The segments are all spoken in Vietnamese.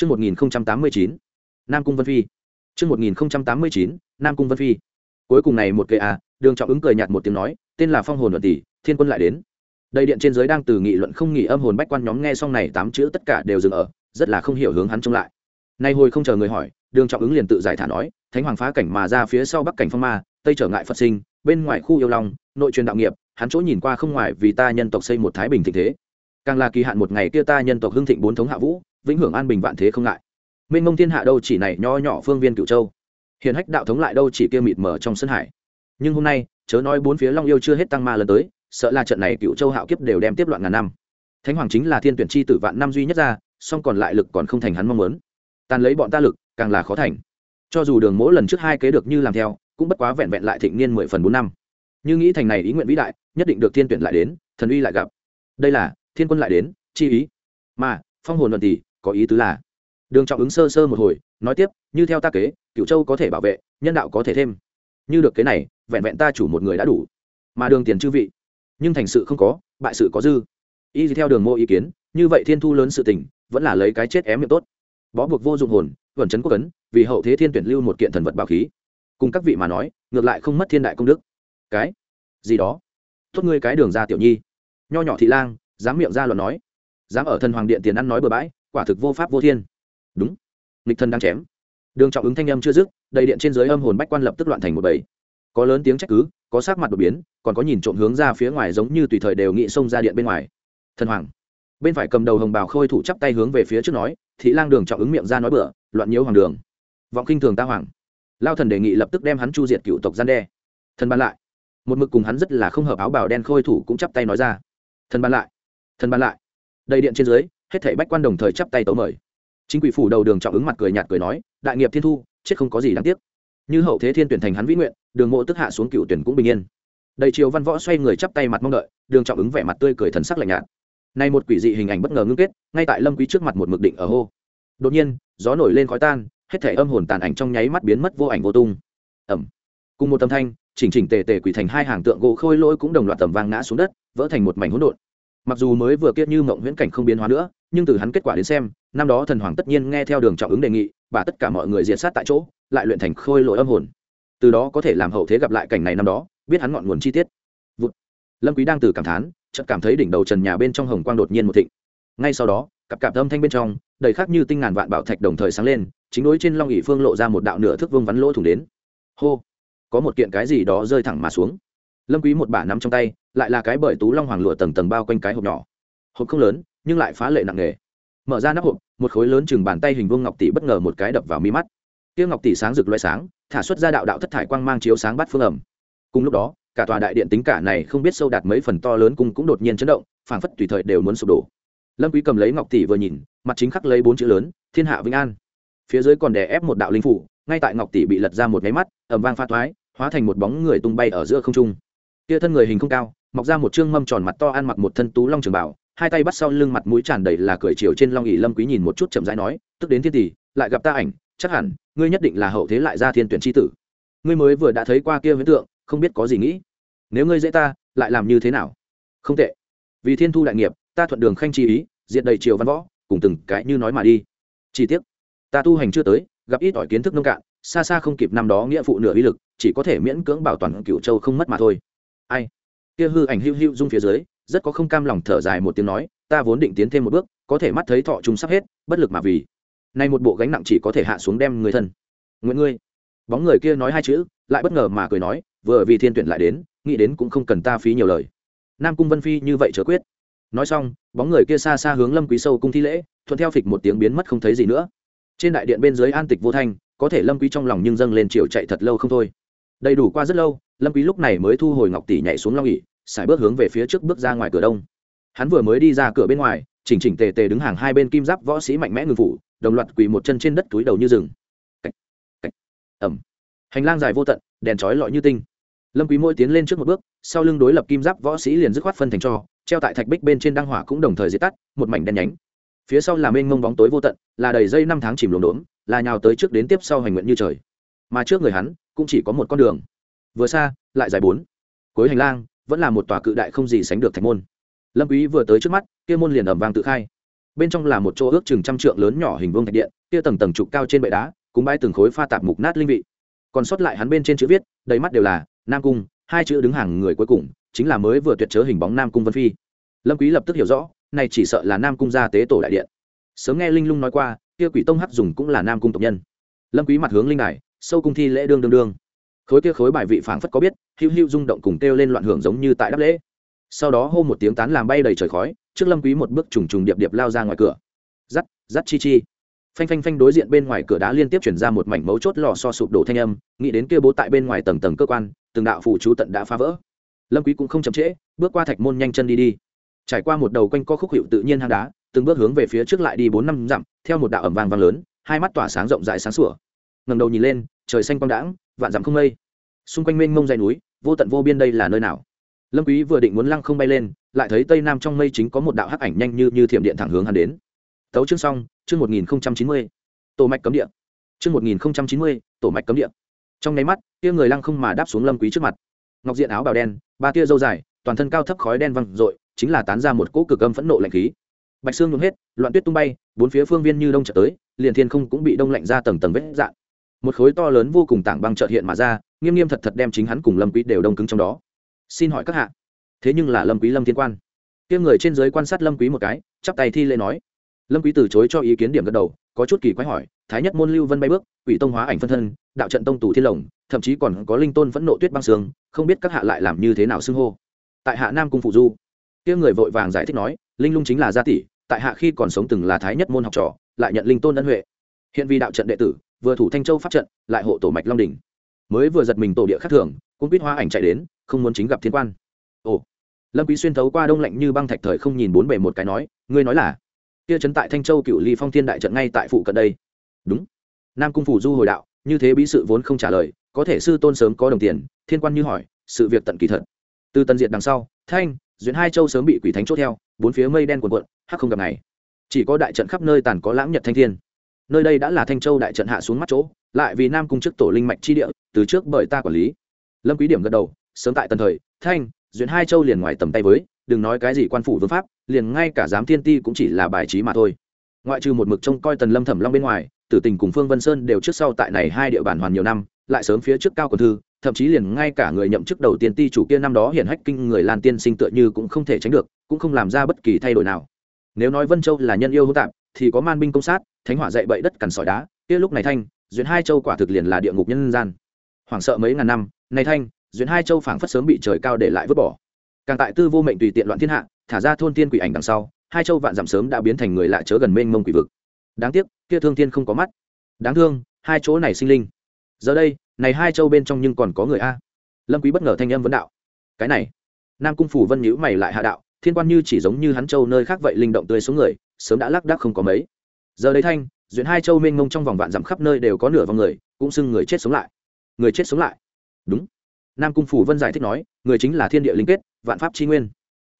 Chương 1089. Nam Cung Vân Phi. Chương 1089. Nam Cung Vân Phi. Cuối cùng này một cây à, Đường Trọng ứng cười nhạt một tiếng nói, tên là Phong hồn luận tỷ, Thiên quân lại đến. Đây điện trên giới đang từ nghị luận không nghỉ âm hồn bách quan nhóm nghe xong này tám chữ tất cả đều dừng ở, rất là không hiểu hướng hắn trông lại. Nay hồi không chờ người hỏi, Đường Trọng ứng liền tự giải thả nói, Thánh Hoàng phá cảnh mà ra phía sau Bắc cảnh phong ma, Tây trở ngại Phật sinh, bên ngoài khu yêu long, nội truyền đạo nghiệp, hắn chỗ nhìn qua không ngoài vì ta nhân tộc xây một thái bình thịnh thế. Càng là kỳ hạn một ngày kia ta nhân tộc hưng thịnh bốn thống hạ vũ, vĩnh hưởng an bình vạn thế không ngại. Minh mông thiên hạ đâu chỉ này nho nhỏ phương viên cựu châu. Hiền hách đạo thống lại đâu chỉ kia mịt mờ trong sân hải. Nhưng hôm nay, chớ nói bốn phía long yêu chưa hết tăng ma lần tới, sợ là trận này cựu châu hạo kiếp đều đem tiếp loạn ngàn năm. Thánh hoàng chính là thiên tuyển chi tử vạn năm duy nhất ra, song còn lại lực còn không thành hắn mong muốn. Tàn lấy bọn ta lực, càng là khó thành. Cho dù đường mỗi lần trước hai kế được như làm theo, cũng bất quá vẹn vẹn lại thịnh niên mười phần bốn năm. Như nghĩ thành này ý nguyện vĩ đại, nhất định được thiên tuyển lại đến, thần uy lại gặp. Đây là, thiên quân lại đến, chi ý. Mà, phong hồn luận tỷ có ý tứ là, đường trọng ứng sơ sơ một hồi, nói tiếp, như theo ta kế cựu châu có thể bảo vệ, nhân đạo có thể thêm. Như được kế này, vẹn vẹn ta chủ một người đã đủ. Mà đường tiền chư vị, nhưng thành sự không có, bại sự có dư. Y theo đường mô ý kiến, như vậy thiên thu lớn sự tình, vẫn là lấy cái chết ém miệng tốt. Bó buộc vô dụng hồn, vẩn chấn quốc ấn, vì hậu thế thiên tuyển lưu một kiện thần vật bảo khí. Cùng các vị mà nói, ngược lại không mất thiên đại công đức. Cái? Gì đó? Tốt ngươi cái đường ra tiểu nhi. Nho nhỏ thị lang, dám miệng ra luận nói. Dám ở thần hoàng điện tiền ăn nói bừa bãi quả thực vô pháp vô thiên. Đúng. Nghịch thân đang chém. Đường trọng ứng thanh âm chưa dứt, đầy điện trên dưới âm hồn bách quan lập tức loạn thành một bầy. Có lớn tiếng trách cứ, có sát mặt đột biến, còn có nhìn trộm hướng ra phía ngoài giống như tùy thời đều nghị xông ra điện bên ngoài. Thần hoàng. Bên phải cầm đầu hồng bào khôi thủ chắp tay hướng về phía trước nói, thị lang đường trọng ứng miệng ra nói bựa loạn nhiễu hoàng đường. Vọng kinh thường ta hoàng. Lao thần đề nghị lập tức đem hắn chu diệt cựu tộc gian đe. Thần ban lại. Một mực cùng hắn rất là không hợp áo bào đen khôi thủ cũng chắp tay nói ra. Thần ban lại. Thần ban lại. Đầy điện trên dưới hết thảy bách quan đồng thời chắp tay tấu mời. Chính quỷ phủ đầu đường trọng ứng mặt cười nhạt cười nói, đại nghiệp thiên thu, chết không có gì đáng tiếc. Như hậu thế thiên tuyển thành hắn vĩ nguyện, đường mộ tức hạ xuống cựu tuyển cũng bình yên. Đầy chiều văn võ xoay người chắp tay mặt mong đợi, đường trọng ứng vẻ mặt tươi cười thần sắc lạnh nhạt. Nay một quỷ dị hình ảnh bất ngờ ngưng kết, ngay tại lâm quý trước mặt một mực định ở hô. Đột nhiên, gió nổi lên khói tan, hết thảy âm hồn tàn ảnh trong nháy mắt biến mất vô ảnh vô tung. Ẩm cùng một âm thanh, chỉnh chỉnh tề tề quỷ thành hai hàng tượng gỗ khôi lỗi cũng đồng loạt tầm vang ngã xuống đất, vỡ thành một mảnh hỗn độn. Mặc dù mới vừa kia như mộng huyễn cảnh không biến hóa nữa nhưng từ hắn kết quả đến xem, năm đó thần hoàng tất nhiên nghe theo đường trọng ứng đề nghị và tất cả mọi người diệt sát tại chỗ, lại luyện thành khôi lỗi âm hồn. Từ đó có thể làm hậu thế gặp lại cảnh này năm đó, biết hắn ngọn nguồn chi tiết. Vụt. lâm quý đang từ cảm thán, chợt cảm thấy đỉnh đầu trần nhà bên trong hồng quang đột nhiên một thịnh. Ngay sau đó, cặp cặp âm thanh bên trong, đầy khác như tinh ngàn vạn bảo thạch đồng thời sáng lên, chính đối trên long ỉ phương lộ ra một đạo nửa thước vương vắn lỗ thủng đến. Hô. Có một kiện cái gì đó rơi thẳng mà xuống. Lâm quý một bả nắm trong tay, lại là cái bởi tú long hoàng lụa tầng tầng bao quanh cái hộp nhỏ. Hộp không lớn nhưng lại phá lệ nặng nề. Mở ra nắp hộp, một khối lớn chừng bàn tay hình vuông ngọc tỷ bất ngờ một cái đập vào mi mắt. Tiêu ngọc tỷ sáng rực loay sáng, thả xuất ra đạo đạo thất thải quang mang chiếu sáng bắt phương ẩm. Cùng lúc đó, cả tòa đại điện tính cả này không biết sâu đạt mấy phần to lớn cung cũng đột nhiên chấn động, phảng phất tùy thời đều muốn sụp đổ. Lâm quý cầm lấy ngọc tỷ vừa nhìn, mặt chính khắc lấy bốn chữ lớn, thiên hạ vĩnh an. Phía dưới còn đè ép một đạo linh phủ, ngay tại ngọc tỷ bị lật ra một cái mắt, ầm vang pha thoái hóa thành một bóng người tung bay ở giữa không trung. Kia thân người hình không cao, mọc ra một trương mâm tròn mặt to ăn mặc một thân tú long trường bảo hai tay bắt sau lưng mặt mũi tràn đầy là cười chiều trên long ỉ lâm quý nhìn một chút chậm rãi nói, tức đến thiên tỷ, lại gặp ta ảnh, chắc hẳn, ngươi nhất định là hậu thế lại ra thiên tuyển chi tử. Ngươi mới vừa đã thấy qua kia huyễn tượng, không biết có gì nghĩ. Nếu ngươi dễ ta, lại làm như thế nào? Không tệ. Vì thiên thu đại nghiệp, ta thuận đường khanh chi ý diện đầy triều văn võ, cùng từng cái như nói mà đi. Chi tiết ta tu hành chưa tới, gặp ít ỏi kiến thức nông cạn, xa xa không kịp năm đó nghĩa phụ nửa uy lực, chỉ có thể miễn cưỡng bảo toàn cựu châu không mất mà thôi. Ai? Kia hư ảnh hưu hưu dung phía dưới rất có không cam lòng thở dài một tiếng nói, ta vốn định tiến thêm một bước, có thể mắt thấy thọ chúng sắp hết, bất lực mà vì. Nay một bộ gánh nặng chỉ có thể hạ xuống đem người thân. Nguyễn ngươi. Bóng người kia nói hai chữ, lại bất ngờ mà cười nói, vừa vì thiên tuyển lại đến, nghĩ đến cũng không cần ta phí nhiều lời. Nam cung vân phi như vậy chớ quyết. Nói xong, bóng người kia xa xa hướng lâm quý sâu cung thi lễ, thuận theo phịch một tiếng biến mất không thấy gì nữa. Trên đại điện bên dưới an tịch vô thanh, có thể lâm quý trong lòng nhưng dâng lên chiều chạy thật lâu không thôi. Đầy đủ qua rất lâu, lâm quý lúc này mới thu hồi ngọc tỷ nhảy xuống long ỉ sải bước hướng về phía trước bước ra ngoài cửa đông. Hắn vừa mới đi ra cửa bên ngoài, chỉnh chỉnh tề tề đứng hàng hai bên kim giáp võ sĩ mạnh mẽ ngừng phủ, đồng loạt quỳ một chân trên đất túi đầu như rừng. Cách. Cách. ẩm hành lang dài vô tận, đèn chói lọi như tinh. Lâm quý mỗi tiến lên trước một bước, sau lưng đối lập kim giáp võ sĩ liền dứt khoát phân thành cho, treo tại thạch bích bên trên đăng hỏa cũng đồng thời diệt tắt, một mảnh đen nhánh. Phía sau là mênh mông bóng tối vô tận, là đầy dây năm tháng chìm lốm đốm, là nhào tới trước đến tiếp sau hành nguyện như trời. Mà trước người hắn, cũng chỉ có một con đường. Vừa xa, lại dài bốn. Cuối hành lang vẫn là một tòa cự đại không gì sánh được thạch môn. Lâm quý vừa tới trước mắt, kia môn liền ầm vang tự khai. Bên trong là một chỗ ước chừng trăm trượng lớn nhỏ hình vuông thạch điện, kia tầng tầng trục cao trên bệ đá, cũng bãi từng khối pha tạp mục nát linh vị. Còn sót lại hắn bên trên chữ viết, đầy mắt đều là, nam cung, hai chữ đứng hàng người cuối cùng, chính là mới vừa tuyệt chớ hình bóng nam cung vân phi. Lâm quý lập tức hiểu rõ, này chỉ sợ là nam cung gia tế tổ đại điện. Sớm nghe linh lung nói qua, kia quỷ tông hắc dùng cũng là nam cung tộc nhân. Lâm quý mặt hướng linh đài, sâu cung thi lễ đương đương đương khối kia khối bài vị phảng phất có biết, hữu hữu rung động cùng kêu lên loạn hưởng giống như tại đáp lễ. Sau đó hô một tiếng tán làm bay đầy trời khói, trước lâm quý một bước trùng trùng điệp điệp lao ra ngoài cửa. Rắt rắt chi chi. Phanh phanh phanh đối diện bên ngoài cửa đá liên tiếp chuyển ra một mảnh mấu chốt lò so sụp đổ thanh âm, nghĩ đến kia bố tại bên ngoài tầng tầng cơ quan, từng đạo phụ chú tận đã phá vỡ. Lâm quý cũng không chậm trễ, bước qua thạch môn nhanh chân đi đi. Trải qua một đầu quanh co khúc hiệu tự nhiên hang đá, từng bước hướng về phía trước lại đi bốn năm dặm, theo một đạo ẩm vàng vàng lớn, hai mắt tỏa sáng rộng rãi sáng sủa. Ngẩng đầu nhìn lên, trời xanh quang đãng vạn dặm không mây. Xung quanh mênh mông dây núi, vô tận vô biên đây là nơi nào? Lâm quý vừa định muốn lăng không bay lên, lại thấy tây nam trong mây chính có một đạo hắc ảnh nhanh như như thiểm điện thẳng hướng hắn đến. Tấu chương xong, chương một nghìn chín mươi. Tổ mạch cấm địa. Chương một nghìn chín mươi, tổ mạch cấm địa. Trong nháy mắt, kia người lăng không mà đáp xuống lâm quý trước mặt. Ngọc diện áo bào đen, ba tia râu dài, toàn thân cao thấp khói đen văng rội, chính là tán ra một cỗ cực âm phẫn nộ lạnh khí. Bạch xương nhuộm hết, loạn tuyết tung bay, bốn phía phương viên như đông trở tới, liền thiên không cũng bị đông lạnh ra tầng tầng vết dạn một khối to lớn vô cùng tảng băng chợt hiện mà ra, nghiêm nghiêm thật thật đem chính hắn cùng lâm quý đều đông cứng trong đó. Xin hỏi các hạ, thế nhưng là lâm quý lâm thiên quan. Kia người trên dưới quan sát lâm quý một cái, chắp tay thi lễ nói. Lâm quý từ chối cho ý kiến điểm gật đầu, có chút kỳ quái hỏi, thái nhất môn lưu vân bay bước, quỷ tông hóa ảnh phân thân, đạo trận tông tù thiên lồng, thậm chí còn có linh tôn vẫn nộ tuyết băng sương, không biết các hạ lại làm như thế nào xưng hô. Tại hạ nam cung phụ du kia người vội vàng giải thích nói, linh lung chính là gia tỷ, tại hạ khi còn sống từng là thái nhất môn học trò, lại nhận linh tôn ân huệ. Hiện vì đạo trận đệ tử vừa thủ thanh châu pháp trận lại hộ tổ mạch long đỉnh. Mới vừa giật mình tổ địa khắc thường cũng biết Hoa ảnh chạy đến không muốn chính gặp thiên quan. Ồ lâm quý xuyên thấu qua đông lạnh như băng thạch thời không nhìn bốn bề một cái nói ngươi nói là kia trấn tại thanh châu cựu ly phong thiên đại trận ngay tại phụ cận đây. Đúng. Nam cung phủ du hồi đạo như thế bí sự vốn không trả lời có thể sư tôn sớm có đồng tiền thiên quan như hỏi sự việc tận kỳ thật. Từ Tần diệt đằng sau thanh duyễn hai châu sớm bị quỷ thánh chốt theo bốn phía mây đen cuồn cuộn hắc không gặp ngày, chỉ có đại trận khắp nơi tàn có lãng nhật thanh thiên nơi đây đã là thanh châu đại trận hạ xuống mắt chỗ, lại vì nam cung chức tổ linh mạch chi địa, từ trước bởi ta quản lý. Lâm quý điểm gật đầu, sớm tại tần thời, thanh, duyện hai châu liền ngoài tầm tay với, đừng nói cái gì quan phủ vương pháp, liền ngay cả giám thiên ti cũng chỉ là bài trí mà thôi. Ngoại trừ một mực trông coi tần lâm thẩm long bên ngoài, tử tình cùng phương vân sơn đều trước sau tại này hai địa bàn hoàn nhiều năm, lại sớm phía trước cao quần thư, thậm chí liền ngay cả người nhậm chức đầu tiên ti chủ kia năm đó hiển hách kinh người lan tiên sinh tựa như cũng không thể tránh được, cũng không làm ra bất kỳ thay đổi nào. Nếu nói vân châu là nhân yêu hữu tạp thì có man binh công sát, thánh hỏa dậy bậy đất cằn sỏi đá, kia lúc này thanh duyên hai châu quả thực liền là địa ngục nhân gian. Hoảng sợ mấy ngàn năm, này thanh duyên hai châu phảng phất sớm bị trời cao để lại vứt bỏ. Càng tại tư vô mệnh tùy tiện loạn thiên hạ, thả ra thôn tiên quỷ ảnh đằng sau, hai châu vạn giảm sớm đã biến thành người lạ chớ gần mênh mông quỷ vực. Đáng tiếc, kia thương thiên không có mắt. Đáng thương, hai chỗ này sinh linh. Giờ đây, này hai châu bên trong nhưng còn có người a. Lâm quý bất ngờ thanh âm vấn đạo. Cái này, nam cung phủ vân nhíu mày lại hạ đạo, thiên quan như chỉ giống như hắn châu nơi khác vậy linh động tươi xuống người sớm đã lắc đác không có mấy. Giờ đây thanh, duyện hai châu mênh mông trong vòng vạn dặm khắp nơi đều có nửa vòng người, cũng xưng người chết sống lại. Người chết sống lại. Đúng. Nam cung phủ vân giải thích nói, người chính là thiên địa linh kết, vạn pháp chi nguyên.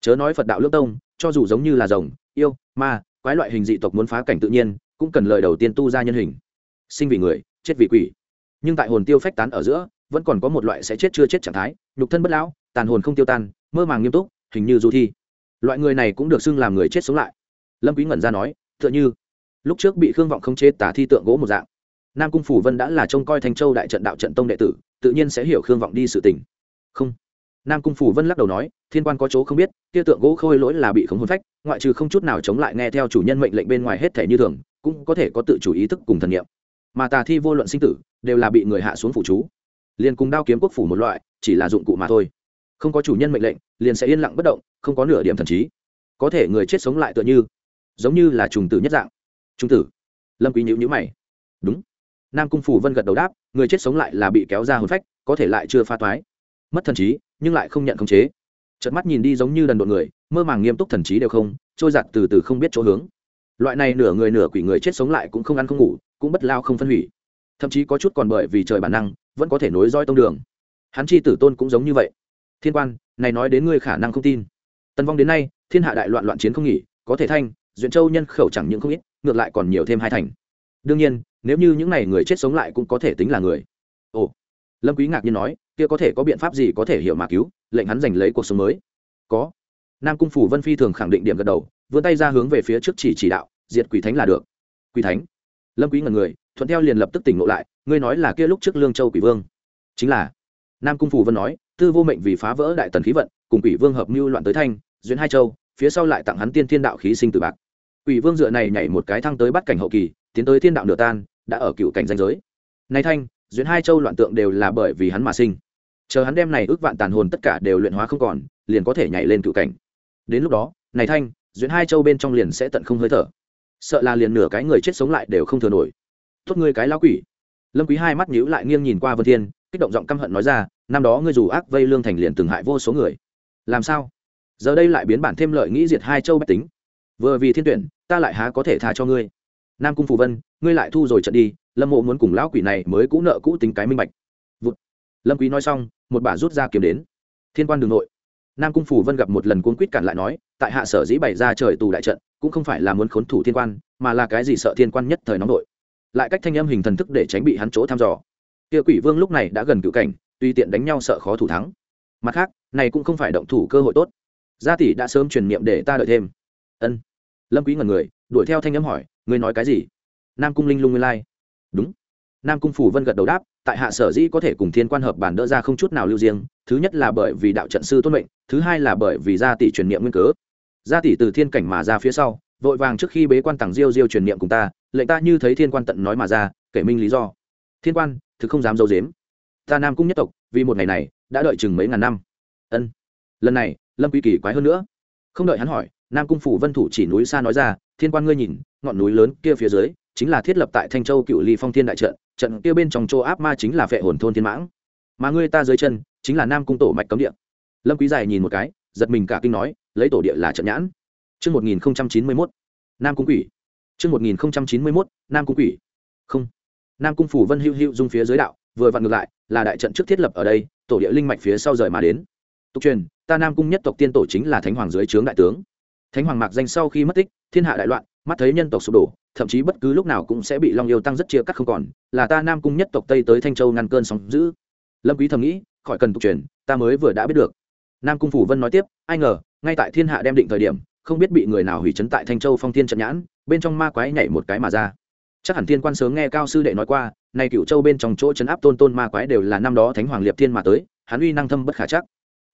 Chớ nói phật đạo lương tông, cho dù giống như là rồng, yêu, ma, quái loại hình dị tộc muốn phá cảnh tự nhiên, cũng cần lời đầu tiên tu ra nhân hình. Sinh vì người, chết vì quỷ. Nhưng tại hồn tiêu phách tán ở giữa, vẫn còn có một loại sẽ chết chưa chết trạng thái, nhục thân bất lão, tàn hồn không tiêu tan, mơ màng nghiêm túc, hình như du thi. Loại người này cũng được xưng làm người chết sống lại lâm quý ngẩn ra nói, tựa như lúc trước bị khương vọng không chế tả thi tượng gỗ một dạng. Nam cung phủ vân đã là trông coi thanh châu đại trận đạo trận tông đệ tử, tự nhiên sẽ hiểu khương vọng đi sự tình. Không. Nam cung phủ vân lắc đầu nói, thiên quan có chỗ không biết, kia tượng gỗ khôi lỗi là bị khống hồn phách, ngoại trừ không chút nào chống lại nghe theo chủ nhân mệnh lệnh bên ngoài hết thể như thường, cũng có thể có tự chủ ý thức cùng thần nghiệm mà tà thi vô luận sinh tử, đều là bị người hạ xuống phủ chú. Liền cùng đao kiếm quốc phủ một loại, chỉ là dụng cụ mà thôi. Không có chủ nhân mệnh lệnh, liền sẽ yên lặng bất động, không có nửa điểm thần trí. Có thể người chết sống lại tựa như giống như là trùng tử nhất dạng. Trung tử? Lâm quý nhữ nhữ mày. Đúng. Nam cung phủ vân gật đầu đáp, người chết sống lại là bị kéo ra hồn phách, có thể lại chưa pha toái mất thần trí, nhưng lại không nhận khống chế. Chợt mắt nhìn đi giống như đần độn người, mơ màng nghiêm túc thần trí đều không, trôi giặt từ từ không biết chỗ hướng. Loại này nửa người nửa quỷ người chết sống lại cũng không ăn không ngủ, cũng bất lao không phân hủy. Thậm chí có chút còn bởi vì trời bản năng, vẫn có thể nối roi tông đường. Hắn chi tử tôn cũng giống như vậy. Thiên quan, này nói đến ngươi khả năng không tin. Tần vong đến nay, thiên hạ đại loạn loạn chiến không nghỉ, có thể thanh duyện châu nhân khẩu chẳng những không ít, ngược lại còn nhiều thêm hai thành. Đương nhiên, nếu như những n à y người chết sống lại cũng có thể tính là người. Ồ, lâm quý ngạc nhiên nói, kia có thể có biện pháp gì có thể hiểu mà cứu, lệnh hắn giành lấy cuộc sống mới? Có. Nam cung phủ vân phi thường khẳng định điểm gật đầu, vươn tay ra hướng về phía trước chỉ chỉ đạo, diệt quỷ thánh là được. Quỷ thánh? Lâm quý ngẩn người, thuận theo liền lập tức tỉnh ngộ lại, ngươi nói là kia lúc trước lương châu quỷ vương. Chính là. Nam cung Phủ vân nói, tư vô mệnh vì phá vỡ đại tần khí vận, cùng quỷ vương hợp mưu loạn tới thanh, duyên hai châu, phía sau lại tặng hắn tiên thiên đạo khí sinh từ bạc quỷ vương dựa này nhảy một cái thăng tới bắt cảnh hậu kỳ, tiến tới thiên đạo nửa tan, đã ở cựu cảnh danh giới. Này thanh duyên hai châu loạn tượng đều là bởi vì hắn mà sinh. Chờ hắn đem này ước vạn tàn hồn tất cả đều luyện hóa không còn, liền có thể nhảy lên cựu cảnh. Đến lúc đó, này thanh duyên hai châu bên trong liền sẽ tận không hơi thở. Sợ là liền nửa cái người chết sống lại đều không thừa nổi. Tốt ngươi cái lão quỷ. Lâm quý hai mắt nhíu lại nghiêng nhìn qua vân thiên, kích động giọng căm hận nói ra, năm đó ngươi dù ác vây lương thành liền từng hại vô số người. Làm sao? Giờ đây lại biến bản thêm lợi nghĩ diệt hai châu bách tính. Vừa vì thiên tuyển ta lại há có thể tha cho ngươi? Nam cung phù vân, ngươi lại thu rồi trận đi, lâm mộ muốn cùng lão quỷ này mới cũ nợ cũ tính cái minh bạch. Vụt. lâm quý nói xong, một bà rút ra kiếm đến. Thiên quan đường nội. Nam cung phù vân gặp một lần cuốn quýt cản lại nói, tại hạ sở dĩ bày ra trời tù đại trận, cũng không phải là muốn khốn thủ thiên quan, mà là cái gì sợ thiên quan nhất thời nóng nội. Lại cách thanh âm hình thần thức để tránh bị hắn chỗ thăm dò. Kia quỷ vương lúc này đã gần cựu cảnh tùy tiện đánh nhau sợ khó thủ thắng. Mặt khác, này cũng không phải động thủ cơ hội tốt. Gia tỷ đã sớm truyền niệm để ta đợi thêm. Ân lâm quý ngẩn người, đuổi theo thanh âm hỏi, ngươi nói cái gì? Nam cung linh lung nguyên lai. Đúng. Nam cung phủ vân gật đầu đáp, tại hạ sở dĩ có thể cùng thiên quan hợp bản đỡ ra không chút nào lưu riêng, thứ nhất là bởi vì đạo trận sư tôn mệnh, thứ hai là bởi vì gia tỷ truyền niệm nguyên cớ. Gia tỷ từ thiên cảnh mà ra phía sau, vội vàng trước khi bế quan tặng diêu diêu truyền niệm cùng ta, lệnh ta như thấy thiên quan tận nói mà ra, kể minh lý do. Thiên quan, thực không dám dâu dếm ta nam cung nhất tộc, vì một ngày này, đã đợi chừng mấy ngàn năm. Ân. Lần này, lâm quý kỳ quái hơn nữa. Không đợi hắn hỏi nam cung phủ vân thủ chỉ núi xa nói ra thiên quan ngươi nhìn ngọn núi lớn kia phía dưới chính là thiết lập tại thanh châu cựu ly phong thiên đại trận trận kia bên trong châu áp ma chính là phệ hồn thôn thiên mãng mà ngươi ta dưới chân chính là nam cung tổ mạch cấm địa lâm quý dài nhìn một cái giật mình cả kinh nói lấy tổ địa là trận nhãn Trước 1091, Nam Cung Quỷ. Trước 1091, Nam Cung Quỷ. Không. Nam Cung Phủ Vân hưu hưu dung phía dưới đạo, vừa vặn ngược lại, là đại trận trước thiết lập ở đây, tổ địa linh mạch phía sau rời mà đến. Tục truyền, ta Nam Cung nhất tộc tiên tổ chính là Thánh Hoàng dưới trướng đại tướng. Thánh Hoàng mạc danh sau khi mất tích, thiên hạ đại loạn, mắt thấy nhân tộc sụp đổ, thậm chí bất cứ lúc nào cũng sẽ bị Long yêu tăng rất chia cắt không còn, là ta Nam Cung nhất tộc Tây tới Thanh Châu ngăn cơn sóng dữ. Lâm Quý thầm nghĩ, khỏi cần tục truyền, ta mới vừa đã biết được. Nam Cung Phủ Vân nói tiếp, ai ngờ, ngay tại thiên hạ đem định thời điểm, không biết bị người nào hủy chấn tại thanh châu phong thiên trận nhãn bên trong ma quái nhảy một cái mà ra chắc hẳn thiên quan sớm nghe cao sư đệ nói qua nay cựu châu bên trong chỗ chấn áp tôn tôn ma quái đều là năm đó thánh hoàng liệp thiên mà tới hắn uy năng thâm bất khả chắc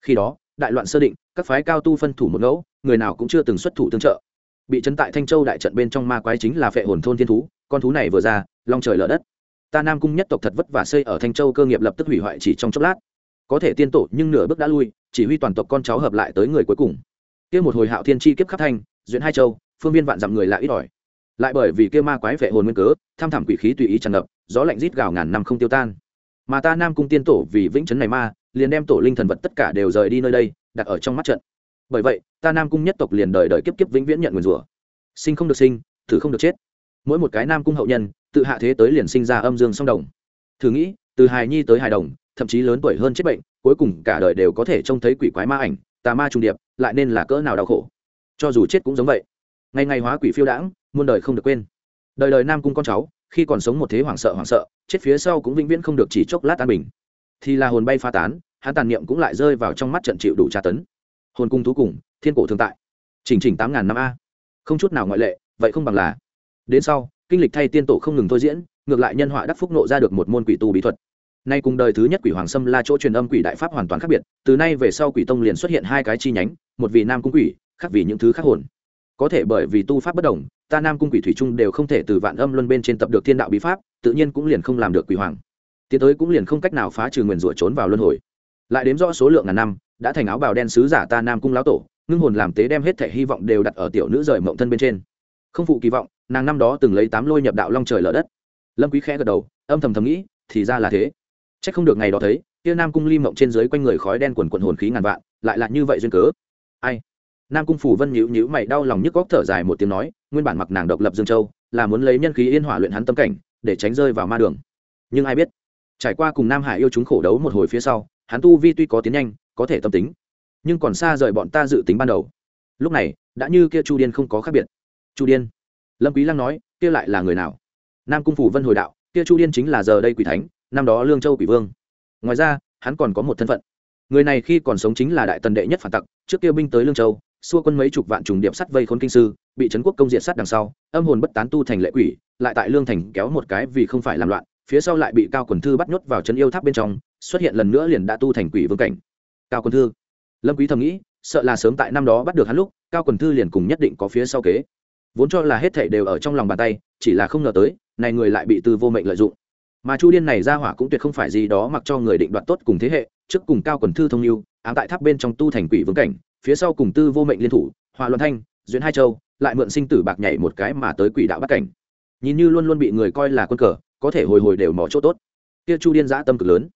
khi đó đại loạn sơ định, các phái cao tu phân thủ một ngẫu, người nào cũng chưa từng xuất thủ tương trợ. Bị chấn tại thanh châu đại trận bên trong ma quái chính là phệ hồn thôn thiên thú, con thú này vừa ra, long trời lở đất. Ta nam cung nhất tộc thật vất vả xây ở thanh châu cơ nghiệp lập tức hủy hoại chỉ trong chốc lát. Có thể tiên tổ nhưng nửa bước đã lui, chỉ huy toàn tộc con cháu hợp lại tới người cuối cùng. Kia một hồi hạo thiên chi kiếp khắp thanh duyễn hai châu, phương viên vạn dặm người lại ít ỏi. Lại bởi vì kia ma quái vệ hồn nguyên cớ, tham thảm quỷ khí tùy ý tràn ngập, gió lạnh rít gào ngàn năm không tiêu tan. Mà ta nam cung tiên tổ vì vĩnh chấn này ma liền đem tổ linh thần vật tất cả đều rời đi nơi đây, đặt ở trong mắt trận. Bởi vậy, ta nam cung nhất tộc liền đời đời kiếp kiếp vĩnh viễn nhận nguyền rủa. Sinh không được sinh, thử không được chết. Mỗi một cái nam cung hậu nhân, tự hạ thế tới liền sinh ra âm dương song đồng. Thử nghĩ, từ hài nhi tới hài đồng, thậm chí lớn tuổi hơn chết bệnh, cuối cùng cả đời đều có thể trông thấy quỷ quái ma ảnh, tà ma trùng điệp, lại nên là cỡ nào đau khổ. Cho dù chết cũng giống vậy. Ngày ngày hóa quỷ phiêu đãng, muôn đời không được quên. Đời đời nam cung con cháu, khi còn sống một thế hoảng sợ hoảng sợ, chết phía sau cũng vĩnh viễn không được chỉ chốc lát an bình thì là hồn bay pha tán, hắn tàn niệm cũng lại rơi vào trong mắt trận chịu đủ tra tấn. Hồn cung thú cùng, thiên cổ thường tại. Chỉnh chỉnh tám ngàn năm a. Không chút nào ngoại lệ, vậy không bằng là. Đến sau, kinh lịch thay tiên tổ không ngừng thôi diễn, ngược lại nhân họa đắc phúc nộ ra được một môn quỷ tu bí thuật. Nay cùng đời thứ nhất quỷ hoàng sâm la chỗ truyền âm quỷ đại pháp hoàn toàn khác biệt, từ nay về sau quỷ tông liền xuất hiện hai cái chi nhánh, một vì nam cung quỷ, khác vì những thứ khác hồn. Có thể bởi vì tu pháp bất đồng, ta nam cung quỷ thủy trung đều không thể từ vạn âm luân bên trên tập được thiên đạo bí pháp, tự nhiên cũng liền không làm được quỷ hoàng tiến tới cũng liền không cách nào phá trừ nguyền rủa trốn vào luân hồi lại đếm rõ số lượng ngàn năm đã thành áo bào đen sứ giả ta nam cung lão tổ ngưng hồn làm tế đem hết thể hy vọng đều đặt ở tiểu nữ rời mộng thân bên trên không phụ kỳ vọng nàng năm đó từng lấy tám lôi nhập đạo long trời lở đất lâm quý khẽ gật đầu âm thầm thầm nghĩ thì ra là thế Chắc không được ngày đó thấy, kia Nam Cung Ly mộng trên dưới quanh người khói đen quần quần hồn khí ngàn vạn, lại là như vậy duyên cớ. Ai? Nam Cung Phủ Vân nhíu nhíu mày đau lòng nhức góc thở dài một tiếng nói, nguyên bản mặc nàng độc lập Dương Châu, là muốn lấy nhân khí yên hỏa luyện hắn tâm cảnh, để tránh rơi vào ma đường. Nhưng ai biết, trải qua cùng Nam Hải yêu chúng khổ đấu một hồi phía sau, hắn tu vi tuy có tiến nhanh, có thể tâm tính, nhưng còn xa rời bọn ta dự tính ban đầu. Lúc này, đã như kia Chu Điên không có khác biệt. Chu Điên? Lâm Quý Lăng nói, kia lại là người nào? Nam Cung Phủ Vân hồi đạo, kia Chu Điên chính là giờ đây quỷ thánh, năm đó lương châu quỷ vương ngoài ra hắn còn có một thân phận người này khi còn sống chính là đại tần đệ nhất phản tặc trước kia binh tới lương châu xua quân mấy chục vạn trùng điệp sắt vây khốn kinh sư bị trấn quốc công diện sắt đằng sau âm hồn bất tán tu thành lệ quỷ lại tại lương thành kéo một cái vì không phải làm loạn phía sau lại bị cao quần thư bắt nhốt vào chân yêu tháp bên trong, xuất hiện lần nữa liền đã tu thành quỷ vương cảnh. Cao quần thư. Lâm quý thầm nghĩ, sợ là sớm tại năm đó bắt được hắn lúc, cao quần thư liền cùng nhất định có phía sau kế. Vốn cho là hết thảy đều ở trong lòng bàn tay, chỉ là không ngờ tới, này người lại bị tư vô mệnh lợi dụng. Mà chu điên này ra hỏa cũng tuyệt không phải gì đó mặc cho người định đoạt tốt cùng thế hệ, trước cùng cao quần thư thông lưu ám tại tháp bên trong tu thành quỷ vương cảnh, phía sau cùng tư vô mệnh liên thủ hòa luân thanh duyên hai châu, lại mượn sinh tử bạc nhảy một cái mà tới quỷ đạo bắt cảnh. Nhìn như luôn luôn bị người coi là quân cờ có thể hồi hồi đều mỏ chỗ tốt. Kia chu điên giã tâm cực lớn.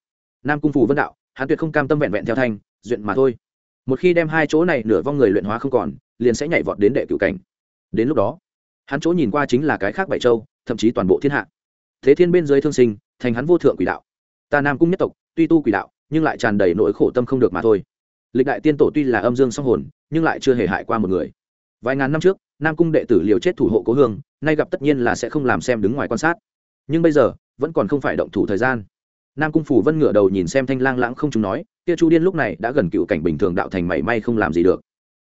Nam cung phù vân đạo, hắn tuyệt không cam tâm vẹn vẹn theo thanh, duyện mà thôi. Một khi đem hai chỗ này nửa vong người luyện hóa không còn, liền sẽ nhảy vọt đến đệ cửu cảnh. Đến lúc đó, hắn chỗ nhìn qua chính là cái khác bảy châu, thậm chí toàn bộ thiên hạ. Thế thiên bên dưới thương sinh, thành hắn vô thượng quỷ đạo. Ta nam cung nhất tộc, tuy tu quỷ đạo, nhưng lại tràn đầy nỗi khổ tâm không được mà thôi. Lịch đại tiên tổ tuy là âm dương song hồn, nhưng lại chưa hề hại qua một người. Vài ngàn năm trước, nam cung đệ tử liều chết thủ hộ cố hương, nay gặp tất nhiên là sẽ không làm xem đứng ngoài quan sát nhưng bây giờ, vẫn còn không phải động thủ thời gian. Nam cung phủ vân ngửa đầu nhìn xem thanh lang lãng không chúng nói, kia chu điên lúc này đã gần cựu cảnh bình thường đạo thành mảy may không làm gì được.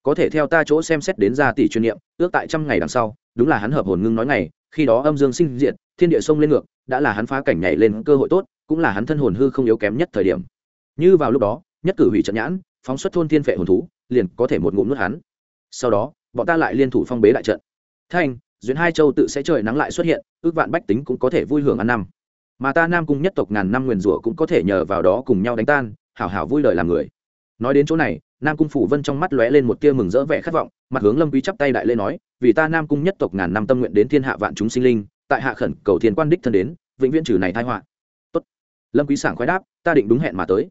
Có thể theo ta chỗ xem xét đến ra tỷ chuyên niệm, ước tại trăm ngày đằng sau, đúng là hắn hợp hồn ngưng nói ngày, khi đó âm dương sinh diệt, thiên địa sông lên ngược, đã là hắn phá cảnh nhảy lên cơ hội tốt, cũng là hắn thân hồn hư không yếu kém nhất thời điểm. Như vào lúc đó, nhất cử hủy trận nhãn, phóng xuất thôn thiên phệ hồn thú, liền có thể một ngụm nuốt hắn. Sau đó, bọn ta lại liên thủ phong bế đại trận. Thanh duyên hai châu tự sẽ trời nắng lại xuất hiện, ước vạn bách tính cũng có thể vui hưởng ăn năm. Mà ta nam cung nhất tộc ngàn năm nguyền rủa cũng có thể nhờ vào đó cùng nhau đánh tan, hảo hảo vui lời làm người. Nói đến chỗ này, nam cung phủ vân trong mắt lóe lên một tia mừng rỡ vẻ khát vọng, mặt hướng lâm quý chắp tay đại lễ nói, vì ta nam cung nhất tộc ngàn năm tâm nguyện đến thiên hạ vạn chúng sinh linh, tại hạ khẩn cầu thiên quan đích thân đến, vĩnh viễn trừ này tai họa. Tốt. Lâm quý sảng khoái đáp, ta định đúng hẹn mà tới.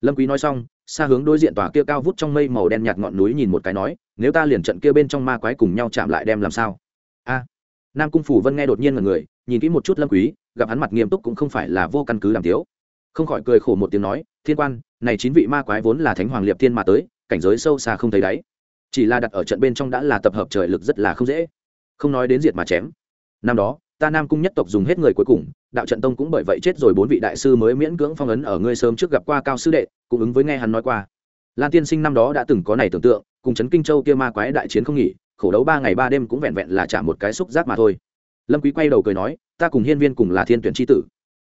Lâm quý nói xong, xa hướng đối diện tòa kia cao vút trong mây màu đen nhạt ngọn núi nhìn một cái nói, nếu ta liền trận kia bên trong ma quái cùng nhau chạm lại đem làm sao? A. Nam cung phủ vân nghe đột nhiên mọi người, nhìn kỹ một chút lâm quý, gặp hắn mặt nghiêm túc cũng không phải là vô căn cứ làm thiếu. Không khỏi cười khổ một tiếng nói, thiên quan, này chín vị ma quái vốn là thánh hoàng liệp thiên mà tới, cảnh giới sâu xa không thấy đáy. Chỉ là đặt ở trận bên trong đã là tập hợp trời lực rất là không dễ. Không nói đến diệt mà chém. Năm đó, ta nam cung nhất tộc dùng hết người cuối cùng, đạo trận tông cũng bởi vậy chết rồi bốn vị đại sư mới miễn cưỡng phong ấn ở ngươi sớm trước gặp qua cao sư đệ, cũng ứng với nghe hắn nói qua. Lan tiên sinh năm đó đã từng có này tưởng tượng, cùng chấn kinh châu kia ma quái đại chiến không nghỉ khổ đấu ba ngày ba đêm cũng vẹn vẹn là trả một cái xúc giác mà thôi. Lâm quý quay đầu cười nói, ta cùng hiên viên cùng là thiên tuyển chi tử.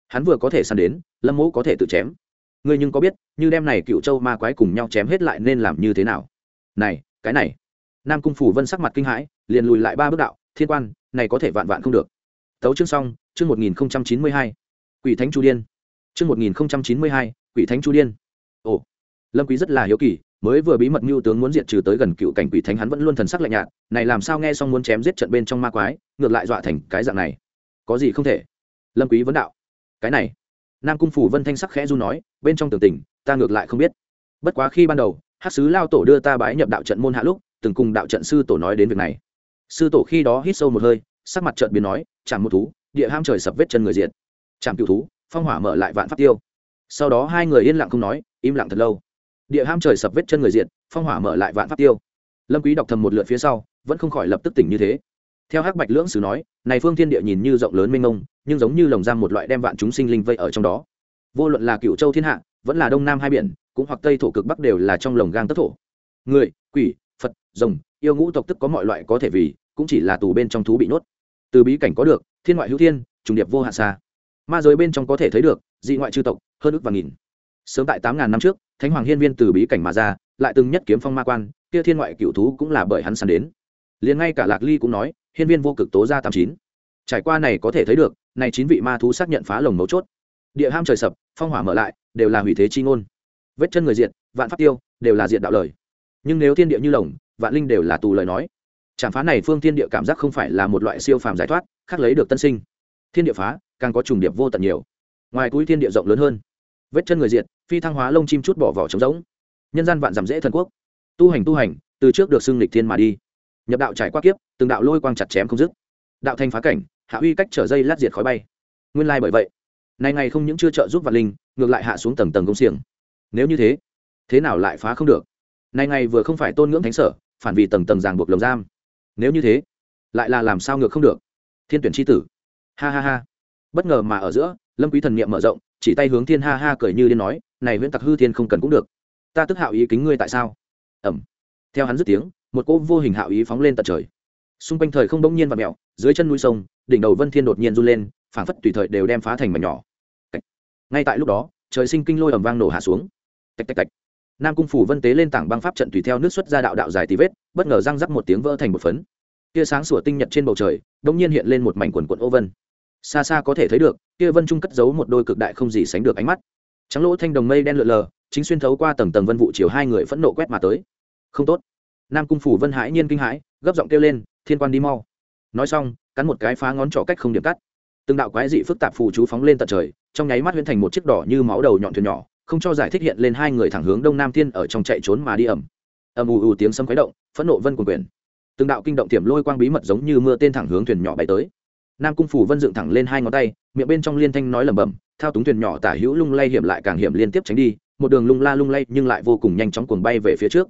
Hắn vừa có thể săn đến, lâm mẫu có thể tự chém. Ngươi nhưng có biết, như đem này cựu châu ma quái cùng nhau chém hết lại nên làm như thế nào? Này, cái này. Nam cung phủ vân sắc mặt kinh hãi, liền lùi lại ba bước đạo, thiên quan, này có thể vạn vạn không được. Tấu chương xong, chương một nghìn chín mươi hai. Quỷ thánh chu điên. Chương một nghìn chín mươi hai, quỷ thánh chu điên. Ồ, lâm quý rất là hiếu kỳ mới vừa bí mật mưu tướng muốn diệt trừ tới gần cựu cảnh quỷ thánh hắn vẫn luôn thần sắc lạnh nhạt, này làm sao nghe xong muốn chém giết trận bên trong ma quái, ngược lại dọa thành cái dạng này. Có gì không thể? Lâm quý vấn đạo. Cái này. Nam cung phủ vân thanh sắc khẽ du nói, bên trong tường tình ta ngược lại không biết. Bất quá khi ban đầu hát sứ lao tổ đưa ta bái nhập đạo trận môn hạ lúc, từng cùng đạo trận sư tổ nói đến việc này. Sư tổ khi đó hít sâu một hơi, sắc mặt trận biến nói, chạm một thú, địa ham trời sập vết chân người diệt. Chạm cựu thú, phong hỏa mở lại vạn pháp tiêu. Sau đó hai người yên lặng không nói, im lặng thật lâu địa ham trời sập vết chân người diện, phong hỏa mở lại vạn pháp tiêu. Lâm quý đọc thầm một lượt phía sau vẫn không khỏi lập tức tỉnh như thế. Theo hắc bạch lưỡng sử nói này phương thiên địa nhìn như rộng lớn mênh mông nhưng giống như lồng giam một loại đem vạn chúng sinh linh vây ở trong đó. Vô luận là cựu châu thiên hạ vẫn là đông nam hai biển cũng hoặc tây thổ cực bắc đều là trong lồng gang tất thổ. Người quỷ phật rồng yêu ngũ tộc tức có mọi loại có thể vì cũng chỉ là tù bên trong thú bị nhốt từ bí cảnh có được thiên ngoại hữu thiên trùng điệp vô hạn xa. Ma giới bên trong có thể thấy được dị ngoại chư tộc hơn ước và nghìn. Sớm tại tám ngàn năm trước thánh hoàng hiên viên từ bí cảnh mà ra, lại từng nhất kiếm phong ma quan, kia thiên ngoại cựu thú cũng là bởi hắn săn đến. Liền ngay cả lạc ly cũng nói, hiên viên vô cực tố ra tám chín. Trải qua này có thể thấy được, này chín vị ma thú xác nhận phá lồng mấu chốt. Địa ham trời sập, phong hỏa mở lại, đều là hủy thế chi ngôn. Vết chân người diện vạn pháp tiêu, đều là diện đạo lời. Nhưng nếu thiên địa như lồng, vạn linh đều là tù lời nói. Chạm phá này phương thiên địa cảm giác không phải là một loại siêu phàm giải thoát, khác lấy được tân sinh. Thiên địa phá, càng có trùng điệp vô tận nhiều. Ngoài túi thiên địa rộng lớn hơn vết chân người diệt, phi thăng hóa lông chim chút bỏ vỏ trống rỗng. Nhân gian vạn giảm dễ thần quốc. Tu hành tu hành, từ trước được xưng lịch thiên mà đi. Nhập đạo trải qua kiếp, từng đạo lôi quang chặt chém không dứt. Đạo thanh phá cảnh, hạ uy cách trở dây lát diệt khói bay. Nguyên lai bởi vậy này ngày không những chưa trợ giúp vạn linh, ngược lại hạ xuống tầng tầng công xiềng. Nếu như thế thế nào lại phá không được? Này ngày vừa không phải tôn ngưỡng thánh sở, phản vì tầng tầng ràng buộc lồng giam. Nếu như thế, lại là làm sao ngược không được? Thiên tuyển tri tử. Ha ha ha. Bất ngờ mà ở giữa, lâm quý thần niệm mở rộng chỉ tay hướng thiên ha ha cười như điên nói, này huyễn tặc hư thiên không cần cũng được. Ta tức hạo ý kính ngươi tại sao? Ẩm. Theo hắn dứt tiếng, một cỗ vô hình hạo ý phóng lên tận trời. Xung quanh thời không bỗng nhiên và mẹo dưới chân núi sông, đỉnh đầu vân thiên đột nhiên run lên, phảng phất tùy thời đều đem phá thành mảnh nhỏ. Ngay tại lúc đó, trời sinh kinh lôi ầm vang nổ hạ xuống. Tạch tạch tạch. Nam cung phủ vân tế lên tảng băng pháp trận tùy theo nước xuất ra đạo đạo dài tí vết, bất ngờ răng rắc một tiếng vỡ thành một phấn. Kia sáng sủa tinh nhật trên bầu trời đông nhiên hiện lên một mảnh quần quận ô vân xa xa có thể thấy được, kia vân trung cất giấu một đôi cực đại không gì sánh được ánh mắt. Trắng lỗ thanh đồng mây đen lượn lờ, chính xuyên thấu qua tầng tầng vân vụ chiều hai người phẫn nộ quét mà tới. Không tốt. Nam cung phủ vân hãi nhiên kinh hãi, gấp giọng kêu lên, thiên quan đi mau. Nói xong, cắn một cái phá ngón trỏ cách không điểm cắt. Từng đạo quái dị phức tạp phù chú phóng lên tận trời, trong nháy mắt huyễn thành một chiếc đỏ như máu đầu nhọn thuyền nhỏ, không cho giải thích hiện lên hai người thẳng hướng đông nam thiên ở trong chạy trốn mà đi ẩm ầm ù ù tiếng sấm khuấy động, phẫn nộ vân quần quyền từng đạo kinh động tiềm lôi quang bí mật giống như mưa tên thẳng hướng thuyền nhỏ bay tới nam cung phủ vân dựng thẳng lên hai ngón tay, miệng bên trong liên thanh nói lẩm bẩm, thao túng thuyền nhỏ tả hữu lung lay hiểm lại càng hiểm liên tiếp tránh đi, một đường lung la lung lay nhưng lại vô cùng nhanh chóng cuồng bay về phía trước.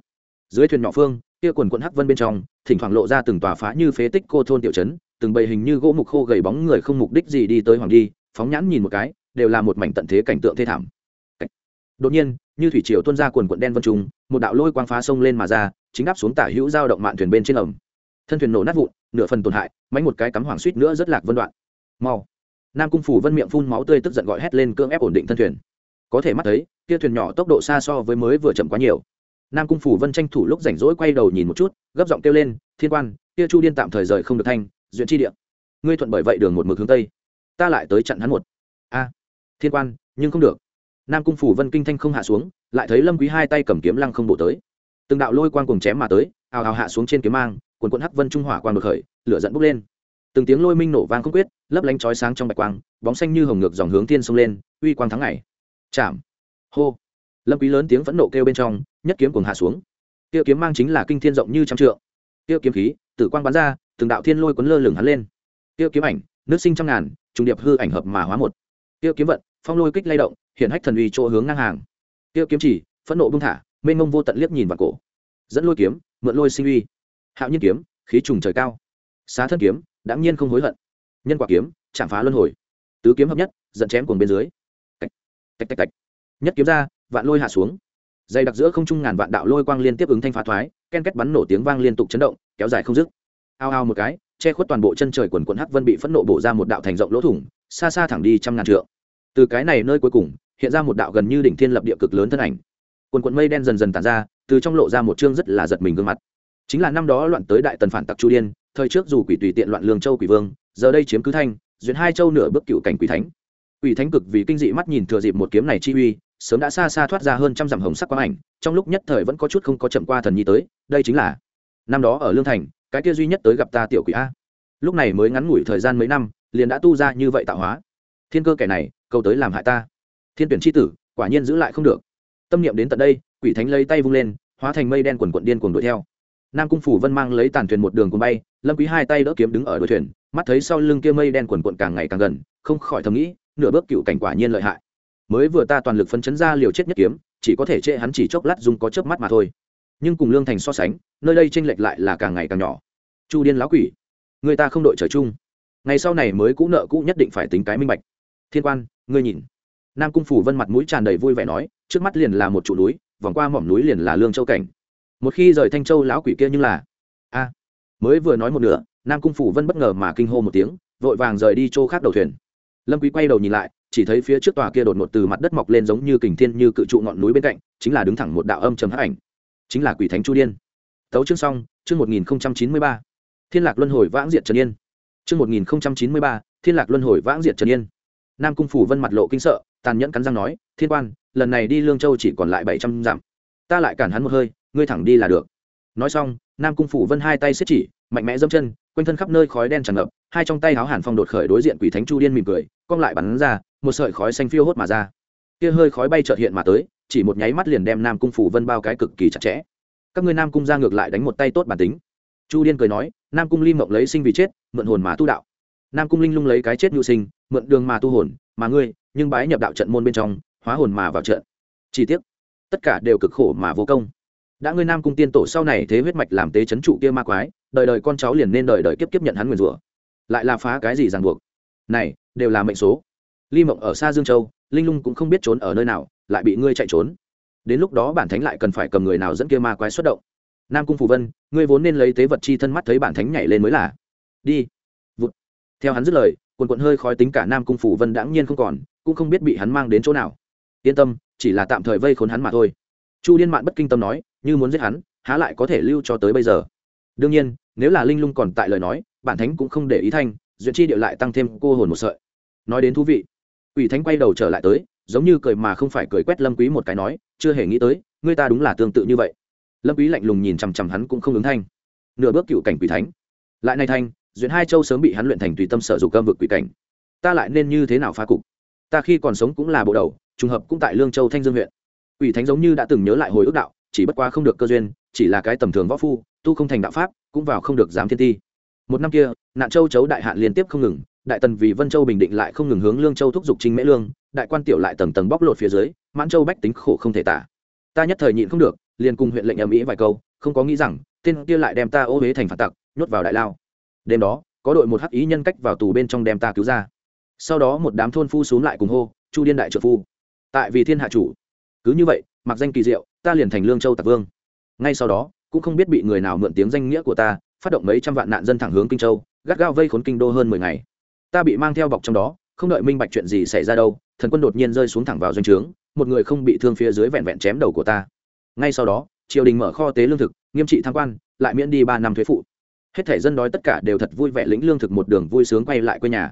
Dưới thuyền nhỏ phương, kia quần quận hắc vân bên trong, thỉnh thoảng lộ ra từng tòa phá như phế tích cô thôn tiểu trấn, từng bầy hình như gỗ mục khô gầy bóng người không mục đích gì đi tới hoàng đi, phóng nhãn nhìn một cái, đều là một mảnh tận thế cảnh tượng thê thảm. Đột nhiên, như thủy triều tuôn ra quần quận đen vân trung một đạo lôi quang phá sông lên mà ra, chính áp xuống tả hữu giao động mạn thuyền bên trên ẩm thân thuyền nổ nát vụn, nửa phần tổn hại mánh một cái cắm hoảng suýt nữa rất lạc vân đoạn. Mau. Nam cung phủ vân miệng phun máu tươi tức giận gọi hét lên cưỡng ép ổn định thân thuyền. Có thể mắt thấy kia thuyền nhỏ tốc độ xa so với mới vừa chậm quá nhiều. Nam cung phủ vân tranh thủ lúc rảnh rỗi quay đầu nhìn một chút, gấp giọng kêu lên, thiên quan kia chu điên tạm thời rời không được thanh, duyện chi địa. Ngươi thuận bởi vậy đường một mực hướng tây, ta lại tới chặn hắn một. A, thiên quan, nhưng không được. Nam cung phủ vân kinh thanh không hạ xuống, lại thấy lâm quý hai tay cầm kiếm lăng không bổ tới. Từng đạo lôi quang cùng chém mà tới, ào ào hạ xuống trên kiếm mang quần quần hắc vân trung hỏa quang được khởi, lửa giận bốc lên. Từng tiếng lôi minh nổ vang không quyết, lấp lánh chói sáng trong bạch quang, bóng xanh như hồng ngược dòng hướng thiên sông lên, uy quang thắng ngày. Chạm. Hô. Lâm quý lớn tiếng phẫn nộ kêu bên trong, nhất kiếm cuồng hạ xuống. Tiêu kiếm mang chính là kinh thiên rộng như trăm trượng. Tiêu kiếm khí, tử quang bắn ra, từng đạo thiên lôi cuốn lơ lửng hắn lên. Tiêu kiếm ảnh, nước sinh trăm ngàn, trùng điệp hư ảnh hợp mà hóa một. Tiêu kiếm vận, phong lôi kích lay động, hiện hách thần uy chỗ hướng ngang hàng. Tiêu kiếm chỉ, phẫn nộ bung thả, mênh mông vô tận liếc nhìn vào cổ. Dẫn lôi kiếm, mượn lôi sinh uy hạo nhiên kiếm, khí trùng trời cao. Xá thân kiếm đáng nhiên không hối hận. Nhân quả kiếm, chạm phá luân hồi. Tứ kiếm hợp nhất dẫn chém cuồng bên dưới. Tạch tạch tạch tạch. Nhất kiếm ra, vạn lôi hạ xuống. Dày đặc giữa không trung ngàn vạn đạo lôi quang liên tiếp ứng thanh phá thoái, ken két bắn nổ tiếng vang liên tục chấn động, kéo dài không dứt. Ao ao một cái, che khuất toàn bộ chân trời quần quần hắc vân bị phẫn nộ bổ ra một đạo thành rộng lỗ thủng, xa xa thẳng đi trăm ngàn trượng. Từ cái này nơi cuối cùng, hiện ra một đạo gần như đỉnh thiên lập địa cực lớn thân ảnh. Quần quần mây đen dần dần tàn ra, từ trong lộ ra một chương rất là giật mình gương mặt chính là năm đó loạn tới đại tần phản tặc chu điên, thời trước dù quỷ tùy tiện loạn lương châu quỷ vương, giờ đây chiếm cứ thanh, duyệt hai châu nửa bước cựu cảnh quỷ thánh. Quỷ thánh cực vì kinh dị mắt nhìn thừa dịp một kiếm này chi uy, sớm đã xa xa thoát ra hơn trăm dặm hồng sắc quang ảnh, trong lúc nhất thời vẫn có chút không có chậm qua thần nhi tới, đây chính là năm đó ở lương thành, cái kia duy nhất tới gặp ta tiểu quỷ a. Lúc này mới ngắn ngủi thời gian mấy năm, liền đã tu ra như vậy tạo hóa. Thiên cơ kẻ này câu tới làm hại ta. Thiên tuyển c h i tử, quả nhiên giữ lại không được. Tâm niệm đến tận đây, quỷ thánh lấy tay vung lên, hóa thành mây đen quần quận điên cuồng đuổi theo nam cung phủ vân mang lấy tàn thuyền một đường cùng bay, lâm quý hai tay đỡ kiếm đứng ở đuôi thuyền, mắt thấy sau lưng kia mây đen quần quận càng ngày càng gần, không khỏi thầm nghĩ, nửa bước cựu cảnh quả nhiên lợi hại. Mới vừa ta toàn lực phân chấn ra liều chết nhất kiếm, chỉ có thể trễ hắn chỉ chốc lát dùng có chớp mắt mà thôi. Nhưng cùng lương thành so sánh, nơi đây tranh lệch lại là càng ngày càng nhỏ. Chu điên lão quỷ, người ta không đội trời chung. Ngày sau này mới cũ nợ cũ nhất định phải tính cái minh bạch. Thiên quan, ngươi nhìn. Nam cung phủ vân mặt mũi tràn đầy vui vẻ nói, trước mắt liền là một trụ núi, vòng qua mỏm núi liền là lương châu cảnh một khi rời thanh châu lão quỷ kia nhưng là, a, mới vừa nói một nửa, nam cung phủ vân bất ngờ mà kinh hô một tiếng, vội vàng rời đi chỗ khác đầu thuyền. Lâm quý quay đầu nhìn lại, chỉ thấy phía trước tòa kia đột ngột từ mặt đất mọc lên giống như kình thiên như cự trụ ngọn núi bên cạnh, chính là đứng thẳng một đạo âm trầm hắc ảnh. Chính là quỷ thánh chu điên. Tấu chương xong, chương một nghìn chín mươi ba. Thiên lạc luân hồi vãng diệt trần yên. Chương một nghìn chín mươi ba, thiên lạc luân hồi vãng diệt trần yên. Nam cung phủ vân mặt lộ kinh sợ, tàn nhẫn cắn răng nói, thiên quan, lần này đi lương châu chỉ còn lại bảy trăm dặm ta lại cản hắn một hơi, ngươi thẳng đi là được. Nói xong, nam cung phủ vân hai tay xếp chỉ, mạnh mẽ dâm chân, quanh thân khắp nơi khói đen tràn ngập, hai trong tay háo hàn phong đột khởi đối diện quỷ thánh chu điên mỉm cười, cong lại bắn ra, một sợi khói xanh phiêu hốt mà ra. Kia hơi khói bay chợt hiện mà tới, chỉ một nháy mắt liền đem nam cung phủ vân bao cái cực kỳ chặt chẽ. Các ngươi nam cung ra ngược lại đánh một tay tốt bản tính. Chu điên cười nói, nam cung lim mộng lấy sinh vì chết, mượn hồn mà tu đạo. Nam cung linh lung lấy cái chết nhu sinh, mượn đường mà tu hồn, mà ngươi, nhưng bái nhập đạo trận môn bên trong, hóa hồn mà vào trận. Chi tiết tất cả đều cực khổ mà vô công. Đã ngươi nam cung tiên tổ sau này thế huyết mạch làm tế chấn trụ kia ma quái, đời đời con cháu liền nên đời đời kiếp kiếp nhận hắn nguyền rủa. Lại là phá cái gì ràng buộc? Này, đều là mệnh số. Ly mộng ở xa dương châu, linh lung cũng không biết trốn ở nơi nào, lại bị ngươi chạy trốn. Đến lúc đó bản thánh lại cần phải cầm người nào dẫn kia ma quái xuất động. Nam cung phù vân, ngươi vốn nên lấy tế vật chi thân mắt thấy bản thánh nhảy lên mới là. Đi. Vụt. Theo hắn dứt lời, quần quận hơi khói tính cả nam cung phủ vân đãng nhiên không còn, cũng không biết bị hắn mang đến chỗ nào. Yên tâm chỉ là tạm thời vây khốn hắn mà thôi. Chu điên mạn bất kinh tâm nói, như muốn giết hắn, há lại có thể lưu cho tới bây giờ. Đương nhiên, nếu là linh lung còn tại lời nói, bản thánh cũng không để ý thanh, duyện chi điệu lại tăng thêm cô hồn một sợi. Nói đến thú vị ủy thánh quay đầu trở lại tới, giống như cười mà không phải cười quét lâm quý một cái nói, chưa hề nghĩ tới, người ta đúng là tương tự như vậy. Lâm quý lạnh lùng nhìn chằm chằm hắn cũng không ứng thanh. Nửa bước cựu cảnh quỷ thánh. Lại này thanh, duyện hai châu sớm bị hắn luyện thành tùy tâm sở dục cơm vực quỷ cảnh. Ta lại nên như thế nào phá cục? Ta khi còn sống cũng là bộ đầu trùng hợp cũng tại lương châu thanh dương huyện. Ủy thánh giống như đã từng nhớ lại hồi ước đạo, chỉ bất quá không được cơ duyên, chỉ là cái tầm thường võ phu, tu không thành đạo pháp, cũng vào không được giám thiên ti. Một năm kia, nạn châu chấu đại hạn liên tiếp không ngừng, đại tần vì vân châu bình định lại không ngừng hướng lương châu thúc giục trinh mễ lương, đại quan tiểu lại tầng tầng bóc lột phía dưới, mãn châu bách tính khổ không thể tả. Ta nhất thời nhịn không được, liền cùng huyện lệnh ầm ĩ vài câu, không có nghĩ rằng, tên kia lại đem ta ô huế thành phản tặc, nhốt vào đại lao. Đêm đó, có đội một hắc ý nhân cách vào tù bên trong đem ta cứu ra. Sau đó một đám thôn phu xuống lại cùng hô, chu điên đại trợ phu tại vì thiên hạ chủ. Cứ như vậy, mặc danh kỳ diệu, ta liền thành lương châu tạc vương. Ngay sau đó, cũng không biết bị người nào mượn tiếng danh nghĩa của ta, phát động mấy trăm vạn nạn dân thẳng hướng kinh châu, gắt gao vây khốn kinh đô hơn mười ngày. Ta bị mang theo bọc trong đó, không đợi minh bạch chuyện gì xảy ra đâu, thần quân đột nhiên rơi xuống thẳng vào doanh trướng, một người không bị thương phía dưới vẹn vẹn chém đầu của ta. Ngay sau đó, triều đình mở kho tế lương thực, nghiêm trị tham quan, lại miễn đi ba năm thuế phụ. Hết thể dân đói tất cả đều thật vui vẻ lĩnh lương thực một đường vui sướng quay lại quê nhà.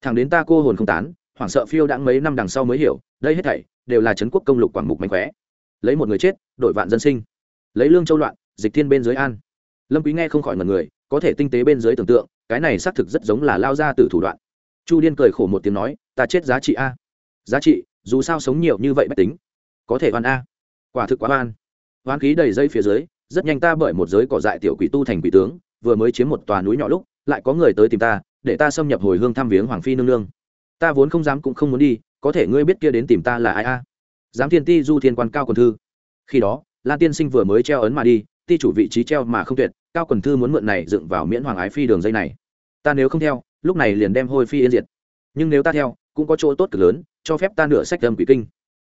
Thằng đến ta cô hồn không tán, hoảng sợ phiêu đã mấy năm đằng sau mới hiểu đây hết thảy đều là trấn quốc công lục quảng mục mạnh khỏe lấy một người chết đội vạn dân sinh. Lấy lương châu loạn, dịch thiên bên dưới an. Lâm quý nghe không khỏi ngần người, có thể tinh tế bên dưới tưởng tượng, cái này xác thực rất giống là lao ra từ thủ đoạn. Chu điên cười khổ một tiếng nói, ta chết giá trị a. Giá trị? Dù sao sống nhiều như vậy bách tính, có thể oan a. Quả thực quá oan. Oan khí đầy dây phía dưới, rất nhanh ta bởi một giới cỏ dại tiểu quỷ tu thành quỷ tướng, vừa mới chiếm một tòa núi nhỏ lúc, lại có người tới tìm ta, để ta xâm nhập hồi hương thăm viếng hoàng phi nương nương. Ta vốn không dám cũng không muốn đi có thể ngươi biết kia đến tìm ta là ai a? Giám thiên ti du thiên quan cao quần thư. Khi đó, lan tiên sinh vừa mới treo ấn mà đi, ti chủ vị trí treo mà không tuyệt, cao quần thư muốn mượn này dựng vào miễn hoàng ái phi đường dây này. Ta nếu không theo, lúc này liền đem hôi phi yên diệt. Nhưng nếu ta theo, cũng có chỗ tốt cực lớn, cho phép ta nửa sách âm quỷ kinh.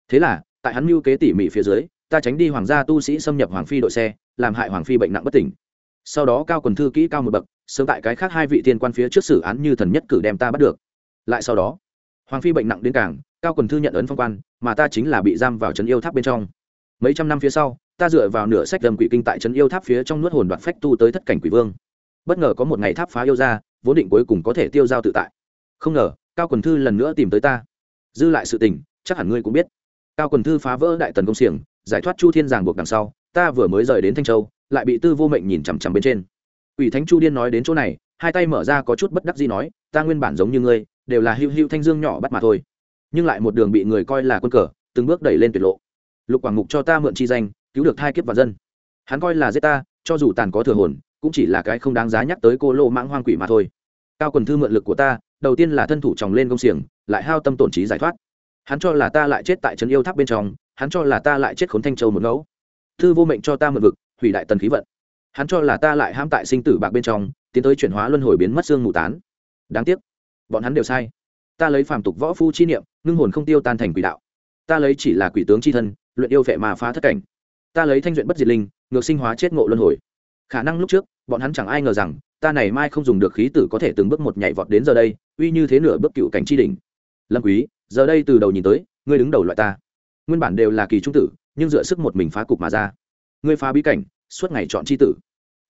Thế là, tại hắn mưu kế tỉ mỉ phía dưới, ta tránh đi hoàng gia tu sĩ xâm nhập hoàng phi đội xe, làm hại hoàng phi bệnh nặng bất tỉnh. Sau đó cao quần thư kỹ cao một bậc, sớm tại cái khác hai vị tiên quan phía trước xử án như thần nhất cử đem ta bắt được. Lại sau đó hoàng phi bệnh nặng đến cảng cao quần thư nhận ấn phong quan, mà ta chính là bị giam vào trấn yêu tháp bên trong. Mấy trăm năm phía sau, ta dựa vào nửa sách đầm quỷ kinh tại trấn yêu tháp phía trong nuốt hồn đoạt phách tu tới thất cảnh quỷ vương. Bất ngờ có một ngày tháp phá yêu ra, vốn định cuối cùng có thể tiêu giao tự tại. Không ngờ, cao quần thư lần nữa tìm tới ta. Dư lại sự tình, chắc hẳn ngươi cũng biết. Cao quần thư phá vỡ đại tần công xiềng, giải thoát chu thiên giảng buộc đằng sau, ta vừa mới rời đến thanh châu, lại bị tư vô mệnh nhìn chằm chằm bên trên. Ủy thánh chu điên nói đến chỗ này, hai tay mở ra có chút bất đắc gì nói, ta nguyên bản giống như ngươi đều là hữu hữu thanh dương nhỏ bắt mà thôi. Nhưng lại một đường bị người coi là quân cờ, từng bước đẩy lên tuyệt lộ. Lục quảng mục cho ta mượn chi danh, cứu được thai kiếp và dân. Hắn coi là giết ta, cho dù tàn có thừa hồn, cũng chỉ là cái không đáng giá nhắc tới cô lô mãng hoang quỷ mà thôi. Cao quần thư mượn lực của ta, đầu tiên là thân thủ tròng lên công xiềng, lại hao tâm tổn trí giải thoát. Hắn cho là ta lại chết tại trấn yêu tháp bên trong, hắn cho là ta lại chết khốn thanh châu một ngẫu. Thư vô mệnh cho ta mượn vực, hủy đại tần khí vận. Hắn cho là ta lại ham tại sinh tử bạc bên trong, tiến tới chuyển hóa luân hồi biến mất xương mù tán. Đáng tiếc bọn hắn đều sai. Ta lấy phàm tục võ phu chi niệm, ngưng hồn không tiêu tan thành quỷ đạo. Ta lấy chỉ là quỷ tướng chi thân, luyện yêu vệ mà phá thất cảnh. Ta lấy thanh duyện bất diệt linh, ngược sinh hóa chết ngộ luân hồi. Khả năng lúc trước, bọn hắn chẳng ai ngờ rằng, ta này mai không dùng được khí tử có thể từng bước một nhảy vọt đến giờ đây, uy như thế nửa bước cựu cảnh chi đỉnh. Lâm quý, giờ đây từ đầu nhìn tới, ngươi đứng đầu loại ta. Nguyên bản đều là kỳ trung tử, nhưng dựa sức một mình phá cục mà ra. Ngươi phá bí cảnh, suốt ngày chọn chi tử.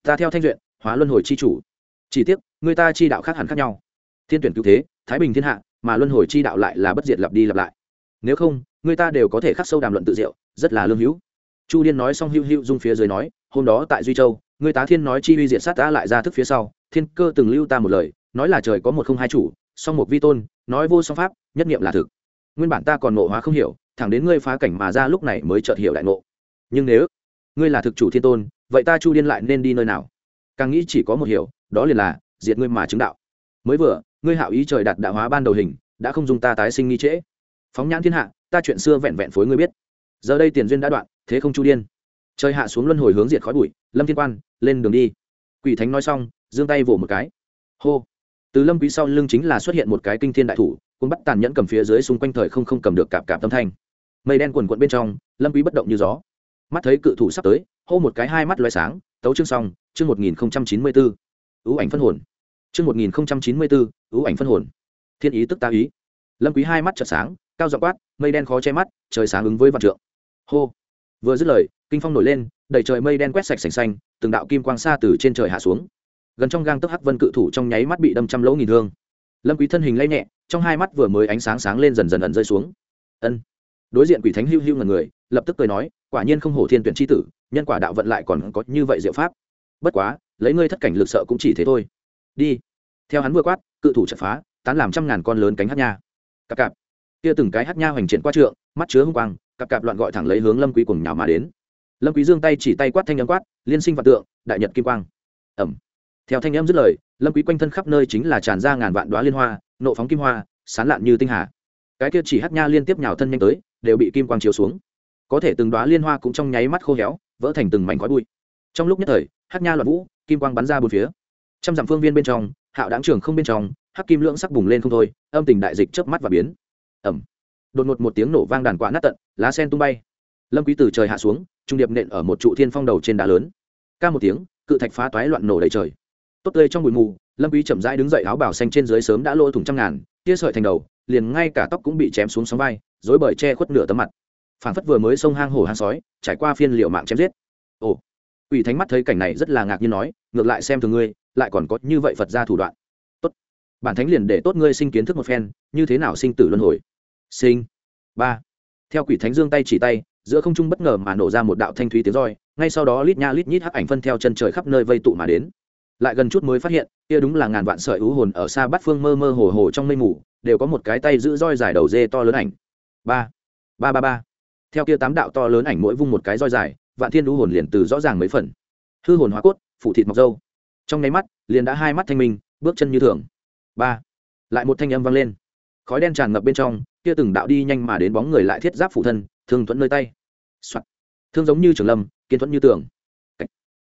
Ta theo thanh duyện, hóa luân hồi chi chủ. Chỉ tiếc người ta chi đạo khác hẳn khác nhau thiên tuyển cứu thế, thái bình thiên hạ, mà luân hồi chi đạo lại là bất diệt lặp đi lặp lại. Nếu không, người ta đều có thể khắc sâu đàm luận tự diệu, rất là lương hữu. Chu điên nói xong hữu hữu dung phía dưới nói, hôm đó tại duy châu, người tá thiên nói chi uy diệt sát ta lại ra thức phía sau, thiên cơ từng lưu ta một lời, nói là trời có một không hai chủ, song một vi tôn, nói vô song pháp, nhất nghiệm là thực. Nguyên bản ta còn ngộ hóa không hiểu, thẳng đến ngươi phá cảnh mà ra lúc này mới chợt hiểu đại ngộ. Nhưng nếu ngươi là thực chủ thiên tôn, vậy ta chu điên lại nên đi nơi nào? Càng nghĩ chỉ có một hiểu, đó liền là diệt ngươi mà chứng đạo. Mới vừa ngươi hạo ý trời đặt đạo hóa ban đầu hình, đã không dùng ta tái sinh nghi trễ. Phóng nhãn thiên hạ, ta chuyện xưa vẹn vẹn phối ngươi biết. Giờ đây tiền duyên đã đoạn, thế không chu điên. Trời hạ xuống luân hồi hướng diệt khói bụi, lâm thiên quan, lên đường đi. Quỷ thánh nói xong, giương tay vỗ một cái. Hô. Từ lâm quý sau lưng chính là xuất hiện một cái kinh thiên đại thủ cũng bắt tàn nhẫn cầm phía dưới xung quanh thời không không cầm được cạp cạp tâm thanh. Mây đen quần quận bên trong, lâm quý bất động như gió. Mắt thấy cự thủ sắp tới, hô một cái hai mắt loé sáng, tấu chương xong, chương một nghìn chín mươi bốn ưu ảnh phân hồn chương một nghìn chín mươi bốn ưu ảnh phân hồn. Thiên ý tức ta ý. Lâm quý hai mắt chợt sáng cao giọng quát mây đen khó che mắt trời sáng ứng với vạn trượng. Hô. Vừa dứt lời kinh phong nổi lên đẩy trời mây đen quét sạch sành sanh, từng đạo kim quang xa từ trên trời hạ xuống. Gần trong gang tấc hắc vân cự thủ trong nháy mắt bị đâm trăm lỗ nghìn thương. Lâm quý thân hình lay nhẹ trong hai mắt vừa mới ánh sáng sáng lên dần dần ẩn rơi xuống. Ân. Đối diện quỷ thánh hưu hưu ngẩn người lập tức cười nói quả nhiên không hổ thiên tuyển chi tử nhân quả đạo vận lại còn có như vậy diệu pháp. Bất quá lấy ngươi thất cảnh lực sợ cũng chỉ thế thôi đi. Theo hắn vừa quát, cự thủ chặt phá, tán làm trăm ngàn con lớn cánh hát nha. Cặp cặp kia từng cái hát nha hoành triển qua trượng, mắt chứa hung quang cặp cặp loạn gọi thẳng lấy hướng lâm quý cùng nhào mà đến. Lâm quý dương tay chỉ tay quát thanh âm quát, liên sinh vạn tượng, đại nhật kim quang. Ẩm. Theo thanh âm dứt lời, lâm quý quanh thân khắp nơi chính là tràn ra ngàn vạn đóa liên hoa, nộ phóng kim hoa, sán lạn như tinh hà. Cái kia chỉ hát nha liên tiếp nhào thân nhanh tới, đều bị kim quang chiếu xuống. Có thể từng đóa liên hoa cũng trong nháy mắt khô héo, vỡ thành từng mảnh khói bụi. Trong lúc nhất thời, hát nha loạn vũ, kim quang bắn ra bốn phía trăm dặm phương viên bên trong, hạo đáng trường không bên trong, hắc kim lưỡng sắc bùng lên không thôi, âm tình đại dịch chớp mắt và biến. Ẩm đột ngột một tiếng nổ vang đàn quả nát tận, lá sen tung bay. Lâm quý từ trời hạ xuống, trung điệp nện ở một trụ thiên phong đầu trên đá lớn. Ca một tiếng, cự thạch phá toái loạn nổ đầy trời. Tốt tươi trong bụi mù, lâm quý chậm rãi đứng dậy áo bảo xanh trên dưới sớm đã lôi thủng trăm ngàn, tia sợi thành đầu, liền ngay cả tóc cũng bị chém xuống sóng vai, rối bời che khuất nửa tấm mặt. Phảng phất vừa mới sông hang hổ hang sói, trải qua phiên liệu mạng chém giết. Ồ. Ủy thánh mắt thấy cảnh này rất là ngạc nhiên nói, ngược lại xem thường ngươi lại còn có như vậy phật gia thủ đoạn. Tốt. Bản thánh liền để tốt ngươi sinh kiến thức một phen, như thế nào sinh tử luân hồi? Sinh. Ba. Theo quỷ thánh dương tay chỉ tay, giữa không trung bất ngờ mà nổ ra một đạo thanh thúy tiếng roi, ngay sau đó lít nha lít nhít hắc ảnh phân theo chân trời khắp nơi vây tụ mà đến. Lại gần chút mới phát hiện, kia đúng là ngàn vạn sợi u hồn ở xa bát phương mơ mơ hồ hồ trong mây mù, đều có một cái tay giữ roi dài đầu dê to lớn ảnh. Ba. Ba ba ba. Theo kia tám đạo to lớn ảnh mỗi vung một cái roi dài, vạn thiên u hồn liền từ rõ ràng mấy phần. Hư hồn hóa cốt phụ thịt mọc dâu trong nháy mắt, liền đã hai mắt thanh minh, bước chân như thường. Ba. Lại một thanh âm vang lên. Khói đen tràn ngập bên trong, kia từng đạo đi nhanh mà đến bóng người lại thiết giáp phụ thân, thương thuẫn nơi tay、Soạn. thương giống như trường lâm, kiên thuẫn như tường.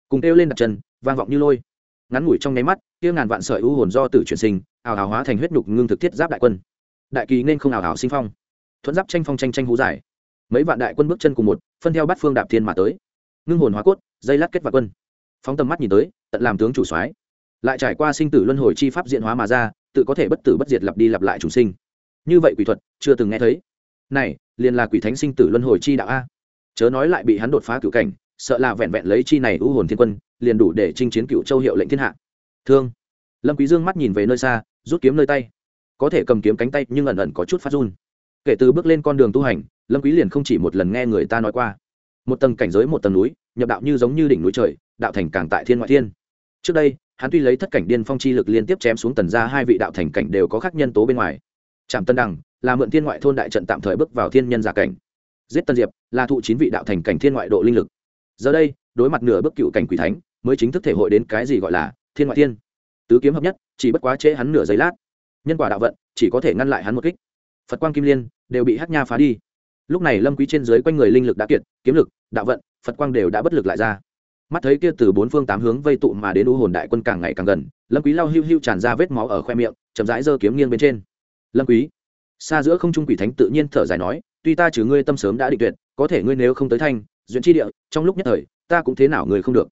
Cùng kêu lên đặt chân, vang vọng như lôi. Ngắn ngủi trong nháy mắt, kia ngàn vạn sợi u hồn do tử chuyển sinh ảo hào hóa thành huyết nhục ngưng thực thiết giáp đại quân. Đại kỳ nên không ảo hào sinh phong. Thuẫn giáp tranh phong tranh tranh hú giải mấy vạn đại quân bước chân cùng một, phân theo bát phương đạp thiên mà tới. Ngưng hồn hóa cốt, dây lát kết và quân. Phóng tầm mắt nhìn tới tận làm tướng chủ soái. Lại trải qua sinh tử luân hồi chi pháp diện hóa mà ra, tự có thể bất tử bất diệt lặp đi lặp lại chúng sinh. Như vậy quỷ thuật, chưa từng nghe thấy. Này, liền là quỷ thánh sinh tử luân hồi chi đạo a. Chớ nói lại bị hắn đột phá cựu cảnh, sợ là vẹn vẹn lấy chi này u hồn thiên quân, liền đủ để chinh chiến cựu châu hiệu lệnh thiên hạ. Thương. Lâm quý dương mắt nhìn về nơi xa, rút kiếm nơi tay. Có thể cầm kiếm cánh tay, nhưng ẩn ẩn có chút phát run. Kể từ bước lên con đường tu hành, lâm quý liền không chỉ một lần nghe người ta nói qua. Một tầng cảnh giới, một tầng núi, nhập đạo như giống như đỉnh núi trời, đạo thành càng tại thiên ngoại thiên trước đây, hắn tuy lấy thất cảnh điên phong chi lực liên tiếp chém xuống tần ra hai vị đạo thành cảnh đều có khác nhân tố bên ngoài. Trạm tân đằng là mượn thiên ngoại thôn đại trận tạm thời bước vào thiên nhân giả cảnh. Giết tân diệp là thụ chín vị đạo thành cảnh thiên ngoại độ linh lực. Giờ đây, đối mặt nửa bước cựu cảnh quỷ thánh, mới chính thức thể hội đến cái gì gọi là thiên ngoại thiên. Tứ kiếm hợp nhất, chỉ bất quá chế hắn nửa giây lát. Nhân quả đạo vận, chỉ có thể ngăn lại hắn một kích. Phật quang kim liên, đều bị hát nha phá đi. Lúc này lâm quý trên dưới quanh người linh lực đã kiệt, kiếm lực, đạo vận, phật quang đều đã bất lực lại ra mắt thấy kia từ bốn phương tám hướng vây tụ mà đến u hồn đại quân càng ngày càng gần, lâm quý lao hưu hưu tràn ra vết máu ở khoe miệng, chậm rãi giơ kiếm nghiêng bên trên. Lâm quý. Xa giữa không trung quỷ thánh tự nhiên thở dài nói, tuy ta trừ ngươi tâm sớm đã định tuyệt, có thể ngươi nếu không tới thanh duyên chi địa, trong lúc nhất thời, ta cũng thế nào người không được.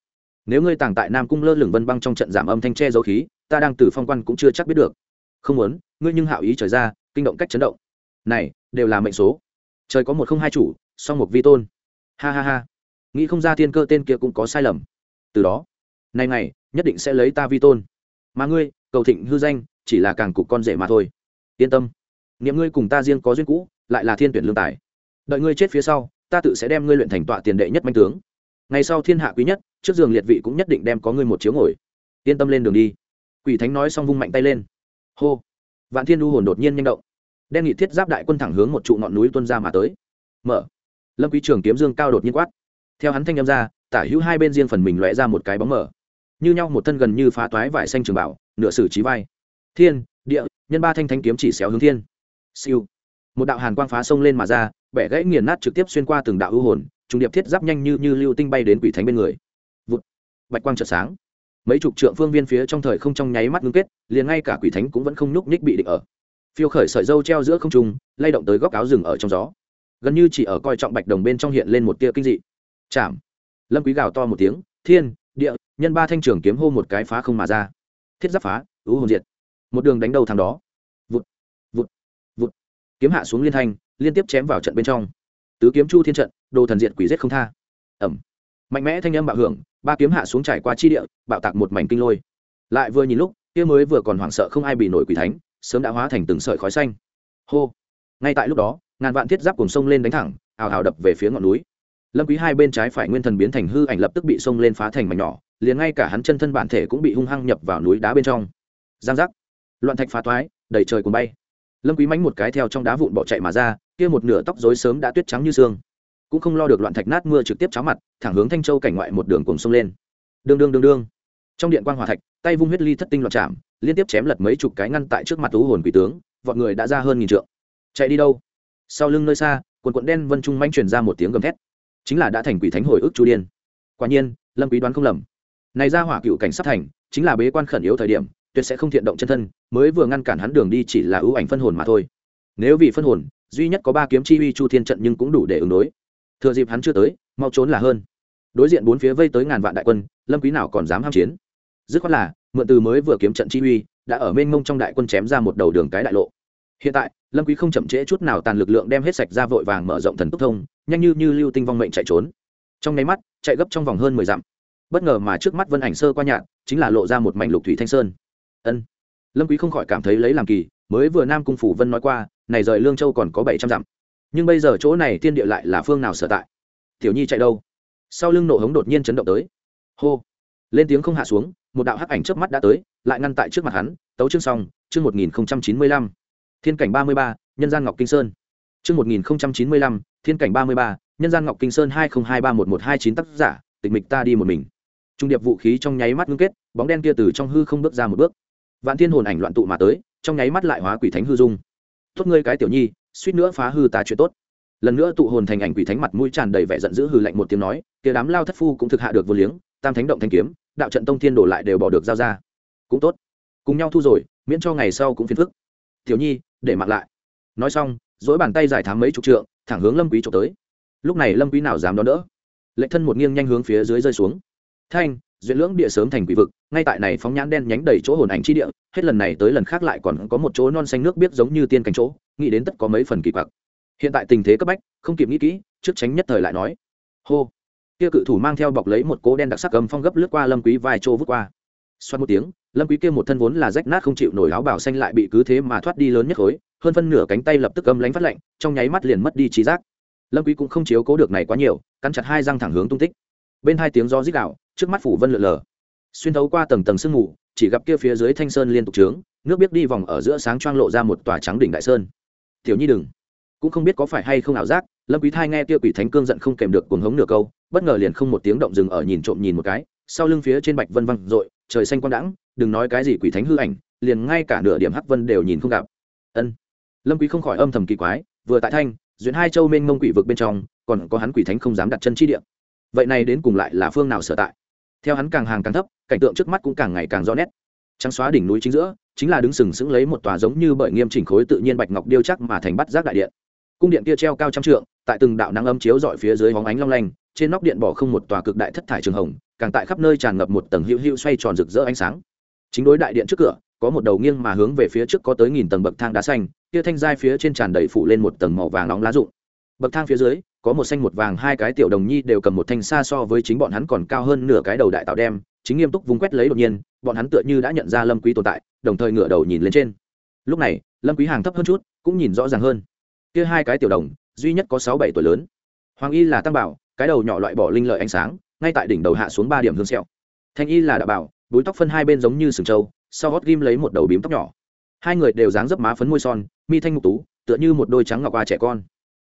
Nếu ngươi tàng tại nam cung lơ lửng vân băng trong trận giảm âm thanh tre dấu khí, ta đang từ phong quan cũng chưa chắc biết được. Không muốn, ngươi nhưng hảo ý trời ra, kinh động cách chấn động. Này, đều là mệnh số. Trời có một không hai chủ, song một vi tôn. Ha ha ha nghĩ không ra thiên cơ tên kia cũng có sai lầm. Từ đó, nay này nhất định sẽ lấy ta vi tôn. Mà ngươi, cầu thịnh hư danh, chỉ là càng cục con rể mà thôi. Yên tâm. Niệm ngươi cùng ta riêng có duyên cũ, lại là thiên tuyển lương tài. Đợi ngươi chết phía sau, ta tự sẽ đem ngươi luyện thành tọa tiền đệ nhất manh tướng. Ngày sau thiên hạ quý nhất, trước giường liệt vị cũng nhất định đem có ngươi một chiếu ngồi. Yên tâm lên đường đi. Quỷ thánh nói xong vung mạnh tay lên. Hô. Vạn thiên đu hồn đột nhiên nhanh động. Đen nghị thiết giáp đại quân thẳng hướng một trụ ngọn núi tuân ra mà tới. Mở. Lâm quý trường kiếm dương cao đột nhiên quát theo hắn thanh âm ra, tả hữu hai bên riêng phần mình lóe ra một cái bóng mở như nhau một thân gần như phá toái vải xanh trường bảo, nửa sử trí vai. Thiên, địa, nhân ba thanh thanh kiếm chỉ xéo hướng thiên. Siêu. Một đạo hàn quang phá sông lên mà ra, bẻ gãy nghiền nát trực tiếp xuyên qua từng đạo ưu hồn, trùng điệp thiết giáp nhanh như như lưu tinh bay đến quỷ thánh bên người. Vụt. Bạch quang trợ sáng. Mấy chục trượng phương viên phía trong thời không trong nháy mắt ngưng kết, liền ngay cả quỷ thánh cũng vẫn không nhúc nhích bị định ở. Phiêu khởi sợi dâu treo giữa không trung, lay động tới góc áo rừng ở trong gió. Gần như chỉ ở coi trọng bạch đồng bên trong hiện lên một tia kinh dị chạm. Lâm quý gào to một tiếng, thiên, địa, nhân ba thanh trường kiếm hô một cái phá không mà ra. Thiết giáp phá ưu hồn diệt. Một đường đánh đầu thằng đó. Vụt vụt vụt. Kiếm hạ xuống liên thanh, liên tiếp chém vào trận bên trong. Tứ kiếm chu thiên trận, đồ thần diệt quỷ giết không tha. Ẩm. Mạnh mẽ thanh âm bạo hưởng, ba kiếm hạ xuống trải qua chi địa, bạo tạc một mảnh kinh lôi. Lại vừa nhìn lúc, kia mới vừa còn hoảng sợ không ai bị nổi quỷ thánh, sớm đã hóa thành từng sợi khói xanh. Hô. Ngay tại lúc đó, ngàn vạn thiết giáp cùng sông lên đánh thẳng, ào ào đập về phía ngọn núi lâm quý hai bên trái phải nguyên thần biến thành hư ảnh lập tức bị xông lên phá thành mảnh nhỏ, liền ngay cả hắn chân thân bản thể cũng bị hung hăng nhập vào núi đá bên trong. Giang giác. Loạn thạch phá toái, đầy trời cuồng bay. Lâm quý mánh một cái theo trong đá vụn bỏ chạy mà ra, kia một nửa tóc rối sớm đã tuyết trắng như xương. Cũng không lo được loạn thạch nát mưa trực tiếp cháo mặt, thẳng hướng thanh châu cảnh ngoại một đường cùng xông lên. Đương đương đương đương. Trong điện quang hòa thạch, tay vung huyết ly thất tinh loạn chạm, liên tiếp chém lật mấy chục cái ngăn tại trước mặt tú hồn quỷ tướng, vọt người đã ra hơn nghìn trượng. Chạy đi đâu? Sau lưng nơi xa, quần quận đen vân trung manh truyền ra một tiếng gầm thét chính là đã thành quỷ thánh hồi ức chu điên. Quả nhiên, lâm quý đoán không lầm. Này ra hỏa cựu cảnh sắp thành, chính là bế quan khẩn yếu thời điểm, tuyệt sẽ không thiện động chân thân, mới vừa ngăn cản hắn đường đi chỉ là ưu ảnh phân hồn mà thôi. Nếu vì phân hồn, duy nhất có ba kiếm chi uy chu thiên trận nhưng cũng đủ để ứng đối. Thừa dịp hắn chưa tới, mau trốn là hơn. Đối diện bốn phía vây tới ngàn vạn đại quân, lâm quý nào còn dám ham chiến? Dứt khoát là, mượn từ mới vừa kiếm trận chi uy, đã ở mênh mông trong đại quân chém ra một đầu đường cái đại lộ. Hiện tại, lâm quý không chậm trễ chút nào tàn lực lượng đem hết sạch ra vội vàng mở rộng thần tốc thông nhanh như như lưu tinh vong mệnh chạy trốn. Trong nháy mắt, chạy gấp trong vòng hơn mười dặm. Bất ngờ mà trước mắt vân ảnh sơ qua nhạn, chính là lộ ra một mảnh lục thủy thanh sơn. Ân. Lâm quý không khỏi cảm thấy lấy làm kỳ, mới vừa nam cung phủ vân nói qua, này rời lương châu còn có bảy trăm dặm. Nhưng bây giờ chỗ này thiên địa lại là phương nào sở tại? Tiểu nhi chạy đâu? Sau lưng nổ hống đột nhiên chấn động tới. Hô. Lên tiếng không hạ xuống, một đạo hắc ảnh chớp mắt đã tới, lại ngăn tại trước mặt hắn, tấu chương xong, chương một nghìn chín mươi lăm. Thiên cảnh ba mươi ba, nhân gian ngọc kinh sơn chương một nghìn chín mươi lăm, thiên cảnh ba mươi ba, nhân gian ngọc kinh sơn hai nghìn hai ba một một hai chín tác giả, tịch mịch ta đi một mình. Trung điệp vũ khí trong nháy mắt ngưng kết, bóng đen kia từ trong hư không bước ra một bước. Vạn thiên hồn ảnh loạn tụ mà tới, trong nháy mắt lại hóa quỷ thánh hư dung. Tốt ngươi cái tiểu nhi, suýt nữa phá hư ta chuyện tốt. Lần nữa tụ hồn thành ảnh quỷ thánh mặt mũi tràn đầy vẻ giận dữ hư lạnh một tiếng nói, kia đám lao thất phu cũng thực hạ được vô liếng, tam thánh động thanh kiếm, đạo trận tông thiên đổ lại đều bỏ được giao ra. Cũng tốt. Cùng nhau thu rồi, miễn cho ngày sau cũng phiền phức. Tiểu nhi, để mặc lại. Nói xong dỗi bàn tay giải thám mấy chục trượng, thẳng hướng lâm quý trộm tới. Lúc này lâm quý nào dám đón đỡ? Lệ thân một nghiêng nhanh hướng phía dưới rơi xuống. Thanh duyên lưỡng địa sớm thành quỷ vực, ngay tại này phóng nhãn đen nhánh đầy chỗ hồn ảnh chi địa, hết lần này tới lần khác lại còn có một chỗ non xanh nước biết giống như tiên cảnh chỗ, nghĩ đến tất có mấy phần kỳ quặc. Hiện tại tình thế cấp bách, không kịp nghĩ kỹ, trước tránh nhất thời lại nói. Hô. Kia cự thủ mang theo bọc lấy một cố đen đặc sắc cầm phong gấp lướt qua lâm quý vài chỗ vút qua. Xoát một tiếng lâm quý kia một thân vốn là rách nát không chịu nổi áo bào xanh lại bị cứ thế mà thoát đi lớn nhất khối, hơn phân nửa cánh tay lập tức âm lánh phát lạnh, trong nháy mắt liền mất đi trí giác. Lâm quý cũng không chiếu cố được này quá nhiều, cắn chặt hai răng thẳng hướng tung tích. Bên hai tiếng gió rít gào, trước mắt phủ vân lượn lờ. Xuyên thấu qua tầng tầng sương mù, chỉ gặp kia phía dưới thanh sơn liên tục trướng, nước biết đi vòng ở giữa sáng choang lộ ra một tòa trắng đỉnh đại sơn. Tiểu nhi đừng. Cũng không biết có phải hay không ảo giác, lâm quý thai nghe kia quỷ thánh cương giận không kèm được cuồng hống nửa câu, bất ngờ liền không một tiếng động dừng ở nhìn trộm nhìn một cái, sau lưng phía trên bạch vân văng rội trời xanh quang đãng đừng nói cái gì quỷ thánh hư ảnh, liền ngay cả nửa điểm hắc vân đều nhìn không gặp. Ân. Lâm quý không khỏi âm thầm kỳ quái, vừa tại thanh duyên hai châu mênh mông quỷ vực bên trong, còn có hắn quỷ thánh không dám đặt chân chi địa. Vậy này đến cùng lại là phương nào sở tại? Theo hắn càng hàng càng thấp, cảnh tượng trước mắt cũng càng ngày càng rõ nét. Trắng xóa đỉnh núi chính giữa, chính là đứng sừng sững lấy một tòa giống như bởi nghiêm chỉnh khối tự nhiên bạch ngọc điêu chắc mà thành bắt giác đại điện. Cung điện kia treo cao trăm trượng, tại từng đạo nắng âm chiếu dọi phía dưới hóng ánh long lanh, trên nóc điện bỏ không một tòa cực đại thất thải trường hồng, càng tại khắp nơi tràn ngập một tầng hữu hữu xoay tròn rực rỡ ánh sáng chính đối đại điện trước cửa, có một đầu nghiêng mà hướng về phía trước có tới nghìn tầng bậc thang đá xanh, kia thanh giai phía trên tràn đầy phủ lên một tầng màu vàng nóng lá rụng. Bậc thang phía dưới, có một xanh một vàng, hai cái tiểu đồng nhi đều cầm một thanh xa so với chính bọn hắn còn cao hơn nửa cái đầu đại tạo đem, chính nghiêm túc vùng quét lấy đột nhiên, bọn hắn tựa như đã nhận ra lâm quý tồn tại, đồng thời ngửa đầu nhìn lên trên. Lúc này, lâm quý hàng thấp hơn chút, cũng nhìn rõ ràng hơn. Kia hai cái tiểu đồng, duy nhất có sáu bảy tuổi lớn. Hoàng y là tăng bảo, cái đầu nhỏ loại bỏ linh lợi ánh sáng, ngay tại đỉnh đầu hạ xuống ba điểm hương sẹo. Thanh y là đạo bảo búi tóc phân hai bên giống như sừng trâu, sau gót ghim lấy một đầu bím tóc nhỏ. Hai người đều dáng dấp má phấn môi son, mi thanh mục tú, tựa như một đôi trắng ngọc hoa trẻ con.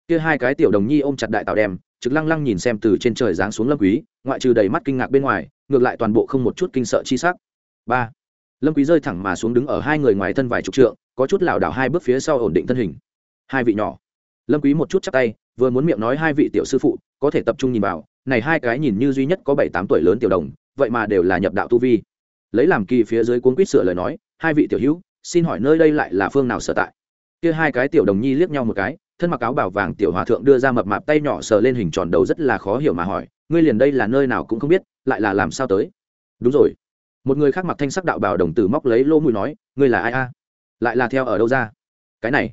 Kia hai cái tiểu đồng nhi ôm chặt đại tạo đem, trực lăng lăng nhìn xem từ trên trời giáng xuống lâm quý, ngoại trừ đầy mắt kinh ngạc bên ngoài, ngược lại toàn bộ không một chút kinh sợ chi sắc. Ba. Lâm quý rơi thẳng mà xuống đứng ở hai người ngoài thân vài chục trượng, có chút lảo đảo hai bước phía sau ổn định thân hình. Hai vị nhỏ. Lâm quý một chút chắp tay, vừa muốn miệng nói hai vị tiểu sư phụ, có thể tập trung nhìn vào, này hai cái nhìn như duy nhất có bảy tám tuổi lớn tiểu đồng vậy mà đều là nhập đạo tu vi. Lấy làm kỳ phía dưới cuốn quýt sửa lời nói, hai vị tiểu hữu, xin hỏi nơi đây lại là phương nào sở tại? Kia hai cái tiểu đồng nhi liếc nhau một cái, thân mặc áo bảo vàng tiểu hòa thượng đưa ra mập mạp tay nhỏ sờ lên hình tròn đầu rất là khó hiểu mà hỏi, ngươi liền đây là nơi nào cũng không biết, lại là làm sao tới? Đúng rồi. Một người khác mặc thanh sắc đạo bảo đồng tử móc lấy lỗ mũi nói, ngươi là ai a? Lại là theo ở đâu ra? Cái này.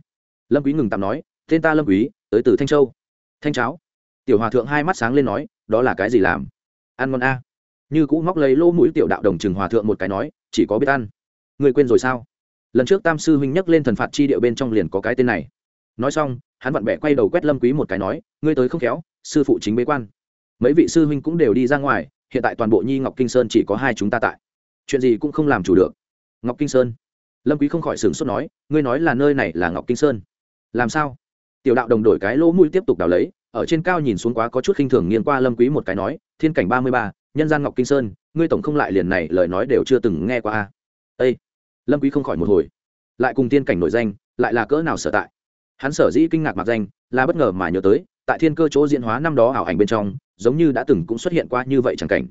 Lâm quý ngừng tạm nói, tên ta lâm quý, tới từ thanh châu. Thanh cháo. Tiểu hòa thượng hai mắt sáng lên nói, đó là cái gì làm? Ăn ngon a như cũ móc lấy lỗ mũi tiểu đạo đồng trừng hòa thượng một cái nói chỉ có biết ăn. Người quên rồi sao? Lần trước tam sư huynh nhắc lên thần phạt chi điệu bên trong liền có cái tên này. Nói xong hắn vặn bẻ quay đầu quét lâm quý một cái nói ngươi tới không khéo sư phụ chính bế quan. Mấy vị sư huynh cũng đều đi ra ngoài hiện tại toàn bộ nhi ngọc kinh sơn chỉ có hai chúng ta tại. Chuyện gì cũng không làm chủ được. Ngọc kinh sơn. Lâm quý không khỏi sửng sốt nói ngươi nói là nơi này là ngọc kinh sơn? Làm sao? Tiểu đạo đồng đổi cái lỗ mũi tiếp tục đào lấy ở trên cao nhìn xuống quá có chút khinh thường nghiêng qua lâm quý một cái nói thiên cảnh ba mươi ba, nhân gian ngọc kinh sơn, ngươi tổng không lại liền này, lời nói đều chưa từng nghe qua a. Ê! lâm quý không khỏi một hồi. Lại cùng tiên cảnh nổi danh, lại là cỡ nào sở tại? Hắn sở dĩ kinh ngạc mặc danh, là bất ngờ mà nhớ tới, tại thiên cơ chỗ diễn hóa năm đó ảo ảnh bên trong, giống như đã từng cũng xuất hiện qua như vậy chẳng cảnh.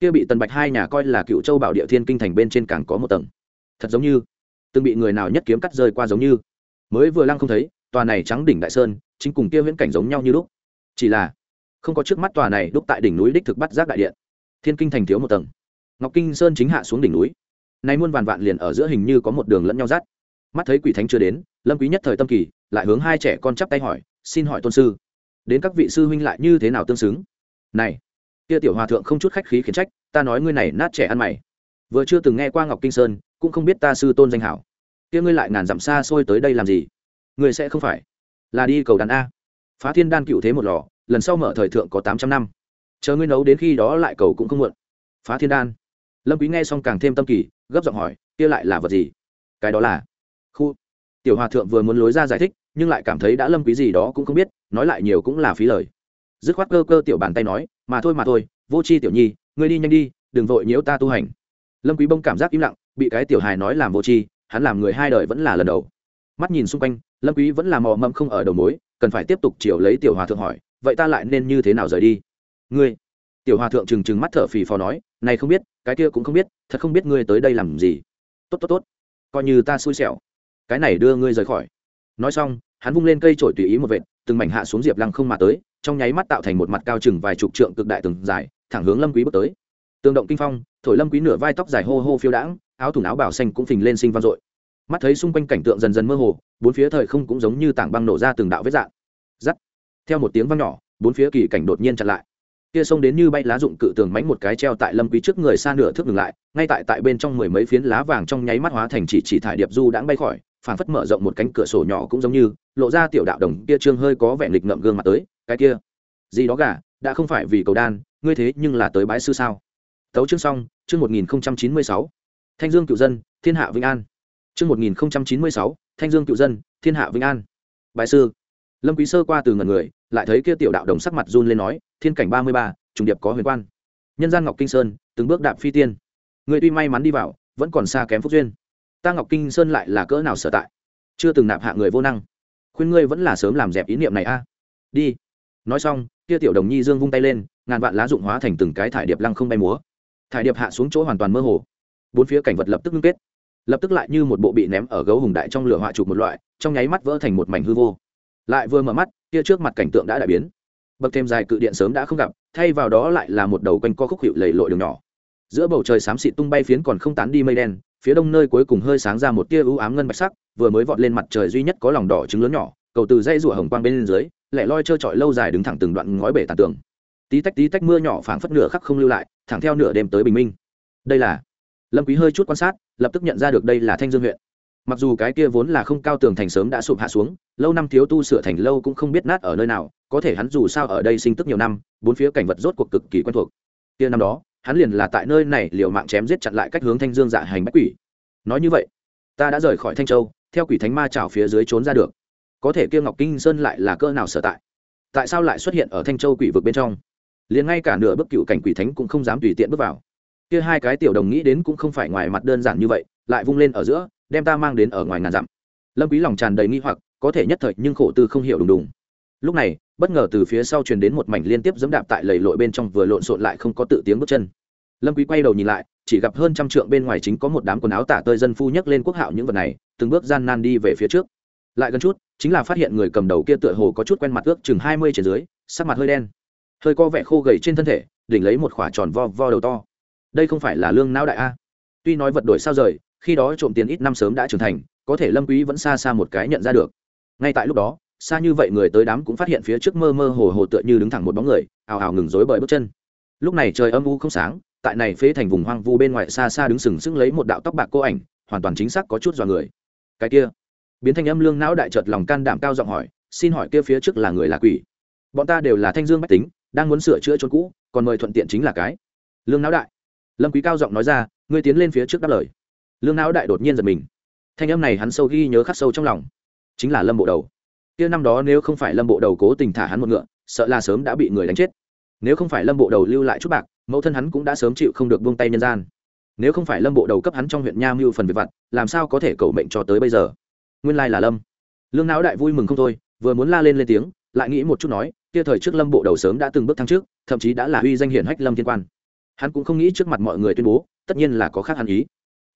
Kia bị tần bạch hai nhà coi là cựu châu bảo địa thiên kinh thành bên trên càng có một tầng. Thật giống như, từng bị người nào nhất kiếm cắt rơi qua giống như. Mới vừa lăng không thấy, tòa này trắng đỉnh đại sơn, chính cùng kia viễn cảnh giống nhau như lúc. Chỉ là, không có trước mắt tòa này đúc tại đỉnh núi đích thực bắt giác đại điện thiên kinh thành thiếu một tầng. Ngọc kinh sơn chính hạ xuống đỉnh núi. Nay muôn vàn vạn liền ở giữa hình như có một đường lẫn nhau rát. Mắt thấy quỷ thánh chưa đến, lâm quý nhất thời tâm kỳ, lại hướng hai trẻ con chắp tay hỏi, xin hỏi tôn sư, đến các vị sư huynh lại như thế nào tương xứng? Này, kia tiểu hòa thượng không chút khách khí khiển trách, ta nói ngươi này nát trẻ ăn mày. Vừa chưa từng nghe qua ngọc kinh sơn, cũng không biết ta sư tôn danh hảo. Kia ngươi lại ngàn dặm xa xôi tới đây làm gì? Ngươi sẽ không phải là đi cầu đàn a. Phá thiên đan cựu thế một lò, lần sau mở thời thượng có tám trăm năm chờ ngươi nấu đến khi đó lại cầu cũng không muộn. Phá thiên đan. Lâm quý nghe xong càng thêm tâm kỳ, gấp giọng hỏi, kia lại là vật gì? Cái đó là khu. Tiểu hòa thượng vừa muốn lối ra giải thích, nhưng lại cảm thấy đã lâm quý gì đó cũng không biết, nói lại nhiều cũng là phí lời. Dứt khoát cơ cơ tiểu bàn tay nói, mà thôi mà thôi, vô chi tiểu nhi, ngươi đi nhanh đi, đừng vội nhiễu ta tu hành. Lâm quý bông cảm giác im lặng, bị cái tiểu hài nói làm vô chi hắn làm người hai đời vẫn là lần đầu. Mắt nhìn xung quanh, lâm quý vẫn là mò mẫm không ở đầu mối, cần phải tiếp tục chiều lấy tiểu hòa thượng hỏi, vậy ta lại nên như thế nào rời đi? Ngươi. Tiểu hòa thượng trừng trừng mắt thở phì phò nói, này không biết, cái kia cũng không biết, thật không biết ngươi tới đây làm gì. Tốt tốt tốt. Coi như ta xui xẻo. Cái này đưa ngươi rời khỏi. Nói xong, hắn vung lên cây trổi tùy ý một vệt, từng mảnh hạ xuống diệp lăng không mà tới, trong nháy mắt tạo thành một mặt cao chừng vài chục trượng cực đại từng dài, thẳng hướng lâm quý bước tới. Tương động kinh phong, thổi lâm quý nửa vai tóc dài hô hô phiêu đãng, áo thủng áo bảo xanh cũng phình lên sinh vang dội. Mắt thấy xung quanh cảnh tượng dần dần mơ hồ, bốn phía thời không cũng giống như tảng băng nổ ra từng đạo vết dạng. Giắt theo một tiếng vang nhỏ, bốn phía kỳ cảnh đột nhiên chặn lại kia sông đến như bay lá dụng cự tường mánh một cái treo tại lâm quý trước người xa nửa thước ngừng lại, ngay tại tại bên trong mười mấy phiến lá vàng trong nháy mắt hóa thành chỉ chỉ thải điệp du đãng bay khỏi, phảng phất mở rộng một cánh cửa sổ nhỏ cũng giống như, lộ ra tiểu đạo đồng kia trương hơi có vẻ lịch ngậm gương mặt tới, cái kia, gì đó gà, đã không phải vì cầu đan, ngươi thế nhưng là tới bái sư sao? Tấu chương xong, chương một nghìn chín mươi sáu, thanh dương cựu dân, thiên hạ vĩnh an. Chương một nghìn chín mươi sáu, thanh dương cựu dân, thiên hạ vĩnh an. Bái sư. Lâm quý sơ qua từ ngần người, lại thấy kia tiểu đạo đồng sắc mặt run lên nói thiên cảnh ba mươi ba, trùng điệp có huyền quan. Nhân gian ngọc kinh sơn, từng bước đạp phi tiên. Người tuy may mắn đi vào, vẫn còn xa kém phúc duyên. Ta ngọc kinh sơn lại là cỡ nào sở tại? Chưa từng nạp hạ người vô năng. Khuyên ngươi vẫn là sớm làm dẹp ý niệm này a. Đi. Nói xong, kia tiểu đồng nhi dương vung tay lên, ngàn vạn lá dụng hóa thành từng cái thải điệp lăng không bay múa. Thải điệp hạ xuống chỗ hoàn toàn mơ hồ. Bốn phía cảnh vật lập tức ngưng kết. Lập tức lại như một bộ bị ném ở gấu hùng đại trong lửa họa chụp một loại, trong nháy mắt vỡ thành một mảnh hư vô. Lại vừa mở mắt, kia trước mặt cảnh tượng đã đại biến bậc thêm dài cự điện sớm đã không gặp, thay vào đó lại là một đầu quanh co khúc hiệu lầy lội đường nhỏ. Giữa bầu trời xám xịt tung bay phiến còn không tán đi mây đen, phía đông nơi cuối cùng hơi sáng ra một tia ưu ám ngân bạch sắc, vừa mới vọt lên mặt trời duy nhất có lòng đỏ trứng lớn nhỏ, cầu từ dây rùa hồng quang bên dưới, lẻ loi trơ trọi lâu dài đứng thẳng từng đoạn ngói bể tàn tường. Tí tách tí tách mưa nhỏ phảng phất nửa khắc không lưu lại, thẳng theo nửa đêm tới bình minh. Đây là lâm quý hơi chút quan sát, lập tức nhận ra được đây là thanh dương huyện mặc dù cái kia vốn là không cao tường thành sớm đã sụp hạ xuống, lâu năm thiếu tu sửa thành lâu cũng không biết nát ở nơi nào, có thể hắn dù sao ở đây sinh tức nhiều năm, bốn phía cảnh vật rốt cuộc cực kỳ quen thuộc. Kia năm đó, hắn liền là tại nơi này liều mạng chém giết chặn lại cách hướng thanh dương dạ hành bách quỷ. Nói như vậy, ta đã rời khỏi thanh châu, theo quỷ thánh ma trào phía dưới trốn ra được. Có thể kia ngọc kinh sơn lại là cỡ nào sở tại? Tại sao lại xuất hiện ở thanh châu quỷ vực bên trong? Liền ngay cả nửa bức cựu cảnh quỷ thánh cũng không dám tùy tiện bước vào. Kia hai cái tiểu đồng nghĩ đến cũng không phải ngoài mặt đơn giản như vậy, lại vung lên ở giữa đem ta mang đến ở ngoài ngàn dặm. Lâm quý lòng tràn đầy nghi hoặc, có thể nhất thời nhưng khổ tư không hiểu đùng đùng. Lúc này, bất ngờ từ phía sau truyền đến một mảnh liên tiếp dẫm đạp tại lầy lội bên trong vừa lộn xộn lại không có tự tiếng bước chân. Lâm quý quay đầu nhìn lại, chỉ gặp hơn trăm trượng bên ngoài chính có một đám quần áo tả tơi dân phu nhấc lên quốc hạo những vật này, từng bước gian nan đi về phía trước. Lại gần chút, chính là phát hiện người cầm đầu kia tựa hồ có chút quen mặt ước chừng hai mươi trên dưới, sắc mặt hơi đen. Hơi co vẻ khô gầy trên thân thể, đỉnh lấy một khỏa tròn vo vo đầu to. Đây không phải là lương não đại a. Tuy nói vật đổi sao rời khi đó trộm tiền ít năm sớm đã trưởng thành, có thể lâm quý vẫn xa xa một cái nhận ra được. Ngay tại lúc đó, xa như vậy người tới đám cũng phát hiện phía trước mơ mơ hồ hồ tựa như đứng thẳng một bóng người, ào ào ngừng rối bời bước chân. Lúc này trời âm u không sáng, tại này phế thành vùng hoang vu bên ngoài xa xa đứng sừng sững lấy một đạo tóc bạc cô ảnh, hoàn toàn chính xác có chút dọa người. Cái kia, biến thanh âm lương não đại chợt lòng can đảm cao giọng hỏi, xin hỏi kia phía trước là người là quỷ? Bọn ta đều là thanh dương bách tính, đang muốn sửa chữa chốn cũ, còn mời thuận tiện chính là cái. Lương não đại, lâm quý cao giọng nói ra, ngươi tiến lên phía trước đáp lời lương não đại đột nhiên giật mình. Thanh âm này hắn sâu ghi nhớ khắc sâu trong lòng. Chính là lâm bộ đầu. Kia năm đó nếu không phải lâm bộ đầu cố tình thả hắn một ngựa, sợ là sớm đã bị người đánh chết. Nếu không phải lâm bộ đầu lưu lại chút bạc, mẫu thân hắn cũng đã sớm chịu không được buông tay nhân gian. Nếu không phải lâm bộ đầu cấp hắn trong huyện nha mưu phần việc vặt, làm sao có thể cầu mệnh cho tới bây giờ? Nguyên lai là lâm. Lương não đại vui mừng không thôi, vừa muốn la lên lên tiếng, lại nghĩ một chút nói, kia thời trước lâm bộ đầu sớm đã từng bước thăng trước, thậm chí đã là uy danh hiển hách lâm thiên quan. Hắn cũng không nghĩ trước mặt mọi người tuyên bố, tất nhiên là có khác hắn ý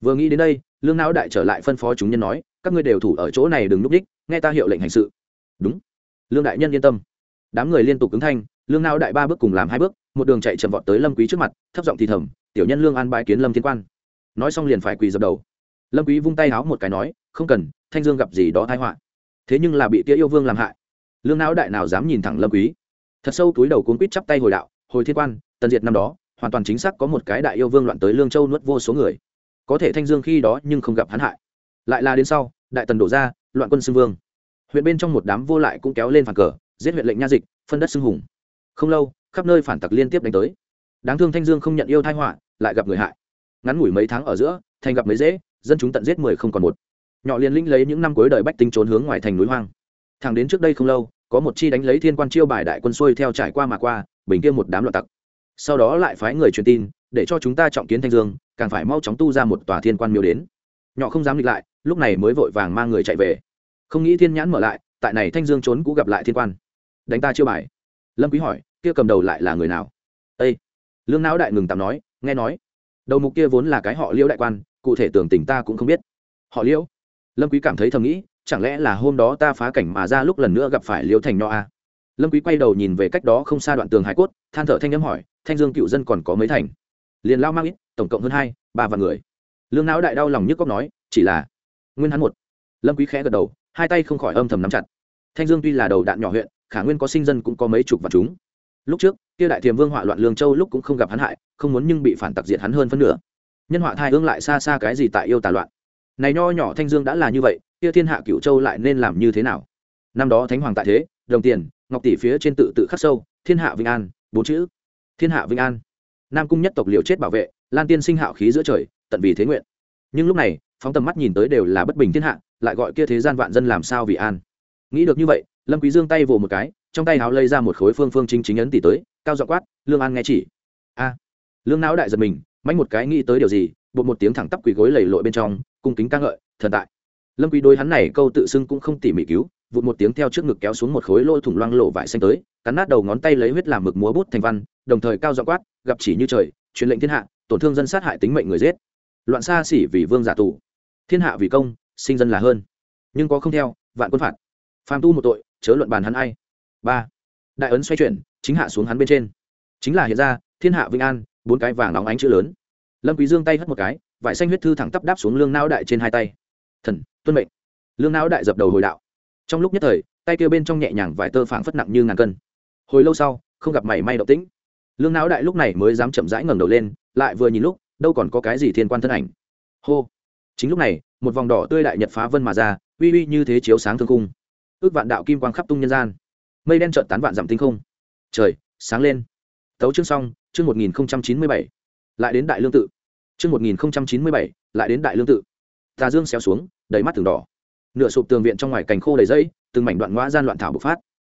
vừa nghĩ đến đây, lương não đại trở lại phân phó chúng nhân nói, các ngươi đều thủ ở chỗ này đừng núp đích, nghe ta hiệu lệnh hành sự. Đúng. Lương đại nhân yên tâm. Đám người liên tục ứng thanh, lương não đại ba bước cùng làm hai bước, một đường chạy chậm vọt tới lâm quý trước mặt, thấp giọng thì thầm, tiểu nhân lương an bái kiến lâm thiên quan. Nói xong liền phải quỳ dập đầu. Lâm quý vung tay háo một cái nói, không cần, thanh dương gặp gì đó tai họa. Thế nhưng là bị tia yêu vương làm hại. Lương não đại nào dám nhìn thẳng lâm quý. Thật sâu túi đầu cuốn quýt chắp tay hồi đạo, hồi thiên quan, tần diệt năm đó, hoàn toàn chính xác có một cái đại yêu vương loạn tới lương châu nuốt vô số người có thể thanh dương khi đó nhưng không gặp hắn hại. Lại là đến sau, đại tần đổ ra, loạn quân xưng vương. Huyện bên trong một đám vô lại cũng kéo lên phản cờ, giết huyện lệnh nha dịch, phân đất xưng hùng. Không lâu, khắp nơi phản tặc liên tiếp đánh tới. Đáng thương thanh dương không nhận yêu thai họa, lại gặp người hại. Ngắn ngủi mấy tháng ở giữa, thành gặp mấy dễ, dân chúng tận giết mười không còn một. Nhỏ liền lĩnh lấy những năm cuối đời bách tính trốn hướng ngoài thành núi hoang. Thẳng đến trước đây không lâu, có một chi đánh lấy thiên quan chiêu bài đại quân xuôi theo trải qua mà qua, bình kia một đám loạn tặc sau đó lại phái người truyền tin, để cho chúng ta trọng kiến thanh dương, càng phải mau chóng tu ra một tòa thiên quan miêu đến. Nhỏ không dám nghịch lại, lúc này mới vội vàng mang người chạy về. Không nghĩ thiên nhãn mở lại, tại này thanh dương trốn cũng gặp lại thiên quan. Đánh ta chưa bài. Lâm quý hỏi, kia cầm đầu lại là người nào? Ê! lương não đại ngừng tạm nói, nghe nói. Đầu mục kia vốn là cái họ liễu đại quan, cụ thể tưởng tình ta cũng không biết. Họ liễu lâm quý cảm thấy thầm nghĩ, chẳng lẽ là hôm đó ta phá cảnh mà ra lúc lần nữa gặp phải liễu thành nho a à? lâm quý quay đầu nhìn về cách đó không xa đoạn tường hải cốt, than thở thanh âm hỏi thanh dương cựu dân còn có mấy thành? Liền lao mang ít, tổng cộng hơn hai, ba vạn người. Lương não đại đau lòng nhức cóc nói, chỉ là nguyên hắn một. Lâm quý khẽ gật đầu, hai tay không khỏi âm thầm nắm chặt. Thanh dương tuy là đầu đạn nhỏ huyện, khả nguyên có sinh dân cũng có mấy chục vạn chúng. Lúc trước, kia đại thiềm vương họa loạn lương châu lúc cũng không gặp hắn hại, không muốn nhưng bị phản tặc diệt hắn hơn phân nửa. Nhân họa thai hương lại xa xa cái gì tại yêu tà loạn. Này nho nhỏ thanh dương đã là như vậy, kia thiên hạ cửu châu lại nên làm như thế nào? Năm đó thánh hoàng tại thế, đồng tiền, ngọc tỷ phía trên tự tự khắc sâu, thiên hạ vinh an, bốn chữ thiên hạ vinh an. Nam cung nhất tộc liều chết bảo vệ, lan tiên sinh hạo khí giữa trời, tận vì thế nguyện. Nhưng lúc này, phóng tầm mắt nhìn tới đều là bất bình thiên hạ, lại gọi kia thế gian vạn dân làm sao vì an. Nghĩ được như vậy, lâm quý dương tay vồ một cái, trong tay háo lây ra một khối phương phương chính chính ấn tỷ tới, cao giọng quát, lương an nghe chỉ. A. Lương não đại giật mình, mánh một cái nghĩ tới điều gì, bột một tiếng thẳng tắp quỳ gối lầy lội bên trong, cung kính ca ngợi, thần tại. Lâm quý đối hắn này câu tự xưng cũng không tỉ mỉ cứu vụt một tiếng theo trước ngực kéo xuống một khối lỗ thủng loang lộ vải xanh tới, cắn nát đầu ngón tay lấy huyết làm mực múa bút thành văn, đồng thời cao giọng quát, gặp chỉ như trời, truyền lệnh thiên hạ, tổn thương dân sát hại tính mệnh người giết. Loạn xa xỉ vì vương giả tù, thiên hạ vì công, sinh dân là hơn. Nhưng có không theo, vạn quân phạt. Phàm tu một tội, chớ luận bàn hắn ai. Ba, đại ấn xoay chuyển, chính hạ xuống hắn bên trên. Chính là hiện ra, thiên hạ vinh an, bốn cái vàng nóng ánh chữ lớn. Lâm quý dương tay hất một cái, vải xanh huyết thư thẳng tắp đáp xuống lương não đại trên hai tay. Thần, tuân mệnh. Lương não đại dập đầu hồi đạo trong lúc nhất thời, tay kia bên trong nhẹ nhàng vải tơ phảng phất nặng như ngàn cân. Hồi lâu sau, không gặp mảy may động tĩnh. Lương não đại lúc này mới dám chậm rãi ngẩng đầu lên, lại vừa nhìn lúc, đâu còn có cái gì thiên quan thân ảnh. Hô. Chính lúc này, một vòng đỏ tươi đại nhật phá vân mà ra, uy uy như thế chiếu sáng thương cung ước vạn đạo kim quang khắp tung nhân gian. Mây đen trợn tán vạn dặm tinh không. Trời, sáng lên. Tấu chương xong, chương một nghìn chín mươi bảy. Lại đến đại lương tự. Chương một nghìn chín mươi bảy, lại đến đại lương tự. Tà dương xéo xuống, đầy mắt từng đỏ nửa sụp tường viện trong ngoài cành khô đầy dây, từng mảnh đoạn ngõ gian loạn thảo bộc phát.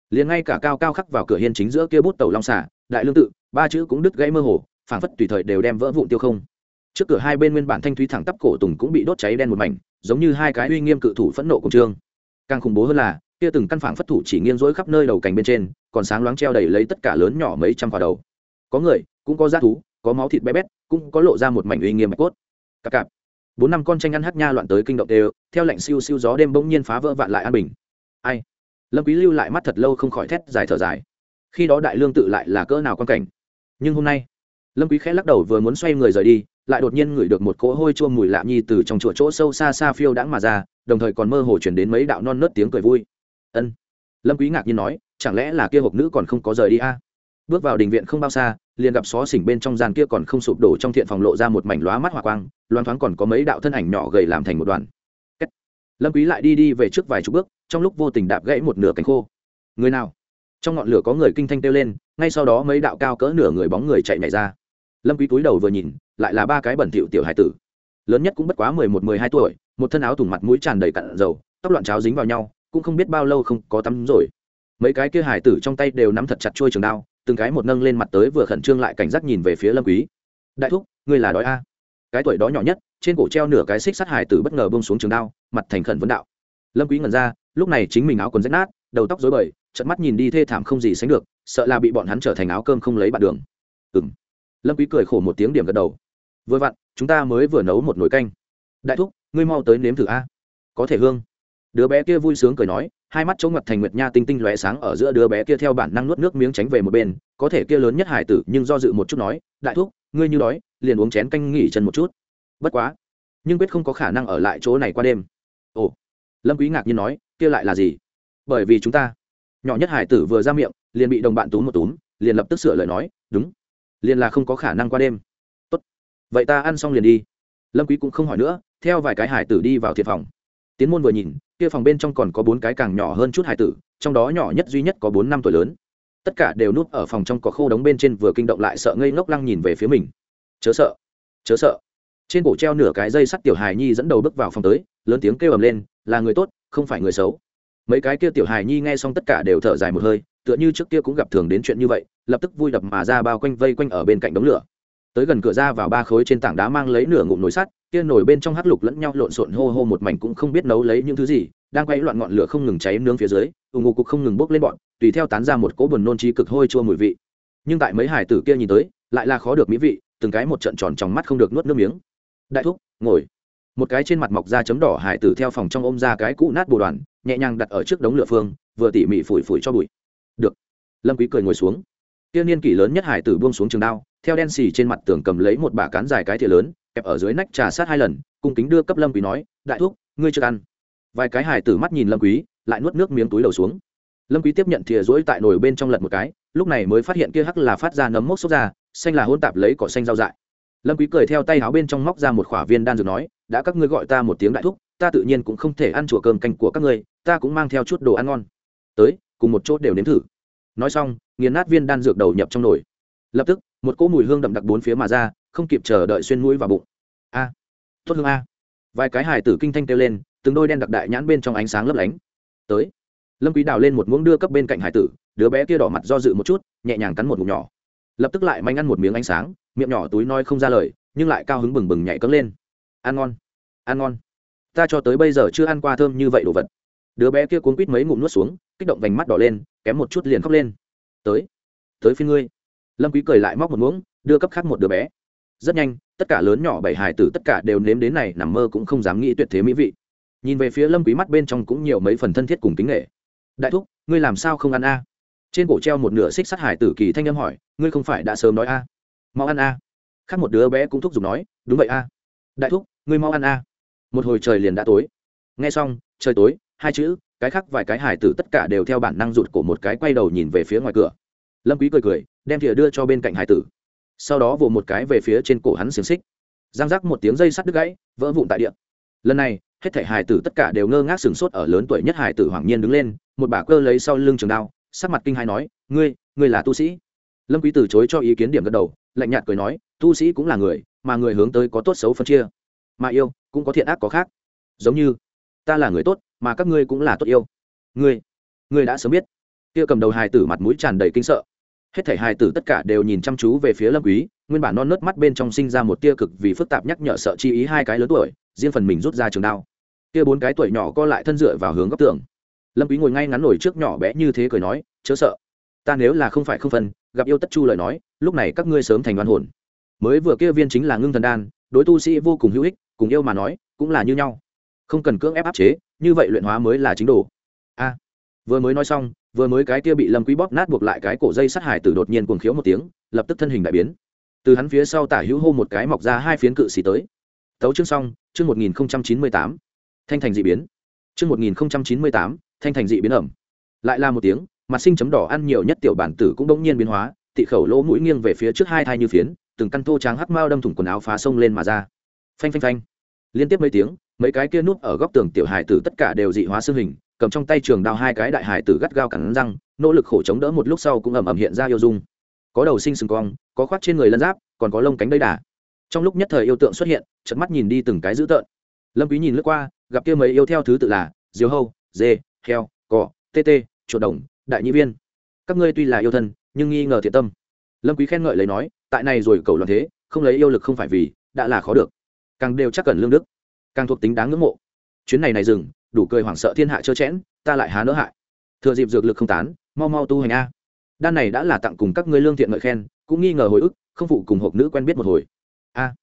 Liền ngay cả cao cao khắc vào cửa hiên chính giữa kia bút tàu long xả đại lương tự, ba chữ cũng đứt gãy mơ hồ, phảng phất tùy thời đều đem vỡ vụn tiêu không. Trước cửa hai bên nguyên bản thanh thúy thẳng tắp cổ tùng cũng bị đốt cháy đen một mảnh, giống như hai cái uy nghiêm cự thủ phẫn nộ cùng trương. Càng khủng bố hơn là, kia từng căn phảng phất thủ chỉ nghiêng rỗi khắp nơi đầu cành bên trên, còn sáng loáng treo đầy lấy tất cả lớn nhỏ mấy trăm quả đầu. Có người, cũng có g thú, có máu thịt bé bét, cũng có lộ ra một mảnh uy nghiêm mạch cốt. Cặp cặp bốn năm con tranh ăn hát nha loạn tới kinh động đều, theo lệnh siêu siêu gió đêm bỗng nhiên phá vỡ vạn lại an bình. Ai? Lâm quý lưu lại mắt thật lâu không khỏi thét dài thở dài. Khi đó đại lương tự lại là cỡ nào quan cảnh? Nhưng hôm nay, lâm quý khẽ lắc đầu vừa muốn xoay người rời đi, lại đột nhiên ngửi được một cỗ hôi chua mùi lạ nhi từ trong chùa chỗ sâu xa xa phiêu đãng mà ra, đồng thời còn mơ hồ truyền đến mấy đạo non nớt tiếng cười vui. Ân. Lâm quý ngạc nhiên nói, chẳng lẽ là kia hộp nữ còn không có rời đi a? À? bước vào đình viện không bao xa liền gặp xó xỉnh bên trong gian kia còn không sụp đổ trong thiện phòng lộ ra một mảnh lóa mắt hỏa quang, loan thoáng còn có mấy đạo thân ảnh nhỏ gầy làm thành một đoàn. Lâm quý lại đi đi về trước vài chục bước, trong lúc vô tình đạp gãy một nửa cánh khô. Người nào? Trong ngọn lửa có người kinh thanh kêu lên, ngay sau đó mấy đạo cao cỡ nửa người bóng người chạy nhảy ra. Lâm quý cúi đầu vừa nhìn, lại là ba cái bẩn thỉu tiểu hải tử. Lớn nhất cũng bất quá mười một, mười hai tuổi, một thân áo thủng mặt mũi tràn đầy cặn dầu, tóc loạn cháo dính vào nhau, cũng không biết bao lâu không có tắm rồi. Mấy cái kia hải tử trong tay đều nắm thật chặt chuôi trường đao từng cái một nâng lên mặt tới vừa khẩn trương lại cảnh giác nhìn về phía lâm quý. Đại thúc, ngươi là đói a. Cái tuổi đó nhỏ nhất, trên cổ treo nửa cái xích sắt hải tử bất ngờ buông xuống trường đao, mặt thành khẩn vấn đạo. Lâm quý ngẩn ra, lúc này chính mình áo quần rách nát, đầu tóc rối bời trận mắt nhìn đi thê thảm không gì sánh được, sợ là bị bọn hắn trở thành áo cơm không lấy bạn đường. Ừm. Lâm quý cười khổ một tiếng điểm gật đầu. Vừa vặn, chúng ta mới vừa nấu một nồi canh. Đại thúc, ngươi mau tới nếm thử a. Có thể hương. Đứa bé kia vui sướng cười nói hai mắt chống ngập thành nguyệt nha tinh tinh lóe sáng ở giữa đứa bé kia theo bản năng nuốt nước miếng tránh về một bên, có thể kia lớn nhất hải tử nhưng do dự một chút nói, đại thúc, ngươi như đói, liền uống chén canh nghỉ chân một chút. Bất quá, nhưng quyết không có khả năng ở lại chỗ này qua đêm. Ồ. Lâm quý ngạc nhiên nói, kia lại là gì? Bởi vì chúng ta, nhỏ nhất hải tử vừa ra miệng, liền bị đồng bạn túm một túm, liền lập tức sửa lời nói, đúng, liền là không có khả năng qua đêm. Tốt, vậy ta ăn xong liền đi. Lâm quý cũng không hỏi nữa, theo vài cái hải tử đi vào thiệt phòng tiến môn vừa nhìn, kia phòng bên trong còn có bốn cái càng nhỏ hơn chút hải tử, trong đó nhỏ nhất duy nhất có bốn năm tuổi lớn. Tất cả đều núp ở phòng trong có khô đống bên trên vừa kinh động lại sợ ngây ngốc lăng nhìn về phía mình. Chớ sợ chớ sợ. Trên cổ treo nửa cái dây sắt tiểu hài nhi dẫn đầu bước vào phòng tới, lớn tiếng kêu ầm lên, là người tốt, không phải người xấu. Mấy cái kia tiểu hài nhi nghe xong tất cả đều thở dài một hơi, tựa như trước kia cũng gặp thường đến chuyện như vậy, lập tức vui đập mà ra bao quanh vây quanh ở bên cạnh đống lửa. Tới gần cửa ra vào ba khối trên tảng đá mang lấy nửa ngụm nồi sắt kia nổi bên trong hắc lục lẫn nhau lộn xộn hô hô một mảnh cũng không biết nấu lấy những thứ gì, đang quay loạn ngọn lửa không ngừng cháy nướng phía dưới ủng ngục cục không ngừng bốc lên bọn, tùy theo tán ra một cỗ buồn nôn trí cực hôi chua mùi vị. Nhưng tại mấy hải tử kia nhìn tới, lại là khó được mỹ vị, từng cái một trận tròn trong mắt không được nuốt nước miếng. Đại thúc, ngồi. Một cái trên mặt mọc da chấm đỏ hải tử theo phòng trong ôm ra cái cũ nát bồ đoàn, nhẹ nhàng đặt ở trước đống lửa phương, vừa tỉ mỉ phủi phủi cho bụi. Được. Lâm quý cười ngồi xuống. Kia niên kỷ lớn nhất hải tử buông xuống trường đao, theo đen xì trên mặt tường cầm lấy một bả cán dài cái thìa lớn kẹp ở dưới nách trà sát hai lần, cung kính đưa cấp lâm quý nói, đại thúc, ngươi chưa ăn. Vài cái hải tử mắt nhìn lâm quý, lại nuốt nước miếng túi đầu xuống. Lâm quý tiếp nhận thìa rỗi tại nồi bên trong lật một cái, lúc này mới phát hiện kia hắc là phát ra nấm mốc xuất ra, xanh là hỗn tạp lấy cỏ xanh rau dại. Lâm quý cười theo tay áo bên trong móc ra một khỏa viên đan dược nói, đã các ngươi gọi ta một tiếng đại thúc, ta tự nhiên cũng không thể ăn chùa cơm canh của các ngươi, ta cũng mang theo chút đồ ăn ngon. Tới, cùng một chỗ đều nếm thử. Nói xong, nghiền nát viên đan dược đầu nhập trong nồi. Lập tức một cỗ mùi hương đậm đặc bốn phía mà ra, không kịp chờ đợi xuyên mũi vào bụng. A, tốt hương a. Vài cái hài tử kinh thanh kêu lên, từng đôi đen đặc đại nhãn bên trong ánh sáng lấp lánh. Tới. Lâm quý đào lên một muỗng đưa cấp bên cạnh hải tử, đứa bé kia đỏ mặt do dự một chút, nhẹ nhàng cắn một ngụm nhỏ. Lập tức lại manh ăn một miếng ánh sáng, miệng nhỏ túi nói không ra lời, nhưng lại cao hứng bừng bừng nhảy cất lên. Ăn ngon ăn ngon. Ta cho tới bây giờ chưa ăn qua thơm như vậy đồ vật. Đứa bé kia cuốn quít mấy ngụm nuốt xuống, kích động vành mắt đỏ lên, kém một chút liền khóc lên. Tới tới phía ngươi lâm quý cười lại móc một muỗng, đưa cấp khác một đứa bé. Rất nhanh, tất cả lớn nhỏ bảy hài tử tất cả đều nếm đến này, nằm mơ cũng không dám nghĩ tuyệt thế mỹ vị. Nhìn về phía lâm quý mắt bên trong cũng nhiều mấy phần thân thiết cùng kính nghệ đại thúc, ngươi làm sao không ăn a? Trên cổ treo một nửa xích sắt hải tử kỳ thanh âm hỏi, ngươi không phải đã sớm nói a? Mau ăn a. Khác một đứa bé cũng thúc giục nói, đúng vậy a. Đại thúc, ngươi mau ăn a. Một hồi trời liền đã tối. Nghe xong, trời tối, hai chữ, cái khác vài cái hải tử tất cả đều theo bản năng rụt cổ một cái quay đầu nhìn về phía ngoài cửa. Lâm quý cười cười đem thìa đưa cho bên cạnh hải tử. Sau đó vồ một cái về phía trên cổ hắn xiềng xích. Giang rắc một tiếng dây sắt đứt gãy, vỡ vụn tại địa. Lần này, hết thảy hải tử tất cả đều ngơ ngác sừng sốt ở lớn tuổi nhất hải tử hoàng nhiên đứng lên, một bà cơ lấy sau lưng trường đao, sắc mặt kinh hai nói, ngươi ngươi là tu sĩ? Lâm quý từ chối cho ý kiến điểm gật đầu, lạnh nhạt cười nói, tu sĩ cũng là người, mà người hướng tới có tốt xấu phân chia. Mà yêu, cũng có thiện ác có khác. Giống như, ta là người tốt, mà các ngươi cũng là tốt yêu. Ngươi ngươi đã sớm biết. Kia cầm đầu hài tử mặt mũi tràn đầy kinh sợ hết thảy hài tử tất cả đều nhìn chăm chú về phía lâm quý, nguyên bản non nớt mắt bên trong sinh ra một tia cực vì phức tạp nhắc nhở sợ chi ý hai cái lớn tuổi, riêng phần mình rút ra trường đao. Kia bốn cái tuổi nhỏ co lại thân dựa vào hướng góc tường. Lâm quý ngồi ngay ngắn nổi trước nhỏ bé như thế cười nói, chớ sợ, ta nếu là không phải không phân, gặp yêu tất chu lời nói, lúc này các ngươi sớm thành đoan hồn. Mới vừa kia viên chính là ngưng thần đan, đối tu sĩ vô cùng hữu ích, cùng yêu mà nói, cũng là như nhau. Không cần cưỡng ép áp chế, như vậy luyện hóa mới là chính đồ. A, vừa mới nói xong vừa mới cái kia bị lâm quý bóp nát buộc lại cái cổ dây sắt hải tử đột nhiên cuồng khiếu một tiếng, lập tức thân hình đại biến. Từ hắn phía sau tả hữu hô một cái mọc ra hai phiến cự xì tới. Tấu chương xong, chương một nghìn chín mươi tám. Thanh thành dị biến. Chương một nghìn chín mươi tám, thanh thành dị biến ẩm. Lại là một tiếng, mặt sinh chấm đỏ ăn nhiều nhất tiểu bản tử cũng đống nhiên biến hóa, tị khẩu lỗ mũi nghiêng về phía trước hai thai như phiến, từng căn thô tráng hắc mao đâm thủng quần áo phá sông lên mà ra. Phanh phanh phanh. Liên tiếp mấy tiếng, mấy cái kia núp ở góc tường tiểu hải tử tất cả đều dị hóa xương hình cầm trong tay trường đao hai cái đại hải tử gắt gao cắn răng, nỗ lực khổ chống đỡ một lúc sau cũng ầm ầm hiện ra yêu dung. Có đầu sinh sừng cong, có khoác trên người lân giáp, còn có lông cánh đầy đà. Trong lúc nhất thời yêu tượng xuất hiện chật mắt nhìn đi từng cái dữ tợn. Lâm quý nhìn lướt qua, gặp kia mấy yêu theo thứ tự là diều hâu, dê, heo cỏ tê tê, chuột đồng, đại nhị viên. Các ngươi tuy là yêu thân, nhưng nghi ngờ thiện tâm. Lâm quý khen ngợi lấy nói, tại này rồi cầu loạn thế, không lấy yêu lực không phải vì, đã là khó được. Càng đều chắc cần lương đức, càng thuộc tính đáng ngưỡng mộ. Chuyến này này dừng đủ cười hoảng sợ thiên hạ chớ chẽn, ta lại há nỡ hại. Thừa dịp dược lực không tán, mau mau tu hành a. Đan này đã là tặng cùng các ngươi lương thiện ngợi khen, cũng nghi ngờ hồi ức, không phụ cùng hộp nữ quen biết một hồi. A.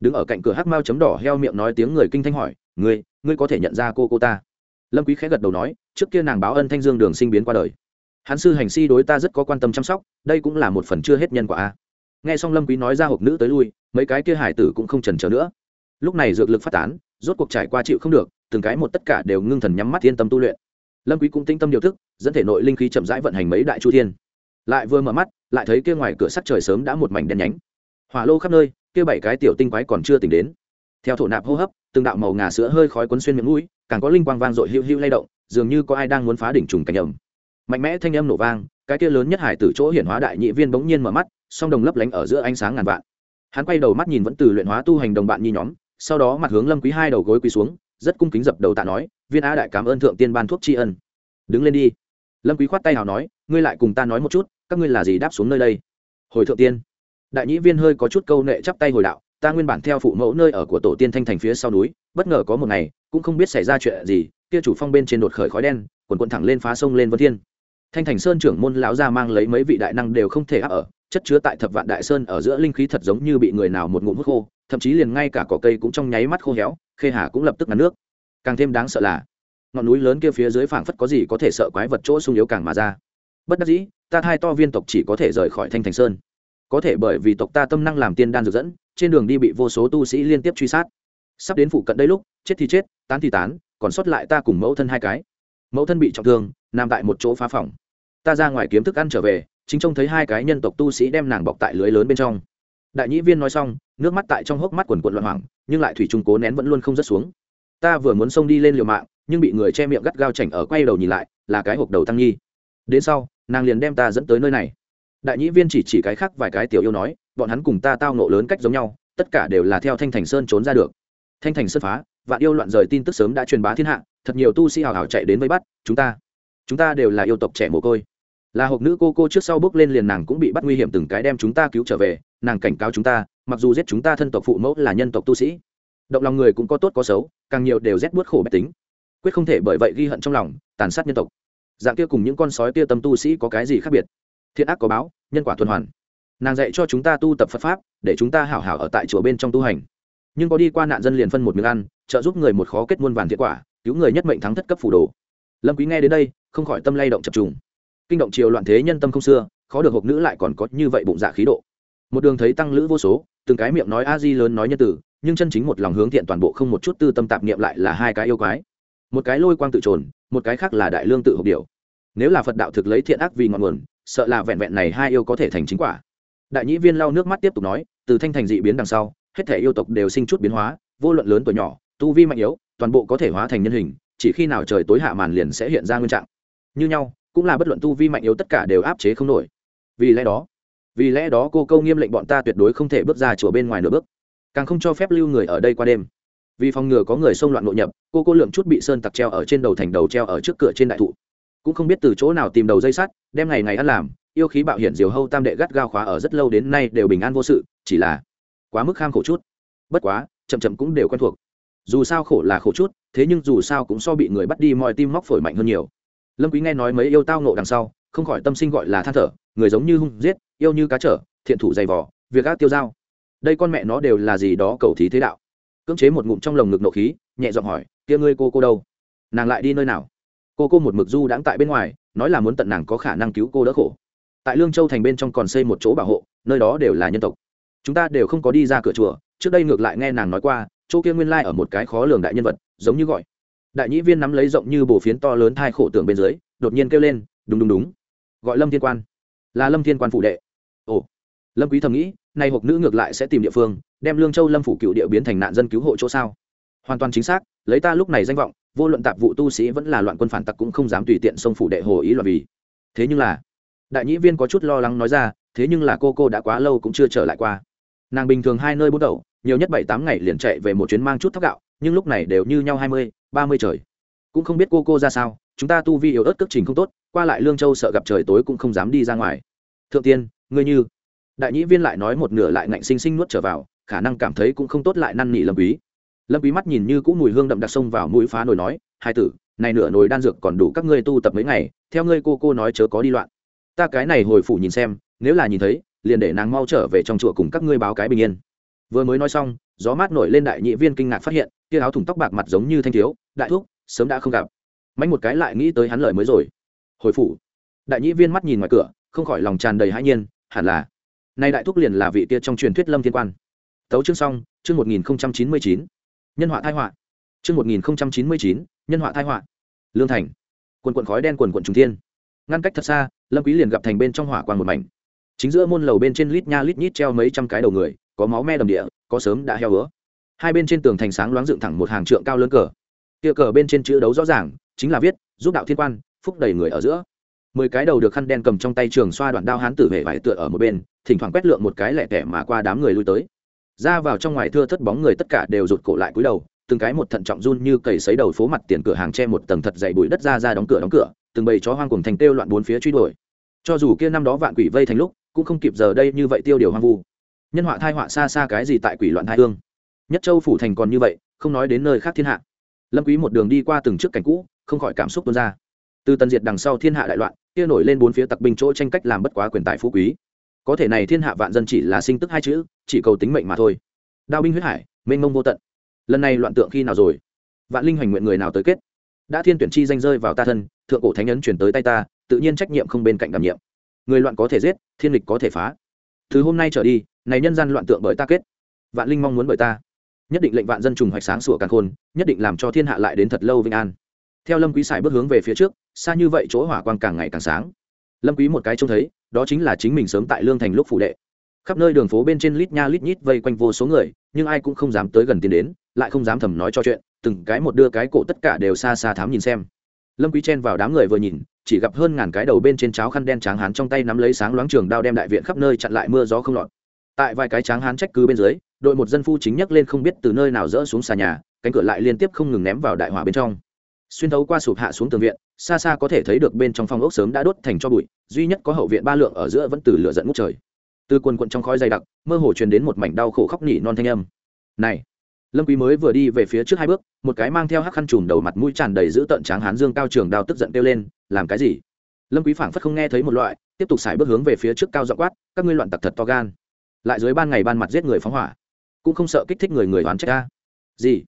Đứng ở cạnh cửa hắc mao chấm đỏ heo miệng nói tiếng người kinh thanh hỏi, ngươi ngươi có thể nhận ra cô cô ta? Lâm quý khẽ gật đầu nói, trước kia nàng báo ân thanh dương đường sinh biến qua đời. Hắn sư hành si đối ta rất có quan tâm chăm sóc, đây cũng là một phần chưa hết nhân quả a. Nghe xong lâm quý nói ra hộp nữ tới lui, mấy cái kia hải tử cũng không chần chờ nữa. Lúc này dược lực phát tán, rốt cuộc trải qua chịu không được từng cái một tất cả đều ngưng thần nhắm mắt yên tâm tu luyện. Lâm quý cũng tinh tâm điều thức, dẫn thể nội linh khí chậm rãi vận hành mấy đại chu thiên. Lại vừa mở mắt, lại thấy kia ngoài cửa sắt trời sớm đã một mảnh đen nhánh. Hỏa lô khắp nơi, kia bảy cái tiểu tinh quái còn chưa tỉnh đến. Theo thổ nạp hô hấp, từng đạo màu ngà sữa hơi khói cuốn xuyên miệng mũi, càng có linh quang vang dội hưu hưu lay động, dường như có ai đang muốn phá đỉnh trùng cảnh ẩm. Mạnh mẽ thanh âm nổ vang, cái kia lớn nhất hải tử chỗ hiển hóa đại nhị viên bỗng nhiên mở mắt, song đồng lấp lánh ở giữa ánh sáng ngàn vạn. Hắn quay đầu mắt nhìn vẫn từ luyện hóa tu hành đồng bạn nhi nhóm, sau đó mặt hướng lâm quý hai đầu gối quỳ xuống rất cung kính dập đầu tạ nói, viên á đại cảm ơn thượng tiên ban thuốc tri ân. Đứng lên đi. Lâm quý khoát tay hào nói, ngươi lại cùng ta nói một chút, các ngươi là gì đáp xuống nơi đây? Hồi thượng tiên. Đại nhĩ viên hơi có chút câu nệ chắp tay hồi đạo, ta nguyên bản theo phụ mẫu nơi ở của tổ tiên thanh thành phía sau núi, bất ngờ có một ngày, cũng không biết xảy ra chuyện gì, kia chủ phong bên trên đột khởi khói đen, quần quần thẳng lên phá sông lên vân thiên thanh thành sơn trưởng môn lão gia mang lấy mấy vị đại năng đều không thể áp ở, chất chứa tại thập vạn đại sơn ở giữa linh khí thật giống như bị người nào một ngụm hút khô, thậm chí liền ngay cả cỏ cây cũng trong nháy mắt khô héo, khê hà cũng lập tức ngắn nước. Càng thêm đáng sợ là, ngọn núi lớn kia phía dưới phảng phất có gì có thể sợ quái vật chỗ sung yếu càng mà ra. Bất đắc dĩ, ta hai to viên tộc chỉ có thể rời khỏi thanh thành sơn. Có thể bởi vì tộc ta tâm năng làm tiên đan dược dẫn, trên đường đi bị vô số tu sĩ liên tiếp truy sát. Sắp đến phụ cận đây lúc, chết thì chết, tán thì tán, còn sót lại ta cùng mẫu thân hai cái. Mẫu thân bị trọng thương, nằm tại một chỗ phá phòng ta ra ngoài kiếm thức ăn trở về, chính trông thấy hai cái nhân tộc tu sĩ đem nàng bọc tại lưới lớn bên trong. Đại nhĩ viên nói xong, nước mắt tại trong hốc mắt quần quận loạn hoảng, nhưng lại thủy trung cố nén vẫn luôn không rớt xuống. Ta vừa muốn xông đi lên liều mạng, nhưng bị người che miệng gắt gao chảnh ở quay đầu nhìn lại, là cái hộp đầu tăng nhi. Đến sau, nàng liền đem ta dẫn tới nơi này. Đại nhĩ viên chỉ chỉ cái khác vài cái tiểu yêu nói, bọn hắn cùng ta tao nộ lớn cách giống nhau, tất cả đều là theo thanh thành sơn trốn ra được. Thanh thành sơn phá, vạn yêu loạn rời tin tức sớm đã truyền bá thiên hạ, thật nhiều tu sĩ hào hào chạy đến vây bắt, chúng ta chúng ta đều là yêu tộc trẻ mồ côi là hộp nữ cô cô trước sau bước lên liền nàng cũng bị bắt nguy hiểm từng cái đem chúng ta cứu trở về, nàng cảnh cáo chúng ta, mặc dù giết chúng ta thân tộc phụ mẫu là nhân tộc tu sĩ, động lòng người cũng có tốt có xấu, càng nhiều đều rét buốt khổ bách tính. Quyết không thể bởi vậy ghi hận trong lòng, tàn sát nhân tộc. Dạng kia cùng những con sói kia tâm tu sĩ có cái gì khác biệt? Thiện ác có báo, nhân quả tuần hoàn. Nàng dạy cho chúng ta tu tập phật pháp, để chúng ta hảo hảo ở tại chùa bên trong tu hành. Nhưng có đi qua nạn dân liền phân một miếng ăn, trợ giúp người một khó kết muôn vàn thiệt quả, cứu người nhất mệnh thắng thất cấp phủ đồ. Lâm quý nghe đến đây, không khỏi tâm lay động chập trùng kinh động triều loạn thế nhân tâm không xưa, khó được hộp nữ lại còn có như vậy bụng dạ khí độ. Một đường thấy tăng lữ vô số, từng cái miệng nói a di lớn nói nhân tử, nhưng chân chính một lòng hướng thiện toàn bộ không một chút tư tâm tạp niệm lại là hai cái yêu quái. Một cái lôi quang tự trồn, một cái khác là đại lương tự hộp điều nếu là phật đạo thực lấy thiện ác vì ngọn nguồn, sợ là vẹn vẹn này hai yêu có thể thành chính quả. Đại nhĩ viên lau nước mắt tiếp tục nói, từ thanh thành dị biến đằng sau, hết thể yêu tộc đều sinh chút biến hóa, vô luận lớn tuổi nhỏ, tu vi mạnh yếu, toàn bộ có thể hóa thành nhân hình, chỉ khi nào trời tối hạ màn liền sẽ hiện ra nguyên trạng. Như nhau cũng là bất luận tu vi mạnh yếu tất cả đều áp chế không nổi. Vì lẽ đó, vì lẽ đó cô câu nghiêm lệnh bọn ta tuyệt đối không thể bước ra chùa bên ngoài nửa bước, càng không cho phép lưu người ở đây qua đêm. Vì phòng ngừa có người xông loạn nội nhập, cô cô lượng chút bị sơn tặc treo ở trên đầu thành đầu treo ở trước cửa trên đại thụ. Cũng không biết từ chỗ nào tìm đầu dây sắt, đem ngày ngày ăn làm, yêu khí bạo hiển diều hâu tam đệ gắt gao khóa ở rất lâu đến nay đều bình an vô sự, chỉ là quá mức kham khổ chút. Bất quá, chậm chậm cũng đều quen thuộc. Dù sao khổ là khổ chút, thế nhưng dù sao cũng so bị người bắt đi mọi tim móc phổi mạnh hơn nhiều lâm quý nghe nói mấy yêu tao nộ đằng sau, không khỏi tâm sinh gọi là than thở, người giống như hung giết, yêu như cá trở, thiện thủ dày vò, việc ác tiêu dao. Đây con mẹ nó đều là gì đó cầu thí thế đạo. Cưỡng chế một ngụm trong lồng ngực nộ khí, nhẹ giọng hỏi, kia ngươi cô cô đâu? Nàng lại đi nơi nào? Cô cô một mực du đãng tại bên ngoài, nói là muốn tận nàng có khả năng cứu cô đỡ khổ. Tại lương châu thành bên trong còn xây một chỗ bảo hộ, nơi đó đều là nhân tộc. Chúng ta đều không có đi ra cửa chùa, trước đây ngược lại nghe nàng nói qua, chỗ kia nguyên lai ở một cái khó lường đại nhân vật, giống như gọi đại nhĩ viên nắm lấy rộng như bổ phiến to lớn thai khổ tưởng bên dưới, đột nhiên kêu lên, đúng đúng đúng. Gọi lâm thiên quan. Là lâm thiên quan phụ đệ. Ồ. Lâm quý thầm nghĩ, nay hộp nữ ngược lại sẽ tìm địa phương, đem lương châu lâm phủ cựu địa biến thành nạn dân cứu hộ chỗ sao? Hoàn toàn chính xác, lấy ta lúc này danh vọng, vô luận tạp vụ tu sĩ vẫn là loạn quân phản tặc cũng không dám tùy tiện xông phủ đệ hồ ý loạn vì. Thế nhưng là đại nhĩ viên có chút lo lắng nói ra, thế nhưng là cô cô đã quá lâu cũng chưa trở lại qua. Nàng bình thường hai nơi bút đầu, nhiều nhất bảy tám ngày liền chạy về một chuyến mang chút thóc gạo, nhưng lúc này đều như nhau hai mươi ba mươi trời. Cũng không biết cô cô ra sao, chúng ta tu vi yếu ớt cước trình không tốt, qua lại lương châu sợ gặp trời tối cũng không dám đi ra ngoài. Thượng tiên, ngươi như đại nhĩ viên lại nói một nửa lại ngạnh sinh sinh nuốt trở vào, khả năng cảm thấy cũng không tốt lại năn nỉ lâm quý. Lâm quý mắt nhìn như cũng mùi hương đậm đặc sông vào mũi phá nồi nói, hai tử, này nửa nồi đan dược còn đủ các ngươi tu tập mấy ngày, theo ngươi cô cô nói chớ có đi loạn. Ta cái này hồi phủ nhìn xem, nếu là nhìn thấy, liền để nàng mau trở về trong chùa cùng các ngươi báo cái bình yên. Vừa mới nói xong, gió mát nổi lên đại nhị viên kinh ngạc phát hiện kia áo thùng tóc bạc mặt giống như thanh thiếu, đại thuốc sớm đã không gặp. Mạnh một cái lại nghĩ tới hắn lời mới rồi. Hồi phủ. Đại nhị viên mắt nhìn ngoài cửa, không khỏi lòng tràn đầy hãi nhiên, hẳn là. Nay đại thuốc liền là vị kia trong truyền thuyết lâm thiên quan. Tấu chương xong, chương một nghìn chín mươi chín. Nhân họa thai họa. Chương một nghìn chín mươi chín, nhân họa thai họa. Lương thành. Quần quận khói đen quần quận trùng thiên. Ngăn cách thật xa, lâm quý liền gặp thành bên trong hỏa quan một mảnh. Chính giữa môn lầu bên trên lít nha lít nhít treo mấy trăm cái đầu người, có máu me đầm địa, có sớm đã heo hứa hai bên trên tường thành sáng loáng dựng thẳng một hàng trượng cao lớn cờ. Kia cờ bên trên chữ đấu rõ ràng, chính là viết, giúp đạo thiên quan, phúc đầy người ở giữa. Mười cái đầu được khăn đen cầm trong tay trường xoa đoạn đao hán tử vệ vải tựa ở một bên, thỉnh thoảng quét lượng một cái lẻ tẻ mà qua đám người lui tới. Ra vào trong ngoài thưa thất bóng người tất cả đều rụt cổ lại cúi đầu, từng cái một thận trọng run như cầy sấy đầu phố mặt tiền cửa hàng che một tầng thật dày bụi đất ra ra đóng cửa đóng cửa, từng bầy chó hoang cùng thành tiêu loạn bốn phía truy đuổi. Cho dù kia năm đó vạn quỷ vây thành lúc, cũng không kịp giờ đây như vậy tiêu điều hoang vu. Nhân họa thai họa xa xa cái gì tại quỷ loạn thai hương nhất châu phủ thành còn như vậy, không nói đến nơi khác thiên hạ. Lâm quý một đường đi qua từng trước cảnh cũ, không khỏi cảm xúc tuôn ra. Từ tần diệt đằng sau thiên hạ đại loạn, kia nổi lên bốn phía tặc binh chỗ tranh cách làm bất quá quyền tài phú quý. Có thể này thiên hạ vạn dân chỉ là sinh tức hai chữ, chỉ cầu tính mệnh mà thôi. Đao binh huyết hải, mênh mông vô tận. Lần này loạn tượng khi nào rồi? Vạn linh hoành nguyện người nào tới kết? Đã thiên tuyển chi danh rơi vào ta thân, thượng cổ thánh nhân chuyển tới tay ta, tự nhiên trách nhiệm không bên cạnh đảm nhiệm. Người loạn có thể giết, thiên lịch có thể phá. Từ hôm nay trở đi, này nhân gian loạn tượng bởi ta kết. Vạn linh mong muốn bởi ta nhất định lệnh vạn dân trùng hoạch sáng sủa càng khôn, nhất định làm cho thiên hạ lại đến thật lâu vinh an. Theo lâm quý sải bước hướng về phía trước, xa như vậy chỗ hỏa quang càng ngày càng sáng. Lâm quý một cái trông thấy, đó chính là chính mình sớm tại lương thành lúc phủ đệ. Khắp nơi đường phố bên trên lít nha lít nhít vây quanh vô số người, nhưng ai cũng không dám tới gần tiến đến, lại không dám thầm nói cho chuyện, từng cái một đưa cái cổ tất cả đều xa xa thám nhìn xem. Lâm quý chen vào đám người vừa nhìn, chỉ gặp hơn ngàn cái đầu bên trên cháo khăn đen tráng hán trong tay nắm lấy sáng loáng trường đao đem đại viện khắp nơi chặn lại mưa gió không lọt. Tại vài cái tráng hán trách cứ bên dưới đội một dân phu chính nhấc lên không biết từ nơi nào rỡ xuống xà nhà, cánh cửa lại liên tiếp không ngừng ném vào đại hỏa bên trong. Xuyên thấu qua sụp hạ xuống tường viện, xa xa có thể thấy được bên trong phòng ốc sớm đã đốt thành cho bụi, duy nhất có hậu viện ba lượng ở giữa vẫn từ lửa dẫn ngút trời. Từ quần quận trong khói dày đặc, mơ hồ truyền đến một mảnh đau khổ khóc nỉ non thanh âm. Này! Lâm quý mới vừa đi về phía trước hai bước, một cái mang theo hắc khăn trùm đầu mặt mũi tràn đầy giữ tận tráng hán dương cao trường đao tức giận kêu lên, làm cái gì? Lâm quý phảng phất không nghe thấy một loại, tiếp tục xài bước hướng về phía trước cao dọa quát, các ngươi loạn tặc thật to gan. Lại dưới ban ngày ban mặt giết người phóng hỏa cũng không sợ kích thích người người oán trách ta gì?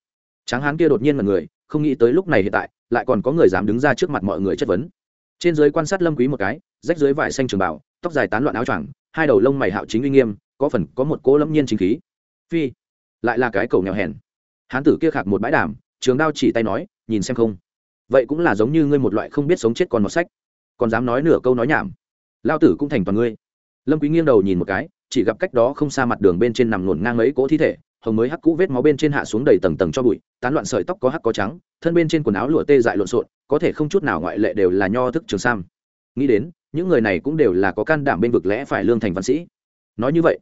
Tráng hán kia đột nhiên là người, không nghĩ tới lúc này hiện tại, lại còn có người dám đứng ra trước mặt mọi người chất vấn. Trên dưới quan sát lâm quý một cái, rách dưới vải xanh trường bảo tóc dài tán loạn áo choàng, hai đầu lông mày hạo chính uy nghiêm, có phần có một cỗ lâm nhiên chính khí. Phi, lại là cái cầu nghèo hèn. Hán tử kia khạc một bãi đàm, trường đao chỉ tay nói, nhìn xem không. Vậy cũng là giống như ngươi một loại không biết sống chết còn một sách. Còn dám nói nửa câu nói nhảm. Lao tử cũng thành toàn ngươi. Lâm quý nghiêng đầu nhìn một cái chỉ gặp cách đó không xa mặt đường bên trên nằm ngổn ngang mấy cỗ thi thể, hồng mới hắc cũ vết máu bên trên hạ xuống đầy tầng tầng cho bụi, tán loạn sợi tóc có hắc có trắng, thân bên trên quần áo lụa tê dại lộn xộn, có thể không chút nào ngoại lệ đều là nho thức trường sam. Nghĩ đến, những người này cũng đều là có can đảm bên vực lẽ phải lương thành văn sĩ. Nói như vậy,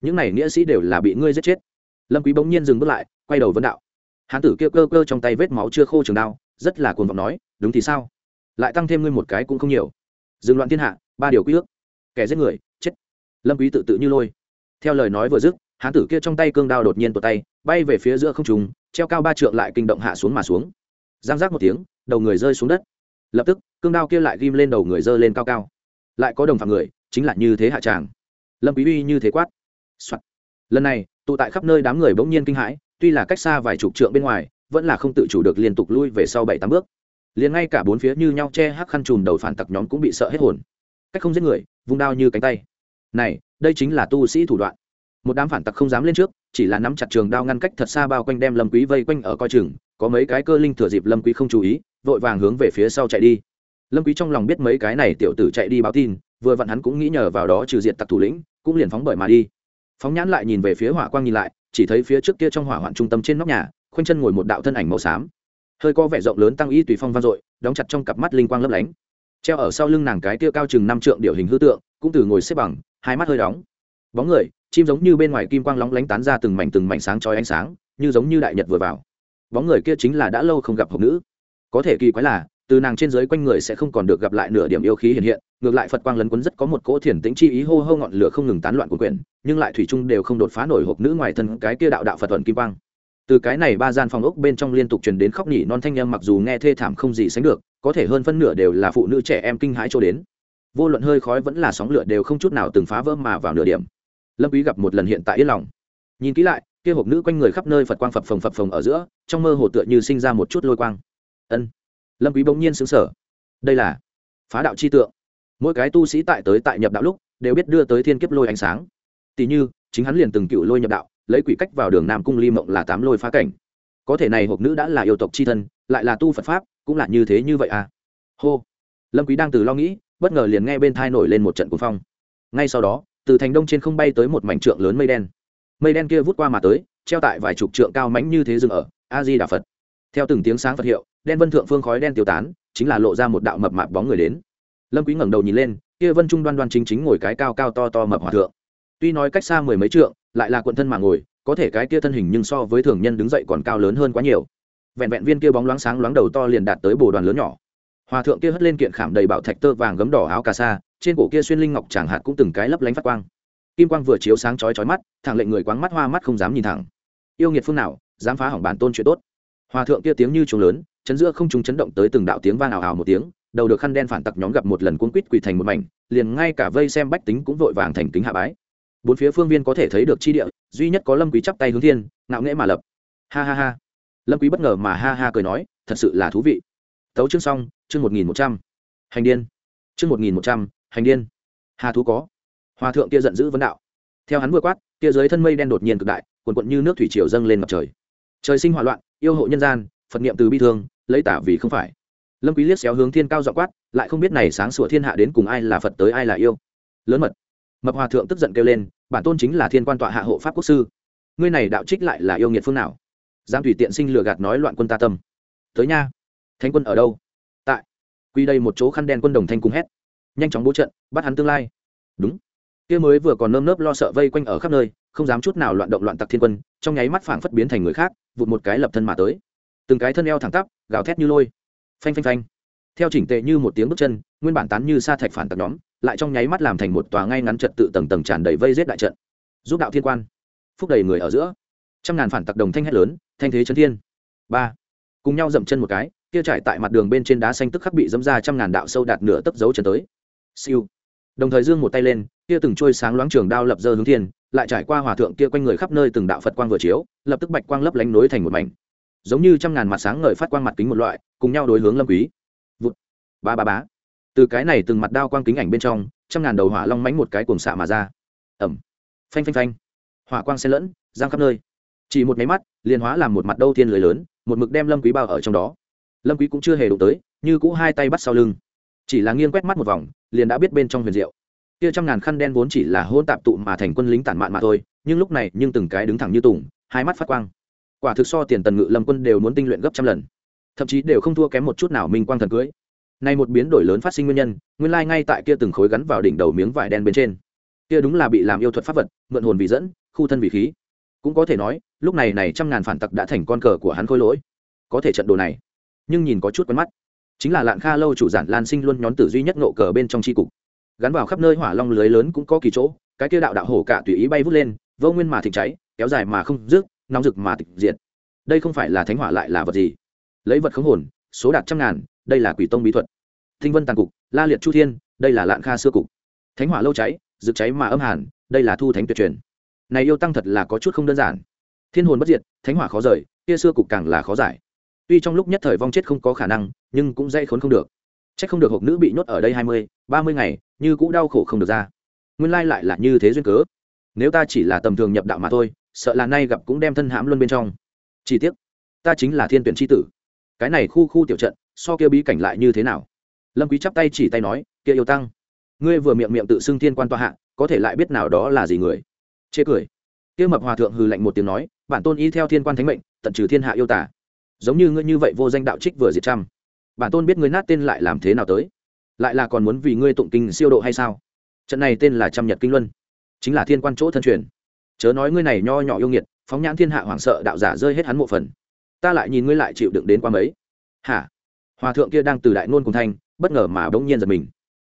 những này nghĩa sĩ đều là bị ngươi giết chết. Lâm quý bỗng nhiên dừng bước lại, quay đầu vấn đạo. Hán tử kia cơ cơ trong tay vết máu chưa khô trường đao, rất là cuồng vọng nói, đúng thì sao? Lại tăng thêm ngươi một cái cũng không nhiều. Dừng loạn thiên hạ, ba điều quy ước. Kẻ giết người lâm quý tự tự như lôi. Theo lời nói vừa dứt, hán tử kia trong tay cương đao đột nhiên tuột tay, bay về phía giữa không trung, treo cao ba trượng lại kinh động hạ xuống mà xuống. Giang giác một tiếng, đầu người rơi xuống đất. Lập tức, cương đao kia lại ghim lên đầu người rơi lên cao cao. Lại có đồng phạm người, chính là như thế hạ tràng. Lâm quý uy như thế quát、Soạn. lần này, tụ tại khắp nơi đám người bỗng nhiên kinh hãi, tuy là cách xa vài chục trượng bên ngoài, vẫn là không tự chủ được liên tục lui về sau bảy tám bước. Liền ngay cả bốn phía như nhau che hắc khăn trùm đầu phản tặc nhóm cũng bị sợ hết hồn. Cách không giết người, vung đao như cánh tay này, đây chính là tu sĩ thủ đoạn. Một đám phản tặc không dám lên trước, chỉ là nắm chặt trường đao ngăn cách thật xa bao quanh đem lâm quý vây quanh ở coi chừng, có mấy cái cơ linh thừa dịp lâm quý không chú ý, vội vàng hướng về phía sau chạy đi. Lâm quý trong lòng biết mấy cái này tiểu tử chạy đi báo tin, vừa vặn hắn cũng nghĩ nhờ vào đó trừ diệt tặc thủ lĩnh, cũng liền phóng bởi mà đi. Phóng nhãn lại nhìn về phía hỏa quang nhìn lại, chỉ thấy phía trước kia trong hỏa hoạn trung tâm trên nóc nhà, khoanh chân ngồi một đạo thân ảnh màu xám. Hơi có vẻ rộng lớn tăng y tùy phong vang dội, đóng chặt trong cặp mắt linh quang lấp lánh treo ở sau lưng nàng cái kia cao chừng năm trượng điệu hình hư tượng, cũng từ ngồi xếp bằng, hai mắt hơi đóng. Bóng người, chim giống như bên ngoài kim quang lóng lánh tán ra từng mảnh từng mảnh sáng chói ánh sáng, như giống như đại nhật vừa vào. Bóng người kia chính là đã lâu không gặp hộp nữ. Có thể kỳ quái là, từ nàng trên dưới quanh người sẽ không còn được gặp lại nửa điểm yêu khí hiện hiện, ngược lại phật quang lấn quấn rất có một cỗ thiền tĩnh chi ý hô hô ngọn lửa không ngừng tán loạn của quyển, nhưng lại thủy chung đều không đột phá nổi hộp nữ ngoài thân cái kia đạo đạo phật thuận kim quang từ cái này ba gian phòng ốc bên trong liên tục truyền đến khóc nhỉ non thanh em mặc dù nghe thê thảm không gì sánh được, có thể hơn phân nửa đều là phụ nữ trẻ em kinh hãi cho đến. Vô luận hơi khói vẫn là sóng lửa đều không chút nào từng phá vỡ mà vào nửa điểm. Lâm quý gặp một lần hiện tại yên lòng. Nhìn kỹ lại, kia hộp nữ quanh người khắp nơi phật quang phập phồng phập phồng ở giữa, trong mơ hồ tựa như sinh ra một chút lôi quang. Ân. Lâm quý bỗng nhiên sững sờ. Đây là phá đạo chi tượng. Mỗi cái tu sĩ tại tới tại nhập đạo lúc, đều biết đưa tới thiên kiếp lôi ánh sáng. Tỷ như, chính hắn liền từng cựu lôi nhập đạo lấy quỷ cách vào đường nam cung ly mộng là tám lôi phá cảnh. Có thể này hộp nữ đã là yêu tộc chi thân, lại là tu phật pháp, cũng là như thế như vậy à? Hô. Lâm quý đang từ lo nghĩ, bất ngờ liền nghe bên thai nổi lên một trận cuồng phong. Ngay sau đó, từ thành đông trên không bay tới một mảnh trượng lớn mây đen. Mây đen kia vút qua mà tới, treo tại vài chục trượng cao mãnh như thế dừng ở, a di đà phật. Theo từng tiếng sáng phật hiệu, đen vân thượng phương khói đen tiêu tán, chính là lộ ra một đạo mập mạp bóng người đến. Lâm quý ngẩng đầu nhìn lên, kia vân trung đoan đoan chính chính ngồi cái cao cao to to mập hòa thượng tuy nói cách xa mười mấy trượng, lại là quận thân mà ngồi, có thể cái kia thân hình nhưng so với thường nhân đứng dậy còn cao lớn hơn quá nhiều. Vẹn vẹn viên kia bóng loáng sáng loáng đầu to liền đạt tới bồ đoàn lớn nhỏ. Hòa thượng kia hất lên kiện khảm đầy bảo thạch tơ vàng gấm đỏ áo cà sa, trên cổ kia xuyên linh ngọc chẳng hạt cũng từng cái lấp lánh phát quang. Kim quang vừa chiếu sáng chói chói mắt, thẳng lệnh người quáng mắt hoa mắt không dám nhìn thẳng. Yêu nghiệt phương nào, dám phá hỏng bản tôn chuyện tốt. Hòa thượng kia tiếng như trùng lớn, chấn giữa không trùng chấn động tới từng đạo tiếng vang ảo ảo một tiếng, đầu được khăn đen phản tặc nhóm gặp một lần cuốn quýt quỳ thành một mảnh, liền ngay cả vây xem bách tính cũng vội vàng thành kính hạ bái bốn phía phương viên có thể thấy được chi địa, duy nhất có lâm quý chắp tay hướng thiên, ngạo nghễ mà lập. Ha ha ha. Lâm quý bất ngờ mà ha ha cười nói, thật sự là thú vị. Tấu chương xong, chương một nghìn một trăm. Hành điên. Chương một nghìn một trăm, hành điên. Hà thú có. Hòa thượng kia giận dữ vấn đạo. Theo hắn vừa quát, kia dưới thân mây đen đột nhiên cực đại, cuồn cuộn như nước thủy triều dâng lên mặt trời. Trời sinh hỏa loạn, yêu hộ nhân gian, phật niệm từ bi thương, lấy tả vì không phải. Lâm quý liếc xéo hướng thiên cao dọ quát, lại không biết này sáng sủa thiên hạ đến cùng ai là phật tới ai là yêu. Lớn mật mập hòa thượng tức giận kêu lên, bản tôn chính là thiên quan tọa hạ hộ pháp quốc sư. Ngươi này đạo trích lại là yêu nghiệt phương nào? Giang thủy tiện sinh lừa gạt nói loạn quân ta tâm. Tới nha. Thánh quân ở đâu? Tại. Quy đây một chỗ khăn đen quân đồng thanh cùng hét. Nhanh chóng bố trận, bắt hắn tương lai. Đúng. Kia mới vừa còn nơm nớp lo sợ vây quanh ở khắp nơi, không dám chút nào loạn động loạn tặc thiên quân, trong nháy mắt phảng phất biến thành người khác, vụt một cái lập thân mà tới. Từng cái thân eo thẳng tắp, gào thét như lôi. Phanh phanh phanh. Theo chỉnh tệ như một tiếng bước chân, nguyên bản tán như sa thạch phản tặc nhóm lại trong nháy mắt làm thành một tòa ngay ngắn trật tự tầng tầng tràn đầy vây rết đại trận. Giúp đạo thiên quan, phúc đầy người ở giữa. Trăm ngàn phản tặc đồng thanh hét lớn, thanh thế chấn thiên. Ba. Cùng nhau dậm chân một cái, kia trải tại mặt đường bên trên đá xanh tức khắc bị dẫm ra trăm ngàn đạo sâu đạt nửa tấc dấu chân tới. Siêu. Đồng thời dương một tay lên, kia từng trôi sáng loáng trường đao lập dơ hướng thiên, lại trải qua hòa thượng kia quanh người khắp nơi từng đạo phật quang vừa chiếu, lập tức bạch quang lấp lánh nối thành một mảnh. Giống như trăm ngàn mặt sáng ngời phát quang mặt kính một loại, cùng nhau đối hướng lâm quý. Vụt. Ba ba bá từ cái này từng mặt đao quang kính ảnh bên trong, trăm ngàn đầu hỏa long mánh một cái cuồng xạ mà ra. Ẩm phanh phanh phanh. Hỏa quang xen lẫn, giang khắp nơi. Chỉ một máy mắt, liền hóa làm một mặt đâu thiên lưới lớn, một mực đem lâm quý bao ở trong đó. Lâm quý cũng chưa hề đụng tới, như cũ hai tay bắt sau lưng. Chỉ là nghiêng quét mắt một vòng, liền đã biết bên trong huyền diệu. Kia trăm ngàn khăn đen vốn chỉ là hôn tạp tụ mà thành quân lính tản mạn mà thôi, nhưng lúc này nhưng từng cái đứng thẳng như tùng, hai mắt phát quang. Quả thực so tiền tần ngự lâm quân đều muốn tinh luyện gấp trăm lần. Thậm chí đều không thua kém một chút nào minh quang thần cưới nay một biến đổi lớn phát sinh nguyên nhân nguyên lai ngay tại kia từng khối gắn vào đỉnh đầu miếng vải đen bên trên. Kia đúng là bị làm yêu thuật pháp vật mượn hồn vì dẫn khu thân vì khí. Cũng có thể nói lúc này này trăm ngàn phản tặc đã thành con cờ của hắn khôi lỗi. Có thể trận đồ này. Nhưng nhìn có chút quen mắt. Chính là lạn kha lâu chủ giản lan sinh luôn nhón tử duy nhất nộ cờ bên trong chi cục. Gắn vào khắp nơi hỏa long lưới lớn cũng có kỳ chỗ cái kia đạo đạo hổ cả tùy ý bay vút lên vô nguyên mà thịnh cháy kéo dài mà không dứt, nóng rực mà tịch diệt. Đây không phải là thánh hỏa lại là vật gì? Lấy vật khống hồn số đạt trăm ngàn đây là quỷ tông bí thuật. Thinh vân tàn cục, la liệt chu thiên, đây là lạn kha xưa cục. Thánh hỏa lâu cháy rực cháy mà âm hàn, đây là thu thánh tuyệt truyền. Này yêu tăng thật là có chút không đơn giản. Thiên hồn bất diệt, thánh hỏa khó rời, kia xưa cục càng là khó giải. Tuy trong lúc nhất thời vong chết không có khả năng, nhưng cũng dây khốn không được. C h ắ c không được hộp nữ bị nhốt ở đây hai mươi, ba mươi ngày, như cũ đau khổ không được ra. Nguyên lai lại là như thế duyên cớ. Nếu ta chỉ là tầm thường nhập đạo mà thôi, sợ là nay gặp cũng đem thân hãm luôn bên trong. Chi tiết ta chính là thiên tuyển tri tử. Cái này khu khu tiểu trận so kia bí cảnh lại như thế nào? Lâm quý chắp tay chỉ tay nói, kia yêu tăng, ngươi vừa miệng miệng tự xưng thiên quan toa hạ, có thể lại biết nào đó là gì người? Chê cười. Kia mập hòa thượng hừ lạnh một tiếng nói, bản tôn y theo thiên quan thánh mệnh, tận trừ thiên hạ yêu tả giống như ngươi như vậy vô danh đạo trích vừa diệt trăm. Bản tôn biết ngươi nát tên lại làm thế nào tới? Lại là còn muốn vì ngươi tụng kinh siêu độ hay sao? Trận này tên là trăm nhật kinh luân, chính là thiên quan chỗ thân truyền. Chớ nói ngươi này nho nhỏ yêu nghiệt, phóng nhãn thiên hạ hoảng sợ đạo giả rơi hết hắn mộ phần. Ta lại nhìn ngươi lại chịu đựng đến qua mấy. Hả? Hòa thượng kia đang từ đại nôn cùng thanh, bất ngờ mà bỗng nhiên giật mình.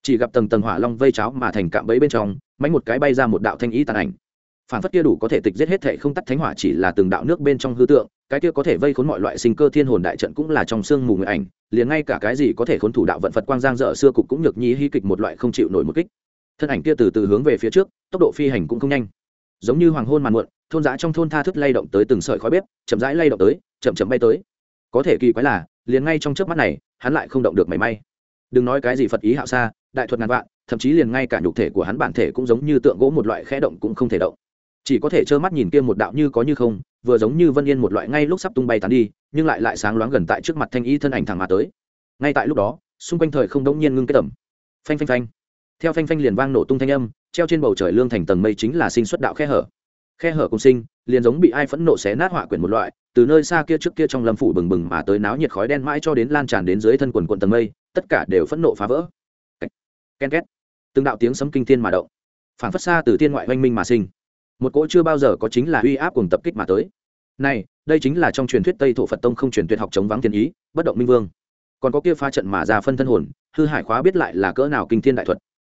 Chỉ gặp tầng tầng hỏa long vây cháo mà thành cạm bẫy bên trong mánh một cái bay ra một đạo thanh ý tàn ảnh. Phản phất kia đủ có thể tịch giết hết thể không tắt thánh hỏa chỉ là từng đạo nước bên trong hư tượng, cái kia có thể vây khốn mọi loại sinh cơ thiên hồn đại trận cũng là trong xương mù người ảnh, liền ngay cả cái gì có thể khốn thủ đạo vận phật quang giang dở xưa cục cũng nhược nhi hy kịch một loại không chịu nổi một kích. Thân ảnh kia từ từ hướng về phía trước, tốc độ phi hành cũng không nhanh. Giống như hoàng hôn màn muộn, thôn giã trong thôn tha thức lay động tới từng sợi khói bếp, chậm rãi lay động tới, chậm chậm bay tới. Có thể kỳ quái là liền ngay trong trước mắt này, hắn lại không động được mảy may. Đừng nói cái gì phật ý hạo xa đại thuật ngàn vạn, thậm chí liền ngay cả nhục thể của hắn bản thể cũng giống như tượng gỗ một loại khẽ động cũng không thể động. Chỉ có thể trơ mắt nhìn kia một đạo như có như không, vừa giống như vân yên một loại ngay lúc sắp tung bay tán đi, nhưng lại lại sáng loáng gần tại trước mặt thanh y thân ảnh thẳng mà tới. Ngay tại lúc đó, xung quanh thời không đống nhiên ngưng kết tầm. Phanh phanh phanh. Theo phanh phanh liền vang nổ tung thanh âm, treo trên bầu trời lương thành tầng mây chính là sinh xuất đạo khe hở khe hở cùng sinh, liền giống bị ai phẫn nộ xé nát họa quyển một loại, từ nơi xa kia trước kia trong lâm phủ bừng bừng mà tới náo nhiệt khói đen mãi cho đến lan tràn đến dưới thân quần quần tầng mây, tất cả đều phẫn nộ phá vỡ. Ken két từng đạo tiếng sấm kinh thiên mà động phản phất xa từ thiên ngoại oanh minh mà sinh. Một cỗ chưa bao giờ có chính là uy áp cùng tập kích mà tới. Này, đây chính là trong truyền thuyết tây thổ phật tông không truyền tuyệt học chống vắng thiên ý, bất động minh vương. Còn có kia pha trận mà ra phân thân hồn, hư hải khóa biết lại là cỡ nào kinh thiên đại thuật.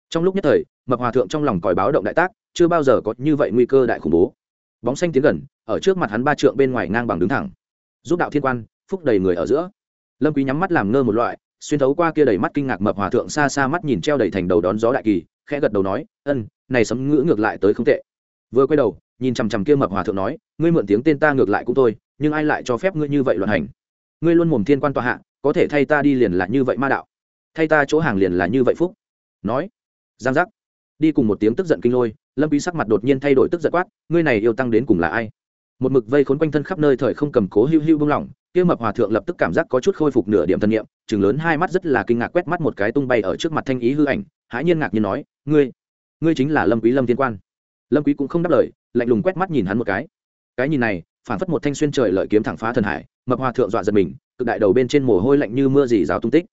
Trong lúc nhất thời mập hòa thượng trong lòng còi báo động đại tác chưa bao giờ có như vậy nguy cơ đại khủng bố. Bóng xanh tiến gần, ở trước mặt hắn ba trượng bên ngoài ngang bằng đứng thẳng. Giúp đạo thiên quan, phúc đầy người ở giữa. Lâm quý nhắm mắt làm ngơ một loại, xuyên thấu qua kia đầy mắt kinh ngạc mập hòa thượng xa xa mắt nhìn treo đầy thành đầu đón gió đại kỳ, khẽ gật đầu nói, ân, này sấm ngữ ngược lại tới không tệ. Vừa quay đầu, nhìn chằm chằm kia mập hòa thượng nói, ngươi mượn tiếng tên ta ngược lại cũng thôi, nhưng ai lại cho phép ngươi như vậy loạn hành? Ngươi luôn mồm thiên quan tọa hạ, có thể thay ta đi liền là như vậy ma đạo. Thay ta chỗ hàng liền là như vậy phúc. Nói, giang giác, đi cùng một tiếng tức giận kinh lôi lâm quý sắc mặt đột nhiên thay đổi tức giận quát ngươi này yêu tăng đến cùng là ai? Một mực vây khốn quanh thân khắp nơi thời không cầm cố hưu hưu bung lỏng kia mập hòa thượng lập tức cảm giác có chút khôi phục nửa điểm thân niệm, chừng lớn hai mắt rất là kinh ngạc quét mắt một cái tung bay ở trước mặt thanh ý hư ảnh hãi nhiên ngạc nhiên nói ngươi ngươi chính là lâm quý lâm thiên quan. Lâm quý cũng không đáp lời lạnh lùng quét mắt nhìn hắn một cái. Cái nhìn này phản phất một thanh xuyên trời lợi kiếm thẳng phá thần hải mập hòa thượng dọa giật mình cực đại đầu bên trên mồ hôi lạnh như mưa dì rào tung tích.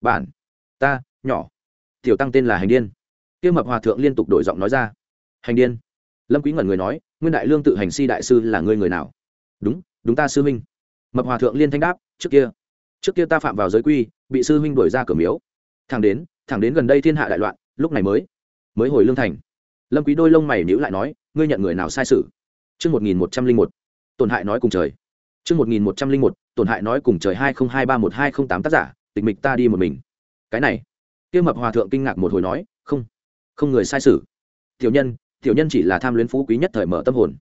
Bản ta nhỏ tiểu tăng tên là hành điên. Kia mập hòa thượng liên tục đổi giọng nói ra hành điên. Lâm quý ngẩn người nói, nguyên đại lương tự hành si đại sư là ngươi người nào? Đúng đúng ta sư minh mập hòa thượng liên thanh đáp, trước kia trước kia ta phạm vào giới quy, bị sư huynh đuổi ra cửa miếu. Thẳng đến thẳng đến gần đây thiên hạ đại loạn, lúc này mới mới hồi lương thành. Lâm quý đôi lông mày nhíu lại nói, ngươi nhận người nào sai sự? Chương một nghìn một trăm linh một, tổn hại nói cùng trời. Chương một nghìn một trăm linh một, tổn hại nói cùng trời hai không hai ba một hai không tám tác giả, tịch mịch ta đi một mình. Cái này, kia mập hòa thượng kinh ngạc một hồi nói, không không người sai sự. Tiểu nhân tiểu nhân chỉ là tham luyến phú quý nhất thời mở tâm hồn.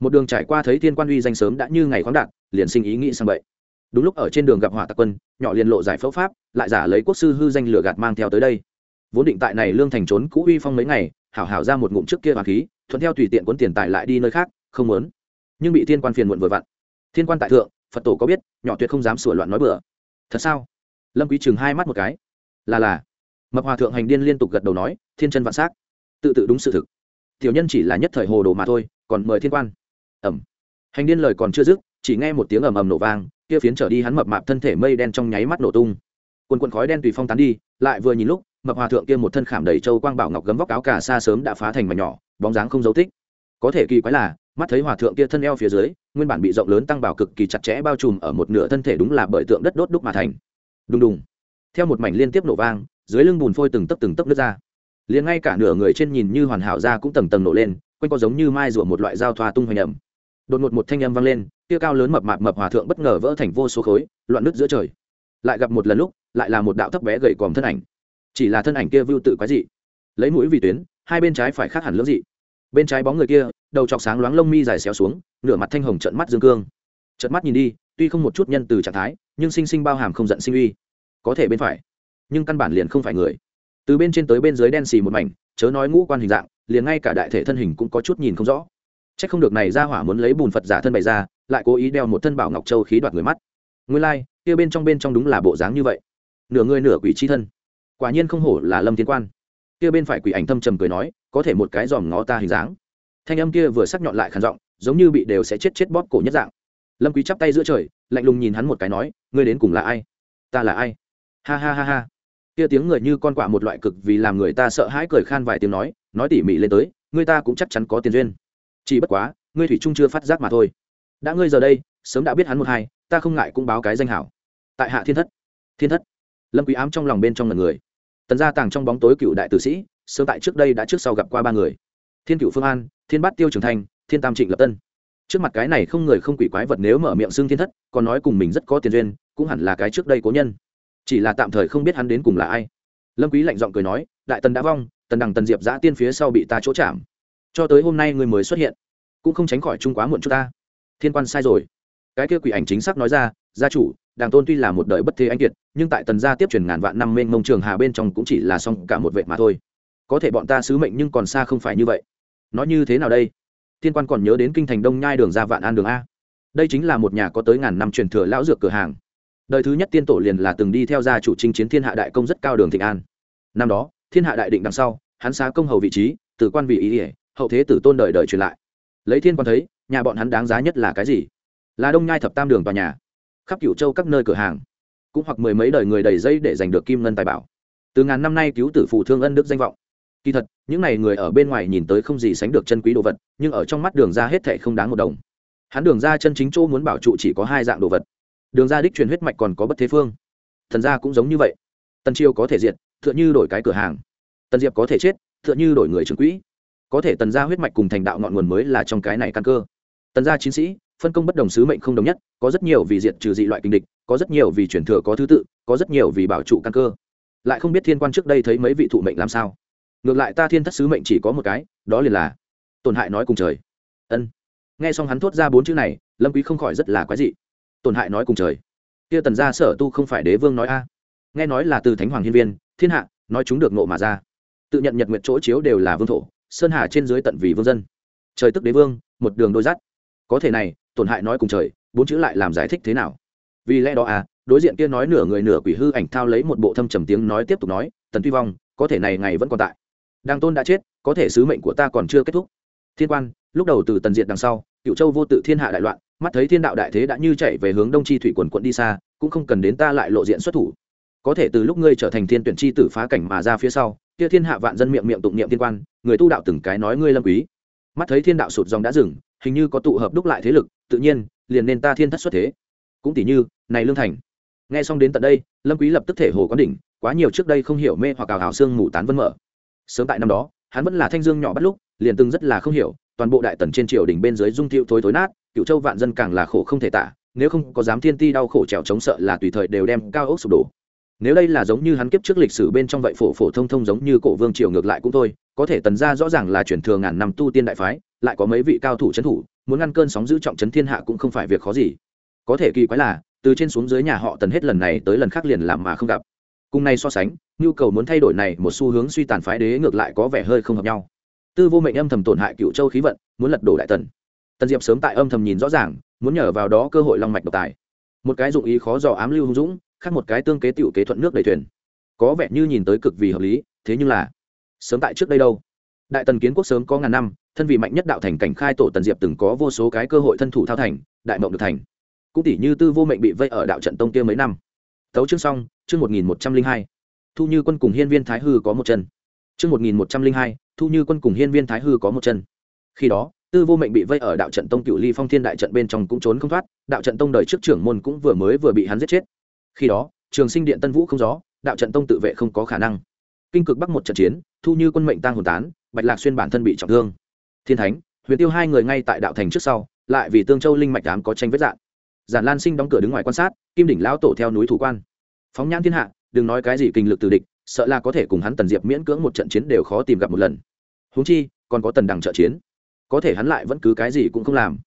Một đường trải qua thấy thiên quan uy danh sớm đã như ngày khoáng đạt, liền sinh ý nghĩ sang vậy đúng lúc ở trên đường gặp hỏa tặc quân, nhỏ liền lộ giải phẫu pháp, lại giả lấy quốc sư hư danh lửa gạt mang theo tới đây. Vốn định tại này lương thành trốn cũ uy phong mấy ngày, hảo hảo ra một ngụm trước kia hoàng khí, thuận theo tùy tiện cuốn tiền tài lại đi nơi khác, không muốn. Nhưng bị thiên quan phiền muộn vừa vặn. Thiên quan tại thượng, phật tổ có biết, nhỏ tuyệt không dám sửa loạn nói bừa. Thật sao? Lâm quý chừng hai mắt một cái. Là là. Mập hòa thượng hành điên liên tục gật đầu nói, thiên chân vạn sắc tự tự đúng sự thực tiểu nhân chỉ là nhất thời hồ đồ mà thôi, còn mời thiên quan. Ẩm hành điên lời còn chưa dứt, chỉ nghe một tiếng ầm ầm nổ vang, kia phiến trở đi hắn mập mạp thân thể mây đen trong nháy mắt nổ tung. Quần quần khói đen tùy phong tán đi, lại vừa nhìn lúc, mập hòa thượng kia một thân khảm đầy châu quang bảo ngọc gấm vóc áo cả sa sớm đã phá thành mảnh nhỏ, bóng dáng không dấu tích. Có thể kỳ quái là, mắt thấy hòa thượng kia thân eo phía dưới, nguyên bản bị rộng lớn tăng bảo cực kỳ chặt chẽ bao trùm ở một nửa thân thể đúng là bởi tượng đất đốt đúc mà thành. Đùng đùng. Theo một mảnh liên tiếp nổ vang, dưới lưng bùn phôi từng tấc từng tấc nước ra liền ngay cả nửa người trên nhìn như hoàn hảo ra cũng tầng tầng nổ lên, quanh có giống như mai rủa một loại dao thoa tung hoành ẩm. Đột ngột một thanh âm vang lên, kia cao lớn mập mạp mập hòa thượng bất ngờ vỡ thành vô số khối, loạn nứt giữa trời. Lại gặp một lần lúc, lại là một đạo thấp bé gầy còm thân ảnh. Chỉ là thân ảnh kia vưu tự quái dị. Lấy mũi vì tuyến, hai bên trái phải khác hẳn lưỡng dị. Bên trái bóng người kia, đầu chọc sáng loáng lông mi dài xéo xuống, nửa mặt thanh hồng trận mắt dương cương. Trận mắt nhìn đi, tuy không một chút nhân từ trạng thái, nhưng sinh sinh bao hàm không giận sinh uy. Có thể bên phải, nhưng căn bản liền không phải người từ bên trên tới bên dưới đen xì một mảnh chớ nói ngũ quan hình dạng liền ngay cả đại thể thân hình cũng có chút nhìn không rõ. C h ắ c không được này ra hỏa muốn lấy bùn phật giả thân bày ra lại cố ý đeo một thân bảo ngọc châu khí đoạt người mắt. Nguyên lai、like, kia bên trong bên trong đúng là bộ dáng như vậy. Nửa người nửa quỷ c h i thân. Quả nhiên không hổ là lâm thiên quan. Kia bên phải quỷ ảnh thâm trầm cười nói có thể một cái dòm ngó ta hình dáng. Thanh âm kia vừa sắc nhọn lại khản giọng giống như bị đều sẽ chết chết bóp cổ nhất dạng. Lâm quý chắp tay giữa trời lạnh lùng nhìn hắn một cái nói ngươi đến cùng là ai? Ta là ai? Ha ha ha ha kia tiếng người như con quạ một loại cực vì làm người ta sợ hãi cười khan vài tiếng nói nói tỉ mỉ lên tới, người ta cũng chắc chắn có tiền duyên. Chỉ bất quá, ngươi thủy trung chưa phát giác mà thôi. Đã ngươi giờ đây, sớm đã biết hắn một hai, ta không ngại cũng báo cái danh hảo. Tại hạ thiên thất thiên thất. Lâm quý ám trong lòng bên trong là người. Tần gia tàng trong bóng tối cựu đại tử sĩ, sớm tại trước đây đã trước sau gặp qua ba người. Thiên cựu phương an, thiên bát tiêu trưởng thành, thiên tam trịnh lập tân. Trước mặt cái này không người không quỷ quái vật nếu mở miệng xương thiên thất, còn nói cùng mình rất có tiền duyên, cũng hẳn là cái trước đây cố nhân chỉ là tạm thời không biết hắn đến cùng là ai. Lâm quý lạnh giọng cười nói, đại tần đã vong, tần đằng tần diệp giã tiên phía sau bị ta chỗ chạm. Cho tới hôm nay người mới xuất hiện, cũng không tránh khỏi trung quá muộn chút ta. Thiên quan sai rồi. Cái kia quỷ ảnh chính xác nói ra, gia chủ đàng tôn tuy là một đời bất thế anh kiệt, nhưng tại tần gia tiếp truyền ngàn vạn năm mênh mông trường hà bên trong cũng chỉ là xong cả một vệ mà thôi. Có thể bọn ta sứ mệnh nhưng còn xa không phải như vậy. Nói như thế nào đây? Thiên quan còn nhớ đến kinh thành đông nhai đường ra vạn an đường a. Đây chính là một nhà có tới ngàn năm truyền thừa lão dược cửa hàng đời thứ nhất tiên tổ liền là từng đi theo gia chủ chinh chiến thiên hạ đại công rất cao đường thịnh an. Năm đó, thiên hạ đại định đằng sau, hắn xá công hầu vị trí, từ quan vị ý ỉa, hậu thế tử tôn đời đời truyền lại. Lấy thiên quan thấy, nhà bọn hắn đáng giá nhất là cái gì? Là đông nhai thập tam đường tòa nhà. Khắp cửu châu các nơi cửa hàng, cũng hoặc mười mấy đời người đầy dây để giành được kim ngân tài bảo. Từ ngàn năm nay cứu tử phụ thương ân đức danh vọng. Kỳ thật, những n à y người ở bên ngoài nhìn tới không gì sánh được chân quý đồ vật, nhưng ở trong mắt đường ra hết thệ không đáng một đồng. Hắn đường ra chân chính chỗ muốn bảo trụ chỉ có hai dạng đồ vật đường ra đích truyền huyết mạch còn có bất thế phương. Thần gia cũng giống như vậy. Tần triều có thể diệt t h ư ợ n h ư đổi cái cửa hàng. Tần diệp có thể chết t h ư ợ n h ư đổi người trưởng quỹ. Có thể tần gia huyết mạch cùng thành đạo ngọn nguồn mới là trong cái này căn cơ. Tần gia chiến sĩ, phân công bất đồng sứ mệnh không đồng nhất, có rất nhiều vì diệt trừ dị loại kinh địch, có rất nhiều vì truyền thừa có thứ tự, có rất nhiều vì bảo trụ căn cơ. Lại không biết thiên quan trước đây thấy mấy vị thụ mệnh làm sao. Ngược lại ta thiên thất sứ mệnh chỉ có một cái, đó liền là tổn hại nói cùng trời. Ân. Nghe xong hắn thốt ra bốn chữ này, lâm quý không khỏi rất là quái dị tổn hại nói cùng trời. Kia tần gia sở tu không phải đế vương nói a? Nghe nói là từ thánh hoàng hiên viên, thiên hạ, nói chúng được nộ mà ra. Tự nhận nhật nguyệt chỗ chiếu đều là vương thổ, sơn hà trên dưới tận vì vương dân. Trời tức đế vương, một đường đôi dắt có thể này, tổn hại nói cùng trời, bốn chữ lại làm giải thích thế nào? Vì lẽ đó à đối diện kia nói nửa người nửa quỷ hư ảnh thao lấy một bộ thâm trầm tiếng nói tiếp tục nói, tần tuy vong, có thể này ngày vẫn còn tại. Đang tôn đã chết, có thể sứ mệnh của ta còn chưa kết thúc. Thiên quan, lúc đầu từ tần diện đằng sau cựu châu vô tự thiên hạ đại loạn, mắt thấy thiên đạo đại thế đã như chạy về hướng đông chi thủy quần quận đi xa, cũng không cần đến ta lại lộ diện xuất thủ. Có thể từ lúc ngươi trở thành thiên tuyển chi tử phá cảnh mà ra phía sau, kia thiên hạ vạn dân miệng miệng tụng niệm thiên quan, người tu đạo từng cái nói ngươi lâm quý. Mắt thấy thiên đạo sụt dòng đã dừng, hình như có tụ hợp đúc lại thế lực, tự nhiên, liền nên ta thiên thất xuất thế. Cũng tỷ như, này lương thành. Nghe xong đến tận đây, lâm quý lập tức thể hồ quán đỉnh, quá nhiều trước đây không hiểu mê hoặc ảo ảo xương mù tán vân mở. Sớm tại năm đó, hắn vẫn là thanh dương nhỏ bắt lúc liền từng rất là không hiểu, toàn bộ đại tần trên triều đình bên dưới dung thiệu thối thối nát, cựu châu vạn dân càng là khổ không thể tả, nếu không có dám thiên ti đau khổ trèo chống sợ là tùy thời đều đem cao ốc sụp đổ. Nếu đây là giống như hắn kiếp trước lịch sử bên trong vậy phổ phổ thông thông giống như cổ vương triều ngược lại cũng thôi, có thể tần ra rõ ràng là chuyển thừa ngàn năm tu tiên đại phái, lại có mấy vị cao thủ trấn thủ, muốn ngăn cơn sóng giữ trọng trấn thiên hạ cũng không phải việc khó gì. Có thể kỳ quái là, từ trên xuống dưới nhà họ tần hết lần này tới lần khác liền làm mà không gặp. Cùng này so sánh, nhu cầu muốn thay đổi này một xu hướng suy tàn phái đế ngược lại có vẻ hơi không hợp nhau tư vô mệnh âm thầm tổn hại cựu châu khí vận, muốn lật đổ đại tần. Tần diệp sớm tại âm thầm nhìn rõ ràng, muốn nhờ vào đó cơ hội long mạch độc tài. Một cái dụng ý khó dò ám lưu hung dũng, khác một cái tương kế tựu kế thuận nước đầy thuyền. Có vẻ như nhìn tới cực vì hợp lý, thế nhưng là, sớm tại trước đây đâu? Đại tần kiến quốc sớm có ngàn năm, thân vị mạnh nhất đạo thành cảnh khai tổ tần diệp từng có vô số cái cơ hội thân thủ thao thành, đại mộng được thành. Cũng tỷ như tư vô mệnh bị vây ở đạo trận tông kia mấy năm. Tấu chương xong, chương một nghìn một trăm linh hai. Thu như quân cùng hiên viên thái hư có một chân chương một nghìn một trăm linh hai, thu như quân cùng hiên viên thái hư có một chân. Khi đó, tư vô mệnh bị vây ở đạo trận tông cửu ly phong thiên đại trận bên trong cũng trốn không thoát, đạo trận tông đời trước trưởng môn cũng vừa mới vừa bị hắn giết chết. Khi đó, trường sinh điện tân vũ không gió đạo trận tông tự vệ không có khả năng. Kinh cực bắc một trận chiến, thu như quân mệnh tăng hồn tán, bạch lạc xuyên bản thân bị trọng thương. Thiên thánh, huyền tiêu hai người ngay tại đạo thành trước sau, lại vì tương châu linh mạch đám có tranh vết dạng. Giản lan sinh đóng cửa đứng ngoài quan sát, kim đỉnh lão tổ theo núi thủ quan. Phóng nhãn thiên hạ, đừng nói cái gì kinh lực từ địch sợ là có thể cùng hắn tần diệp miễn cưỡng một trận chiến đều khó tìm gặp một lần. Húng chi, còn có tần đằng trợ chiến. Có thể hắn lại vẫn cứ cái gì cũng không làm.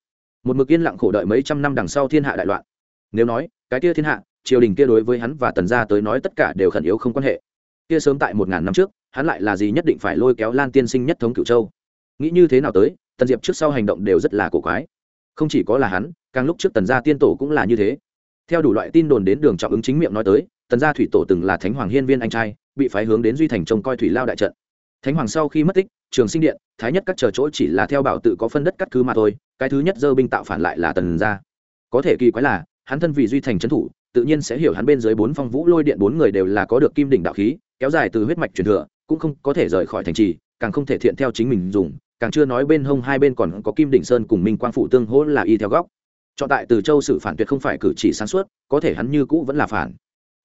Một mực yên lặng khổ đợi mấy trăm năm đằng sau thiên hạ đại loạn. Nếu nói, cái kia thiên hạ, triều đình kia đối với hắn và tần gia tới nói tất cả đều khẩn yếu không quan hệ. Kia sớm tại một ngàn năm trước, hắn lại là gì nhất định phải lôi kéo lan tiên sinh nhất thống cửu châu. Nghĩ như thế nào tới, tần diệp trước sau hành động đều rất là cổ quái. Không chỉ có là hắn, càng lúc trước tần gia tiên tổ cũng là như thế. Theo đủ loại tin đồn đến đường trọng ứng chính miệng nói tới, tần gia thủy tổ từng là thánh hoàng hiên viên anh trai bị phái hướng đến duy thành trông coi thủy lao đại trận. Thánh hoàng sau khi mất tích, trường sinh điện, thái nhất các chờ chỗ chỉ là theo bảo tự có phân đất cắt cứ mà thôi, cái thứ nhất dơ binh tạo phản lại là tần gia. Có thể kỳ quái là, hắn thân vì duy thành trấn thủ, tự nhiên sẽ hiểu hắn bên dưới bốn phong vũ lôi điện bốn người đều là có được kim đỉnh đạo khí, kéo dài từ huyết mạch truyền thừa, cũng không có thể rời khỏi thành trì, càng không thể thiện theo chính mình dùng, càng chưa nói bên hông hai bên còn có kim đỉnh sơn cùng minh quang phụ tương hỗ là y theo góc. Chọn tại từ châu sự phản tuyệt không phải cử chỉ sáng suốt, có thể hắn như cũ vẫn là phản.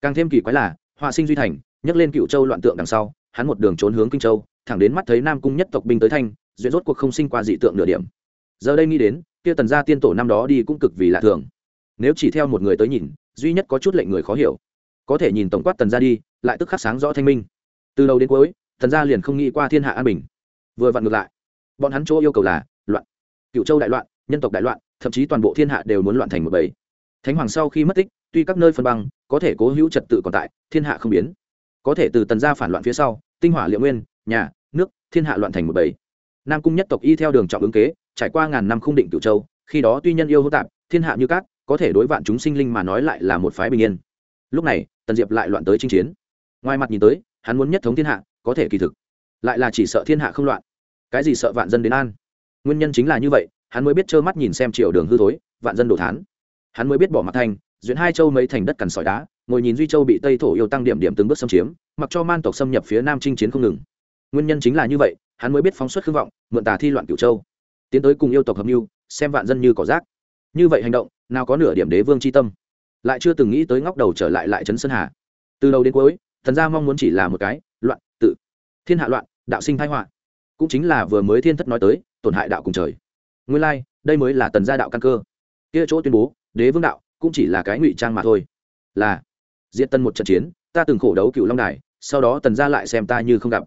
Càng thêm kỳ quái là, họa sinh duy thành Nhấc lên cựu châu loạn tượng đằng sau, hắn một đường trốn hướng kinh châu, thẳng đến mắt thấy nam cung nhất tộc binh tới thanh duyệt rốt cuộc không sinh qua dị tượng nửa điểm. Giờ đây nghĩ đến, kia tần gia tiên tổ năm đó đi cũng cực vì lạ thường. Nếu chỉ theo một người tới nhìn, duy nhất có chút lệnh người khó hiểu. Có thể nhìn tổng quát tần gia đi, lại tức khắc sáng rõ thanh minh. Từ đầu đến cuối, tần gia liền không nghĩ qua thiên hạ an bình. Vừa vặn ngược lại, bọn hắn chỗ yêu cầu là loạn. Cựu châu đại loạn, nhân tộc đại loạn, thậm chí toàn bộ thiên hạ đều muốn loạn thành một bầy. Thánh hoàng sau khi mất tích, tuy các nơi phân băng, có thể cố hữu trật tự còn tại, thiên hạ không biến có thể từ tần gia phản loạn phía sau, tinh hỏa liệu nguyên, nhà, nước, thiên hạ loạn thành một bầy. Nam cung nhất tộc y theo đường trọng ứng kế, trải qua ngàn năm không định cửu châu, khi đó tuy nhân yêu hỗn tạp, thiên hạ như cát, có thể đối vạn chúng sinh linh mà nói lại là một phái bình yên. Lúc này, tần diệp lại loạn tới chinh chiến. Ngoài mặt nhìn tới, hắn muốn nhất thống thiên hạ, có thể kỳ thực. Lại là chỉ sợ thiên hạ không loạn. Cái gì sợ vạn dân đến an? Nguyên nhân chính là như vậy, hắn mới biết trơ mắt nhìn xem triều đường hư thối, vạn dân đổ thán. Hắn mới biết bỏ mặt thành, duyện hai châu mấy thành đất cằn sỏi đá ngồi nhìn duy châu bị tây thổ yêu tăng điểm điểm từng bước xâm chiếm mặc cho man tộc xâm nhập phía nam chinh chiến không ngừng. Nguyên nhân chính là như vậy hắn mới biết phóng xuất khương vọng mượn tà thi loạn cửu châu. Tiến tới cùng yêu tộc hợp mưu xem vạn dân như cỏ rác. Như vậy hành động nào có nửa điểm đế vương c h i tâm. Lại chưa từng nghĩ tới ngóc đầu trở lại lại trấn sơn hà. Từ đầu đến cuối thần gia mong muốn chỉ là một cái loạn tự. Thiên hạ loạn đạo sinh thái họa. Cũng chính là vừa mới thiên thất nói tới tổn hại đạo cùng trời. Nguyên lai、like, đây mới là tần gia đạo căn cơ. Kia chỗ tuyên bố đế vương đạo cũng chỉ là cái ngụy trang mà thôi. Là Diệt tân một trận chiến, ta từng khổ đấu cựu long đài, sau đó tần gia lại xem ta như không gặp.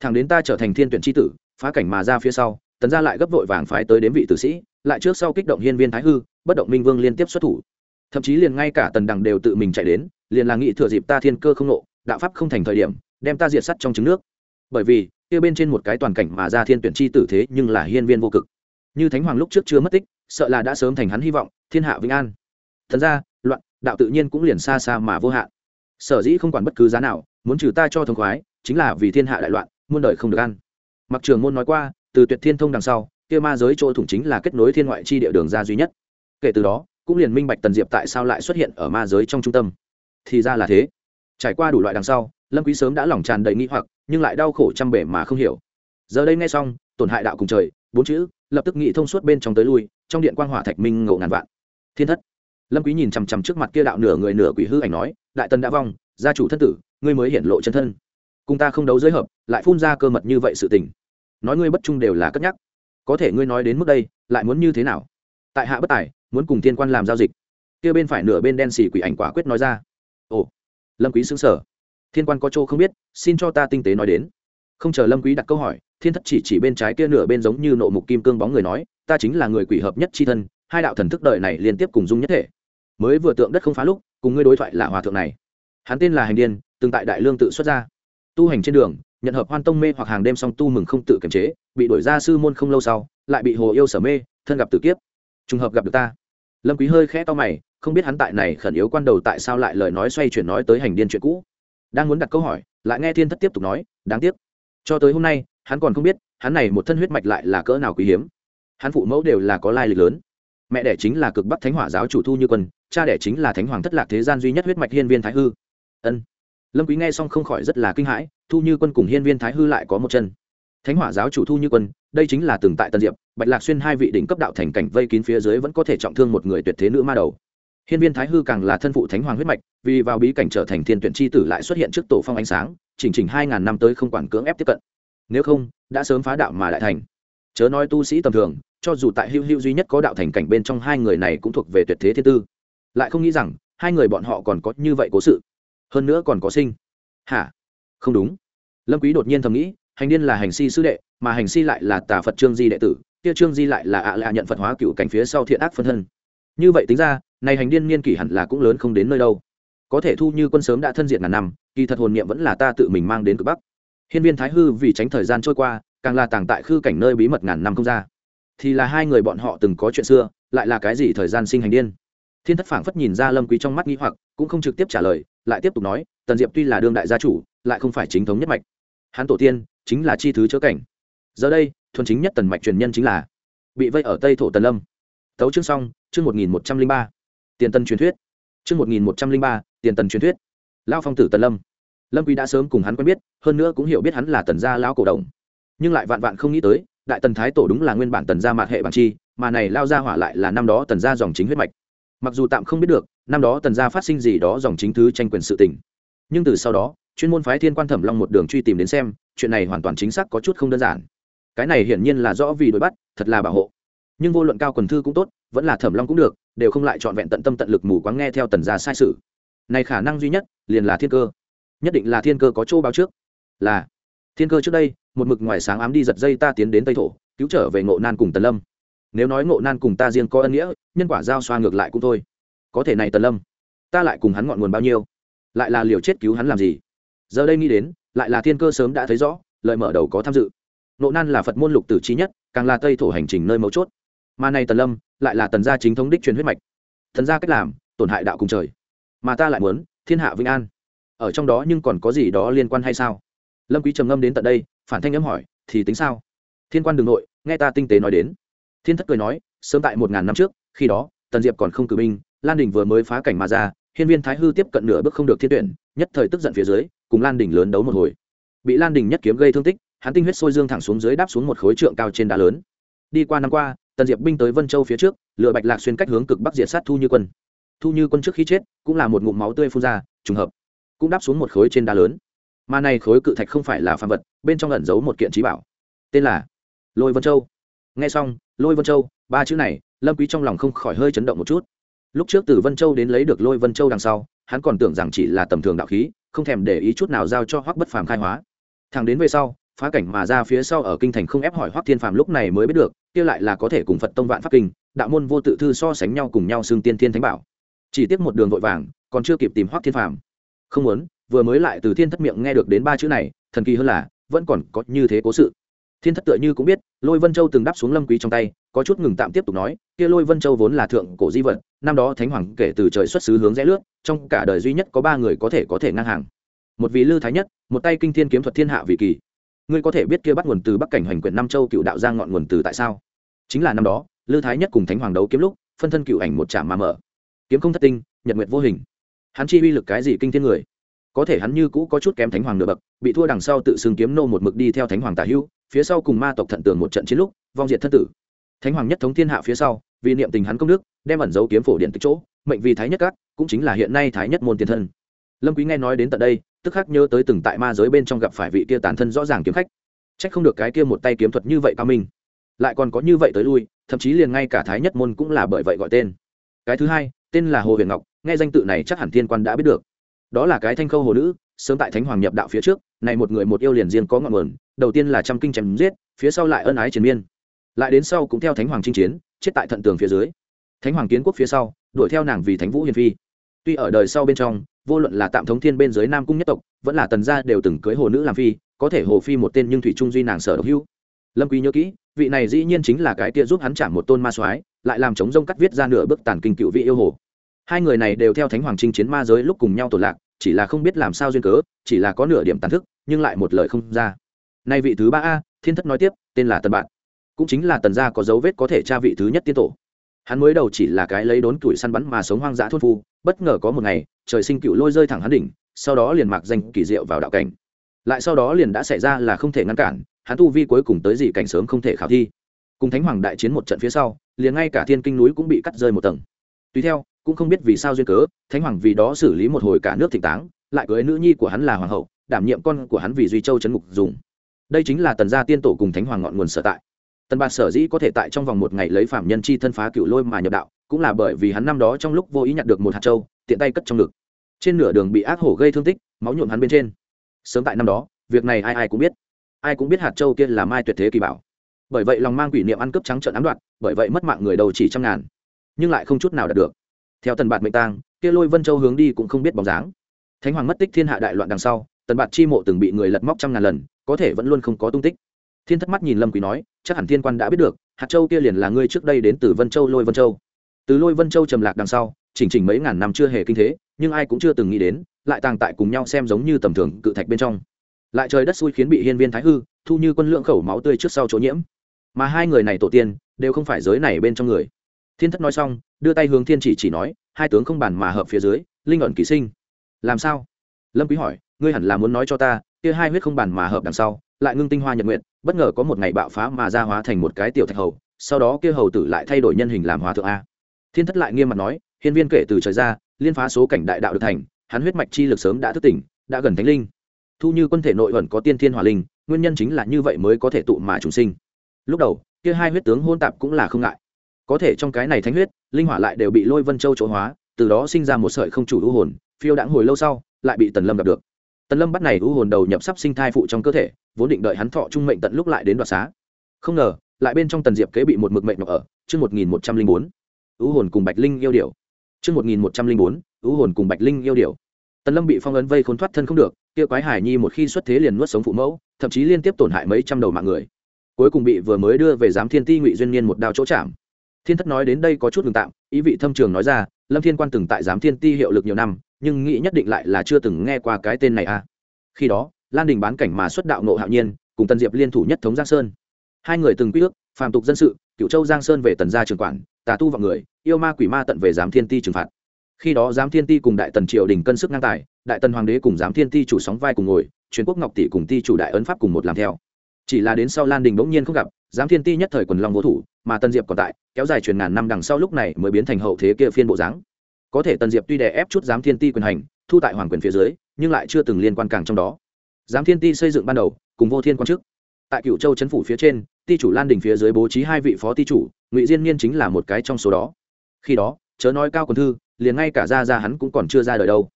Thằng đến ta trở thành thiên tuyển tri tử, phá cảnh mà ra phía sau, tần gia lại gấp vội vàng phái tới đến vị tử sĩ, lại trước sau kích động hiên viên thái hư, bất động minh vương liên tiếp xuất thủ. Thậm chí liền ngay cả tần đằng đều tự mình chạy đến, liền là nghĩ thừa dịp ta thiên cơ không nộ đạo pháp không thành thời điểm, đem ta diệt sắt trong trứng nước. Bởi vì, kia bên trên một cái toàn cảnh mà ra thiên tuyển chi tử thế nhưng là hiên viên vô cực. Như thánh hoàng lúc trước chưa mất tích, sợ là đã sớm thành hắn hy vọng, thiên hạ vĩnh an. Thần ra đạo tự nhiên cũng liền xa xa mà vô hạn. Sở dĩ không quản bất cứ giá nào, muốn trừ ta cho thông khoái, chính là vì thiên hạ đại loạn, muôn đời không được ăn. Mặc trường môn nói qua, từ tuyệt thiên thông đằng sau, kia ma giới chỗ thủng chính là kết nối thiên ngoại chi địa đường ra duy nhất. Kể từ đó, cũng liền minh bạch tần diệp tại sao lại xuất hiện ở ma giới trong trung tâm. Thì ra là thế. Trải qua đủ loại đằng sau, lâm quý sớm đã lòng tràn đầy nghi hoặc, nhưng lại đau khổ trăm bể mà không hiểu. Giờ đây nghe xong, tổn hại đạo cùng trời, bốn chữ, lập tức nghĩ thông suốt bên trong tới lui, trong điện quang hỏa thạch minh ngộ ngàn vạn. Thiên thất lâm quý nhìn chằm chằm trước mặt kia đạo nửa người nửa quỷ hư ảnh nói, đại tần đã vong, gia chủ thân tử, ngươi mới hiện lộ chân thân. Cùng ta không đấu giới hợp, lại phun ra cơ mật như vậy sự tình. Nói ngươi bất trung đều là cất nhắc. Có thể ngươi nói đến mức đây, lại muốn như thế nào? Tại hạ bất tài, muốn cùng tiên quan làm giao dịch. Kia bên phải nửa bên đen xì quỷ ảnh quả quyết nói ra, ồ. Lâm quý sững sờ. Thiên quan có chỗ không biết, xin cho ta tinh tế nói đến. Không chờ lâm quý đặt câu hỏi, thiên thất chỉ chỉ bên trái kia nửa bên giống như nộ mục kim cương bóng người nói, ta chính là người quỷ hợp nhất chi thân hai đạo thần thức đời này liên tiếp cùng dung nhất thể. Mới vừa tượng đất không phá lúc, cùng ngươi đối thoại là hòa thượng này. Hắn tên là hành điên, từng tại đại lương tự xuất ra tu hành trên đường, nhận hợp hoan tông mê hoặc hàng đêm song tu mừng không tự kiềm chế, bị đổi ra sư môn không lâu sau, lại bị hồ yêu sở mê, thân gặp tử kiếp. Trùng hợp gặp được ta. Lâm quý hơi khẽ to mày, không biết hắn tại này khẩn yếu quan đầu tại sao lại lời nói xoay chuyển nói tới hành điên chuyện cũ. Đang muốn đặt câu hỏi, lại nghe thiên thất tiếp tục nói, đáng tiếc. Cho tới hôm nay, hắn còn không biết, hắn này một thân huyết mạch lại là cỡ nào quý hiếm. Hắn phụ mẫu đều là có lai lịch lớn mẹ đẻ chính là cực bắc thánh hỏa giáo chủ thu như quân, cha đẻ chính là thánh hoàng thất lạc thế gian duy nhất huyết mạch hiên viên thái hư. Ân. Lâm quý nghe xong không khỏi rất là kinh hãi, thu như quân cùng hiên viên thái hư lại có một chân. Thánh hỏa giáo chủ thu như quân, đây chính là từng tại tân diệp, bạch lạc xuyên hai vị đỉnh cấp đạo thành cảnh vây kín phía dưới vẫn có thể trọng thương một người tuyệt thế nữ ma đầu. Hiên viên thái hư càng là thân phụ thánh hoàng huyết mạch, vì vào bí cảnh trở thành thiên tuyển chi tử lại xuất hiện trước tổ phong ánh sáng, chỉnh chỉnh hai ngàn năm tới không quản cưỡng ép tiếp cận. Nếu không, đã sớm phá đạo mà đại thành. Chớ nói tu sĩ tầm thường cho dù tại hưu hưu duy nhất có đạo thành cảnh bên trong hai người này cũng thuộc về tuyệt thế thiên tư. Lại không nghĩ rằng, hai người bọn họ còn có như vậy cố sự. Hơn nữa còn có sinh. Hả? Không đúng. Lâm quý đột nhiên thầm nghĩ, hành điên là hành si sư đệ, mà hành si lại là tà phật trương di đệ tử, kia trương di lại là ạ à lạ nhận phật hóa cựu cảnh phía sau thiện ác phân thân. Như vậy tính ra này hành điên niên kỷ hẳn là cũng lớn không đến nơi đâu. Có thể thu như quân sớm đã thân diện ngàn năm, kỳ thật hồn niệm vẫn là ta tự mình mang đến cực bắc. Hiên viên thái hư vì tránh thời gian trôi qua, càng là tàng tại khư cảnh nơi bí mật ngàn năm không ra thì là hai người bọn họ từng có chuyện xưa, lại là cái gì thời gian sinh hành điên. Thiên thất phảng phất nhìn ra lâm quý trong mắt nghi hoặc, cũng không trực tiếp trả lời, lại tiếp tục nói, tần diệp tuy là đương đại gia chủ, lại không phải chính thống nhất mạch. Hắn tổ tiên, chính là chi thứ chớ cảnh. Giờ đây, thuần chính nhất tần mạch truyền nhân chính là bị vây ở tây thổ tần lâm. Tấu chương xong, chương một nghìn một trăm linh ba, tiền tần truyền thuyết. Chương một nghìn một trăm linh ba, tiền tần truyền thuyết. Lao phong tử tần lâm. Lâm quý đã sớm cùng hắn quen biết, hơn nữa cũng hiểu biết hắn là tần gia lão cổ đồng. Nhưng lại vạn vạn không nghĩ tới đại tần thái tổ đúng là nguyên bản tần gia mạt hệ bản chi, mà này lao ra hỏa lại là năm đó tần gia dòng chính huyết mạch. Mặc dù tạm không biết được, năm đó tần gia phát sinh gì đó dòng chính thứ tranh quyền sự tình. Nhưng từ sau đó, chuyên môn phái thiên quan thẩm long một đường truy tìm đến xem, chuyện này hoàn toàn chính xác có chút không đơn giản. Cái này hiển nhiên là rõ vì đối bắt, thật là bảo hộ. Nhưng vô luận cao quần thư cũng tốt, vẫn là thẩm long cũng được, đều không lại trọn vẹn tận tâm tận lực mù quáng nghe theo tần gia sai sự. Này khả năng duy nhất, liền là thiên cơ. Nhất định là thiên cơ có chỗ báo trước. Là thiên cơ trước đây, một mực ngoài sáng ám đi giật dây ta tiến đến tây thổ, cứu trở về ngộ nan cùng tần lâm. Nếu nói ngộ nan cùng ta riêng có ân nghĩa, nhân quả giao xoa ngược lại cũng thôi. Có thể này tần lâm, ta lại cùng hắn ngọn nguồn bao nhiêu? Lại là liều chết cứu hắn làm gì? Giờ đây nghĩ đến, lại là thiên cơ sớm đã thấy rõ lợi mở đầu có tham dự. Nộ nan là phật môn lục tử trí nhất, càng là tây thổ hành trình nơi mấu chốt. Mà này tần lâm, lại là tần gia chính thống đích truyền huyết mạch. Thần gia cách làm, tổn hại đạo cùng trời. Mà ta lại muốn, thiên hạ vĩnh an. Ở trong đó nhưng còn có gì đó liên quan hay sao? Lâm quý trầm ngâm đến tận đây, phản thanh âm hỏi, thì tính sao? Thiên quan đường nội, nghe ta tinh tế nói đến. Thiên thất cười nói, sớm tại một ngàn năm trước, khi đó, tần diệp còn không cử binh, lan đình vừa mới phá cảnh mà ra, hiên viên thái hư tiếp cận nửa bước không được thiên tuyển, nhất thời tức giận phía dưới, cùng lan đình lớn đấu một hồi. Bị lan đình nhất kiếm gây thương tích, hắn tinh huyết sôi dương thẳng xuống dưới đáp xuống một khối trượng cao trên đá lớn. Đi qua năm qua, tần diệp binh tới vân châu phía trước, lựa bạch lạc xuyên cách hướng cực bắc diệt sát thu như quân. Thu như quân trước khi chết, cũng là một ngụm máu tươi phun ra, trùng hợp, cũng đáp xuống một khối trên đá lớn mà này khối cự thạch không phải là phàm vật, bên trong ẩn giấu một kiện trí bảo. Tên là lôi vân châu. Nghe xong, lôi vân châu, ba chữ này, lâm quý trong lòng không khỏi hơi chấn động một chút. Lúc trước từ vân châu đến lấy được lôi vân châu đằng sau, hắn còn tưởng rằng chỉ là tầm thường đạo khí, không thèm để ý chút nào giao cho hoắc bất phàm khai hóa. Thằng đến về sau, phá cảnh mà ra phía sau ở kinh thành không ép hỏi hoắc thiên phàm lúc này mới biết được, kia lại là có thể cùng phật tông vạn pháp kinh, đạo môn vô tự thư so sánh nhau cùng nhau xương tiên thiên thánh bảo. Chỉ tiếc một đường vội vàng, còn chưa kịp tìm hoắc thiên phàm. Không muốn vừa mới lại từ thiên thất miệng nghe được đến ba chữ này, thần kỳ hơn là, vẫn còn có như thế cố sự. Thiên thất tựa như cũng biết, lôi vân châu từng đáp xuống lâm quý trong tay, có chút ngừng tạm tiếp tục nói, kia lôi vân châu vốn là thượng cổ di vật, năm đó thánh hoàng kể từ trời xuất xứ hướng rẽ lướt, trong cả đời duy nhất có ba người có thể có thể ngang hàng. Một vị lư thái nhất, một tay kinh thiên kiếm thuật thiên hạ vị kỳ. Ngươi có thể biết kia bắt nguồn từ bắc cảnh hoành quyển nam châu cựu đạo giang ngọn nguồn từ tại sao? Chính là năm đó, lư thái nhất cùng thánh hoàng đấu kiếm lúc, phân thân cựu ảnh một chạm mà mở. Kiếm không thất tinh, nhật nguyệt vô hình. Hắn chi uy lực cái gì kinh thiên người? Có thể hắn như cũ có chút kém thánh hoàng nửa bậc, bị thua đằng sau tự xưng kiếm nô một mực đi theo thánh hoàng tả hữu, phía sau cùng ma tộc thận tường một trận chiến lúc, vong diệt thân tử. Thánh hoàng nhất thống thiên hạ phía sau, vì niệm tình hắn công đức, đem ẩn dấu kiếm phổ điện tích chỗ, mệnh vì thái nhất các, cũng chính là hiện nay thái nhất môn tiền thân. Lâm quý nghe nói đến tận đây, tức khắc nhớ tới từng tại ma giới bên trong gặp phải vị kia tàn thân rõ ràng kiếm khách. Trách không được cái kia một tay kiếm thuật như vậy cao minh. Lại còn có như vậy tới lui, thậm chí liền ngay cả thái nhất môn cũng là bởi vậy gọi tên. Cái thứ hai, tên là hồ huyền ngọc, nghe danh tự này chắc hẳn thiên quan đã biết được đó là cái thanh khâu hồ nữ, sớm tại thánh hoàng nhập đạo phía trước, này một người một yêu liền riêng có ngọn nguồn, đầu tiên là trăm kinh chém giết, phía sau lại ân ái triền miên. Lại đến sau cũng theo thánh hoàng chinh chiến, chết tại thận tường phía dưới. Thánh hoàng kiến quốc phía sau, đuổi theo nàng vì thánh vũ hiền phi. Tuy ở đời sau bên trong, vô luận là tạm thống thiên bên dưới nam cung nhất tộc, vẫn là tần gia đều từng cưới hồ nữ làm phi, có thể hồ phi một tên nhưng thủy trung duy nàng sở độc hữu. Lâm quý nhớ kỹ, vị này dĩ nhiên chính là cái kia giúp hắn chạm một tôn ma soái, lại làm chống rông cắt viết ra nửa bước tàn kinh cựu vị yêu hồ hai người này đều theo thánh hoàng trinh chiến ma giới lúc cùng nhau tổ lạc, chỉ là không biết làm sao duyên cớ, chỉ là có nửa điểm tàn thức, nhưng lại một lời không ra. Nay vị thứ ba a, thiên thất nói tiếp, tên là tần bạn. Cũng chính là tần gia có dấu vết có thể tra vị thứ nhất tiên tổ. Hắn mới đầu chỉ là cái lấy đốn tuổi săn bắn mà sống hoang dã thôn phu, bất ngờ có một ngày, trời sinh cựu lôi rơi thẳng hắn đỉnh, sau đó liền mặc danh kỳ diệu vào đạo cảnh. Lại sau đó liền đã xảy ra là không thể ngăn cản, hắn tu vi cuối cùng tới gì cảnh sớm không thể khảo thi. Cùng thánh hoàng đại chiến một trận phía sau, liền ngay cả thiên kinh núi cũng bị cắt rơi một tầng. Tùy theo cũng không biết vì sao duyên cớ, thánh hoàng vì đó xử lý một hồi cả nước thịnh táng, lại cưới nữ nhi của hắn là hoàng hậu, đảm nhiệm con của hắn vì duy châu trấn ngục dùng. Đây chính là tần gia tiên tổ cùng thánh hoàng ngọn nguồn sở tại. Tần bạt sở dĩ có thể tại trong vòng một ngày lấy phạm nhân chi thân phá cựu lôi mà nhập đạo, cũng là bởi vì hắn năm đó trong lúc vô ý nhặt được một hạt châu, tiện tay cất trong ngực. Trên nửa đường bị ác hổ gây thương tích, máu nhuộm hắn bên trên. Sớm tại năm đó, việc này ai ai cũng biết. Ai cũng biết hạt châu kia là mai tuyệt thế kỳ bảo. Bởi vậy lòng mang quỷ niệm ăn cướp trắng trợn ám đoạt, bởi vậy mất mạng người đầu chỉ trăm ngàn. Nhưng lại không chút nào đạt được theo tần bạt mệnh tang, kia lôi vân châu hướng đi cũng không biết bóng dáng. Thánh hoàng mất tích thiên hạ đại loạn đằng sau, tần bạt chi mộ từng bị người lật móc trăm ngàn lần, có thể vẫn luôn không có tung tích. Thiên thất mắt nhìn lâm quý nói, chắc hẳn thiên quan đã biết được, hạt châu kia liền là ngươi trước đây đến từ vân châu, lôi vân châu. Từ lôi vân châu trầm lạc đằng sau, chỉnh chỉnh mấy ngàn năm chưa hề kinh thế, nhưng ai cũng chưa từng nghĩ đến, lại tàng tại cùng nhau xem giống như tầm thường cự thạch bên trong. Lại trời đất xui khiến bị hiên viên thái hư, thu như quân lượng khẩu máu tươi trước sau chỗ nhiễm. Mà hai người này tổ tiên, đều không phải giới này bên trong người thiên thất nói xong, đưa tay hướng thiên chỉ chỉ nói, hai tướng không bàn mà hợp phía dưới, linh ẩn ký sinh. Làm sao? Lâm quý hỏi, ngươi hẳn là muốn nói cho ta, kia hai huyết không bàn mà hợp đằng sau, lại ngưng tinh hoa nhật nguyện bất ngờ có một ngày bạo phá mà ra hóa thành một cái tiểu thạch hầu, sau đó kia hầu tử lại thay đổi nhân hình làm hóa thượng a. Thiên thất lại nghiêm mặt nói, hiên viên kể từ trời ra, liên phá số cảnh đại đạo được thành, hắn huyết mạch chi lực sớm đã thức tỉnh, đã gần thánh linh. Thu như quân thể nội ẩn có tiên thiên hỏa linh, nguyên nhân chính là như vậy mới có thể tụ mà trùng sinh. Lúc đầu, kia hai huyết tướng hôn tạp cũng là không ngại có thể trong cái này thánh huyết, linh hỏa lại đều bị lôi vân châu chỗ hóa, từ đó sinh ra một sợi không chủ u hồn, phiêu đãng hồi lâu sau, lại bị tần lâm gặp được. Tần lâm bắt này u hồn đầu nhập sắp sinh thai phụ trong cơ thể, vốn định đợi hắn thọ trung mệnh tận lúc lại đến đoạt xá. Không ngờ, lại bên trong tần diệp kế bị một mực mệnh ngọc ở, chương một nghìn một trăm linh bốn. U hồn cùng bạch linh yêu điều chương một nghìn một trăm linh bốn u hồn cùng bạch linh yêu điều tần lâm bị phong ấn vây khốn thoát thân không được, kia quái hải nhi một khi xuất thế liền nuốt sống phụ mẫu, thậm chí liên tiếp tổn hại mấy trăm đầu mạng người. Cuối cùng bị vừa mới đưa về giám thiên ti ngụy duyên niên một đao chỗ chạm thiên thất nói đến đây có chút ngừng tạm, ý vị thâm trường nói ra, lâm thiên quan từng tại giám thiên ti hiệu lực nhiều năm, nhưng nghĩ nhất định lại là chưa từng nghe qua cái tên này à. Khi đó, lan đình bán cảnh mà xuất đạo nộ hạo nhiên, cùng tần diệp liên thủ nhất thống giang sơn. Hai người từng quy ước, phàm tục dân sự cựu châu giang sơn về tần gia trường quản, tà tu vào người, yêu ma quỷ ma tận về giám thiên ti trừng phạt. Khi đó giám thiên ti cùng đại tần triều đình cân sức ngang tài, đại tần hoàng đế cùng giám thiên ti chủ sóng vai cùng ngồi, truyền quốc ngọc tỷ cùng ti chủ đại ấn pháp cùng một làm theo chỉ là đến sau lan đình bỗng nhiên không gặp, giám thiên ti nhất thời quần long vô thủ, mà tần diệp còn tại, kéo dài truyền ngàn năm đằng sau lúc này mới biến thành hậu thế kia phiên bộ dáng. Có thể tần diệp tuy đè ép chút giám thiên ti quyền hành, thu tại hoàng quyền phía dưới, nhưng lại chưa từng liên quan càng trong đó. Giám thiên ti xây dựng ban đầu, cùng vô thiên quan chức. Tại cựu châu chấn phủ phía trên, ti chủ lan đình phía dưới bố trí hai vị phó ti chủ, ngụy diên niên chính là một cái trong số đó. Khi đó, chớ nói cao quần thư, liền ngay cả ra ra hắn cũng còn chưa ra đời đâu.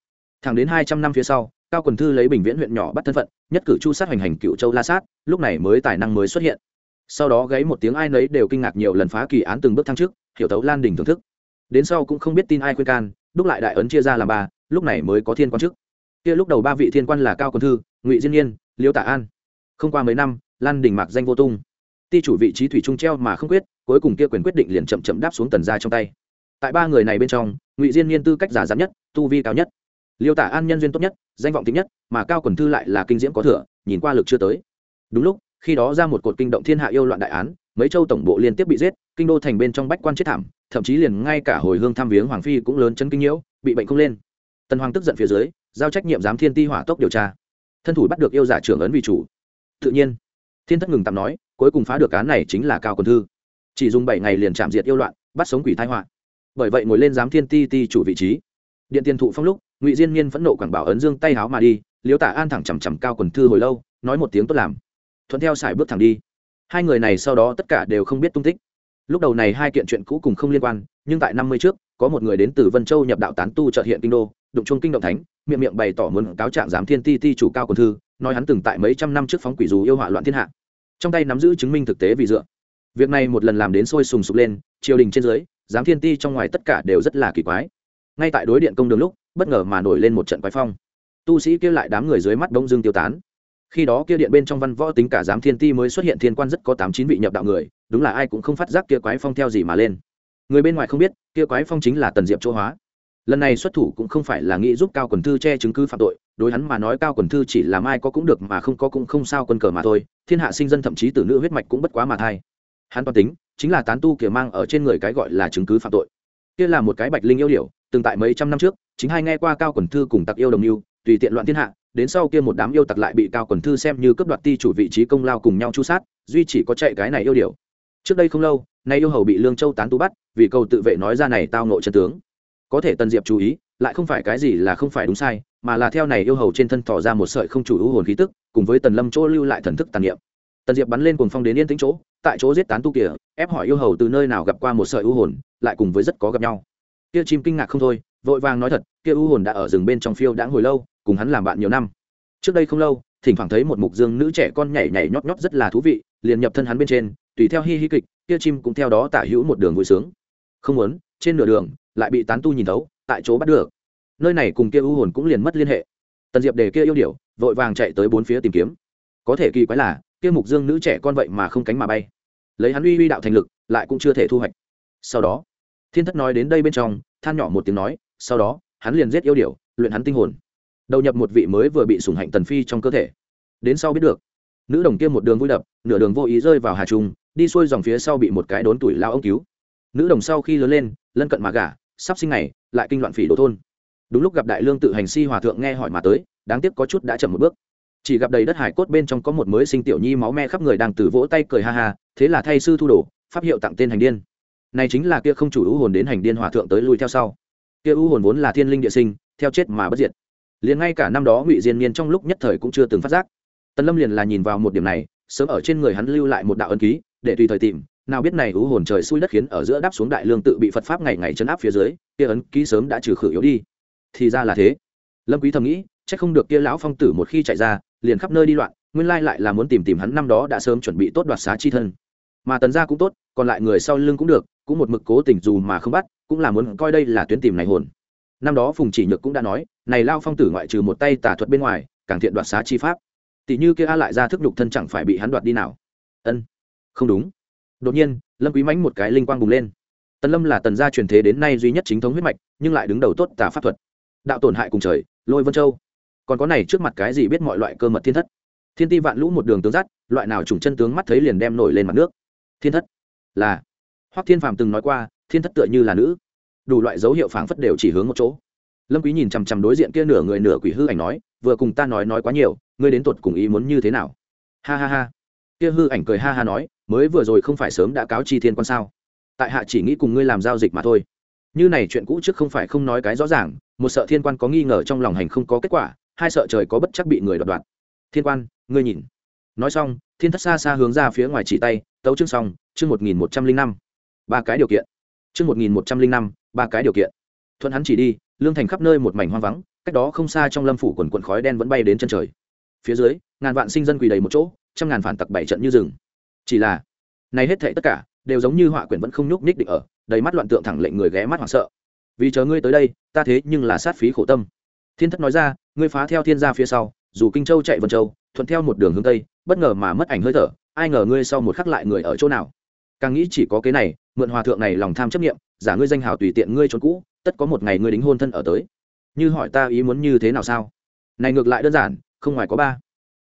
Thẳng đến hai trăm năm phía sau cao quần thư lấy bình viễn huyện nhỏ bắt thân phận, nhất cử chu sát hoành hành cựu châu la sát, lúc này mới tài năng mới xuất hiện. Sau đó gáy một tiếng ai nấy đều kinh ngạc nhiều lần phá kỳ án từng bước thăng trước hiểu tấu lan đình thưởng thức. Đến sau cũng không biết tin ai khuyên can, đúc lại đại ấn chia ra làm ba, lúc này mới có thiên quan chức. Kia lúc đầu ba vị thiên quan là cao quần thư, ngụy diên nhiên, liêu tả an. Không qua mấy năm, lan đình mạc danh vô tung. Ti chủ vị trí thủy trung treo mà không quyết, cuối cùng kia quyền quyết định liền chậm chậm đáp xuống tần ra trong tay. Tại ba người này bên trong, ngụy diên nhiên tư cách giả giám nhất, tu vi cao nhất liêu tả an nhân duyên tốt nhất, danh vọng tính nhất, mà cao quần thư lại là kinh diễm có thừa, nhìn qua lực chưa tới. Đúng lúc, khi đó ra một cột kinh động thiên hạ yêu loạn đại án, mấy châu tổng bộ liên tiếp bị giết, kinh đô thành bên trong bách quan chết thảm, thậm chí liền ngay cả hồi hương tham viếng hoàng phi cũng lớn chân kinh nhiễu, bị bệnh không lên. Tần hoàng tức giận phía dưới, giao trách nhiệm giám thiên ti hỏa tốc điều tra. Thân thủ bắt được yêu giả trưởng ấn vị chủ. Tự nhiên, thiên thất ngừng tạm nói, cuối cùng phá được án này chính là cao quần thư. Chỉ dùng bảy ngày liền chạm diệt yêu loạn, bắt sống quỷ thái họa. Bởi vậy ngồi lên giám thiên ti ti chủ vị trí. Điện tiền thụ phong lúc ngụy diên nhiên phẫn nộ quảng bảo ấn dương tay háo mà đi liếu tả an thẳng chằm chằm cao quần thư hồi lâu, nói một tiếng tốt làm. Thuận theo sải bước thẳng đi. Hai người này sau đó tất cả đều không biết tung tích. Lúc đầu này hai kiện chuyện cũ cùng không liên quan, nhưng tại năm mươi trước, có một người đến từ vân châu nhập đạo tán tu trợ hiện kinh đô, đụng chung kinh động thánh, miệng miệng bày tỏ muốn cáo trạng giám thiên ti ti chủ cao quần thư, nói hắn từng tại mấy trăm năm trước phóng quỷ dù yêu hỏa loạn thiên hạ. Trong tay nắm giữ chứng minh thực tế vì dựa. Việc này một lần làm đến sôi sùng sục lên, triều đình trên dưới, giám thiên ti trong ngoài tất cả đều rất là kỳ quái. Ngay tại đối điện công đường lúc bất ngờ mà nổi lên một trận quái phong. Tu sĩ kia lại đám người dưới mắt đông dương tiêu tán. Khi đó kia điện bên trong văn võ tính cả giám thiên ti mới xuất hiện thiên quan rất có tám chín vị nhập đạo người, đúng là ai cũng không phát giác kia quái phong theo gì mà lên. Người bên ngoài không biết, kia quái phong chính là tần diệp chỗ hóa. Lần này xuất thủ cũng không phải là nghĩ giúp cao quần thư che chứng cứ phạm tội, đối hắn mà nói cao quần thư chỉ làm ai có cũng được mà không có cũng không sao quân cờ mà thôi, thiên hạ sinh dân thậm chí tử nữ huyết mạch cũng bất quá mà thay. Hắn toàn tính, chính là tán tu kia mang ở trên người cái gọi là chứng cứ phạm tội. Kia là một cái bạch linh yêu điểu, từng tại mấy trăm năm trước chính hai nghe qua cao quần thư cùng tặc yêu đồng yêu, tùy tiện loạn thiên hạ, đến sau kia một đám yêu tặc lại bị cao quần thư xem như cấp đoạt ti chủ vị trí công lao cùng nhau chu sát, duy chỉ có chạy cái này yêu điều trước đây không lâu, nay yêu hầu bị lương châu tán tu bắt, vì cầu tự vệ nói ra này tao nộ chân tướng. Có thể tần diệp chú ý, lại không phải cái gì là không phải đúng sai, mà là theo này yêu hầu trên thân thỏ ra một sợi không chủ hữu hồn khí tức, cùng với tần lâm chỗ lưu lại thần thức tàn niệm. Tần diệp bắn lên cuồng phong đến yên tĩnh chỗ, tại chỗ giết tán tu kia, ép hỏi yêu hầu từ nơi nào gặp qua một sợi ưu hồn, lại cùng với rất có gặp nhau. Kia chim kinh ngạc không thôi vội vàng nói thật, kia ưu hồn đã ở rừng bên trong phiêu đã hồi lâu, cùng hắn làm bạn nhiều năm. Trước đây không lâu, thỉnh thoảng thấy một mục dương nữ trẻ con nhảy nhảy nhót nhót rất là thú vị, liền nhập thân hắn bên trên, tùy theo hi hi kịch, kia chim cũng theo đó tả hữu một đường vui sướng. Không muốn, trên nửa đường, lại bị tán tu nhìn thấu, tại chỗ bắt được. Nơi này cùng kia ưu hồn cũng liền mất liên hệ. Tần diệp để kia yêu điểu, vội vàng chạy tới bốn phía tìm kiếm. Có thể kỳ quái là, kia mục dương nữ trẻ con vậy mà không cánh mà bay. Lấy hắn uy uy đạo thành lực, lại cũng chưa thể thu hoạch. Sau đó, thiên thất nói đến đây bên trong, than nhỏ một tiếng nói sau đó, hắn liền giết yêu điểu, luyện hắn tinh hồn. Đầu nhập một vị mới vừa bị sủng hạnh tần phi trong cơ thể. Đến sau biết được, nữ đồng kia một đường vui đập, nửa đường vô ý rơi vào hà trung, đi xuôi dòng phía sau bị một cái đốn tuổi lao ông cứu. Nữ đồng sau khi lớn lên, lân cận mà gả, sắp sinh ngày, lại kinh loạn phỉ đổ thôn. Đúng lúc gặp đại lương tự hành si hòa thượng nghe hỏi mà tới, đáng tiếc có chút đã chậm một bước. Chỉ gặp đầy đất hải cốt bên trong có một mới sinh tiểu nhi máu me khắp người đang từ vỗ tay cười ha ha, thế là thay sư thu đồ, pháp hiệu tặng tên hành điên. Này chính là kia không chủ ưu hồn đến hành điên hòa thượng tới lui theo sau kia u hồn vốn là thiên linh địa sinh, theo chết mà bất diệt. Liền ngay cả năm đó ngụy diên niên trong lúc nhất thời cũng chưa từng phát giác. Tần lâm liền là nhìn vào một điểm này, sớm ở trên người hắn lưu lại một đạo ân ký, để tùy thời tìm, nào biết này u hồn trời xui đất khiến ở giữa đáp xuống đại lương tự bị phật pháp ngày ngày chấn áp phía dưới, kia ấn ký sớm đã trừ khử yếu đi. Thì ra là thế. Lâm quý thầm nghĩ, chắc không được kia lão phong tử một khi chạy ra, liền khắp nơi đi loạn, nguyên lai lại là muốn tìm tìm hắn năm đó đã sớm chuẩn bị tốt đoạt xá chi thân. Mà tần gia cũng tốt, còn lại người sau lưng cũng được, cũng một mực cố tình dù mà không bắt cũng là muốn coi đây là tuyến tìm này hồn. Năm đó phùng chỉ nhược cũng đã nói, này lao phong tử ngoại trừ một tay tà thuật bên ngoài, càng thiện đoạt xá chi pháp. Tỷ như kia a lại ra thức nhục thân chẳng phải bị hắn đoạt đi nào? Ân, không đúng. Đột nhiên, lâm quý mãnh một cái linh quang bùng lên. Tần lâm là tần gia truyền thế đến nay duy nhất chính thống huyết mạch, nhưng lại đứng đầu tốt tà pháp thuật. Đạo tổn hại cùng trời, lôi vân châu. Còn có này trước mặt cái gì biết mọi loại cơ mật thiên thất? Thiên ti vạn lũ một đường tướng dắt, loại nào trùng chân tướng mắt thấy liền đem nổi lên mặt nước. Thiên thất là hoắc thiên phàm từng nói qua thiên thất tựa như là nữ. Đủ loại dấu hiệu phảng phất đều chỉ hướng một chỗ. Lâm quý nhìn chằm chằm đối diện kia nửa người nửa quỷ hư ảnh nói, vừa cùng ta nói nói quá nhiều, ngươi đến tuột cùng ý muốn như thế nào? Ha ha ha. Kia hư ảnh cười ha ha nói, mới vừa rồi không phải sớm đã cáo chi thiên quan sao? Tại hạ chỉ nghĩ cùng ngươi làm giao dịch mà thôi. Như này chuyện cũ trước không phải không nói cái rõ ràng, một sợ thiên quan có nghi ngờ trong lòng hành không có kết quả, hai sợ trời có bất chắc bị người đoạt đoạt. Thiên quan, ngươi nhìn. Nói xong, thiên thất xa xa hướng ra phía ngoài chỉ tay, tấu chương xong, chương một nghìn một trăm linh năm. Ba cái điều kiện chương một nghìn một trăm linh năm, ba cái điều kiện. Thuận hắn chỉ đi, lương thành khắp nơi một mảnh hoang vắng, cách đó không xa trong lâm phủ quần quần khói đen vẫn bay đến chân trời. Phía dưới, ngàn vạn sinh dân quỳ đầy một chỗ, trăm ngàn phản tặc bảy trận như rừng. Chỉ là, này hết thảy tất cả, đều giống như họa quyển vẫn không nhúc nhích định ở, đầy mắt loạn tượng thẳng lệnh người ghé mắt hoảng sợ. Vì chờ ngươi tới đây, ta thế nhưng là sát phí khổ tâm. Thiên thất nói ra, ngươi phá theo thiên gia phía sau, dù kinh châu chạy vân châu, thuận theo một đường hướng tây, bất ngờ mà mất ảnh hơi thở, ai ngờ ngươi sau một khắc lại người ở chỗ nào? Càng nghĩ chỉ có cái này mượn hòa thượng này lòng tham chấp nghiệm, giả ngươi danh hào tùy tiện ngươi trốn cũ, tất có một ngày ngươi đính hôn thân ở tới. Như hỏi ta ý muốn như thế nào sao? Này ngược lại đơn giản, không ngoài có ba.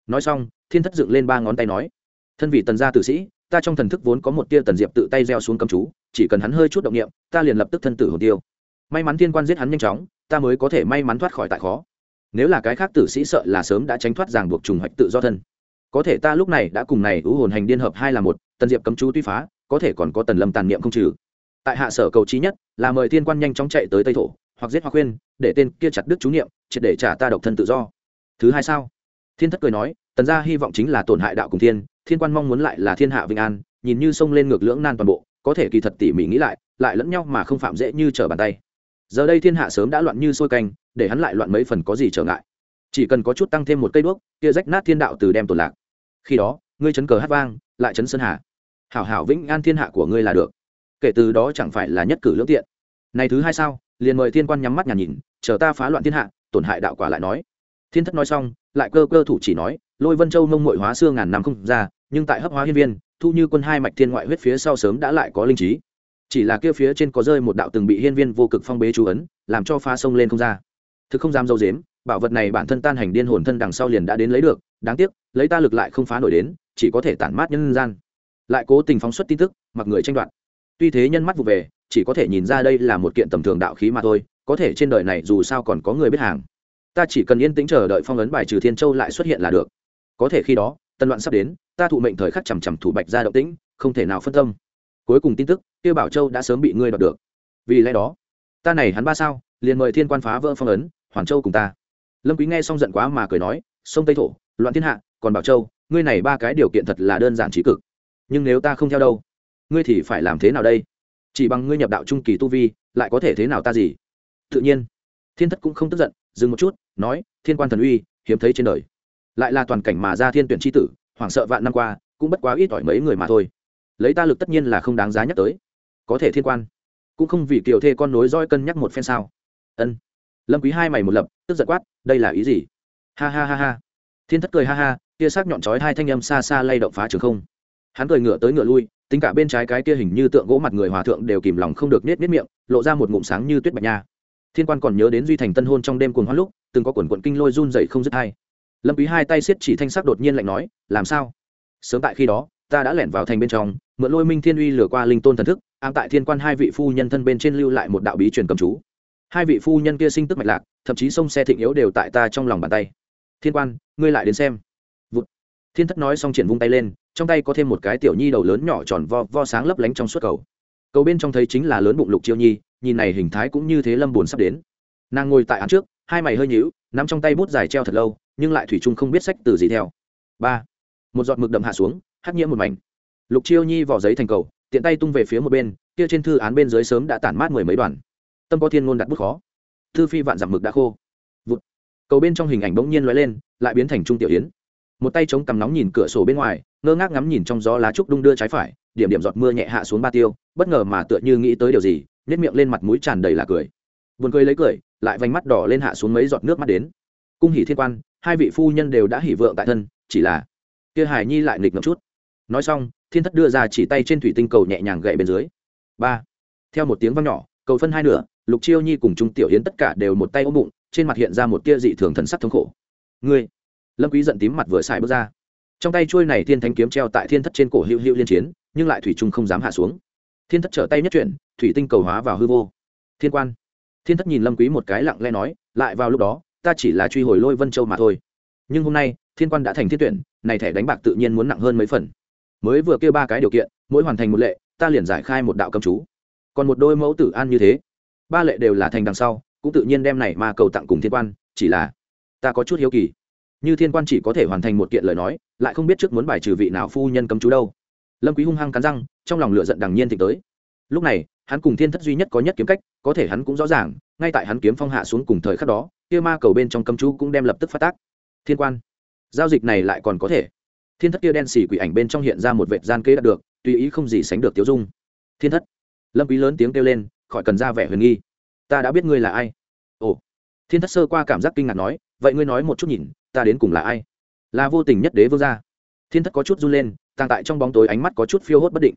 Nói xong, thiên thất dựng lên ba ngón tay nói, thân vị tần gia tử sĩ, ta trong thần thức vốn có một tia tần diệp tự tay gieo xuống cầm chú, chỉ cần hắn hơi chút động nghiệm ta liền lập tức thân tử hồn tiêu. May mắn thiên quan giết hắn nhanh chóng, ta mới có thể may mắn thoát khỏi tại khó. Nếu là cái khác tử sĩ sợ là sớm đã tránh thoát ràng buộc trùng hoạch tự do thân. Có thể ta lúc này đã cùng này ưu hồn hành điên hợp hai là một, tần diệp cấm chú tuy phá có thể còn có tần lâm tàn niệm không trừ. Tại hạ sở cầu trí nhất, là mời thiên quan nhanh chóng chạy tới tây thổ, hoặc giết hoặc khuyên, để tên kia chặt đứt chú niệm, triệt để trả ta độc thân tự do. Thứ hai sao? Thiên thất cười nói, tần gia hy vọng chính là tổn hại đạo cùng thiên thiên quan mong muốn lại là thiên hạ vĩnh an, nhìn như sông lên ngược lưỡng nan toàn bộ, có thể kỳ thật tỉ mỉ nghĩ lại lại lẫn nhau mà không phạm dễ như trở bàn tay. Giờ đây thiên hạ sớm đã loạn như sôi canh, để hắn lại loạn mấy phần có gì trở ngại. Chỉ cần có chút tăng thêm một cây đuốc, kia rách nát thiên đạo từ đem tổn lạc. Khi đó, ngươi chấn cờ hát vang, lại chấn sơn hà hảo hảo vĩnh an thiên hạ của ngươi là được. Kể từ đó chẳng phải là nhất cử lưỡng tiện. Này thứ hai sao? Liền mời thiên quan nhắm mắt nhà nhìn, chờ ta phá loạn thiên hạ, tổn hại đạo quả lại nói. Thiên thất nói xong, lại cơ cơ thủ chỉ nói, lôi vân châu mông mội hóa xưa ngàn năm không ra, nhưng tại hấp hóa hiên viên, thu như quân hai mạch thiên ngoại huyết phía sau sớm đã lại có linh trí. Chỉ là kia phía trên có rơi một đạo từng bị hiên viên vô cực phong bế chú ấn, làm cho phá sông lên không ra. Thực không dám dâu dếm, bảo vật này bản thân tan hành điên hồn thân đằng sau liền đã đến lấy được, đáng tiếc, lấy ta lực lại không phá nổi đến, chỉ có thể tản mát nhân gian lại cố tình phóng xuất tin tức, mặc người tranh đoạt. Tuy thế nhân mắt vụ về, chỉ có thể nhìn ra đây là một kiện tầm thường đạo khí mà thôi, có thể trên đời này dù sao còn có người biết hàng. Ta chỉ cần yên tĩnh chờ đợi phong ấn bài trừ thiên châu lại xuất hiện là được. Có thể khi đó, tân loạn sắp đến, ta thụ mệnh thời khắc chằm chằm thủ bạch ra động tĩnh, không thể nào phân tâm. Cuối cùng tin tức, tiêu bảo châu đã sớm bị ngươi đoạt được. Vì lẽ đó, ta này hắn ba sao, liền mời thiên quan phá vỡ phong ấn, hoàn châu cùng ta. Lâm quý nghe xong giận quá mà cười nói, sông tây thổ, loạn thiên hạ, còn bảo châu, ngươi này ba cái điều kiện thật là đơn giản trí cực nhưng nếu ta không theo đâu, ngươi thì phải làm thế nào đây? Chỉ bằng ngươi nhập đạo trung kỳ tu vi, lại có thể thế nào ta gì? Tự nhiên, thiên thất cũng không tức giận, dừng một chút, nói, thiên quan thần uy, hiếm thấy trên đời. Lại là toàn cảnh mà ra thiên tuyển tri tử, hoảng sợ vạn năm qua, cũng bất quá ít ỏi mấy người mà thôi. Lấy ta lực tất nhiên là không đáng giá nhắc tới. Có thể thiên quan, cũng không vì kiều thê con nối roi cân nhắc một phen sao? Ân. Lâm quý hai mày một lập, tức giật quát, đây là ý gì? Ha ha ha ha. Thiên thất cười ha ha kia sắc nhọn chói hai thanh âm xa xa lay động phá trường không hắn cười ngựa tới ngựa lui, tính cả bên trái cái kia hình như tượng gỗ mặt người hòa thượng đều kìm lòng không được nết nết miệng, lộ ra một ngụm sáng như tuyết bạch nha. Thiên quan còn nhớ đến duy thành tân hôn trong đêm cuồng hoa lúc, từng có quần quận kinh lôi run dậy không dứt hay lâm quý hai tay siết chỉ thanh sắc đột nhiên lạnh nói, làm sao? Sớm tại khi đó, ta đã lẻn vào thành bên trong, mượn lôi minh thiên uy lừa qua linh tôn thần thức, ám tại thiên quan hai vị phu nhân thân bên trên lưu lại một đạo bí truyền cầm chú. Hai vị phu nhân kia sinh tức mạch lạc, thậm chí sông xe thịnh yếu đều tại ta trong lòng bàn tay. Thiên quan, ngươi lại đến xem thiên thất nói xong triển vung tay lên, trong tay có thêm một cái tiểu nhi đầu lớn nhỏ tròn vo vo sáng lấp lánh trong suốt cầu. Cầu bên trong thấy chính là lớn bụng lục chiêu nhi, nhìn này hình thái cũng như thế lâm buồn sắp đến. Nàng ngồi tại án trước, hai mày hơi nhíu, nắm trong tay bút dài treo thật lâu, nhưng lại thủy chung không biết sách từ gì theo. Ba. Một giọt mực đậm hạ xuống, hắc nhiễm một mảnh. Lục chiêu nhi vỏ giấy thành cầu, tiện tay tung về phía một bên, kia trên thư án bên dưới sớm đã tản mát mười mấy đoàn tâm có thiên ngôn đặt bút khó. Thư phi vạn dặm mực đã khô. Vụt. cầu bên trong hình ảnh bỗng nhiên lóe lên, lại biến thành trung tiểu yến một tay chống cằm nóng nhìn cửa sổ bên ngoài, ngơ ngác ngắm nhìn trong gió lá trúc đung đưa trái phải, điểm điểm giọt mưa nhẹ hạ xuống ba tiêu, bất ngờ mà tựa như nghĩ tới điều gì nếp miệng lên mặt mũi tràn đầy là cười. Buồn cười lấy cười, lại vành mắt đỏ lên hạ xuống mấy giọt nước mắt đến. Cung hỉ thiên quan, hai vị phu nhân đều đã hỉ vượng tại thân, chỉ là kia hải nhi lại nghịch ngợm chút. Nói xong, thiên thất đưa ra chỉ tay trên thủy tinh cầu nhẹ nhàng gậy bên dưới. Ba, theo một tiếng vang nhỏ, cầu phân hai nửa, lục chiêu nhi cùng trung tiểu hiến tất cả đều một tay ôm bụng, trên mặt hiện ra một tia dị thường thần sắc thống khổ. Ngươi lâm quý giận tím mặt vừa xài bước ra. Trong tay chuôi này thiên thánh kiếm treo tại thiên thất trên cổ hữu hữu liên chiến, nhưng lại thủy trung không dám hạ xuống. Thiên thất trở tay nhất chuyển, thủy tinh cầu hóa vào hư vô. Thiên quan. Thiên thất nhìn lâm quý một cái lặng lẽ nói, lại vào lúc đó, ta chỉ là truy hồi lôi vân châu mà thôi. Nhưng hôm nay, thiên quan đã thành thiên tuyển, này thẻ đánh bạc tự nhiên muốn nặng hơn mấy phần. Mới vừa kêu ba cái điều kiện, mỗi hoàn thành một lệ, ta liền giải khai một đạo cầm chú. Còn một đôi mẫu tử an như thế, ba lệ đều là thành đằng sau, cũng tự nhiên đem này mà cầu tặng cùng thiên quan, chỉ là, ta có chút hiếu kỳ như thiên quan chỉ có thể hoàn thành một kiện lời nói, lại không biết trước muốn bài trừ vị nào phu nhân cấm chú đâu. Lâm quý hung hăng cắn răng, trong lòng lửa giận đằng nhiên thịnh tới. Lúc này, hắn cùng thiên thất duy nhất có nhất kiếm cách, có thể hắn cũng rõ ràng, ngay tại hắn kiếm phong hạ xuống cùng thời khắc đó, kia ma cầu bên trong cấm chú cũng đem lập tức phát tác. Thiên quan, giao dịch này lại còn có thể. Thiên thất kia đen xỉ quỷ ảnh bên trong hiện ra một vệt gian kế đạt được, tùy ý không gì sánh được tiêu dung. Thiên thất, lâm quý lớn tiếng kêu lên, khỏi cần ra vẻ huyền nghi. Ta đã biết ngươi là ai. Ồ. Thiên thất sơ qua cảm giác kinh ngạc nói, vậy ngươi nói một chút nhìn ta đến cùng là ai? Là vô tình nhất đế vương gia. Thiên thất có chút run lên, tàng tại trong bóng tối ánh mắt có chút phiêu hốt bất định.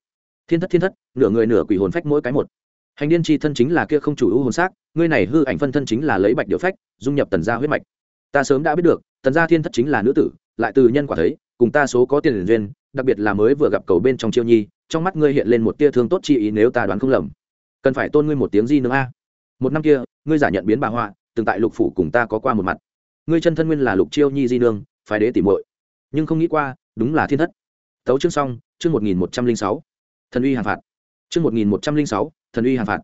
Thiên thất thiên thất, nửa người nửa quỷ hồn phách mỗi cái một. Hành điên chi thân chính là kia không chủ ưu hồn xác, ngươi này hư ảnh phân thân chính là lấy bạch điệu phách, dung nhập tần gia huyết mạch. Ta sớm đã biết được, tần gia thiên thất chính là nữ tử, lại từ nhân quả thấy, cùng ta số có tiền liền duyên, đặc biệt là mới vừa gặp cầu bên trong chiêu nhi, trong mắt ngươi hiện lên một tia thương tốt chi ý nếu ta đoán không lầm. Cần phải tôn ngươi một tiếng di nữa a. Một năm kia, ngươi giả nhận biến bà họa, từng tại lục phủ cùng ta có qua một mặt ngươi chân thân nguyên là lục chiêu nhi di nương, phái đế tỉ muội. Nhưng không nghĩ qua, đúng là thiên thất. Tấu chương xong, chương một nghìn một trăm linh sáu. Thần uy hàng phạt. Chương một nghìn một trăm linh sáu, thần uy hàng phạt.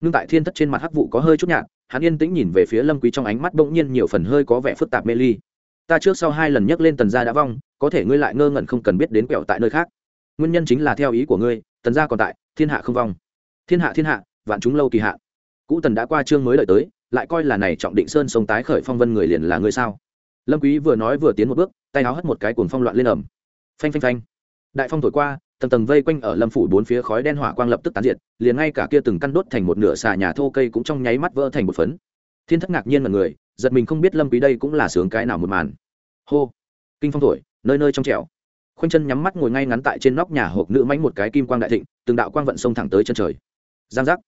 Nhưng tại thiên thất trên mặt hắc vụ có hơi chút nhạt, hắn yên tĩnh nhìn về phía lâm quý trong ánh mắt bỗng nhiên nhiều phần hơi có vẻ phức tạp mê ly. Ta trước sau hai lần nhắc lên tần gia đã vong, có thể ngươi lại ngơ ngẩn không cần biết đến quẹo tại nơi khác. Nguyên nhân chính là theo ý của ngươi, tần gia còn tại, thiên hạ không vong. Thiên hạ thiên hạ, vạn chúng lâu kỳ hạ. Cũ tần đã qua chương mới đợi tới lại coi là này trọng định sơn sông tái khởi phong vân người liền là ngươi sao? Lâm quý vừa nói vừa tiến một bước, tay áo hất một cái cuồng phong loạn lên ầm. Phanh phanh phanh. Đại phong thổi qua, tầng tầng vây quanh ở lâm phủ bốn phía khói đen hỏa quang lập tức tán diệt, liền ngay cả kia từng căn đốt thành một nửa xà nhà thô cây cũng trong nháy mắt vỡ thành một phấn. Thiên thất ngạc nhiên mọi người, giật mình không biết lâm quý đây cũng là sướng cái nào một màn. Hô. Kinh phong thổi, nơi nơi trong trẻo. Khoanh chân nhắm mắt ngồi ngay ngắn tại trên nóc nhà hộp nữ mánh một cái kim quang đại thịnh, từng đạo quang vận sông thẳng tới chân trời. Giang giác.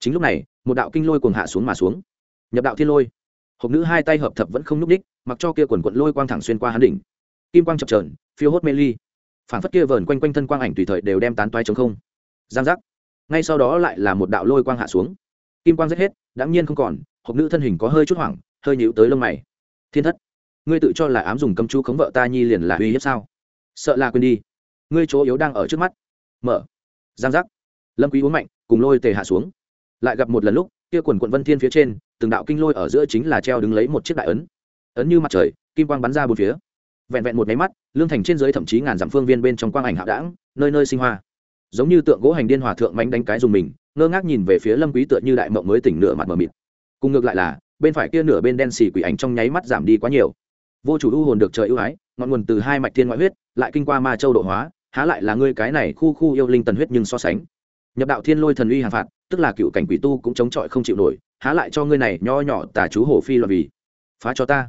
Chính lúc này, một đạo kinh lôi cuồng hạ xuống mà xuống nhập đạo thiên lôi. Hộp nữ hai tay hợp thập vẫn không núp đích mặc cho kia quần quận lôi quang thẳng xuyên qua hắn đỉnh. Kim quang chập trờn phiêu hốt mê ly. Phản phất kia vờn quanh quanh thân quang ảnh tùy thời đều đem tán toái chống không. Giang giác. Ngay sau đó lại là một đạo lôi quang hạ xuống. Kim quang rất hết, đãng nhiên không còn, hộp nữ thân hình có hơi chút hoảng, hơi nhịu tới lông mày. Thiên thất, ngươi tự cho là ám dùng cầm chú khống vợ ta nhi liền là uy hiếp sao? Sợ là quên đi. Ngươi chỗ yếu đang ở trước mắt. Mở. Giang giác. Lâm quý uống mạnh, cùng lôi tề hạ xuống. Lại gặp một lần lúc kia quần quận vân thiên phía trên, từng đạo kinh lôi ở giữa chính là treo đứng lấy một chiếc đại ấn. Ấn như mặt trời, kim quang bắn ra bốn phía. Vẹn vẹn một máy mắt, lương thành trên dưới thậm chí ngàn dặm phương viên bên trong quang ảnh hạo đảng nơi nơi sinh hoa. Giống như tượng gỗ hành điên hòa thượng mánh đánh cái dùng mình, ngơ ngác nhìn về phía lâm quý tựa như đại mộng mới tỉnh nửa mặt mờ mịt. Cùng ngược lại là, bên phải kia nửa bên đen xì quỷ ảnh trong nháy mắt giảm đi quá nhiều. Vô chủ u hồn được trời ưu ái, ngọn nguồn từ hai mạch thiên ngoại huyết, lại kinh qua ma châu độ hóa, há lại là ngươi cái này khu khu yêu linh tần huyết nhưng so sánh. Nhập đạo thiên lôi thần uy hàng phạt tức là cựu cảnh quỷ tu cũng chống chọi không chịu nổi, há lại cho ngươi này nho nhỏ tà chú hồ phi loạn vì. Phá cho ta.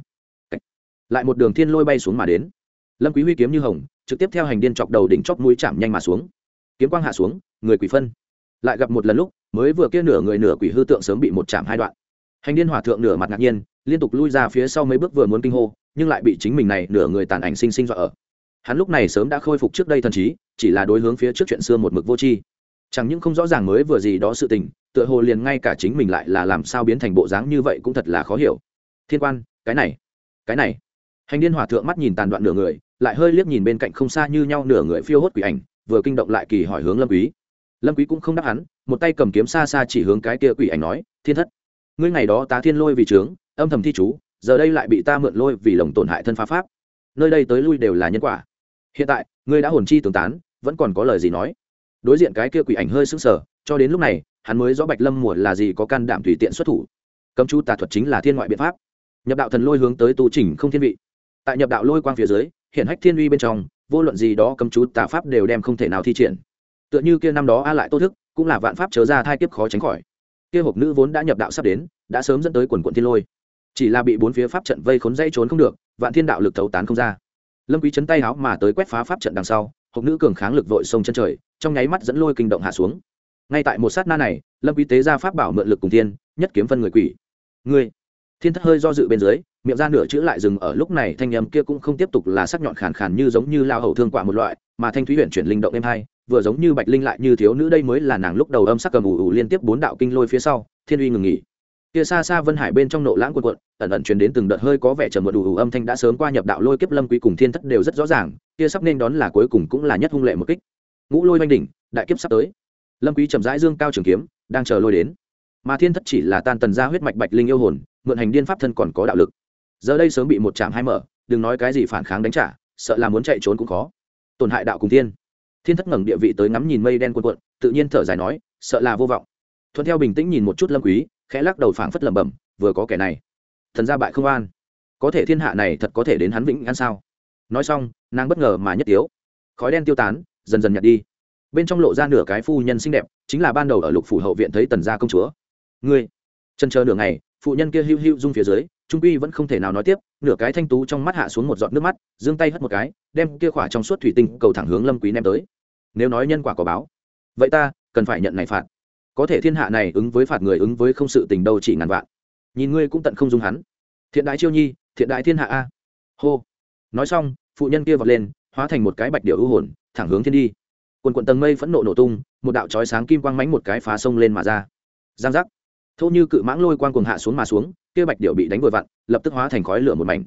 Lại một đường thiên lôi bay xuống mà đến. Lâm quý huy kiếm như hồng, trực tiếp theo hành điên chọc đầu đỉnh chóp mũi chạm nhanh mà xuống. Kiếm quang hạ xuống, người quỷ phân. Lại gặp một lần lúc, mới vừa kia nửa người nửa quỷ hư tượng sớm bị một chạm hai đoạn. Hành điên hỏa thượng nửa mặt ngạc nhiên, liên tục lui ra phía sau mấy bước vừa muốn kinh hô, nhưng lại bị chính mình này nửa người tàn ảnh sinh sinh dọa ở. Hắn lúc này sớm đã khôi phục trước đây thần trí, chỉ là đối hướng phía trước chuyện xưa một mực vô tri chẳng những không rõ ràng mới vừa gì đó sự tình, tựa hồ liền ngay cả chính mình lại là làm sao biến thành bộ dáng như vậy cũng thật là khó hiểu. Thiên quan, cái này cái này. Hành điên hòa thượng mắt nhìn tàn đoạn nửa người, lại hơi liếc nhìn bên cạnh không xa như nhau nửa người phiêu hốt quỷ ảnh, vừa kinh động lại kỳ hỏi hướng lâm quý. Lâm quý cũng không đáp hắn, một tay cầm kiếm xa xa chỉ hướng cái kia quỷ ảnh nói, thiên thất, ngươi ngày đó tá thiên lôi vì trướng, âm thầm thi chú, giờ đây lại bị ta mượn lôi vì lồng tổn hại thân phá pháp. Nơi đây tới lui đều là nhân quả. Hiện tại, ngươi đã hồn chi tường tán, vẫn còn có lời gì nói? Đối diện cái kia quỷ ảnh hơi sững sờ, cho đến lúc này, hắn mới rõ bạch lâm mùa là gì có can đảm tùy tiện xuất thủ. Cấm chú tà thuật chính là thiên ngoại biện pháp. Nhập đạo thần lôi hướng tới tu chỉnh không thiên vị. Tại nhập đạo lôi quang phía dưới, hiện hách thiên uy bên trong, vô luận gì đó cấm chú tà pháp đều đem không thể nào thi triển. Tựa như kia năm đó a lại tô thức, cũng là vạn pháp chớ ra thai kiếp khó tránh khỏi. Kia hộp nữ vốn đã nhập đạo sắp đến, đã sớm dẫn tới quần quận thiên lôi. Chỉ là bị bốn phía pháp trận vây khốn dây trốn không được, vạn thiên đạo lực thấu tán không ra. Lâm quý chấn tay háo mà tới quét phá pháp trận đằng sau hộp nữ cường kháng lực vội sông chân trời, trong nháy mắt dẫn lôi kinh động hạ xuống. Ngay tại một sát na này, lâm quý tế ra pháp bảo mượn lực cùng thiên, nhất kiếm phân người quỷ. Người thiên thất hơi do dự bên dưới, miệng ra nửa chữ lại dừng ở lúc này thanh âm kia cũng không tiếp tục là sắc nhọn khàn khàn như giống như lao hậu thương quả một loại, mà thanh thúy huyện chuyển linh động êm hai, vừa giống như bạch linh lại như thiếu nữ đây mới là nàng lúc đầu âm sắc cầm ủ ủ liên tiếp bốn đạo kinh lôi phía sau, thiên uy ngừng nghỉ kia xa xa vân hải bên trong nộ lãng quần quận ẩn ẩn truyền đến từng đợt hơi có vẻ trầm mượn đủ ủ âm thanh đã sớm qua nhập đạo lôi kiếp lâm quý cùng thiên thất đều rất rõ ràng, kia sắp nên đón là cuối cùng cũng là nhất hung lệ một kích. Ngũ lôi oanh đỉnh, đại kiếp sắp tới. Lâm quý chậm rãi dương cao trường kiếm, đang chờ lôi đến. Mà thiên thất chỉ là tan tần ra huyết mạch bạch linh yêu hồn, mượn hành điên pháp thân còn có đạo lực. Giờ đây sớm bị một chạm hai mở, đừng nói cái gì phản kháng đánh trả, sợ là muốn chạy trốn cũng khó. Tổn hại đạo cùng thiên. Thiên thất ngẩng địa vị tới ngắm nhìn mây đen cuộn cuộn, tự nhiên thở dài nói, sợ là vô vọng. Thuận theo bình tĩnh nhìn một chút lâm quý khẽ lắc đầu phảng phất lẩm bẩm, vừa có kẻ này, thần gia bại không an. Có thể thiên hạ này thật có thể đến hắn vĩnh an sao? Nói xong, nàng bất ngờ mà nhất tiếu. Khói đen tiêu tán, dần dần nhạt đi. Bên trong lộ ra nửa cái phu nhân xinh đẹp, chính là ban đầu ở lục phủ hậu viện thấy tần gia công chúa. Ngươi, chân chờ nửa ngày, phụ nhân kia hưu hưu rung phía dưới, trung quy vẫn không thể nào nói tiếp. Nửa cái thanh tú trong mắt hạ xuống một giọt nước mắt, giương tay hất một cái, đem kia khỏa trong suốt thủy tinh cầu thẳng hướng lâm quý ném tới. Nếu nói nhân quả có báo, vậy ta cần phải nhận này phạt có thể thiên hạ này ứng với phạt người ứng với không sự tình đâu chỉ ngàn vạn. Nhìn ngươi cũng tận không dung hắn. Thiện đại chiêu nhi, thiện đại thiên hạ a. Hô. Nói xong, phụ nhân kia vọt lên, hóa thành một cái bạch điệu ưu hồn, thẳng hướng thiên đi. Quần quận tầng mây phẫn nộ nổ tung, một đạo chói sáng kim quang mánh một cái phá sông lên mà ra. Giang giác. Thô như cự mãng lôi quang cuồng hạ xuống mà xuống, kia bạch điệu bị đánh vội vặn, lập tức hóa thành khói lửa một mảnh.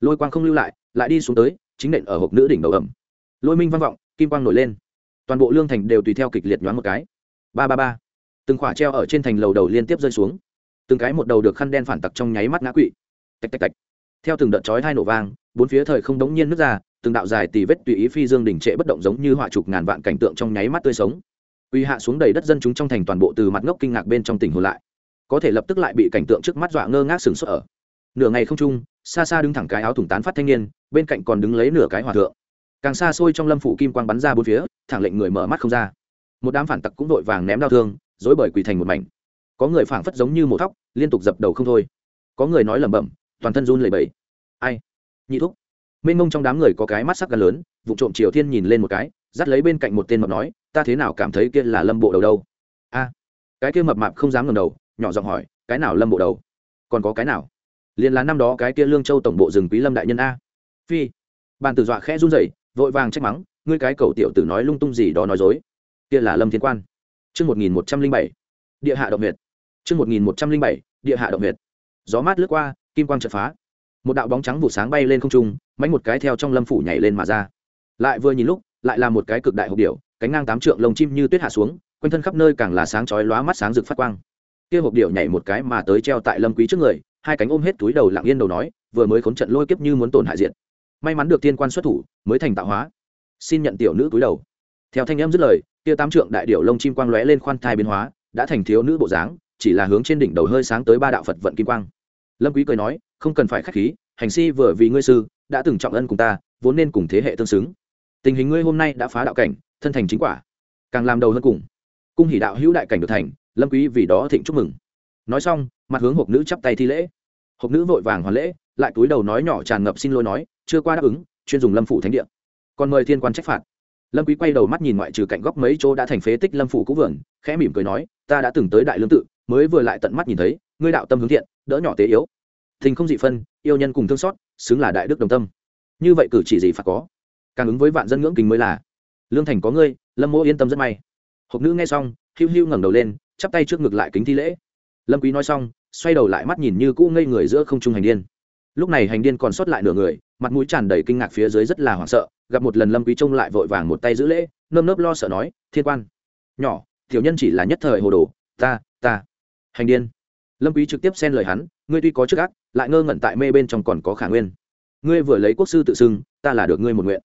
Lôi quang không lưu lại lại đi xuống tới, chính nện ở hộp nữ đỉnh đầu ẩm. Lôi minh vang vọng, kim quang nổi lên. Toàn bộ lương thành đều tùy theo kịch liệt nhoáng một cái. Ba ba ba từng khỏa treo ở trên thành lầu đầu liên tiếp rơi xuống. Từng cái một đầu được khăn đen phản tặc trong nháy mắt ngã quỵ. Tạch tạch tạch. Theo từng đợt chói hai nổ vang, bốn phía thời không đống nhiên nước ra, từng đạo dài tì vết tùy ý phi dương đỉnh trệ bất động giống như họa chục ngàn vạn cảnh tượng trong nháy mắt tươi sống. Uy hạ xuống đầy đất dân chúng trong thành toàn bộ từ mặt ngốc kinh ngạc bên trong tỉnh hồn lại. Có thể lập tức lại bị cảnh tượng trước mắt dọa ngơ ngác sừng sốt ở. Nửa ngày không trung xa xa đứng thẳng cái áo thủng tán phát thanh niên, bên cạnh còn đứng lấy nửa cái hòa thượng. Càng xa xôi trong lâm phủ kim quang bắn ra bốn phía, thẳng lệnh người mở mắt không ra. Một đám phản tặc cũng vội vàng ném đau thương dối bởi quỳ thành một mảnh. Có người phảng phất giống như một thóc, liên tục dập đầu không thôi. Có người nói lẩm bẩm, toàn thân run lẩy bẩy. Ai? Nhị thúc. Mênh mông trong đám người có cái mắt sắc gần lớn vụ trộm triều thiên nhìn lên một cái, dắt lấy bên cạnh một tên mập nói, ta thế nào cảm thấy kia là lâm bộ đầu đâu? A. Cái kia mập mạp không dám ngầm đầu, nhỏ giọng hỏi, cái nào lâm bộ đầu? Còn có cái nào? Liền là năm đó cái kia lương châu tổng bộ rừng quý lâm đại nhân a. Phi. Bàn tử dọa khẽ run rẩy, vội vàng trách mắng, ngươi cái cầu tiểu tử nói lung tung gì đó nói dối. Kia là lâm thiên quan chương một nghìn một trăm linh bảy địa hạ động huyệt. Chương một nghìn một trăm linh bảy địa hạ động huyệt. Gió mát lướt qua kim quang chợt phá. Một đạo bóng trắng vụ sáng bay lên không trung mánh một cái theo trong lâm phủ nhảy lên mà ra. Lại vừa nhìn lúc lại là một cái cực đại hộp điểu, cánh ngang tám trượng lông chim như tuyết hạ xuống quanh thân khắp nơi càng là sáng chói lóa mắt sáng rực phát quang. Kia hộp điểu nhảy một cái mà tới treo tại lâm quý trước người hai cánh ôm hết túi đầu lặng yên đầu nói vừa mới khốn trận lôi kiếp như muốn tổn hại diện may mắn được tiên quan xuất thủ mới thành tạo hóa. Xin nhận tiểu nữ túi đầu. Theo thanh âm dứt lời kia tám trượng đại điệu lông chim quang lóe lên khoan thai biến hóa, đã thành thiếu nữ bộ dáng, chỉ là hướng trên đỉnh đầu hơi sáng tới ba đạo phật vận kim quang. Lâm quý cười nói, không cần phải khách khí, hành si vừa vì ngươi sư, đã từng trọng ân cùng ta, vốn nên cùng thế hệ tương xứng. Tình hình ngươi hôm nay đã phá đạo cảnh, thân thành chính quả, càng làm đầu hơn cùng. Cung hỉ đạo hữu đại cảnh được thành, lâm quý vì đó thịnh chúc mừng. Nói xong, mặt hướng hộp nữ chắp tay thi lễ. Hộp nữ vội vàng hoàn lễ, lại túi đầu nói nhỏ tràn ngập xin lỗi nói, chưa qua đáp ứng, chuyên dùng lâm phủ thánh địa. Còn mời thiên quan trách phạt lâm quý quay đầu mắt nhìn ngoại trừ cạnh góc mấy chỗ đã thành phế tích lâm phủ cũ vườn, khẽ mỉm cười nói, ta đã từng tới đại lương tự, mới vừa lại tận mắt nhìn thấy, ngươi đạo tâm hướng thiện, đỡ nhỏ tế yếu. Tình không dị phân, yêu nhân cùng thương xót, xứng là đại đức đồng tâm. Như vậy cử chỉ gì phải có? Càng ứng với vạn dân ngưỡng kính mới là. Lương thành có ngươi, lâm mỗ yên tâm rất may. Hộp nữ nghe xong, hiu hiu ngẩng đầu lên, chắp tay trước ngực lại kính thi lễ. Lâm quý nói xong, xoay đầu lại mắt nhìn như cũ ngây người giữa không trung hành điên. Lúc này hành điên còn sót lại nửa người, mặt mũi tràn đầy kinh ngạc phía dưới rất là hoảng sợ gặp một lần lâm quý trông lại vội vàng một tay giữ lễ, nơm nớp lo sợ nói, thiên quan, nhỏ, tiểu nhân chỉ là nhất thời hồ đồ, ta ta, hành điên. Lâm quý trực tiếp xen lời hắn, ngươi tuy có chức ác, lại ngơ ngẩn tại mê bên trong còn có khả nguyên. Ngươi vừa lấy quốc sư tự xưng, ta là được ngươi một nguyện.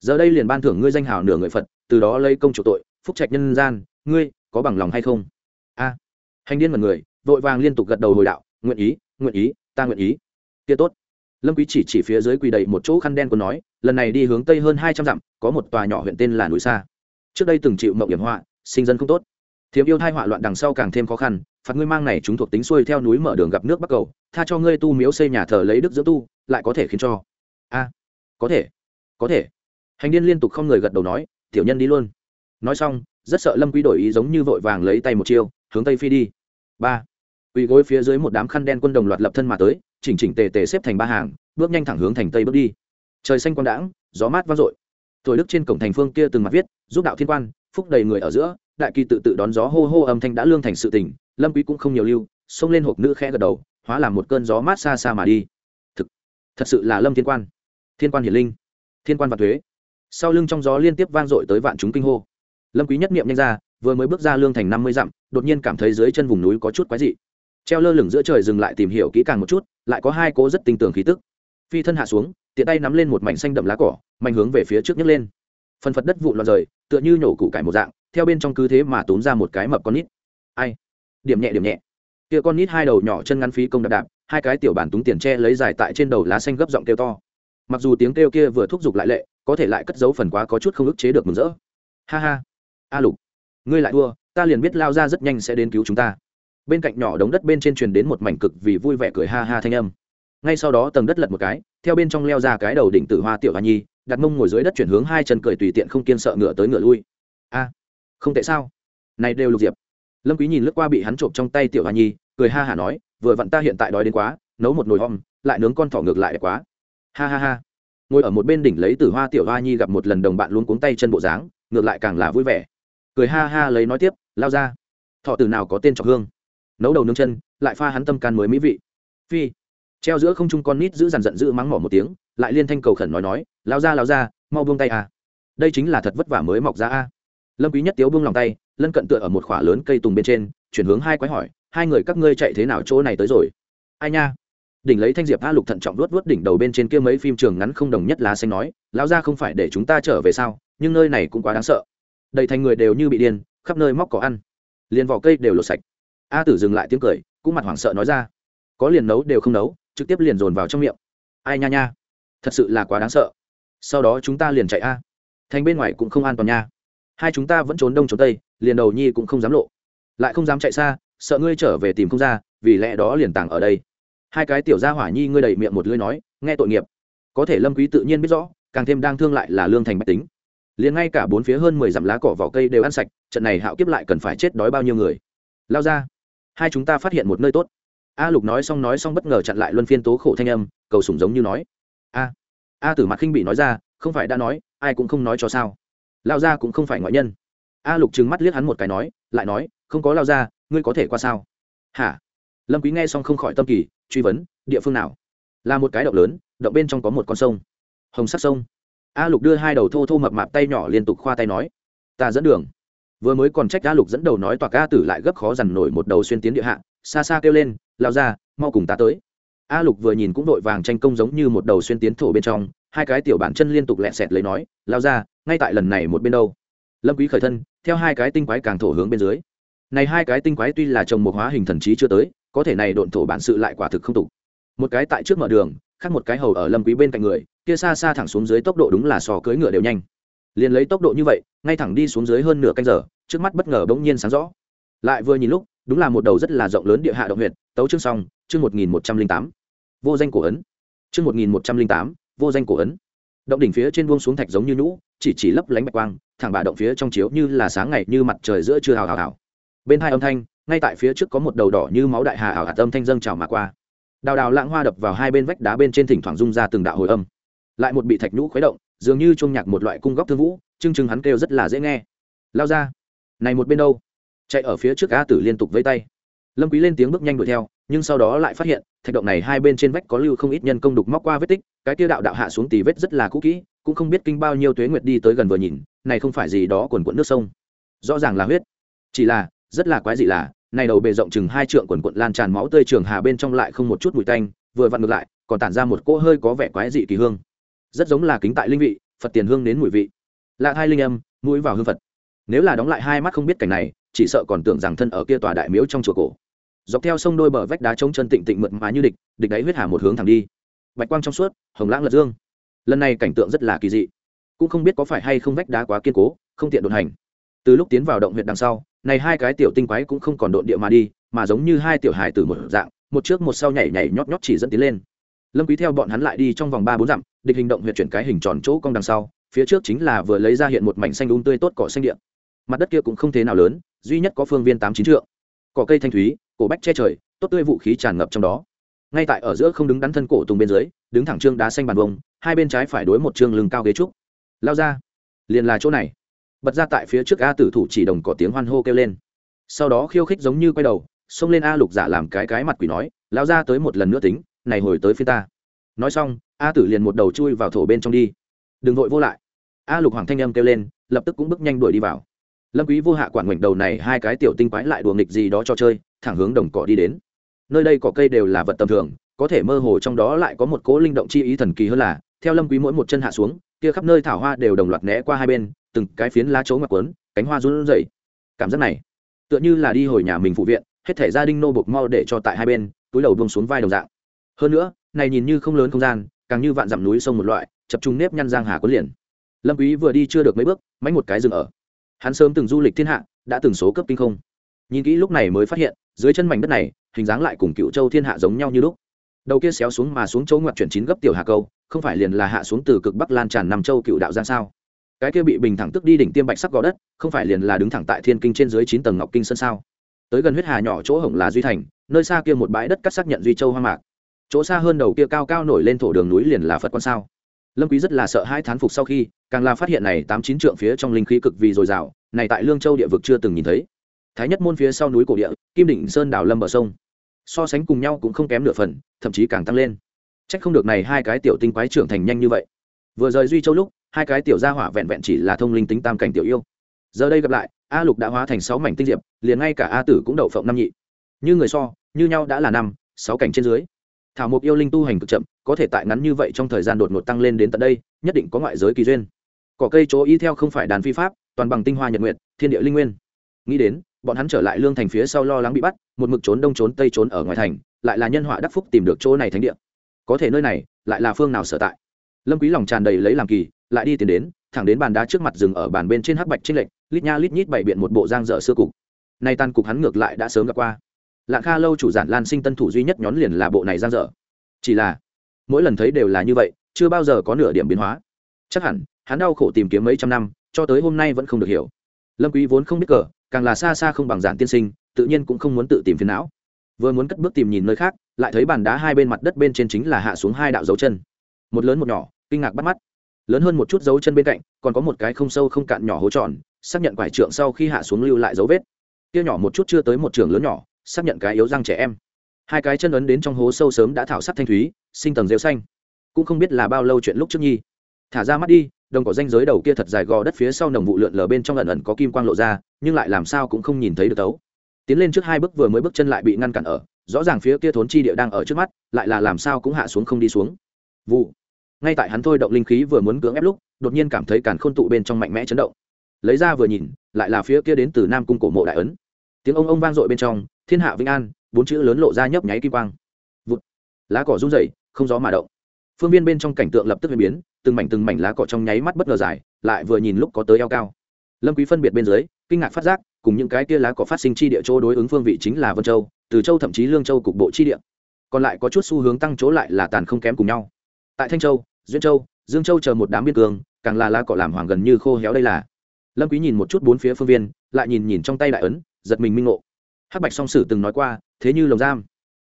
Giờ đây liền ban thưởng ngươi danh hào nửa người phật, từ đó lấy công chủ tội, phúc trạch nhân gian, ngươi có bằng lòng hay không? A, hành điên mật người, vội vàng liên tục gật đầu hồi đạo, nguyện ý nguyện ý, ta nguyện ý. Kia tốt lâm quý chỉ chỉ phía dưới quỳ đầy một chỗ khăn đen còn nói, lần này đi hướng tây hơn hai trăm dặm, có một tòa nhỏ huyện tên là núi xa trước đây từng chịu mộng hiểm họa, sinh dân không tốt. Thiếm yêu thai họa loạn đằng sau càng thêm khó khăn, phạt ngươi mang này chúng thuộc tính xuôi theo núi mở đường gặp nước bắc cầu, tha cho ngươi tu miếu xây nhà thờ lấy đức dưỡng tu, lại có thể khiến cho. A, có thể có thể. Hành điên liên tục không người gật đầu nói, tiểu nhân đi luôn. Nói xong, rất sợ lâm quý đổi ý giống như vội vàng lấy tay một chiêu, hướng tây phi đi. Ba, quỳ gối phía dưới một đám khăn đen quân đồng loạt lập thân mà tới chỉnh chỉnh tề tề xếp thành ba hàng, bước nhanh thẳng hướng thành tây bước đi. Trời xanh quang đãng, gió mát vang dội. Thổi đức trên cổng thành phương kia từng mặt viết, giúp đạo thiên quan, phúc đầy người ở giữa, đại kỳ tự tự đón gió hô hô âm thanh đã lương thành sự tình, lâm quý cũng không nhiều lưu, xông lên hộp nữ khẽ gật đầu, hóa làm một cơn gió mát xa xa mà đi. Thực, thật sự là lâm thiên quan. Thiên quan hiển linh, thiên quan và thuế. Sau lưng trong gió liên tiếp vang dội tới vạn chúng kinh hô. Lâm quý nhất niệm nhanh ra, vừa mới bước ra lương thành năm mươi dặm, đột nhiên cảm thấy dưới chân vùng núi có chút quái dị treo lơ lửng giữa trời dừng lại tìm hiểu kỹ càng một chút, lại có hai cố rất tinh tường khí tức. Phi thân hạ xuống, tiện tay nắm lên một mảnh xanh đậm lá cỏ, mạnh hướng về phía trước nhấc lên. Phần phật đất vụ lọt rời, tựa như nhổ củ cải một dạng, theo bên trong cứ thế mà tốn ra một cái mập con nít. Ai? Điểm nhẹ điểm nhẹ. Kia con nít hai đầu nhỏ chân ngắn phí công đạp đạp, hai cái tiểu bản túng tiền tre lấy dài tại trên đầu lá xanh gấp giọng kêu to. Mặc dù tiếng kêu kia vừa thúc giục lại lệ, có thể lại cất giấu phần quá có chút không ức chế được mừng rỡ. Ha ha. A lục. Ngươi lại thua, ta liền biết lao ra rất nhanh sẽ đến cứu chúng ta bên cạnh nhỏ đống đất bên trên truyền đến một mảnh cực vì vui vẻ cười ha ha thanh âm. Ngay sau đó tầng đất lật một cái, theo bên trong leo ra cái đầu đỉnh tử hoa tiểu hoa nhi, đặt mông ngồi dưới đất chuyển hướng hai chân cười tùy tiện không kiên sợ ngựa tới ngựa lui. A, không tệ sao? Này đều lục diệp. Lâm quý nhìn lướt qua bị hắn trộm trong tay tiểu hoa nhi, cười ha hả nói, vừa vặn ta hiện tại đói đến quá, nấu một nồi hom lại nướng con thỏ ngược lại đẹp quá. Ha ha ha. Ngồi ở một bên đỉnh lấy tử hoa tiểu hoa nhi gặp một lần đồng bạn luôn cuống tay chân bộ dáng, ngược lại càng là vui vẻ. Cười ha ha lấy nói tiếp, lao ra. Thọ tử nào có tên trọc hương? Nấu đầu nướng chân, lại pha hắn tâm can mới mỹ vị. Phi, treo giữa không trung con nít giữ dằn giận giữ mắng mỏ một tiếng, lại liên thanh cầu khẩn nói nói lao ra lao ra mau buông tay à. Đây chính là thật vất vả mới mọc ra a. Lâm quý nhất tiếu buông lòng tay, lân cận tựa ở một khỏa lớn cây tùng bên trên, chuyển hướng hai quái hỏi, hai người các ngươi chạy thế nào chỗ này tới rồi? Ai nha. Đỉnh lấy thanh diệp a lục thận trọng luốt luốt đỉnh đầu bên trên kia mấy phim trường ngắn không đồng nhất lá xanh nói, lão ra không phải để chúng ta trở về sao, nhưng nơi này cũng quá đáng sợ. Đầy thành người đều như bị điên, khắp nơi móc có ăn. Liền vỏ cây đều lột sạch a tử dừng lại tiếng cười, cũng mặt hoảng sợ nói ra. Có liền nấu đều không nấu, trực tiếp liền dồn vào trong miệng. Ai nha nha, thật sự là quá đáng sợ. Sau đó chúng ta liền chạy a. Thành bên ngoài cũng không an toàn nha. Hai chúng ta vẫn trốn đông trốn tây, liền đầu nhi cũng không dám lộ. Lại không dám chạy xa, sợ ngươi trở về tìm không ra, vì lẽ đó liền tàng ở đây. Hai cái tiểu gia hỏa nhi ngươi đầy miệng một lưỡi nói, nghe tội nghiệp. Có thể lâm quý tự nhiên biết rõ, càng thêm đang thương lại là lương thành bách tính. Liền ngay cả bốn phía hơn mười dặm lá cỏ vỏ cây đều ăn sạch, trận này hạo kiếp lại cần phải chết đói bao nhiêu người. Lao ra hai chúng ta phát hiện một nơi tốt. A lục nói xong nói xong bất ngờ chặn lại luân phiên tố khổ thanh âm, cầu sủng giống như nói. A a tử mặt khinh bị nói ra, không phải đã nói, ai cũng không nói cho sao. Lao ra cũng không phải ngoại nhân. A lục trừng mắt liếc hắn một cái nói, lại nói, không có lao ra ngươi có thể qua sao? Hả? Lâm quý nghe xong không khỏi tâm kỳ, truy vấn, địa phương nào? Là một cái động lớn, động bên trong có một con sông. Hồng sắc sông. A lục đưa hai đầu thô thô mập mạp tay nhỏ liên tục khoa tay nói, ta dẫn đường vừa mới còn trách a lục dẫn đầu nói tòa ca tử lại gấp khó dằn nổi một đầu xuyên tiến địa hạ, xa xa kêu lên lao ra mau cùng ta tới. A lục vừa nhìn cũng đội vàng tranh công giống như một đầu xuyên tiến thổ bên trong, hai cái tiểu bản chân liên tục lẹn xẹt lấy nói lao ra ngay tại lần này một bên đâu? Lâm quý khởi thân, theo hai cái tinh quái càng thổ hướng bên dưới. Này hai cái tinh quái tuy là trồng một hóa hình thần trí chưa tới, có thể này độn thổ bản sự lại quả thực không tục một cái tại trước mở đường, khác một cái hầu ở lâm quý bên cạnh người, kia xa xa thẳng xuống dưới tốc độ đúng là sò cưỡi ngựa đều nhanh. Liền lấy tốc độ như vậy, ngay thẳng đi xuống dưới hơn nửa canh giờ trước mắt bất ngờ bỗng nhiên sáng rõ. Lại vừa nhìn lúc, đúng là một đầu rất là rộng lớn địa hạ động huyệt, tấu chương xong, chương một nghìn một trăm linh tám. Vô danh cổ ấn. Chương một nghìn một trăm linh tám, vô danh cổ ấn. Động đỉnh phía trên buông xuống thạch giống như nhũ, chỉ chỉ lấp lánh bạch quang, thẳng bà động phía trong chiếu như là sáng ngày như mặt trời giữa trưa hào hào hào. Bên hai âm thanh, ngay tại phía trước có một đầu đỏ như máu đại hà ảo hạt âm thanh dâng trào mà qua. Đào đào lãng hoa đập vào hai bên vách đá bên trên thỉnh thoảng rung ra từng đạo hồi âm. Lại một bị thạch nhũ khuấy động, dường như chuông nhạc một loại cung góc thương vũ, chưng chưng hắn kêu rất là dễ nghe. Lao ra này một bên đâu? Chạy ở phía trước a tử liên tục vây tay. Lâm quý lên tiếng bước nhanh đuổi theo, nhưng sau đó lại phát hiện, thạch động này hai bên trên vách có lưu không ít nhân công đục móc qua vết tích, cái tiêu đạo đạo hạ xuống tì vết rất là cũ kỹ, cũng không biết kinh bao nhiêu tuế nguyệt đi tới gần vừa nhìn, này không phải gì đó quần cuộn nước sông. Rõ ràng là huyết. Chỉ là, rất là quái dị là, này đầu bề rộng chừng hai trượng quần cuộn lan tràn máu tươi trường hà bên trong lại không một chút mùi tanh, vừa vặn ngược lại, còn tản ra một cỗ hơi có vẻ quái dị kỳ hương. Rất giống là kính tại linh vị, phật tiền hương đến mùi vị. Lạ hai linh âm, mũi vào hương phật nếu là đóng lại hai mắt không biết cảnh này, chỉ sợ còn tưởng rằng thân ở kia tòa đại miếu trong chùa cổ. Dọc theo sông đôi bờ vách đá trống chân tịnh tịnh mượt mà như địch địch đáy huyết hà một hướng thẳng đi. Bạch quang trong suốt, hồng lãng lật dương. Lần này cảnh tượng rất là kỳ dị. Cũng không biết có phải hay không vách đá quá kiên cố, không tiện đột hành. Từ lúc tiến vào động huyện đằng sau, này hai cái tiểu tinh quái cũng không còn độn địa mà đi, mà giống như hai tiểu hài từ một dạng, một trước một sau nhảy nhảy nhót nhót chỉ dẫn tiến lên. Lâm quý theo bọn hắn lại đi trong vòng ba bốn dặm, địch hình động huyện chuyển cái hình tròn chỗ cong đằng sau, phía trước chính là vừa lấy ra hiện một mảnh xanh um tươi tốt cỏ xanh điện mặt đất kia cũng không thế nào lớn, duy nhất có phương viên tám chín trượng. Cỏ cây thanh thúy, cổ bách che trời, tốt tươi vũ khí tràn ngập trong đó. Ngay tại ở giữa không đứng đắn thân cổ tùng bên dưới, đứng thẳng trương đá xanh bàn bông hai bên trái phải đối một trương lưng cao ghế trúc. Lao ra. Liền là chỗ này. Bật ra tại phía trước a tử thủ chỉ đồng có tiếng hoan hô kêu lên. Sau đó khiêu khích giống như quay đầu, xông lên a lục giả làm cái cái mặt quỷ nói, lao ra tới một lần nữa tính, này hồi tới phía ta. Nói xong, a tử liền một đầu chui vào thổ bên trong đi. Đừng vội vô lại. A lục hoàng thanh âm kêu lên, lập tức cũng bước nhanh đuổi đi vào lâm quý vô hạ quản ngoảnh đầu này hai cái tiểu tinh quái lại đùa nghịch gì đó cho chơi, thẳng hướng đồng cỏ đi đến. Nơi đây cỏ cây đều là vật tầm thường, có thể mơ hồ trong đó lại có một cỗ linh động chi ý thần kỳ hơn là, theo lâm quý mỗi một chân hạ xuống, kia khắp nơi thảo hoa đều đồng loạt né qua hai bên, từng cái phiến lá chấu ngập quấn cánh hoa run rẩy. Cảm giác này, tựa như là đi hồi nhà mình phụ viện, hết thể gia đình nô buộc mau để cho tại hai bên, túi đầu buông xuống vai đồng dạng. Hơn nữa, này nhìn như không lớn không gian, càng như vạn dặm núi sông một loại, chập trung nếp nhăn giang hà cuốn liền. Lâm quý vừa đi chưa được mấy bước, mánh một cái dừng ở hắn sớm từng du lịch thiên hạ, đã từng số cấp kinh không. Nhìn kỹ lúc này mới phát hiện, dưới chân mảnh đất này, hình dáng lại cùng cựu châu thiên hạ giống nhau như lúc. Đầu kia xéo xuống mà xuống chỗ ngoặt chuyển chín gấp tiểu hà câu, không phải liền là hạ xuống từ cực bắc lan tràn nằm châu cựu đạo ra sao? Cái kia bị bình thẳng tức đi đỉnh tiêm bạch sắc gò đất, không phải liền là đứng thẳng tại thiên kinh trên dưới chín tầng ngọc kinh sân sao? Tới gần huyết hà nhỏ chỗ hổng là duy thành, nơi xa kia một bãi đất cắt xác nhận duy châu hoang mạc. Chỗ xa hơn đầu kia cao cao nổi lên thổ đường núi liền là phật quan sao? Lâm quý rất là sợ hai thán phục sau khi, càng là phát hiện này tám chín trượng phía trong linh khí cực vì dồi dào, này tại lương châu địa vực chưa từng nhìn thấy. Thái nhất môn phía sau núi cổ địa, kim đỉnh sơn đảo lâm bờ sông. So sánh cùng nhau cũng không kém nửa phần, thậm chí càng tăng lên. Trách không được này hai cái tiểu tinh quái trưởng thành nhanh như vậy. Vừa rời duy châu lúc, hai cái tiểu gia hỏa vẹn vẹn chỉ là thông linh tính tam cảnh tiểu yêu. Giờ đây gặp lại, a lục đã hóa thành sáu mảnh tinh diệp, liền ngay cả a tử cũng đậu phộng năm nhị. Như người so, như nhau đã là năm, sáu cảnh trên dưới. Thảo mộc yêu linh tu hành cực chậm có thể tại ngắn như vậy trong thời gian đột ngột tăng lên đến tận đây, nhất định có ngoại giới kỳ duyên. Cỏ cây chỗ y theo không phải đàn phi pháp, toàn bằng tinh hoa nhật nguyện thiên địa linh nguyên. Nghĩ đến, bọn hắn trở lại lương thành phía sau lo lắng bị bắt, một mực trốn đông trốn tây trốn ở ngoài thành, lại là nhân họa đắc phúc tìm được chỗ này thánh địa. Có thể nơi này, lại là phương nào sở tại? Lâm quý lòng tràn đầy lấy làm kỳ, lại đi tiến đến, thẳng đến bàn đá trước mặt dừng ở bàn bên trên hắc bạch trinh lệnh lít nha lít nhít bày biện một bộ giang dở xưa cục. Nay tan cục hắn ngược lại đã sớm gặp qua. Lạng kha lâu chủ giản lan sinh tân thủ duy nhất nhón liền là bộ này giang dở. Chỉ là mỗi lần thấy đều là như vậy, chưa bao giờ có nửa điểm biến hóa. Chắc hẳn, hắn đau khổ tìm kiếm mấy trăm năm, cho tới hôm nay vẫn không được hiểu. Lâm quý vốn không biết cờ, càng là xa xa không bằng giản tiên sinh, tự nhiên cũng không muốn tự tìm phiền não. Vừa muốn cất bước tìm nhìn nơi khác, lại thấy bàn đá hai bên mặt đất bên trên chính là hạ xuống hai đạo dấu chân. Một lớn một nhỏ, kinh ngạc bắt mắt. Lớn hơn một chút dấu chân bên cạnh, còn có một cái không sâu không cạn nhỏ hố tròn, xác nhận quải trượng sau khi hạ xuống lưu lại dấu vết. Kia nhỏ một chút chưa tới một trường lớn nhỏ, xác nhận cái yếu răng trẻ em hai cái chân ấn đến trong hố sâu sớm đã thảo sắc thanh thúy, sinh tầng rêu xanh. Cũng không biết là bao lâu chuyện lúc trước nhi. Thả ra mắt đi, đồng cỏ danh giới đầu kia thật dài gò đất phía sau nồng vụ lượn lờ bên trong ẩn ẩn có kim quang lộ ra, nhưng lại làm sao cũng không nhìn thấy được tấu. Tiến lên trước hai bước vừa mới bước chân lại bị ngăn cản ở, rõ ràng phía kia thốn chi địa đang ở trước mắt, lại là làm sao cũng hạ xuống không đi xuống. Vụ. Ngay tại hắn thôi động linh khí vừa muốn cưỡng ép lúc, đột nhiên cảm thấy càn khôn tụ bên trong mạnh mẽ chấn động. Lấy ra vừa nhìn, lại là phía kia đến từ nam cung cổ mộ đại ấn. Tiếng ông ông vang dội bên trong, thiên hạ vĩnh an bốn chữ lớn lộ ra nhấp nháy kim quang. Vụt. Lá cỏ rung rẩy, không gió mà động. Phương viên bên trong cảnh tượng lập tức biến biến, từng mảnh từng mảnh lá cỏ trong nháy mắt bất ngờ dài, lại vừa nhìn lúc có tới eo cao. Lâm quý phân biệt bên dưới, kinh ngạc phát giác, cùng những cái kia lá cỏ phát sinh chi địa chỗ đối ứng phương vị chính là vân châu, từ châu thậm chí lương châu cục bộ chi địa. Còn lại có chút xu hướng tăng chỗ lại là tàn không kém cùng nhau. Tại thanh châu, duyên châu, dương châu chờ một đám biên cường càng là lá cỏ làm hoàng gần như khô héo đây là. Lâm quý nhìn một chút bốn phía phương viên, lại nhìn nhìn trong tay đại ấn, giật mình minh ngộ hắc bạch song sử từng nói qua, thế như lồng giam,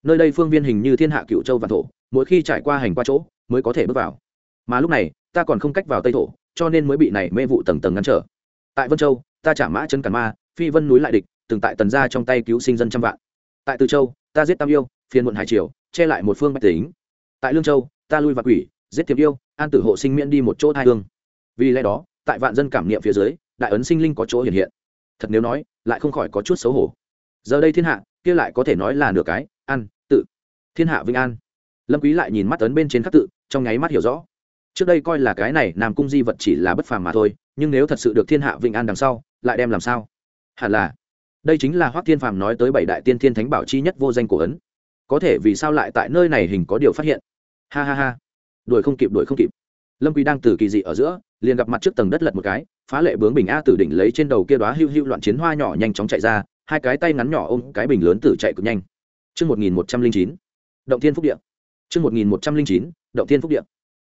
nơi đây phương viên hình như thiên hạ cựu châu và thổ, mỗi khi trải qua hành qua chỗ, mới có thể bước vào. Mà lúc này, ta còn không cách vào tây thổ, cho nên mới bị này mê vụ tầng tầng ngăn trở. Tại vân châu, ta trả mã chân cản ma, phi vân núi lại địch, từng tại tần gia trong tay cứu sinh dân trăm vạn. Tại từ châu, ta giết tam yêu, phiền muộn hải triều, che lại một phương bách tính. Tại lương châu, ta lui và quỷ, giết thiệp yêu, an tử hộ sinh miễn đi một chỗ thai hương. Vì lẽ đó, tại vạn dân cảm niệm phía dưới, đại ấn sinh linh có chỗ hiện hiện. Thật nếu nói, lại không khỏi có chút xấu hổ giờ đây thiên hạ, kia lại có thể nói là nửa cái, ăn, tự. Thiên hạ vinh an. Lâm quý lại nhìn mắt ấn bên trên khắc tự, trong nháy mắt hiểu rõ. Trước đây coi là cái này, nam cung di vật chỉ là bất phàm mà thôi, nhưng nếu thật sự được thiên hạ vinh an đằng sau, lại đem làm sao? Hẳn là, đây chính là hoắc thiên phàm nói tới bảy đại tiên thiên thánh bảo chi nhất vô danh cổ ấn. Có thể vì sao lại tại nơi này hình có điều phát hiện? Ha ha ha. Đuổi không kịp, đuổi không kịp. Lâm quý đang từ kỳ dị ở giữa, liền gặp mặt trước tầng đất lật một cái, phá lệ bướng bình a tử đỉnh lấy trên đầu kia đóa hưu hưu loạn chiến hoa nhỏ nhanh chóng chạy ra hai cái tay ngắn nhỏ ôm cái bình lớn tử chạy cực nhanh Trước 1109, động thiên phúc địa. Trước 1109, động thiên phúc địa.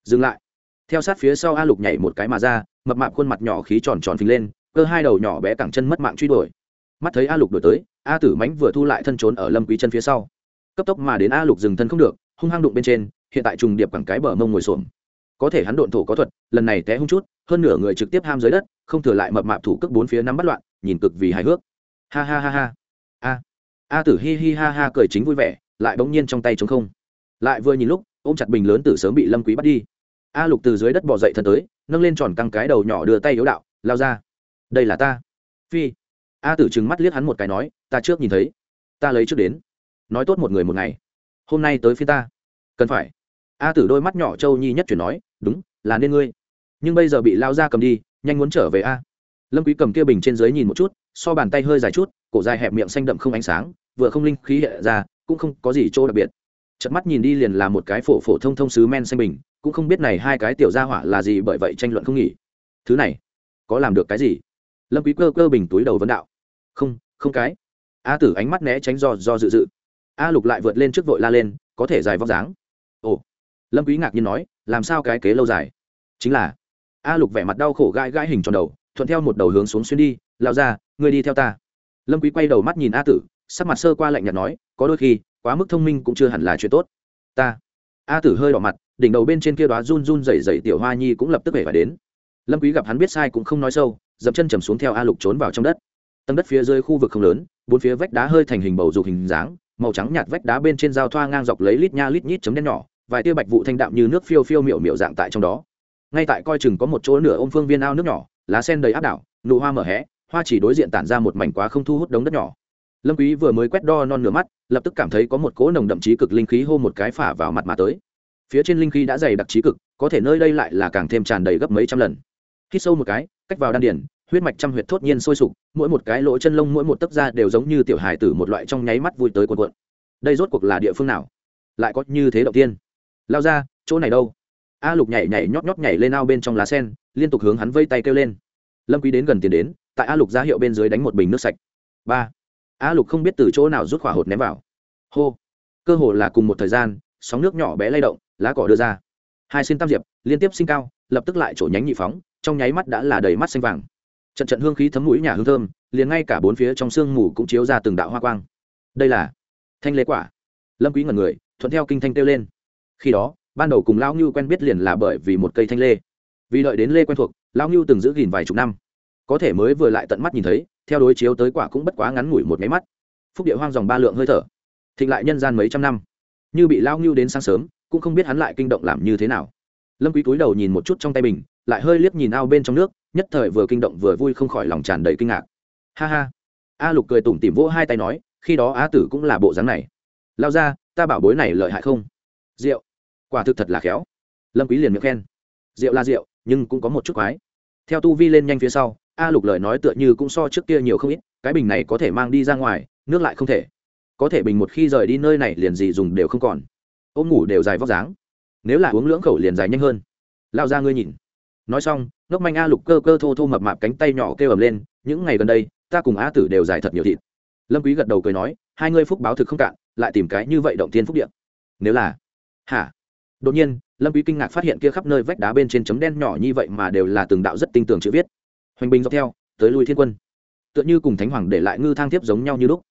Dừng lại. Theo sát phía sau A Lục nhảy một cái mà ra, mập mạp khuôn mặt nhỏ khí tròn tròn phình lên, cơ hai đầu nhỏ bé cẳng chân mất mạng truy đuổi. Mắt thấy A Lục đuổi tới, A Tử mãnh vừa thu lại thân trốn ở Lâm Quý chân phía sau. Cấp tốc mà đến A Lục dừng thân không được, hung hăng đụng bên trên, hiện tại trùng điệp cẳng cái bờ mông ngồi xổm có thể hắn độn thổ có thuật lần này té hung chút hơn nửa người trực tiếp ham dưới đất không thừa lại mập mạp thủ cước bốn phía nắm bắt loạn nhìn cực vì hài hước ha ha ha ha. A. A tử hi hi ha ha cười chính vui vẻ, lại bỗng nhiên trong tay trống không. Lại vừa nhìn lúc, ôm chặt bình lớn tử sớm bị lâm quý bắt đi. A lục từ dưới đất bò dậy thân tới, nâng lên tròn căng cái đầu nhỏ đưa tay yếu đạo, lao ra. Đây là ta. Phi. A tử trừng mắt liếc hắn một cái nói, ta trước nhìn thấy. Ta lấy trước đến. Nói tốt một người một ngày. Hôm nay tới phía ta. Cần phải. A tử đôi mắt nhỏ châu nhi nhất chuyển nói, đúng, là nên ngươi. Nhưng bây giờ bị lao ra cầm đi, nhanh muốn trở về a lâm quý cầm kia bình trên dưới nhìn một chút, so bàn tay hơi dài chút, cổ dài hẹp miệng xanh đậm không ánh sáng, vừa không linh khí hiện ra, cũng không có gì chỗ đặc biệt. Chợt mắt nhìn đi liền là một cái phổ phổ thông thông sứ men xanh bình, cũng không biết này hai cái tiểu gia hỏa là gì bởi vậy tranh luận không nghỉ. Thứ này, có làm được cái gì? Lâm quý cơ cơ bình túi đầu vấn đạo. Không không cái. A tử ánh mắt né tránh do do dự dự. A lục lại vượt lên trước vội la lên, có thể dài vóc dáng. Ồ. Lâm quý ngạc nhiên nói, làm sao cái kế lâu dài? Chính là. A lục vẻ mặt đau khổ gãi gãi hình tròn đầu thuận theo một đầu hướng xuống xuyên đi lao ra ngươi đi theo ta. Lâm quý quay đầu mắt nhìn a tử, sắc mặt sơ qua lạnh nhạt nói, có đôi khi, quá mức thông minh cũng chưa hẳn là chuyện tốt. Ta. A tử hơi đỏ mặt, đỉnh đầu bên trên kia đóa run run rẩy rẩy tiểu hoa nhi cũng lập tức về phải đến. Lâm quý gặp hắn biết sai cũng không nói sâu, dậm chân chầm xuống theo a lục trốn vào trong đất. Tầng đất phía dưới khu vực không lớn, bốn phía vách đá hơi thành hình bầu dục hình dáng, màu trắng nhạt vách đá bên trên giao thoa ngang dọc lấy lít nha lít nhít chấm đen nhỏ, vài tia bạch vụ thanh đạm như nước phiêu phiêu miệu miệu dạng tại trong đó. Ngay tại coi chừng có một chỗ nửa ôm phương viên ao nước nhỏ lá sen đầy áp đảo, nụ hoa mở hé, hoa chỉ đối diện tản ra một mảnh quá không thu hút đống đất nhỏ. Lâm quý vừa mới quét đo non nửa mắt, lập tức cảm thấy có một cỗ nồng đậm chí cực linh khí hô một cái phả vào mặt mà tới. Phía trên linh khí đã dày đặc chí cực, có thể nơi đây lại là càng thêm tràn đầy gấp mấy trăm lần. Hít sâu một cái, cách vào đan điển huyết mạch trăm huyệt thốt nhiên sôi sục, mỗi một cái lỗ chân lông mỗi một tấc da đều giống như tiểu hài tử một loại trong nháy mắt vui tới cuộn cuộn. Đây rốt cuộc là địa phương nào? Lại có như thế đầu tiên? Lao ra, chỗ này đâu? A lục nhảy nhảy nhót nhót nhảy lên ao bên trong lá sen, liên tục hướng hắn vây tay kêu lên. Lâm quý đến gần tiền đến, tại a lục ra hiệu bên dưới đánh một bình nước sạch. Ba. A lục không biết từ chỗ nào rút khỏa hột ném vào. Hô. Cơ hồ là cùng một thời gian, sóng nước nhỏ bé lay động, lá cỏ đưa ra. Hai xin tam diệp, liên tiếp sinh cao, lập tức lại chỗ nhánh nhị phóng, trong nháy mắt đã là đầy mắt xanh vàng. Trận trận hương khí thấm mũi nhà hương thơm, liền ngay cả bốn phía trong sương mù cũng chiếu ra từng đạo hoa quang. Đây là thanh lê quả. Lâm quý ngẩn người, thuận theo kinh thanh kêu lên. Khi đó ban đầu cùng lão ngưu quen biết liền là bởi vì một cây thanh lê. Vì đợi đến lê quen thuộc lão ngưu từng giữ gìn vài chục năm. Có thể mới vừa lại tận mắt nhìn thấy theo đối chiếu tới quả cũng bất quá ngắn ngủi một máy mắt. Phúc địa hoang dòng ba lượng hơi thở. Thịnh lại nhân gian mấy trăm năm. Như bị Lão ngưu đến sáng sớm cũng không biết hắn lại kinh động làm như thế nào. Lâm quý cúi đầu nhìn một chút trong tay mình, lại hơi liếc nhìn ao bên trong nước nhất thời vừa kinh động vừa vui không khỏi lòng tràn đầy kinh ngạc. Ha ha. A lục cười tủm tỉm vỗ hai tay nói khi đó Á tử cũng là bộ dáng này. Lao ra ta bảo bối này lợi hại không? Rượu quả thực thật là khéo. Lâm quý liền miệng khen. Rượu là rượu, nhưng cũng có một chút quái. Theo tu vi lên nhanh phía sau, a lục lời nói tựa như cũng so trước kia nhiều không ít, cái bình này có thể mang đi ra ngoài, nước lại không thể. Có thể bình một khi rời đi nơi này liền gì dùng đều không còn. Ôm ngủ đều dài vóc dáng. Nếu là uống lưỡng khẩu liền dài nhanh hơn. Lao ra ngươi nhìn. Nói xong, ngốc manh a lục cơ cơ thô thô mập mạp cánh tay nhỏ kêu ầm lên, những ngày gần đây, ta cùng á tử đều dài thật nhiều thịt. Lâm quý gật đầu cười nói, hai ngươi phúc báo thực không cạn, lại tìm cái như vậy động thiên phúc điện nếu là, hả? Đột nhiên, lâm quý kinh ngạc phát hiện kia khắp nơi vách đá bên trên chấm đen nhỏ như vậy mà đều là từng đạo rất tinh tường chữ viết. Hoành bình dọc theo, tới lui thiên quân. Tựa như cùng thánh hoàng để lại ngư thang tiếp giống nhau như lúc.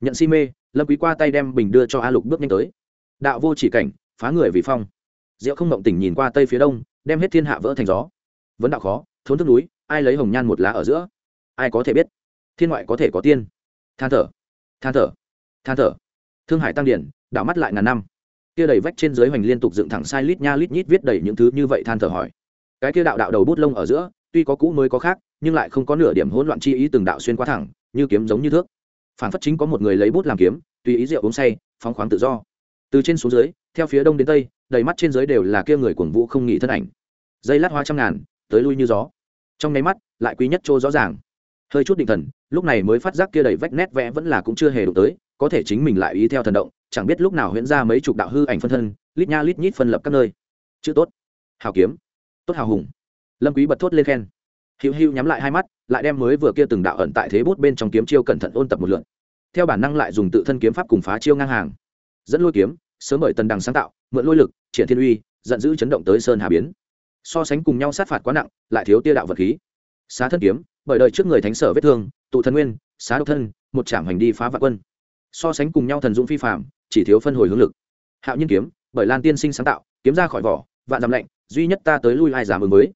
Nhận si mê, lâm quý qua tay đem bình đưa cho a lục bước nhanh tới. Đạo vô chỉ cảnh, phá người vì phong. Diệu không động tỉnh nhìn qua tây phía đông, đem hết thiên hạ vỡ thành gió. Vấn đạo khó, thốn thức núi, ai lấy hồng nhan một lá ở giữa? Ai có thể biết? Thiên ngoại có thể có tiên. Than thở than thở than thở. Thương hải tăng điển, đảo mắt lại ngàn năm kia đầy vách trên dưới hoành liên tục dựng thẳng sai lít nha lít nhít viết đầy những thứ như vậy than thở hỏi. Cái kia đạo đạo đầu bút lông ở giữa, tuy có cũ mới có khác, nhưng lại không có nửa điểm hỗn loạn chi ý từng đạo xuyên qua thẳng, như kiếm giống như thước. Phản phất chính có một người lấy bút làm kiếm, tùy ý rượu uống say, phóng khoáng tự do. Từ trên xuống dưới, theo phía đông đến tây, đầy mắt trên dưới đều là kia người cuồng vũ không nghỉ thân ảnh. Dây lát hoa trăm ngàn, tới lui như gió. Trong nháy mắt, lại quý nhất trô rõ ràng. Hơi chút định thần, lúc này mới phát giác kia đầy vách nét vẽ vẫn là cũng chưa hề đụng tới, có thể chính mình lại ý theo thần động chẳng biết lúc nào huyễn ra mấy chục đạo hư ảnh phân thân, lít nha lít nhít phân lập các nơi. Chữ tốt, hào kiếm, tốt hào hùng. Lâm quý bật thốt lên khen. Hữu hữu nhắm lại hai mắt, lại đem mới vừa kia từng đạo ẩn tại thế bút bên trong kiếm chiêu cẩn thận ôn tập một lượt. Theo bản năng lại dùng tự thân kiếm pháp cùng phá chiêu ngang hàng. Dẫn lôi kiếm, sớm bởi tần đằng sáng tạo, mượn lôi lực, triển thiên uy, giận dữ chấn động tới sơn hà biến. So sánh cùng nhau sát phạt quá nặng, lại thiếu tia đạo vật khí. Xá thân kiếm, bởi đời trước người thánh sở vết thương, tụ thân nguyên, xá độc thân, một trảm hành đi phá vạn quân. So sánh cùng nhau thần dũng phi phạm chỉ thiếu phân hồi hướng lực. Hạo nhiên kiếm, bởi lan tiên sinh sáng tạo, kiếm ra khỏi vỏ, vạn dặm lạnh, duy nhất ta tới lui ai dám ứng mới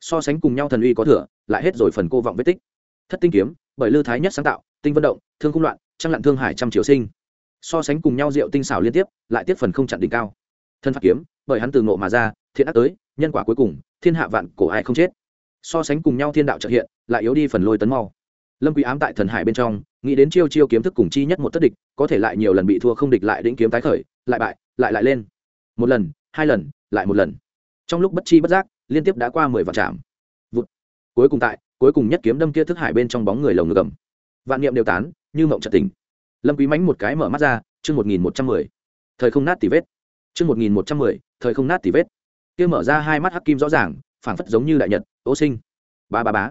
so sánh cùng nhau thần uy có thừa, lại hết rồi phần cô vọng vết tích. Thất tinh kiếm, bởi lư thái nhất sáng tạo, tinh vận động, thương cung loạn, trăng lặn thương hải trăm triều sinh. So sánh cùng nhau diệu tinh xảo liên tiếp, lại tiếp phần không chặn đỉnh cao. Thân phạt kiếm, bởi hắn từ ngộ mà ra, thiện ác tới, nhân quả cuối cùng, thiên hạ vạn cổ ai không chết. So sánh cùng nhau thiên đạo trợ hiện, lại yếu đi phần lôi tấn mau lâm quý ám tại thần hải bên trong, nghĩ đến chiêu chiêu kiếm thức cùng chi nhất một tất địch, có thể lại nhiều lần bị thua không địch lại đĩnh kiếm tái khởi, lại bại, lại lại lên. Một lần, hai lần, lại một lần. Trong lúc bất chi bất giác, liên tiếp đã qua mười vạn chạm vụt. Cuối cùng tại, cuối cùng nhất kiếm đâm kia thức hải bên trong bóng người lồng ngực gầm. Vạn niệm đều tán, như mộng chợt tỉnh. Lâm quý mánh một cái mở mắt ra, chương một nghìn một trăm mười. Thời không nát tỉ vết. Chương một nghìn một trăm mười, thời không nát tỉ vết. Kia mở ra hai mắt hắc kim rõ ràng, phảng phất giống như đại nhật ố sinh. Ba ba bá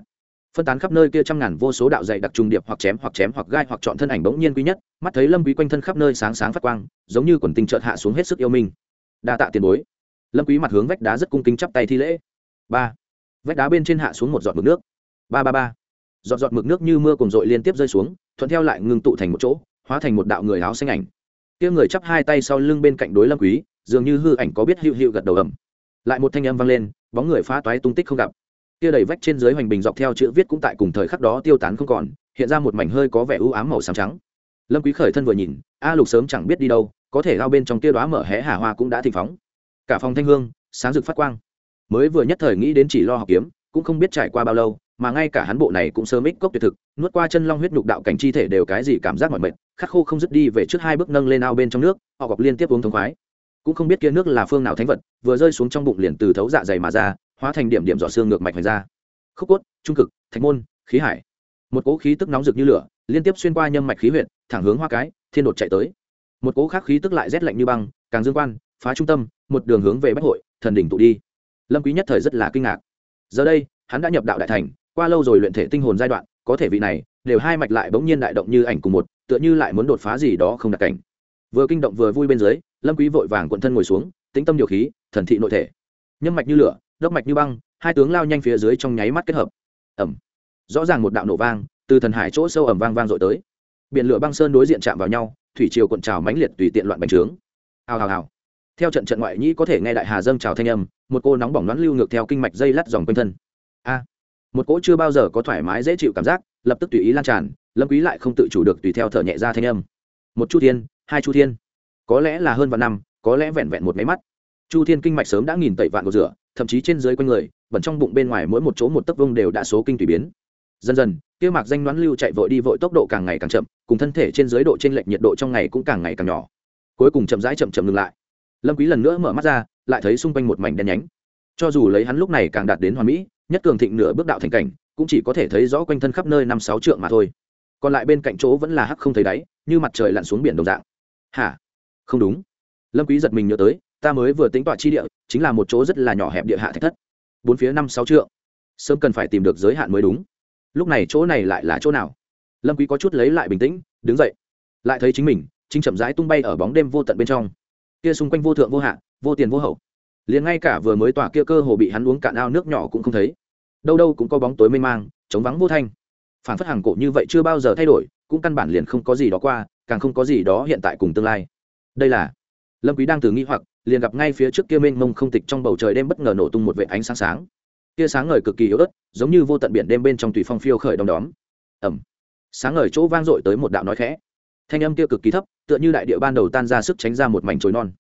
phân tán khắp nơi kia trăm ngàn vô số đạo dạy đặc trùng điệp hoặc chém hoặc chém hoặc gai hoặc chọn thân ảnh bỗng nhiên quý nhất, mắt thấy lâm quý quanh thân khắp nơi sáng sáng phát quang, giống như quần tinh chợt hạ xuống hết sức yêu minh. Đa tạ tiền bối. Lâm quý mặt hướng vách đá rất cung kính chắp tay thi lễ. Ba. Vách đá bên trên hạ xuống một giọt mực nước. Ba ba ba. Giọt giọt mực nước như mưa cùng rội liên tiếp rơi xuống, thuận theo lại ngưng tụ thành một chỗ, hóa thành một đạo người áo xanh ảnh. Kia người chắp hai tay sau lưng bên cạnh đối lâm quý, dường như hư ảnh có biết hữu hữu gật đầu ầm. Lại một thanh âm vang lên, bóng người phá toái tung tích không gặp kia đầy vách trên dưới hoành bình dọc theo chữ viết cũng tại cùng thời khắc đó tiêu tán không còn, hiện ra một mảnh hơi có vẻ u ám màu xám trắng. Lâm quý khởi thân vừa nhìn, a lục sớm chẳng biết đi đâu, có thể ao bên trong kia đóa mở hé hà hoa cũng đã thịnh phóng. Cả phòng thanh hương, sáng rực phát quang. Mới vừa nhất thời nghĩ đến chỉ lo học kiếm, cũng không biết trải qua bao lâu, mà ngay cả hắn bộ này cũng sớm ích cốc tuyệt thực, nuốt qua chân long huyết nhục đạo cảnh chi thể đều cái gì cảm giác mỏi mệt khát khô không dứt đi về trước hai bước nâng lên ao bên trong nước, họ gọc liên tiếp uống thống khoái. Cũng không biết kia nước là phương nào thánh vật, vừa rơi xuống trong bụng liền từ thấu dạ dày mà ra hóa thành điểm điểm giọt xương ngược mạch hoành ra. Khúc cốt, trung cực, thạch môn, khí hải. Một cỗ khí tức nóng rực như lửa, liên tiếp xuyên qua nhâm mạch khí huyện thẳng hướng hoa cái, thiên đột chạy tới. Một cỗ khác khí tức lại rét lạnh như băng, càng dương quan, phá trung tâm, một đường hướng về bách hội, thần đỉnh tụ đi. Lâm quý nhất thời rất là kinh ngạc. Giờ đây, hắn đã nhập đạo đại thành, qua lâu rồi luyện thể tinh hồn giai đoạn, có thể vị này, đều hai mạch lại bỗng nhiên đại động như ảnh cùng một, tựa như lại muốn đột phá gì đó không đạt cảnh. Vừa kinh động vừa vui bên dưới, lâm quý vội vàng cuộn thân ngồi xuống, tĩnh tâm điều khí, thần thị nội thể. Nhâm mạch như lửa đốc mạch như băng, hai tướng lao nhanh phía dưới trong nháy mắt kết hợp. Ẩm rõ ràng một đạo nổ vang, từ thần hải chỗ sâu ẩm vang vang dội tới. Biển lửa băng sơn đối diện chạm vào nhau, thủy triều cuộn trào mãnh liệt tùy tiện loạn bành trướng. Hào hào hào. Theo trận trận ngoại nhĩ có thể nghe đại hà dâng trào thanh âm, một cô nóng bỏng nón lưu ngược theo kinh mạch dây lắt dòng quanh thân. A. Một cỗ chưa bao giờ có thoải mái dễ chịu cảm giác, lập tức tùy ý lan tràn, lâm quý lại không tự chủ được tùy theo thở nhẹ ra thanh âm. Một chu thiên, hai chu thiên. Có lẽ là hơn vạn năm, có lẽ vẹn vẹn một máy mắt. Chu thiên kinh mạch sớm đã nghìn tẩy vạn cột rửa thậm chí trên dưới quanh người, bẩn trong bụng bên ngoài mỗi một chỗ một tấc vông đều đã số kinh tùy biến. Dần dần, kia mạc danh đoán lưu chạy vội đi vội tốc độ càng ngày càng chậm, cùng thân thể trên dưới độ trên lệch nhiệt độ trong ngày cũng càng ngày càng nhỏ. Cuối cùng chậm rãi chậm chậm ngừng lại. Lâm quý lần nữa mở mắt ra, lại thấy xung quanh một mảnh đen nhánh. Cho dù lấy hắn lúc này càng đạt đến hoàn mỹ, nhất cường thịnh nửa bước đạo thành cảnh, cũng chỉ có thể thấy rõ quanh thân khắp nơi năm sáu trượng mà thôi. Còn lại bên cạnh chỗ vẫn là hắc không thấy đáy, như mặt trời lặn xuống biển đồng dạng. Hả? Không đúng. Lâm quý giật mình nhớ tới ta mới vừa tính tọa chi địa, chính là một chỗ rất là nhỏ hẹp địa hạ thạch thất. Bốn phía năm sáu trượng. Sớm cần phải tìm được giới hạn mới đúng. Lúc này chỗ này lại là chỗ nào? Lâm quý có chút lấy lại bình tĩnh, đứng dậy. Lại thấy chính mình, chính chậm rãi tung bay ở bóng đêm vô tận bên trong. Kia xung quanh vô thượng vô hạn vô tiền vô hậu. Liền ngay cả vừa mới tỏa kia cơ hồ bị hắn uống cạn ao nước nhỏ cũng không thấy. Đâu đâu cũng có bóng tối mênh mang chống vắng vô thanh. Phản phất hàng cổ như vậy chưa bao giờ thay đổi, cũng căn bản liền không có gì đó qua, càng không có gì đó hiện tại cùng tương lai. Đây là lâm quý đang từ nghi hoặc liền gặp ngay phía trước kia mênh mông không tịch trong bầu trời đêm bất ngờ nổ tung một vệ ánh sáng sáng. Kia sáng ngời cực kỳ yếu ớt, giống như vô tận biển đêm bên trong tùy phong phiêu khởi đom đóm. Ẩm sáng ngời chỗ vang dội tới một đạo nói khẽ. Thanh âm kia cực kỳ thấp, tựa như đại địa ban đầu tan ra sức tránh ra một mảnh chối non.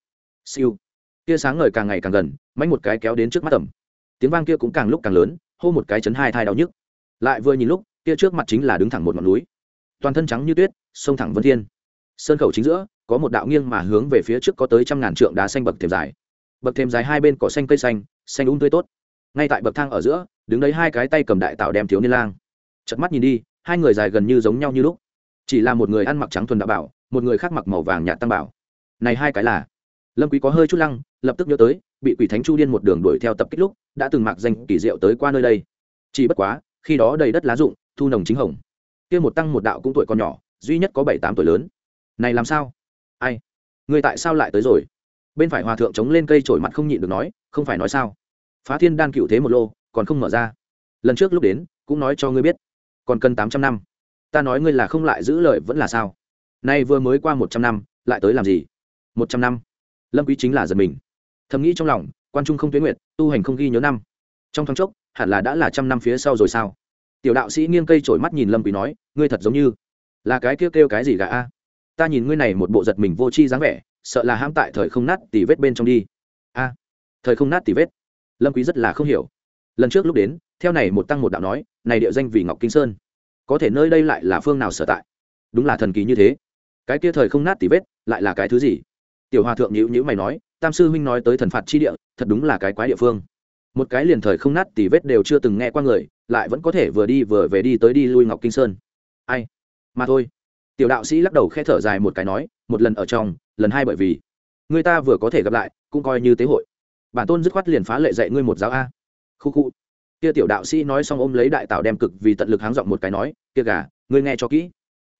Siêu. Kia sáng ngời càng ngày càng gần mánh một cái kéo đến trước mắt tầm tiếng vang kia cũng càng lúc càng lớn, hô một cái chấn hai thai đau nhức. Lại vừa nhìn lúc, kia trước mặt chính là đứng thẳng một ngọn núi. Toàn thân trắng như tuyết, sông thẳng vân thiên. Sơn khẩu chính giữa có một đạo nghiêng mà hướng về phía trước có tới trăm ngàn trượng đá xanh bậc thềm dài. Bậc thềm dài hai bên cỏ xanh cây xanh xanh úng tươi tốt. Ngay tại bậc thang ở giữa, đứng đấy hai cái tay cầm đại tạo đem thiếu niên lang. Chật mắt nhìn đi, hai người dài gần như giống nhau như lúc. Chỉ là một người ăn mặc trắng thuần đạo bảo, một người khác mặc màu vàng nhạt tăng bảo. Này hai cái là? Lâm quý có hơi chút lăng, lập tức nhớ tới, bị quỷ thánh chu điên một đường đuổi theo tập kích lúc, đã từng mặc danh kỳ diệu tới qua nơi đây. Chỉ bất quá, khi đó đầy đất lá rụng, thu nồng chính hồng. Kia một tăng một đạo cũng tuổi còn nhỏ, duy nhất có bảy tám tuổi lớn. Này làm sao? Ai? Người tại sao lại tới rồi? Bên phải hòa thượng chống lên cây trổi mặt không nhịn được nói, không phải nói sao? Phá thiên đan cựu thế một lô, còn không mở ra. Lần trước lúc đến, cũng nói cho ngươi biết. Còn cần tám trăm năm. Ta nói ngươi là không lại giữ lời vẫn là sao? Nay vừa mới qua một trăm năm, lại tới làm gì? Một trăm năm. Lâm quý chính là giật mình. Thầm nghĩ trong lòng, quan trung không tuyến nguyện tu hành không ghi nhớ năm. Trong thoáng chốc, hẳn là đã là trăm năm phía sau rồi sao? Tiểu đạo sĩ nghiêng cây trổi mắt nhìn lâm quý nói, ngươi thật giống như là cái kêu kêu cái gì gà a? Ta nhìn ngươi này một bộ giật mình vô chi dáng vẻ, sợ là ham tại thời không nát tỉ vết bên trong đi. A, thời không nát tỉ vết. Lâm quý rất là không hiểu. Lần trước lúc đến, theo này một tăng một đạo nói, này địa danh vì ngọc kinh sơn. Có thể nơi đây lại là phương nào sở tại? Đúng là thần kỳ như thế. Cái kia thời không nát tỉ vết, lại là cái thứ gì? Tiểu hòa thượng nhữ nhữ mày nói, tam sư huynh nói tới thần phạt chi địa, thật đúng là cái quái địa phương. Một cái liền thời không nát tỉ vết đều chưa từng nghe qua người, lại vẫn có thể vừa đi vừa về đi tới đi lui ngọc kinh sơn. Ai? Mà thôi tiểu đạo sĩ lắc đầu khẽ thở dài một cái nói, một lần ở trong, lần hai bởi vì người ta vừa có thể gặp lại, cũng coi như tế hội. Bản tôn dứt khoát liền phá lệ dạy ngươi một giáo a. Khu khu. Kia tiểu đạo sĩ nói xong ôm lấy đại tạo đem cực vì tận lực háng giọng một cái nói, kia gà, ngươi nghe cho kỹ.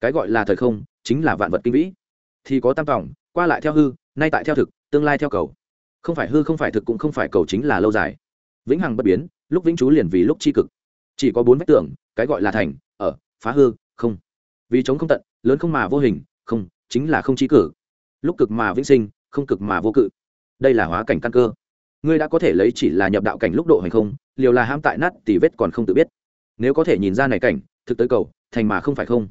Cái gọi là thời không, chính là vạn vật kinh vĩ. Thì có tam vòng qua lại theo hư, nay tại theo thực, tương lai theo cầu. Không phải hư không phải thực cũng không phải cầu chính là lâu dài. Vĩnh hằng bất biến, lúc vĩnh chú liền vì lúc tri cực. Chỉ có bốn vách tưởng cái gọi là thành, ở, phá hư, không vì chống không tận, lớn không mà vô hình, không, chính là không trí cử. Lúc cực mà vĩnh sinh, không cực mà vô cự. Đây là hóa cảnh căn cơ. Ngươi đã có thể lấy chỉ là nhập đạo cảnh lúc độ hay không, liều là ham tại nát tỉ vết còn không tự biết. Nếu có thể nhìn ra này cảnh, thực tới cầu, thành mà không phải không.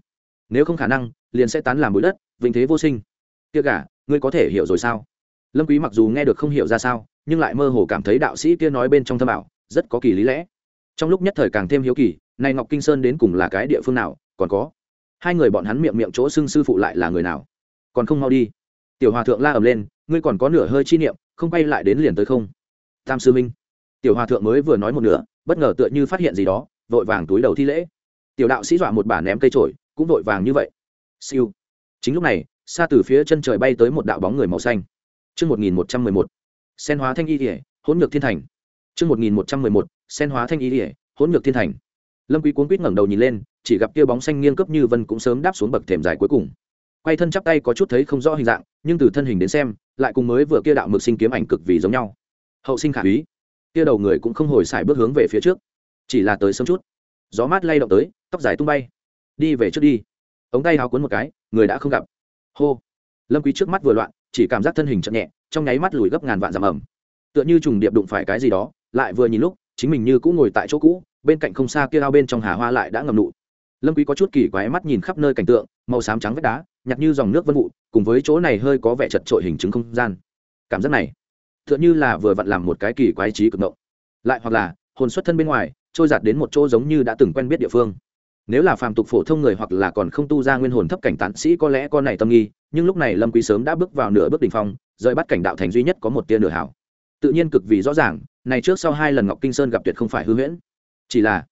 Nếu không khả năng, liền sẽ tán làm bụi đất, vĩnh thế vô sinh. Kia cả ngươi có thể hiểu rồi sao? Lâm quý mặc dù nghe được không hiểu ra sao, nhưng lại mơ hồ cảm thấy đạo sĩ kia nói bên trong thâm ảo, rất có kỳ lý lẽ. Trong lúc nhất thời càng thêm hiếu kỳ này ngọc kinh sơn đến cùng là cái địa phương nào, còn có hai người bọn hắn miệng miệng chỗ xưng sư phụ lại là người nào còn không mau đi tiểu hòa thượng la ầm lên ngươi còn có nửa hơi chi niệm không quay lại đến liền tới không tam sư minh tiểu hòa thượng mới vừa nói một nửa bất ngờ tựa như phát hiện gì đó vội vàng túi đầu thi lễ tiểu đạo sĩ dọa một bà ném cây trổi cũng vội vàng như vậy siêu chính lúc này xa từ phía chân trời bay tới một đạo bóng người màu xanh Chương 1111. Sen hóa thanh y thể hỗn ngược thiên thành. Chương 1111. Sen hóa thanh y thể hỗn ngược thiên thành. Lâm Quý cuốn quýt ngẩng đầu nhìn lên, chỉ gặp kia bóng xanh nghiêng cấp như vân cũng sớm đáp xuống bậc thềm dài cuối cùng. Quay thân chắp tay có chút thấy không rõ hình dạng, nhưng từ thân hình đến xem, lại cùng mới vừa kia đạo mực sinh kiếm ảnh cực vì giống nhau. Hậu sinh khả úy. Kia đầu người cũng không hồi xài bước hướng về phía trước, chỉ là tới sớm chút. Gió mát lay động tới, tóc dài tung bay. Đi về trước đi. Ống tay áo cuốn một cái, người đã không gặp. Hô. Lâm Quý trước mắt vừa loạn, chỉ cảm giác thân hình chậm nhẹ trong nháy mắt lùi gấp ngàn vạn giảm ẩm tựa như trùng điệp đụng phải cái gì đó lại vừa nhìn lúc chính mình như cũng ngồi tại chỗ cũ bên cạnh không xa kia ao bên trong hà hoa lại đã ngầm nụ lâm quý có chút kỳ quái mắt nhìn khắp nơi cảnh tượng, màu xám trắng vết đá nhạt như dòng nước vân vụ, cùng với chỗ này hơi có vẻ chật trội hình chứng không gian. Cảm giác này, tựa như là vừa vặn làm một cái kỳ quái trí cực động lại hoặc là, hồn xuất thân bên ngoài, trôi giạt đến một chỗ giống như đã từng quen biết địa phương. Nếu là phàm tục phổ thông người hoặc là còn không tu ra nguyên hồn thấp cảnh tán sĩ có lẽ con này tâm nghi, nhưng lúc này lâm quý sớm đã bước vào nửa bước đỉnh phong, rời bắt cảnh đạo thành duy nhất có một tia nửa hảo. Tự nhiên cực vì rõ ràng, này trước sau hai lần ngọc kinh sơn gặp tuyệt không phải hư huyễn. Chỉ là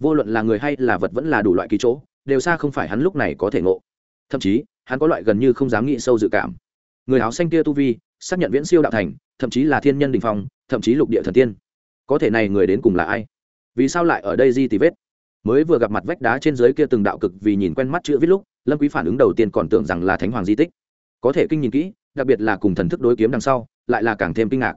vô luận là người hay là vật vẫn là đủ loại kỳ chỗ, đều xa không phải hắn lúc này có thể ngộ. Thậm chí, hắn có loại gần như không dám nghĩ sâu dự cảm. Người áo xanh kia tu vi, xác nhận viễn siêu đạo thành, thậm chí là thiên nhân đình phong, thậm chí lục địa thần tiên. Có thể này người đến cùng là ai? Vì sao lại ở đây di tì vết? Mới vừa gặp mặt vách đá trên dưới kia từng đạo cực vì nhìn quen mắt chữ viết lúc, lâm quý phản ứng đầu tiên còn tưởng rằng là thánh hoàng di tích. Có thể kinh nhìn kỹ, đặc biệt là cùng thần thức đối kiếm đằng sau, lại là càng thêm kinh ngạc.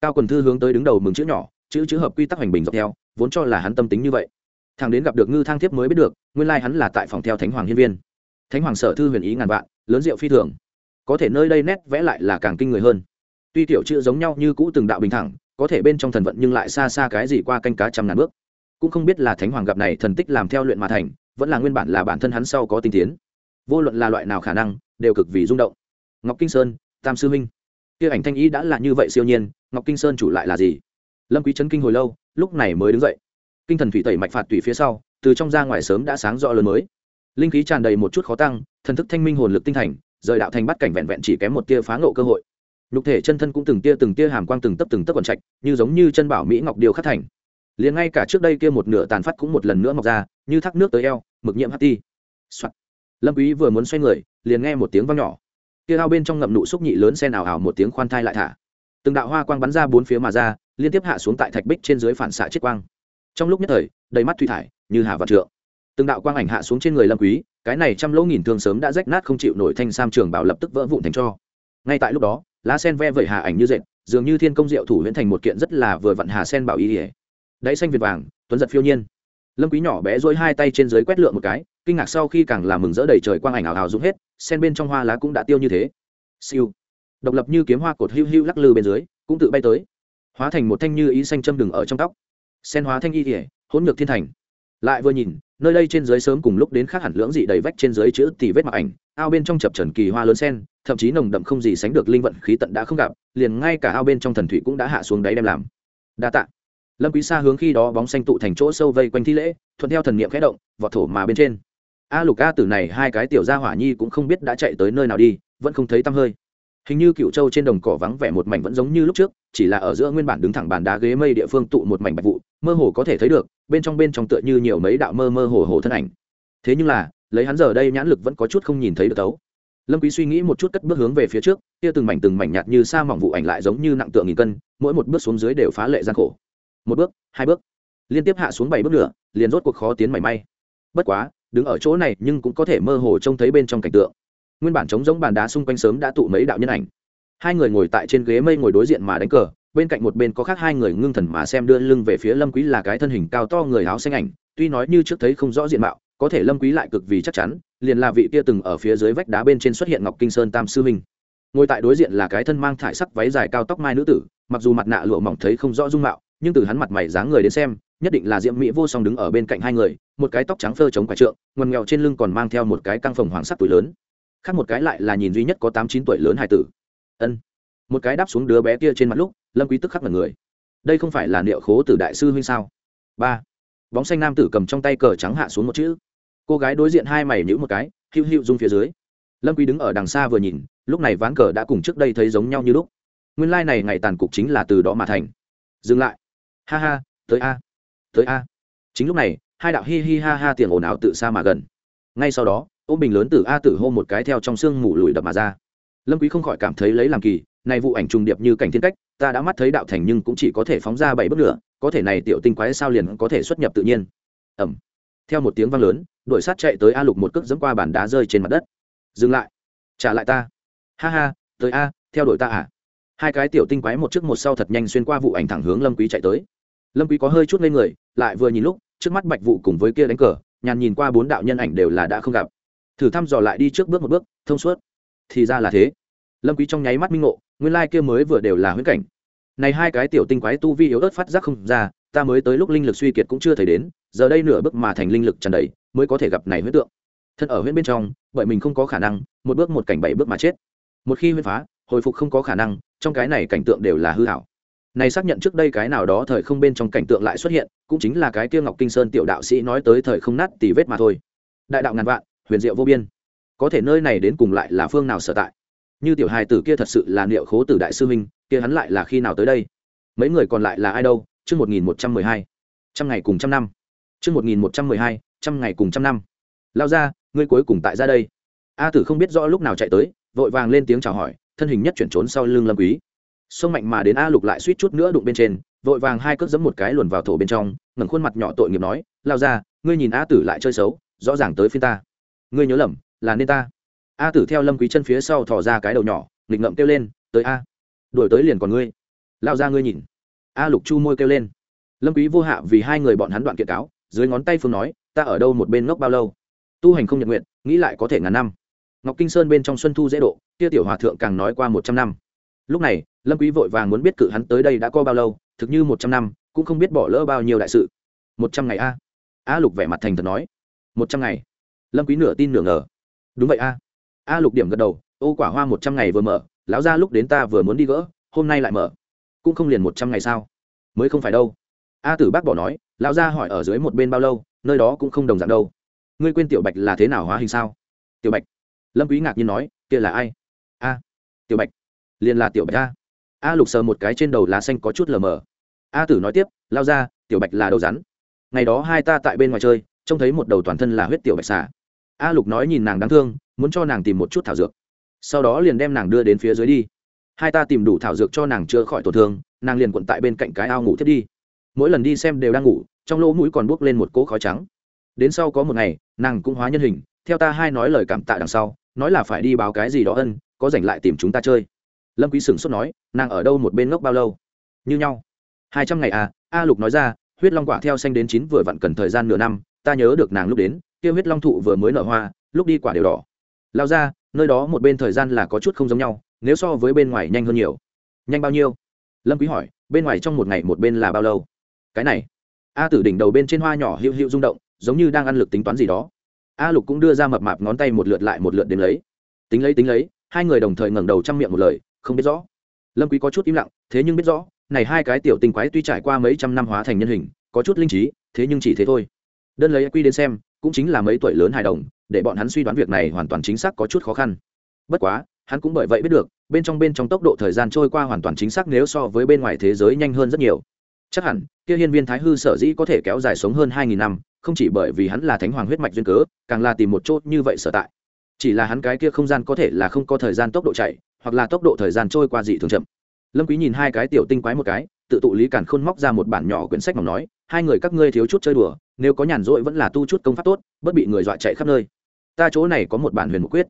Cao quần thư hướng tới đứng đầu mừng chữ nhỏ, chữ chữ hợp quy tắc hành bình dọc theo, vốn cho là hắn tâm tính như vậy thằng đến gặp được ngư thang thiếp mới biết được, nguyên lai hắn là tại phòng theo thánh hoàng hiên viên. Thánh hoàng sở thư huyền ý ngàn vạn, lớn diệu phi thường. Có thể nơi đây nét vẽ lại là càng kinh người hơn. Tuy tiểu chữ giống nhau như cũ từng đạo bình thẳng, có thể bên trong thần vận nhưng lại xa xa cái gì qua canh cá trăm ngàn bước. Cũng không biết là thánh hoàng gặp này thần tích làm theo luyện mà thành, vẫn là nguyên bản là bản thân hắn sau có tinh tiến. Vô luận là loại nào khả năng, đều cực vì rung động. Ngọc kinh sơn, tam sư minh. Kia ảnh thanh ý đã là như vậy siêu nhiên, ngọc kinh sơn chủ lại là gì? Lâm quý chấn kinh hồi lâu, lúc này mới đứng dậy kinh thần thủy tẩy mạch phạt tùy phía sau, từ trong ra ngoài sớm đã sáng rõ lớn mới. Linh khí tràn đầy một chút khó tăng, thần thức thanh minh hồn lực tinh thành, rời đạo thành bắt cảnh vẹn vẹn chỉ kém một tia phá ngộ cơ hội. Nhục thể chân thân cũng từng tia từng tia hàm quang từng tấp từng tấp còn trạch, như giống như chân bảo mỹ ngọc điều khắc thành. Liền ngay cả trước đây kia một nửa tàn phát cũng một lần nữa mọc ra, như thác nước tới eo, mực nhiễm hắt ti. Lâm quý vừa muốn xoay người, liền nghe một tiếng vang nhỏ. Kia ao bên trong ngậm nụ xúc nhị lớn sen ảo ảo một tiếng khoan thai lại thả. Từng đạo hoa quang bắn ra bốn phía mà ra, liên tiếp hạ xuống tại thạch bích trên dưới phản xạ chiết quang trong lúc nhất thời, đầy mắt thủy thải, như hà vạn trượng. Từng đạo quang ảnh hạ xuống trên người lâm quý, cái này trăm lỗ nghìn thương sớm đã rách nát không chịu nổi thanh sam trường bảo lập tức vỡ vụn thành cho. Ngay tại lúc đó, lá sen ve vẩy hà ảnh như dệt, dường như thiên công diệu thủ huyễn thành một kiện rất là vừa vặn hà sen bảo ý ỉa đáy xanh việt vàng, tuấn giật phiêu nhiên. Lâm quý nhỏ bé dối hai tay trên dưới quét lượn một cái, kinh ngạc sau khi càng làm mừng rỡ đầy trời quang ảnh ảo ảo rụng hết, sen bên trong hoa lá cũng đã tiêu như thế. Siêu. Độc lập như kiếm hoa cột hưu hưu lắc lư bên dưới, cũng tự bay tới. Hóa thành một thanh như ý xanh châm đừng ở trong tóc sen hóa thanh y ỉa hỗn ngược thiên thành. Lại vừa nhìn, nơi đây trên dưới sớm cùng lúc đến khác hẳn lưỡng dị đầy vách trên dưới chữ tỷ vết mặc ảnh, ao bên trong chập trần kỳ hoa lớn sen, thậm chí nồng đậm không gì sánh được linh vận khí tận đã không gặp, liền ngay cả ao bên trong thần thủy cũng đã hạ xuống đáy đem làm. Đa tạ. Lâm quý xa hướng khi đó bóng xanh tụ thành chỗ sâu vây quanh thi lễ, thuận theo thần niệm khẽ động, vọt thổ mà bên trên. A lục a tử này hai cái tiểu gia hỏa nhi cũng không biết đã chạy tới nơi nào đi, vẫn không thấy tăm hơi hình như cựu châu trên đồng cỏ vắng vẻ một mảnh vẫn giống như lúc trước, chỉ là ở giữa nguyên bản đứng thẳng bàn đá ghế mây địa phương tụ một mảnh bạch vụ, mơ hồ có thể thấy được, bên trong bên trong tựa như nhiều mấy đạo mơ mơ hồ hồ thân ảnh. Thế nhưng là, lấy hắn giờ đây nhãn lực vẫn có chút không nhìn thấy được tấu. Lâm quý suy nghĩ một chút cất bước hướng về phía trước, kia từng mảnh từng mảnh nhạt như sa mỏng vụ ảnh lại giống như nặng tượng nghìn cân, mỗi một bước xuống dưới đều phá lệ gian khổ. Một bước, hai bước, liên tiếp hạ xuống bảy bước nữa, liền rốt cuộc khó tiến mảy may. Bất quá, đứng ở chỗ này nhưng cũng có thể mơ hồ trông thấy bên trong cảnh tượng nguyên bản trống giống bàn đá xung quanh sớm đã tụ mấy đạo nhân ảnh. Hai người ngồi tại trên ghế mây ngồi đối diện mà đánh cờ, bên cạnh một bên có khác hai người ngưng thần mà xem đưa lưng về phía lâm quý là cái thân hình cao to người áo xanh ảnh, tuy nói như trước thấy không rõ diện mạo, có thể lâm quý lại cực vì chắc chắn, liền là vị kia từng ở phía dưới vách đá bên trên xuất hiện ngọc kinh sơn tam sư minh. Ngồi tại đối diện là cái thân mang thải sắc váy dài cao tóc mai nữ tử, mặc dù mặt nạ lụa mỏng thấy không rõ dung mạo, nhưng từ hắn mặt mày dáng người đến xem, nhất định là diễm mỹ vô song đứng ở bên cạnh hai người, một cái tóc trắng phơ chống quả trượng, ngoằn nghèo trên lưng còn mang theo một cái căng phồng hoàng sắc tuổi lớn khác một cái lại là nhìn duy nhất có tám chín tuổi lớn hải tử. Ân. Một cái đáp xuống đứa bé kia trên mặt lúc, lâm quý tức khắc là người. Đây không phải là liệu khố tử đại sư huynh sao? Ba. Bóng xanh nam tử cầm trong tay cờ trắng hạ xuống một chữ. Cô gái đối diện hai mày nhữ một cái hữu hữu rung phía dưới. Lâm quý đứng ở đằng xa vừa nhìn, lúc này ván cờ đã cùng trước đây thấy giống nhau như lúc. Nguyên lai like này ngày tàn cục chính là từ đó mà thành. Dừng lại. Ha ha, tới a. Tới a. Chính lúc này, hai đạo hi hi ha ha tiền ồn ào tự xa mà gần. Ngay sau đó ôm bình lớn từ a tử hô một cái theo trong xương mù lùi đập mà ra. Lâm quý không khỏi cảm thấy lấy làm kỳ, này vụ ảnh trùng điệp như cảnh thiên cách, ta đã mắt thấy đạo thành nhưng cũng chỉ có thể phóng ra bảy bước nữa có thể này tiểu tinh quái sao liền có thể xuất nhập tự nhiên. Ầm. theo một tiếng vang lớn, đội sát chạy tới a lục một cước dẫm qua bàn đá rơi trên mặt đất. Dừng lại, trả lại ta. Ha ha, tới a, theo đội ta à? Hai cái tiểu tinh quái một trước một sau thật nhanh xuyên qua vụ ảnh thẳng hướng lâm quý chạy tới. Lâm quý có hơi chút lên người, lại vừa nhìn lúc, trước mắt bạch vụ cùng với kia đánh cờ, nhàn nhìn qua bốn đạo nhân ảnh đều là đã không gặp thử thăm dò lại đi trước bước một bước, thông suốt. Thì ra là thế. Lâm quý trong nháy mắt minh ngộ, nguyên lai kia mới vừa đều là huyễn cảnh. Này hai cái tiểu tinh quái tu vi yếu ớt phát giác không ra, ta mới tới lúc linh lực suy kiệt cũng chưa thấy đến, giờ đây nửa bước mà thành linh lực tràn đầy, mới có thể gặp này huyễn tượng. Thân ở huyễn bên trong, bởi mình không có khả năng, một bước một cảnh bảy bước mà chết. Một khi huyễn phá, hồi phục không có khả năng, trong cái này cảnh tượng đều là hư hảo. Này xác nhận trước đây cái nào đó thời không bên trong cảnh tượng lại xuất hiện, cũng chính là cái kia ngọc kinh sơn tiểu đạo sĩ nói tới thời không nát tỷ vết mà thôi. Đại đạo ngàn vạn huyền diệu vô biên. Có thể nơi này đến cùng lại là phương nào sở tại? Như tiểu hài tử kia thật sự là niệu khố tử đại sư minh kia hắn lại là khi nào tới đây? Mấy người còn lại là ai đâu? Chương một nghìn một trăm mười hai. Trăm ngày cùng trăm năm. Chương một nghìn một trăm mười hai, trăm ngày cùng trăm năm. Lao ra, ngươi cuối cùng tại ra đây. A tử không biết rõ lúc nào chạy tới, vội vàng lên tiếng chào hỏi, thân hình nhất chuyển trốn sau lưng lâm quý. Sông mạnh mà đến a lục lại suýt chút nữa đụng bên trên, vội vàng hai cước giẫm một cái luồn vào thổ bên trong, ngẩng khuôn mặt nhỏ tội nghiệp nói, lao ra, ngươi nhìn a tử lại chơi xấu, rõ ràng tới phiên ta ngươi nhớ lầm, là nên ta. A tử theo lâm quý chân phía sau thò ra cái đầu nhỏ, nghịch ngậm kêu lên, tới a, đuổi tới liền còn ngươi. Lao ra ngươi nhìn. A lục chu môi kêu lên. Lâm quý vô hạ vì hai người bọn hắn đoạn kiện cáo, dưới ngón tay phương nói, ta ở đâu một bên ngốc bao lâu? Tu hành không nhật nguyện, nghĩ lại có thể ngàn năm. Ngọc kinh sơn bên trong xuân thu dễ độ, kia tiểu hòa thượng càng nói qua một trăm năm. Lúc này, lâm quý vội vàng muốn biết cự hắn tới đây đã có bao lâu, thực như một trăm năm, cũng không biết bỏ lỡ bao nhiêu đại sự. Một trăm ngày a. A lục vẻ mặt thành thật nói. Một trăm ngày lâm quý nửa tin nửa ngờ. Đúng vậy a. A lục điểm gật đầu, ô quả hoa một trăm ngày vừa mở, lão ra lúc đến ta vừa muốn đi gỡ, hôm nay lại mở. Cũng không liền một trăm ngày sao? Mới không phải đâu. A tử bác bỏ nói, lão gia hỏi ở dưới một bên bao lâu, nơi đó cũng không đồng dạng đâu. Ngươi quên tiểu bạch là thế nào hóa hình sao? Tiểu bạch. Lâm quý ngạc nhiên nói, kia là ai? A. Tiểu bạch. Liền là tiểu bạch a. A lục sờ một cái trên đầu lá xanh có chút lờ mờ. A tử nói tiếp lao ra tiểu bạch là đầu rắn. Ngày đó hai ta tại bên ngoài chơi, trông thấy một đầu toàn thân là huyết tiểu bạch xà a lục nói nhìn nàng đáng thương, muốn cho nàng tìm một chút thảo dược. Sau đó liền đem nàng đưa đến phía dưới đi. Hai ta tìm đủ thảo dược cho nàng chữa khỏi tổn thương, nàng liền quận tại bên cạnh cái ao ngủ thiết đi. Mỗi lần đi xem đều đang ngủ, trong lỗ mũi còn buốc lên một cỗ khói trắng. Đến sau có một ngày, nàng cũng hóa nhân hình, theo ta hai nói lời cảm tạ đằng sau, nói là phải đi báo cái gì đó ân, có rảnh lại tìm chúng ta chơi. Lâm quý sửng sốt nói, nàng ở đâu một bên ngốc bao lâu? Như nhau. Hai trăm ngày à a lục nói ra, huyết long quả theo xanh đến chín vừa vặn cần thời gian nửa năm, ta nhớ được nàng lúc đến kia huyết long thụ vừa mới nở hoa, lúc đi quả đều đỏ. Lao ra, nơi đó một bên thời gian là có chút không giống nhau, nếu so với bên ngoài nhanh hơn nhiều. Nhanh bao nhiêu? Lâm quý hỏi, bên ngoài trong một ngày một bên là bao lâu? Cái này. A tử đỉnh đầu bên trên hoa nhỏ hữu hữu rung động, giống như đang ăn lực tính toán gì đó. A lục cũng đưa ra mập mạp ngón tay một lượt lại một lượt đến lấy. Tính lấy tính lấy, hai người đồng thời ngẩng đầu chăm miệng một lời, không biết rõ. Lâm quý có chút im lặng, thế nhưng biết rõ, này hai cái tiểu tinh quái tuy trải qua mấy trăm năm hóa thành nhân hình, có chút linh trí, thế nhưng chỉ thế thôi đơn lấy quy đến xem, cũng chính là mấy tuổi lớn hài đồng, để bọn hắn suy đoán việc này hoàn toàn chính xác có chút khó khăn. Bất quá, hắn cũng bởi vậy biết được, bên trong bên trong tốc độ thời gian trôi qua hoàn toàn chính xác nếu so với bên ngoài thế giới nhanh hơn rất nhiều. Chắc hẳn, kia hiên viên thái hư sở dĩ có thể kéo dài sống hơn hai nghìn năm, không chỉ bởi vì hắn là thánh hoàng huyết mạch duyên cớ, càng là tìm một chốt như vậy sở tại. Chỉ là hắn cái kia không gian có thể là không có thời gian tốc độ chạy, hoặc là tốc độ thời gian trôi qua dị thường chậm. Lâm quý nhìn hai cái tiểu tinh quái một cái, tự tụ lý cản khôn móc ra một bản nhỏ quyển sách mỏng nói hai người các ngươi thiếu chút chơi đùa, nếu có nhàn rỗi vẫn là tu chút công pháp tốt bất bị người dọa chạy khắp nơi. Ta chỗ này có một bản huyền mục quyết,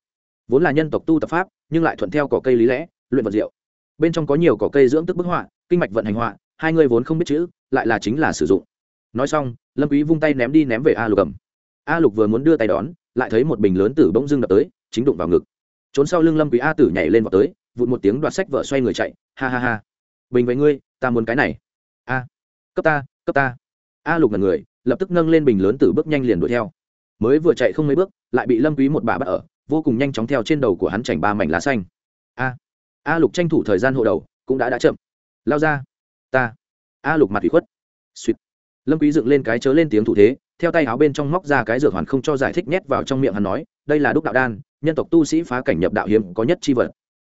vốn là nhân tộc tu tập pháp, nhưng lại thuận theo cỏ cây lý lẽ, luyện vật diệu. Bên trong có nhiều cỏ cây dưỡng tức bức họa, kinh mạch vận hành họa, hai người vốn không biết chữ, lại là chính là sử dụng. Nói xong, lâm quý vung tay ném đi ném về a lục cầm a lục vừa muốn đưa tay đón, lại thấy một bình lớn tử bỗng dưng đập tới, chính đụng vào ngực. Trốn sau lưng lâm quý a tử nhảy lên vào tới, vụt một tiếng đoạt sách vợ xoay người chạy. Ha ha ha. Bình với ngươi, ta muốn cái này. A. Cấp ta cấp ta a lục là người, lập tức nâng lên bình lớn từ bước nhanh liền đuổi theo. Mới vừa chạy không mấy bước, lại bị lâm quý một bà bắt ở, vô cùng nhanh chóng theo trên đầu của hắn chảnh ba mảnh lá xanh. A a lục tranh thủ thời gian hộ đầu, cũng đã đã chậm. Lao ra. Ta. A lục mặt ủy khuất. Suýt lâm quý dựng lên cái chớ lên tiếng thủ thế, theo tay áo bên trong móc ra cái dược hoàn không cho giải thích nhét vào trong miệng hắn nói, đây là đúc đạo đan, nhân tộc tu sĩ phá cảnh nhập đạo hiếm có nhất chi vật.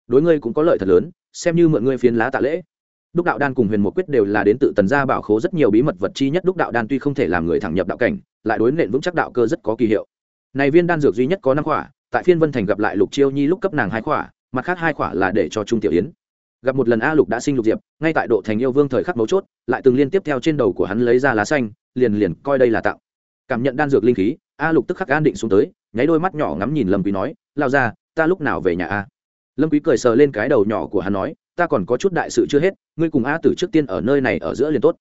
Đối ngươi cũng có lợi thật lớn, xem như mượn ngươi phiến lá tạ lễ đúc đạo đan cùng huyền một quyết đều là đến tự tần gia bảo khố rất nhiều bí mật vật chi nhất, đúc đạo đan tuy không thể làm người thẳng nhập đạo cảnh, lại đối nện vững chắc đạo cơ rất có kỳ hiệu. Này viên đan dược duy nhất có năm khỏa, tại phiên vân thành gặp lại lục chiêu nhi lúc cấp nàng hai khỏa, mặt khác hai khỏa là để cho trung tiểu yến. Gặp một lần a lục đã sinh lục diệp, ngay tại độ thành yêu vương thời khắc mấu chốt, lại từng liên tiếp theo trên đầu của hắn lấy ra lá xanh, liền liền coi đây là tặng. Cảm nhận đan dược linh khí, a lục tức khắc an định xuống tới, nháy đôi mắt nhỏ ngắm nhìn lâm quý nói lao ra ta lúc nào về nhà a? Lâm quý cười sờ lên cái đầu nhỏ của hắn nói ta còn có chút đại sự chưa hết, ngươi cùng a tử trước tiên ở nơi này ở giữa liền tốt.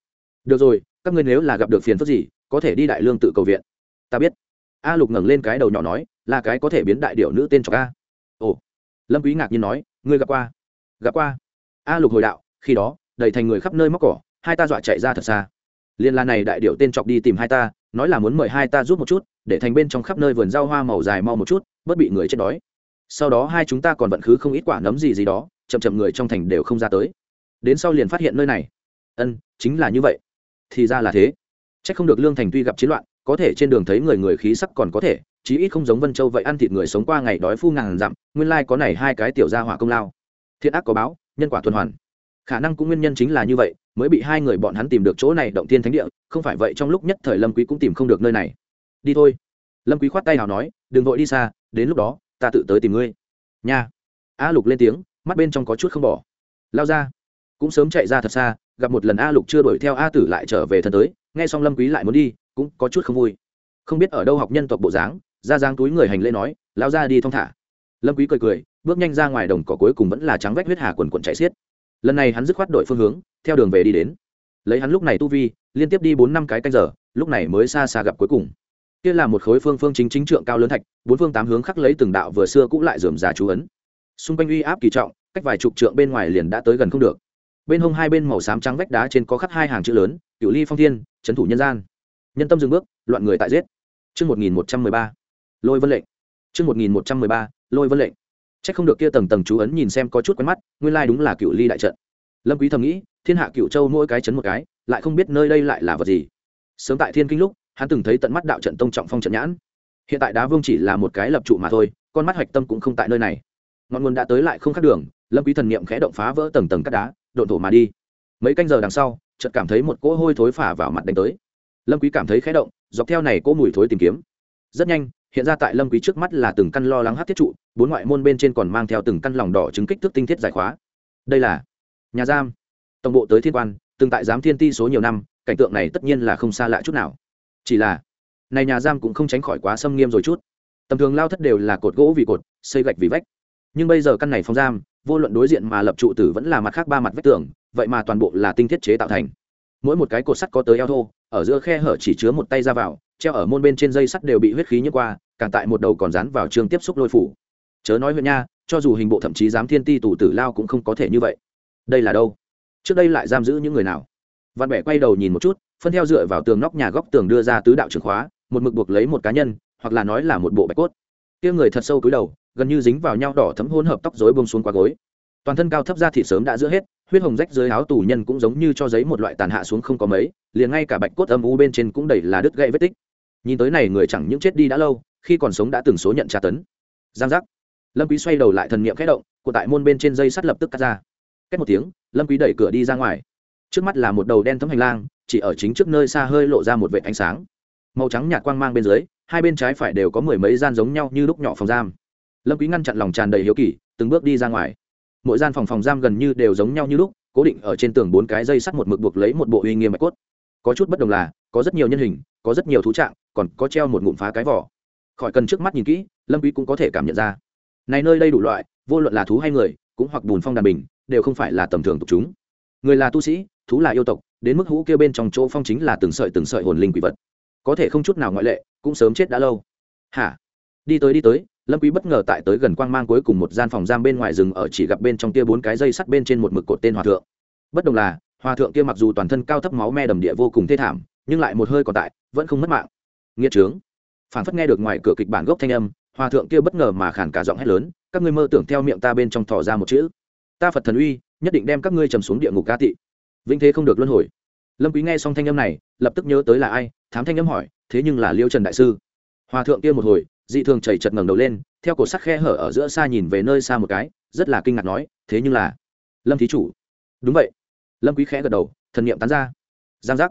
Được rồi, các ngươi nếu là gặp được phiền phức gì, có thể đi đại lương tự cầu viện. Ta biết. A lục ngẩng lên cái đầu nhỏ nói, là cái có thể biến đại điệu nữ tên cho a. Ồ. Lâm quý ngạc nhiên nói, ngươi gặp qua. Gặp qua. A lục hồi đạo, khi đó, đầy thành người khắp nơi móc cỏ, hai ta dọa chạy ra thật xa. Liên la này đại điệu tên chọc đi tìm hai ta, nói là muốn mời hai ta giúp một chút, để thành bên trong khắp nơi vườn rau hoa màu dài mau một chút, bớt bị người chết đói. Sau đó hai chúng ta còn vận khứ không ít quả nấm gì gì đó chậm chậm người trong thành đều không ra tới. Đến sau liền phát hiện nơi này. Ân, chính là như vậy. Thì ra là thế. C h ắ c không được lương thành tuy gặp chiến loạn, có thể trên đường thấy người người khí sắc còn có thể, chí ít không giống vân châu vậy ăn thịt người sống qua ngày đói phu ngàn dặm, nguyên lai có này hai cái tiểu gia hỏa công lao. Thiện ác có báo, nhân quả tuần hoàn. Khả năng cũng nguyên nhân chính là như vậy, mới bị hai người bọn hắn tìm được chỗ này động tiên thánh địa, không phải vậy trong lúc nhất thời lâm quý cũng tìm không được nơi này. Đi thôi. Lâm quý khoát tay nào nói, đừng vội đi xa, đến lúc đó, ta tự tới tìm ngươi. Nha. A lục lên tiếng mắt bên trong có chút không bỏ. Lao ra. Cũng sớm chạy ra thật xa, gặp một lần a lục chưa đuổi theo a tử lại trở về thân tới, nghe xong lâm quý lại muốn đi, cũng có chút không vui. Không biết ở đâu học nhân tộc bộ dáng, ra dáng túi người hành lễ nói, lao ra đi thong thả. Lâm quý cười cười, bước nhanh ra ngoài đồng cỏ cuối cùng vẫn là trắng vách huyết hà quần quần chạy xiết. Lần này hắn dứt khoát đổi phương hướng, theo đường về đi đến. Lấy hắn lúc này tu vi, liên tiếp đi bốn năm cái canh giờ, lúc này mới xa xa gặp cuối cùng. Kia là một khối phương phương chính chính trượng cao lớn thạch, bốn phương tám hướng khắc lấy từng đạo vừa xưa cũng lại dườm già chú ấn xung quanh uy áp kỳ trọng cách vài chục trượng bên ngoài liền đã tới gần không được bên hông hai bên màu xám trắng vách đá trên có khắc hai hàng chữ lớn cựu ly phong thiên trấn thủ nhân gian nhân tâm dừng bước loạn người tại giết Trận một nghìn một trăm mười ba, lôi vân lệnh. Trận một nghìn một trăm mười ba, lôi vân lệnh. Chắc không được kia tầng tầng chú ấn nhìn xem có chút quen mắt, nguyên lai đúng là cựu ly đại trận. Lâm Quý thầm nghĩ, thiên hạ cựu châu mỗi cái chấn một cái, lại không biết nơi đây lại là vật gì. Sớm tại Thiên Kinh lúc, hắn từng thấy tận mắt đạo trận tông trọng phong trận nhãn. Hiện tại Đá Vương chỉ là một cái lập trụ mà thôi, con mắt hoạch tâm cũng không tại nơi này. Ngọn nguồn đã tới lại không khác đường, Lâm Quý thần niệm khẽ động phá vỡ tầng tầng cát đá, độn thổ mà đi. Mấy canh giờ đằng sau, chợt cảm thấy một cỗ hôi thối phả vào mặt đánh tới. Lâm Quý cảm thấy khẽ động, dọc theo này cỗ mùi thối tìm kiếm. Rất nhanh, hiện ra tại lâm quý trước mắt là từng căn lo lắng hắt thiết trụ bốn ngoại môn bên trên còn mang theo từng căn lòng đỏ chứng kích thước tinh thiết giải khóa đây là nhà giam tổng bộ tới thiên quan từng tại giám thiên ti số nhiều năm cảnh tượng này tất nhiên là không xa lạ chút nào chỉ là này nhà giam cũng không tránh khỏi quá xâm nghiêm rồi chút tầm thường lao thất đều là cột gỗ vì cột xây gạch vì vách nhưng bây giờ căn này phòng giam, vô luận đối diện mà lập trụ tử vẫn là mặt khác ba mặt vách tường, vậy mà toàn bộ là tinh thiết chế tạo thành. Mỗi một cái cột sắt có tới eo thô, ở giữa khe hở chỉ chứa một tay ra vào, treo ở môn bên trên dây sắt đều bị huyết khí nhức qua, càng tại một đầu còn dán vào trường tiếp xúc lôi phủ. Chớ nói huyện nha, cho dù hình bộ thậm chí dám thiên ti tù tử lao cũng không có thể như vậy. Đây là đâu? Trước đây lại giam giữ những người nào? Văn bẻ quay đầu nhìn một chút, phân theo dựa vào tường nóc nhà góc tường đưa ra tứ đạo trường khóa, một mực buộc lấy một cá nhân, hoặc là nói là một bộ bạch cốt kia người thật sâu cúi đầu, gần như dính vào nhau đỏ thấm hỗn hợp tóc rối bông xuống qua gối. Toàn thân cao thấp ra thịt sớm đã giữa hết, huyết hồng rách dưới áo tù nhân cũng giống như cho giấy một loại tàn hạ xuống không có mấy, liền ngay cả bạch cốt âm u bên trên cũng đầy là đứt gãy vết tích. Nhìn tới này người chẳng những chết đi đã lâu, khi còn sống đã từng số nhận tra tấn. Giang giác. Lâm quý xoay đầu lại thần niệm khẽ động, của tại môn bên trên dây sắt lập tức cắt ra. Cách một tiếng, lâm quý đẩy cửa đi ra ngoài. Trước mắt là một đầu đen thấm hành lang, chỉ ở chính trước nơi xa hơi lộ ra một vệt ánh sáng. Màu trắng nhạt quang mang bên dưới hai bên trái phải đều có mười mấy gian giống nhau như lúc nhỏ phòng giam. Lâm quý ngăn chặn lòng tràn đầy hiếu kỳ, từng bước đi ra ngoài. Mỗi gian phòng phòng giam gần như đều giống nhau như lúc, cố định ở trên tường bốn cái dây sắt một mực buộc lấy một bộ uy nghiêm mạch cốt. Có chút bất đồng là, có rất nhiều nhân hình, có rất nhiều thú trạng, còn có treo một ngụm phá cái vỏ. Khỏi cần trước mắt nhìn kỹ, lâm quý cũng có thể cảm nhận ra. Này nơi đây đủ loại, vô luận là thú hay người, cũng hoặc bùn phong đàn bình, đều không phải là tầm thường tục chúng. Người là tu sĩ, thú là yêu tộc, đến mức hũ kia bên trong chỗ phong chính là từng sợi từng sợi hồn linh quỷ vật. Có thể không chút nào ngoại lệ cũng sớm chết đã lâu. Hả? Đi tới đi tới, lâm quý bất ngờ tại tới gần quang mang cuối cùng một gian phòng giam bên ngoài rừng ở chỉ gặp bên trong kia bốn cái dây sắt bên trên một mực cột tên hòa thượng. Bất đồng là, hòa thượng kia mặc dù toàn thân cao thấp máu me đầm địa vô cùng thê thảm, nhưng lại một hơi còn tại, vẫn không mất mạng. Nghĩa trướng. Phản phất nghe được ngoài cửa kịch bản gốc thanh âm, hòa thượng kia bất ngờ mà khản cả giọng hét lớn, các ngươi mơ tưởng theo miệng ta bên trong thò ra một chữ. Ta phật thần uy, nhất định đem các ngươi trầm xuống địa ngục ca tị. Vĩnh thế không được luân hồi. Lâm quý nghe xong thanh âm này, lập tức nhớ tới là ai thám thanh âm hỏi, thế nhưng là liêu trần đại sư? Hòa thượng kia một hồi, dị thường chảy chật ngẩng đầu lên, theo cổ sắc khe hở ở giữa xa nhìn về nơi xa một cái, rất là kinh ngạc nói, thế nhưng là lâm thí chủ. Đúng vậy. Lâm quý khẽ gật đầu, thần niệm tán ra. Giang giác.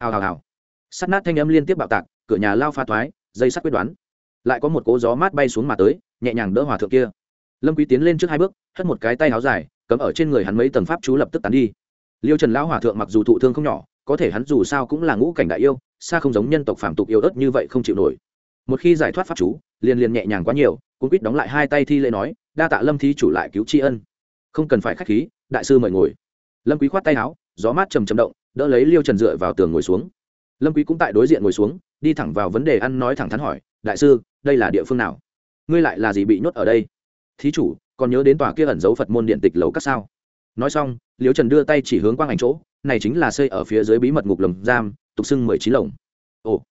Hào hào hào. Sắt nát thanh âm liên tiếp bạo tạc, cửa nhà lao pha thoái, dây sắt quyết đoán. Lại có một cỗ gió mát bay xuống mà tới, nhẹ nhàng đỡ hòa thượng kia. Lâm quý tiến lên trước hai bước, hất một cái tay áo dài cấm ở trên người hắn mấy tầng pháp chú lập tức tán đi. Liêu trần lão hòa thượng mặc dù thụ thương không nhỏ có thể hắn dù sao cũng là ngũ cảnh đại yêu, xa không giống nhân tộc phản tục yêu ớt như vậy không chịu nổi. Một khi giải thoát pháp chú, liền liền nhẹ nhàng quá nhiều, cũng quýt đóng lại hai tay thi lễ nói, đa tạ lâm thí chủ lại cứu tri ân. Không cần phải khách khí, đại sư mời ngồi. Lâm quý khoát tay áo, gió mát trầm trầm động, đỡ lấy liêu trần dựa vào tường ngồi xuống. Lâm quý cũng tại đối diện ngồi xuống, đi thẳng vào vấn đề ăn nói thẳng thắn hỏi, đại sư, đây là địa phương nào? Ngươi lại là gì bị nhốt ở đây? Thí chủ, còn nhớ đến tòa kia ẩn giấu phật môn điện tịch lầu các sao? Nói xong, liêu trần đưa tay chỉ hướng quang ảnh chỗ này chính là xây ở phía dưới bí mật ngục lồng giam, tục xưng mười chín lồng. Ồ,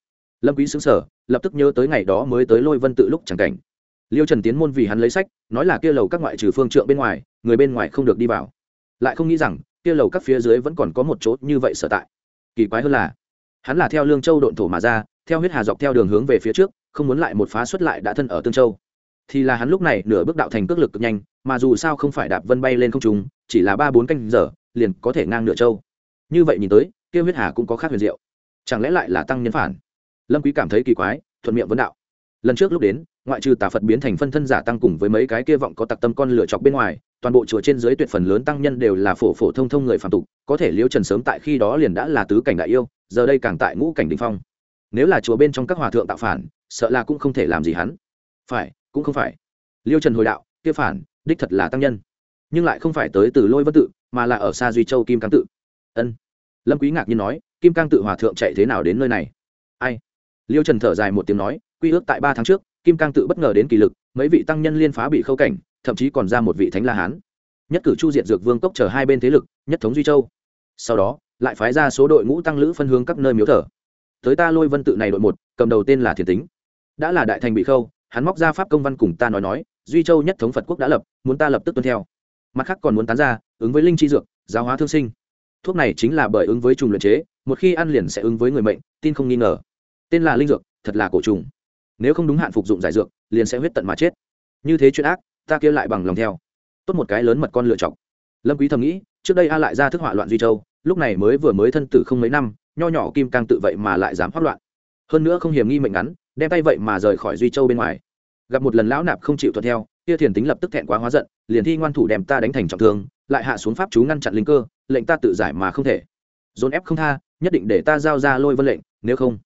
lâm quý sững sờ, lập tức nhớ tới ngày đó mới tới lôi vân tự lúc chẳng cảnh. Liêu trần tiến môn vì hắn lấy sách, nói là kia lầu các ngoại trừ phương trượng bên ngoài, người bên ngoài không được đi vào. Lại không nghĩ rằng, kia lầu các phía dưới vẫn còn có một chỗ như vậy sở tại. Kỳ quái hơn là, hắn là theo lương châu độn thổ mà ra, theo huyết hà dọc theo đường hướng về phía trước, không muốn lại một phá xuất lại đã thân ở tương châu. Thì là hắn lúc này nửa bước đạo thành cước lực cực nhanh, mà dù sao không phải đạp vân bay lên không trung, chỉ là ba bốn canh giờ, liền có thể ngang nửa châu như vậy nhìn tới, kia huyết hà cũng có khác huyền diệu. Chẳng lẽ lại là tăng nhân phản? Lâm quý cảm thấy kỳ quái, thuận miệng vấn đạo. Lần trước lúc đến, ngoại trừ tà phật biến thành phân thân giả tăng cùng với mấy cái kia vọng có tặc tâm con lửa chọc bên ngoài, toàn bộ chùa trên dưới tuyệt phần lớn tăng nhân đều là phổ phổ thông thông người phạm tục, có thể liêu trần sớm tại khi đó liền đã là tứ cảnh đại yêu, giờ đây càng tại ngũ cảnh đình phong. Nếu là chùa bên trong các hòa thượng tạo phản, sợ là cũng không thể làm gì hắn. Phải, cũng không phải. Liêu trần hồi đạo, kia phản, đích thật là tăng nhân. Nhưng lại không phải tới từ lôi vân tự, mà là ở xa duy châu kim cang tự ân. Lâm quý ngạc nhiên nói, kim cang tự hòa thượng chạy thế nào đến nơi này? Ai? Liêu trần thở dài một tiếng nói, quy ước tại ba tháng trước, kim cang tự bất ngờ đến kỳ lực, mấy vị tăng nhân liên phá bị khâu cảnh, thậm chí còn ra một vị thánh la hán. Nhất cử chu diện dược vương cốc chờ hai bên thế lực, nhất thống duy châu. Sau đó, lại phái ra số đội ngũ tăng lữ phân hướng các nơi miếu thờ. Tới ta lôi vân tự này đội một, cầm đầu tên là thiền tính. Đã là đại thành bị khâu, hắn móc ra pháp công văn cùng ta nói nói, duy châu nhất thống phật quốc đã lập, muốn ta lập tức tuân theo. Mặt khác còn muốn tán ra, ứng với linh chi dược, giáo hóa thương sinh thuốc này chính là bởi ứng với trùng luyện chế, một khi ăn liền sẽ ứng với người mệnh, tin không nghi ngờ. Tên là linh dược, thật là cổ trùng. Nếu không đúng hạn phục dụng giải dược, liền sẽ huyết tận mà chết. Như thế chuyện ác, ta kia lại bằng lòng theo. Tốt một cái lớn mật con lựa chọc lâm quý thầm nghĩ, trước đây a lại ra thức họa loạn duy châu, lúc này mới vừa mới thân tử không mấy năm, nho nhỏ kim cang tự vậy mà lại dám hoắc loạn. Hơn nữa không hiểm nghi mệnh ngắn, đem tay vậy mà rời khỏi duy châu bên ngoài gặp một lần lão nạp không chịu thuận theo kia thiền tính lập tức thẹn quá hóa giận, liền thi ngoan thủ đem ta đánh thành trọng thương, lại hạ xuống pháp chú ngăn chặn linh cơ, lệnh ta tự giải mà không thể. Dồn ép không tha, nhất định để ta giao ra lôi vân lệnh, nếu không,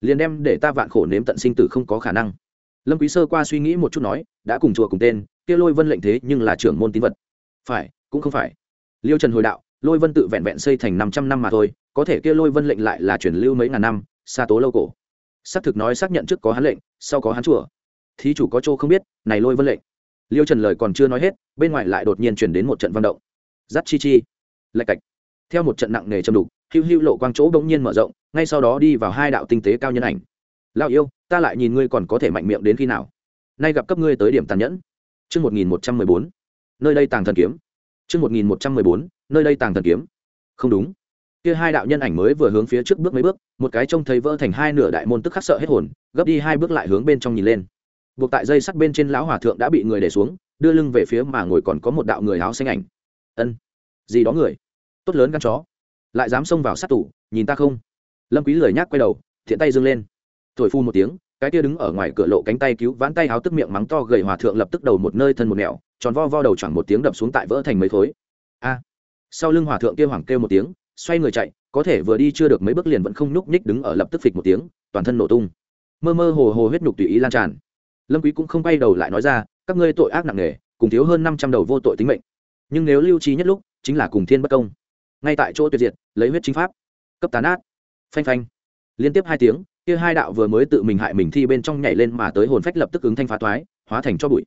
liền đem để ta vạn khổ nếm tận sinh tử không có khả năng. Lâm quý sơ qua suy nghĩ một chút nói, đã cùng chùa cùng tên kia lôi vân lệnh thế nhưng là trưởng môn tín vật. Phải, cũng không phải. Liêu trần hồi đạo, lôi vân tự vẹn vẹn xây thành năm trăm năm mà thôi, có thể kia lôi vân lệnh lại là truyền lưu mấy ngàn năm, xa tố lâu cổ. Xác thực nói xác nhận trước có hắn lệnh, sau có hắn chùa thí chủ có chỗ không biết này lôi vân lệnh liêu trần lời còn chưa nói hết bên ngoài lại đột nhiên chuyển đến một trận văn động giắt chi chi lạch cạch theo một trận nặng nề châm đục hưu hưu lộ quang chỗ bỗng nhiên mở rộng ngay sau đó đi vào hai đạo tinh tế cao nhân ảnh lao yêu ta lại nhìn ngươi còn có thể mạnh miệng đến khi nào nay gặp cấp ngươi tới điểm tàn nhẫn Chương 1114. Nơi đây tàng thần kiếm. Chương 1114. Nơi đây tàng thần kiếm. Không đúng. Kia hai đạo nhân ảnh mới vừa hướng phía trước bước mấy bước, một cái trông thấy vỡ thành hai nửa đại môn tức khắc sợ hết hồn, gấp đi hai bước lại hướng bên trong nhìn lên. Buộc tại dây sắt bên trên lão hòa thượng đã bị người để xuống, đưa lưng về phía mà ngồi còn có một đạo người áo xanh ảnh. Ân, gì đó người? Tốt lớn gan chó, lại dám xông vào sát tủ, nhìn ta không? Lâm Quý lười nhác quay đầu, thiện tay giương lên. Thổi phu một tiếng, cái kia đứng ở ngoài cửa lộ cánh tay cứu vãn tay háo tức miệng mắng to gầy hòa thượng lập tức đầu một nơi thân một nẻo tròn vo vo đầu chẳng một tiếng đập xuống tại vỡ thành mấy thối a sau lưng hòa thượng kia hoảng kêu một tiếng xoay người chạy có thể vừa đi chưa được mấy bước liền vẫn không nhúc nhích đứng ở lập tức phịch một tiếng toàn thân nổ tung mơ mơ hồ hồ huyết nhục tùy ý lan tràn lâm quý cũng không bay đầu lại nói ra, các ngươi tội ác nặng nề, cùng thiếu hơn năm trăm đầu vô tội tính mệnh. Nhưng nếu lưu trí nhất lúc, chính là cùng thiên bất công. Ngay tại chỗ tuyệt diệt, lấy huyết chính pháp. Cấp tán át phanh phanh. Liên tiếp hai tiếng, kia hai đạo vừa mới tự mình hại mình thi bên trong nhảy lên mà tới hồn phách lập tức ứng thanh phá thoái, hóa thành cho bụi.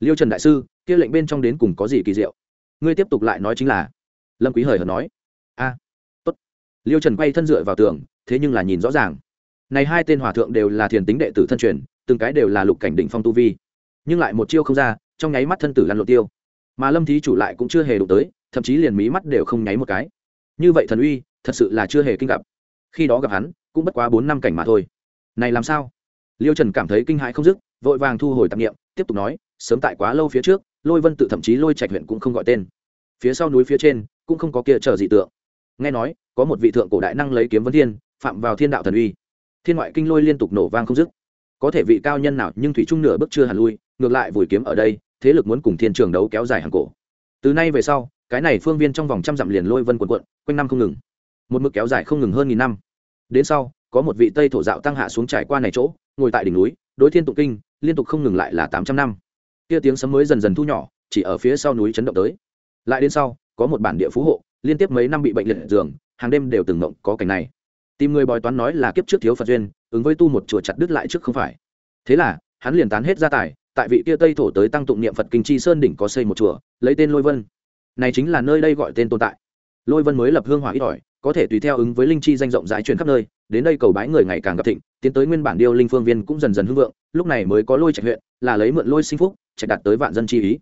Liêu trần đại sư, kia lệnh bên trong đến cùng có gì kỳ diệu? Ngươi tiếp tục lại nói chính là. Lâm quý hời hợt nói. A, tốt. Liêu trần quay thân dựa vào tường, thế nhưng là nhìn rõ ràng. Này hai tên hòa thượng đều là thiền tính đệ tử thân truyền từng cái đều là lục cảnh đỉnh phong tu vi. Nhưng lại một chiêu không ra, trong nháy mắt thân tử lăn lộ tiêu. Mà lâm thí chủ lại cũng chưa hề đụng tới, thậm chí liền mí mắt đều không nháy một cái. Như vậy thần uy, thật sự là chưa hề kinh gặp. Khi đó gặp hắn, cũng bất quá bốn năm cảnh mà thôi. Này làm sao? Liêu trần cảm thấy kinh hãi không dứt, vội vàng thu hồi tạp nghiệm tiếp tục nói, sớm tại quá lâu phía trước, lôi vân tự thậm chí lôi trạch huyện cũng không gọi tên. Phía sau núi phía trên, cũng không có kia chờ dị tượng. Nghe nói, có một vị thượng cổ đại năng lấy kiếm vấn thiên, phạm vào thiên đạo thần uy. Thiên ngoại kinh lôi liên tục nổ vang không dứt có thể vị cao nhân nào nhưng thủy trung nửa bước chưa hẳn lui, ngược lại vùi kiếm ở đây, thế lực muốn cùng thiên trường đấu kéo dài hàng cổ. Từ nay về sau, cái này phương viên trong vòng trăm dặm liền lôi vân quần quận quanh năm không ngừng. Một mực kéo dài không ngừng hơn nghìn năm. Đến sau, có một vị tây thổ dạo tăng hạ xuống trải qua này chỗ, ngồi tại đỉnh núi, đối thiên tụng kinh, liên tục không ngừng lại là tám trăm năm. Kia tiếng sấm mới dần dần thu nhỏ, chỉ ở phía sau núi chấn động tới. Lại đến sau, có một bản địa phú hộ, liên tiếp mấy năm bị bệnh liệt giường, hàng đêm đều từng mộng có cảnh này tìm người bói toán nói là kiếp trước thiếu phật duyên, ứng với tu một chùa chặt đứt lại trước không phải. Thế là, hắn liền tán hết gia tài, tại vị kia tây thổ tới tăng tụng niệm phật kinh chi sơn đỉnh có xây một chùa, lấy tên lôi vân. Này chính là nơi đây gọi tên tồn tại. Lôi vân mới lập hương hỏa ít ỏi, có thể tùy theo ứng với linh chi danh rộng rãi truyền khắp nơi, đến đây cầu bái người ngày càng gặp thịnh, tiến tới nguyên bản điêu linh phương viên cũng dần dần hưng vượng, lúc này mới có lôi trạch huyện, là lấy mượn lôi sinh phúc, trạch đạt tới vạn dân chi ý.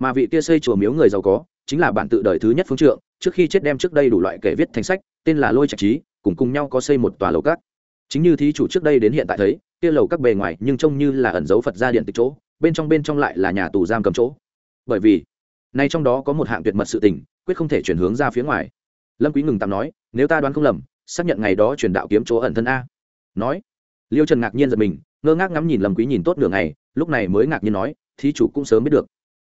Mà vị kia xây chùa miếu người giàu có, chính là bản tự đời thứ nhất phương trượng, trước khi chết đem trước đây đủ loại kể viết thành sách, tên là lôi trạch trí cùng cùng nhau có xây một tòa lầu các. Chính như thí chủ trước đây đến hiện tại thấy kia lầu các bề ngoài nhưng trông như là ẩn dấu phật gia điện tịch chỗ bên trong bên trong lại là nhà tù giam cầm chỗ. Bởi vì nay trong đó có một hạng tuyệt mật sự tình quyết không thể chuyển hướng ra phía ngoài. Lâm quý ngừng tạm nói nếu ta đoán không lầm xác nhận ngày đó truyền đạo kiếm chỗ ẩn thân a. Nói liêu trần ngạc nhiên giật mình ngơ ngác ngắm nhìn lâm quý nhìn tốt nửa ngày lúc này mới ngạc nhiên nói thí chủ cũng sớm biết được.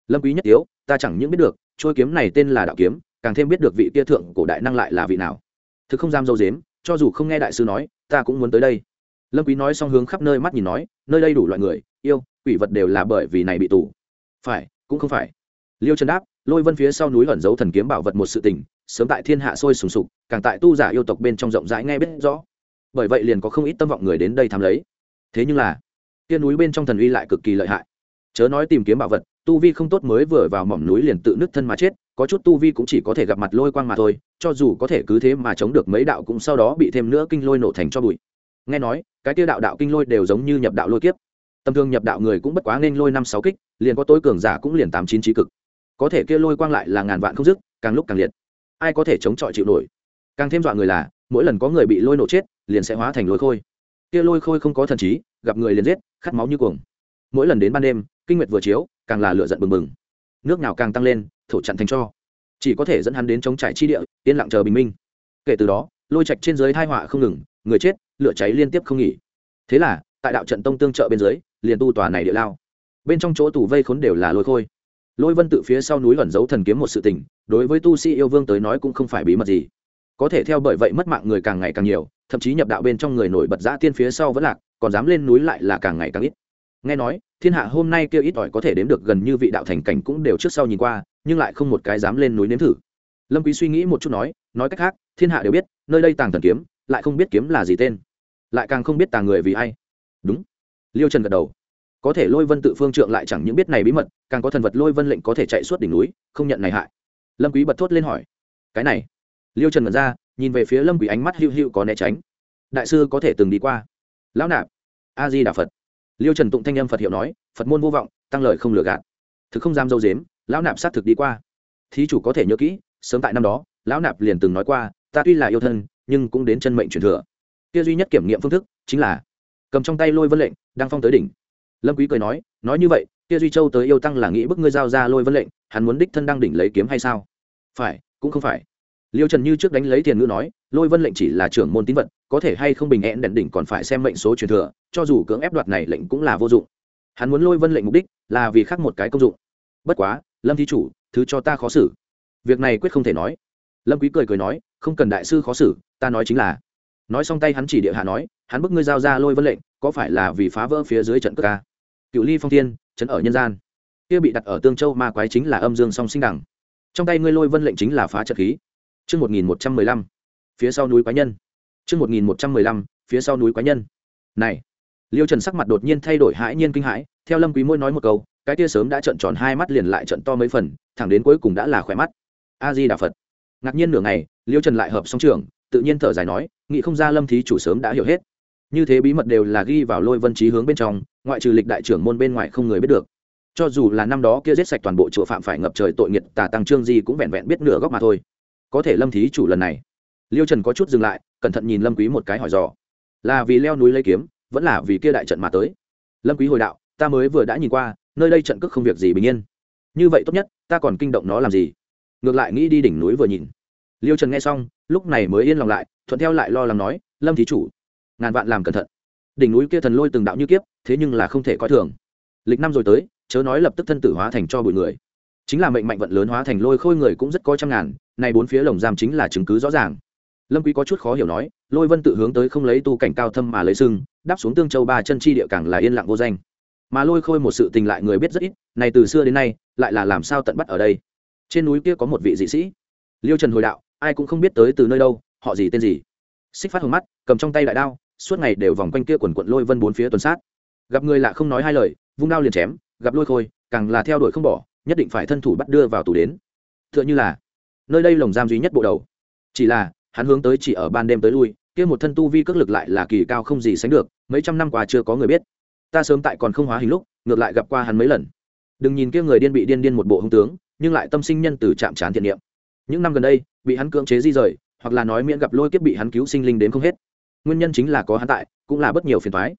Lâm quý nhất yếu, ta chẳng những biết được trôi kiếm này tên là đạo kiếm càng thêm biết được vị kia thượng cổ đại năng lại là vị nào thực không dám dâu dếm, cho dù không nghe đại sư nói, ta cũng muốn tới đây. Lâm quý nói xong hướng khắp nơi mắt nhìn nói, nơi đây đủ loại người, yêu, quỷ vật đều là bởi vì này bị tù. Phải, cũng không phải. Liêu trần đáp, lôi vân phía sau núi ẩn giấu thần kiếm bảo vật một sự tình, sớm tại thiên hạ sôi sùng sục, càng tại tu giả yêu tộc bên trong rộng rãi nghe biết rõ. Bởi vậy liền có không ít tâm vọng người đến đây tham lấy. Thế nhưng là tiên núi bên trong thần uy lại cực kỳ lợi hại. Chớ nói tìm kiếm bảo vật, tu vi không tốt mới vừa vào mỏm núi liền tự nứt thân mà chết có chút tu vi cũng chỉ có thể gặp mặt lôi quang mà thôi, cho dù có thể cứ thế mà chống được mấy đạo cũng sau đó bị thêm nữa kinh lôi nổ thành cho bụi. Nghe nói, cái tiêu đạo đạo kinh lôi đều giống như nhập đạo lôi kiếp. Tầm thương nhập đạo người cũng bất quá nên lôi năm sáu kích, liền có tối cường giả cũng liền tám chín trí cực. Có thể kia lôi quang lại là ngàn vạn không dứt, càng lúc càng liệt. Ai có thể chống chọi chịu nổi? Càng thêm dọa người là, mỗi lần có người bị lôi nổ chết, liền sẽ hóa thành lôi khôi. Kia lôi khôi không có thần trí, gặp người liền giết, khát máu như cuồng. Mỗi lần đến ban đêm, kinh nguyệt vừa chiếu, càng là lửa giận bừng bừng. Nước nào càng tăng lên thổ chặn thành cho. Chỉ có thể dẫn hắn đến chống trải chi địa, yên lặng chờ bình minh. Kể từ đó, lôi trạch trên dưới thai họa không ngừng, người chết, lửa cháy liên tiếp không nghỉ. Thế là, tại đạo trận tông tương trợ bên dưới, liền tu tòa này địa lao. Bên trong chỗ tù vây khốn đều là lôi khôi. Lôi vân tự phía sau núi ẩn giấu thần kiếm một sự tình, đối với tu sĩ yêu vương tới nói cũng không phải bí mật gì. Có thể theo bởi vậy mất mạng người càng ngày càng nhiều, thậm chí nhập đạo bên trong người nổi bật giã tiên phía sau vẫn lạc, còn dám lên núi lại là càng ngày càng ít. Nghe nói, thiên hạ hôm nay kêu ít ỏi có thể đếm được gần như vị đạo thành cảnh cũng đều trước sau nhìn qua nhưng lại không một cái dám lên núi nếm thử. Lâm quý suy nghĩ một chút nói nói cách khác, thiên hạ đều biết, nơi đây tàng thần kiếm, lại không biết kiếm là gì tên. Lại càng không biết tàng người vì ai. Đúng. Liêu trần gật đầu. Có thể lôi vân tự phương trượng lại chẳng những biết này bí mật, càng có thần vật lôi vân lệnh có thể chạy suốt đỉnh núi, không nhận này hại. Lâm quý bật thốt lên hỏi. Cái này. Liêu trần ngẩn ra, nhìn về phía lâm quý ánh mắt hiu hiu có né tránh. Đại sư có thể từng đi qua. Lão nạp. A di đà phật. Liêu trần tụng thanh âm phật hiệu nói, phật môn vô vọng, tăng lời không lừa gạt. Thực không dám dâu dếm lão nạp sát thực đi qua. Thí chủ có thể nhớ kỹ, sớm tại năm đó, lão nạp liền từng nói qua, ta tuy là yêu thân, nhưng cũng đến chân mệnh truyền thừa. Kia duy nhất kiểm nghiệm phương thức chính là cầm trong tay lôi vân lệnh đang phong tới đỉnh. Lâm quý cười nói nói như vậy, kia duy châu tới yêu tăng là nghĩ bức ngươi giao ra lôi vân lệnh, hắn muốn đích thân đang đỉnh lấy kiếm hay sao? Phải, cũng không phải. Liêu trần như trước đánh lấy tiền ngữ nói, lôi vân lệnh chỉ là trưởng môn tín vật, có thể hay không bình ẹn đèn đỉnh còn phải xem mệnh số truyền thừa, cho dù cưỡng ép đoạt này lệnh cũng là vô dụng. Hắn muốn lôi vân lệnh mục đích là vì khác một cái công dụng. Bất quá lâm thí chủ thứ cho ta khó xử việc này quyết không thể nói lâm quý cười cười nói không cần đại sư khó xử ta nói chính là nói xong tay hắn chỉ địa hạ nói hắn bức ngươi giao ra lôi vân lệnh có phải là vì phá vỡ phía dưới trận cờ ca cựu ly phong thiên trấn ở nhân gian kia bị đặt ở tương châu ma quái chính là âm dương song sinh đẳng trong tay ngươi lôi vân lệnh chính là phá trận khí Chương 1115. Phía sau núi quái nhân. Chương 1115. Phía sau núi quái nhân. Này, Liêu Trần sắc mặt đột nhiên thay đổi hãi nhiên kinh hãi, theo Lâm Quý Môi nói một câu, cái tia sớm đã trợn tròn hai mắt liền lại trận to mấy phần, thẳng đến cuối cùng đã là khỏe mắt. A Di Đà Phật. Ngạc nhiên nửa ngày, Liêu Trần lại hợp song trưởng, tự nhiên thở dài nói, nghị không ra Lâm thí chủ sớm đã hiểu hết. Như thế bí mật đều là ghi vào lôi vân trí hướng bên trong, ngoại trừ lịch đại trưởng môn bên ngoài không người biết được. Cho dù là năm đó kia giết sạch toàn bộ chùa phạm phải ngập trời tội nghiệt tà tăng trương gì cũng vẹn vẹn biết nửa góc mà thôi có thể lâm thí chủ lần này liêu trần có chút dừng lại cẩn thận nhìn lâm quý một cái hỏi dò là vì leo núi lấy kiếm vẫn là vì kia đại trận mà tới lâm quý hồi đạo ta mới vừa đã nhìn qua nơi đây trận cước không việc gì bình yên. Như vậy tốt nhất, ta còn kinh động nó làm gì? Ngược lại nghĩ đi đỉnh núi vừa nhìn. Liêu trần nghe xong, lúc này mới yên lòng lại, thuận theo lại lo lắng nói, lâm thí chủ, ngàn vạn làm cẩn thận. Đỉnh núi kia thần lôi từng đạo như kiếp, thế nhưng là không thể coi thường. Lịch năm rồi tới, chớ nói lập tức thân tử hóa thành cho bụi người. Chính là mệnh mạnh vận lớn hóa thành lôi khôi người cũng rất coi trăm ngàn này bốn phía lồng giam chính là chứng cứ rõ ràng. Lâm quý có chút khó hiểu nói, lôi vân tự hướng tới không lấy tu cảnh cao thâm mà lấy sưng đáp xuống tương châu ba chân chi địa càng là yên lặng vô danh mà lôi khôi một sự tình lại người biết rất ít, này từ xưa đến nay, lại là làm sao tận bắt ở đây? Trên núi kia có một vị dị sĩ. Liêu trần hồi đạo, ai cũng không biết tới từ nơi đâu, họ gì tên gì? Xích phát hồng mắt, cầm trong tay đại đao, suốt ngày đều vòng quanh kia quần quận lôi vân bốn phía tuần sát. Gặp người lạ không nói hai lời, vung đao liền chém, gặp lôi khôi, càng là theo đuổi không bỏ, nhất định phải thân thủ bắt đưa vào tù đến. Tựa như là, nơi đây lồng giam duy nhất bộ đầu. Chỉ là, hắn hướng tới chỉ ở ban đêm tới lui, kia một thân tu vi cước lực lại là kỳ cao không gì sánh được, mấy trăm năm qua chưa có người biết ta sớm tại còn không hóa hình lúc, ngược lại gặp qua hắn mấy lần. Đừng nhìn kia người điên bị điên điên một bộ hung tướng, nhưng lại tâm sinh nhân từ chạm trán thiện niệm. Những năm gần đây, bị hắn cưỡng chế di rời, hoặc là nói miễn gặp lôi kiếp bị hắn cứu sinh linh đến không hết. Nguyên nhân chính là có hắn tại, cũng là bất nhiều phiền thoái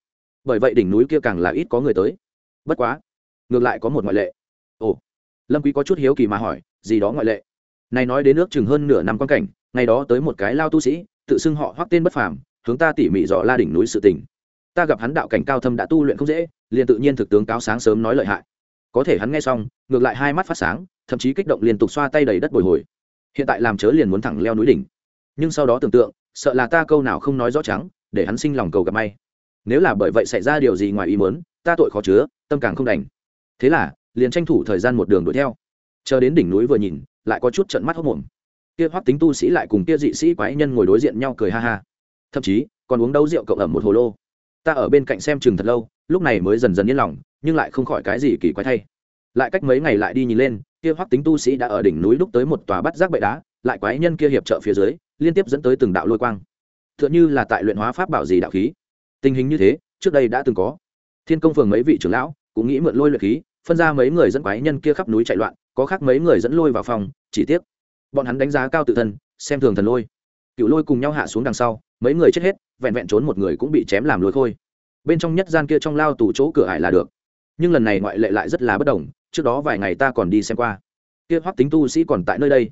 bởi vậy đỉnh núi kia càng là ít có người tới. Bất quá, ngược lại có một ngoại lệ. Ồ, lâm quý có chút hiếu kỳ mà hỏi, gì đó ngoại lệ? Này nói đến nước chừng hơn nửa năm quan cảnh, ngày đó tới một cái lao tu sĩ, tự xưng họ hoắc tên bất phàm, hướng ta tỉ mỉ dò la đỉnh núi sự tình ta gặp hắn đạo cảnh cao thâm đã tu luyện không dễ, liền tự nhiên thực tướng cáo sáng sớm nói lợi hại. Có thể hắn nghe xong, ngược lại hai mắt phát sáng, thậm chí kích động liên tục xoa tay đầy đất bồi hồi. Hiện tại làm chớ liền muốn thẳng leo núi đỉnh. Nhưng sau đó tưởng tượng, sợ là ta câu nào không nói rõ trắng, để hắn sinh lòng cầu gặp may. Nếu là bởi vậy xảy ra điều gì ngoài ý muốn, ta tội khó chứa, tâm càng không đành. Thế là, liền tranh thủ thời gian một đường đuổi theo. Chờ đến đỉnh núi vừa nhìn, lại có chút trận mắt hốc mồm kia hoắc tính tu sĩ lại cùng kia dị sĩ quái nhân ngồi đối diện nhau cười ha ha. Thậm chí, còn uống đấu rượu cộng ẩm một hồ lô ta ở bên cạnh xem chừng thật lâu, lúc này mới dần dần yên lòng, nhưng lại không khỏi cái gì kỳ quái thay. Lại cách mấy ngày lại đi nhìn lên, kia hoắc tính tu sĩ đã ở đỉnh núi lúc tới một tòa bắt giác bệ đá, lại quái nhân kia hiệp trợ phía dưới, liên tiếp dẫn tới từng đạo lôi quang. T h ư ợ n như là tại luyện hóa pháp bảo gì đạo khí. Tình hình như thế, trước đây đã từng có. Thiên công phường mấy vị trưởng lão cũng nghĩ mượn lôi luyện khí, phân ra mấy người dẫn quái nhân kia khắp núi chạy loạn, có khác mấy người dẫn lôi vào phòng, chỉ tiếc, bọn hắn đánh giá cao tự thân, xem thường thần lôi. Cựu lôi cùng nhau hạ xuống đằng sau, mấy người chết hết vẹn vẹn trốn một người cũng bị chém làm lôi khôi. Bên trong nhất gian kia trong lao tù chỗ cửa ải là được. Nhưng lần này ngoại lệ lại rất là bất đồng, trước đó vài ngày ta còn đi xem qua. Kia hoắc tính tu sĩ còn tại nơi đây.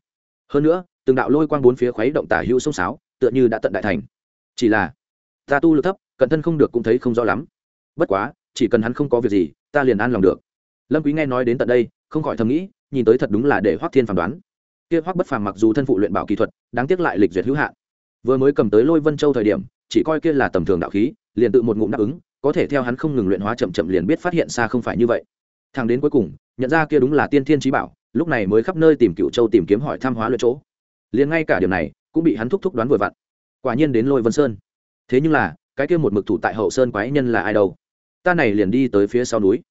Hơn nữa, từng đạo lôi quang bốn phía khuấy động tả hữu sông sáo, tựa như đã tận đại thành. Chỉ là, ta tu lực thấp, cận thân không được cũng thấy không rõ lắm. Bất quá, chỉ cần hắn không có việc gì, ta liền an lòng được. Lâm quý nghe nói đến tận đây, không khỏi thầm nghĩ, nhìn tới thật đúng là để hoắc thiên phán đoán. Kia hoắc bất phàm mặc dù thân phụ luyện bảo kỹ thuật, đáng tiếc lại lịch duyệt hữu hạn. Vừa mới cầm tới lôi vân châu thời điểm chỉ coi kia là tầm thường đạo khí, liền tự một ngụm đáp ứng, có thể theo hắn không ngừng luyện hóa chậm chậm liền biết phát hiện xa không phải như vậy. Thằng đến cuối cùng, nhận ra kia đúng là tiên thiên trí bảo, lúc này mới khắp nơi tìm cựu châu tìm kiếm hỏi tham hóa luyện chỗ. Liền ngay cả điểm này, cũng bị hắn thúc thúc đoán vừa vặn. Quả nhiên đến lôi vân sơn. Thế nhưng là, cái kia một mực thủ tại hậu sơn quái nhân là ai đâu? Ta này liền đi tới phía sau núi.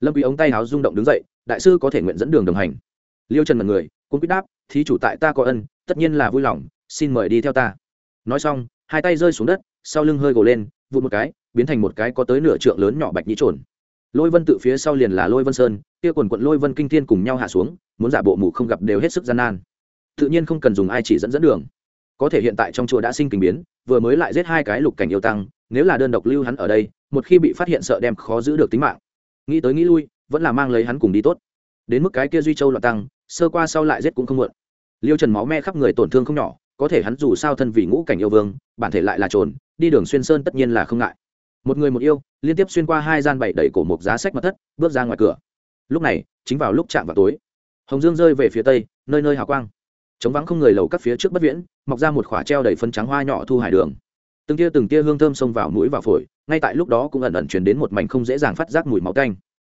Lâm quý ống tay háo rung động đứng dậy, đại sư có thể nguyện dẫn đường đồng hành. Liêu trần mật người cũng quyết đáp, thí chủ tại ta có ân, tất nhiên là vui lòng, xin mời đi theo ta. Nói xong hai tay rơi xuống đất, sau lưng hơi gồ lên, vụt một cái, biến thành một cái có tới nửa trượng lớn nhỏ bạch nhĩ trồn. Lôi vân tự phía sau liền là lôi vân sơn, kia quần quận lôi vân kinh thiên cùng nhau hạ xuống, muốn giả bộ mù không gặp đều hết sức gian nan. Tự nhiên không cần dùng ai chỉ dẫn dẫn đường. Có thể hiện tại trong chùa đã sinh kinh biến, vừa mới lại giết hai cái lục cảnh yêu tăng, nếu là đơn độc lưu hắn ở đây, một khi bị phát hiện sợ đem khó giữ được tính mạng. Nghĩ tới nghĩ lui, vẫn là mang lấy hắn cùng đi tốt. Đến mức cái kia duy châu loạn tăng, sơ qua sau lại giết cũng không muộn. Liêu trần máu me khắp người tổn thương không nhỏ có thể hắn dù sao thân vì ngũ cảnh yêu vương, bản thể lại là trồn, đi đường xuyên sơn tất nhiên là không ngại. Một người một yêu, liên tiếp xuyên qua hai gian bảy đẩy cổ một giá sách mặt thất, bước ra ngoài cửa. Lúc này, chính vào lúc chạm vào tối. Hồng dương rơi về phía tây, nơi nơi hào quang. Chống vắng không người lầu các phía trước bất viễn, mọc ra một khỏa treo đầy phân trắng hoa nhỏ thu hải đường. Từng tia từng tia hương thơm xông vào mũi và phổi, ngay tại lúc đó cũng ẩn ẩn chuyển đến một mảnh không dễ dàng phát giác mùi máu canh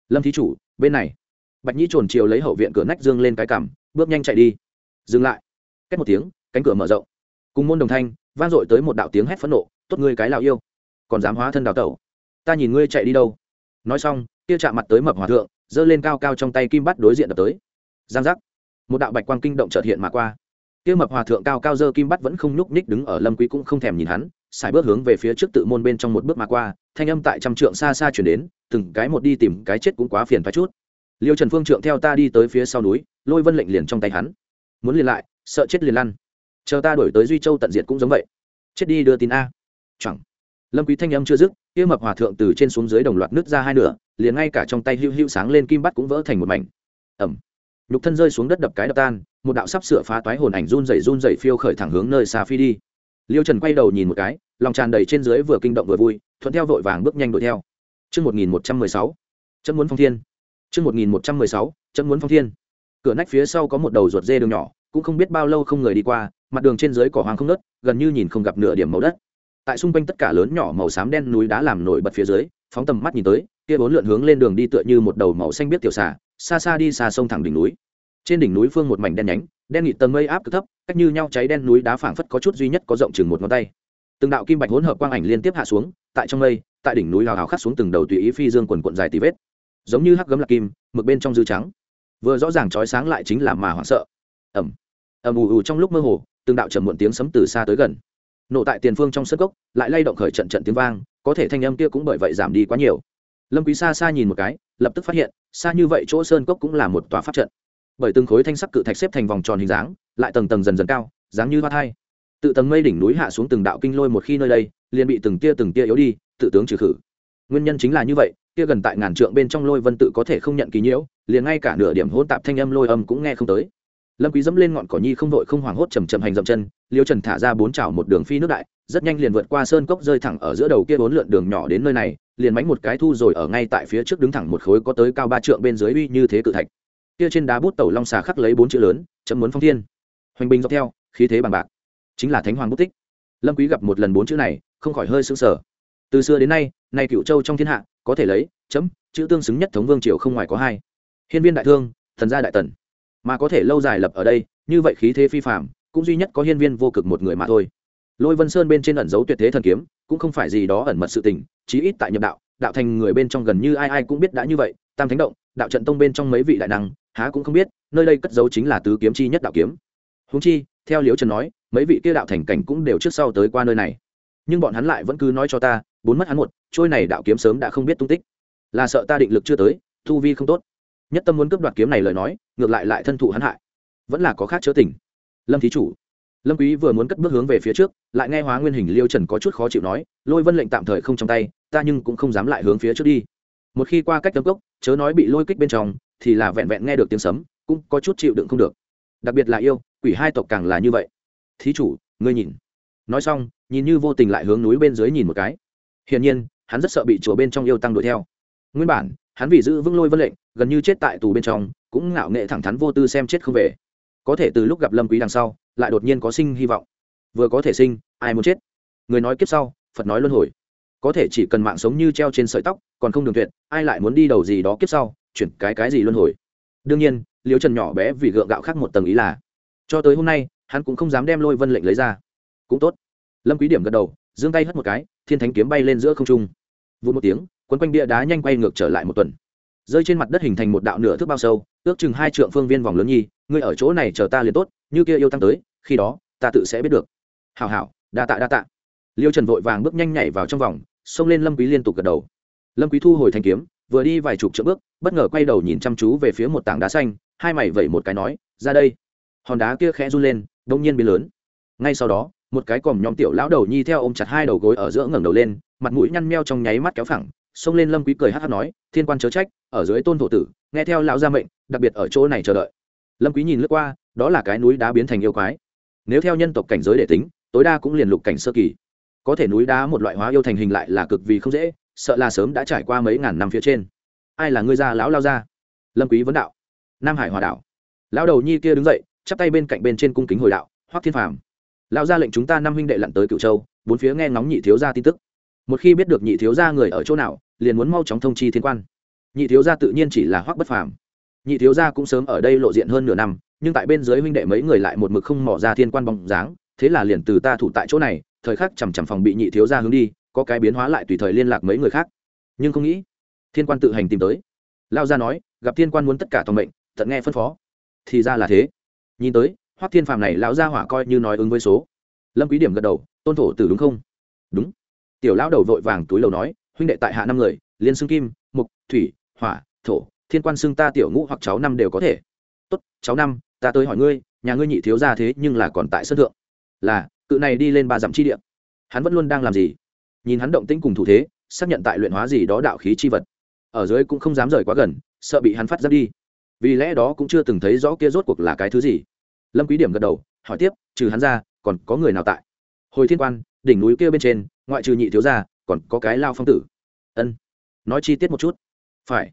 lâm thí chủ, bên này. Bạch nhĩ trồn chiều lấy hậu viện cửa nách dương lên cái cằm, bước nhanh chạy đi. Dừng lại. Cách một tiếng cánh cửa mở rộng. Cùng môn đồng thanh, vang dội tới một đạo tiếng hét phẫn nộ, tốt ngươi cái lào yêu, còn dám hóa thân đào tẩu. Ta nhìn ngươi chạy đi đâu. Nói xong, kia chạm mặt tới mập hòa thượng, giơ lên cao cao trong tay kim bắt đối diện đập tới. Giang giác. Một đạo bạch quang kinh động chợt hiện mà qua. Kia mập hòa thượng cao cao giơ kim bắt vẫn không nhúc nhích đứng ở lâm quý cũng không thèm nhìn hắn, xài bước hướng về phía trước tự môn bên trong một bước mà qua, thanh âm tại trăm trượng xa xa truyền đến, từng cái một đi tìm cái chết cũng quá phiền phải chút. Liêu trần phương trượng theo ta đi tới phía sau núi, lôi vân lệnh liền trong tay hắn. Muốn liền lại, sợ chết liền lăn chờ ta đổi tới duy châu tận diệt cũng giống vậy. Chết đi đưa tin a. Chẳng. Lâm quý thanh âm chưa dứt, kia mập hòa thượng từ trên xuống dưới đồng loạt nứt ra hai nửa, liền ngay cả trong tay hưu hưu sáng lên kim bắt cũng vỡ thành một mảnh. Ẩm nhục thân rơi xuống đất đập cái đập tan, một đạo sắp sửa phá toái hồn ảnh run rẩy run rẩy phiêu khởi thẳng hướng nơi xa phi đi. Liêu trần quay đầu nhìn một cái, lòng tràn đầy trên dưới vừa kinh động vừa vui, thuận theo vội vàng bước nhanh đuổi theo. Chương một nghìn một trăm mười sáu. Chấm muốn phong thiên. Chương một nghìn một trăm mười sáu. Chấm muốn phong thiên. Cửa nách phía sau có một đầu ruột dê đường nhỏ cũng không biết bao lâu không người đi qua, mặt đường trên dưới cỏ hoang không nớt, gần như nhìn không gặp nửa điểm màu đất. Tại xung quanh tất cả lớn nhỏ màu xám đen núi đá làm nổi bật phía dưới, phóng tầm mắt nhìn tới, kia bốn lượn hướng lên đường đi tựa như một đầu màu xanh biết tiểu xà, xa xa đi xa sông thẳng đỉnh núi. Trên đỉnh núi phương một mảnh đen nhánh, đen nghị tầng mây áp cực thấp, cách như nhau cháy đen núi đá phảng phất có chút duy nhất có rộng chừng một ngón tay. Từng đạo kim bạch hỗn hợp quang ảnh liên tiếp hạ xuống, tại trong mây, tại đỉnh núi hào hào khắc xuống từng đầu tùy ý phi dương quần cuộn dài tì vết. Giống như hắc gấm lạc kim, mực bên trong dư trắng. Vừa rõ ràng chói sáng lại chính là mà hoảng sợ. Ẩm ầm ù ù trong lúc mơ hồ, từng đạo trầm muộn tiếng sấm từ xa tới gần. Nổ tại tiền phương trong sân cốc, lại lay động khởi trận trận tiếng vang, có thể thanh âm kia cũng bởi vậy giảm đi quá nhiều. Lâm quý xa xa nhìn một cái, lập tức phát hiện, xa như vậy chỗ sơn cốc cũng là một tòa pháp trận. Bởi từng khối thanh sắc cự thạch xếp thành vòng tròn hình dáng, lại tầng tầng dần dần cao, dáng như hoa thai. Tự tầng mây đỉnh núi hạ xuống từng đạo kinh lôi một khi nơi đây, liền bị từng tia từng tia yếu đi, tự tướng trừ khử. Nguyên nhân chính là như vậy, kia gần tại ngàn trượng bên trong lôi vân tự có thể không nhận kỳ nhiễu, liền ngay cả nửa điểm hỗn tạp thanh âm lôi âm cũng nghe không tới lâm quý dẫm lên ngọn cỏ nhi không đội không hoảng hốt chầm chậm hành dậm chân, liêu trần thả ra bốn chảo một đường phi nước đại, rất nhanh liền vượt qua sơn cốc rơi thẳng ở giữa đầu kia bốn lượn đường nhỏ đến nơi này, liền mánh một cái thu rồi ở ngay tại phía trước đứng thẳng một khối có tới cao ba trượng bên dưới uy như thế cự thạch. Kia trên đá bút tẩu long xà khắc lấy bốn chữ lớn, chấm muốn phong thiên. Hoành binh dọc theo, khí thế bằng bạc. Chính là thánh hoàng bút tích. Lâm quý gặp một lần bốn chữ này, không khỏi hơi sững sờ. Từ xưa đến nay nay cựu châu trong thiên hạ, có thể lấy, chấm, chữ tương xứng nhất thống vương triều không ngoài có hai. Hiên viên đại thương, thần gia đại tần mà có thể lâu dài lập ở đây, như vậy khí thế phi phạm cũng duy nhất có hiên viên vô cực một người mà thôi. Lôi vân sơn bên trên ẩn dấu tuyệt thế thần kiếm, cũng không phải gì đó ẩn mật sự tình, chí ít tại nhập đạo đạo thành người bên trong gần như ai ai cũng biết đã như vậy, tam thánh động, đạo trận tông bên trong mấy vị đại năng, há cũng không biết, nơi đây cất dấu chính là tứ kiếm chi nhất đạo kiếm. Húng chi, theo liễu trần nói, mấy vị kia đạo thành cảnh cũng đều trước sau tới qua nơi này. Nhưng bọn hắn lại vẫn cứ nói cho ta, bốn mất hắn một, trôi này đạo kiếm sớm đã không biết tung tích. Là sợ ta định lực chưa tới thu vi không tốt nhất tâm muốn cướp đoạt kiếm này lời nói, ngược lại lại thân thụ hắn hại. Vẫn là có khác chớ tình. Lâm thí chủ. Lâm quý vừa muốn cất bước hướng về phía trước, lại nghe hóa nguyên hình liêu trần có chút khó chịu nói, lôi vân lệnh tạm thời không trong tay, ta nhưng cũng không dám lại hướng phía trước đi. Một khi qua cách tấm cốc, chớ nói bị lôi kích bên trong, thì là vẹn vẹn nghe được tiếng sấm, cũng có chút chịu đựng không được. Đặc biệt là yêu, quỷ hai tộc càng là như vậy. Thí chủ, ngươi nhìn. Nói xong, nhìn như vô tình lại hướng núi bên dưới nhìn một cái. Hiển nhiên, hắn rất sợ bị chùa bên trong yêu tăng đuổi theo. Nguyên bản, hắn vì giữ vững lôi vân lệnh gần như chết tại tù bên trong, cũng ngạo nghệ thẳng thắn vô tư xem chết không về. Có thể từ lúc gặp lâm quý đằng sau, lại đột nhiên có sinh hy vọng. Vừa có thể sinh, ai muốn chết? Người nói kiếp sau, phật nói luân hồi. Có thể chỉ cần mạng sống như treo trên sợi tóc, còn không đường tuyệt, ai lại muốn đi đầu gì đó kiếp sau, chuyển cái cái gì luân hồi? Đương nhiên, liễu trần nhỏ bé vì gượng gạo khác một tầng ý là, cho tới hôm nay, hắn cũng không dám đem lôi vân lệnh lấy ra. Cũng tốt. Lâm quý điểm gật đầu, giương tay hất một cái, thiên thánh kiếm bay lên giữa không trung. Vụt một tiếng, quấn quanh bia đá nhanh quay ngược trở lại một tuần rơi trên mặt đất hình thành một đạo nửa thước bao sâu, ước chừng hai trượng phương viên vòng lớn nhi, ngươi ở chỗ này chờ ta liền tốt, như kia yêu tăng tới, khi đó, ta tự sẽ biết được. Hảo hảo, đa tạ đa tạ. Liêu trần vội vàng bước nhanh nhảy vào trong vòng, xông lên lâm quý liên tục gật đầu. Lâm quý thu hồi thanh kiếm, vừa đi vài chục trượng bước, bất ngờ quay đầu nhìn chăm chú về phía một tảng đá xanh, hai mày vẩy một cái nói, ra đây. Hòn đá kia khẽ run lên đông nhiên biến lớn. Ngay sau đó, một cái còm nhóm tiểu lão đầu nhi theo ôm chặt hai đầu gối ở giữa ngẩng đầu lên, mặt mũi nhăn meo trong nháy mắt kéo phẳng xông lên lâm quý cười hát hát nói, thiên quan chớ trách, ở dưới tôn thổ tử, nghe theo lão gia mệnh, đặc biệt ở chỗ này chờ đợi. Lâm quý nhìn lướt qua, đó là cái núi đá biến thành yêu quái. Nếu theo nhân tộc cảnh giới để tính, tối đa cũng liền lục cảnh sơ kỳ. Có thể núi đá một loại hóa yêu thành hình lại là cực vì không dễ, sợ là sớm đã trải qua mấy ngàn năm phía trên. Ai là ngươi gia lão lao gia? Lâm quý vấn đạo. Nam hải hòa đảo lão đầu nhi kia đứng dậy, chắp tay bên cạnh bên trên cung kính hồi đạo, hoắc thiên phàm, lão gia lệnh chúng ta năm huynh đệ lặn tới cửu châu, bốn phía nghe ngóng nhị thiếu gia tin tức. Một khi biết được nhị thiếu gia người ở chỗ nào liền muốn mau chóng thông chi thiên quan. Nhị thiếu gia tự nhiên chỉ là hoắc bất phàm. Nhị thiếu gia cũng sớm ở đây lộ diện hơn nửa năm, nhưng tại bên dưới huynh đệ mấy người lại một mực không mỏ ra thiên quan bóng dáng, thế là liền từ ta thủ tại chỗ này, thời khắc chằm chằm phòng bị nhị thiếu gia hướng đi, có cái biến hóa lại tùy thời liên lạc mấy người khác. Nhưng không nghĩ, thiên quan tự hành tìm tới. Lao gia nói, gặp thiên quan muốn tất cả toàn mệnh, tận nghe phân phó. Thì ra là thế. Nhìn tới, hoắc thiên phàm này lão gia hỏa coi như nói ứng với số. Lâm quý điểm gật đầu, tôn thổ tử đúng không? Đúng. Tiểu lão đầu vội vàng túi lầu nói huynh đệ tại hạ năm người, liên xưng kim, mục, thủy, hỏa, thổ, thiên quan xưng ta tiểu ngũ hoặc cháu năm đều có thể. Tốt, cháu năm, ta tới hỏi ngươi, nhà ngươi nhị thiếu ra thế nhưng là còn tại sân thượng. Là, cự này đi lên ba dặm chi địa. Hắn vẫn luôn đang làm gì? Nhìn hắn động tĩnh cùng thủ thế, xác nhận tại luyện hóa gì đó đạo khí chi vật. Ở dưới cũng không dám rời quá gần, sợ bị hắn phát ra đi. Vì lẽ đó cũng chưa từng thấy rõ kia rốt cuộc là cái thứ gì. Lâm quý điểm gật đầu, hỏi tiếp, trừ hắn ra, còn có người nào tại? Hồi thiên quan, đỉnh núi kia bên trên, ngoại trừ nhị thiếu gia còn có cái lao phong tử. Ân, nói chi tiết một chút. Phải.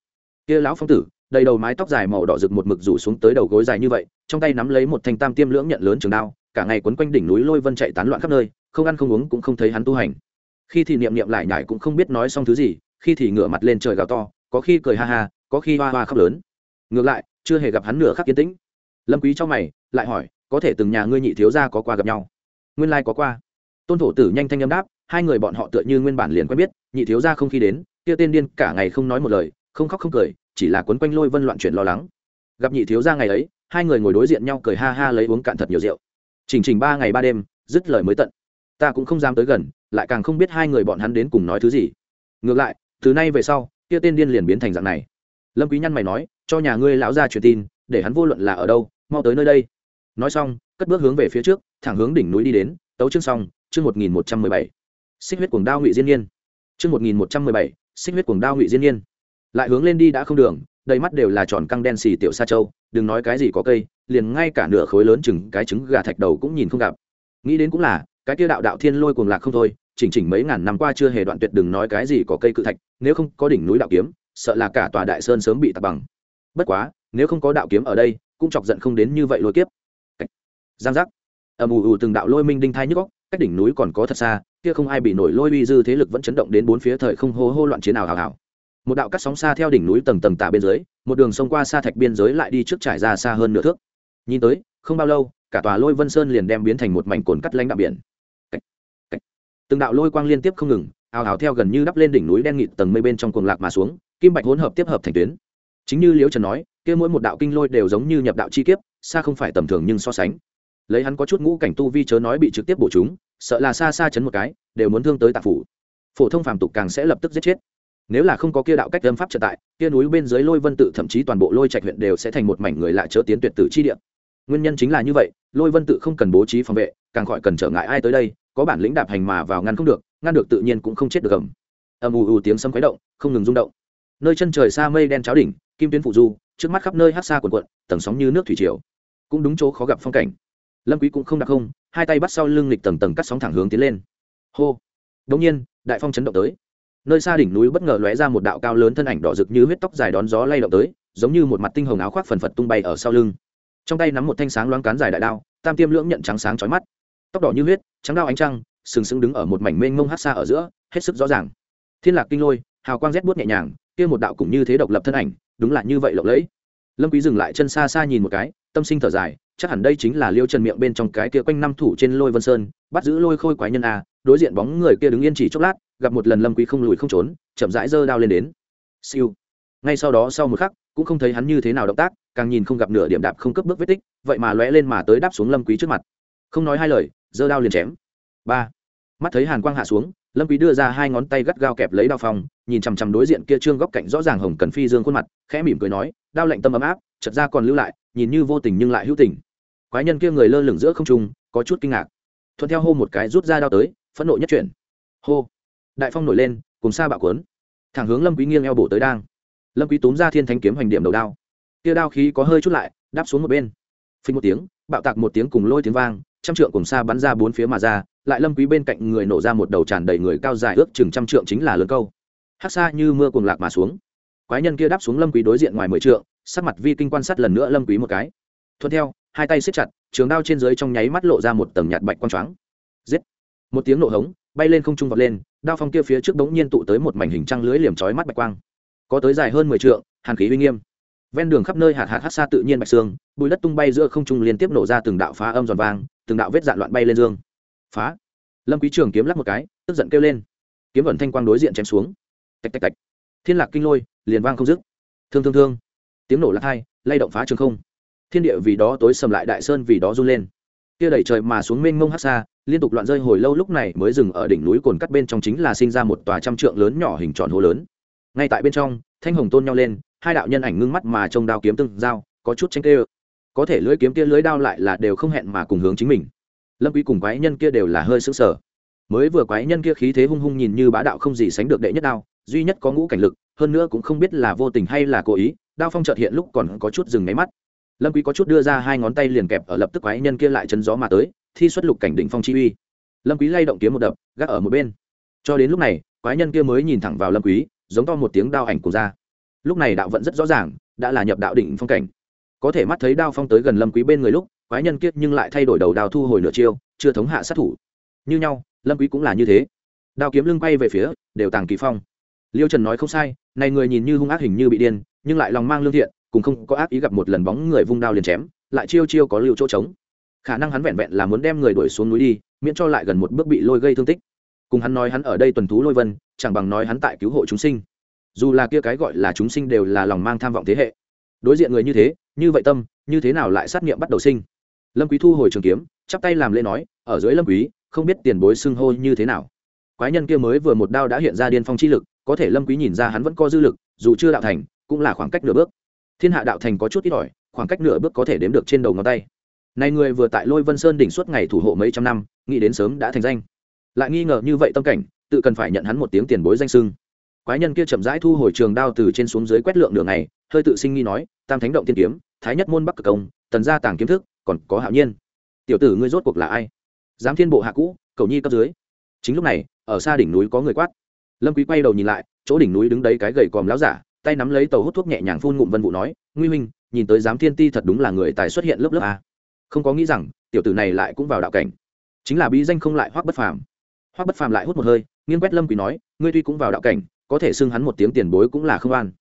Kia lão phong tử, đầy đầu mái tóc dài màu đỏ rực một mực rủ xuống tới đầu gối dài như vậy, trong tay nắm lấy một thanh tam tiêm lưỡng nhận lớn trường đao, cả ngày quấn quanh đỉnh núi lôi vân chạy tán loạn khắp nơi, không ăn không uống cũng không thấy hắn tu hành. Khi thì niệm niệm lại nhải cũng không biết nói xong thứ gì, khi thì ngửa mặt lên trời gào to, có khi cười ha ha, có khi hoa hoa khóc lớn. Ngược lại, chưa hề gặp hắn nửa khắc yên tĩnh. Lâm quý cho mày, lại hỏi, có thể từng nhà ngươi nhị thiếu gia có qua gặp nhau? Nguyên lai like có qua. Tôn thổ tử nhanh thanh âm đáp hai người bọn họ tựa như nguyên bản liền quen biết, nhị thiếu gia không khi đến, kia tên điên cả ngày không nói một lời, không khóc không cười, chỉ là quấn quanh lôi vân loạn chuyển lo lắng. Gặp nhị thiếu gia ngày ấy, hai người ngồi đối diện nhau cười ha ha lấy uống cạn thật nhiều rượu. Chỉnh trình ba ngày ba đêm, dứt lời mới tận. Ta cũng không dám tới gần, lại càng không biết hai người bọn hắn đến cùng nói thứ gì. Ngược lại, từ nay về sau, kia tên điên liền biến thành dạng này. Lâm quý nhăn mày nói, cho nhà ngươi lão gia truyền tin, để hắn vô luận là ở đâu, mau tới nơi đây. Nói xong, cất bước hướng về phía trước, thẳng hướng đỉnh núi đi đến, tấu chương xong, chương một nghìn một trăm mười bảy xích huyết cuồng đao ngụy diên nhiên. Chương một nghìn một trăm mười bảy, xích huyết cuồng đao ngụy diên nhiên. Lại hướng lên đi đã không đường, đầy mắt đều là tròn căng đen xì tiểu sa châu, đừng nói cái gì có cây, liền ngay cả nửa khối lớn chừng cái trứng gà thạch đầu cũng nhìn không gặp. Nghĩ đến cũng là, cái kia đạo đạo thiên lôi cuồng lạc không thôi, chỉnh chỉnh mấy ngàn năm qua chưa hề đoạn tuyệt đừng nói cái gì có cây cự thạch, nếu không có đỉnh núi đạo kiếm, sợ là cả tòa đại sơn sớm bị tạc bằng. Bất quá, nếu không có đạo kiếm ở đây, cũng chọc giận không đến như vậy lôi kiếp. Giang giác. Ầm ù ù từng đạo lôi minh đinh thai nhức góc cách đỉnh núi còn có thật xa kia không ai bị nổi lôi uy dư thế lực vẫn chấn động đến bốn phía thời không hô hô loạn chiến ảo hào hào một đạo cắt sóng xa theo đỉnh núi tầng tầng tà bên dưới, một đường sông qua xa thạch biên giới lại đi trước trải ra xa hơn nửa thước. Nhìn tới, không bao lâu, cả tòa lôi vân sơn liền đem biến thành một mảnh cồn cắt lánh đạm biển. Từng đạo lôi quang liên tiếp không ngừng, ào ào theo gần như đắp lên đỉnh núi đen nghịt tầng mây bên trong cuồng lạc mà xuống, kim bạch hỗn hợp tiếp hợp thành tuyến. Chính như liễu trần nói, kia mỗi một đạo kinh lôi đều giống như nhập đạo chi kiếp, xa không phải tầm thường nhưng so sánh. Lấy hắn có chút ngũ cảnh tu vi chớ nói bị trực tiếp bổ chúng sợ là xa xa chấn một cái, đều muốn thương tới tạp phủ. Phổ thông phàm tục càng sẽ lập tức giết chết. Nếu là không có kia đạo cách âm pháp trở tại, kia núi bên dưới lôi vân tự thậm chí toàn bộ lôi trạch huyện đều sẽ thành một mảnh người lại chớ tiến tuyệt tử chi địa. Nguyên nhân chính là như vậy, lôi vân tự không cần bố trí phòng vệ, càng khỏi cần trở ngại ai tới đây, có bản lĩnh đạp hành mà vào ngăn không được, ngăn được tự nhiên cũng không chết được gầm ầm ù ù tiếng sấm khuấy động, không ngừng rung động. Nơi chân trời xa mây đen cháo đỉnh, kim tuyến phụ du, trước mắt khắp nơi hát xa quần quận tầng sóng như nước thủy triều. Cũng đúng chỗ khó gặp phong cảnh lâm quý cũng không đặc không, hai tay bắt sau lưng lịch tầng tầng cắt sóng thẳng hướng tiến lên. Hô. Đống nhiên, đại phong chấn động tới. Nơi xa đỉnh núi bất ngờ lóe ra một đạo cao lớn thân ảnh đỏ rực như huyết tóc dài đón gió lay động tới, giống như một mặt tinh hồng áo khoác phần phật tung bay ở sau lưng. Trong tay nắm một thanh sáng loáng cán dài đại đao, tam tiêm lưỡng nhận trắng sáng chói mắt. Tóc đỏ như huyết, trắng đao ánh trăng, sừng sững đứng ở một mảnh mênh mông hát xa ở giữa, hết sức rõ ràng. Thiên lạc kinh lôi, hào quang rét buốt nhẹ nhàng, kia một đạo cũng như thế độc lập thân ảnh, đúng là như vậy lộng lẫy lâm quý dừng lại chân xa xa nhìn một cái, tâm sinh thở dài, chắc hẳn đây chính là liêu trần miệng bên trong cái kia quanh năm thủ trên lôi vân sơn, bắt giữ lôi khôi quái nhân a, đối diện bóng người kia đứng yên chỉ chốc lát, gặp một lần lâm quý không lùi không trốn, chậm rãi giơ đao lên đến. Siêu. Ngay sau đó sau một khắc, cũng không thấy hắn như thế nào động tác, càng nhìn không gặp nửa điểm đạp không cấp bước vết tích, vậy mà lóe lên mà tới đáp xuống lâm quý trước mặt. Không nói hai lời, giơ đao liền chém. Ba. Mắt thấy hàn quang hạ xuống lâm quý đưa ra hai ngón tay gắt gao kẹp lấy đao phong, nhìn chằm chằm đối diện kia trương góc cạnh rõ ràng hồng cần phi dương khuôn mặt, khẽ mỉm cười nói, đao lạnh tâm ấm áp, chợt ra còn lưu lại, nhìn như vô tình nhưng lại hữu tình. Quái nhân kia người lơ lửng giữa không trung, có chút kinh ngạc. Thuận theo hô một cái rút ra đao tới, phẫn nộ nhất chuyển. Hô. Đại phong nổi lên, cùng xa bạo cuốn. Thẳng hướng lâm quý nghiêng eo bổ tới đang. Lâm quý túm ra thiên thánh kiếm hoành điểm đầu đao. Kia đao khí có hơi chút lại, đáp xuống một bên. Phình một tiếng, bạo tạc một tiếng cùng lôi tiếng vang trăm trượng cùng xa bắn ra bốn phía mà ra, lại lâm quý bên cạnh người nổ ra một đầu tràn đầy người cao dài ước chừng trăm trượng chính là lớn câu. Hắc xa như mưa cuồng lạc mà xuống. Quái nhân kia đáp xuống lâm quý đối diện ngoài mười trượng, sắc mặt vi kinh quan sát lần nữa lâm quý một cái. Thuận theo, hai tay siết chặt, trường đao trên dưới trong nháy mắt lộ ra một tầng nhạt bạch quang choáng. Giết! Một tiếng nổ hống, bay lên không trung vọt lên, đao phong kia phía trước đống nhiên tụ tới một mảnh hình trăng lưới liềm chói mắt bạch quang. Có tới dài hơn mười trượng, hàn khí uy nghiêm. Ven đường khắp nơi hạt hạt hát xa tự nhiên bạch xương bụi đất tung bay giữa không trung liên tiếp nổ ra từng đạo phá âm giòn vang từng đạo vết dạn loạn bay lên dương. Phá. Lâm quý trường kiếm lắc một cái, tức giận kêu lên. Kiếm vẩn thanh quang đối diện chém xuống. Tạch tạch tạch. Thiên lạc kinh lôi, liền vang không dứt. Thương thương thương. Tiếng nổ lắc hai, lay động phá trường không. Thiên địa vì đó tối sầm lại, đại sơn vì đó run lên. Kia đẩy trời mà xuống mênh mông hắc xa, liên tục loạn rơi hồi lâu lúc này mới dừng ở đỉnh núi cồn cắt bên trong chính là sinh ra một tòa trăm trượng lớn nhỏ hình tròn hố lớn. Ngay tại bên trong, thanh hồng tôn nhau lên, hai đạo nhân ảnh ngưng mắt mà trông đao kiếm từng dao có chút tranh kêu có thể lưỡi kiếm kia lưỡi đao lại là đều không hẹn mà cùng hướng chính mình. Lâm quý cùng quái nhân kia đều là hơi sững sờ. Mới vừa quái nhân kia khí thế hung hung nhìn như bá đạo không gì sánh được đệ nhất đao, duy nhất có ngũ cảnh lực, hơn nữa cũng không biết là vô tình hay là cố ý, đao phong chợt hiện lúc còn có chút dừng máy mắt. Lâm quý có chút đưa ra hai ngón tay liền kẹp ở lập tức quái nhân kia lại chấn gió mà tới, thi xuất lục cảnh đỉnh phong chi uy. Lâm quý lay động kiếm một đập, gác ở một bên. Cho đến lúc này, quái nhân kia mới nhìn thẳng vào lâm quý, giống to một tiếng đao ảnh cùng ra. Lúc này đạo vận rất rõ ràng, đã là nhập đạo đỉnh phong cảnh có thể mắt thấy đao phong tới gần lâm quý bên người lúc, quái nhân kiết nhưng lại thay đổi đầu đao thu hồi nửa chiêu, chưa thống hạ sát thủ. Như nhau, lâm quý cũng là như thế. Đao kiếm lưng quay về phía, đều tàng kỳ phong. Liêu trần nói không sai, này người nhìn như hung ác hình như bị điên, nhưng lại lòng mang lương thiện, cùng không có ác ý gặp một lần bóng người vung đao liền chém, lại chiêu chiêu có lưu chỗ trống. Khả năng hắn vẹn vẹn là muốn đem người đuổi xuống núi đi, miễn cho lại gần một bước bị lôi gây thương tích. Cùng hắn nói hắn ở đây tuần thú lôi vân, chẳng bằng nói hắn tại cứu hộ chúng sinh. Dù là kia cái gọi là chúng sinh đều là lòng mang tham vọng thế hệ đối diện người như thế, như vậy tâm, như thế nào lại sát nghiệm bắt đầu sinh? Lâm quý thu hồi trường kiếm, chắp tay làm lễ nói, ở dưới lâm quý, không biết tiền bối xưng hô như thế nào. Quái nhân kia mới vừa một đao đã hiện ra điên phong chi lực, có thể lâm quý nhìn ra hắn vẫn có dư lực, dù chưa đạo thành, cũng là khoảng cách nửa bước. Thiên hạ đạo thành có chút ít ỏi, khoảng cách nửa bước có thể đếm được trên đầu ngón tay. Này người vừa tại lôi vân sơn đỉnh suốt ngày thủ hộ mấy trăm năm, nghĩ đến sớm đã thành danh. Lại nghi ngờ như vậy tâm cảnh, tự cần phải nhận hắn một tiếng tiền bối danh sưng quái nhân kia chậm rãi thu hồi trường đao từ trên xuống dưới quét lượng đường này hơi tự sinh nghi nói, tam thánh động tiên kiếm, thái nhất môn bắc cực công, tần gia tàng kiếm thức, còn có hạo nhiên. Tiểu tử ngươi rốt cuộc là ai? Giám thiên bộ hạ cũ cầu nhi cấp dưới. Chính lúc này, ở xa đỉnh núi có người quát. Lâm quý quay đầu nhìn lại, chỗ đỉnh núi đứng đấy cái gầy còm láo giả, tay nắm lấy tàu hút thuốc nhẹ nhàng phun ngụm vân vụ nói, nguy minh nhìn tới giám thiên ti thật đúng là người tài xuất hiện lớp lớp a. Không có nghĩ rằng, tiểu tử này lại cũng vào đạo cảnh. Chính là bí danh không lại hoắc bất phàm. Hoắc bất phàm lại hút một hơi, nghiêng quét lâm quý nói, ngươi tuy cũng vào đạo cảnh có thể xưng hắn một tiếng tiền bối cũng là không an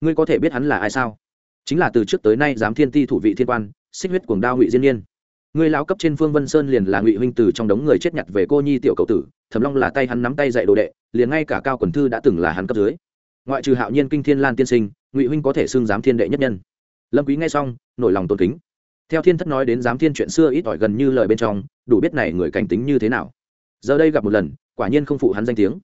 ngươi có thể biết hắn là ai sao? Chính là từ trước tới nay giám thiên ti thủ vị thiên quan, xích huyết cuồng đao ngụy diên niên. Ngươi lão cấp trên phương vân sơn liền là ngụy huynh từ trong đống người chết nhặt về cô nhi tiểu cầu tử thầm long là tay hắn nắm tay dạy đồ đệ, liền ngay cả cao quần thư đã từng là hắn cấp dưới. Ngoại trừ hạo nhiên kinh thiên lan tiên sinh, ngụy huynh có thể xưng giám thiên đệ nhất nhân. Lâm quý nghe xong, nổi lòng tôn kính. Theo thiên thất nói đến giám thiên chuyện xưa ít ỏi gần như lời bên trong, đủ biết này người cảnh tính như thế nào. Giờ đây gặp một lần, quả nhiên không phụ hắn danh tiếng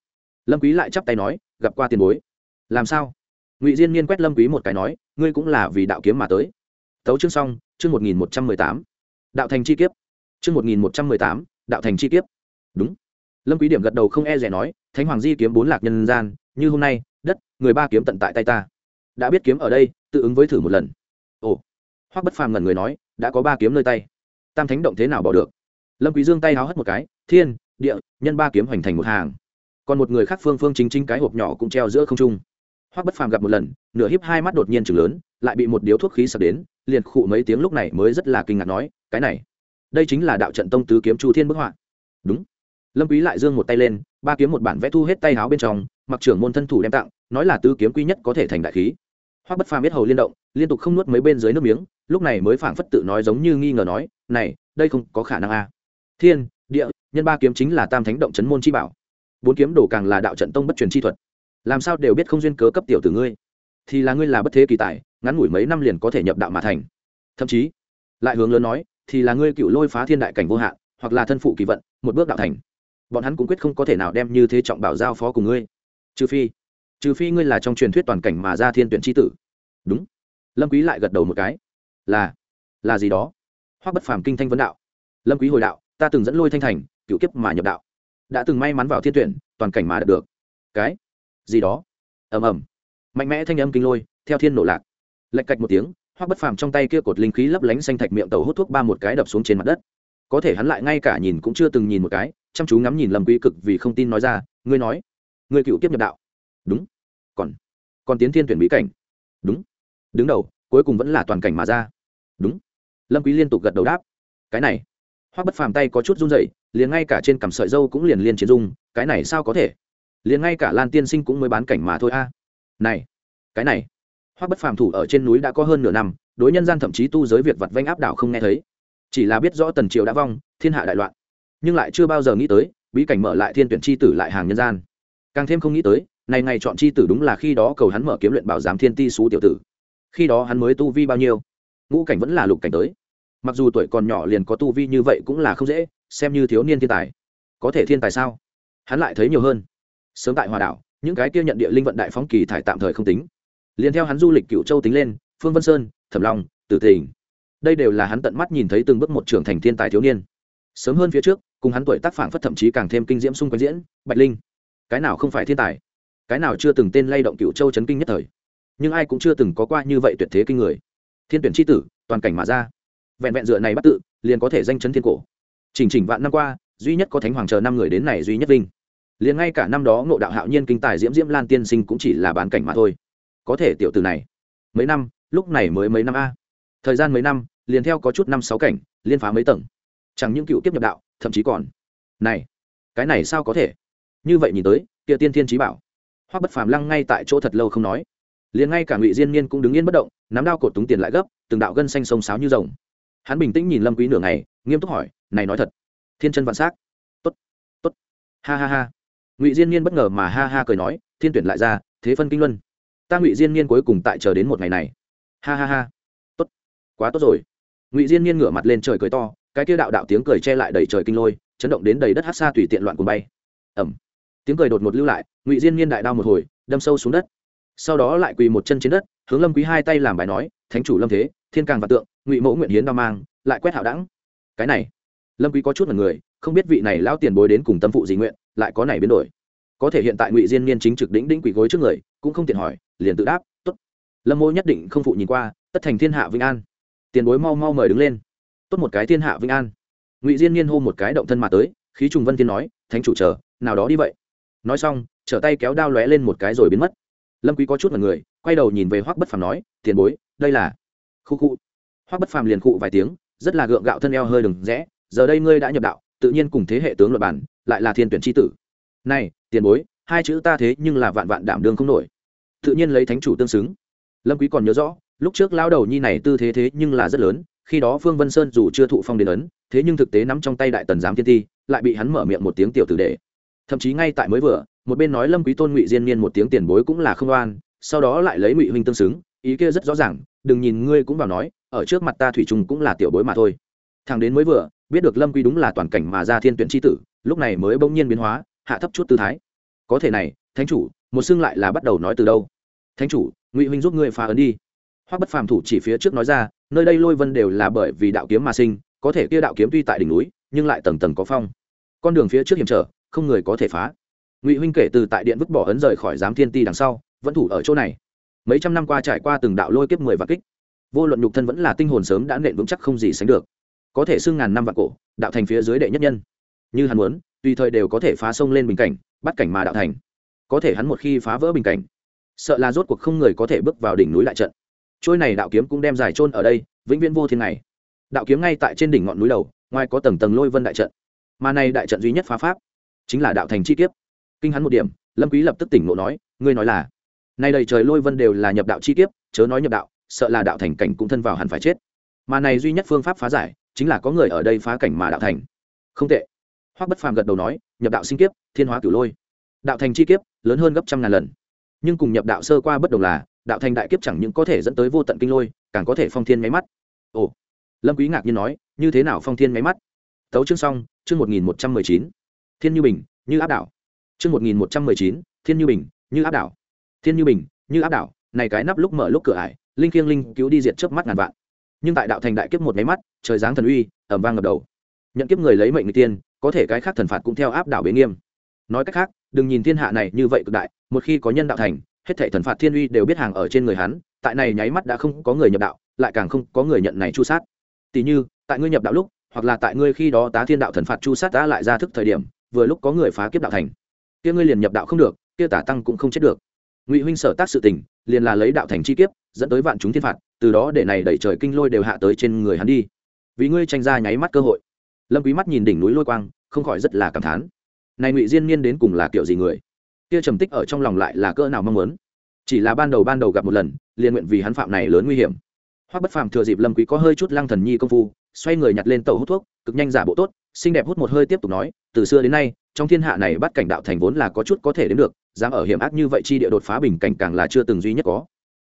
lâm quý lại chắp tay nói, gặp qua tiền bối. Làm sao? Ngụy diên niên quét lâm quý một cái nói, ngươi cũng là vì đạo kiếm mà tới. Tấu chương xong, chương một nghìn một trăm mười tám. Đạo thành chi kiếp. Chương một nghìn một trăm mười tám, đạo thành chi kiếp. Đúng. Lâm quý điểm gật đầu không e rẻ nói, thánh hoàng di kiếm bốn lạc nhân gian, như hôm nay, đất, người ba kiếm tận tại tay ta. Đã biết kiếm ở đây, tự ứng với thử một lần. Ồ. Hoắc bất phàm ngẩn người nói, đã có ba kiếm nơi tay. Tam thánh động thế nào bỏ được? Lâm quý dương tay háo hất một cái, thiên, địa, nhân ba kiếm hoành thành một hàng còn một người khác phương phương chính chính cái hộp nhỏ cũng treo giữa không trung. Hoắc bất phàm gặp một lần, nửa hiếp hai mắt đột nhiên chừng lớn, lại bị một điếu thuốc khí sặc đến, liền khụ mấy tiếng lúc này mới rất là kinh ngạc nói, cái này, đây chính là đạo trận tông tứ kiếm chu thiên bức họa. Đúng. Lâm quý lại giương một tay lên, ba kiếm một bản vẽ thu hết tay áo bên trong, mặc trưởng môn thân thủ đem tặng, nói là tứ kiếm quý nhất có thể thành đại khí. Hoắc bất phàm biết hầu liên động, liên tục không nuốt mấy bên dưới nước miếng, lúc này mới phảng phất tự nói giống như nghi ngờ nói, này, đây không có khả năng a thiên, địa, nhân ba kiếm chính là tam thánh động chấn môn chi bảo bốn kiếm đồ càng là đạo trận tông bất truyền chi thuật. Làm sao đều biết không duyên cớ cấp tiểu tử ngươi? Thì là ngươi là bất thế kỳ tài, ngắn ngủi mấy năm liền có thể nhập đạo mà thành. Thậm chí, lại hướng lớn nói, thì là ngươi cựu lôi phá thiên đại cảnh vô hạn, hoặc là thân phụ kỳ vận, một bước đạo thành. Bọn hắn cũng quyết không có thể nào đem như thế trọng bảo giao phó cùng ngươi. Trừ phi trừ phi ngươi là trong truyền thuyết toàn cảnh mà ra thiên tuyển tri tử. Đúng. Lâm quý lại gật đầu một cái. Là là gì đó? Hoắc bất phàm kinh thanh vấn đạo. Lâm quý hồi đạo, ta từng dẫn lôi thanh thành, cựu kiếp mà nhập đạo đã từng may mắn vào thiên tuyển, toàn cảnh mà đạt được. Cái gì đó? Ầm ầm. Mạnh mẽ thanh âm kinh lôi, theo thiên nổ lạc. Lệch cạch một tiếng, hoắc bất phàm trong tay kia cột linh khí lấp lánh xanh thạch miệng tàu hút thuốc ba một cái đập xuống trên mặt đất. Có thể hắn lại ngay cả nhìn cũng chưa từng nhìn một cái, chăm chú ngắm nhìn lâm quý cực vì không tin nói ra, ngươi nói, ngươi cựu kiếp nhập đạo. Đúng. Còn còn tiến thiên tuyển bí cảnh. Đúng. Đứng đầu, cuối cùng vẫn là toàn cảnh mà ra. Đúng. Lâm quý liên tục gật đầu đáp. Cái này hoắc bất phàm tay có chút run rẩy, liền ngay cả trên cằm sợi dâu cũng liền liên chiến dung cái này sao có thể? Liền ngay cả lan tiên sinh cũng mới bán cảnh mà thôi a. Này, cái này. Hoắc bất phàm thủ ở trên núi đã có hơn nửa năm, đối nhân gian thậm chí tu giới việc vặt vanh áp đảo không nghe thấy. Chỉ là biết rõ tần triều đã vong, thiên hạ đại loạn. Nhưng lại chưa bao giờ nghĩ tới, bí cảnh mở lại thiên tuyển chi tử lại hàng nhân gian. Càng thêm không nghĩ tới, này ngày chọn chi tử đúng là khi đó cầu hắn mở kiếm luyện bảo giám thiên ti xú tiểu tử. Khi đó hắn mới tu vi bao nhiêu? Ngũ cảnh vẫn là lục cảnh tới mặc dù tuổi còn nhỏ liền có tu vi như vậy cũng là không dễ, xem như thiếu niên thiên tài. Có thể thiên tài sao? Hắn lại thấy nhiều hơn. Sớm tại hòa đảo, những cái kia nhận địa linh vận đại phóng kỳ thải tạm thời không tính. Liền theo hắn du lịch cựu châu tính lên, phương vân sơn, thẩm long, tử tình đây đều là hắn tận mắt nhìn thấy từng bước một trưởng thành thiên tài thiếu niên. Sớm hơn phía trước, cùng hắn tuổi tác phản phất thậm chí càng thêm kinh diễm xung quanh diễn, bạch linh. Cái nào không phải thiên tài? Cái nào chưa từng tên lay động cựu châu chấn kinh nhất thời? Nhưng ai cũng chưa từng có qua như vậy tuyệt thế kinh người. Thiên tuyển tri tử, toàn cảnh mà ra vẹn vẹn dựa này bắt tự, liền có thể danh chấn thiên cổ. Chỉnh chỉnh vạn năm qua, duy nhất có thánh hoàng chờ năm người đến này duy nhất vinh. Liền ngay cả năm đó ngộ đạo hạo nhiên kinh tài diễm diễm lan tiên sinh cũng chỉ là bán cảnh mà thôi. Có thể tiểu từ này, mấy năm, lúc này mới mấy năm a. Thời gian mấy năm, liền theo có chút năm sáu cảnh, liên phá mấy tầng. Chẳng những cựu tiếp nhập đạo, thậm chí còn, này, cái này sao có thể? Như vậy nhìn tới, kia tiên thiên trí bảo. Hoắc bất phàm lăng ngay tại chỗ thật lâu không nói. Liền ngay cả ngụy diên niên cũng đứng yên bất động, nắm đao cột túng tiền lại gấp, từng đạo gân xanh sông sáo như rồng hắn bình tĩnh nhìn lâm quý nửa ngày, nghiêm túc hỏi, này nói thật, thiên chân vạn s á c tốt tốt. Ha ha ha. Ngụy diên niên bất ngờ mà ha ha cười nói, thiên tuyển lại ra, thế phân kinh luân. Ta ngụy diên niên cuối cùng tại chờ đến một ngày này. Ha ha ha. Tốt, quá tốt rồi. Ngụy diên niên ngửa mặt lên trời cười to, cái kia đạo đạo tiếng cười che lại đầy trời kinh lôi, chấn động đến đầy đất hát xa tùy tiện loạn cùng bay. Ẩm tiếng cười đột một lưu lại, ngụy diên niên đại đao một hồi, đâm sâu xuống đất. Sau đó lại quỳ một chân trên đất, hướng lâm quý hai tay làm bài nói thánh chủ lâm thế, thiên càng và tượng, ngụy mẫu nguyện hiến đao mang, lại quét hạo đẳng. Cái này, lâm quý có chút là người, không biết vị này lão tiền bối đến cùng tâm phụ gì nguyện, lại có này biến đổi. Có thể hiện tại ngụy diên niên chính trực đỉnh đỉnh quỳ gối trước người, cũng không tiện hỏi, liền tự đáp, tốt. Lâm mô nhất định không phụ nhìn qua, tất thành thiên hạ vinh an. Tiền bối mau mau mời đứng lên. Tốt một cái thiên hạ vinh an. Ngụy diên niên hô một cái động thân mà tới, khí trùng vân tiên nói, thánh chủ chờ, nào đó đi vậy. Nói xong, trở tay kéo đao lóe lên một cái rồi biến mất. Lâm quý có chút là người, quay đầu nhìn về hoắc bất phàm nói, tiền bối đây là khu khu. Hoắc bất phàm liền cụ vài tiếng, rất là gượng gạo thân eo hơi đừng rẽ, giờ đây ngươi đã nhập đạo, tự nhiên cùng thế hệ tướng luật bản, lại là thiên tuyển tri tử. Này, tiền bối, hai chữ ta thế nhưng là vạn vạn đảm đương không nổi. Tự nhiên lấy thánh chủ tương xứng. Lâm quý còn nhớ rõ, lúc trước lao đầu nhi này tư thế thế nhưng là rất lớn, khi đó phương vân sơn dù chưa thụ phong đến ấn, thế nhưng thực tế nắm trong tay đại tần giám thiên ti, lại bị hắn mở miệng một tiếng tiểu tử đệ. Thậm chí ngay tại mới vừa, một bên nói lâm quý tôn ngụy diên niên một tiếng tiền bối cũng là không oan, sau đó lại lấy ngụy huynh tương xứng ý kia rất rõ ràng, đừng nhìn ngươi cũng vào nói, ở trước mặt ta thủy trùng cũng là tiểu bối mà thôi. Thằng đến mới vừa, biết được lâm quy đúng là toàn cảnh mà ra thiên tuyển chi tử, lúc này mới bỗng nhiên biến hóa, hạ thấp chút tư thái. Có thể này, thánh chủ, một xưng lại là bắt đầu nói từ đâu? Thánh chủ, ngụy huynh giúp ngươi phá ấn đi. Hoắc bất phàm thủ chỉ phía trước nói ra, nơi đây lôi vân đều là bởi vì đạo kiếm mà sinh, có thể kia đạo kiếm tuy tại đỉnh núi, nhưng lại tầng tầng có phong. Con đường phía trước hiểm trở, không người có thể phá. Ngụy huynh kể từ tại điện vứt bỏ ấn rời khỏi giám thiên ti đằng sau, vẫn thủ ở chỗ này mấy trăm năm qua trải qua từng đạo lôi kiếp mười vạn kích, vô luận nhục thân vẫn là tinh hồn sớm đã nện vững chắc không gì sánh được. Có thể xưng ngàn năm vạn cổ, đạo thành phía dưới đệ nhất nhân. Như hắn muốn, tùy thời đều có thể phá sông lên bình cảnh, bắt cảnh mà đạo thành. Có thể hắn một khi phá vỡ bình cảnh, sợ là rốt cuộc không người có thể bước vào đỉnh núi lại trận. Trôi này đạo kiếm cũng đem giải trôn ở đây, vĩnh viễn vô thiên này đạo kiếm ngay tại trên đỉnh ngọn núi đầu, ngoài có tầng tầng lôi vân đại trận. Mà này đại trận duy nhất phá pháp, chính là đạo thành chi kiếp. Kinh hắn một điểm, lâm quý lập tức tỉnh ngộ nói, ngươi nói là nay đầy trời lôi vân đều là nhập đạo chi kiếp, chớ nói nhập đạo, sợ là đạo thành cảnh cũng thân vào hẳn phải chết. Mà này duy nhất phương pháp phá giải, chính là có người ở đây phá cảnh mà đạo thành. Không tệ. Hoắc bất phàm gật đầu nói, nhập đạo sinh kiếp, thiên hóa cửu lôi. Đạo thành chi kiếp, lớn hơn gấp trăm ngàn lần. Nhưng cùng nhập đạo sơ qua bất đồng là, đạo thành đại kiếp chẳng những có thể dẫn tới vô tận kinh lôi, càng có thể phong thiên máy mắt. Ồ. Lâm quý ngạc nhiên nói, như thế nào phong thiên máy mắt? Tấu chương xong, chương một nghìn một trăm mười chín. Thiên như bình, như áp đảo. Chương một nghìn một trăm mười chín, thiên như bình, như áp đảo thiên như bình, như áp đảo, này cái nắp lúc mở lúc cửa ải, linh kiêng linh cứu đi diệt trước mắt ngàn vạn. Nhưng tại đạo thành đại kiếp một máy mắt, trời giáng thần uy, ẩm vang ngập đầu. Nhận kiếp người lấy mệnh người tiên, có thể cái khác thần phạt cũng theo áp đảo bế nghiêm. Nói cách khác, đừng nhìn thiên hạ này như vậy cực đại, một khi có nhân đạo thành, hết thảy thần phạt thiên uy đều biết hàng ở trên người hắn, tại này nháy mắt đã không có người nhập đạo, lại càng không có người nhận này chu sát. Tỷ như, tại ngươi nhập đạo lúc, hoặc là tại ngươi khi đó tá thiên đạo thần phạt chu sát đã lại ra thức thời điểm, vừa lúc có người phá kiếp đạo thành. Kia ngươi liền nhập đạo không được, kia tả tăng cũng không chết được ngụy huynh sở tác sự tình, liền là lấy đạo thành chi kiếp, dẫn tới vạn chúng thiên phạt, từ đó để này đẩy trời kinh lôi đều hạ tới trên người hắn đi. Vì ngươi tranh ra nháy mắt cơ hội. Lâm quý mắt nhìn đỉnh núi lôi quang, không khỏi rất là cảm thán. Này ngụy diên niên đến cùng là kiểu gì người? Kia trầm tích ở trong lòng lại là cỡ nào mong muốn? Chỉ là ban đầu ban đầu gặp một lần, liền nguyện vì hắn phạm này lớn nguy hiểm. Hoắc bất phàm thừa dịp lâm quý có hơi chút lăng thần nhi công phu, xoay người nhặt lên tàu hút thuốc, cực nhanh giả bộ tốt, xinh đẹp hút một hơi tiếp tục nói, từ xưa đến nay, trong thiên hạ này bắt cảnh đạo thành vốn là có chút có thể đến được dám ở hiểm ác như vậy chi địa đột phá bình cảnh càng là chưa từng duy nhất có.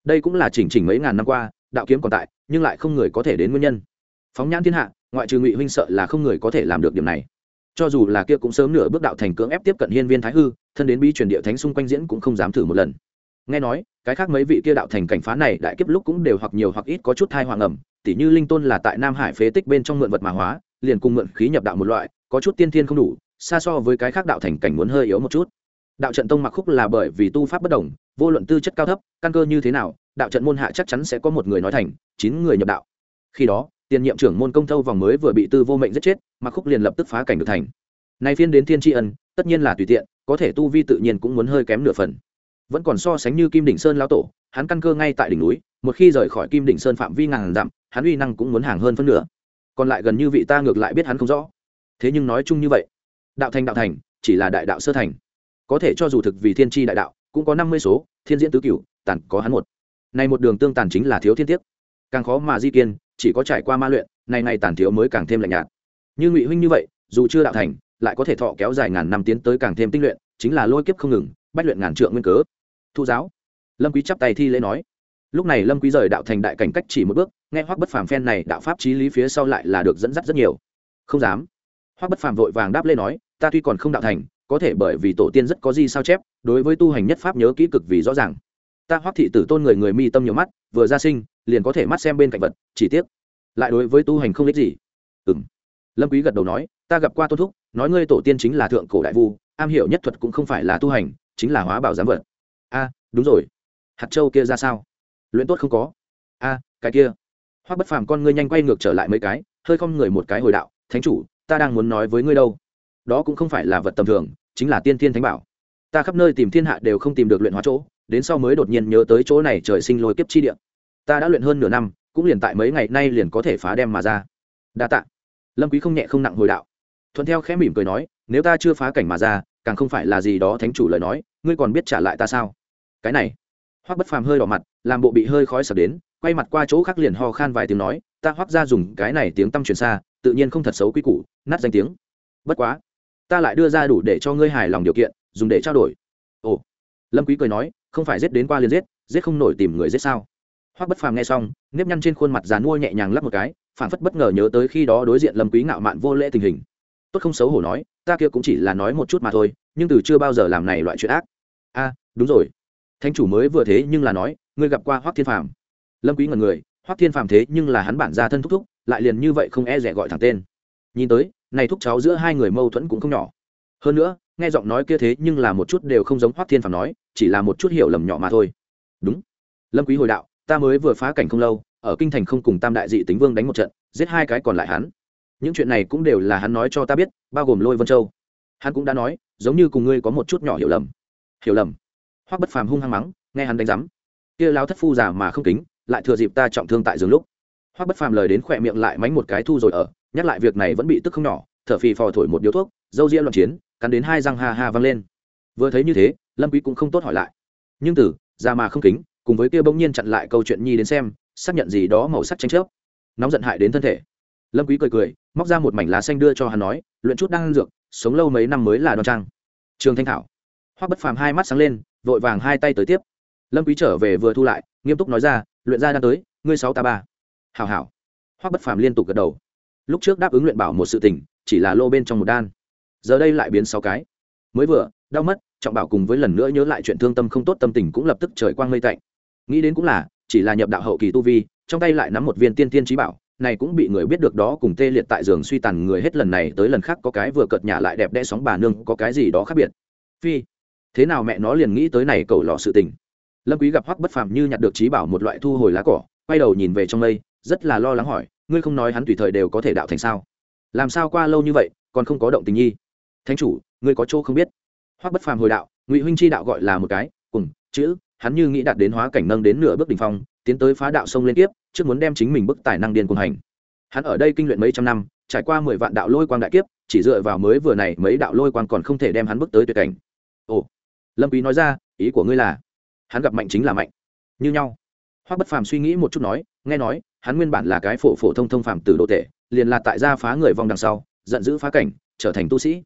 Đây cũng là chỉnh chỉnh mấy ngàn năm qua, đạo kiếm còn tại, nhưng lại không người có thể đến nguyên nhân. Phóng nhãn thiên hạ, ngoại trừ ngụy huynh sợ là không người có thể làm được điểm này. Cho dù là kia cũng sớm nửa bước đạo thành cưỡng ép tiếp cận hiên viên thái hư, thân đến bi truyền địa thánh xung quanh diễn cũng không dám thử một lần. Nghe nói, cái khác mấy vị kia đạo thành cảnh phá này đại kiếp lúc cũng đều hoặc nhiều hoặc ít có chút thai hoàng ẩm, tỉ như linh tôn là tại nam hải phế tích bên trong mượn vật mà hóa, liền cùng mượn khí nhập đạo một loại, có chút tiên thiên không đủ, xa so với cái khác đạo thành cảnh muốn hơi yếu một chút đạo trận tông mặc khúc là bởi vì tu pháp bất đồng, vô luận tư chất cao thấp, căn cơ như thế nào, đạo trận môn hạ chắc chắn sẽ có một người nói thành, chín người nhập đạo. Khi đó, tiền nhiệm trưởng môn công thâu vòng mới vừa bị tư vô mệnh giết chết mặc khúc liền lập tức phá cảnh được thành. Nay phiên đến thiên tri ân, tất nhiên là tùy tiện, có thể tu vi tự nhiên cũng muốn hơi kém nửa phần. Vẫn còn so sánh như kim đỉnh sơn lao tổ, hắn căn cơ ngay tại đỉnh núi, một khi rời khỏi kim đỉnh sơn phạm vi ngàn dặm, hắn uy năng cũng muốn hàng hơn phân nửa. Còn lại gần như vị ta ngược lại biết hắn không rõ. Thế nhưng nói chung như vậy, đạo thành đạo thành, chỉ là đại đạo sơ thành có thể cho dù thực vì thiên tri đại đạo, cũng có năm mươi số, thiên diễn tứ cửu, tàn có hắn một. Này một đường tương tàn chính là thiếu thiên tiếc. Càng khó mà di kiên, chỉ có trải qua ma luyện, này này tàn thiếu mới càng thêm lạnh nhạt. Như ngụy huynh như vậy, dù chưa đạo thành, lại có thể thọ kéo dài ngàn năm tiến tới càng thêm tinh luyện, chính là lôi kiếp không ngừng, bách luyện ngàn trượng nguyên cớ. Thu giáo. Lâm quý chắp tay thi lễ nói. Lúc này lâm quý rời đạo thành đại cảnh cách chỉ một bước, nghe hoắc bất phàm phen này đạo pháp trí lý phía sau lại là được dẫn dắt rất nhiều. Không dám. Hoắc bất phàm vội vàng đáp lễ nói, ta tuy còn không đạo thành có thể bởi vì tổ tiên rất có gì sao chép, đối với tu hành nhất pháp nhớ kỹ cực vì rõ ràng. Ta hoắc thị tử tôn người người mi tâm nhiều mắt, vừa ra sinh, liền có thể mắt xem bên cạnh vật, chỉ tiếc, lại đối với tu hành không biết gì. Ừm. Lâm quý gật đầu nói, ta gặp qua tôn thúc, nói ngươi tổ tiên chính là thượng cổ đại vu, am hiểu nhất thuật cũng không phải là tu hành, chính là hóa bảo giám vật. A, đúng rồi. Hạt châu kia ra sao? Luyện tốt không có. A, cái kia. Hoắc bất phàm con ngươi nhanh quay ngược trở lại mấy cái, hơi không người một cái hồi đạo, thánh chủ, ta đang muốn nói với ngươi đâu. Đó cũng không phải là vật tầm thường chính là tiên thiên thánh bảo. Ta khắp nơi tìm thiên hạ đều không tìm được luyện hóa chỗ, đến sau mới đột nhiên nhớ tới chỗ này trời sinh lôi kiếp chi địa. Ta đã luyện hơn nửa năm, cũng liền tại mấy ngày nay liền có thể phá đem mà ra. Đa tạ. Lâm quý không nhẹ không nặng hồi đạo. Thuận theo khẽ mỉm cười nói, nếu ta chưa phá cảnh mà ra, càng không phải là gì đó thánh chủ lời nói, ngươi còn biết trả lại ta sao? Cái này. Hoắc bất phàm hơi đỏ mặt, làm bộ bị hơi khói sập đến, quay mặt qua chỗ khác liền ho khan vài tiếng nói, ta hoắc ra dùng cái này tiếng tâm truyền xa, tự nhiên không thật xấu quy củ, nát danh tiếng. Bất quá ta lại đưa ra đủ để cho ngươi hài lòng điều kiện, dùng để trao đổi. Ồ. Lâm quý cười nói, không phải giết đến qua liền giết giết không nổi tìm người giết sao? Hoắc bất phàm nghe xong, nếp nhăn trên khuôn mặt già mua nhẹ nhàng lắp một cái phản phất bất ngờ nhớ tới khi đó đối diện lâm quý ngạo mạn vô lễ tình hình. Tốt không xấu hổ nói, ta kia cũng chỉ là nói một chút mà thôi, nhưng từ chưa bao giờ làm này loại chuyện ác. A, đúng rồi. Thánh chủ mới vừa thế nhưng là nói, ngươi gặp qua hoắc thiên phàm. Lâm quý ngẩn người, hoắc thiên phàm thế nhưng là hắn bản gia thân thúc thúc, lại liền như vậy không e rẻ gọi thẳng tên. Nhìn tới này thúc cháu giữa hai người mâu thuẫn cũng không nhỏ. Hơn nữa, nghe giọng nói kia thế nhưng là một chút đều không giống hoắc thiên phàm nói, chỉ là một chút hiểu lầm nhỏ mà thôi. Đúng. Lâm quý hồi đạo, ta mới vừa phá cảnh không lâu, ở kinh thành không cùng tam đại dị tính vương đánh một trận, giết hai cái còn lại hắn. Những chuyện này cũng đều là hắn nói cho ta biết, bao gồm lôi vân châu. Hắn cũng đã nói, giống như cùng ngươi có một chút nhỏ hiểu lầm. Hiểu lầm. Hoắc bất phàm hung hăng mắng, nghe hắn đánh rắm kia lao thất phu già mà không kính, lại thừa dịp ta trọng thương tại giường lúc hoắc bất phàm lời đến khỏe miệng lại mánh một cái thu rồi ở, nhắc lại việc này vẫn bị tức không nhỏ, thở phì phò thổi một điếu thuốc, dâu ria loạn chiến, cắn đến hai răng ha ha văng lên. Vừa thấy như thế, lâm quý cũng không tốt hỏi lại. Nhưng tử ra mà không kính, cùng với kia bỗng nhiên chặn lại câu chuyện nhi đến xem, xác nhận gì đó màu sắc tranh chấp nóng giận hại đến thân thể. Lâm quý cười cười, móc ra một mảnh lá xanh đưa cho hắn nói, luyện chút đang dược, sống lâu mấy năm mới là đoan trang. Trường thanh thảo. Hoắc bất phàm hai mắt sáng lên, vội vàng hai tay tới tiếp. Lâm quý trở về vừa thu lại, nghiêm túc nói ra, luyện ra đang tới, ngươi sáu ta ba hảo hảo hoắc bất phàm liên tục gật đầu. Lúc trước đáp ứng luyện bảo một sự tình, chỉ là lô bên trong một đan. Giờ đây lại biến sáu cái. Mới vừa, đau mất, trọng bảo cùng với lần nữa nhớ lại chuyện thương tâm không tốt tâm tình cũng lập tức trời quang mây tạnh. Nghĩ đến cũng là, chỉ là nhập đạo hậu kỳ tu vi, trong tay lại nắm một viên tiên tiên trí bảo, này cũng bị người biết được đó cùng tê liệt tại giường suy tàn người hết lần này tới lần khác có cái vừa cợt nhả lại đẹp đẽ sóng bà nương, có cái gì đó khác biệt. Phi, thế nào mẹ nó liền nghĩ tới này cầu lọ sự tình. Lâm quý gặp hoắc bất phàm như nhặt được trí bảo một loại thu hồi lá cỏ, quay đầu nhìn về trong mây rất là lo lắng hỏi, ngươi không nói hắn tùy thời đều có thể đạo thành sao? Làm sao qua lâu như vậy, còn không có động tình nhi? Thánh chủ, ngươi có chỗ không biết. Hoắc bất phàm hồi đạo, ngụy huynh chi đạo gọi là một cái, cùng, chữ, hắn như nghĩ đạt đến hóa cảnh nâng đến nửa bước đỉnh phong, tiến tới phá đạo sông liên tiếp, trước muốn đem chính mình bức tài năng điên cuồng hành. Hắn ở đây kinh luyện mấy trăm năm, trải qua mười vạn đạo lôi quang đại kiếp, chỉ dựa vào mới vừa này mấy đạo lôi quang còn không thể đem hắn bước tới tuyệt cảnh. Ồ. Lâm quý nói ra, ý của ngươi là, hắn gặp mạnh chính là mạnh. Như nhau. Hoắc bất phàm suy nghĩ một chút nói, nghe nói hắn nguyên bản là cái phổ phổ thông thông phàm tử độ tệ liền là tại gia phá người vong đằng sau giận dữ phá cảnh trở thành tu sĩ.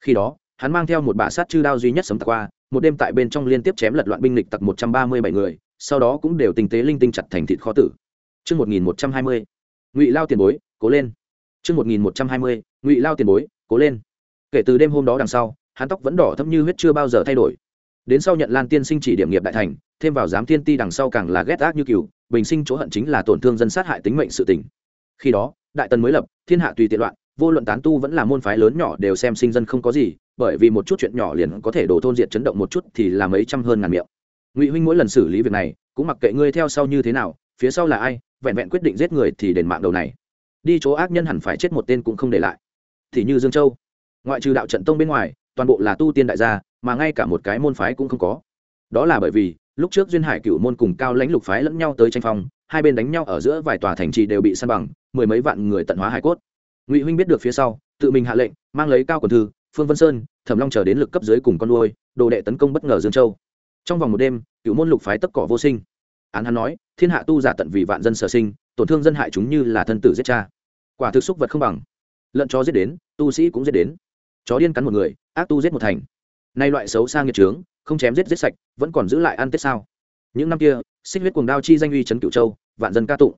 Khi đó hắn mang theo một bả sát chư đao duy nhất sấm tạc qua một đêm tại bên trong liên tiếp chém lật loạn binh lịch tặc một trăm ba mươi bảy người sau đó cũng đều tinh tế linh tinh chặt thành thịt khó tử. Trước 1120, ngụy lao tiền bối cố lên. Trước 1120, ngụy lao tiền bối cố lên. Kể từ đêm hôm đó đằng sau hắn tóc vẫn đỏ thâm như huyết chưa bao giờ thay đổi. Đến sau nhận lan tiên sinh chỉ điểm nghiệp đại thành thêm vào giám thiên ti đằng sau càng là ghét ác như cừu bình sinh chỗ hận chính là tổn thương dân sát hại tính mệnh sự tình. Khi đó, đại tần mới lập, thiên hạ tùy tiện loạn, vô luận tán tu vẫn là môn phái lớn nhỏ đều xem sinh dân không có gì, bởi vì một chút chuyện nhỏ liền có thể đổ thôn diệt chấn động một chút thì là mấy trăm hơn ngàn miệng. Ngụy huynh mỗi lần xử lý việc này, cũng mặc kệ ngươi theo sau như thế nào, phía sau là ai, vẹn vẹn quyết định giết người thì đền mạng đầu này. Đi chỗ ác nhân hẳn phải chết một tên cũng không để lại. Thì như dương châu, ngoại trừ đạo trận tông bên ngoài, toàn bộ là tu tiên đại gia, mà ngay cả một cái môn phái cũng không có. Đó là bởi vì lúc trước duyên hải cựu môn cùng cao lãnh lục phái lẫn nhau tới tranh phong, hai bên đánh nhau ở giữa vài tòa thành trì đều bị săn bằng, mười mấy vạn người tận hóa hải cốt. Ngụy huynh biết được phía sau, tự mình hạ lệnh, mang lấy cao quần thư, phương vân sơn, thẩm long chờ đến lực cấp dưới cùng con nuôi, đồ đệ tấn công bất ngờ dương châu. Trong vòng một đêm cựu môn lục phái tất cỏ vô sinh. Án hắn nói, thiên hạ tu giả tận vì vạn dân sở sinh, tổn thương dân hại chúng như là thân tử giết cha. Quả thực xúc vật không bằng. Lợn chó giết đến, tu sĩ cũng giết đến. Chó điên cắn một người, ác tu giết một thành. Nay loại xấu sang nghiệt trướng không chém giết giết sạch, vẫn còn giữ lại ăn tết sao? Những năm kia, xích huyết cuồng đao chi danh uy trấn cửu châu, vạn dân ca tụng.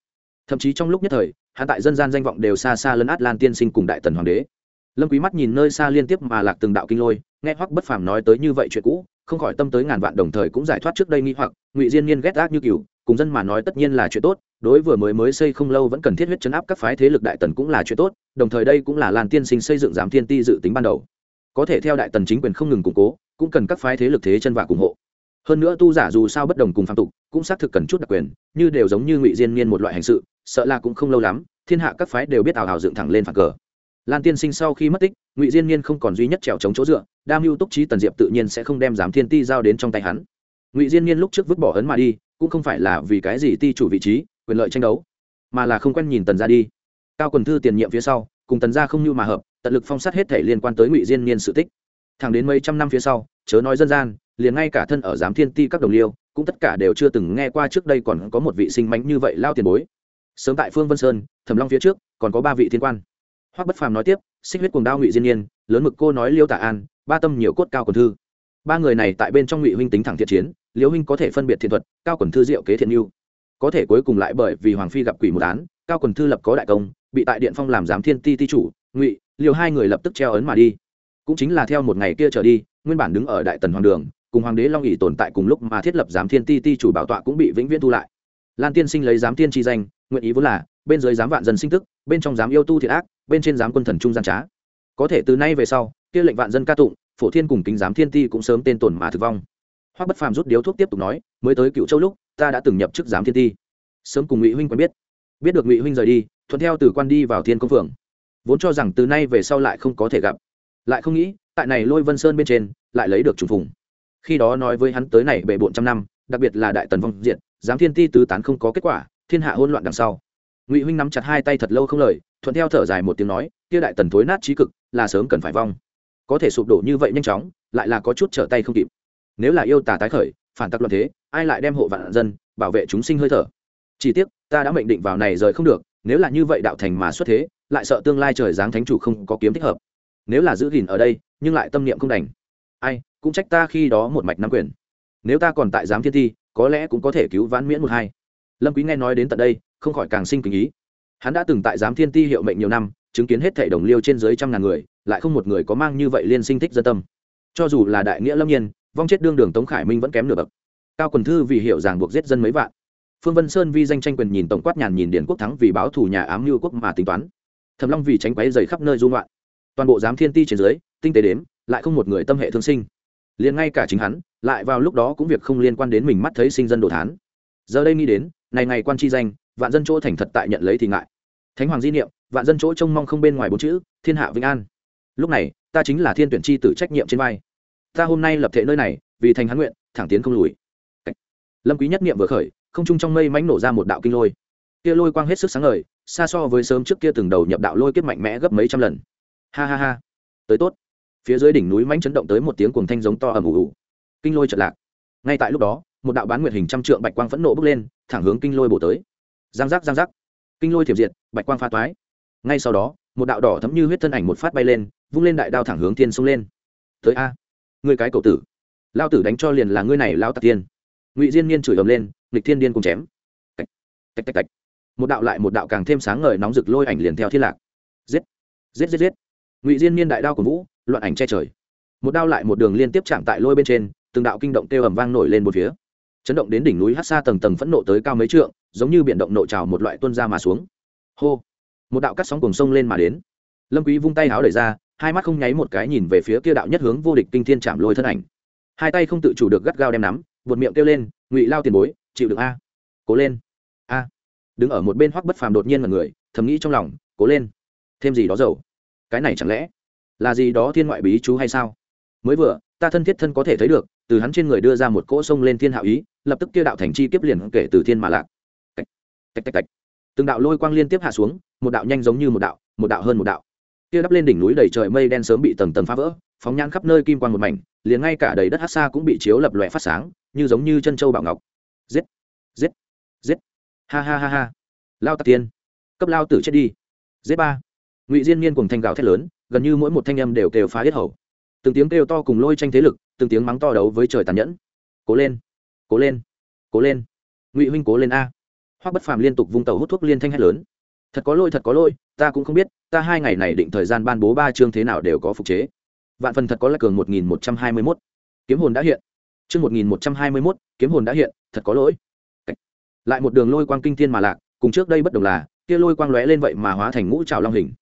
Thậm chí trong lúc nhất thời hạ tại dân gian danh vọng đều xa xa lấn át lan tiên sinh cùng đại tần hoàng đế. Lâm quý mắt nhìn nơi xa liên tiếp mà lạc từng đạo kinh lôi, nghe hoắc bất phàm nói tới như vậy chuyện cũ, không khỏi tâm tới ngàn vạn đồng thời cũng giải thoát trước đây nghi hoặc, ngụy diên niên ghét ác như cừu, cùng dân mà nói tất nhiên là chuyện tốt, đối vừa mới mới xây không lâu vẫn cần thiết huyết chấn áp các phái thế lực đại tần cũng là chuyện tốt, đồng thời đây cũng là lan tiên sinh xây dựng giám thiên ti dự tính ban đầu. Có thể theo đại tần chính quyền không ngừng củng cố cũng cần các phái thế lực thế chân và ủng hộ. Hơn nữa tu giả dù sao bất đồng cùng phạm tục, cũng xác thực cần chút đặc quyền, như đều giống như ngụy diên niên một loại hành sự, sợ là cũng không lâu lắm, thiên hạ các phái đều biết ảo hào dựng thẳng lên phản cờ. Lan tiên sinh sau khi mất tích, ngụy diên niên không còn duy nhất trèo chống chỗ dựa đa mưu túc trí tần diệp tự nhiên sẽ không đem giám thiên ti giao đến trong tay hắn. Ngụy diên niên lúc trước vứt bỏ ấn mà đi, cũng không phải là vì cái gì ti chủ vị trí, quyền lợi tranh đấu, mà là không quen nhìn tần ra đi. Cao quần thư tiền nhiệm phía sau, cùng tần ra không như mà hợp, tận lực phong sát hết thể liên quan tới ngụy diên niên sự tích thẳng đến mấy trăm năm phía sau, chớ nói dân gian, liền ngay cả thân ở giám thiên ti các đồng liêu, cũng tất cả đều chưa từng nghe qua trước đây còn có một vị sinh mánh như vậy lao tiền bối. Sớm tại phương vân sơn, thẩm long phía trước, còn có ba vị thiên quan. Hoắc bất phàm nói tiếp, xích huyết cuồng đao ngụy diên niên lớn mực cô nói liêu tạ an, ba tâm nhiều cốt cao còn thư. Ba người này tại bên trong ngụy huynh tính thẳng thiện chiến, liêu huynh có thể phân biệt thiện thuật, cao quần thư diệu kế thiện mưu có thể cuối cùng lại bởi vì hoàng phi gặp quỷ một án, cao quần thư lập có đại công, bị tại điện phong làm giám thiên ti ti chủ, ngụy liều hai người lập tức treo ấn mà đi cũng chính là theo một ngày kia trở đi, nguyên bản đứng ở đại tần hoàng đường, cùng hoàng đế long ỉ tồn tại cùng lúc mà thiết lập giám thiên ti ti chủ bảo tọa cũng bị vĩnh viễn thu lại. Lan tiên sinh lấy giám thiên chi danh, nguyện ý vốn là, bên dưới giám vạn dân sinh tức, bên trong giám yêu tu thiệt ác, bên trên giám quân thần trung gian trá. Có thể từ nay về sau, kia lệnh vạn dân ca tụng, phổ thiên cùng kính giám thiên ti cũng sớm tên tổn mà thực vong. Hoắc bất phàm rút điếu thuốc tiếp tục nói, mới tới cựu châu lúc, ta đã từng nhập chức giám thiên ti. Sớm cùng ngụy huynh quen biết. Biết được ngụy huynh rời đi, thuận theo từ quan đi vào thiên công phường vốn cho rằng từ nay về sau lại không có thể gặp lại không nghĩ, tại này lôi vân sơn bên trên, lại lấy được trùng phùng. Khi đó nói với hắn tới này bề bộn trăm năm, đặc biệt là đại tần vong diện giám thiên ti tứ tán không có kết quả, thiên hạ hỗn loạn đằng sau. Ngụy huynh nắm chặt hai tay thật lâu không lời, thuận theo thở dài một tiếng nói, kia đại tần thối nát trí cực, là sớm cần phải vong. Có thể sụp đổ như vậy nhanh chóng, lại là có chút trở tay không kịp. Nếu là yêu tà tái khởi, phản tặc loạn thế, ai lại đem hộ vạn dân, bảo vệ chúng sinh hơi thở? Chỉ tiếc, ta đã mệnh định vào này rời không được, nếu là như vậy đạo thành mà xuất thế, lại sợ tương lai trời giáng thánh chủ không có kiếm thích hợp nếu là giữ gìn ở đây, nhưng lại tâm niệm không đành. Ai, cũng trách ta khi đó một mạch nắm quyền. Nếu ta còn tại giám thiên thi, có lẽ cũng có thể cứu vãn miễn một hai. Lâm quý nghe nói đến tận đây, không khỏi càng sinh kính ý. Hắn đã từng tại giám thiên ti hiệu mệnh nhiều năm, chứng kiến hết thảy đồng liêu trên dưới trăm ngàn người, lại không một người có mang như vậy liên sinh thích dân tâm. Cho dù là đại nghĩa lâm nhiên, vong chết đương đường tống khải minh vẫn kém nửa bậc. Cao quần thư vì hiểu rằng buộc giết dân mấy vạn. Phương vân sơn vi danh tranh quyền nhìn tổng quát nhàn nhìn điển quốc thắng vì báo thù nhà ám lưu quốc mà tính toán. Thẩm long vì tránh quấy dày khắp nơi du ngoạn toàn bộ giám thiên ti trên dưới, tinh tế đếm, lại không một người tâm hệ thương sinh. Liền ngay cả chính hắn, lại vào lúc đó cũng việc không liên quan đến mình mắt thấy sinh dân đồ thán. Giờ đây nghĩ đến, này ngày quan chi danh, vạn dân chỗ thành thật tại nhận lấy thì ngại. Thánh hoàng di niệm, vạn dân chỗ trông mong không bên ngoài bốn chữ, thiên hạ vĩnh an. Lúc này, ta chính là thiên tuyển chi tử trách nhiệm trên vai. Ta hôm nay lập thể nơi này, vì thành hắn nguyện, thẳng tiến không lùi. Lâm quý nhất niệm vừa khởi, không trung trong mây mãnh nổ ra một đạo kinh lôi. Kia lôi quang hết sức sáng ngời, xa so với sớm trước kia từng đầu nhập đạo lôi kiếp mạnh mẽ gấp mấy trăm lần ha ha ha. Tới tốt. Phía dưới đỉnh núi mãnh chấn động tới một tiếng cuồng thanh giống to ầm ủ ủ kinh lôi chợt lạc. Ngay tại lúc đó, một đạo bán nguyệt hình trăm trượng bạch quang phẫn nộ bước lên, thẳng hướng kinh lôi bổ tới. Giang giác giang giác. Kinh lôi thiệp diệt, bạch quang pha toái. Ngay sau đó, một đạo đỏ thấm như huyết thân ảnh một phát bay lên, vung lên đại đao thẳng hướng thiên xông lên. Tới a. Người cái cậu tử. Lao tử đánh cho liền là ngươi này lao tạc tiên. Ngụy diên niên chửi ầm lên, nghịch thiên điên cùng chém. Tạch tạch tạch tạch. Một đạo lại một đạo càng thêm sáng ngời nóng rực lôi ảnh liền theo thiên lạc. Giết. Giết giết giết ngụy diên niên đại đao của vũ loạn ảnh che trời một đao lại một đường liên tiếp chạm tại lôi bên trên từng đạo kinh động kêu ầm vang nổi lên một phía chấn động đến đỉnh núi hát xa tầng tầng phẫn nộ tới cao mấy trượng giống như biển động nộ trào một loại tuân ra mà xuống hô một đạo cắt sóng cùng sông lên mà đến lâm quý vung tay háo đẩy ra hai mắt không nháy một cái nhìn về phía kia đạo nhất hướng vô địch kinh thiên chạm lôi thân ảnh hai tay không tự chủ được gắt gao đem nắm buột miệng kêu lên ngụy lao tiền bối chịu được a cố lên a đứng ở một bên hoắc bất phàm đột nhiên là người thầm nghĩ trong lòng cố lên thêm gì đó dầu cái này chẳng lẽ là gì đó thiên ngoại bí chú hay sao? Mới vừa, ta thân thiết thân có thể thấy được, từ hắn trên người đưa ra một cỗ sông lên thiên hạo ý, lập tức kia đạo thành chi kiếp liền kể từ thiên mà lạc. Tạch tạch tạch tạch. Từng đạo lôi quang liên tiếp hạ xuống, một đạo nhanh giống như một đạo một đạo hơn một đạo. Kia đắp lên đỉnh núi đầy trời mây đen sớm bị tầng tầng phá vỡ, phóng nhãn khắp nơi kim quan một mảnh, liền ngay cả đầy đất hát xa cũng bị chiếu lập lòe phát sáng, như giống như chân châu bảo ngọc. Giết giết giết. Ha ha ha ha. Lao tạc tiên, cấp lao tử chết đi. Giết ba ngụy diên niên cùng thanh gào thét lớn, gần như mỗi một thanh âm đều kêu phá hết hầu. Từng tiếng kêu to cùng lôi tranh thế lực, từng tiếng mắng to đấu với trời tàn nhẫn. Cố lên cố lên cố lên. Ngụy huynh cố lên a. Hoắc bất phàm liên tục vung tàu hút thuốc liên thanh hét lớn. Thật có lôi thật có lôi ta cũng không biết, ta hai ngày này định thời gian ban bố ba chương thế nào đều có phục chế. Vạn phần thật có là cường một nghìn một trăm hai mươi mốt. Kiếm hồn đã hiện. Chương một nghìn một trăm hai mươi mốt, kiếm hồn đã hiện, thật có lỗi. Lại một đường lôi quang kinh thiên mà lạc, cùng trước đây bất đồng là, kia lôi quang lóe lên vậy mà hóa thành ngũ trào long hình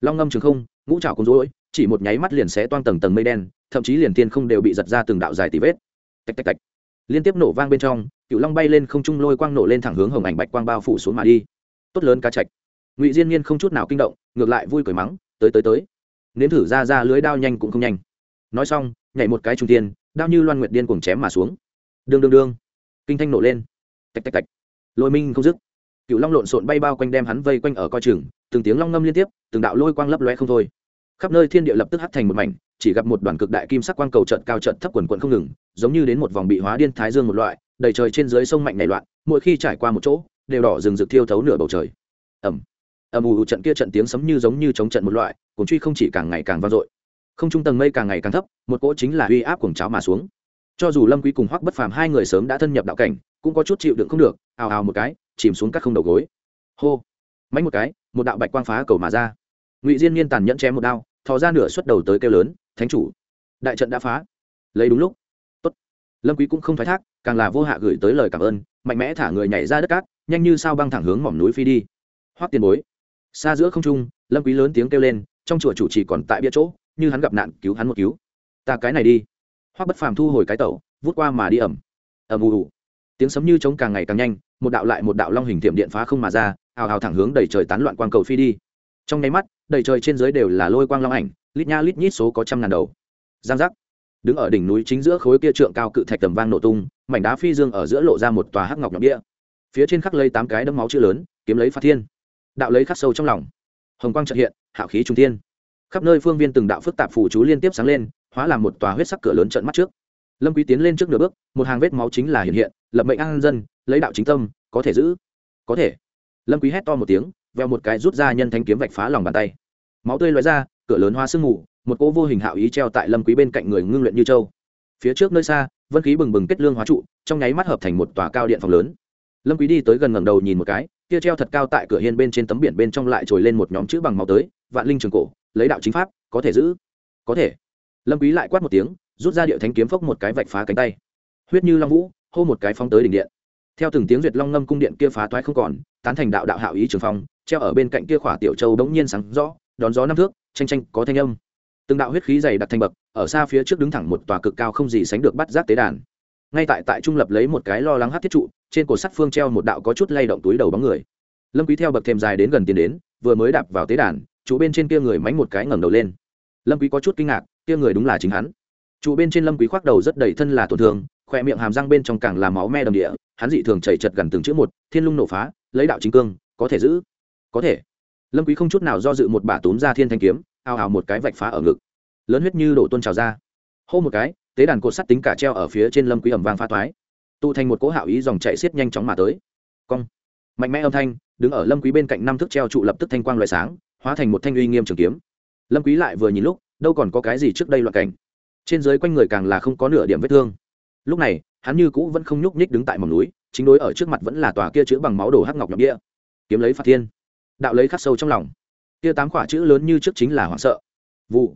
long ngâm trường không, ngũ trào cùng rối, chỉ một nháy mắt liền xé toang tầng tầng mây đen, thậm chí liền tiên không đều bị giật ra từng đạo dài tỷ vết. Tạch tạch tạch. Liên tiếp nổ vang bên trong, cựu long bay lên không trung lôi quang nổ lên thẳng hướng hồng ảnh bạch quang bao phủ xuống mà đi. Tốt lớn cá chạch. Ngụy diên nhiên không chút nào kinh động, ngược lại vui cười mắng, tới tới tới. Nếm thử ra ra lưới đao nhanh cũng không nhanh. Nói xong, nhảy một cái trung tiên đao như loan nguyệt điên cuồng chém mà xuống. Đương đương đương. Kinh thanh nổ lên. Tạch tạch tạch. Lôi minh không dứt cựu long lộn xộn bay bao quanh đem hắn vây quanh ở coi chừng, từng tiếng long ngâm liên tiếp, từng đạo lôi quang lấp loe không thôi. Khắp nơi thiên địa lập tức hắt thành một mảnh, chỉ gặp một đoàn cực đại kim sắc quang cầu trận cao trận thấp quần quận không ngừng, giống như đến một vòng bị hóa điên thái dương một loại, đầy trời trên dưới sông mạnh nảy loạn, mỗi khi trải qua một chỗ, đều đỏ rừng rực thiêu thấu nửa bầu trời. Ẩm ẩm ù trận kia trận tiếng sấm như giống như chống trận một loại cuốn truy không chỉ càng ngày càng vang dội. Không trung tầng mây càng ngày càng thấp, một cỗ chính là uy áp cuồng cháo mà xuống. Cho dù lâm quý cùng hoắc bất phàm hai người sớm đã thân nhập đạo cảnh, cũng có chút chịu đựng không được, ào ào một cái chìm xuống các không đầu gối. Hô. Mạnh một cái, một đạo bạch quang phá cầu mà ra. Ngụy diên niên tàn nhẫn chém một đao, thò ra nửa xuất đầu tới kêu lớn, thánh chủ, đại trận đã phá. Lấy đúng lúc. Tốt. Lâm quý cũng không thoái thác, càng là vô hạ gửi tới lời cảm ơn, mạnh mẽ thả người nhảy ra đất cát, nhanh như sao băng thẳng hướng mỏm núi phi đi. Hoắc tiền bối. Xa giữa không trung, lâm quý lớn tiếng kêu lên, trong chùa chủ trì còn tại bia chỗ, như hắn gặp nạn, cứu hắn một cứu. Ta cái này đi. Hoắc bất phàm thu hồi cái tẩu, vút qua mà đi ẩm ẩm ủ ù tiếng sấm như trống càng ngày càng nhanh, một đạo lại một đạo long hình tiệm điện phá không mà ra hào hào thẳng hướng đầy trời tán loạn quang cầu phi đi. Trong nháy mắt, đầy trời trên dưới đều là lôi quang long ảnh, lít nha lít nhít số có trăm ngàn đầu. Giang giác. Đứng ở đỉnh núi chính giữa khối kia trượng cao cự thạch tầm vang nổ tung, mảnh đá phi dương ở giữa lộ ra một tòa hắc ngọc nhọc đĩa phía trên khắc lấy tám cái đấm máu chữ lớn, kiếm lấy phát thiên. Đạo lấy khắc sâu trong lòng. Hồng quang trợ hiện, hạo khí trung thiên. Khắp nơi phương viên từng đạo phức tạp phủ chú liên tiếp sáng lên, hóa làm một tòa huyết sắc cửa lớn trận mắt trước. Lâm quý tiến lên trước nửa bước, một hàng vết máu chính là hiện hiện lập mệnh an dân, lấy đạo chính tâm, có thể giữ. Có thể. Lâm quý hét to một tiếng, veo một cái rút ra nhân thanh kiếm vạch phá lòng bàn tay. Máu tươi lóe ra, cửa lớn hoa sương mù, một cỗ vô hình hạo ý treo tại lâm quý bên cạnh người ngưng luyện như châu. Phía trước nơi xa, vân khí bừng bừng kết lương hóa trụ, trong nháy mắt hợp thành một tòa cao điện phòng lớn. Lâm quý đi tới gần ngẩng đầu nhìn một cái, kia treo thật cao tại cửa hiên bên trên tấm biển bên trong lại trồi lên một nhóm chữ bằng máu tới, vạn linh trường cổ, lấy đạo chính pháp, có thể giữ. Có thể. Lâm quý lại quát một tiếng, rút ra địa thánh kiếm phốc một cái vạch phá cánh tay. Huyết như long vũ hô một cái phóng tới đỉnh điện. Theo từng tiếng duyệt long ngâm cung điện kia phá toái không còn, tán thành đạo đạo hạo ý trường phong, treo ở bên cạnh kia khỏa tiểu châu đống nhiên sáng rõ, đón gió năm thước tranh tranh có thanh âm. Từng đạo huyết khí dày đặt thành bậc, ở xa phía trước đứng thẳng một tòa cực cao không gì sánh được bắt giác tế đàn. Ngay tại tại trung lập lấy một cái lo lắng hát thiết trụ, trên cổ sắt phương treo một đạo có chút lay động túi đầu bóng người. Lâm quý theo bậc thềm dài đến gần tiền đến, vừa mới đạp vào tế đàn, trụ bên trên kia người mánh một cái ngẩng đầu lên. Lâm quý có chút kinh ngạc, kia người đúng là chính hắn. Trụ bên trên lâm quý khoác đầu rất đầy thân là tổn thương khoe miệng hàm răng bên trong càng là máu me đầm địa, hắn dị thường chảy chật gần từng chữ một, thiên lung nổ phá, lấy đạo chính cương, có thể giữ, có thể. Lâm quý không chút nào do dự một bả túm ra thiên thanh kiếm ao ào một cái vạch phá ở ngực. Lớn huyết như đổ tuôn trào ra. Hô một cái, tế đàn cột sắt tính cả treo ở phía trên lâm quý ẩm vang pha thoái. Tụ thành một cỗ hạo ý dòng chảy xiết nhanh chóng mà tới. Cong. Mạnh mẽ âm thanh, đứng ở lâm quý bên cạnh năm thước treo trụ lập tức thanh quang loại sáng, hóa thành một thanh uy nghiêm trường kiếm. Lâm quý lại vừa nhìn lúc, đâu còn có cái gì trước đây loạn cảnh. Trên dưới quanh người càng là không có nửa điểm vết thương lúc này, hắn như cũ vẫn không nhúc nhích đứng tại mỏm núi, chính đối ở trước mặt vẫn là tòa kia chữ bằng máu đổ hắc ngọc nhọc địa. Kiếm lấy phạt thiên. Đạo lấy khắc sâu trong lòng. Kia tám quả chữ lớn như trước chính là hoảng sợ. Vụ.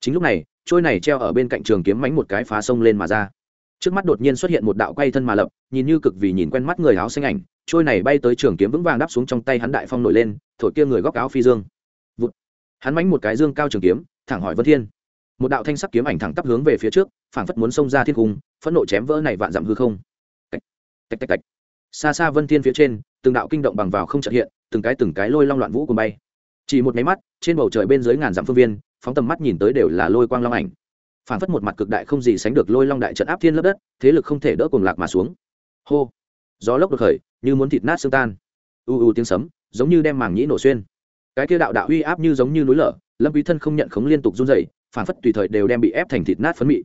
Chính lúc này, trôi này treo ở bên cạnh trường kiếm mánh một cái phá sông lên mà ra. Trước mắt đột nhiên xuất hiện một đạo quay thân mà lập, nhìn như cực vì nhìn quen mắt người áo xanh ảnh, trôi này bay tới trường kiếm vững vàng đắp xuống trong tay hắn đại phong nổi lên, thổi kia người góc áo phi dương. Vụt. hắn mánh một cái dương cao trường kiếm, thẳng hỏi vân thiên một đạo thanh sắc kiếm ảnh thẳng tắp hướng về phía trước, phảng phất muốn xông ra thiên cung, phẫn nộ chém vỡ này vạn dặm hư không. Tạch tạch tạch tạch. Xa xa vân thiên phía trên, từng đạo kinh động bằng vào không trợ hiện, từng cái từng cái lôi long loạn vũ cùng bay. Chỉ một máy mắt, trên bầu trời bên dưới ngàn dặm phương viên, phóng tầm mắt nhìn tới đều là lôi quang long ảnh. Phảng phất một mặt cực đại không gì sánh được lôi long đại trận áp thiên lớp đất, thế lực không thể đỡ cùng lạc mà xuống. Hô. Gió lốc đột khởi, như muốn thịt nát xương tan. U u tiếng sấm, giống như đem màng nhĩ nổ xuyên. Cái kia đạo đạo uy áp như giống như núi lở, lâm quý thân không nhận khống liên tục run rẩy phản phất tùy thời đều đem bị ép thành thịt nát phấn mị.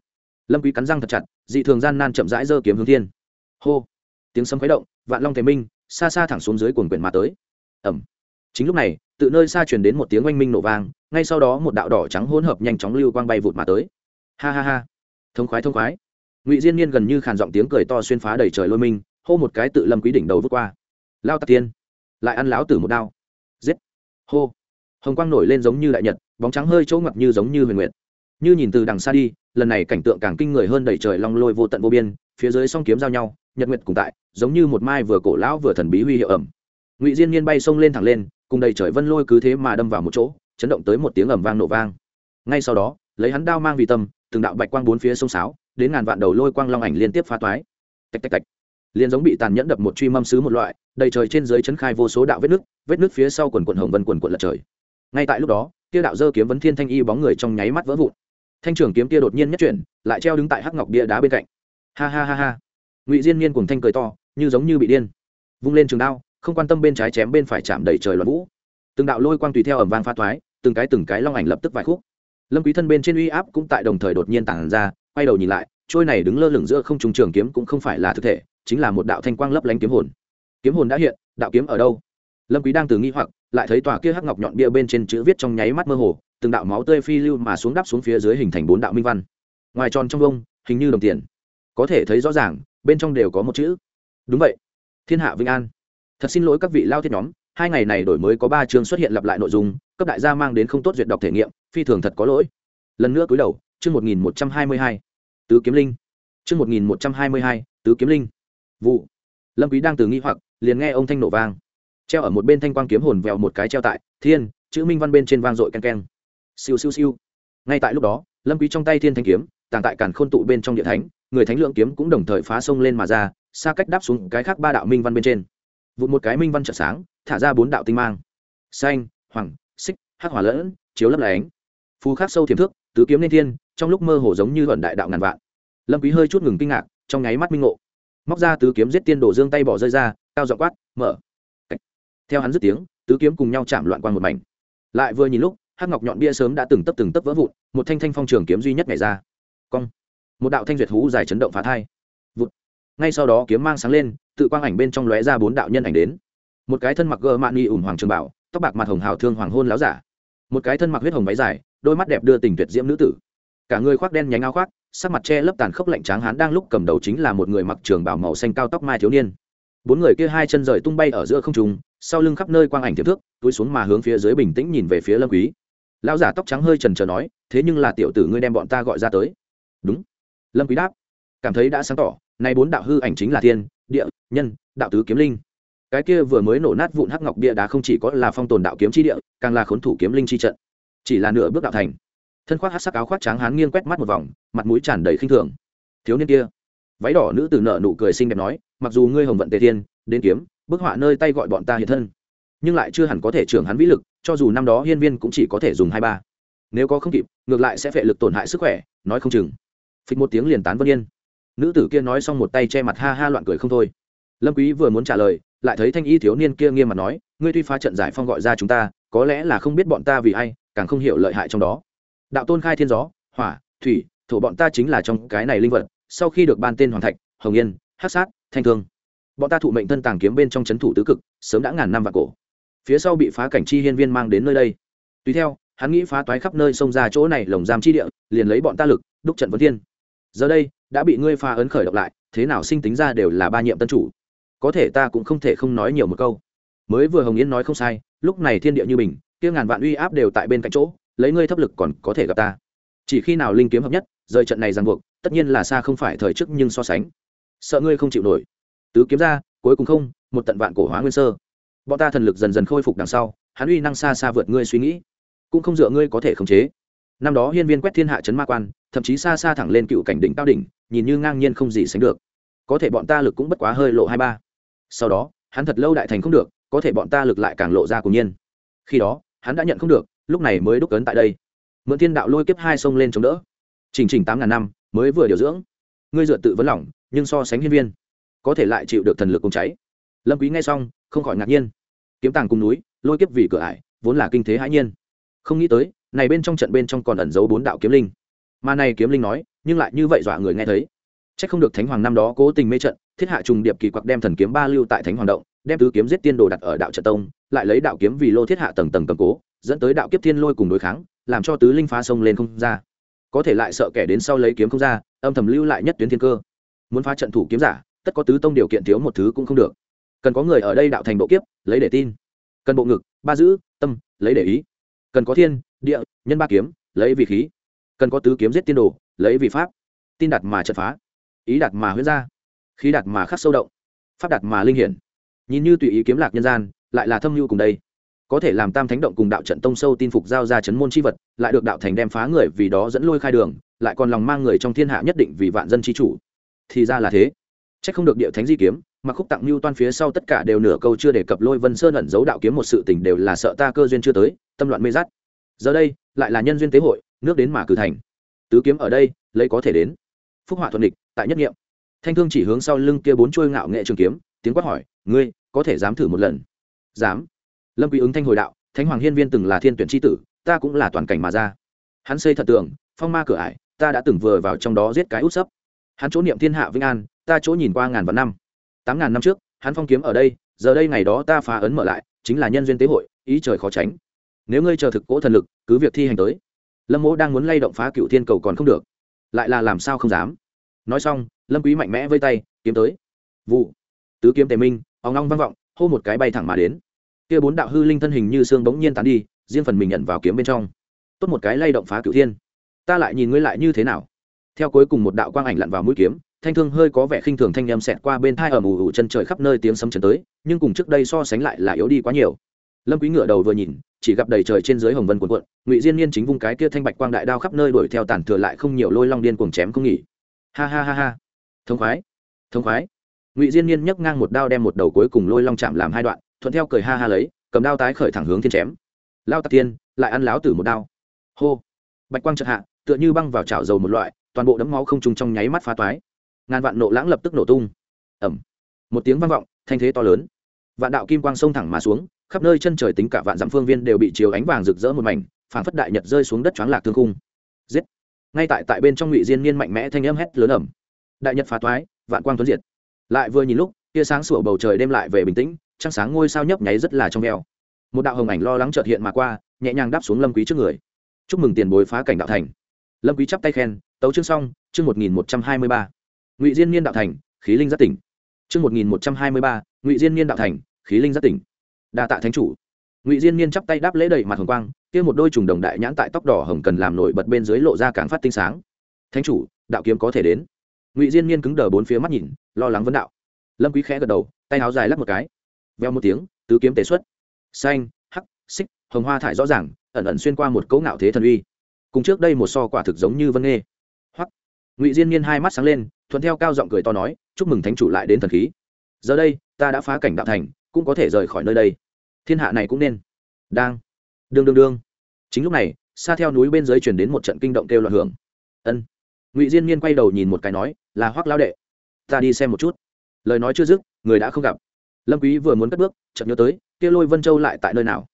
Lâm quý cắn răng thật chặt, dị thường gian nan chậm rãi giơ kiếm hướng thiên. Hô! Tiếng sấm khuấy động, vạn long thể minh, xa xa thẳng xuống dưới cuồng quyển mà tới. Ầm. chính lúc này tự nơi xa truyền đến một tiếng oanh minh nổ vang, ngay sau đó một đạo đỏ trắng hỗn hợp nhanh chóng lưu quang bay vụt mà tới. Ha ha ha! Thông khoái thông khoái. Ngụy diên niên gần như khàn giọng tiếng cười to xuyên phá đầy trời lôi minh, hô một cái tự lâm quý đỉnh đầu vút qua. Lao tạc tiên! Lại ăn láo tử một đao. Giết! Hô! Hồng quang nổi lên giống như đại nhật, bóng trắng hơi chỗ ngập như giống như huyền nguyệt như nhìn từ đằng xa đi, lần này cảnh tượng càng kinh người hơn đầy trời long lôi vô tận vô biên, phía dưới song kiếm giao nhau, nhật nguyệt cùng tại, giống như một mai vừa cổ lão vừa thần bí huy hiệu ẩm. Ngụy diên niên bay sông lên thẳng lên, cùng đầy trời vân lôi cứ thế mà đâm vào một chỗ, chấn động tới một tiếng ầm vang nổ vang. Ngay sau đó, lấy hắn đao mang vì tâm, từng đạo bạch quang bốn phía sông sáo, đến ngàn vạn đầu lôi quang long ảnh liên tiếp phá toái. Tạch tạch tạch. Liền giống bị tàn nhẫn đập một truy mâm sứ một loại, đầy trời trên dưới chấn khai vô số đạo vết nước vết nước phía sau quần quần hồng vân quần quần lật trời. Ngay tại lúc đó Tiêu đạo dơ kiếm vấn thiên thanh y bóng người trong nháy mắt vỡ vụn thanh trưởng kiếm kia đột nhiên nhất chuyển, lại treo đứng tại hắc ngọc bia đá bên cạnh. Ha ha ha ha. Ngụy diên niên cùng thanh cười to, như giống như bị điên. Vung lên trường đao, không quan tâm bên trái chém bên phải chạm đầy trời loạn vũ. Từng đạo lôi quang tùy theo ẩm vang pha thoái, từng cái từng cái long ảnh lập tức vài khúc. Lâm quý thân bên trên uy áp cũng tại đồng thời đột nhiên tản ra, quay đầu nhìn lại, trôi này đứng lơ lửng giữa không trung trường kiếm cũng không phải là thực thể, chính là một đạo thanh quang lấp lánh kiếm hồn. Kiếm hồn đã hiện, đạo kiếm ở đâu? Lâm quý đang từ nghi hoặc, lại thấy tòa kia hắc ngọc nhọn bia bên trên chữ viết trong nháy mắt mơ hồ từng đạo máu tươi phi lưu mà xuống đắp xuống phía dưới hình thành bốn đạo minh văn. Ngoài tròn trong vông, hình như đồng tiền. Có thể thấy rõ ràng, bên trong đều có một chữ. Đúng vậy. Thiên hạ vinh an. Thật xin lỗi các vị lao thiết nhóm, hai ngày này đổi mới có ba chương xuất hiện lặp lại nội dung, cấp đại gia mang đến không tốt duyệt đọc thể nghiệm, phi thường thật có lỗi. Lần nữa cúi đầu, chương một nghìn một trăm hai mươi hai. Tứ kiếm linh. Chương một nghìn một trăm hai mươi hai, tứ kiếm linh. Vụ. Lâm quý đang từ nghi hoặc, liền nghe ông thanh nổ vang. Treo ở một bên thanh quang kiếm hồn vèo một cái treo tại, thiên, chữ minh văn bên trên vang dội ken ken siêu siêu siêu. Ngay tại lúc đó, lâm quý trong tay thiên thanh kiếm, tàng tại càn khôn tụ bên trong địa thánh, người thánh lượng kiếm cũng đồng thời phá sông lên mà ra, xa cách đáp xuống cái khác ba đạo minh văn bên trên. Vụt một cái minh văn trợ sáng, thả ra bốn đạo tinh mang. Xanh, hoàng, xích, hắc hỏa lẫn, chiếu lấp lánh. Phù khắc sâu thiểm thước, tứ kiếm lên thiên, trong lúc mơ hồ giống như luận đại đạo ngàn vạn. Lâm quý hơi chút ngừng kinh ngạc, trong nháy mắt minh ngộ. Móc ra tứ kiếm giết tiên đổ dương tay bỏ rơi ra, cao giọng quát, mở. Theo hắn dứt tiếng, tứ kiếm cùng nhau chạm loạn quang một mảnh. Lại vừa nhìn lúc hắc ngọc nhọn bia sớm đã từng tấp từng tấp vỡ vụn, một thanh thanh phong trường kiếm duy nhất ngày ra. Cong. Một đạo thanh duyệt hú dài chấn động phá thai. Vụt. Ngay sau đó kiếm mang sáng lên, tự quang ảnh bên trong lóe ra bốn đạo nhân ảnh đến. Một cái thân mặc gơ mạn nghi ủn hoàng trường bảo, tóc bạc mặt hồng hào thương hoàng hôn láo giả. Một cái thân mặc huyết hồng váy dài, đôi mắt đẹp đưa tình tuyệt diễm nữ tử. Cả người khoác đen nhánh áo khoác, sắc mặt che lấp tàn khốc lạnh tráng hán đang lúc cầm đầu chính là một người mặc trường bảo màu xanh cao tóc mai thiếu niên. Bốn người kia hai chân rời tung bay ở giữa không trung, sau lưng khắp nơi quang ảnh tiềm thước, túi xuống mà hướng phía dưới bình tĩnh nhìn về phía lâm quý lão giả tóc trắng hơi trần trờ nói, thế nhưng là tiểu tử ngươi đem bọn ta gọi ra tới. Đúng. Lâm quý đáp, cảm thấy đã sáng tỏ, nay bốn đạo hư ảnh chính là thiên, địa, nhân, đạo tứ kiếm linh. Cái kia vừa mới nổ nát vụn hắc ngọc bia đá không chỉ có là phong tồn đạo kiếm chi địa, càng là khốn thủ kiếm linh chi trận. Chỉ là nửa bước đạo thành. Thân khoác hắc sắc áo khoác trắng hán nghiêng quét mắt một vòng, mặt mũi tràn đầy khinh thường. Thiếu niên kia. Váy đỏ nữ tử nợ nụ cười xinh đẹp nói, mặc dù ngươi hồng vận tề thiên, đến kiếm, bức họa nơi tay gọi bọn ta hiện thân nhưng lại chưa hẳn có thể trưởng hắn vĩ lực, cho dù năm đó hiên viên cũng chỉ có thể dùng hai ba. Nếu có không kịp, ngược lại sẽ phệ lực tổn hại sức khỏe, nói không chừng. Phịch một tiếng liền tán vân yên. Nữ tử kia nói xong một tay che mặt ha ha loạn cười không thôi. Lâm quý vừa muốn trả lời, lại thấy thanh y thiếu niên kia nghiêm mặt nói, ngươi tuy phá trận giải phong gọi ra chúng ta, có lẽ là không biết bọn ta vì ai, càng không hiểu lợi hại trong đó. Đạo tôn khai thiên gió, hỏa, thủy, thổ bọn ta chính là trong cái này linh vật, sau khi được ban tên hoàng thạch, hồng yên, hắc sát, thanh thương. Bọn ta thụ mệnh thân tàng kiếm bên trong chấn thủ tứ cực, sớm đã ngàn năm và cổ phía sau bị phá cảnh chi hiên viên mang đến nơi đây. Tùy theo, hắn nghĩ phá toái khắp nơi xông ra chỗ này lồng giam chi địa, liền lấy bọn ta lực, đúc trận vấn thiên. Giờ đây, đã bị ngươi phá ấn khởi động lại, thế nào sinh tính ra đều là ba nhiệm tân chủ. Có thể ta cũng không thể không nói nhiều một câu. Mới vừa hồng yến nói không sai, lúc này thiên địa như bình, kia ngàn vạn uy áp đều tại bên cạnh chỗ, lấy ngươi thấp lực còn có thể gặp ta. Chỉ khi nào linh kiếm hợp nhất, rời trận này ràng buộc, tất nhiên là xa không phải thời trước nhưng so sánh. Sợ ngươi không chịu nổi. Tứ kiếm ra, cuối cùng không, một tận vạn cổ hóa nguyên sơ bọn ta thần lực dần dần khôi phục đằng sau, hắn uy năng xa xa vượt ngươi suy nghĩ. Cũng không dựa ngươi có thể khống chế. Năm đó hiên viên quét thiên hạ chấn ma quan, thậm chí xa xa thẳng lên cựu cảnh đỉnh cao đỉnh, nhìn như ngang nhiên không gì sánh được. Có thể bọn ta lực cũng bất quá hơi lộ hai ba. Sau đó, hắn thật lâu đại thành không được, có thể bọn ta lực lại càng lộ ra cùng nhiên. Khi đó, hắn đã nhận không được, lúc này mới đúc ấn tại đây. Mượn thiên đạo lôi kiếp hai sông lên chống đỡ. Chỉnh trình tám ngàn năm, mới vừa điều dưỡng. Ngươi dựa tự vấn lỏng nhưng so sánh hiên viên, có thể lại chịu được thần lực cùng cháy. Lâm quý nghe xong, không khỏi ngạc nhiên kiếm tàng cùng núi, lôi kiếp vì cửa ải, vốn là kinh thế hãi nhiên. Không nghĩ tới, này bên trong trận bên trong còn ẩn giấu bốn đạo kiếm linh. Mà này kiếm linh nói, nhưng lại như vậy dọa người nghe thấy. Chắc không được thánh hoàng năm đó cố tình mê trận, thiết hạ trùng điệp kỳ quặc đem thần kiếm ba lưu tại thánh hoàng động, đem tứ kiếm giết tiên đồ đặt ở đạo trận tông, lại lấy đạo kiếm vì lô thiết hạ tầng tầng cầm cố, dẫn tới đạo kiếp thiên lôi cùng đối kháng, làm cho tứ linh phá sông lên không ra. Có thể lại sợ kẻ đến sau lấy kiếm không ra, âm thầm lưu lại nhất tuyến thiên cơ. Muốn phá trận thủ kiếm giả, tất có tứ tông điều kiện thiếu một thứ cũng không được cần có người ở đây đạo thành độ kiếp lấy để tin. Cần bộ ngực ba giữ tâm lấy để ý. Cần có thiên địa nhân ba kiếm lấy vì khí. Cần có tứ kiếm giết tiên đồ lấy vì pháp. Tin đặt mà trận phá. Ý đặt mà huyết ra. Khí đặt mà khắc sâu động. Pháp đặt mà linh hiển. Nhìn như tùy ý kiếm lạc nhân gian lại là thâm lưu cùng đây. Có thể làm tam thánh động cùng đạo trận tông sâu tin phục giao ra chấn môn chi vật lại được đạo thành đem phá người vì đó dẫn lôi khai đường lại còn lòng mang người trong thiên hạ nhất định vì vạn dân chi chủ. Thì ra là thế. Chắc không được địa thánh di kiếm, mà khúc tặng lưu toan phía sau tất cả đều nửa câu chưa đề cập lôi vân sơn ẩn giấu đạo kiếm một sự tình đều là sợ ta cơ duyên chưa tới, tâm loạn mê dắt. Giờ đây, lại là nhân duyên tế hội, nước đến mà cử thành. Tứ kiếm ở đây, lấy có thể đến. Phúc họa thuận địch, tại nhất nghiệm. Thanh thương chỉ hướng sau lưng kia bốn chuôi ngạo nghệ trường kiếm, tiếng quát hỏi, "Ngươi, có thể dám thử một lần?" "Dám." Lâm Quý ứng thanh hồi đạo, Thánh Hoàng Hiên Viên từng là thiên tuyển chi tử, ta cũng là toàn cảnh mà ra. hắn xây thật tường phong ma cửa ải ta đã từng vừa vào trong đó giết cái út sấp hắn chỗ niệm thiên hạ vĩnh an ta chỗ nhìn qua ngàn vạn năm tám ngàn năm trước, hắn phong kiếm ở đây, giờ đây ngày đó ta phá ấn mở lại, chính là nhân duyên tế hội, ý trời khó tránh. Nếu ngươi chờ thực cỗ thần lực, cứ việc thi hành tới. Lâm mỗ đang muốn lay động phá cựu thiên cầu còn không được. Lại là làm sao không dám. Nói xong, lâm quý mạnh mẽ vây tay, kiếm tới. Vụ. Tứ kiếm tề minh óng long vang vọng, hô một cái bay thẳng mà đến. Kia bốn đạo hư linh thân hình như xương bỗng nhiên tán đi, riêng phần mình nhận vào kiếm bên trong. Tốt một cái lay động phá cửu thiên. Ta lại nhìn ngươi lại như thế nào? Theo cuối cùng một đạo quang ảnh lặn vào mũi kiếm thanh thương hơi có vẻ khinh thường thanh em xẹt qua bên thai ở mù ủ chân trời khắp nơi tiếng sấm chấn tới, nhưng cùng trước đây so sánh lại là yếu đi quá nhiều. Lâm quý ngửa đầu vừa nhìn, chỉ gặp đầy trời trên dưới hồng vân cuộn cuộn, ngụy diên niên chính vung cái kia thanh bạch quang đại đao khắp nơi đuổi theo tàn thừa lại không nhiều lôi long điên cuồng chém không nghỉ. Ha ha ha ha. Thông khoái thông khoái. Ngụy diên niên nhấc ngang một đao đem một đầu cuối cùng lôi long chạm làm hai đoạn, thuận theo cười ha ha lấy, cầm đao tái khởi thẳng hướng thiên chém. Lao tạc tiên, lại ăn láo tử một đao. Hô. Bạch quang chợt hạ, tựa như băng vào chảo dầu một loại, toàn bộ đấm máu không trùng trong nháy mắt phá toái ngàn vạn nộ lãng lập tức nổ tung. Ẩm một tiếng vang vọng, thanh thế to lớn. Vạn đạo kim quang sông thẳng mà xuống, khắp nơi chân trời tính cả vạn dặm phương viên đều bị chiếu ánh vàng rực rỡ một mảnh, phảng phất đại nhật rơi xuống đất choáng lạc thương khung. Giết. Ngay tại tại bên trong ngụy diên niên mạnh mẽ thanh âm hét lớn ẩm đại nhật phá toái vạn quang tuấn diệt. Lại vừa nhìn lúc, tia sáng sủa bầu trời đêm lại về bình tĩnh, trăng sáng ngôi sao nhấp nháy rất là trong veo. Một đạo hồng ảnh lo lắng chợt hiện mà qua, nhẹ nhàng đáp xuống lâm quý trước người. Chúc mừng tiền bối phá cảnh đạo thành. Lâm quý chắp tay khen, tấu chương xong, chương một nghìn một trăm hai mươi ba ngụy diên niên đạo thành, khí linh giác tỉnh. Chương một nghìn một trăm hai mươi ba, ngụy diên niên đạo thành, khí linh giác tỉnh. Đa tạ thánh chủ. Ngụy diên niên chắp tay đáp lễ đầy mặt hồng quang, kia một đôi trùng đồng đại nhãn tại tóc đỏ hồng cần làm nổi bật bên dưới lộ ra càng phát tinh sáng. Thánh chủ, đạo kiếm có thể đến. Ngụy diên niên cứng đờ bốn phía mắt nhìn, lo lắng vấn đạo. Lâm quý khẽ gật đầu, tay áo dài lắc một cái. Veo một tiếng, tứ kiếm tế xuất. Xanh, hắc, xích, hồng hoa thải rõ ràng, ẩn ẩn xuyên qua một cấu ngạo thế thần uy. Cùng trước đây một so quả thực giống như vân nghê hoắc. Ngụy diên niên hai mắt sáng lên thuận theo cao giọng cười to nói, chúc mừng thánh chủ lại đến thần khí. Giờ đây, ta đã phá cảnh đạo thành, cũng có thể rời khỏi nơi đây. Thiên hạ này cũng nên. Đang. Đương đương đương. Chính lúc này, xa theo núi bên dưới chuyển đến một trận kinh động kêu loạn hưởng. Ân. Ngụy diên niên quay đầu nhìn một cái nói, là hoác lao đệ. Ta đi xem một chút. Lời nói chưa dứt, người đã không gặp. Lâm quý vừa muốn cất bước, chợt nhớ tới, kia lôi vân châu lại tại nơi nào?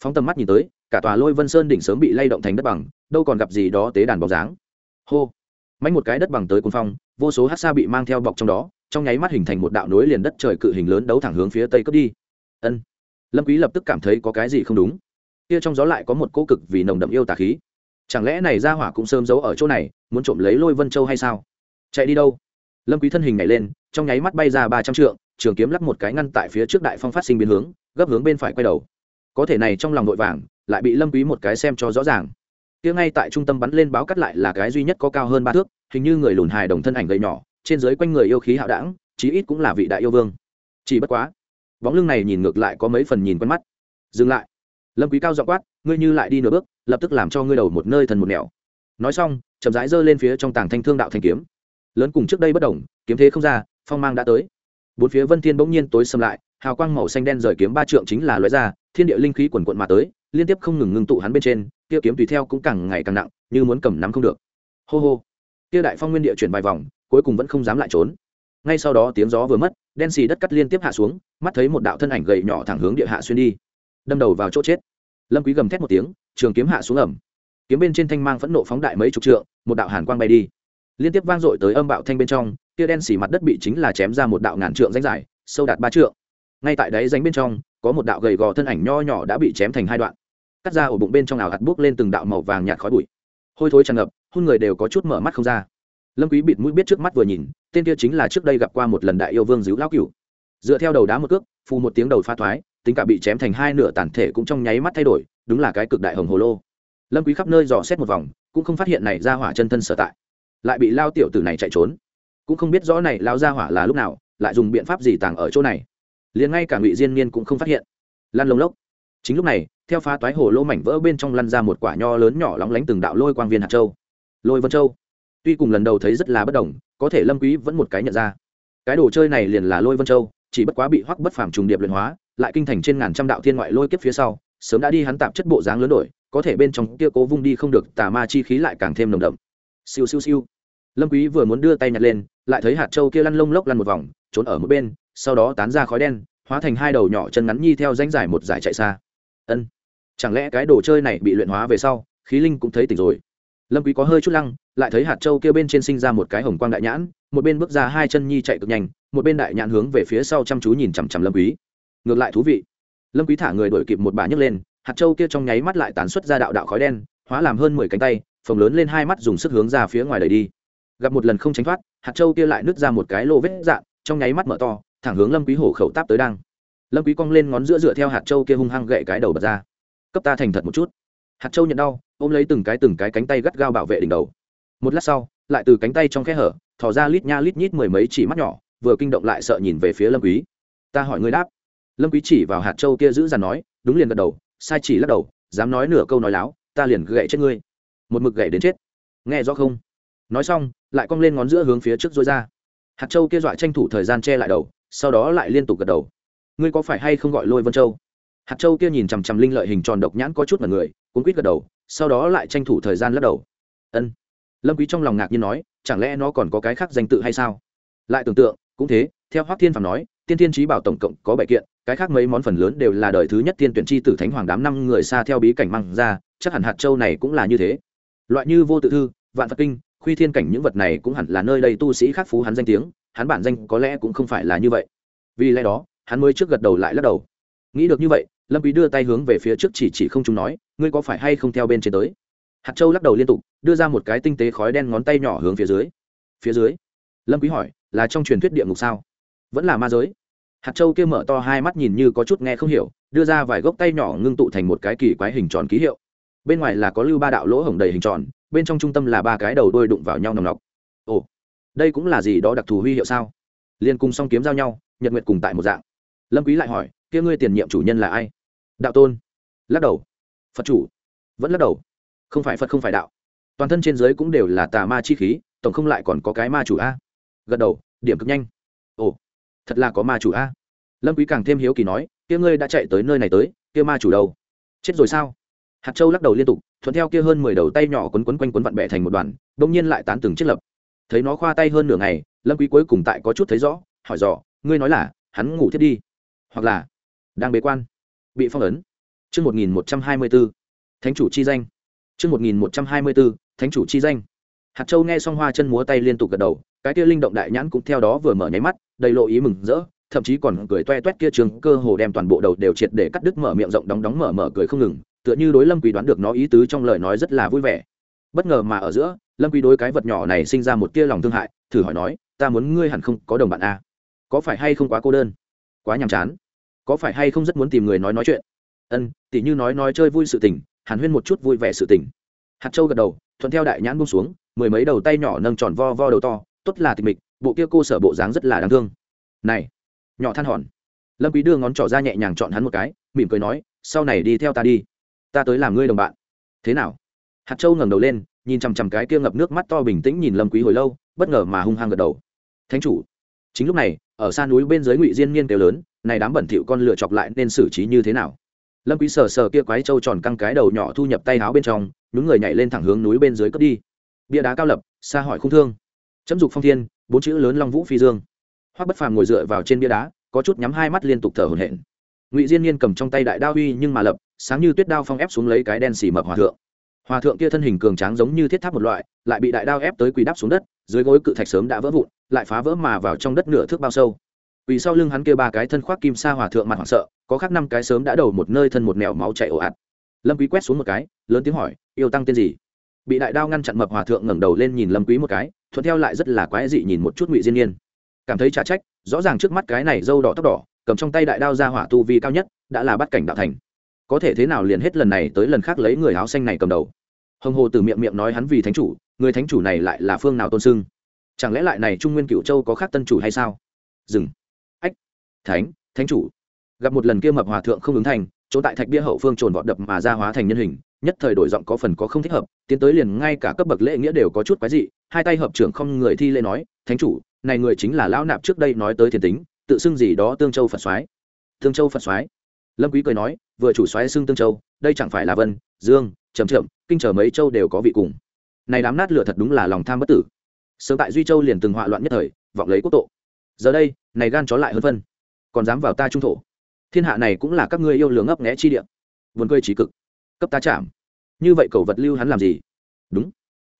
Phóng tầm mắt nhìn tới, cả tòa lôi vân sơn đỉnh sớm bị lay động thành đất bằng, đâu còn gặp gì đó tế đàn bóng dáng. Hô mánh một cái đất bằng tới cuốn phong, vô số hát xa bị mang theo bọc trong đó, trong nháy mắt hình thành một đạo nối liền đất trời cự hình lớn đấu thẳng hướng phía tây cướp đi. Ân. Lâm quý lập tức cảm thấy có cái gì không đúng. Kia trong gió lại có một cỗ cực vì nồng đậm yêu tà khí. Chẳng lẽ này ra hỏa cũng sớm giấu ở chỗ này, muốn trộm lấy lôi vân châu hay sao? Chạy đi đâu? Lâm quý thân hình nhảy lên, trong nháy mắt bay ra ba trăm trượng, trường kiếm lắc một cái ngăn tại phía trước đại phong phát sinh biến hướng, gấp hướng bên phải quay đầu. Có thể này trong lòng nội vàng, lại bị lâm quý một cái xem cho rõ ràng kia ngay tại trung tâm bắn lên báo cắt lại là cái duy nhất có cao hơn ba thước, hình như người lùn hài đồng thân ảnh gầy nhỏ, trên dưới quanh người yêu khí hạo đảng chí ít cũng là vị đại yêu vương. Chỉ bất quá, bóng lưng này nhìn ngược lại có mấy phần nhìn quen mắt. Dừng lại. Lâm quý cao dọa quát, ngươi như lại đi nửa bước, lập tức làm cho ngươi đầu một nơi thần một nẻo. Nói xong, chậm rãi giơ lên phía trong tàng thanh thương đạo thanh kiếm. Lớn cùng trước đây bất động kiếm thế không ra, phong mang đã tới. Bốn phía vân thiên bỗng nhiên tối sầm lại, hào quang màu xanh đen rời kiếm ba trượng chính là lóe ra, thiên địa linh khí quần quận mà tới, liên tiếp không ngừng ngưng tụ hắn bên trên kia kiếm tùy theo cũng càng ngày càng nặng, như muốn cầm nắm không được. Hô hô. Kia đại phong nguyên địa chuyển vài vòng, cuối cùng vẫn không dám lại trốn. Ngay sau đó tiếng gió vừa mất, đen xì đất cắt liên tiếp hạ xuống, mắt thấy một đạo thân ảnh gầy nhỏ thẳng hướng địa hạ xuyên đi. Đâm đầu vào chỗ chết. Lâm quý gầm thét một tiếng, trường kiếm hạ xuống ẩm kiếm bên trên thanh mang phẫn nộ phóng đại mấy chục trượng, một đạo hàn quang bay đi. Liên tiếp vang dội tới âm bạo thanh bên trong, kia đen xì mặt đất bị chính là chém ra một đạo ngàn trượng danh dài, sâu đạt ba trượng. Ngay tại đáy rãnh bên trong, có một đạo gầy gò thân ảnh nho nhỏ đã bị chém thành hai đoạn cắt ra ổ bụng bên trong ảo hạt buốc lên từng đạo màu vàng nhạt khói bụi. Hôi thối tràn ngập, hôn người đều có chút mở mắt không ra. Lâm quý bịt mũi biết trước mắt vừa nhìn, tên kia chính là trước đây gặp qua một lần đại yêu vương giữ lão cửu. Dựa theo đầu đá một cước, phù một tiếng đầu pha thoái, tính cả bị chém thành hai nửa tàn thể cũng trong nháy mắt thay đổi, đúng là cái cực đại hồng hồ lô. Lâm quý khắp nơi dò xét một vòng, cũng không phát hiện này ra hỏa chân thân sở tại. Lại bị lao tiểu tử này chạy trốn. Cũng không biết rõ này lao ra hỏa là lúc nào, lại dùng biện pháp gì tàng ở chỗ này. Liền ngay cả ngụy diên niên cũng không phát hiện. Lan lông lốc chính lúc này, theo phá toái hồ lô mảnh vỡ bên trong lăn ra một quả nho lớn nhỏ lóng lánh từng đạo lôi quang viên hạt châu. Lôi vân châu. Tuy cùng lần đầu thấy rất là bất đồng, có thể lâm quý vẫn một cái nhận ra. Cái đồ chơi này liền là lôi vân châu, chỉ bất quá bị hoắc bất phàm trùng điệp luyện hóa, lại kinh thành trên ngàn trăm đạo thiên ngoại lôi kiếp phía sau, sớm đã đi hắn tạm chất bộ dáng lớn đổi, có thể bên trong kia cố vung đi không được, tà ma chi khí lại càng thêm nồng đậm. Siêu siêu siêu. Lâm quý vừa muốn đưa tay nhặt lên, lại thấy hạt châu kia lăn lông lốc lăn một vòng, trốn ở một bên, sau đó tán ra khói đen, hóa thành hai đầu nhỏ chân ngắn nhi theo danh giải một giải chạy xa ân. Chẳng lẽ cái đồ chơi này bị luyện hóa về sau khí linh cũng thấy tỉnh rồi? Lâm quý có hơi chút lăng lại thấy hạt châu kia bên trên sinh ra một cái hồng quang đại nhãn một bên bước ra hai chân nhi chạy cực nhanh một bên đại nhãn hướng về phía sau chăm chú nhìn chằm chằm lâm quý. Ngược lại thú vị. Lâm quý thả người đuổi kịp một bà nhấc lên hạt châu kia trong nháy mắt lại tán xuất ra đạo đạo khói đen hóa làm hơn mười cánh tay phồng lớn lên hai mắt dùng sức hướng ra phía ngoài đẩy đi. Gặp một lần không tránh thoát hạt châu kia lại nứt ra một cái lô vết dạng, trong nháy mắt mở to thẳng hướng lâm quý hổ khẩu táp tới đang lâm quý cong lên ngón giữa dựa theo hạt châu kia hung hăng gậy cái đầu bật ra. Cấp ta thành thật một chút. Hạt châu nhận đau, ôm lấy từng cái từng cái cánh tay gắt gao bảo vệ đỉnh đầu. Một lát sau, lại từ cánh tay trong khe hở, thò ra lít nha lít nhít mười mấy chỉ mắt nhỏ, vừa kinh động lại sợ nhìn về phía lâm quý. Ta hỏi ngươi đáp. Lâm quý chỉ vào hạt châu kia giữ dằn nói, đúng liền gật đầu, sai chỉ lắc đầu, dám nói nửa câu nói láo, ta liền gậy chết ngươi. Một mực gậy đến chết. Nghe rõ không? Nói xong, lại cong lên ngón giữa hướng phía trước dối ra. Hạt châu kia dọa tranh thủ thời gian che lại đầu, sau đó lại liên tục gật đầu ngươi có phải hay không gọi lôi vân châu? Hạt châu kia nhìn chằm chằm linh lợi hình tròn độc nhãn có chút mật người, cuốn quýt gật đầu, sau đó lại tranh thủ thời gian lắc đầu. Ân. Lâm quý trong lòng ngạc nhiên nói, chẳng lẽ nó còn có cái khác danh tự hay sao? Lại tưởng tượng, cũng thế, theo hoắc thiên phàm nói, tiên thiên trí bảo tổng cộng có bảy kiện, cái khác mấy món phần lớn đều là đời thứ nhất tiên tuyển chi tử thánh hoàng đám năm người xa theo bí cảnh mang ra, chắc hẳn hạt châu này cũng là như thế. Loại như vô tự thư, vạn phật kinh, khuy thiên cảnh những vật này cũng hẳn là nơi đây tu sĩ khắc phú hắn danh tiếng, hắn bản danh có lẽ cũng không phải là như vậy. Vì lẽ đó hắn mới trước gật đầu lại lắc đầu. Nghĩ được như vậy, lâm quý đưa tay hướng về phía trước chỉ chỉ không chúng nói, ngươi có phải hay không theo bên trên tới? Hạt châu lắc đầu liên tục, đưa ra một cái tinh tế khói đen ngón tay nhỏ hướng phía dưới. Phía dưới? Lâm quý hỏi, là trong truyền thuyết địa ngục sao? Vẫn là ma giới. Hạt châu kia mở to hai mắt nhìn như có chút nghe không hiểu, đưa ra vài gốc tay nhỏ ngưng tụ thành một cái kỳ quái hình tròn ký hiệu. Bên ngoài là có lưu ba đạo lỗ hổng đầy hình tròn, bên trong trung tâm là ba cái đầu đôi đụng vào nhau nòng nọc. Ồ, đây cũng là gì đó đặc thù huy hiệu sao? Liên cùng song kiếm giao nhau, nhật nguyệt cùng tại một dạng lâm quý lại hỏi, kia ngươi tiền nhiệm chủ nhân là ai? Đạo tôn. Lắc đầu. Phật chủ. Vẫn lắc đầu. Không phải phật, không phải đạo. Toàn thân trên dưới cũng đều là tà ma chi khí, tổng không lại còn có cái ma chủ a. Gật đầu, điểm cực nhanh. Ồ, thật là có ma chủ a. Lâm quý càng thêm hiếu kỳ nói, kia ngươi đã chạy tới nơi này tới, kia ma chủ đâu? Chết rồi sao? Hạt châu lắc đầu liên tục, thuận theo kia hơn mười đầu tay nhỏ quấn quấn quanh quấn vặn bẻ thành một đoàn đung nhiên lại tán từng chiếc lập. Thấy nó khoa tay hơn nửa ngày, lâm quý cuối cùng tại có chút thấy rõ, hỏi dò, ngươi nói là hắn ngủ thiết đi? Hoặc là đang bế quan, bị phong ấn. Chương một nghìn một trăm hai mươi bốn thánh chủ chi danh. Chương một nghìn một trăm hai mươi bốn thánh chủ chi danh. Hạt châu nghe xong hoa chân múa tay liên tục gật đầu, cái kia linh động đại nhãn cũng theo đó vừa mở nháy mắt, đầy lộ ý mừng rỡ, thậm chí còn cười toe toét kia trường cơ hồ đem toàn bộ đầu đều triệt để cắt đứt mở miệng rộng đóng đóng mở mở cười không ngừng, tựa như đối lâm quý đoán được nó ý tứ trong lời nói rất là vui vẻ. Bất ngờ mà ở giữa, lâm quý đối cái vật nhỏ này sinh ra một tia lòng thương hại, thử hỏi nói, ta muốn ngươi hẳn không có đồng bạn a à? có phải hay không quá cô đơn? Quá nhàm chán. Có phải hay không rất muốn tìm người nói nói chuyện? Ân, tỉ như nói nói chơi vui sự tình, hàn huyên một chút vui vẻ sự tình. Hạt châu gật đầu, thuận theo đại nhãn buông xuống, mười mấy đầu tay nhỏ nâng tròn vo vo đầu to, tốt là tịch mịch, bộ kia cô sở bộ dáng rất là đáng thương. Này, nhỏ than hòn. Lâm quý đưa ngón trỏ ra nhẹ nhàng chọn hắn một cái, mỉm cười nói, sau này đi theo ta đi. Ta tới làm ngươi đồng bạn. Thế nào? Hạt châu ngẩng đầu lên, nhìn chằm chằm cái kia ngập nước mắt to bình tĩnh nhìn lâm quý hồi lâu, bất ngờ mà hung hăng gật đầu. Thánh chủ chính lúc này, ở xa núi bên dưới ngụy diên niên kêu lớn, này đám bẩn thỉu con lựa chọc lại nên xử trí như thế nào? Lâm quý sờ sờ kia quái trâu tròn căng cái đầu nhỏ thu nhập tay áo bên trong những người nhảy lên thẳng hướng núi bên dưới cất đi. Bia đá cao lập, xa hỏi không thương. Chấm dục phong thiên, bốn chữ lớn long vũ phi dương. Hoắc bất phàm ngồi dựa vào trên bia đá, có chút nhắm hai mắt liên tục thở hổn hển. Ngụy diên niên cầm trong tay đại đao uy nhưng mà lập, sáng như tuyết đao phong ép xuống lấy cái đen xì mập hòa thượng. Hòa thượng kia thân hình cường tráng giống như thiết tháp một loại, lại bị đại đao ép tới quỳ đắp xuống đất, dưới gối cự thạch sớm đã vỡ vụn lại phá vỡ mà vào trong đất nửa thước bao sâu. Vì sau lưng hắn kia ba cái thân khoác kim sa hòa thượng mặt hoảng sợ, có khác năm cái sớm đã đầu một nơi thân một mèo máu chảy ồ ạt. Lâm quý quét xuống một cái, lớn tiếng hỏi, yêu tăng tên gì? Bị đại đao ngăn chặn mập hòa thượng ngẩng đầu lên nhìn lâm quý một cái, thuận theo lại rất là quái dị nhìn một chút ngụy diên niên. Cảm thấy trả trách, rõ ràng trước mắt cái này dâu đỏ tóc đỏ, cầm trong tay đại đao ra hỏa tu vi cao nhất, đã là bắt cảnh đạo thành. Có thể thế nào liền hết lần này tới lần khác lấy người áo xanh này cầm đầu? Hồng hồ từ miệng miệng nói hắn vì thánh chủ, người thánh chủ này lại là phương nào tôn sưng? Chẳng lẽ lại này trung nguyên cựu châu có khác tân chủ hay sao? Dừng. Ách. Thánh thánh chủ. Gặp một lần kia mập hòa thượng không ứng thành, chỗ tại thạch bia hậu phương trồn vọt đập mà ra hóa thành nhân hình, nhất thời đổi giọng có phần có không thích hợp, tiến tới liền ngay cả cấp bậc lễ nghĩa đều có chút quái dị, hai tay hợp trưởng không người thi lễ nói, thánh chủ, này người chính là lão nạp trước đây nói tới thiên tính, tự xưng gì đó tương châu phật soái. Tương châu phật soái. Lâm quý cười nói, vừa chủ soái xưng tương châu, đây chẳng phải là vân, dương, trầm trượm, kinh trở mấy châu đều có vị cùng. Này đám nát lửa thật đúng là lòng tham bất tử sớm tại duy châu liền từng họa loạn nhất thời, vọng lấy quốc tộ giờ đây, này gan chó lại hơn phân. Còn dám vào ta trung thổ? Thiên hạ này cũng là các ngươi yêu lường ngấp nghẽ chi địa. Vườn cười trí cực. Cấp ta chạm. Như vậy cầu vật lưu hắn làm gì? Đúng.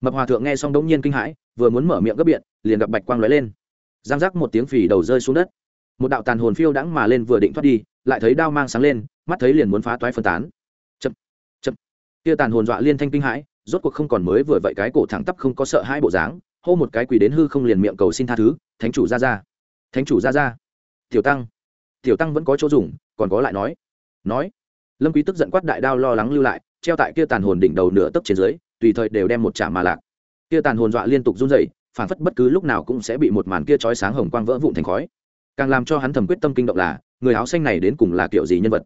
Mập hòa thượng nghe xong đống nhiên kinh hãi, vừa muốn mở miệng gấp biện, liền gặp bạch quang lóe lên. Giang giác một tiếng phì đầu rơi xuống đất. Một đạo tàn hồn phiêu đãng mà lên vừa định thoát đi, lại thấy đao mang sáng lên, mắt thấy liền muốn phá toái phân tán. Chậm chậm. Kia tàn hồn dọa liên thanh kinh hãi, rốt cuộc không còn mới vừa vậy cái cổ thẳng tắp không có sợ hai bộ dáng hô một cái quỳ đến hư không liền miệng cầu xin tha thứ, thánh chủ ra ra thánh chủ ra ra tiểu tăng tiểu tăng vẫn có chỗ dùng, còn có lại nói. Nói, lâm quý tức giận quát đại đao lo lắng lưu lại, treo tại kia tàn hồn đỉnh đầu nửa tấc trên dưới, tùy thời đều đem một trả mà lạc. Kia tàn hồn dọa liên tục run rẩy, phản phất bất cứ lúc nào cũng sẽ bị một màn kia chói sáng hồng quang vỡ vụn thành khói. Càng làm cho hắn thầm quyết tâm kinh động là, người áo xanh này đến cùng là kiểu gì nhân vật?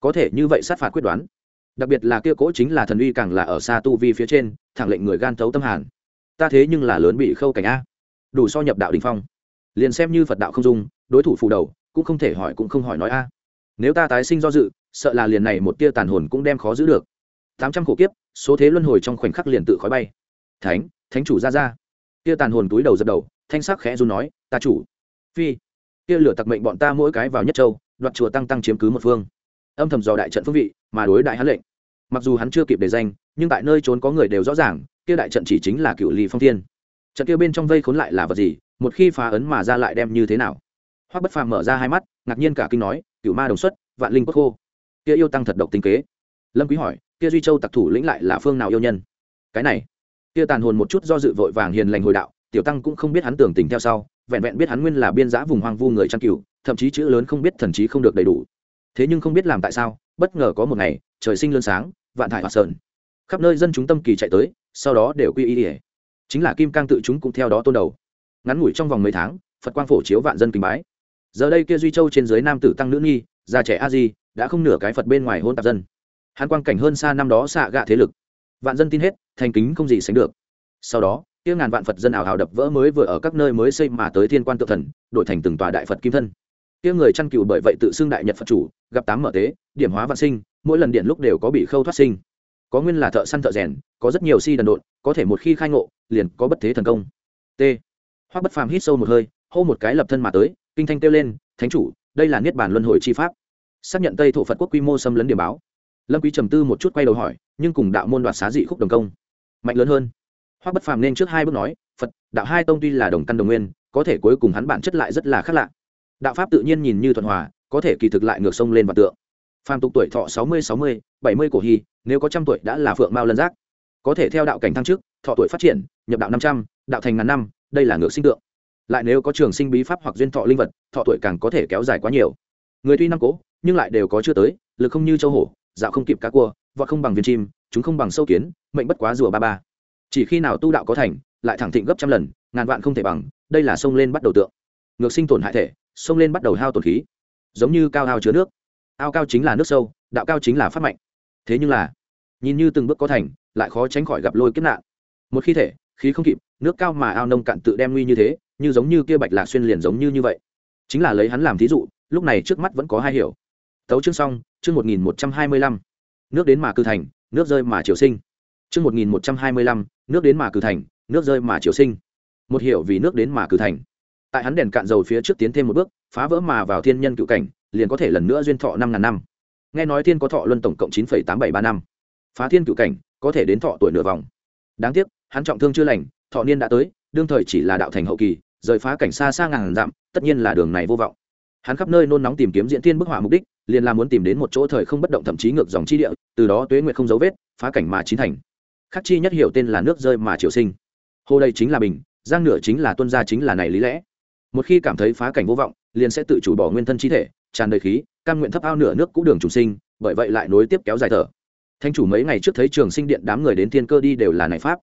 Có thể như vậy sát phạt quyết đoán. Đặc biệt là kia cố chính là thần uy càng là ở xa tu vi phía trên, thẳng lệnh người gan thấu tâm hàn ta thế nhưng là lớn bị khâu cảnh a. Đủ so nhập đạo đình phong. Liền xem như phật đạo không dung, đối thủ phù đầu, cũng không thể hỏi cũng không hỏi nói a. Nếu ta tái sinh do dự, sợ là liền này một tia tàn hồn cũng đem khó giữ được. Tám trăm khổ kiếp, số thế luân hồi trong khoảnh khắc liền tự khói bay. Thánh thánh chủ ra ra. Tia tàn hồn túi đầu dập đầu, thanh sắc khẽ run nói, ta chủ. Phi. Tia lửa tặc mệnh bọn ta mỗi cái vào nhất châu, đoạt chùa tăng tăng chiếm cứ một phương. Âm thầm dò đại trận phương vị, mà đối đại hắn lệnh. Mặc dù hắn chưa kịp đề danh, nhưng tại nơi trốn có người đều rõ ràng kia đại trận chỉ chính là cựu ly phong thiên. Trận kia bên trong vây khốn lại là vật gì, một khi phá ấn mà ra lại đem như thế nào? Hoắc bất phàm mở ra hai mắt, ngạc nhiên cả kinh nói, cựu ma đồng xuất, vạn linh quốc khô. Kia yêu tăng thật độc tinh kế. Lâm quý hỏi, kia duy châu tặc thủ lĩnh lại là phương nào yêu nhân? Cái này, kia tàn hồn một chút do dự vội vàng hiền lành hồi đạo, tiểu tăng cũng không biết hắn tưởng tình theo sau, vẹn vẹn biết hắn nguyên là biên giã vùng hoang vu người trang cửu thậm chí chữ lớn không biết thần trí không được đầy đủ. Thế nhưng không biết làm tại sao, bất ngờ có một ngày, trời sinh lươn sáng, vạn thải hoạt sơn. Khắp nơi dân chúng tâm kỳ chạy tới sau đó đều quy y ỉa chính là kim cang tự chúng cũng theo đó tôn đầu. Ngắn ngủi trong vòng mấy tháng, phật quang phổ chiếu vạn dân kính bái. Giờ đây kia duy châu trên dưới nam tử tăng nữ nghi già trẻ a di đã không nửa cái phật bên ngoài hôn tạp dân. Hắn quang cảnh hơn xa năm đó xạ gạ thế lực. Vạn dân tin hết, thành kính không gì sánh được. Sau đó, kia ngàn vạn phật dân ảo hào đập vỡ mới vừa ở các nơi mới xây mà tới thiên quan tự thần, đổi thành từng tòa đại phật kim thân. Kia người chăn cừu bởi vậy tự xưng đại nhật phật chủ, gặp tám mở tế, điểm hóa vạn sinh, mỗi lần điện lúc đều có bị khâu thoát sinh có nguyên là thợ săn thợ rèn, có rất nhiều si đần độn, có thể một khi khai ngộ, liền có bất thế thần công. T. Hoắc bất phàm hít sâu một hơi, hô một cái lập thân mà tới, kinh thanh kêu lên, thánh chủ, đây là niết bàn luân hồi chi pháp. Xác nhận tây thổ phật quốc quy mô xâm lấn điểm báo. Lâm quý trầm tư một chút quay đầu hỏi, nhưng cùng đạo môn đoạt xá dị khúc đồng công, mạnh lớn hơn? Hoắc bất phàm nên trước hai bước nói, phật, đạo hai tông tuy là đồng căn đồng nguyên, có thể cuối cùng hắn bản chất lại rất là khác lạ. Đạo pháp tự nhiên nhìn như thuận hòa, có thể kỳ thực lại ngược sông lên và tượng. Phàm tục tuổi thọ sáu mươi sáu mươi, bảy mươi cổ hy nếu có trăm tuổi đã là phượng mao lân giác, có thể theo đạo cảnh thăng trước thọ tuổi phát triển, nhập đạo năm trăm, đạo thành ngàn năm, đây là ngược sinh tượng. Lại nếu có trường sinh bí pháp hoặc duyên thọ linh vật, thọ tuổi càng có thể kéo dài quá nhiều. Người tuy năm cố, nhưng lại đều có chưa tới, lực không như châu hổ, dạo không kịp cá cua, vọt không bằng viên chim, chúng không bằng sâu kiến, mệnh bất quá rùa ba ba. Chỉ khi nào tu đạo có thành, lại thẳng thịnh gấp trăm lần, ngàn vạn không thể bằng, đây là sông lên bắt đầu tượng. Ngược sinh tổn hại thể, sông lên bắt đầu hao tổn khí. Giống như cao hao chứa nước. Ao cao chính là nước sâu, đạo cao chính là phát mạnh thế nhưng là, nhìn như từng bước có thành, lại khó tránh khỏi gặp lôi kiếp nạn. Một khi thể, khí không kịp, nước cao mà ao nông cạn tự đem nguy như thế, như giống như kia bạch lạc xuyên liền giống như như vậy. Chính là lấy hắn làm thí dụ, lúc này trước mắt vẫn có hai hiểu. Tấu chương xong, chương một nghìn một trăm hai mươi lăm. Nước đến mà cư thành, nước rơi mà triều sinh. Chương một nghìn một trăm hai mươi lăm, nước đến mà cử thành, nước rơi mà triều sinh. Một hiểu vì nước đến mà cử thành. Tại hắn đèn cạn dầu phía trước tiến thêm một bước, phá vỡ mà vào thiên nhân cựu cảnh, liền có thể lần nữa duyên thọ năm ngàn năm nghe nói thiên có thọ luân tổng cộng chín tám bảy ba năm. Phá thiên cựu cảnh, có thể đến thọ tuổi nửa vòng. Đáng tiếc, hắn trọng thương chưa lành, thọ niên đã tới, đương thời chỉ là đạo thành hậu kỳ, rời phá cảnh xa xa ngàn dặm, tất nhiên là đường này vô vọng. Hắn khắp nơi nôn nóng tìm kiếm diễn thiên bức họa mục đích, liền là muốn tìm đến một chỗ thời không bất động thậm chí ngược dòng chi địa, từ đó tuế nguyệt không dấu vết, phá cảnh mà chín thành. Khắc chi nhất hiểu tên là nước rơi mà triều sinh. Hồ đây chính là bình, giang nửa chính là tuân gia chính là này lý lẽ. Một khi cảm thấy phá cảnh vô vọng, liền sẽ tự chủ bỏ nguyên thân chi thể, tràn đầy khí cam nguyện thấp ao nửa nước cũ đường trùng sinh, bởi vậy lại nối tiếp kéo dài thở. Thanh chủ mấy ngày trước thấy trường sinh điện đám người đến thiên cơ đi đều là này pháp.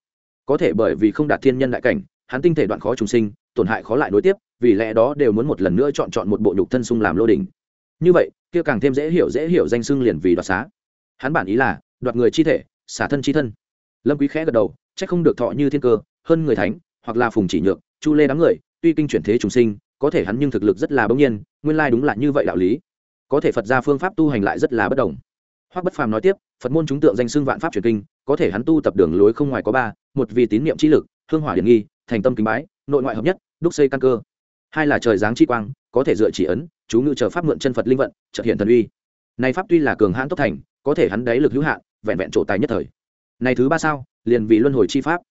Có thể bởi vì không đạt thiên nhân đại cảnh, hắn tinh thể đoạn khó trùng sinh, tổn hại khó lại nối tiếp, vì lẽ đó đều muốn một lần nữa chọn chọn một bộ nhục thân sung làm lô đình như vậy, kia càng thêm dễ hiểu dễ hiểu danh xưng liền vì đoạt xá. Hắn bản ý là, đoạt người chi thể, xả thân chi thân. Lâm quý khẽ gật đầu, chắc không được thọ như thiên cơ, hơn người thánh, hoặc là phùng chỉ nhược, chu lê đám người, tuy kinh chuyển thế trùng sinh, có thể hắn nhưng thực lực rất là bỗng nhiên, nguyên lai đúng là như vậy đạo lý có thể phật ra phương pháp tu hành lại rất là bất đồng. Hoắc bất phàm nói tiếp, phật môn chúng tượng danh xưng vạn pháp truyền kinh, có thể hắn tu tập đường lối không ngoài có ba, một vì tín niệm trí lực, hương hỏa điện nghi, thành tâm kính bái, nội ngoại hợp nhất, đúc xây căn cơ. Hai là trời giáng chi quang, có thể dựa chỉ ấn, chú ngự chờ pháp mượn chân phật linh vận trợ hiện thần uy. Này pháp tuy là cường hãn tốc thành, có thể hắn đáy lực hữu hạn, vẹn vẹn trổ tài nhất thời. Này thứ ba sao, liền vì luân hồi chi pháp.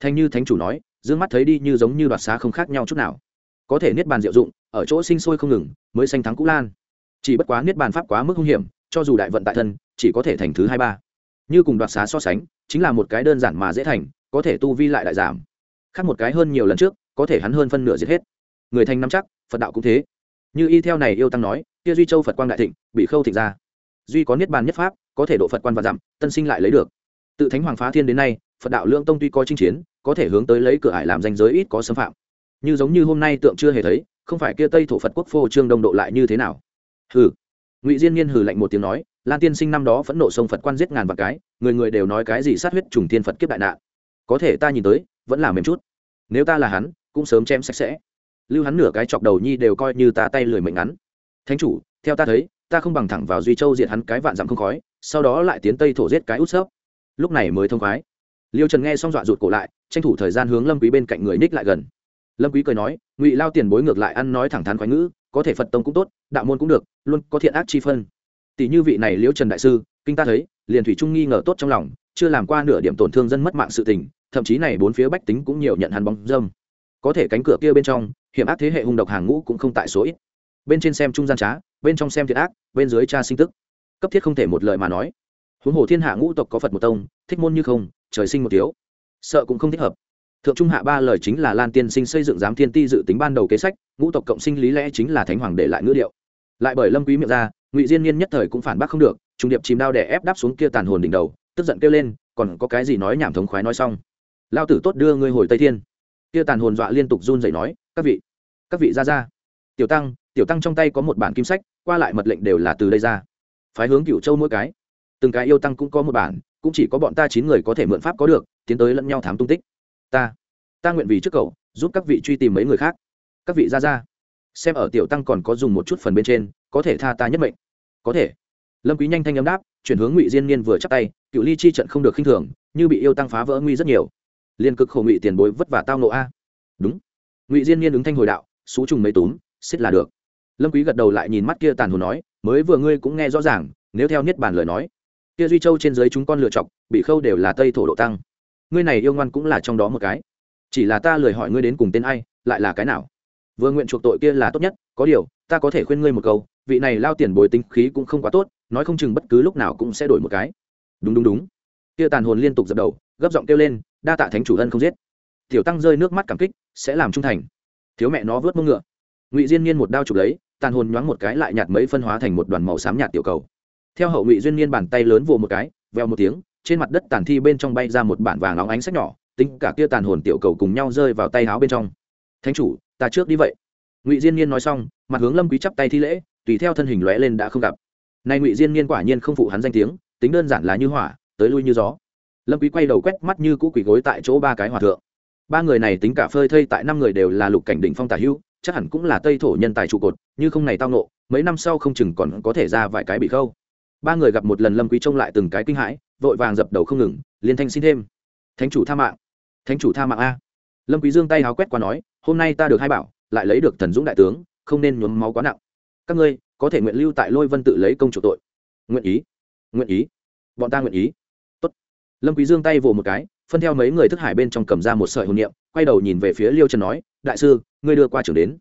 Thanh như thánh chủ nói, dương mắt thấy đi như giống như đoạt xá không khác nhau chút nào. Có thể niết bàn diệu dụng, ở chỗ sinh sôi không ngừng, mới xanh thắng cũ lan chỉ bất quá niết bàn pháp quá mức hung hiểm, cho dù đại vận tại thân, chỉ có thể thành thứ hai ba. Như cùng đoạt xá so sánh, chính là một cái đơn giản mà dễ thành, có thể tu vi lại đại giảm. Khác một cái hơn nhiều lần trước, có thể hắn hơn phân nửa giết hết. Người thành nắm chắc, phật đạo cũng thế. Như y theo này yêu tăng nói, kia duy châu phật quang đại thịnh, bị khâu thịnh ra. Duy có niết bàn nhất pháp, có thể độ phật quan và dặm tân sinh lại lấy được. Tự thánh hoàng phá thiên đến nay, phật đạo lương tông tuy có chinh chiến, có thể hướng tới lấy cửa ải làm danh giới ít có xâm phạm. Như giống như hôm nay tượng chưa hề thấy, không phải kia tây thổ phật quốc phô trương đông độ lại như thế nào? Hừ. Ngụy diên niên hừ lạnh một tiếng nói, lan tiên sinh năm đó phẫn nộ sông phật quan giết ngàn vạn cái, người người đều nói cái gì sát huyết trùng tiên phật kiếp đại nạn. Có thể ta nhìn tới, vẫn là mềm chút. Nếu ta là hắn, cũng sớm chém sạch sẽ. Lưu hắn nửa cái chọc đầu nhi đều coi như ta tay lười mệnh ngắn. Thánh chủ, theo ta thấy, ta không bằng thẳng vào duy châu diệt hắn cái vạn dặm không khói, sau đó lại tiến tây thổ giết cái út sấp lúc này mới thông khoái. Liêu trần nghe xong dọa rụt cổ lại, tranh thủ thời gian hướng lâm quý bên cạnh người ních lại gần lâm quý cười nói, ngụy lao tiền bối ngược lại ăn nói thẳng thắn khoái ngữ, có thể phật tông cũng tốt, đạo môn cũng được, luôn có thiện ác chi phân. Tỷ như vị này liễu trần đại sư, kinh ta thấy, liền thủy trung nghi ngờ tốt trong lòng, chưa làm qua nửa điểm tổn thương dân mất mạng sự tình, thậm chí này bốn phía bách tính cũng nhiều nhận hắn bóng dâm. Có thể cánh cửa kia bên trong, hiểm ác thế hệ hung độc hàng ngũ cũng không tại số ít. Bên trên xem trung gian trá, bên trong xem thiệt ác, bên dưới cha sinh tức. Cấp thiết không thể một lời mà nói. Huống hồ thiên hạ ngũ tộc có phật một tông, thích môn như không, trời sinh một thiếu. Sợ cũng không thích hợp thượng trung hạ ba lời chính là lan tiên sinh xây dựng giám thiên ti dự tính ban đầu kế sách, ngũ tộc cộng sinh lý lẽ chính là thánh hoàng để lại ngữ điệu. Lại bởi lâm quý miệng ra, ngụy diên niên nhất thời cũng phản bác không được, trung điệp chìm đao để ép đáp xuống kia tàn hồn đỉnh đầu, tức giận kêu lên, còn có cái gì nói nhảm thống khoái nói xong? Lao tử tốt đưa ngươi hồi tây thiên. Kia tàn hồn dọa liên tục run rẩy nói, các vị các vị ra ra. Tiểu tăng tiểu tăng trong tay có một bản kim sách, qua lại mật lệnh đều là từ đây ra. Phái hướng cửu châu mỗi cái. Từng cái yêu tăng cũng có một bản, cũng chỉ có bọn ta chín người có thể mượn pháp có được, tiến tới lẫn nhau thám tung tích ta ta nguyện vì trước cậu giúp các vị truy tìm mấy người khác. Các vị ra ra xem ở tiểu tăng còn có dùng một chút phần bên trên có thể tha ta nhất mệnh. Có thể. Lâm quý nhanh thanh âm đáp chuyển hướng ngụy diên niên vừa chắp tay cựu ly chi trận không được khinh thường như bị yêu tăng phá vỡ nguy rất nhiều. Liên cực khổ ngụy tiền bối vất vả tao nộ a. Đúng. Ngụy diên niên ứng thanh hồi đạo xú trùng mấy túm xích là được. Lâm quý gật đầu lại nhìn mắt kia tàn hồn nói mới vừa ngươi cũng nghe rõ ràng nếu theo niết bàn lời nói kia duy châu trên dưới chúng con lựa chọn, bị khâu đều là tây thổ độ tăng ngươi này yêu ngoan cũng là trong đó một cái. Chỉ là ta lời hỏi ngươi đến cùng tên ai, lại là cái nào? Vừa nguyện chuộc tội kia là tốt nhất, có điều, ta có thể khuyên ngươi một câu, vị này lao tiền bồi tính khí cũng không quá tốt, nói không chừng bất cứ lúc nào cũng sẽ đổi một cái. Đúng đúng đúng. Kia tàn hồn liên tục dập đầu, gấp giọng kêu lên, đa tạ thánh chủ ân không giết. Tiểu tăng rơi nước mắt cảm kích, sẽ làm trung thành. Thiếu mẹ nó vớt mông ngựa. Ngụy diên niên một đao chụp lấy, tàn hồn nhoáng một cái lại nhạt mấy phân hóa thành một đoàn màu xám nhạt tiểu cầu. Theo hậu ngụy duyên niên bàn tay lớn vồ một cái veo một tiếng trên mặt đất tàn thi bên trong bay ra một bản vàng óng ánh sắc nhỏ tính cả kia tàn hồn tiểu cầu cùng nhau rơi vào tay áo bên trong. Thánh chủ ta trước đi vậy. Ngụy diên niên nói xong mặt hướng lâm quý chắp tay thi lễ tùy theo thân hình lóe lên đã không gặp. Nay ngụy diên niên quả nhiên không phụ hắn danh tiếng tính đơn giản là như hỏa tới lui như gió. Lâm quý quay đầu quét mắt như cũ quỷ gối tại chỗ ba cái hòa thượng. Ba người này tính cả phơi thây tại năm người đều là lục cảnh đỉnh phong tả hưu, chắc hẳn cũng là tây thổ nhân tài trụ cột như không này tao nộ mấy năm sau không chừng còn có thể ra vài cái bị khâu ba người gặp một lần lâm quý trông lại từng cái kinh hãi vội vàng dập đầu không ngừng liên thanh xin thêm thánh chủ tha mạng thánh chủ tha mạng a lâm quý dương tay háo quét qua nói hôm nay ta được hai bảo lại lấy được thần dũng đại tướng không nên nhuốm máu quá nặng các ngươi có thể nguyện lưu tại lôi vân tự lấy công chủ tội nguyện ý nguyện ý bọn ta nguyện ý tốt. lâm quý dương tay vồ một cái phân theo mấy người thức hải bên trong cầm ra một sợi hồn niệm quay đầu nhìn về phía liêu trần nói đại sư ngươi đưa qua trưởng đến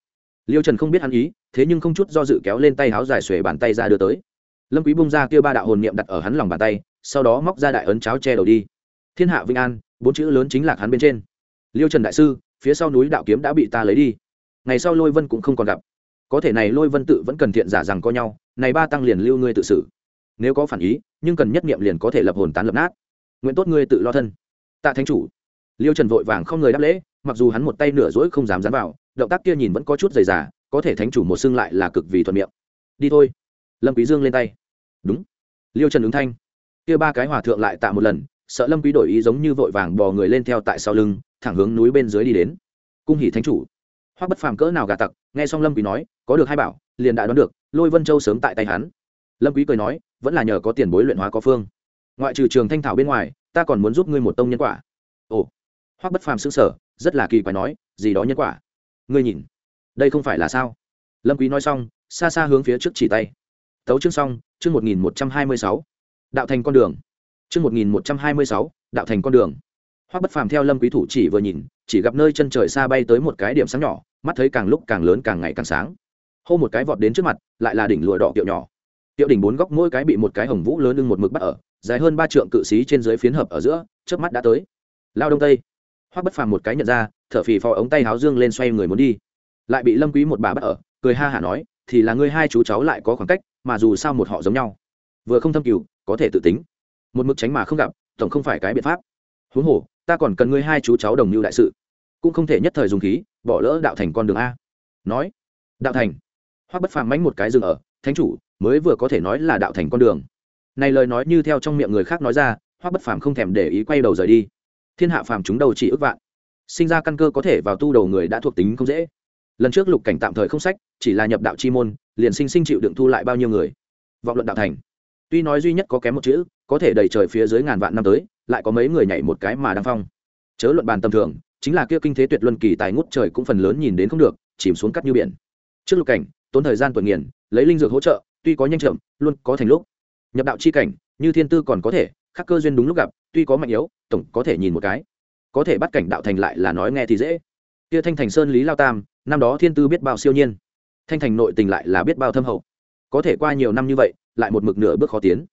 liêu trần không biết hắn ý thế nhưng không chút do dự kéo lên tay háo dài xuề bàn tay ra đưa tới lâm quý bung ra kia ba đạo hồn niệm đặt ở hắn lòng bàn tay, sau đó móc ra đại ấn cháo che đầu đi. Thiên hạ vinh an, bốn chữ lớn chính là hắn bên trên. Liêu trần đại sư, phía sau núi đạo kiếm đã bị ta lấy đi. Ngày sau lôi vân cũng không còn gặp. Có thể này lôi vân tự vẫn cần thiện giả rằng có nhau, này ba tăng liền lưu ngươi tự xử. Nếu có phản ý, nhưng cần nhất niệm liền có thể lập hồn tán lập nát. Nguyện tốt ngươi tự lo thân. Tạ thánh chủ. Liêu trần vội vàng không người đáp lễ, mặc dù hắn một tay nửa rỗi không dám dán vào, động tác kia nhìn vẫn có chút dày dà, có thể thánh chủ một xưng lại là cực vì thuận miệng. Đi thôi lâm quý dương lên tay. Đúng. Liêu trần ứng thanh. Kia ba cái hòa thượng lại tạ một lần, sợ lâm quý đổi ý giống như vội vàng bò người lên theo tại sau lưng, thẳng hướng núi bên dưới đi đến. Cung hỉ thánh chủ. Hoắc bất phàm cỡ nào gà tặc, nghe xong lâm quý nói, có được hai bảo, liền đã đoán được, lôi vân châu sớm tại tay hắn. Lâm quý cười nói, vẫn là nhờ có tiền bối luyện hóa có phương. Ngoại trừ trường thanh thảo bên ngoài, ta còn muốn giúp ngươi một tông nhân quả. Ồ. Hoắc bất phàm sững sờ, rất là kỳ quái nói, gì đó nhân quả? Ngươi nhìn. Đây không phải là sao? Lâm quý nói xong, xa xa hướng phía trước chỉ tay tấu chương xong, chương một nghìn một trăm hai mươi sáu. Đạo thành con đường. Chương một nghìn một trăm hai mươi sáu, đạo thành con đường. Hoắc bất phàm theo lâm quý thủ chỉ vừa nhìn, chỉ gặp nơi chân trời xa bay tới một cái điểm sáng nhỏ, mắt thấy càng lúc càng lớn càng ngày càng sáng. Hô một cái vọt đến trước mặt, lại là đỉnh lụa đỏ kiệu nhỏ. Kiệu đỉnh bốn góc mỗi cái bị một cái hồng vũ lớn lưng một mực bắt ở, dài hơn ba trượng cự xí trên dưới phiến hợp ở giữa trước mắt đã tới. Lao đông tây. Hoắc bất phàm một cái nhận ra, thở phì phò ống tay háo dương lên xoay người muốn đi. Lại bị lâm quý một bà bắt ở, cười ha hả nói thì là ngươi hai chú cháu lại có khoảng cách, mà dù sao một họ giống nhau. Vừa không thâm cừu, có thể tự tính. Một mực tránh mà không gặp, tổng không phải cái biện pháp. Huống hồ, ta còn cần ngươi hai chú cháu đồng mưu đại sự. Cũng không thể nhất thời dùng khí, bỏ lỡ đạo thành con đường a. Nói, đạo thành. Hoắc bất phàm mánh một cái dừng ở, thánh chủ, mới vừa có thể nói là đạo thành con đường. Này lời nói như theo trong miệng người khác nói ra, hoắc bất phàm không thèm để ý quay đầu rời đi. Thiên hạ phàm chúng đầu chỉ ước vạn. Sinh ra căn cơ có thể vào tu đầu người đã thuộc tính không dễ lần trước lục cảnh tạm thời không sách, chỉ là nhập đạo chi môn, liền sinh sinh chịu đựng thu lại bao nhiêu người. Vọng luận đạo thành. Tuy nói duy nhất có kém một chữ, có thể đầy trời phía dưới ngàn vạn năm tới, lại có mấy người nhảy một cái mà đăng phong. Chớ luận bàn tầm thường, chính là kia kinh thế tuyệt luân kỳ tài ngút trời cũng phần lớn nhìn đến không được, chìm xuống cắt như biển. Trước lục cảnh, tốn thời gian tuần nghiền, lấy linh dược hỗ trợ, tuy có nhanh chậm, luôn có thành lúc. Nhập đạo chi cảnh, như thiên tư còn có thể, khắc cơ duyên đúng lúc gặp, tuy có mạnh yếu, tổng có thể nhìn một cái. Có thể bắt cảnh đạo thành lại là nói nghe thì dễ. Kia thanh thành sơn lý lao tam năm đó thiên tư biết bao siêu nhiên, thanh thành nội tình lại là biết bao thâm hậu. Có thể qua nhiều năm như vậy, lại một mực nửa bước khó tiến.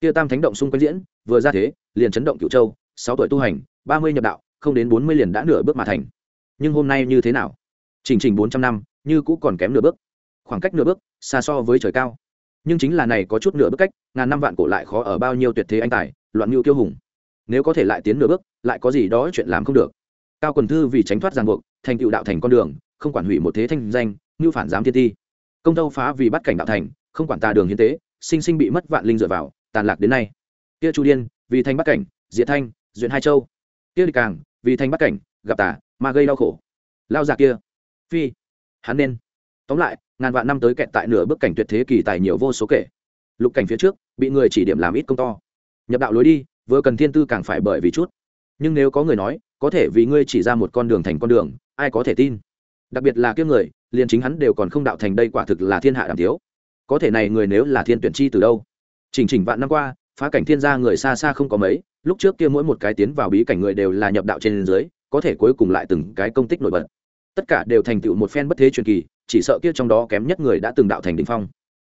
Kia tam thánh động xung quanh diễn, vừa ra thế, liền chấn động cựu châu, sáu tuổi tu hành, ba mươi nhập đạo, không đến bốn mươi liền đã nửa bước mà thành. Nhưng hôm nay như thế nào? Chỉnh trình bốn trăm năm, như cũ còn kém nửa bước. Khoảng cách nửa bước, xa so với trời cao. Nhưng chính là này có chút nửa bước cách, ngàn năm vạn cổ lại khó ở bao nhiêu tuyệt thế anh tài, loạn mưu kiêu hùng. Nếu có thể lại tiến nửa bước, lại có gì đó chuyện làm không được. Cao quần thư vì tránh thoát ràng buộc, thành tựu đạo thành con đường không quản hủy một thế thanh danh, như phản giám thiên ti. Công tâu phá vì bắt cảnh đạo thành, không quản tà đường hiến tế, sinh sinh bị mất vạn linh dựa vào, tàn lạc đến nay. Kia chu điên, vì thanh bắt cảnh, diệt thanh, duyện hai châu. Kia địch càng, vì thanh bắt cảnh, gặp tà, mà gây đau khổ. Lao già kia, phi, hắn nên. Tóm lại, ngàn vạn năm tới kẹt tại nửa bước cảnh tuyệt thế kỳ tài nhiều vô số kể. Lục cảnh phía trước, bị người chỉ điểm làm ít công to. Nhập đạo lối đi, vừa cần thiên tư càng phải bởi vì chút. Nhưng nếu có người nói, có thể vì ngươi chỉ ra một con đường thành con đường, ai có thể tin? Đặc biệt là kiếp người, liền chính hắn đều còn không đạo thành đây quả thực là thiên hạ đảm thiếu có thể này người nếu là thiên tuyển chi từ đâu? Chỉnh chỉnh vạn năm qua, phá cảnh thiên gia người xa xa không có mấy, lúc trước kia mỗi một cái tiến vào bí cảnh người đều là nhập đạo trên dưới, có thể cuối cùng lại từng cái công tích nổi bật. Tất cả đều thành tựu một phen bất thế truyền kỳ, chỉ sợ kia trong đó kém nhất người đã từng đạo thành đ ỉ n h phong.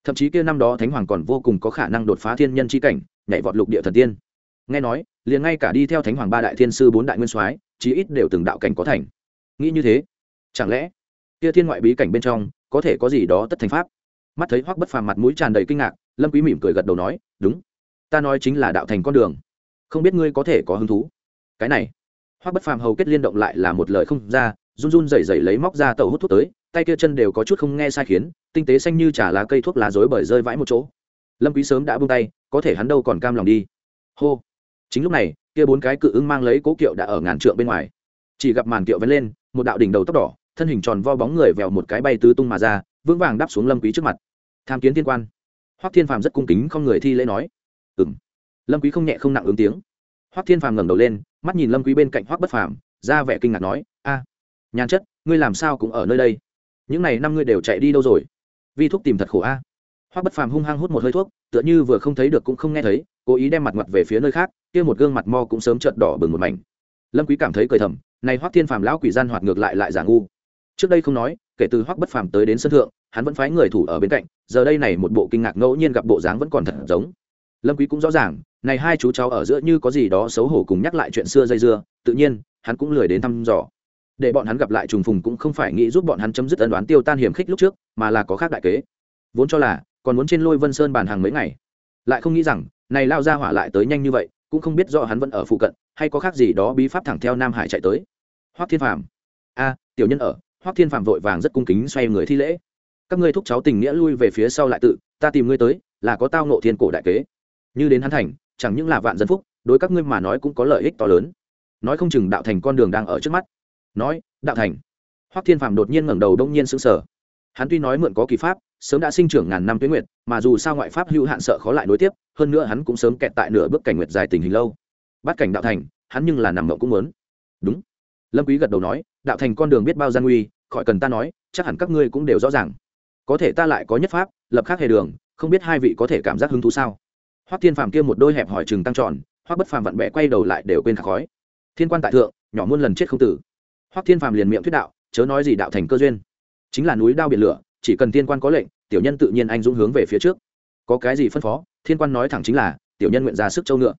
Thậm chí kia năm đó thánh hoàng còn vô cùng có khả năng đột phá thiên nhân c h i cảnh, nhảy vọt lục địa thần tiên. Nghe nói, liền ngay cả đi theo thánh hoàng ba đại thiên sư bốn đại nguyên soái, chí ít đều từng đạo cảnh có thành. Nghĩ như thế chẳng lẽ, kia thiên ngoại bí cảnh bên trong, có thể có gì đó tất thành pháp? Mắt thấy hoắc bất phàm mặt mũi tràn đầy kinh ngạc, lâm quý mỉm cười gật đầu nói, đúng, ta nói chính là đạo thành con đường. Không biết ngươi có thể có hứng thú? Cái này, hoắc bất phàm hầu kết liên động lại là một lời không ra, run run rẩy rẩy lấy móc ra tẩu hút thuốc tới, tay kia chân đều có chút không nghe sai khiến, tinh tế xanh như trà lá cây thuốc lá rối bởi rơi vãi một chỗ. Lâm quý sớm đã buông tay, có thể hắn đâu còn cam lòng đi. Hô. Chính lúc này, kia bốn cái cự ứng mang lấy cố kiệu đã ở ngàn trượng bên ngoài. Chỉ gặp màn kiệu vén lên, một đạo đỉnh đầu tóc đỏ thân hình tròn vo bóng người vèo một cái bay tứ tung mà ra vững vàng đáp xuống lâm quý trước mặt. Tham kiến thiên quan. Hoắc thiên phàm rất cung kính không người thi lễ nói. Ừm. Lâm quý không nhẹ không nặng ứng tiếng. Hoắc thiên phàm ngẩng đầu lên mắt nhìn lâm quý bên cạnh hoắc bất phàm ra vẻ kinh ngạc nói a à, nhàn chất ngươi làm sao cũng ở nơi đây? Những này năm ngươi đều chạy đi đâu rồi? Vi thuốc tìm thật khổ a. À? bất phàm hung hăng hút một hơi thuốc tựa như vừa không thấy được cũng không nghe thấy cố ý đem mặt mặt về phía nơi khác kia một gương mặt mo cũng sớm trợn đỏ bừng một mảnh. Lâm quý cảm thấy cười thầm này hoắc thiên phàm lão quỷ gian hoạt ngược lại lại giả ngu trước đây không nói, kể từ hoắc bất phàm tới đến sân thượng, hắn vẫn phái người thủ ở bên cạnh, giờ đây này một bộ kinh ngạc ngẫu nhiên gặp bộ dáng vẫn còn thật giống. Lâm quý cũng rõ ràng, này hai chú cháu ở giữa như có gì đó xấu hổ cùng nhắc lại chuyện xưa dây dưa, tự nhiên, hắn cũng lười đến thăm dò. Để bọn hắn gặp lại trùng phùng cũng không phải nghĩ giúp bọn hắn chấm dứt ân đoán tiêu tan hiểm khích lúc trước, mà là có khác đại kế. Vốn cho là, còn muốn trên lôi vân sơn bàn hàng mấy ngày. Lại không nghĩ rằng, này lao ra hỏa lại tới nhanh như vậy, cũng không biết rõ hắn vẫn ở phụ cận, hay có khác gì đó bí pháp thẳng theo nam hải chạy tới. Hoắc thiên phàm. A, tiểu nhân ở hoắc thiên Phạm vội vàng rất cung kính xoay người thi lễ. Các ngươi thúc cháu tình nghĩa lui về phía sau lại tự, ta tìm ngươi tới, là có tao nộ thiên cổ đại kế. Như đến hắn thành, chẳng những là vạn dân phúc, đối các ngươi mà nói cũng có lợi ích to lớn. Nói không chừng đạo thành con đường đang ở trước mắt. Nói, đạo thành. Hoắc thiên Phạm đột nhiên ngẩng đầu đông nhiên sững sờ. Hắn tuy nói mượn có kỳ pháp, sớm đã sinh trưởng ngàn năm tuyến nguyệt, mà dù sao ngoại pháp hữu hạn sợ khó lại nối tiếp, hơn nữa hắn cũng sớm kẹt tại nửa bước cảnh nguyệt dài tình hình lâu. Bắt cảnh đạo thành, hắn nhưng là nằm mộng cũng muốn. Đúng lâm quý gật đầu nói, đạo thành con đường biết bao gian nguy, khỏi cần ta nói, chắc hẳn các ngươi cũng đều rõ ràng. Có thể ta lại có nhất pháp, lập khác hề đường, không biết hai vị có thể cảm giác hứng thú sao? Hoắc thiên phàm kia một đôi hẹp hỏi chừng tăng tròn, hoắc bất phàm vặn bẹ quay đầu lại đều quên khắc khói. Thiên quan tại thượng, nhỏ muôn lần chết không tử. Hoắc thiên phàm liền miệng thuyết đạo, chớ nói gì đạo thành cơ duyên. Chính là núi đao biển lửa, chỉ cần thiên quan có lệnh, tiểu nhân tự nhiên anh dũng hướng về phía trước. Có cái gì phân phó? Thiên quan nói thẳng chính là, tiểu nhân nguyện ra sức châu ngựa.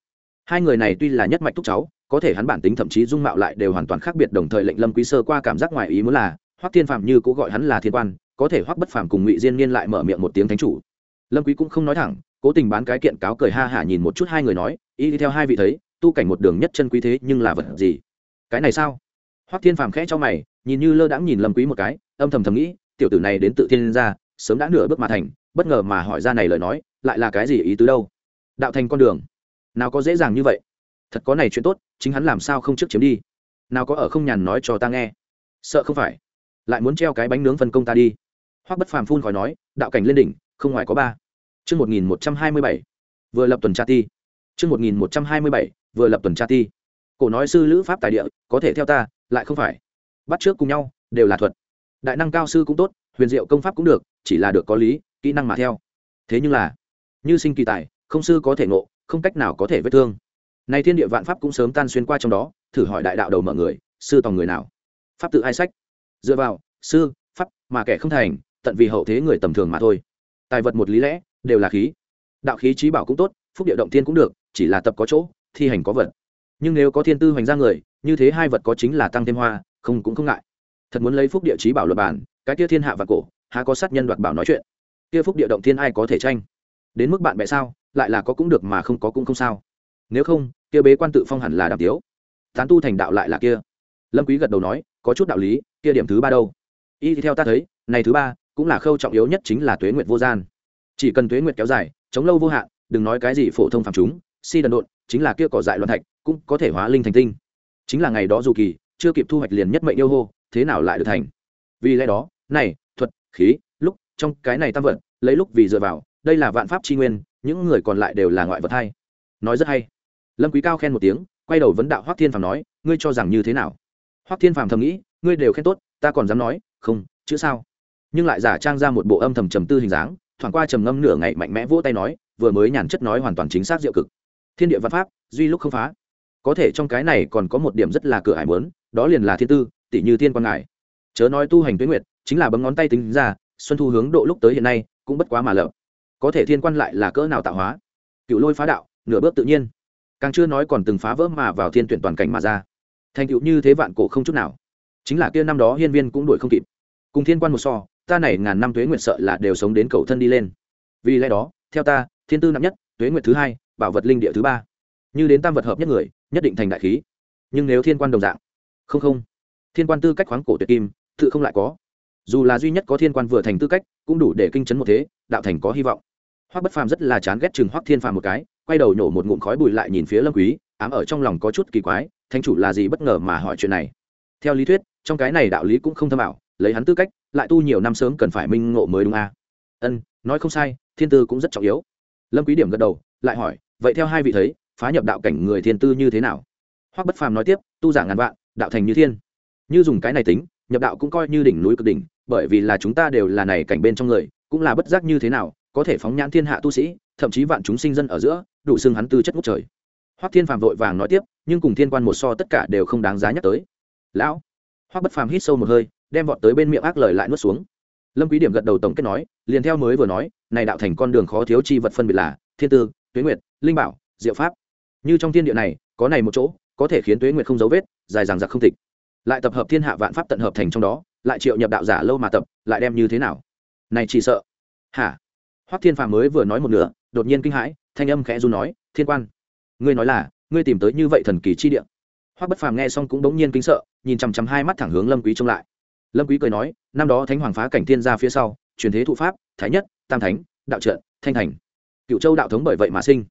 Hai người này tuy là nhất mạch thúc cháu có thể hắn bản tính thậm chí dung mạo lại đều hoàn toàn khác biệt, đồng thời lệnh lâm quý sơ qua cảm giác ngoài ý muốn là, hoắc thiên phàm như cũng gọi hắn là thiên quan, có thể hoắc bất phàm cùng ngụy diên niên lại mở miệng một tiếng thánh chủ. Lâm quý cũng không nói thẳng, cố tình bán cái kiện cáo cười ha hả nhìn một chút hai người nói, y đi theo hai vị thấy, tu cảnh một đường nhất chân quý thế, nhưng là vật gì? Cái này sao? Hoắc thiên phàm khẽ cho mày, nhìn như lơ đãng nhìn lâm quý một cái, âm thầm thầm nghĩ, tiểu tử này đến tự thiên ra sớm đã nửa bước mà thành, bất ngờ mà hỏi ra này lời nói, lại là cái gì ý tứ đâu? Đạo thành con đường. Nào có dễ dàng như vậy thật có này chuyện tốt, chính hắn làm sao không trước chiếm đi? Nào có ở không nhàn nói cho ta nghe. Sợ không phải. Lại muốn treo cái bánh nướng phân công ta đi. Hoắc bất phàm phun khỏi nói, đạo cảnh lên đỉnh, không ngoài có ba. Chương một nghìn một trăm hai mươi bảy. Vừa lập tuần tra ti chương một nghìn một trăm hai mươi bảy, vừa lập tuần tra ti cổ nói sư lữ pháp tài địa, có thể theo ta, lại không phải. Bắt trước cùng nhau, đều là thuật. Đại năng cao sư cũng tốt, huyền diệu công pháp cũng được, chỉ là được có lý, kỹ năng mà theo. Thế nhưng là, như sinh kỳ tài, không sư có thể ngộ, không cách nào có thể vết thương nay thiên địa vạn pháp cũng sớm tan xuyên qua trong đó, thử hỏi đại đạo đầu mở người, sư tòng người nào? Pháp tự ai sách? Dựa vào, sư, pháp, mà kẻ không thành, tận vì hậu thế người tầm thường mà thôi. Tài vật một lý lẽ, đều là khí. Đạo khí trí bảo cũng tốt, phúc địa động thiên cũng được, chỉ là tập có chỗ, thi hành có vật. Nhưng nếu có thiên tư hoành ra người, như thế hai vật có chính là tăng thêm hoa, không cũng không ngại. Thật muốn lấy phúc địa trí bảo luật bản, cái kia thiên hạ và cổ, há có sát nhân đoạt bảo nói chuyện? Kia phúc địa động thiên ai có thể tranh? Đến mức bạn bè sao, lại là có cũng được mà không có cũng không sao nếu không, kia bế quan tự phong hẳn là đàm tiếu. Tán tu thành đạo lại là kia. Lâm quý gật đầu nói, có chút đạo lý, kia điểm thứ ba đâu? Y thì theo ta thấy, này thứ ba cũng là khâu trọng yếu nhất chính là tuế nguyệt vô gian. Chỉ cần tuế nguyệt kéo dài, chống lâu vô hạn, đừng nói cái gì phổ thông phàm chúng, si đần độn, chính là kia cỏ dại loạn thạch, cũng có thể hóa linh thành tinh. Chính là ngày đó dù kỳ, chưa kịp thu hoạch liền nhất mệnh yêu hô, thế nào lại được thành? Vì lẽ đó, này, thuật, khí, lúc, trong cái này tam vật, lấy lúc vì dựa vào, đây là vạn pháp chi nguyên, những người còn lại đều là ngoại vật hay. Nói rất hay lâm quý cao khen một tiếng, quay đầu vấn đạo hoắc thiên phàm nói, ngươi cho rằng như thế nào? Hoắc thiên phàm thầm nghĩ, ngươi đều khen tốt, ta còn dám nói, không, chữ sao? Nhưng lại giả trang ra một bộ âm thầm trầm tư hình dáng, thoảng qua trầm ngâm nửa ngày mạnh mẽ vỗ tay nói, vừa mới nhàn chất nói hoàn toàn chính xác diệu cực. Thiên địa văn pháp, duy lúc không phá. Có thể trong cái này còn có một điểm rất là cửa ải muốn, đó liền là thiên tư tỷ như thiên quan ngài. Chớ nói tu hành tuyến nguyệt, chính là bấm ngón tay tính ra, xuân thu hướng độ lúc tới hiện nay, cũng bất quá mà lợp có thể thiên quan lại là cỡ nào tạo hóa? Cựu lôi phá đạo, nửa bước tự nhiên càng chưa nói còn từng phá vỡ mà vào thiên tuyển toàn cảnh mà ra. Thành tựu như thế vạn cổ không chút nào. Chính là kia năm đó hiên viên cũng đuổi không kịp. Cùng thiên quan một so, ta này ngàn năm tuế nguyệt sợ là đều sống đến cầu thân đi lên. Vì lẽ đó, theo ta, thiên tư nặng nhất, tuế nguyệt thứ hai, bảo vật linh địa thứ ba. Như đến tam vật hợp nhất người, nhất định thành đại khí. Nhưng nếu thiên quan đồng dạng, không không. Thiên quan tư cách khoáng cổ tuyệt kim, tự không lại có. Dù là duy nhất có thiên quan vừa thành tư cách, cũng đủ để kinh chấn một thế, đạo thành có hy vọng. Hoắc bất phàm rất là chán ghét chừng hoắc thiên phàm một cái quay đầu nhổ một ngụm khói bụi lại nhìn phía lâm quý, ám ở trong lòng có chút kỳ quái, thánh chủ là gì bất ngờ mà hỏi chuyện này. Theo lý thuyết, trong cái này đạo lý cũng không thâm ảo, lấy hắn tư cách, lại tu nhiều năm sớm cần phải minh ngộ mới đúng a. À? ân, nói không sai, thiên tư cũng rất trọng yếu. Lâm quý điểm gật đầu, lại hỏi, vậy theo hai vị thấy, phá nhập đạo cảnh người thiên tư như thế nào? Hoắc bất phàm nói tiếp, tu giả ngàn vạn, đạo thành như thiên. Như dùng cái này tính, nhập đạo cũng coi như đỉnh núi cực đỉnh, bởi vì là chúng ta đều là này cảnh bên trong người, cũng là bất giác như thế nào, có thể phóng nhãn thiên hạ tu sĩ thậm chí vạn chúng sinh dân ở giữa, đủ xưng hắn tư chất ngút trời. Hoắc thiên phàm vội vàng nói tiếp, nhưng cùng thiên quan một so tất cả đều không đáng giá nhắc tới. Lão. Hoắc bất phàm hít sâu một hơi, đem vọt tới bên miệng ác lời lại nuốt xuống. Lâm quý điểm gật đầu tổng kết nói, liền theo mới vừa nói, này đạo thành con đường khó thiếu chi vật phân biệt là thiên tư, tuế nguyệt, linh bảo, diệu pháp. Như trong thiên địa này, có này một chỗ, có thể khiến tuế nguyệt không dấu vết, dài dằng dặc không tịch. Lại tập hợp thiên hạ vạn pháp tận hợp thành trong đó, lại triệu nhập đạo giả lâu mà tập, lại đem như thế nào? Này chỉ sợ. Hả? Hoắc thiên phàm mới vừa nói một nửa đột nhiên kinh hãi, thanh âm khẽ run nói, thiên quan, ngươi nói là, ngươi tìm tới như vậy thần kỳ chi địa. Hoắc bất phàm nghe xong cũng đống nhiên kinh sợ, nhìn chằm chằm hai mắt thẳng hướng lâm quý trông lại. Lâm quý cười nói, năm đó thánh hoàng phá cảnh thiên gia phía sau, truyền thế thụ pháp, thái nhất, tam thánh, đạo trận thanh thành, cựu châu đạo thống bởi vậy mà sinh.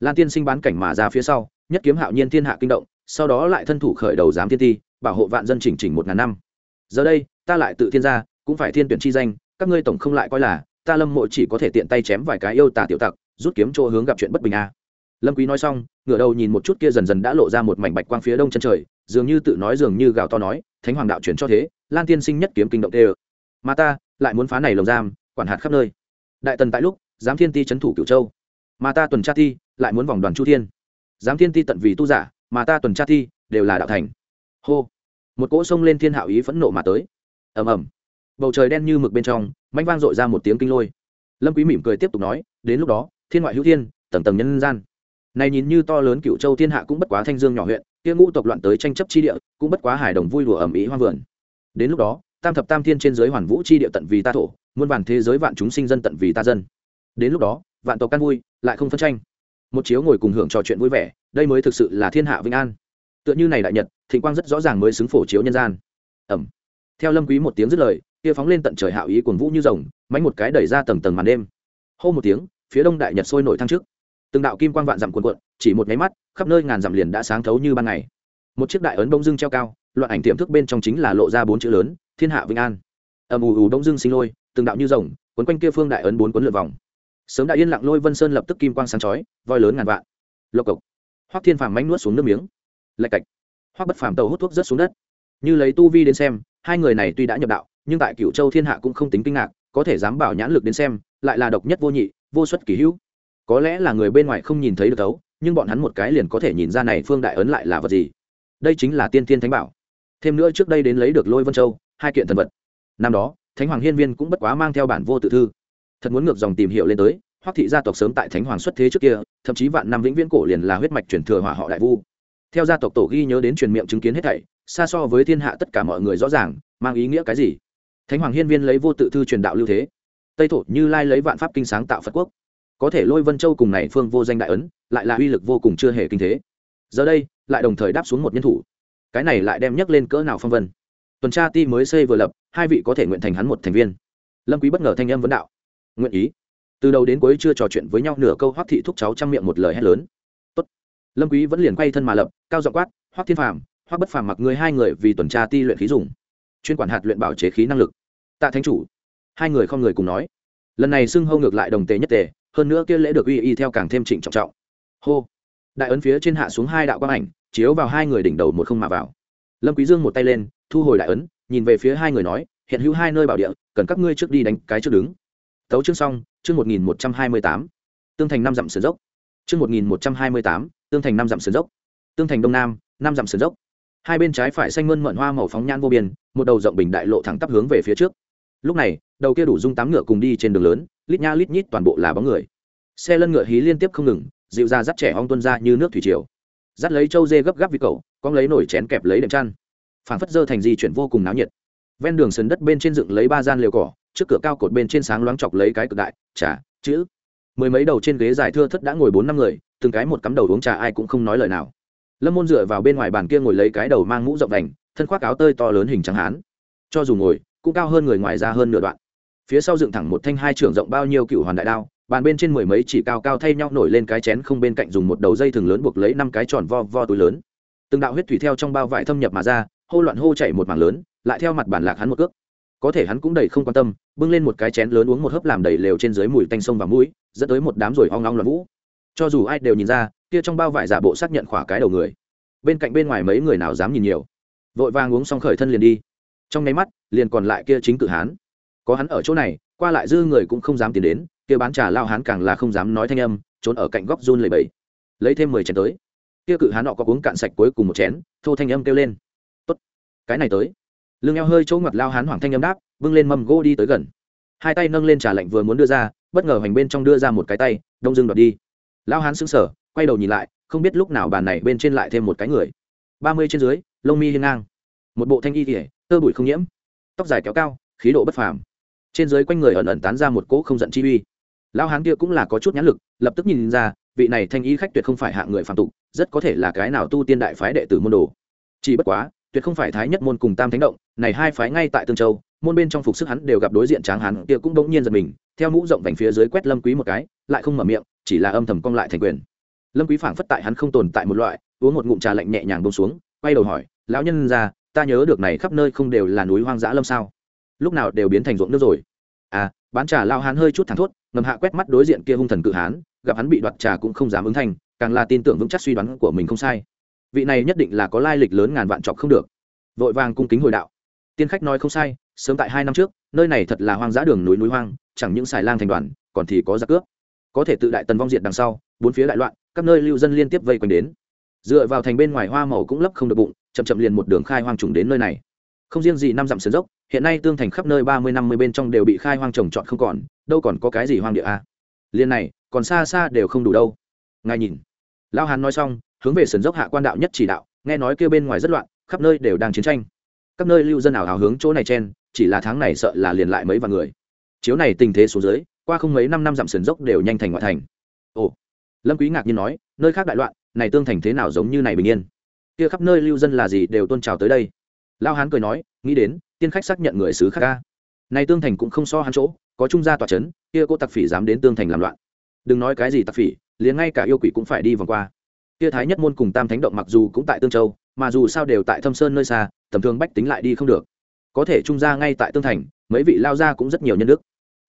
Lan tiên sinh bán cảnh mà ra phía sau, nhất kiếm hạo nhiên thiên hạ kinh động, sau đó lại thân thủ khởi đầu giám thiên ti, bảo hộ vạn dân chỉnh chỉnh một ngàn năm. Giờ đây, ta lại tự thiên gia, cũng phải thiên tuyển chi danh, các ngươi tổng không lại coi là, ta lâm mộ chỉ có thể tiện tay chém vài cái yêu tà tiểu tặc rút kiếm chỗ hướng gặp chuyện bất bình a. Lâm quý nói xong, ngửa đầu nhìn một chút kia dần dần đã lộ ra một mảnh bạch quang phía đông chân trời, dường như tự nói dường như gào to nói, thánh hoàng đạo chuyển cho thế, lan tiên sinh nhất kiếm kinh động tê ơ. Mà ta, lại muốn phá này lồng giam, quản hạt khắp nơi. Đại tần tại lúc, giám thiên ti chấn thủ cửu châu. Mà ta tuần tra ti, lại muốn vòng đoàn chu thiên. Giám thiên ti tận vì tu giả, mà ta tuần tra thi đều là đạo thành. Hô. Một cỗ sông lên thiên hạo ý phẫn nộ mà tới. Ầm ầm. Bầu trời đen như mực bên trong manh vang dội ra một tiếng kinh lôi. Lâm quý mỉm cười tiếp tục nói, đến lúc đó thiên ngoại hữu thiên, tầng tầng nhân gian. Này nhìn như to lớn cựu châu thiên hạ cũng bất quá thanh dương nhỏ huyện, kia ngũ tộc loạn tới tranh chấp chi địa, cũng bất quá hải đồng vui đùa ẩm ý hoa vườn. Đến lúc đó, tam thập tam thiên trên giới hoàn vũ chi địa tận vì ta thổ, muôn vàn thế giới vạn chúng sinh dân tận vì ta dân. Đến lúc đó, vạn tộc căn vui, lại không phân tranh. Một chiếu ngồi cùng hưởng trò chuyện vui vẻ, đây mới thực sự là thiên hạ vinh an. Tựa như này đại nhật, thịnh quang rất rõ ràng mới xứng phổ chiếu nhân gian. Ẩm theo lâm quý một tiếng dứt lời, kia phóng lên tận trời hạo ý cuồng vũ như rồng mánh một cái đẩy ra tầng tầng màn đêm. Hô một tiếng phía đông đại nhật sôi nổi thăng trước. Từng đạo kim quang vạn dặm cuồn cuộn, chỉ một nháy mắt, khắp nơi ngàn dặm liền đã sáng thấu như ban ngày. Một chiếc đại ấn bông dưng treo cao, loạn ảnh tiềm thức bên trong chính là lộ ra bốn chữ lớn, thiên hạ vinh an. Ầm ù ù bông dưng sinh lôi, từng đạo như rồng, quấn quanh kia phương đại ấn bốn quấn lượt vòng. Sớm đã yên lặng lôi vân sơn lập tức kim quang sáng chói, voi lớn ngàn vạn. Lộc cộc. Hoắc thiên phàm mánh nuốt xuống nước miếng. Lạch cạch. Hoắc bất phàm tàu hút thuốc rớt xuống đất. Như lấy tu vi đến xem, hai người này tuy đã nhập đạo, nhưng tại cựu châu thiên hạ cũng không tính kinh ngạc, có thể dám bảo nhãn lực đến xem, lại là độc nhất vô nhị vô xuất kỳ hữu. Có lẽ là người bên ngoài không nhìn thấy được thấu, nhưng bọn hắn một cái liền có thể nhìn ra này phương đại ấn lại là vật gì. Đây chính là tiên thiên thánh bảo. Thêm nữa trước đây đến lấy được lôi vân châu, hai kiện thần vật. Năm đó, thánh hoàng hiên viên cũng bất quá mang theo bản vô tự thư. Thật muốn ngược dòng tìm hiểu lên tới, hoắc thị gia tộc sớm tại thánh hoàng xuất thế trước kia, thậm chí vạn năm vĩnh viễn cổ liền là huyết mạch truyền thừa hỏa họ đại vu. Theo gia tộc tổ ghi nhớ đến truyền miệng chứng kiến hết thảy, xa so với thiên hạ tất cả mọi người rõ ràng, mang ý nghĩa cái gì? Thánh hoàng hiên viên lấy vô tự thư truyền đạo lưu thế tây thổ như lai lấy vạn pháp kinh sáng tạo phật quốc có thể lôi vân châu cùng này phương vô danh đại ấn lại là uy lực vô cùng chưa hề kinh thế giờ đây lại đồng thời đáp xuống một nhân thủ cái này lại đem nhắc lên cỡ nào phong vân tuần tra ti mới xây vừa lập hai vị có thể nguyện thành hắn một thành viên lâm quý bất ngờ thanh âm vấn đạo nguyện ý từ đầu đến cuối chưa trò chuyện với nhau nửa câu hoắc thị thúc cháu trang miệng một lời hét lớn tốt lâm quý vẫn liền quay thân mà lập cao giọng quát hoắc thiên phàm hoắc bất phàm mặc người hai người vì tuần tra ti luyện khí dùng chuyên quản hạt luyện bảo chế khí năng lực tạ thánh chủ hai người không người cùng nói. Lần này xưng hâu ngược lại đồng tề nhất tề, hơn nữa kia lễ được uy y theo càng thêm trịnh trọng trọng. Hô. Đại ấn phía trên hạ xuống hai đạo quang ảnh, chiếu vào hai người đỉnh đầu một không mà vào. Lâm quý dương một tay lên, thu hồi đại ấn, nhìn về phía hai người nói, hiện hữu hai nơi bảo địa, cần các ngươi trước đi đánh cái trước đứng. Tấu chương xong, chương một nghìn một trăm hai mươi tám. Tương thành năm dặm sườn dốc. Chương một nghìn một trăm hai mươi tám, tương thành năm dặm sườn dốc. Tương thành đông nam, năm dặm sườn dốc. Hai bên trái phải xanh mơn mận hoa màu phóng nhan vô biên, một đầu rộng bình đại lộ thẳng tắp hướng về phía trước. Lúc này đầu kia đủ dung tám ngựa cùng đi trên đường lớn, lít nha lít nhít toàn bộ là bóng người. Xe lân ngựa hí liên tiếp không ngừng, dịu ra dắt trẻ ong tuân ra như nước thủy triều. Dắt lấy trâu dê gấp gáp vì cậu con lấy nổi chén kẹp lấy đệm chăn. Phảng phất dơ thành di chuyển vô cùng náo nhiệt. Ven đường sườn đất bên trên dựng lấy ba gian liều cỏ, trước cửa cao cột bên trên sáng loáng chọc lấy cái cực đại, trà, chữ. Mười mấy đầu trên ghế dài thưa thất đã ngồi bốn năm người, từng cái một cắm đầu uống trà ai cũng không nói lời nào. Lâm môn dựa vào bên ngoài bàn kia ngồi lấy cái đầu mang mũ rộng đành, thân khoác áo tơi to lớn hình trắng hán. Cho dù ngồi, cũng cao hơn người ngoài ra hơn nửa đoạn phía sau dựng thẳng một thanh hai trưởng rộng bao nhiêu cựu hoàn đại đao, bàn bên trên mười mấy chỉ cao cao thay nhau nổi lên cái chén không bên cạnh dùng một đầu dây thừng lớn buộc lấy năm cái tròn vo vo túi lớn. Từng đạo huyết thủy theo trong bao vải thâm nhập mà ra, hô loạn hô chảy một mảng lớn, lại theo mặt bản lạc hắn một cước. Có thể hắn cũng đầy không quan tâm, bưng lên một cái chén lớn uống một hớp làm đầy lều trên dưới mùi tanh sông và mũi, dẫn tới một đám rồi hoang long loạn vũ. Cho dù ai đều nhìn ra, kia trong bao vải giả bộ xác nhận khỏa cái đầu người. Bên cạnh bên ngoài mấy người nào dám nhìn nhiều. Vội vàng uống xong khởi thân liền đi. Trong nháy mắt, liền còn lại kia chính cử hán có hắn ở chỗ này, qua lại dư người cũng không dám tiến đến, kia bán trà lao hán càng là không dám nói thanh âm, trốn ở cạnh góc run lầy bẫy lấy thêm mười chén tới. Kia cự hán họ có uống cạn sạch cuối cùng một chén, thô thanh âm kêu lên. Tốt, cái này tới. Lưng eo hơi chỗ ngặt lao hán hoảng thanh âm đáp vưng lên mâm gỗ đi tới gần. Hai tay nâng lên trà lạnh vừa muốn đưa ra, bất ngờ hoành bên trong đưa ra một cái tay, đông dưng đoạt đi. Lao hán sững sờ, quay đầu nhìn lại, không biết lúc nào bàn này bên trên lại thêm một cái người. Ba mươi trên dưới, lông mi hiên ngang. Một bộ thanh y kỉa tơ bụi không nhiễm. Tóc dài kéo cao, khí độ bất phàm trên dưới quanh người ẩn ẩn tán ra một cỗ không giận chi uy. Lao hán kia cũng là có chút nhãn lực, lập tức nhìn ra, vị này thanh y khách tuyệt không phải hạng người phạm tục, rất có thể là cái nào tu tiên đại phái đệ tử môn đồ. Chỉ bất quá, tuyệt không phải thái nhất môn cùng tam thánh động, này hai phái ngay tại tương châu, môn bên trong phục sức hắn đều gặp đối diện tráng hắn kia cũng đống nhiên giật mình, theo mũ rộng vành phía dưới quét lâm quý một cái, lại không mở miệng, chỉ là âm thầm cong lại thành quyền. Lâm quý phảng phất tại hắn không tồn tại một loại, uống một ngụm trà lạnh nhẹ nhàng buông xuống, quay đầu hỏi, lão nhân ra, ta nhớ được này khắp nơi không đều là núi hoang dã lâm sao? Lúc nào đều biến thành ruộng nước rồi? À bán trà lao hán hơi chút thẳng thốt, ngầm hạ quét mắt đối diện kia hung thần cự hán, gặp hắn bị đoạt trà cũng không dám ứng thành càng là tin tưởng vững chắc suy đoán của mình không sai. Vị này nhất định là có lai lịch lớn ngàn vạn chọc không được. Vội vàng cung kính hồi đạo. Tiên khách nói không sai, sớm tại hai năm trước, nơi này thật là hoang dã đường núi núi hoang, chẳng những xài lang thành đoàn, còn thì có giặc cướp. Có thể tự đại tần vong diệt đằng sau, bốn phía đại loạn, các nơi lưu dân liên tiếp vây quanh đến. Dựa vào thành bên ngoài hoa màu cũng lấp không được bụng, chậm chậm liền một đường khai hoang trùng đến nơi này. Không riêng gì năm dặm sườn dốc hiện nay tương thành khắp nơi ba mươi, năm mươi bên trong đều bị khai hoang trồng trọt không còn, đâu còn có cái gì hoang địa a à. liên này, còn xa xa đều không đủ đâu. Ngài nhìn. Lao hán nói xong, hướng về sườn dốc hạ quan đạo nhất chỉ đạo, nghe nói kêu bên ngoài rất loạn, khắp nơi đều đang chiến tranh. Các nơi lưu dân ảo hào hướng chỗ này chen, chỉ là tháng này sợ là liền lại mấy vạn người. Chiếu này tình thế xuống dưới, qua không mấy năm năm dặm sườn dốc đều nhanh thành ngoại thành. Ồ. Lâm quý ngạc nhiên nói, nơi khác đại loạn, này tương thành thế nào giống như này bình yên? Kia khắp nơi lưu dân là gì đều tôn trào tới đây. Lao hán cười nói, nghĩ đến tiên khách xác nhận người xứ khác ca. Này tương thành cũng không so hắn chỗ, có trung gia tòa chấn kia cô tặc phỉ dám đến tương thành làm loạn. Đừng nói cái gì tặc phỉ, liền ngay cả yêu quỷ cũng phải đi vòng qua. Kia thái nhất môn cùng tam thánh động mặc dù cũng tại tương châu, mà dù sao đều tại thâm sơn nơi xa, tầm thường bách tính lại đi không được. Có thể trung gia ngay tại tương thành, mấy vị lao gia cũng rất nhiều nhân đức.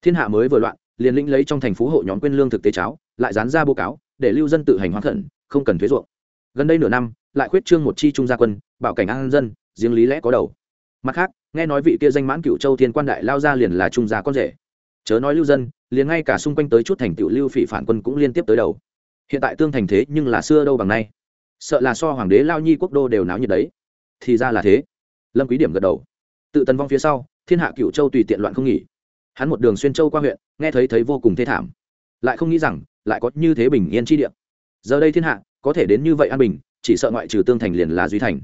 Thiên hạ mới vừa loạn, liền lĩnh lấy trong thành phố hộ nhóm quên lương thực tế cháo, lại dán ra bố cáo, để lưu dân tự hành hoang khẩn, không cần thuế ruộng. Gần đây nửa năm, lại khuyết trương một chi trung gia quân, bảo cảnh an dân riêng lý lẽ có đầu. Mặt khác nghe nói vị kia danh mãn cựu châu thiên quan đại lao ra liền là trung gia con rể. Chớ nói lưu dân, liền ngay cả xung quanh tới chút thành tựu lưu phỉ phản quân cũng liên tiếp tới đầu. Hiện tại tương thành thế nhưng là xưa đâu bằng nay. Sợ là so hoàng đế lao nhi quốc đô đều náo nhiệt đấy. Thì ra là thế. Lâm quý điểm gật đầu. Tự tần vong phía sau, thiên hạ cựu châu tùy tiện loạn không nghỉ. Hắn một đường xuyên châu qua huyện, nghe thấy thấy vô cùng thê thảm. Lại không nghĩ rằng, lại có như thế bình yên chi địa. Giờ đây thiên hạ, có thể đến như vậy an bình, chỉ sợ ngoại trừ tương thành liền là duy thành.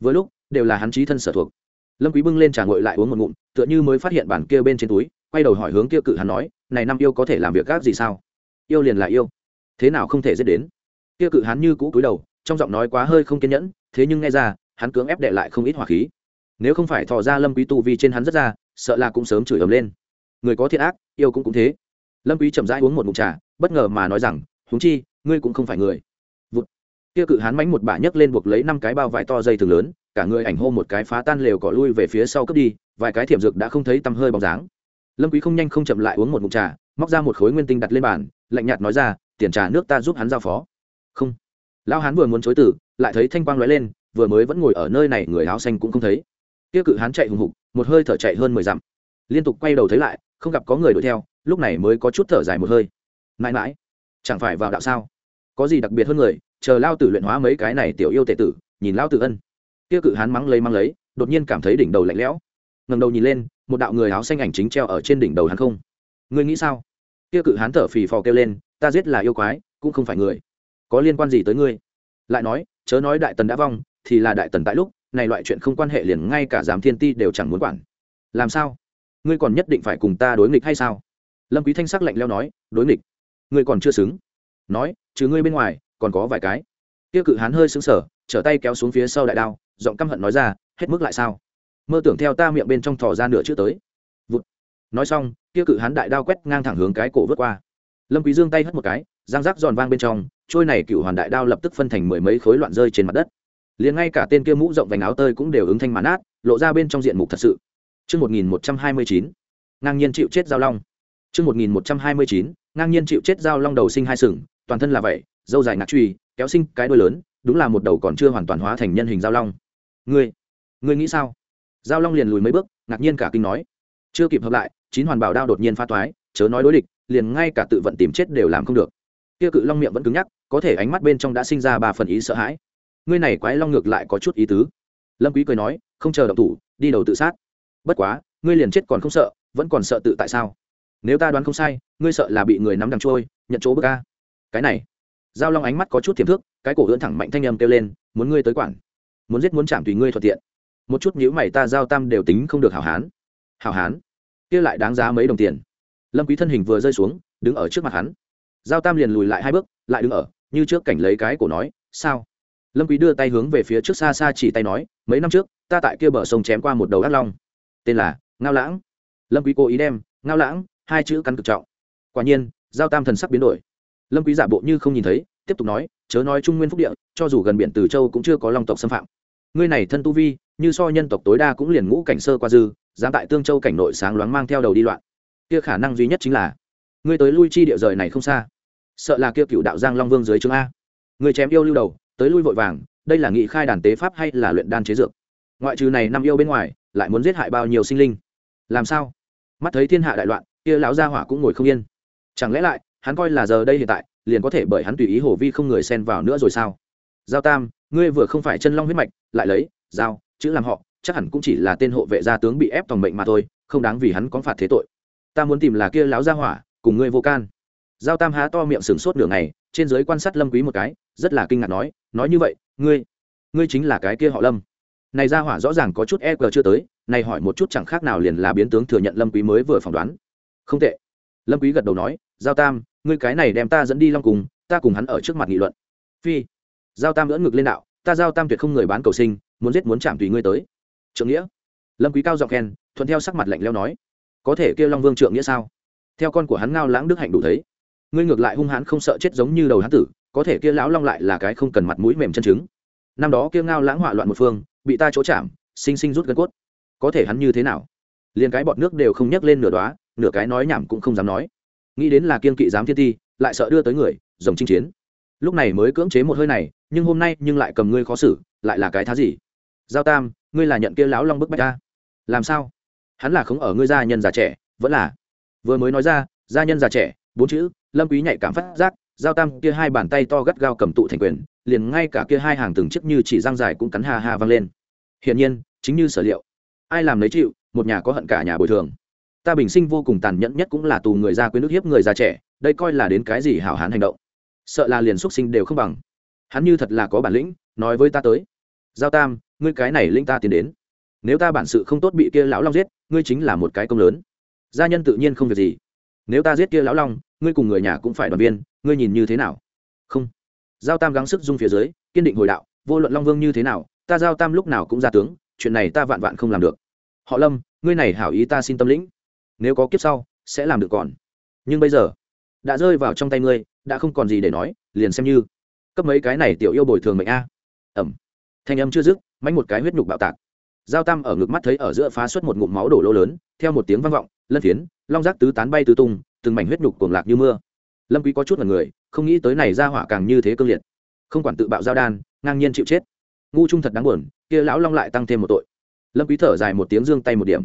Với lúc, đều là hắn trí thân sở thuộc lâm quý bưng lên trà ngội lại uống một ngụm, tựa như mới phát hiện bản kia bên trên túi, quay đầu hỏi hướng kia cự hắn nói, này năm yêu có thể làm việc gác gì sao? Yêu liền là yêu. Thế nào không thể giết đến? Kia cự hắn như cũ cúi đầu, trong giọng nói quá hơi không kiên nhẫn, thế nhưng nghe ra, hắn cưỡng ép đệ lại không ít hỏa khí. Nếu không phải thò ra lâm quý tu vi trên hắn rất ra, sợ là cũng sớm chửi ầm lên. Người có thiện ác, yêu cũng cũng thế. Lâm quý chậm rãi uống một ngụm trà, bất ngờ mà nói rằng, huống chi, ngươi cũng không phải người. Vụt. Kia cự hán mánh một bả nhấc lên buộc lấy năm cái bao vải to dây thường lớn cả người ảnh hô một cái phá tan lều cỏ lui về phía sau cướp đi, vài cái thiểm dược đã không thấy tăm hơi bóng dáng. Lâm quý không nhanh không chậm lại uống một ngụm trà, móc ra một khối nguyên tinh đặt lên bàn, lạnh nhạt nói ra, tiền trà nước ta giúp hắn giao phó. Không. Lão hán vừa muốn chối từ, lại thấy thanh quang lóe lên, vừa mới vẫn ngồi ở nơi này, người áo xanh cũng không thấy. Kia cự hán chạy hùng hục, một hơi thở chạy hơn mười dặm. Liên tục quay đầu thấy lại, không gặp có người đuổi theo, lúc này mới có chút thở dài một hơi. Mãi mãi, chẳng phải vào đạo sao? Có gì đặc biệt hơn người, chờ lao tử luyện hóa mấy cái này tiểu yêu tệ tử, nhìn lao tử ân kia cự hán mắng lấy mắng lấy, đột nhiên cảm thấy đỉnh đầu lạnh lẽo. Ngầm đầu nhìn lên, một đạo người áo xanh ảnh chính treo ở trên đỉnh đầu hắn không. Ngươi nghĩ sao? Kia cự hán thở phì phò kêu lên, ta giết là yêu quái, cũng không phải người. Có liên quan gì tới ngươi? Lại nói, chớ nói đại tần đã vong, thì là đại tần tại lúc, này loại chuyện không quan hệ liền ngay cả giám thiên ti đều chẳng muốn quản. Làm sao? Ngươi còn nhất định phải cùng ta đối nghịch hay sao? Lâm quý thanh sắc lạnh leo nói, đối nghịch. Ngươi còn chưa xứng. Nói chứ ngươi bên ngoài, còn có vài cái. Kia cự hán hơi sững sờ, trở tay kéo xuống phía sau đại đao giọng căm hận nói ra hết mức lại sao? Mơ tưởng theo ta miệng bên trong thò ra nửa chữ tới. Vụt. Nói xong kia cự hán đại đao quét ngang thẳng hướng cái cổ vớt qua. Lâm quý dương tay hất một cái giang rác giòn vang bên trong trôi này cựu hoàn đại đao lập tức phân thành mười mấy khối loạn rơi trên mặt đất. Liền ngay cả tên kia mũ rộng vành áo tơi cũng đều ứng thanh màn át lộ ra bên trong diện mục thật sự. Trước 1129, ngang nhiên chịu chết giao long. Trước 1129, ngang nhiên chịu chết giao long đầu sinh hai sừng, toàn thân là vậy, dâu dài ngạc truy, kéo sinh cái đuôi lớn, đúng là một đầu còn chưa hoàn toàn hóa thành nhân hình giao long. Ngươi, ngươi nghĩ sao? Giao long liền lùi mấy bước, ngạc nhiên cả kinh nói. Chưa kịp hợp lại, chín hoàn bảo đao đột nhiên phá toái, chớ nói đối địch, liền ngay cả tự vận tìm chết đều làm không được. Kia cự long miệng vẫn cứng nhắc, có thể ánh mắt bên trong đã sinh ra ba phần ý sợ hãi. Ngươi này quái long ngược lại có chút ý tứ. Lâm Quý cười nói, không chờ động thủ, đi đầu tự sát bất quá ngươi liền chết còn không sợ vẫn còn sợ tự tại sao nếu ta đoán không sai ngươi sợ là bị người nắm đằng trôi nhận chỗ bức ca cái này giao long ánh mắt có chút tiềm thức cái cổ ưỡn thẳng mạnh thanh âm kêu lên muốn ngươi tới quản muốn giết muốn chạm tùy ngươi thuận tiện. Một chút nhữ mày ta giao tam đều tính không được hảo hán. Hảo hán? Kia lại đáng giá mấy đồng tiền. Lâm quý thân hình vừa rơi xuống, đứng ở trước mặt hắn. Giao tam liền lùi lại hai bước, lại đứng ở, như trước cảnh lấy cái cổ nói, sao? Lâm quý đưa tay hướng về phía trước xa xa chỉ tay nói, mấy năm trước, ta tại kia bờ sông chém qua một đầu ác long. Tên là ngao lãng. Lâm quý cố ý đem ngao lãng hai chữ cắn cực trọng. Quả nhiên, giao tam thần sắc biến đổi. Lâm quý giả bộ như không nhìn thấy, tiếp tục nói, chớ nói trung nguyên phúc địa cho dù gần biển từ châu cũng chưa có long tộc xâm phạm. Ngươi này thân tu vi, như so nhân tộc tối đa cũng liền ngũ cảnh sơ qua dư, dám tại tương châu cảnh nội sáng loáng mang theo đầu đi loạn. Kia khả năng duy nhất chính là, ngươi tới lui chi địa rời này không xa. Sợ là kia cựu đạo giang long vương dưới chương a. Ngươi chém yêu lưu đầu, tới lui vội vàng, đây là nghị khai đàn tế pháp hay là luyện đan chế dược? Ngoại trừ này năm yêu bên ngoài, lại muốn giết hại bao nhiêu sinh linh? Làm sao? Mắt thấy thiên hạ đại loạn, kia lão gia hỏa cũng ngồi không yên. Chẳng lẽ lại, hắn coi là giờ đây hiện tại, liền có thể bởi hắn tùy ý hồ vi không người xen vào nữa rồi sao? Giao tam, ngươi vừa không phải chân long huyết mạch, lại lấy, giao, chữ làm họ, chắc hẳn cũng chỉ là tên hộ vệ gia tướng bị ép tòng mệnh mà thôi, không đáng vì hắn có phạt thế tội. Ta muốn tìm là kia láo gia hỏa, cùng ngươi vô can. Giao tam há to miệng sửng sốt nửa ngày, trên giới quan sát lâm quý một cái, rất là kinh ngạc nói nói như vậy, ngươi ngươi chính là cái kia họ lâm. Này gia hỏa rõ ràng có chút e cờ chưa tới, này hỏi một chút chẳng khác nào liền là biến tướng thừa nhận lâm quý mới vừa phỏng đoán. Không tệ. Lâm quý gật đầu nói, giao tam, ngươi cái này đem ta dẫn đi long cùng ta cùng hắn ở trước mặt nghị luận. Phi giao tam lưỡn ngực lên đạo, ta giao tam tuyệt không người bán cầu sinh, muốn giết muốn chạm tùy ngươi tới. Trượng nghĩa, lâm quý cao giọng khen, thuận theo sắc mặt lạnh lẽo nói, có thể kêu long vương trượng nghĩa sao? Theo con của hắn ngao lãng đức hạnh đủ thấy. Ngươi ngược lại hung hãn không sợ chết giống như đầu hắn tử, có thể kia lão long lại là cái không cần mặt mũi mềm chân trứng. Năm đó kia ngao lãng hỏa loạn một phương, bị ta chỗ chạm, sinh sinh rút gân cốt. Có thể hắn như thế nào? Liền cái bọt nước đều không nhấc lên nửa đóa, nửa cái nói nhảm cũng không dám nói. Nghĩ đến là kiên kỵ dám thiên ti, lại sợ đưa tới người, rồng chinh chiến lúc này mới cưỡng chế một hơi này, nhưng hôm nay nhưng lại cầm ngươi khó xử, lại là cái thá gì? Giao tam, ngươi là nhận kia lão long bức bách ta. Làm sao? Hắn là không ở ngươi gia nhân già trẻ, vẫn là. Vừa mới nói ra, gia nhân già trẻ, bốn chữ, lâm quý nhạy cảm phát giác, giao tam kia hai bàn tay to gắt gao cầm tụ thành quyền, liền ngay cả kia hai hàng từng chiếc như chỉ răng dài cũng cắn hà hà vang lên. Hiển nhiên, chính như sở liệu. Ai làm lấy chịu, một nhà có hận cả nhà bồi thường. Ta bình sinh vô cùng tàn nhẫn nhất cũng là tù người ra quyến nước hiếp người già trẻ, đây coi là đến cái gì hảo hán hành động sợ là liền xuất sinh đều không bằng. Hắn như thật là có bản lĩnh, nói với ta tới. Giao tam, ngươi cái này linh ta tiến đến. Nếu ta bản sự không tốt bị kia lão long giết, ngươi chính là một cái công lớn. Gia nhân tự nhiên không việc gì. Nếu ta giết kia lão long, ngươi cùng người nhà cũng phải đoàn viên, ngươi nhìn như thế nào? Không. Giao tam gắng sức dung phía dưới, kiên định hồi đạo, vô luận long vương như thế nào, ta giao tam lúc nào cũng ra tướng, chuyện này ta vạn vạn không làm được. Họ lâm, ngươi này hảo ý ta xin tâm lĩnh. Nếu có kiếp sau, sẽ làm được còn. Nhưng bây giờ, đã rơi vào trong tay ngươi đã không còn gì để nói, liền xem như. Cấp mấy cái này tiểu yêu bồi thường mệnh a. Ẩm. Thanh âm chưa dứt mánh một cái huyết nhục bạo tạc. Giao tam ở ngực mắt thấy ở giữa phá xuất một ngụm máu đổ lỗ lớn, theo một tiếng vang vọng, lân phiến long giác tứ tán bay tứ tung, từng mảnh huyết nhục cuồng lạc như mưa. Lâm quý có chút là người, không nghĩ tới này ra hỏa càng như thế cương liệt. Không quản tự bạo giao đan, ngang nhiên chịu chết. Ngu trung thật đáng buồn, kia lão long lại tăng thêm một tội. Lâm quý thở dài một tiếng dương tay một điểm.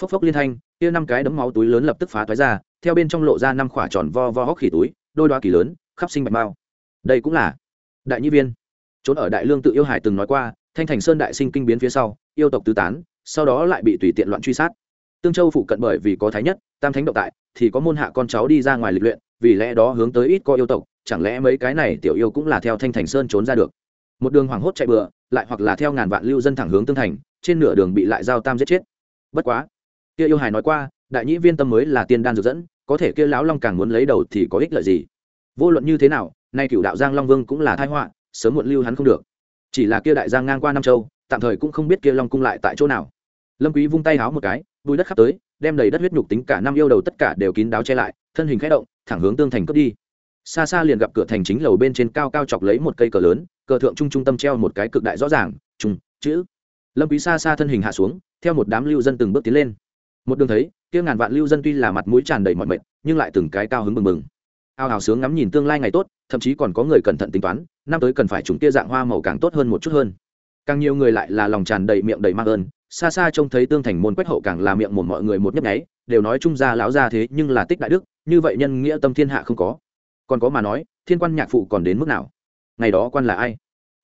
Phốc phốc liên thanh, kia năm cái đấm máu túi lớn lập tức phá thoái ra, theo bên trong lộ ra năm khỏa tròn vo vo hốc khỉ túi đôi đoá kỳ lớn, khắp sinh bạch mao đây cũng là đại nhi viên. Trốn ở đại lương tự yêu hải từng nói qua, thanh thành sơn đại sinh kinh biến phía sau, yêu tộc tứ tán, sau đó lại bị tùy tiện loạn truy sát. Tương châu phụ cận bởi vì có thái nhất, tam thánh động tại, thì có môn hạ con cháu đi ra ngoài lịch luyện, vì lẽ đó hướng tới ít có yêu tộc, chẳng lẽ mấy cái này tiểu yêu cũng là theo thanh thành sơn trốn ra được? Một đường hoảng hốt chạy bừa, lại hoặc là theo ngàn vạn lưu dân thẳng hướng tương thành, trên nửa đường bị lại giao tam giết chết. Bất quá, kia yêu hải nói qua, đại nhĩ viên tâm mới là tiên đan dược dẫn có thể kia lão long càng muốn lấy đầu thì có ích lợi gì? Vô luận như thế nào, nay cựu đạo giang long vương cũng là thái họa, sớm muộn lưu hắn không được. Chỉ là kia đại giang ngang qua nam châu, tạm thời cũng không biết kia long cung lại tại chỗ nào. Lâm quý vung tay háo một cái, bùi đất khắp tới, đem đầy đất huyết nhục tính cả năm yêu đầu tất cả đều kín đáo che lại, thân hình khẽ động, thẳng hướng tương thành cướp đi. Xa xa liền gặp cửa thành chính lầu bên trên cao cao chọc lấy một cây cờ lớn, cờ thượng trung trung tâm treo một cái cực đại rõ ràng trung chữ. Lâm quý xa xa thân hình hạ xuống, theo một đám lưu dân từng bước tiến lên. Một đường thấy kia ngàn vạn lưu dân tuy là mặt mũi tràn đầy mọi mệt, nhưng lại từng cái cao hứng mừng mừng ao hào sướng ngắm nhìn tương lai ngày tốt, thậm chí còn có người cẩn thận tính toán, năm tới cần phải trùng kia dạng hoa màu càng tốt hơn một chút hơn. Càng nhiều người lại là lòng tràn đầy miệng đầy mang ơn, xa xa trông thấy tương thành môn quách hậu càng là miệng một mọi người một nhấp nháy, đều nói trung gia lão gia thế nhưng là tích đại đức, như vậy nhân nghĩa tâm thiên hạ không có. Còn có mà nói, thiên quan nhạc phụ còn đến mức nào? Ngày đó quan là ai?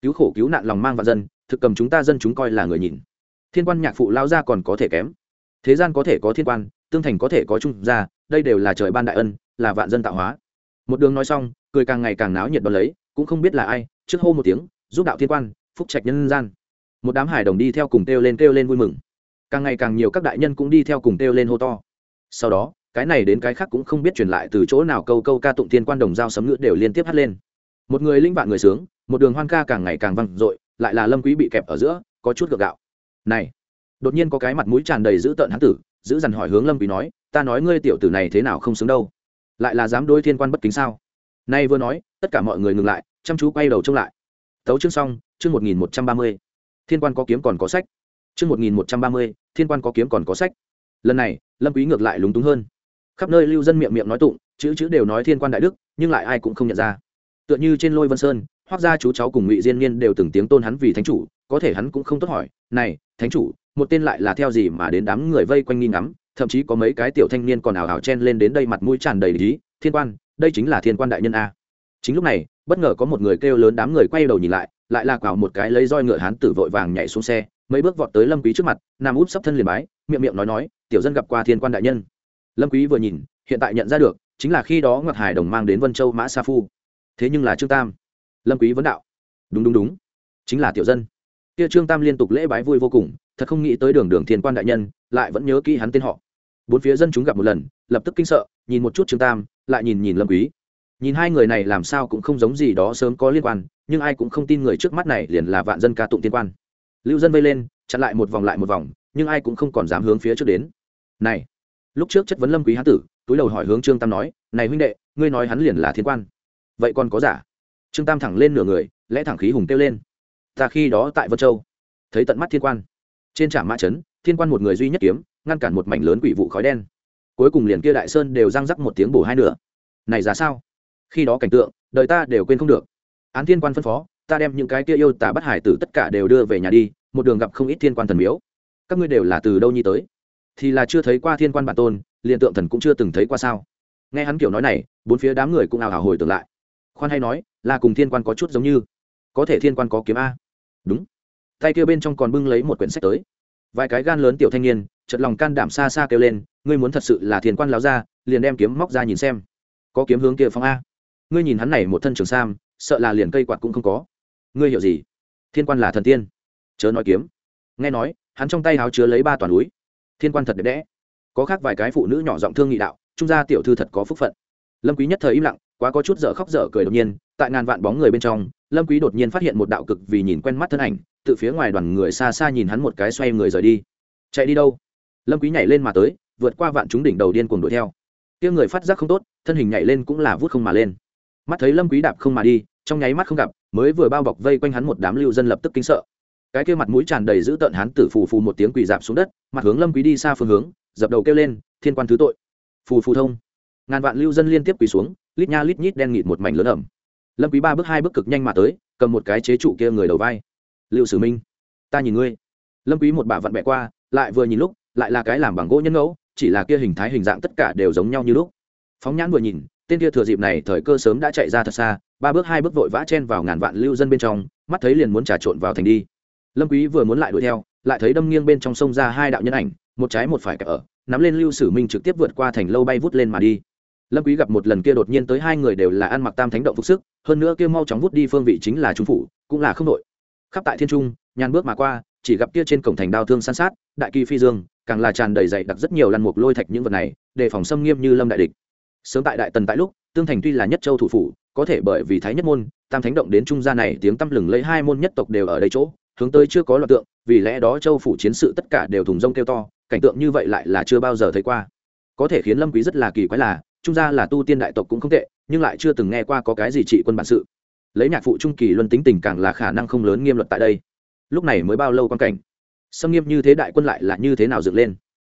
Cứu khổ cứu nạn lòng mang vạn dân, thực cầm chúng ta dân chúng coi là người nhìn. Thiên quan nhạc phụ lao ra còn có thể kém. Thế gian có thể có thiên quan tương thành có thể có trung ra, đây đều là trời ban đại ân, là vạn dân tạo hóa. Một đường nói xong, cười càng ngày càng náo nhiệt đón lấy, cũng không biết là ai, trước hô một tiếng, giúp đạo thiên quan, phúc trạch nhân gian. Một đám hải đồng đi theo cùng kêu lên kêu lên vui mừng. Càng ngày càng nhiều các đại nhân cũng đi theo cùng kêu lên hô to. Sau đó, cái này đến cái khác cũng không biết truyền lại từ chỗ nào câu câu ca tụng thiên quan đồng giao sấm ngữ đều liên tiếp hát lên. Một người linh vạn người sướng, một đường hoan ca càng ngày càng vang dội, lại là lâm quý bị kẹp ở giữa, có chút gượng gạo. Này đột nhiên có cái mặt mũi tràn đầy dữ tợn hán tử, giữ dằn hỏi hướng lâm quý nói, ta nói ngươi tiểu tử này thế nào không xứng đâu? Lại là dám đối thiên quan bất kính sao? Nay vừa nói, tất cả mọi người ngừng lại, chăm chú quay đầu trông lại. Tấu chương xong, chương một nghìn một trăm ba mươi. Thiên quan có kiếm còn có sách. Chương một nghìn một trăm ba mươi, thiên quan có kiếm còn có sách. Lần này, lâm quý ngược lại lúng túng hơn. Khắp nơi lưu dân miệng miệng nói tụng, chữ chữ đều nói thiên quan đại đức, nhưng lại ai cũng không nhận ra. Tựa như trên lôi vân sơn hoác gia chú cháu cùng ngụy diên niên đều từng tiếng tôn hắn vì thánh chủ, có thể hắn cũng không tốt hỏi, này, thánh chủ một tên lại là theo gì mà đến đám người vây quanh nghi ngắm, thậm chí có mấy cái tiểu thanh niên còn ảo ảo chen lên đến đây mặt mũi tràn đầy lý, thiên quan, đây chính là thiên quan đại nhân a. Chính lúc này, bất ngờ có một người kêu lớn đám người quay đầu nhìn lại lại là vào một cái lấy roi ngựa hán tử vội vàng nhảy xuống xe, mấy bước vọt tới lâm quý trước mặt nam út sắp thân liền bái, miệng miệng nói nói, tiểu dân gặp qua thiên quan đại nhân. Lâm quý vừa nhìn, hiện tại nhận ra được, chính là khi đó ngọc hải đồng mang đến vân châu mã sa phu. Thế nhưng là trương tam. Lâm quý vấn đạo, đúng đúng đúng, chính là tiểu dân. Kia trương tam liên tục lễ bái vui vô cùng thật không nghĩ tới đường đường thiên quan đại nhân lại vẫn nhớ kỹ hắn tên họ. Bốn phía dân chúng gặp một lần, lập tức kinh sợ, nhìn một chút trương tam, lại nhìn nhìn lâm quý. Nhìn hai người này làm sao cũng không giống gì đó sớm có liên quan, nhưng ai cũng không tin người trước mắt này liền là vạn dân ca tụng tiên quan. Lưu dân vây lên, chặn lại một vòng lại một vòng, nhưng ai cũng không còn dám hướng phía trước đến. Này, lúc trước chất vấn lâm quý hán tử, túi đầu hỏi hướng trương tam nói, này huynh đệ, ngươi nói hắn liền là thiên quan, vậy còn có giả? Trương tam thẳng lên nửa người, lẽ thẳng khí hùng kêu lên, ta khi đó tại vân châu, thấy tận mắt thiên quan trên trạm mã trấn thiên quan một người duy nhất kiếm, ngăn cản một mảnh lớn quỷ vụ khói đen. Cuối cùng liền kia đại sơn đều răng rắc một tiếng bổ hai nửa. Này ra sao? Khi đó cảnh tượng, đời ta đều quên không được. Án thiên quan phân phó, ta đem những cái kia yêu tả bắt hải tử tất cả đều đưa về nhà đi, một đường gặp không ít thiên quan thần miếu. Các ngươi đều là từ đâu nhi tới? Thì là chưa thấy qua thiên quan bản tôn, liền tượng thần cũng chưa từng thấy qua sao? Nghe hắn kiểu nói này, bốn phía đám người cũng ào ào hồi tưởng lại. Khoan hay nói, là cùng thiên quan có chút giống như. Có thể thiên quan có kiếm a. Đúng tay kia bên trong còn bưng lấy một quyển sách tới. Vài cái gan lớn tiểu thanh niên chật lòng can đảm xa xa kêu lên, ngươi muốn thật sự là thiên quan láo ra liền đem kiếm móc ra nhìn xem. Có kiếm hướng kia phong a. Ngươi nhìn hắn này một thân trường sam, sợ là liền cây quạt cũng không có. Ngươi hiểu gì? Thiên quan là thần tiên. Chớ nói kiếm. Nghe nói, hắn trong tay háo chứa lấy ba toàn núi. Thiên quan thật đẹp đẽ. Có khác vài cái phụ nữ nhỏ giọng thương nghị đạo, trung gia tiểu thư thật có phúc phận. Lâm quý nhất thời im lặng, quá có chút dở khóc dở cười đột nhiên, tại ngàn vạn bóng người bên trong, lâm quý đột nhiên phát hiện một đạo cực vì nhìn quen mắt thân ảnh từ phía ngoài đoàn người xa xa nhìn hắn một cái xoay người rời đi. Chạy đi đâu? Lâm quý nhảy lên mà tới, vượt qua vạn chúng đỉnh đầu điên cuồng đuổi theo. Kia người phát giác không tốt, thân hình nhảy lên cũng là vút không mà lên. Mắt thấy lâm quý đạp không mà đi, trong nháy mắt không gặp, mới vừa bao bọc vây quanh hắn một đám lưu dân lập tức kinh sợ. Cái kia mặt mũi tràn đầy dữ tợn hắn tử phù phù một tiếng quỳ dạp xuống đất, mặt hướng lâm quý đi xa phương hướng, dập đầu kêu lên, thiên quan thứ tội. Phù phù thông. Ngàn vạn lưu dân liên tiếp quỳ xuống, lít nha lít nhít đen nghịt một mảnh lớn ẩm. Lâm quý ba bước hai bước cực nhanh mà tới, cầm một cái chế trụ kia người đầu vai lưu sử minh, ta nhìn ngươi. Lâm quý một bà vặn bẻ qua, lại vừa nhìn lúc, lại là cái làm bằng gỗ nhân ngẫu, chỉ là kia hình thái hình dạng tất cả đều giống nhau như lúc. Phóng nhãn vừa nhìn, tên kia thừa dịp này thời cơ sớm đã chạy ra thật xa, ba bước hai bước vội vã chen vào ngàn vạn lưu dân bên trong, mắt thấy liền muốn trà trộn vào thành đi. Lâm quý vừa muốn lại đuổi theo, lại thấy đâm nghiêng bên trong sông ra hai đạo nhân ảnh, một trái một phải cả ở, nắm lên lưu sử minh trực tiếp vượt qua thành lâu bay vút lên mà đi. Lâm quý gặp một lần kia đột nhiên tới hai người đều là ăn mặc tam thánh động phục sức, hơn nữa kia mau chóng vút đi phương vị chính là trung phủ, cũng là không đội khắp tại thiên trung, nhàn bước mà qua, chỉ gặp kia trên cổng thành đao thương san sát, đại kỳ phi dương, càng là tràn đầy dày đặc rất nhiều lăn mục lôi thạch những vật này, đề phòng xâm nghiêm như lâm đại địch. Sớm tại đại tần tại lúc, tương thành tuy là nhất châu thủ phủ, có thể bởi vì thái nhất môn, tam thánh động đến trung gia này, tiếng tăm lừng lấy hai môn nhất tộc đều ở đây chỗ, hướng tới chưa có loạt tượng, vì lẽ đó châu phủ chiến sự tất cả đều thùng rông kêu to, cảnh tượng như vậy lại là chưa bao giờ thấy qua. Có thể khiến lâm quý rất là kỳ quái là, trung gia là tu tiên đại tộc cũng không tệ, nhưng lại chưa từng nghe qua có cái gì trị quân bản sự lấy nhạc phụ trung kỳ luân tính tình càng là khả năng không lớn nghiêm luật tại đây. Lúc này mới bao lâu quan cảnh? Xâm nghiêm như thế đại quân lại là như thế nào dựng lên?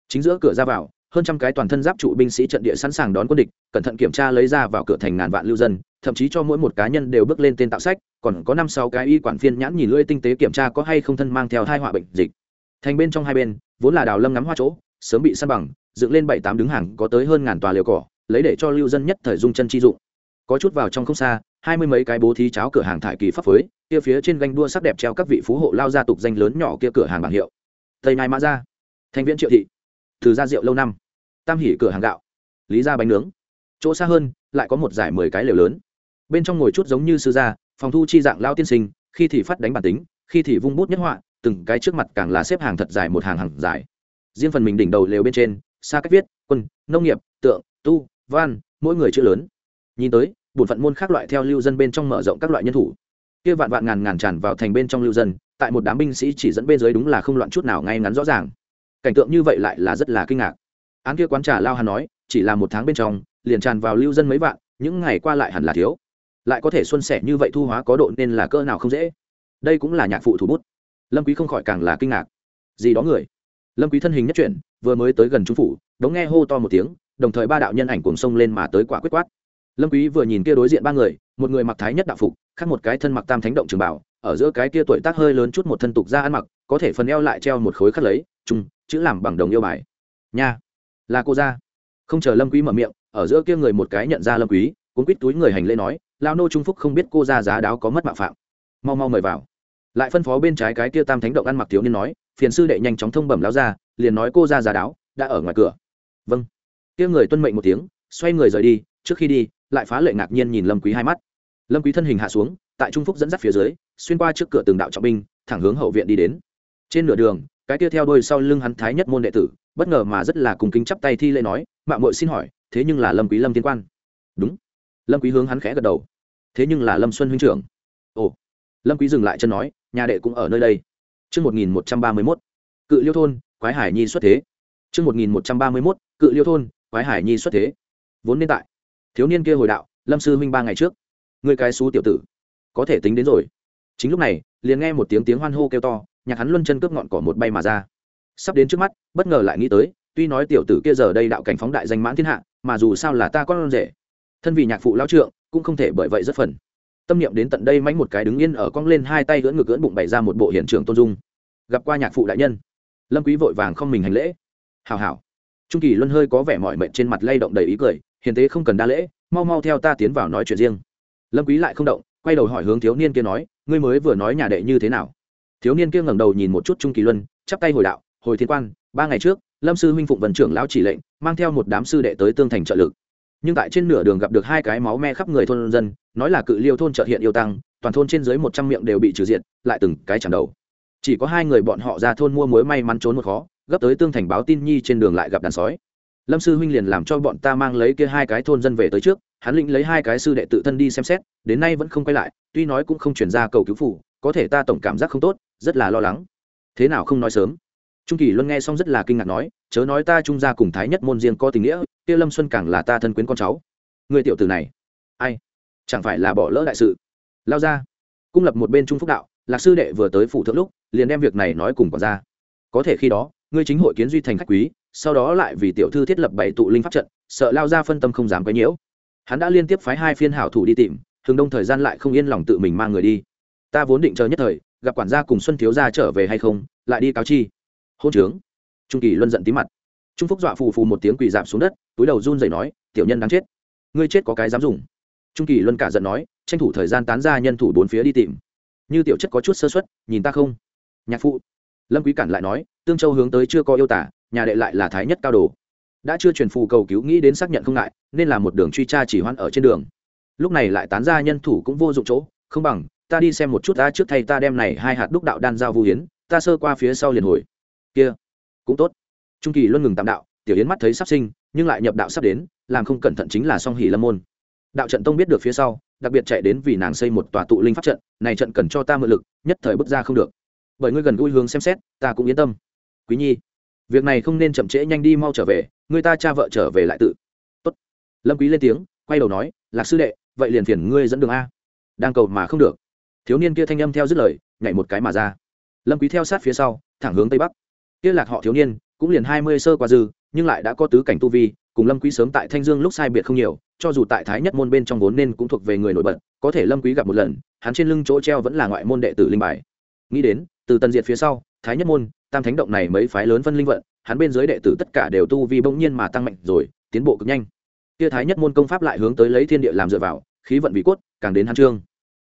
Chính giữa cửa ra vào, hơn trăm cái toàn thân giáp trụ binh sĩ trận địa sẵn sàng đón quân địch, cẩn thận kiểm tra lấy ra vào cửa thành ngàn vạn lưu dân, thậm chí cho mỗi một cá nhân đều bước lên tên tạo sách, còn có năm sáu cái y quản phiên nhãn nhìn lưỡi tinh tế kiểm tra có hay không thân mang theo hai họa bệnh dịch. Thành bên trong hai bên, vốn là đào lâm ngắm hoa chỗ, sớm bị săn bằng, dựng lên bảy tám đứng hàng có tới hơn ngàn tòa liều cỏ, lấy để cho lưu dân nhất thời dung chân chi dụng có chút vào trong không xa, hai mươi mấy cái bố thí cháo cửa hàng thải kỳ pháp phới kia phía trên ganh đua sắc đẹp treo các vị phú hộ lao gia tục danh lớn nhỏ kia cửa hàng bảng hiệu. Tây nai mã ra thành viện triệu thị, từ gia rượu lâu năm, tam hỉ cửa hàng gạo, lý ra bánh nướng. Chỗ xa hơn, lại có một giải mười cái lều lớn. Bên trong ngồi chút giống như sư gia, phòng thu chi dạng lao tiên sinh, khi thì phát đánh bản tính, khi thì vung bút nhất họa, từng cái trước mặt càng là xếp hàng thật dài một hàng hàng dài. Riêng phần mình đỉnh đầu lều bên trên, xa cách viết, quân, nông nghiệp, tượng, tu, văn, mỗi người chữ lớn. Nhìn tới bổn phận môn khác loại theo lưu dân bên trong mở rộng các loại nhân thủ. Kia vạn vạn ngàn ngàn tràn vào thành bên trong lưu dân, tại một đám binh sĩ chỉ dẫn bên dưới đúng là không loạn chút nào ngay ngắn rõ ràng. Cảnh tượng như vậy lại là rất là kinh ngạc. Án kia quán trà lao hà nói, chỉ là một tháng bên trong, liền tràn vào lưu dân mấy vạn, những ngày qua lại hẳn là thiếu. Lại có thể xuân sẻ như vậy thu hóa có độ nên là cơ nào không dễ. Đây cũng là nhạc phụ thủ bút. Lâm quý không khỏi càng là kinh ngạc. Gì đó người? Lâm quý thân hình nhất chuyển, vừa mới tới gần trung phủ đống nghe hô to một tiếng, đồng thời ba đạo nhân ảnh cuồng sông lên mà tới quả quyết quát lâm quý vừa nhìn kia đối diện ba người, một người mặc thái nhất đạo phục, khác một cái thân mặc tam thánh động trường bảo, ở giữa cái kia tuổi tác hơi lớn chút một thân tục ra ăn mặc, có thể phần eo lại treo một khối khắc lấy, chung, chữ làm bằng đồng yêu bài. Nha, là cô gia. Không chờ lâm quý mở miệng, ở giữa kia người một cái nhận ra lâm quý, cuốn quít túi người hành lễ nói lao nô trung phúc không biết cô gia giá đáo có mất mạo phạm. Mau mau mời vào. Lại phân phó bên trái cái kia tam thánh động ăn mặc thiếu niên nói, phiền sư đệ nhanh chóng thông bẩm lao ra liền nói cô ra giá đáo, đã ở ngoài cửa. Vâng. Kia người tuân mệnh một tiếng, xoay người rời đi, trước khi đi lại phá lệ ngạc nhiên nhìn lâm quý hai mắt. Lâm quý thân hình hạ xuống, tại trung phúc dẫn dắt phía dưới, xuyên qua trước cửa từng đạo trọng binh, thẳng hướng hậu viện đi đến. Trên nửa đường, cái kia theo đuôi sau lưng hắn thái nhất môn đệ tử, bất ngờ mà rất là cùng kính chắp tay thi lễ nói mạng muội xin hỏi, thế nhưng là lâm quý lâm tiên quan? Đúng. Lâm quý hướng hắn khẽ gật đầu. Thế nhưng là lâm xuân huynh trưởng. Ồ. Lâm quý dừng lại chân nói, nhà đệ cũng ở nơi đây. Chương một nghìn một trăm ba mươi mốt. Cự liêu thôn, quái hải nhi xuất thế. Chương một nghìn một trăm ba mươi mốt, cự liêu thôn, quái hải nhi xuất thế. Vốn nên tại thiếu niên kia hồi đạo, lâm sư huynh ba ngày trước người cái xú tiểu tử, có thể tính đến rồi. Chính lúc này, liền nghe một tiếng tiếng hoan hô kêu to, nhạc hắn luân chân cướp ngọn cỏ một bay mà ra. Sắp đến trước mắt, bất ngờ lại nghĩ tới, tuy nói tiểu tử kia giờ đây đạo cảnh phóng đại danh mãn thiên hạ, mà dù sao là ta con rể, thân vì nhạc phụ lao trượng, cũng không thể bởi vậy rất phần. Tâm niệm đến tận đây mánh một cái đứng yên ở cong lên hai tay gỡn ngược gỡn bụng bày ra một bộ hiện trường tôn dung. Gặp qua nhạc phụ đại nhân, lâm quý vội vàng không mình hành lễ. Hào hào trung kỳ luân hơi có vẻ mỏi mệt trên mặt lay động đầy ý cười hiền tế không cần đa lễ, mau mau theo ta tiến vào nói chuyện riêng. Lâm quý lại không động, quay đầu hỏi hướng thiếu niên kia nói, ngươi mới vừa nói nhà đệ như thế nào? Thiếu niên kia ngẩng đầu nhìn một chút trung kỳ luân, chắp tay hồi đạo, hồi thiên quan, ba ngày trước, lâm sư huynh phụng vận trưởng lão chỉ lệnh, mang theo một đám sư đệ tới tương thành trợ lực. Nhưng tại trên nửa đường gặp được hai cái máu me khắp người thôn dân, nói là cự liêu thôn trợ hiện yêu tăng, toàn thôn trên dưới một trăm miệng đều bị trừ diệt, lại từng cái chẳng đầu. Chỉ có hai người bọn họ ra thôn mua muối may mắn trốn một khó, gấp tới tương thành báo tin nhi trên đường lại gặp đàn sói lâm sư huynh liền làm cho bọn ta mang lấy kia hai cái thôn dân về tới trước, hắn lĩnh lấy hai cái sư đệ tự thân đi xem xét, đến nay vẫn không quay lại, tuy nói cũng không chuyển ra cầu cứu phủ, có thể ta tổng cảm giác không tốt, rất là lo lắng. Thế nào không nói sớm? Trung kỳ luân nghe xong rất là kinh ngạc nói, chớ nói ta trung gia cùng thái nhất môn riêng có tình nghĩa, kia lâm xuân càng là ta thân quyến con cháu. Người tiểu tử này, ai? Chẳng phải là bỏ lỡ đại sự? Lao ra, cung lập một bên trung phúc đạo, lạc sư đệ vừa tới phủ thượng lúc, liền đem việc này nói cùng quản ra có thể khi đó, ngươi chính hội kiến duy thành khách quý sau đó lại vì tiểu thư thiết lập bảy tụ linh pháp trận, sợ lao ra phân tâm không dám quấy nhiễu. Hắn đã liên tiếp phái hai phiên hảo thủ đi tìm thường đông thời gian lại không yên lòng tự mình mang người đi. Ta vốn định chờ nhất thời, gặp quản gia cùng xuân thiếu gia trở về hay không, lại đi cáo chi. Hôn trướng. Trung kỳ luân giận tí mặt. Trung phúc dọa phù phù một tiếng quỳ dạp xuống đất, túi đầu run rẩy nói, tiểu nhân đáng chết. Ngươi chết có cái dám dùng. Trung kỳ luân cả giận nói, tranh thủ thời gian tán ra nhân thủ bốn phía đi tìm. Như tiểu chất có chút sơ xuất nhìn ta không. Nhạc phụ. Lâm quý cản lại nói, tương châu hướng tới chưa có yêu tả nhà đệ lại là thái nhất cao đồ. Đã chưa truyền phù cầu cứu nghĩ đến xác nhận không ngại, nên là một đường truy tra chỉ hoan ở trên đường. Lúc này lại tán ra nhân thủ cũng vô dụng chỗ, không bằng, ta đi xem một chút ta trước thay ta đem này hai hạt đúc đạo đan giao vu hiến, ta sơ qua phía sau liền hồi. Kia, cũng tốt. Trung kỳ luôn ngừng tạm đạo, tiểu yến mắt thấy sắp sinh, nhưng lại nhập đạo sắp đến, làm không cẩn thận chính là song hỷ lâm môn. Đạo trận tông biết được phía sau, đặc biệt chạy đến vì nàng xây một tòa tụ linh pháp trận, này trận cần cho ta mượn lực, nhất thời bước ra không được. Bởi ngươi gần gũi hướng xem xét, ta cũng yên tâm. Quý nhi việc này không nên chậm trễ, nhanh đi mau trở về, người ta cha vợ trở về lại tự. Tốt. lâm quý lên tiếng, quay đầu nói, lạc sư đệ, vậy liền phiền ngươi dẫn đường a. Đang cầu mà không được. Thiếu niên kia thanh âm theo dứt lời, nhảy một cái mà ra. Lâm quý theo sát phía sau, thẳng hướng tây bắc. Kia lạc họ thiếu niên, cũng liền hai mươi sơ qua dư, nhưng lại đã có tứ cảnh tu vi, cùng lâm quý sớm tại thanh dương lúc sai biệt không nhiều, cho dù tại thái nhất môn bên trong vốn nên cũng thuộc về người nổi bật, có thể lâm quý gặp một lần, hắn trên lưng chỗ treo vẫn là ngoại môn đệ tử linh bài. Nghĩ đến, từ tần diệt phía sau, thái nhất môn tam thánh động này mấy phái lớn phân linh vận, hắn bên dưới đệ tử tất cả đều tu vi bỗng nhiên mà tăng mạnh rồi, tiến bộ cực nhanh. Kia thái nhất môn công pháp lại hướng tới lấy thiên địa làm dựa vào, khí vận bị cốt, càng đến hắn trương.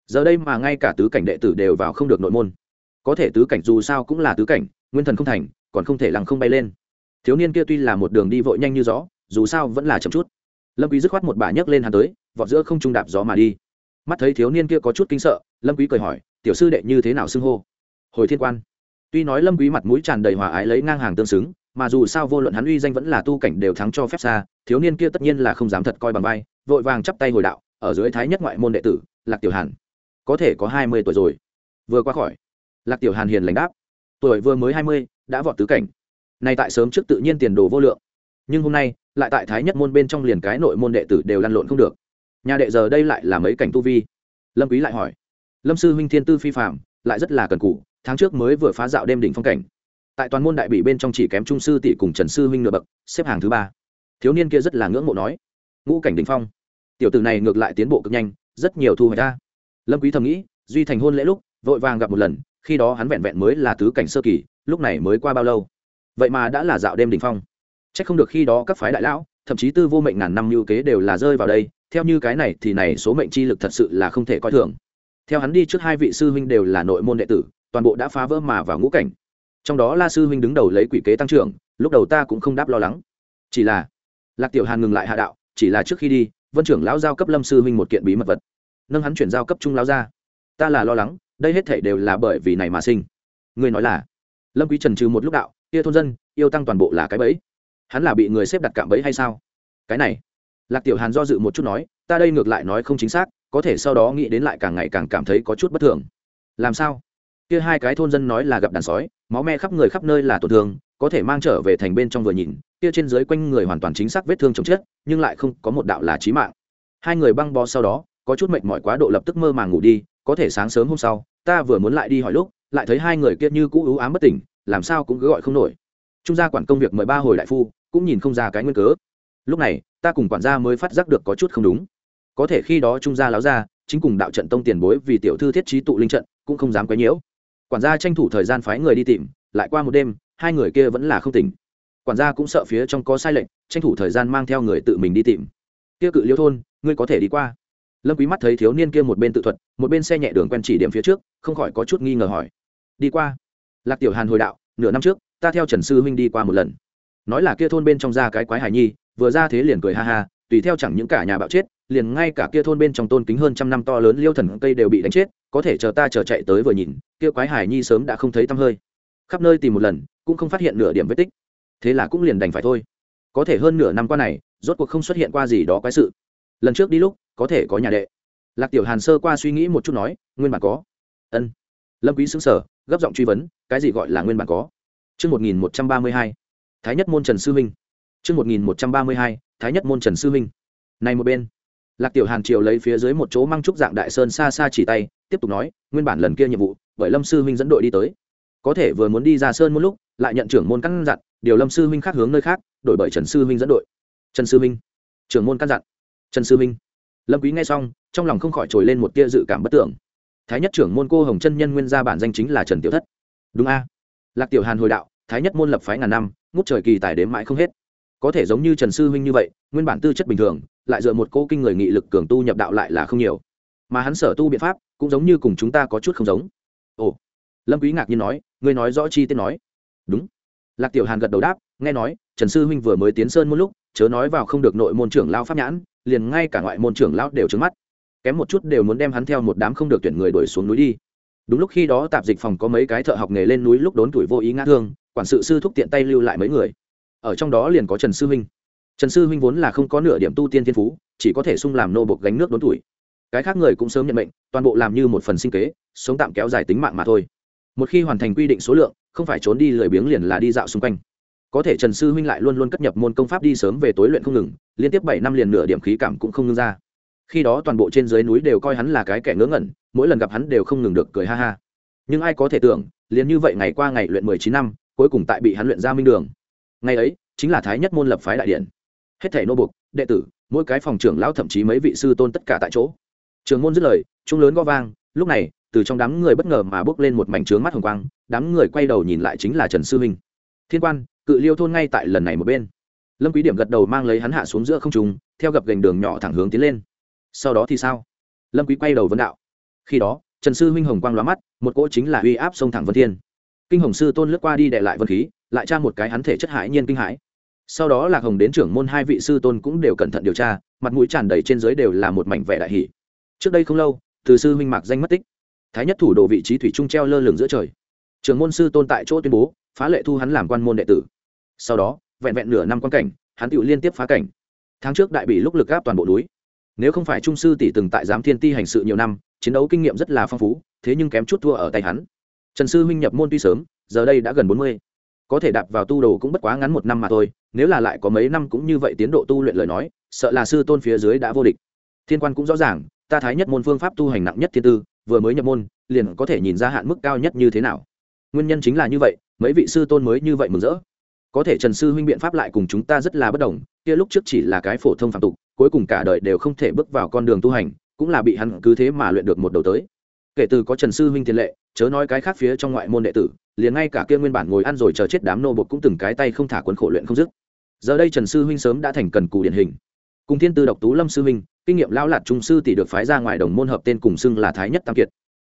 Giờ đây mà ngay cả tứ cảnh đệ tử đều vào không được nội môn. Có thể tứ cảnh dù sao cũng là tứ cảnh, nguyên thần không thành, còn không thể lăng không bay lên. Thiếu niên kia tuy là một đường đi vội nhanh như gió, dù sao vẫn là chậm chút. Lâm quý dứt khoát một bà nhấc lên hắn tới, vọt giữa không trung đạp gió mà đi. Mắt thấy thiếu niên kia có chút kinh sợ, lâm quý cười hỏi, tiểu sư đệ như thế nào xưng hô? Hồi thiên quan tuy nói lâm quý mặt mũi tràn đầy hòa ái lấy ngang hàng tương xứng, mà dù sao vô luận hắn uy danh vẫn là tu cảnh đều thắng cho phép xa, thiếu niên kia tất nhiên là không dám thật coi bằng vai, vội vàng chắp tay hồi đạo, ở dưới thái nhất ngoại môn đệ tử, lạc tiểu hàn, có thể có hai mươi tuổi rồi. Vừa qua khỏi, lạc tiểu hàn hiền lành đáp, tuổi vừa mới hai mươi, đã vọt tứ cảnh. Nay tại sớm trước tự nhiên tiền đồ vô lượng, nhưng hôm nay, lại tại thái nhất môn bên trong liền cái nội môn đệ tử đều lăn lộn không được. Nhà đệ giờ đây lại là mấy cảnh tu vi? Lâm quý lại hỏi, lâm sư huynh thiên tư phi phạm lại rất là cần cù tháng trước mới vừa phá dạo đêm đỉnh phong cảnh. Tại toàn môn đại bị bên trong chỉ kém trung sư tỷ cùng trần sư huynh nửa bậc, xếp hàng thứ ba. Thiếu niên kia rất là ngưỡng mộ nói, ngũ cảnh đỉnh phong. Tiểu tử này ngược lại tiến bộ cực nhanh, rất nhiều thu hoạch ra. Lâm quý thầm nghĩ, duy thành hôn lễ lúc, vội vàng gặp một lần, khi đó hắn vẹn vẹn mới là tứ cảnh sơ kỳ, lúc này mới qua bao lâu? Vậy mà đã là dạo đêm đỉnh phong. Chắc không được khi đó các phái đại lão, thậm chí tư vô mệnh ngàn năm lưu kế đều là rơi vào đây, theo như cái này thì này số mệnh chi lực thật sự là không thể coi thường. Theo hắn đi trước hai vị sư huynh đều là nội môn đệ tử toàn bộ đã phá vỡ mà vào ngũ cảnh. Trong đó la sư huynh đứng đầu lấy quỷ kế tăng trưởng, lúc đầu ta cũng không đáp lo lắng. Chỉ là, lạc tiểu hàn ngừng lại hạ đạo, chỉ là trước khi đi, vân trưởng lão giao cấp lâm sư huynh một kiện bí mật vật. Nâng hắn chuyển giao cấp trung lão ra. Ta là lo lắng, đây hết thể đều là bởi vì này mà sinh. Người nói là, lâm quý trần trừ một lúc đạo kia thôn dân, yêu tăng toàn bộ là cái bẫy. Hắn là bị người xếp đặt cạm bẫy hay sao? Cái này, lạc tiểu hàn do dự một chút nói, ta đây ngược lại nói không chính xác, có thể sau đó nghĩ đến lại càng ngày càng cảm thấy có chút bất thường. Làm sao? Kia hai cái thôn dân nói là gặp đàn sói, máu me khắp người khắp nơi là tổn thương, có thể mang trở về thành bên trong vừa nhìn, kia trên dưới quanh người hoàn toàn chính xác vết thương chồng chết, nhưng lại không có một đạo là chí mạng. Hai người băng bó sau đó, có chút mệt mỏi quá độ lập tức mơ màng ngủ đi, có thể sáng sớm hôm sau, ta vừa muốn lại đi hỏi lúc, lại thấy hai người kia như cũ ưu ám bất tỉnh, làm sao cũng cứ gọi không nổi. Trung gia quản công việc mời ba hồi đại phu, cũng nhìn không ra cái nguyên cớ. Lúc này, ta cùng quản gia mới phát giác được có chút không đúng. Có thể khi đó trung gia láo ra, chính cùng đạo trận tông tiền bối vì tiểu thư thiết trí tụ linh trận, cũng không dám quấy nhiễu quản gia tranh thủ thời gian phái người đi tìm, lại qua một đêm, hai người kia vẫn là không tỉnh. Quản gia cũng sợ phía trong có sai lệnh tranh thủ thời gian mang theo người tự mình đi tìm. Kia cự liêu thôn, ngươi có thể đi qua. Lâm quý mắt thấy thiếu niên kia một bên tự thuật, một bên xe nhẹ đường quen chỉ điểm phía trước, không khỏi có chút nghi ngờ hỏi. Đi qua. Lạc tiểu hàn hồi đạo, nửa năm trước, ta theo trần sư huynh đi qua một lần. Nói là kia thôn bên trong ra cái quái hải nhi, vừa ra thế liền cười ha ha, tùy theo chẳng những cả nhà bạo chết, liền ngay cả kia thôn bên trong tôn kính hơn trăm năm to lớn liêu thần cây đều bị đánh chết, có thể chờ ta chờ chạy tới vừa nhìn kia quái hải nhi sớm đã không thấy tăm hơi. Khắp nơi tìm một lần, cũng không phát hiện nửa điểm vết tích. Thế là cũng liền đành phải thôi. Có thể hơn nửa năm qua này, rốt cuộc không xuất hiện qua gì đó quái sự. Lần trước đi lúc, có thể có nhà đệ. Lạc tiểu hàn sơ qua suy nghĩ một chút nói, nguyên bản có. Ân. Lâm quý xứng sở gấp giọng truy vấn, cái gì gọi là nguyên bản có? Chương một nghìn một trăm ba mươi hai. Thái nhất môn trần sư minh chương một nghìn một trăm ba mươi hai, thái nhất môn trần sư minh này một bên lạc tiểu hàn triều lấy phía dưới một chỗ mang trúc dạng đại sơn xa xa chỉ tay, tiếp tục nói, nguyên bản lần kia nhiệm vụ, bởi lâm sư huynh dẫn đội đi tới. Có thể vừa muốn đi ra sơn một lúc, lại nhận trưởng môn căn dặn, điều lâm sư huynh khác hướng nơi khác, đổi bởi trần sư huynh dẫn đội. Trần sư huynh? Trưởng môn căn dặn. Trần sư huynh. Lâm quý nghe xong, trong lòng không khỏi trồi lên một tia dự cảm bất tưởng. Thái nhất trưởng môn cô hồng chân nhân nguyên gia bản danh chính là trần tiểu thất. Đúng a. Lạc tiểu hàn hồi đạo, thái nhất môn lập phái ngàn năm, ngút trời kỳ tài đếm mãi không hết. Có thể giống như trần sư huynh như vậy, nguyên bản tư chất bình thường lại dựa một cô kinh người nghị lực cường tu nhập đạo lại là không nhiều. Mà hắn sở tu biện pháp cũng giống như cùng chúng ta có chút không giống. Ồ, lâm quý ngạc nhiên nói, ngươi nói rõ chi tiết nói. Đúng. Lạc tiểu hàn gật đầu đáp, nghe nói, trần sư huynh vừa mới tiến sơn một lúc, chớ nói vào không được nội môn trưởng lao pháp nhãn, liền ngay cả ngoại môn trưởng lao đều trứng mắt. Kém một chút đều muốn đem hắn theo một đám không được tuyển người đuổi xuống núi đi. Đúng lúc khi đó tạp dịch phòng có mấy cái thợ học nghề lên núi lúc đốn tuổi vô ý ngã thương, quản sự sư thúc tiện tay lưu lại mấy người. Ở trong đó liền có trần sư huynh trần sư huynh vốn là không có nửa điểm tu tiên thiên phú, chỉ có thể sung làm nô bộc gánh nước đốn tuổi. Cái khác người cũng sớm nhận mệnh, toàn bộ làm như một phần sinh kế, sống tạm kéo dài tính mạng mà thôi. Một khi hoàn thành quy định số lượng, không phải trốn đi lười biếng liền là đi dạo xung quanh. Có thể trần sư huynh lại luôn luôn cất nhập môn công pháp đi sớm về tối luyện không ngừng, liên tiếp bảy năm liền nửa điểm khí cảm cũng không ngưng ra. Khi đó toàn bộ trên dưới núi đều coi hắn là cái kẻ ngớ ngẩn, mỗi lần gặp hắn đều không ngừng được cười ha ha. Nhưng ai có thể tưởng, liền như vậy ngày qua ngày luyện mười chín năm, cuối cùng tại bị hắn luyện ra minh đường. Ngày ấy, chính là thái nhất môn lập phái đại điện hết thể nô buộc, đệ tử, mỗi cái phòng trưởng lão thậm chí mấy vị sư tôn tất cả tại chỗ. Trường môn dứt lời trung lớn go vang, lúc này, từ trong đám người bất ngờ mà bước lên một mảnh trướng mắt hồng quang, đám người quay đầu nhìn lại chính là trần sư huynh thiên quan, cự liêu thôn ngay tại lần này một bên. Lâm quý điểm gật đầu mang lấy hắn hạ xuống giữa không trung, theo gập gành đường nhỏ thẳng hướng tiến lên. Sau đó thì sao? Lâm quý quay đầu vấn đạo. Khi đó, trần sư huynh hồng quang lóa mắt, một cỗ chính là uy áp sông thẳng vân thiên. Kinh hồng sư tôn lướt qua đi đệ lại vân khí, lại tra một cái hắn thể chất hãi nhiên kinh hãi sau đó lạc hồng đến trưởng môn hai vị sư tôn cũng đều cẩn thận điều tra, mặt mũi tràn đầy trên dưới đều là một mảnh vẻ đại hỷ trước đây không lâu, từ sư huynh mạc danh mất tích. Thái nhất thủ đồ vị trí thủy trung treo lơ lửng giữa trời. Trưởng môn sư tôn tại chỗ tuyên bố, phá lệ thu hắn làm quan môn đệ tử. Sau đó, vẹn vẹn nửa năm quan cảnh, hắn tự liên tiếp phá cảnh. Tháng trước đại bị lúc lực gáp toàn bộ núi. Nếu không phải trung sư tỷ từng tại giám thiên ti hành sự nhiều năm, chiến đấu kinh nghiệm rất là phong phú, thế nhưng kém chút thua ở tay hắn. Trần sư huynh nhập môn tuy sớm, giờ đây đã gần bốn mươi có thể đạp vào tu đồ cũng bất quá ngắn một năm mà thôi, nếu là lại có mấy năm cũng như vậy tiến độ tu luyện lời nói, sợ là sư tôn phía dưới đã vô địch. Thiên quan cũng rõ ràng, ta thái nhất môn phương pháp tu hành nặng nhất thiên tư, vừa mới nhập môn, liền có thể nhìn ra hạn mức cao nhất như thế nào. Nguyên nhân chính là như vậy, mấy vị sư tôn mới như vậy mừng rỡ. Có thể trần sư huynh biện pháp lại cùng chúng ta rất là bất đồng, kia lúc trước chỉ là cái phổ thông phạm tục, cuối cùng cả đời đều không thể bước vào con đường tu hành, cũng là bị hắn cứ thế mà luyện được một đầu tới. Kể từ có trần sư huynh tiền lệ, chớ nói cái khác phía trong ngoại môn đệ tử liền ngay cả kia nguyên bản ngồi ăn rồi chờ chết đám nô bộc cũng từng cái tay không thả quấn khổ luyện không dứt. Giờ đây trần sư huynh sớm đã thành cần cù điển hình. Cùng thiên tư độc tú lâm sư huynh, kinh nghiệm lão lạt trung sư tỷ được phái ra ngoài đồng môn hợp tên cùng xưng là thái nhất tam kiệt.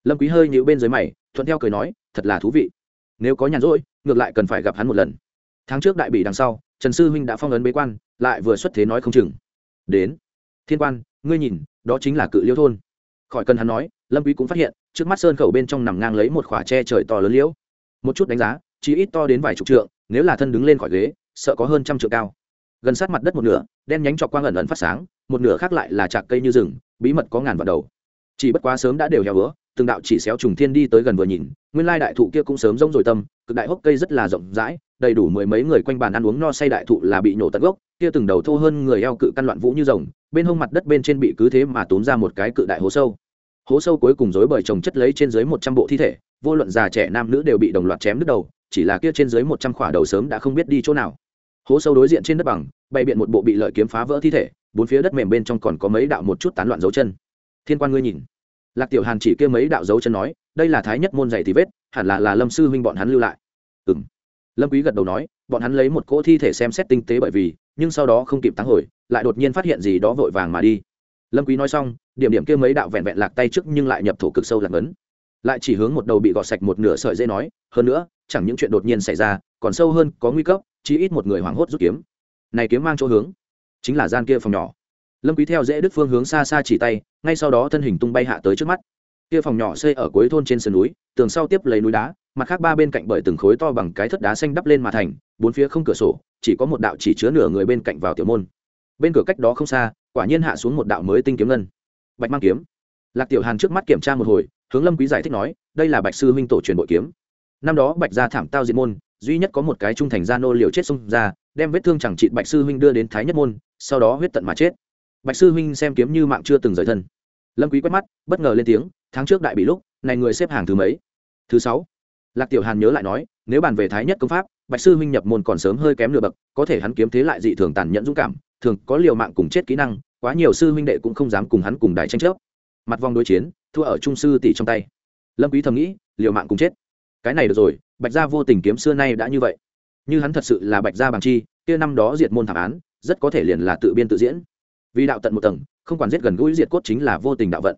Lâm quý hơi nhíu bên dưới mày, thuận theo cười nói, thật là thú vị. Nếu có nhàn rỗi, ngược lại cần phải gặp hắn một lần. Tháng trước đại bị đằng sau, trần sư huynh đã phong ấn bế quan, lại vừa xuất thế nói không chừng. Đến. Thiên quan, ngươi nhìn, đó chính là cự liêu thôn. Khỏi cần hắn nói, lâm quý cũng phát hiện, trước mắt sơn khẩu bên trong nằm ngang lấy một khỏa tre trời to lớn liễu một chút đánh giá chỉ ít to đến vài chục trượng, nếu là thân đứng lên khỏi ghế, sợ có hơn trăm trượng cao. Gần sát mặt đất một nửa, đen nhánh chọc quang ẩn ẩn phát sáng, một nửa khác lại là chạc cây như rừng, bí mật có ngàn vào đầu. Chỉ bất quá sớm đã đều heo bữa từng đạo chỉ xéo trùng thiên đi tới gần vừa nhìn, nguyên lai đại thụ kia cũng sớm rông rồi tâm, cực đại hốc cây rất là rộng rãi, đầy đủ mười mấy người quanh bàn ăn uống no say đại thụ là bị nổ tận gốc, kia từng đầu thô hơn người eo cự căn loạn vũ như rồng, bên hông mặt đất bên trên bị cứ thế mà tốn ra một cái cự đại hố sâu hố sâu cuối cùng rối bời trồng chất lấy trên dưới một trăm bộ thi thể, vô luận già trẻ nam nữ đều bị đồng loạt chém đứt đầu, chỉ là kia trên dưới một trăm khỏa đầu sớm đã không biết đi chỗ nào. Hố sâu đối diện trên đất bằng, bày biện một bộ bị lợi kiếm phá vỡ thi thể, bốn phía đất mềm bên trong còn có mấy đạo một chút tán loạn dấu chân. Thiên quan ngươi nhìn. Lạc tiểu hàn chỉ kia mấy đạo dấu chân nói, đây là thái nhất môn giày thì vết, hẳn là là lâm sư huynh bọn hắn lưu lại. Ừ m lâm quý gật đầu nói, bọn hắn lấy một cỗ thi thể xem xét tinh tế bởi vì, nhưng sau đó không kịp táng hồi, lại đột nhiên phát hiện gì đó vội vàng mà đi lâm quý nói xong, điểm điểm kia mấy đạo vẹn vẹn lạc tay trước nhưng lại nhập thổ cực sâu lạc ấn. Lại chỉ hướng một đầu bị gọt sạch một nửa sợi dây nói, hơn nữa, chẳng những chuyện đột nhiên xảy ra, còn sâu hơn, có nguy cấp chỉ ít một người hoảng hốt rút kiếm. Này kiếm mang chỗ hướng, chính là gian kia phòng nhỏ. Lâm quý theo dễ đức phương hướng xa xa chỉ tay, ngay sau đó thân hình tung bay hạ tới trước mắt. Kia phòng nhỏ xây ở cuối thôn trên sườn núi, tường sau tiếp lấy núi đá, mặt khác ba bên cạnh bởi từng khối to bằng cái thất đá xanh đắp lên mà thành, bốn phía không cửa sổ, chỉ có một đạo chỉ chứa nửa người bên cạnh vào tiểu môn. Bên cửa cách đó không xa quả nhiên hạ xuống một đạo mới tinh kiếm ngân. Bạch mang kiếm. Lạc tiểu hàn trước mắt kiểm tra một hồi, hướng lâm quý giải thích nói, đây là bạch sư huynh tổ truyền bội kiếm. Năm đó bạch gia thảm tao diệt môn, duy nhất có một cái trung thành gia nô liều chết xông ra, đem vết thương chẳng trị bạch sư huynh đưa đến thái nhất môn, sau đó huyết tận mà chết. Bạch sư huynh xem kiếm như mạng chưa từng rời thân. Lâm quý quét mắt, bất ngờ lên tiếng, tháng trước đại bị lúc, này người xếp hàng thứ mấy? Thứ sáu. Lạc tiểu hàn nhớ lại nói, nếu bàn về thái nhất công pháp, bạch sư huynh nhập môn còn sớm hơi kém nửa bậc, có thể hắn kiếm thế lại dị thường tàn nhẫn dũng cảm, thường có liều mạng cùng chết kỹ năng quá nhiều sư huynh đệ cũng không dám cùng hắn cùng đài tranh chấp. Mặt vòng đối chiến, thua ở trung sư tỷ trong tay. Lâm quý thầm nghĩ, liều mạng cùng chết. Cái này được rồi, bạch gia vô tình kiếm xưa nay đã như vậy. Như hắn thật sự là bạch gia bằng chi, kia năm đó diệt môn thảm án, rất có thể liền là tự biên tự diễn. Vì đạo tận một tầng, không quản giết gần gũi diệt cốt chính là vô tình đạo vận.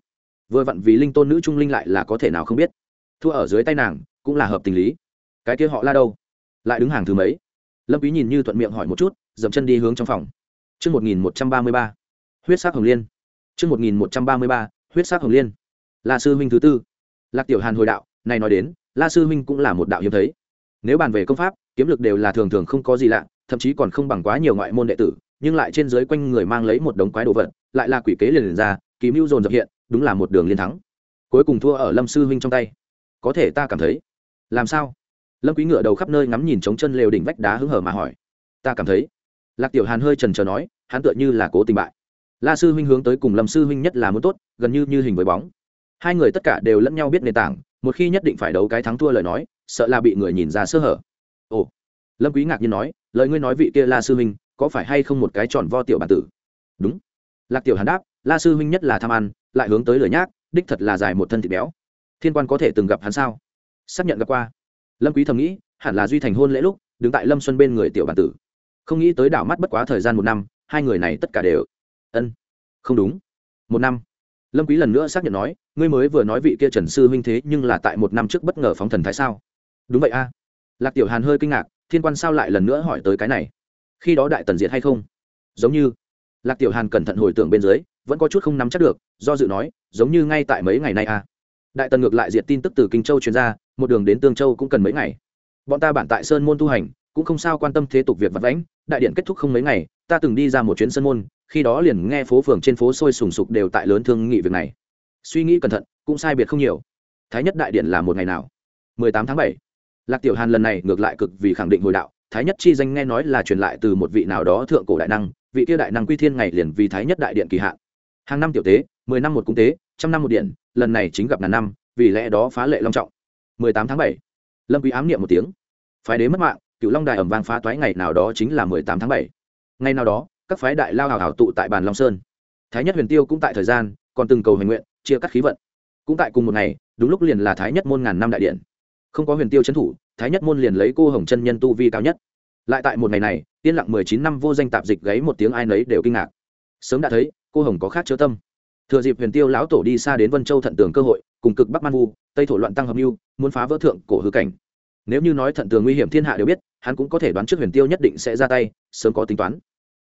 Vừa vận vì linh tôn nữ trung linh lại là có thể nào không biết. Thua ở dưới tay nàng, cũng là hợp tình lý. Cái kia họ la đâu? Lại đứng hàng thứ mấy? Lâm quý nhìn như thuận miệng hỏi một chút, dậm chân đi hướng trong phòng. Trước 1133 huyết sắc hồng liên. Chương một nghìn một trăm ba mươi ba huyết sắc hồng liên. La sư huynh thứ tư. Lạc tiểu hàn hồi đạo này nói đến la sư huynh cũng là một đạo hiếm thấy. Nếu bàn về công pháp kiếm lực đều là thường thường không có gì lạ thậm chí còn không bằng quá nhiều ngoại môn đệ tử nhưng lại trên dưới quanh người mang lấy một đống quái đồ vật lại là quỷ kế liền, liền ra kỳ mưu dồn dập hiện đúng là một đường liên thắng. Cuối cùng thua ở lâm sư huynh trong tay. Có thể ta cảm thấy. Làm sao? Lâm quý ngựa đầu khắp nơi ngắm nhìn trống chân lều đỉnh vách đá hứng hở mà hỏi. Ta cảm thấy. Lạc tiểu hàn hơi trần trờ nói hắn tựa như là cố tình bại la sư huynh hướng tới cùng lâm sư huynh nhất là muốn tốt, gần như như hình với bóng. Hai người tất cả đều lẫn nhau biết nền tảng, một khi nhất định phải đấu cái thắng thua lời nói, sợ là bị người nhìn ra sơ hở. Ồ, lâm quý ngạc nhiên nói, lời ngươi nói vị kia la sư huynh, có phải hay không một cái tròn vo tiểu bản tử? Đúng. Lạc tiểu hàn đáp, la sư huynh nhất là tham ăn, lại hướng tới lời nhác, đích thật là dài một thân thịt béo. Thiên quan có thể từng gặp hắn sao? Xác nhận gặp qua. Lâm quý thầm nghĩ, hẳn là duy thành hôn lễ lúc, đứng tại lâm xuân bên người tiểu bản tử. Không nghĩ tới đảo mắt bất quá thời gian một năm, hai người này tất cả đều ân, không đúng. Một năm. Lâm quý lần nữa xác nhận nói, ngươi mới vừa nói vị kia trần sư huynh thế nhưng là tại một năm trước bất ngờ phóng thần thái sao? Đúng vậy a. Lạc tiểu hàn hơi kinh ngạc, thiên quan sao lại lần nữa hỏi tới cái này? Khi đó đại tần diệt hay không? Giống như. Lạc tiểu hàn cẩn thận hồi tưởng bên dưới, vẫn có chút không nắm chắc được, do dự nói, giống như ngay tại mấy ngày nay a. Đại tần ngược lại diệt tin tức từ kinh châu truyền ra, một đường đến tương châu cũng cần mấy ngày. Bọn ta bản tại sơn môn tu hành, cũng không sao quan tâm thế tục việc vật vãnh, đại điện kết thúc không mấy ngày, ta từng đi ra một chuyến sơn môn khi đó liền nghe phố phường trên phố sôi sùng sục đều tại lớn thương nghị việc này suy nghĩ cẩn thận, cũng sai biệt không nhiều thái nhất đại điện là một ngày nào mười tám tháng 7. lạc tiểu hàn lần này ngược lại cực vì khẳng định hồi đạo, thái nhất chi danh nghe nói là truyền lại từ một vị nào đó thượng cổ đại năng, vị kia đại năng quy thiên ngày liền vì thái nhất đại điện kỳ hạn hàng năm tiểu tế, mười năm một cung tế, trăm năm một điện, lần này chính gặp ngàn năm, vì lẽ đó phá lệ long trọng mười tám tháng 7. lâm quý ám niệm một tiếng phái đế mất mạng cựu long đài ẩm vang phá toái ngày nào đó chính là mười tám tháng 7. ngày nào đó các phái đại lao hào hào tụ tại bàn long sơn. Thái nhất huyền tiêu cũng tại thời gian, còn từng cầu huyền nguyện, chia cắt khí vận. Cũng tại cùng một ngày, đúng lúc liền là thái nhất môn ngàn năm đại điện. Không có huyền tiêu trấn thủ, thái nhất môn liền lấy cô hồng chân nhân tu vi cao nhất. Lại tại một ngày này, yên lặng mười chín năm vô danh tạp dịch gáy một tiếng ai nấy đều kinh ngạc. Sớm đã thấy, cô hồng có khác chớ tâm. Thừa dịp huyền tiêu lão tổ đi xa đến vân châu thận tường cơ hội, cùng cực bắc man vu, tây thổ loạn tăng hợp mưu, muốn phá vỡ thượng cổ hư cảnh. Nếu như nói thận tường nguy hiểm thiên hạ đều biết, hắn cũng có thể đoán trước huyền tiêu nhất định sẽ ra tay, sớm có tính toán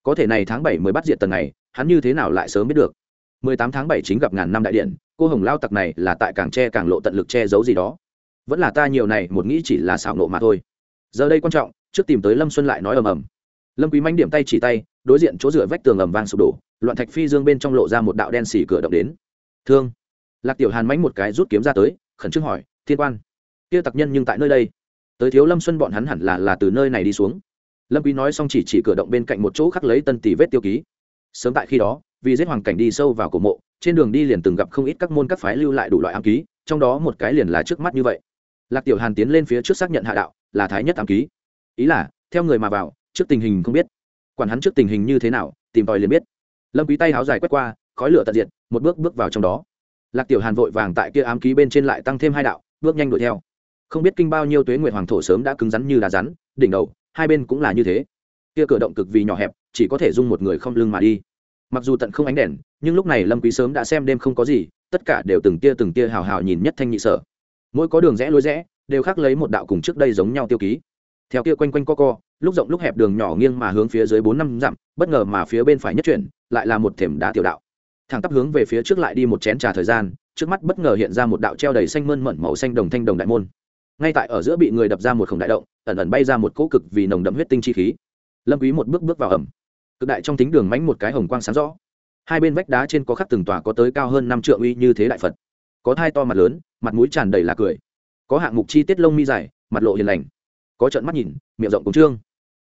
có thể này tháng bảy mới bắt diệt tầng này, hắn như thế nào lại sớm biết được? mười tám tháng bảy chính gặp ngàn năm đại điện, cô hồng lao tặc này là tại càng che càng lộ tận lực che giấu gì đó. Vẫn là ta nhiều này, một nghĩ chỉ là xảo nộ mà thôi. Giờ đây quan trọng, trước tìm tới lâm xuân lại nói ầm ầm. Lâm quý manh điểm tay chỉ tay, đối diện chỗ rửa vách tường ầm vang sụp đổ, loạn thạch phi dương bên trong lộ ra một đạo đen xỉ cửa động đến. Thương. Lạc tiểu hàn mánh một cái rút kiếm ra tới, khẩn trương hỏi, thiên quan, kia tặc nhân nhưng tại nơi đây? Tới thiếu lâm xuân bọn hắn hẳn là là từ nơi này đi xuống lâm quý nói xong chỉ chỉ cửa động bên cạnh một chỗ khắc lấy tân tỷ vết tiêu ký. Sớm tại khi đó, vì giết hoàng cảnh đi sâu vào cổ mộ, trên đường đi liền từng gặp không ít các môn các phái lưu lại đủ loại ám ký, trong đó một cái liền là trước mắt như vậy. Lạc tiểu hàn tiến lên phía trước xác nhận hạ đạo, là thái nhất ám ký. Ý là, theo người mà vào, trước tình hình không biết. Quản hắn trước tình hình như thế nào, tìm tòi liền biết. Lâm quý tay háo dài quét qua, khói lửa tận diệt, một bước bước vào trong đó. Lạc tiểu hàn vội vàng tại kia ám ký bên trên lại tăng thêm hai đạo, bước nhanh đuổi theo. Không biết kinh bao nhiêu tuế nguyệt hoàng thổ sớm đã cứng rắn như đá rắn, đỉnh đầu hai bên cũng là như thế. Kia cửa động cực vì nhỏ hẹp, chỉ có thể dung một người không lưng mà đi. Mặc dù tận không ánh đèn, nhưng lúc này lâm quý sớm đã xem đêm không có gì, tất cả đều từng tia từng tia hào hào nhìn nhất thanh nhị sở. Mỗi có đường rẽ lối rẽ, đều khác lấy một đạo cùng trước đây giống nhau tiêu ký. Theo kia quanh quanh co co, lúc rộng lúc hẹp đường nhỏ nghiêng mà hướng phía dưới bốn năm dặm, bất ngờ mà phía bên phải nhất chuyển, lại là một thềm đá tiểu đạo. Thẳng tắp hướng về phía trước lại đi một chén trà thời gian, trước mắt bất ngờ hiện ra một đạo treo đầy xanh mơn mận màu xanh đồng thanh đồng đại môn ngay tại ở giữa bị người đập ra một khổng đại động, ẩn ẩn bay ra một cỗ cực vì nồng đậm huyết tinh chi khí. Lâm quý một bước bước vào ẩm. Cực đại trong tính đường mánh một cái hồng quang sáng rõ. Hai bên vách đá trên có khắc từng tòa có tới cao hơn năm trượng uy như thế đại phật. Có thai to mặt lớn, mặt mũi tràn đầy là cười. Có hạng mục chi tiết lông mi dài, mặt lộ hiền lành. Có trận mắt nhìn, miệng rộng cùng trương.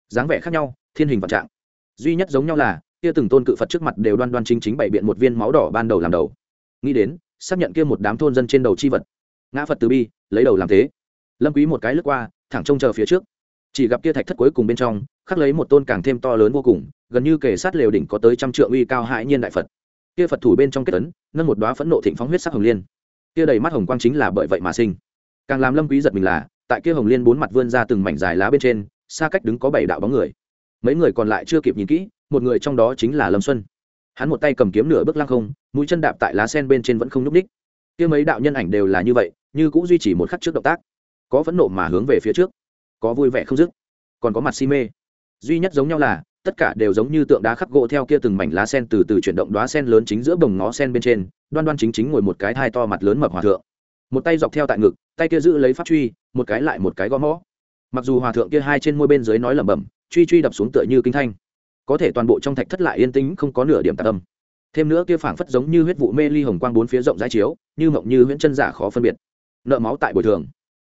Dáng vẻ khác nhau, thiên hình vạn trạng. Duy nhất giống nhau là, kia từng tôn cự phật trước mặt đều đoan đoan chính chính bày biện một viên máu đỏ ban đầu làm đầu. Nghĩ đến, xác nhận kia một đám thôn dân trên đầu chi vật. Ngã phật từ bi, lấy đầu làm thế lâm quý một cái lướt qua, thẳng trông chờ phía trước. Chỉ gặp kia thạch thất cuối cùng bên trong, khắc lấy một tôn càng thêm to lớn vô cùng, gần như kề sát lều đỉnh có tới trăm trượng uy cao hãi nhiên đại phật. Kia phật thủ bên trong kết ấn, nâng một đóa phẫn nộ thịnh phóng huyết sắc hồng liên. Kia đầy mắt hồng quang chính là bởi vậy mà sinh. Càng làm lâm quý giật mình là, tại kia hồng liên bốn mặt vươn ra từng mảnh dài lá bên trên, xa cách đứng có bảy đạo bóng người. Mấy người còn lại chưa kịp nhìn kỹ, một người trong đó chính là lâm xuân. Hắn một tay cầm kiếm nửa bước lăng không, mũi chân đạp tại lá sen bên trên vẫn không nhúc ních kia mấy đạo nhân ảnh đều là như vậy, như cũng duy trì một khắc trước động tác có phẫn nộ mà hướng về phía trước, có vui vẻ không dứt, còn có mặt si mê. Duy nhất giống nhau là, tất cả đều giống như tượng đá khắc gỗ theo kia từng mảnh lá sen từ từ chuyển động đóa sen lớn chính giữa bồng ngó sen bên trên, đoan đoan chính chính ngồi một cái thai to mặt lớn mập hòa thượng. Một tay dọc theo tại ngực, tay kia giữ lấy pháp truy, một cái lại một cái gõ mõ. Mặc dù hòa thượng kia hai trên môi bên dưới nói lẩm bẩm, truy truy đập xuống tựa như kinh thanh. Có thể toàn bộ trong thạch thất lại yên tĩnh, không có nửa điểm tạc âm. Thêm nữa kia phảng phất giống như huyết vụ mê ly hồng quang bốn phía rộng rãi chiếu, như mộng như huyễn chân giả khó phân biệt. Nợ máu tại bồi thường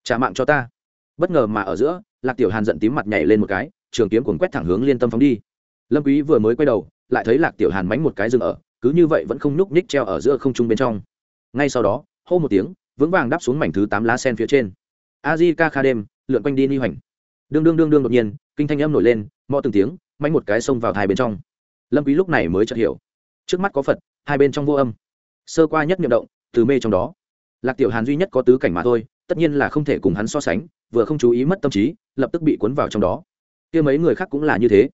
trả mạng cho ta. Bất ngờ mà ở giữa, lạc tiểu hàn giận tím mặt nhảy lên một cái, trường kiếm cuồng quét thẳng hướng liên tâm phóng đi. Lâm quý vừa mới quay đầu, lại thấy lạc tiểu hàn mánh một cái dừng ở, cứ như vậy vẫn không nhúc nhích treo ở giữa không trung bên trong. Ngay sau đó, hô một tiếng, vững vàng đáp xuống mảnh thứ tám lá sen phía trên. A di ca kha đêm, lượn quanh đi ni hoành. Đương đương đương đương đột nhiên, kinh thanh âm nổi lên mò từng tiếng, mánh một cái xông vào thai bên trong. Lâm quý lúc này mới chợt hiểu. Trước mắt có phật, hai bên trong vô âm. Sơ qua nhất niệm động, từ mê trong đó. Lạc tiểu hàn duy nhất có tứ cảnh mà thôi tất nhiên là không thể cùng hắn so sánh, vừa không chú ý mất tâm trí, lập tức bị cuốn vào trong đó. Kia mấy người khác cũng là như thế.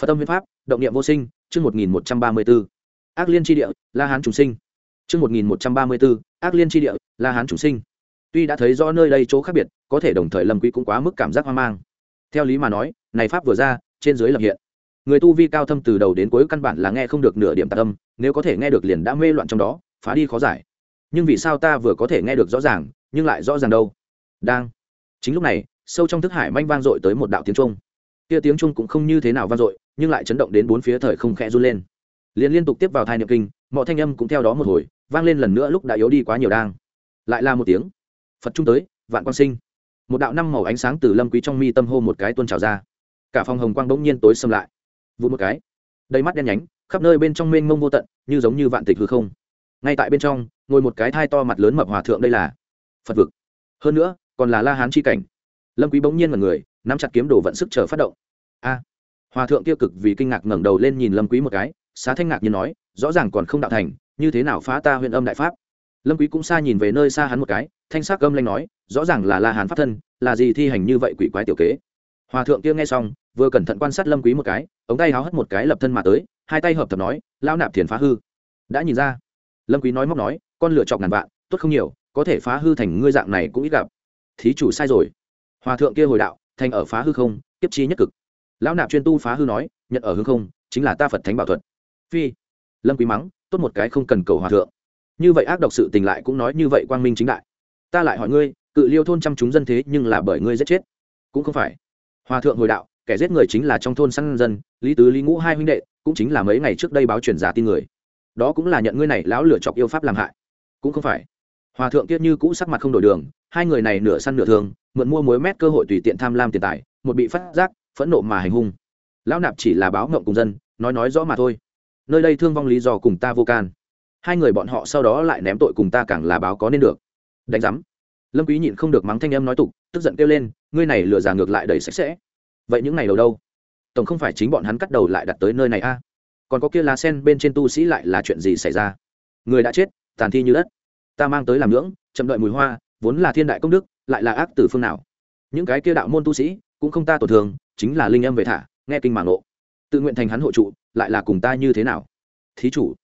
Phật tâm huyết pháp, động niệm vô sinh, chương một nghìn một trăm ba mươi b ố ác liên tri địa, la hán trùng sinh. Chương một nghìn một trăm ba mươi b ố ác liên tri địa, la hán trùng sinh. Tuy đã thấy rõ nơi đây chỗ khác biệt, có thể đồng thời lâm quý cũng quá mức cảm giác hoang mang. Theo lý mà nói, này pháp vừa ra, trên dưới lập hiện. Người tu vi cao thâm từ đầu đến cuối căn bản là nghe không được nửa điểm tạc âm, nếu có thể nghe được liền đã mê loạn trong đó, phá đi khó giải. Nhưng vì sao ta vừa có thể nghe được rõ ràng nhưng lại rõ ràng đâu. Đang. Chính lúc này, sâu trong thức hải manh vang dội tới một đạo tiếng trung kia tiếng trung cũng không như thế nào vang dội, nhưng lại chấn động đến bốn phía thời không khẽ run lên. Liền liên tục tiếp vào thai niệm kinh, mọi thanh âm cũng theo đó một hồi, vang lên lần nữa lúc đã yếu đi quá nhiều đang. Lại là một tiếng. Phật trung tới, vạn quang sinh. Một đạo năm màu ánh sáng từ lâm quý trong mi tâm hô một cái tuôn trào ra. Cả phòng hồng quang bỗng nhiên tối xâm lại. Vụ một cái. Đầy mắt đen nhánh, khắp nơi bên trong mênh mông vô tận, như giống như vạn tịch hư không. Ngay tại bên trong, ngồi một cái thai to mặt lớn mập hòa thượng đây là phật vực. Hơn nữa, còn là la hán chi cảnh. Lâm quý bỗng nhiên mật người, nắm chặt kiếm đồ vận sức chờ phát động. A! Hòa thượng tiêu cực vì kinh ngạc ngẩng đầu lên nhìn lâm quý một cái, xá thanh ngạc như nói, rõ ràng còn không đạo thành, như thế nào phá ta huyện âm đại pháp? Lâm quý cũng xa nhìn về nơi xa hắn một cái, thanh sắc gâm lanh nói, rõ ràng là la hán pháp thân, là gì thi hành như vậy quỷ quái tiểu kế? Hòa thượng kia nghe xong, vừa cẩn thận quan sát lâm quý một cái, ống tay háo hất một cái lập thân mà tới, hai tay hợp thập nói lao nạp thiền phá hư. Đã nhìn ra, lâm quý nói móc nói, con lựa chọc ngàn vạn, tốt không nhiều có thể phá hư thành ngươi dạng này cũng ít gặp. Thí chủ sai rồi. Hòa thượng kia hồi đạo, thành ở phá hư không tiếp chi nhất cực. Lão nạp chuyên tu phá hư nói, nhận ở hư không, chính là ta phật thánh bảo thuật. Phi. Lâm quý mắng, tốt một cái không cần cầu hòa thượng. Như vậy ác độc sự tình lại cũng nói như vậy quang minh chính đại. Ta lại hỏi ngươi, cự liêu thôn chăm chúng dân thế nhưng là bởi ngươi giết chết? Cũng không phải. Hòa thượng hồi đạo, kẻ giết người chính là trong thôn săn dân, lý tứ lý ngũ hai huynh đệ, cũng chính là mấy ngày trước đây báo truyền giả tin người. Đó cũng là nhận ngươi này lão lửa chọc yêu pháp làm hại. Cũng không phải hòa thượng kiết như cũ sắc mặt không đổi đường, hai người này nửa săn nửa thường, mượn mua mối mét cơ hội tùy tiện tham lam tiền tài, một bị phát giác, phẫn nộ mà hành hung. Lão nạp chỉ là báo ngộng cùng dân, nói nói rõ mà thôi. Nơi đây thương vong lý do cùng ta vô can. Hai người bọn họ sau đó lại ném tội cùng ta càng là báo có nên được. Đánh giám. Lâm quý nhịn không được mắng thanh âm nói tục, tức giận kêu lên, ngươi này lừa già ngược lại đầy sạch sẽ. Vậy những ngày đầu đâu? Tổng không phải chính bọn hắn cắt đầu lại đặt tới nơi này a? Còn có kia lá sen bên trên tu sĩ lại là chuyện gì xảy ra? Người đã chết, tàn thi như đất ta mang tới làm nhưỡng chậm đợi mùi hoa, vốn là thiên đại công đức, lại là ác từ phương nào? Những cái kia đạo môn tu sĩ, cũng không ta tổn thương, chính là linh âm về thả, nghe kinh mạng ngộ. Tự nguyện thành hắn hộ trụ, lại là cùng ta như thế nào? Thí chủ,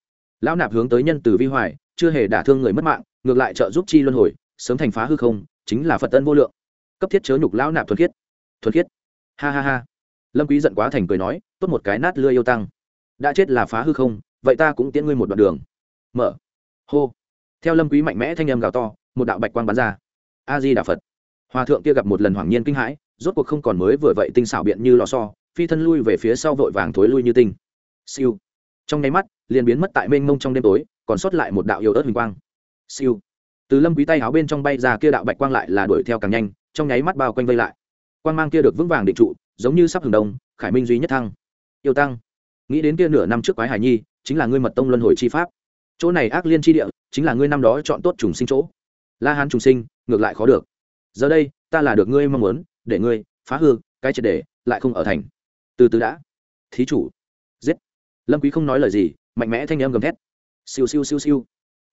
lão nạp hướng tới nhân từ vi hoài, chưa hề đả thương người mất mạng, ngược lại trợ giúp chi luân hồi, sớm thành phá hư không, chính là phật tân vô lượng. Cấp thiết chớ nhục lão nạp thuần khiết. Thuần khiết. Ha ha ha. Lâm quý giận quá thành cười nói, tốt một cái nát lưa yêu tăng. Đã chết là phá hư không, vậy ta cũng tiễn ngươi một đoạn đường. Mở. Hô theo lâm quý mạnh mẽ thanh âm gào to, một đạo bạch quang bắn ra. A di đà phật hòa thượng kia gặp một lần hoàng nhiên kinh hãi, rốt cuộc không còn mới vừa vậy tinh xảo biện như lò xo, phi thân lui về phía sau vội vàng thối lui như tinh. Siêu. Trong nháy mắt, liền biến mất tại mênh mông trong đêm tối, còn sót lại một đạo yêu ớt huỳnh quang. Siêu. Từ lâm quý tay áo bên trong bay ra kia đạo bạch quang lại là đuổi theo càng nhanh, trong nháy mắt bao quanh vây lại. Quang mang kia được vững vàng định trụ, giống như sắp hừng đông, khải minh duy nhất thăng. Yêu tăng. Nghĩ đến kia nửa năm trước quái hải nhi, chính là ngươi mật tông luân hồi chi pháp chỗ này ác liên chi địa, chính là ngươi năm đó chọn tốt trùng sinh chỗ. La hán trùng sinh, ngược lại khó được. Giờ đây, ta là được ngươi mong muốn, để ngươi phá hư, cái triệt để lại không ở thành. Từ từ đã. Thí chủ. Giết. Lâm quý không nói lời gì, mạnh mẽ thanh em gầm thét. Siêu siêu siêu siêu.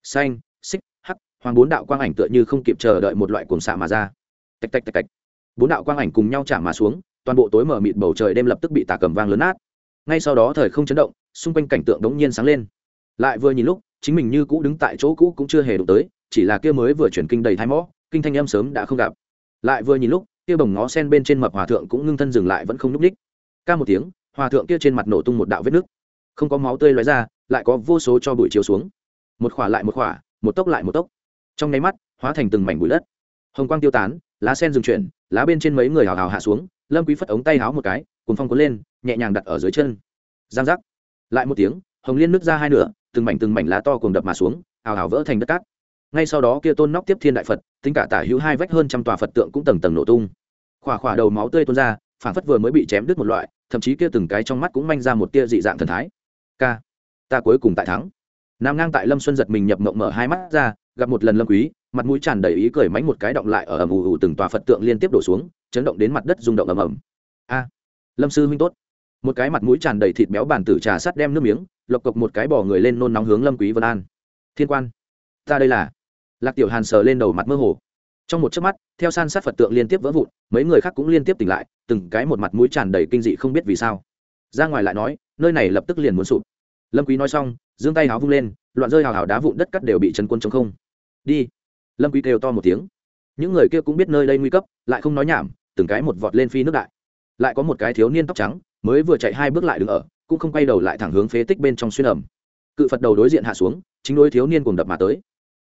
Xanh, xích, hắc, hoàng bốn đạo quang ảnh tựa như không kịp chờ đợi một loại cuồng xạ mà ra. Tạch tạch tạch tạch. Bốn đạo quang ảnh cùng nhau chạm mà xuống, toàn bộ tối mở mịt bầu trời đêm lập tức bị tà cầm vang lớn nát. Ngay sau đó thời không chấn động, xung quanh cảnh tượng đống nhiên sáng lên. Lại vừa nhìn lúc chính mình như cũ đứng tại chỗ cũ cũng chưa hề đụng tới, chỉ là kia mới vừa chuyển kinh đầy thái mõ, kinh thanh em sớm đã không gặp. Lại vừa nhìn lúc, kia bồng ngó sen bên trên mập hòa thượng cũng ngưng thân dừng lại vẫn không nhúc ních ca một tiếng, hòa thượng kia trên mặt nổ tung một đạo vết nước. Không có máu tươi lóe ra, lại có vô số cho bụi chiếu xuống. Một khỏa lại một khỏa, một tốc lại một tốc. Trong nháy mắt, hóa thành từng mảnh bụi đất. Hồng quang tiêu tán, lá sen dừng chuyển, lá bên trên mấy người hào hào hạ xuống, lâm quý phất ống tay háo một cái cùng phong cuốn lên, nhẹ nhàng đặt ở dưới chân. Giang giác. Lại một tiếng, hồng liên nứt ra hai nửa từng mảnh từng mảnh lá to cùng đập mà xuống, ào ào vỡ thành đất cát. Ngay sau đó kia tôn nóc tiếp thiên đại phật, tính cả tả hữu hai vách hơn trăm tòa phật tượng cũng tầng tầng nổ tung. Khỏa khỏa đầu máu tươi tuôn ra phản phất vừa mới bị chém đứt một loại, thậm chí kia từng cái trong mắt cũng manh ra một tia dị dạng thần thái. K ta cuối cùng tại thắng. Nam ngang tại lâm xuân giật mình nhập mộng mở hai mắt ra, gặp một lần lâm quý, mặt mũi tràn đầy ý cười mánh một cái động lại ở ầm ù ù từng tòa phật tượng liên tiếp đổ xuống, chấn động đến mặt đất rung động ầm ầm. A, lâm sư huynh tốt một cái mặt mũi tràn đầy thịt béo bàn tử trà sắt đem nước miếng, lộc cộc một cái bỏ người lên nôn nóng hướng lâm quý vân an. Thiên quan, ta đây là lạc tiểu hàn sờ lên đầu mặt mơ hồ. Trong một chớp mắt, theo san sát phật tượng liên tiếp vỡ vụn, mấy người khác cũng liên tiếp tỉnh lại, từng cái một mặt mũi tràn đầy kinh dị không biết vì sao. Ra ngoài lại nói, nơi này lập tức liền muốn sụp. Lâm quý nói xong, giương tay háo vung lên, loạn rơi hào hào đá vụn đất cắt đều bị chấn quân chống không. Đi. Lâm quý kêu to một tiếng. Những người kia cũng biết nơi đây nguy cấp, lại không nói nhảm, từng cái một vọt lên phi nước đại lại có một cái thiếu niên tóc trắng, mới vừa chạy hai bước lại đứng ở, cũng không quay đầu lại thẳng hướng phế tích bên trong xuyên ẩm. Cự phật đầu đối diện hạ xuống, chính đối thiếu niên cùng đập mà tới.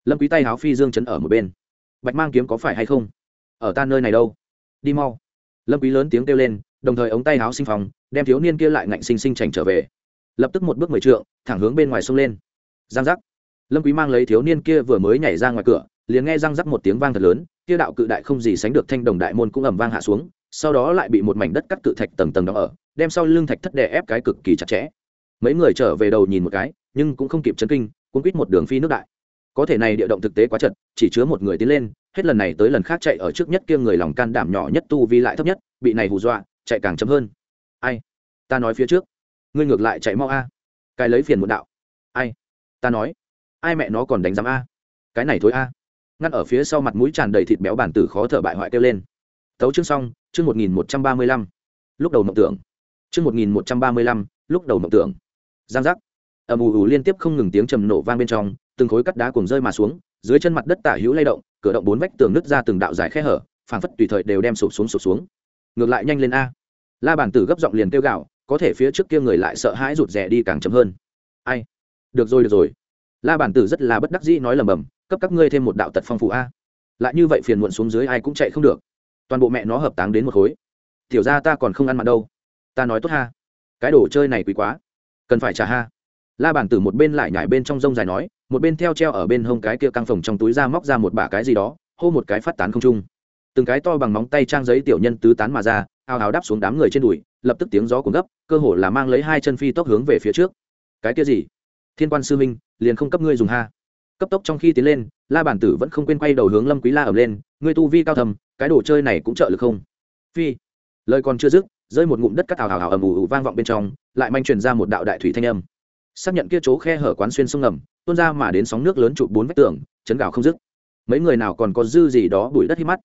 Lâm quý tay háo phi dương chấn ở một bên. Bạch mang kiếm có phải hay không? Ở ta nơi này đâu? Đi mau. Lâm quý lớn tiếng kêu lên, đồng thời ống tay háo sinh phòng đem thiếu niên kia lại ngạnh sinh sinh chảnh trở về. Lập tức một bước mười trượng, thẳng hướng bên ngoài sông lên. Giang giác. Lâm quý mang lấy thiếu niên kia vừa mới nhảy ra ngoài cửa, liền nghe răng rắc một tiếng vang thật lớn, kia đạo cự đại không gì sánh được thanh đồng đại môn cũng ầm vang hạ xuống sau đó lại bị một mảnh đất cắt cự thạch tầng tầng đó ở, đem sau lưng thạch thất đè ép cái cực kỳ chặt chẽ. Mấy người trở về đầu nhìn một cái, nhưng cũng không kịp chấn kinh, cuốn quýt một đường phi nước đại. Có thể này địa động thực tế quá chật, chỉ chứa một người tiến lên, hết lần này tới lần khác chạy ở trước nhất kia người lòng can đảm nhỏ nhất tu vi lại thấp nhất, bị này hù dọa, chạy càng chậm hơn. Ai? Ta nói phía trước. Ngươi ngược lại chạy mau a. Cái lấy phiền một đạo. Ai? Ta nói. Ai mẹ nó còn đánh giám a? Cái này thôi a. Ngăn ở phía sau mặt mũi tràn đầy thịt béo bản tử khó thở bại hoại kêu lên tấu chương xong, chương một nghìn một trăm ba mươi lăm. Lúc đầu mộng tưởng. Chương một nghìn một trăm ba mươi lăm, lúc đầu mộng tưởng. Giang giác. Ầm ù ù liên tiếp không ngừng tiếng trầm nổ vang bên trong, từng khối cắt đá cùng rơi mà xuống, dưới chân mặt đất tả hữu lay động, cửa động bốn vách tường nứt ra từng đạo dài khe hở, phảng phất tùy thời đều đem sụp xuống sụp xuống. Ngược lại nhanh lên a. La bản tử gấp giọng liền kêu gạo có thể phía trước kia người lại sợ hãi rụt rè đi càng chậm hơn. Ai? Được rồi được rồi. La bản tử rất là bất đắc dĩ nói lầm bầm, cấp các ngươi thêm một đạo tật phong phú a. Lại như vậy phiền muộn xuống dưới ai cũng chạy không được toàn bộ mẹ nó hợp táng đến một khối. Tiểu ra ta còn không ăn mặn đâu. Ta nói tốt ha. Cái đồ chơi này quý quá. Cần phải trả ha. La bản tử một bên lại nhảy bên trong rông dài nói, một bên theo treo ở bên hông cái kia căng phồng trong túi ra móc ra một bả cái gì đó, hô một cái phát tán không trung. Từng cái to bằng móng tay trang giấy tiểu nhân tứ tán mà ra, ào ào đáp xuống đám người trên đùi, lập tức tiếng gió cuốn gấp, cơ hồ là mang lấy hai chân phi tốc hướng về phía trước. Cái kia gì? Thiên quan sư minh liền không cấp ngươi dùng ha. Cấp tốc trong khi tiến lên, la bản tử vẫn không quên quay đầu hướng lâm quý la ẩm lên, ngươi tu vi cao thầm cái đồ chơi này cũng trợ lực không? Phi, lời còn chưa dứt, rơi một ngụm đất cắt ào ào ào ầm ù vang vọng bên trong, lại manh truyền ra một đạo đại thủy thanh âm. Xác nhận kia chỗ khe hở quán xuyên sông ngầm, tuôn ra mà đến sóng nước lớn trụ bốn vách tường, chấn gào không dứt. Mấy người nào còn có dư gì đó bụi đất hít mắt.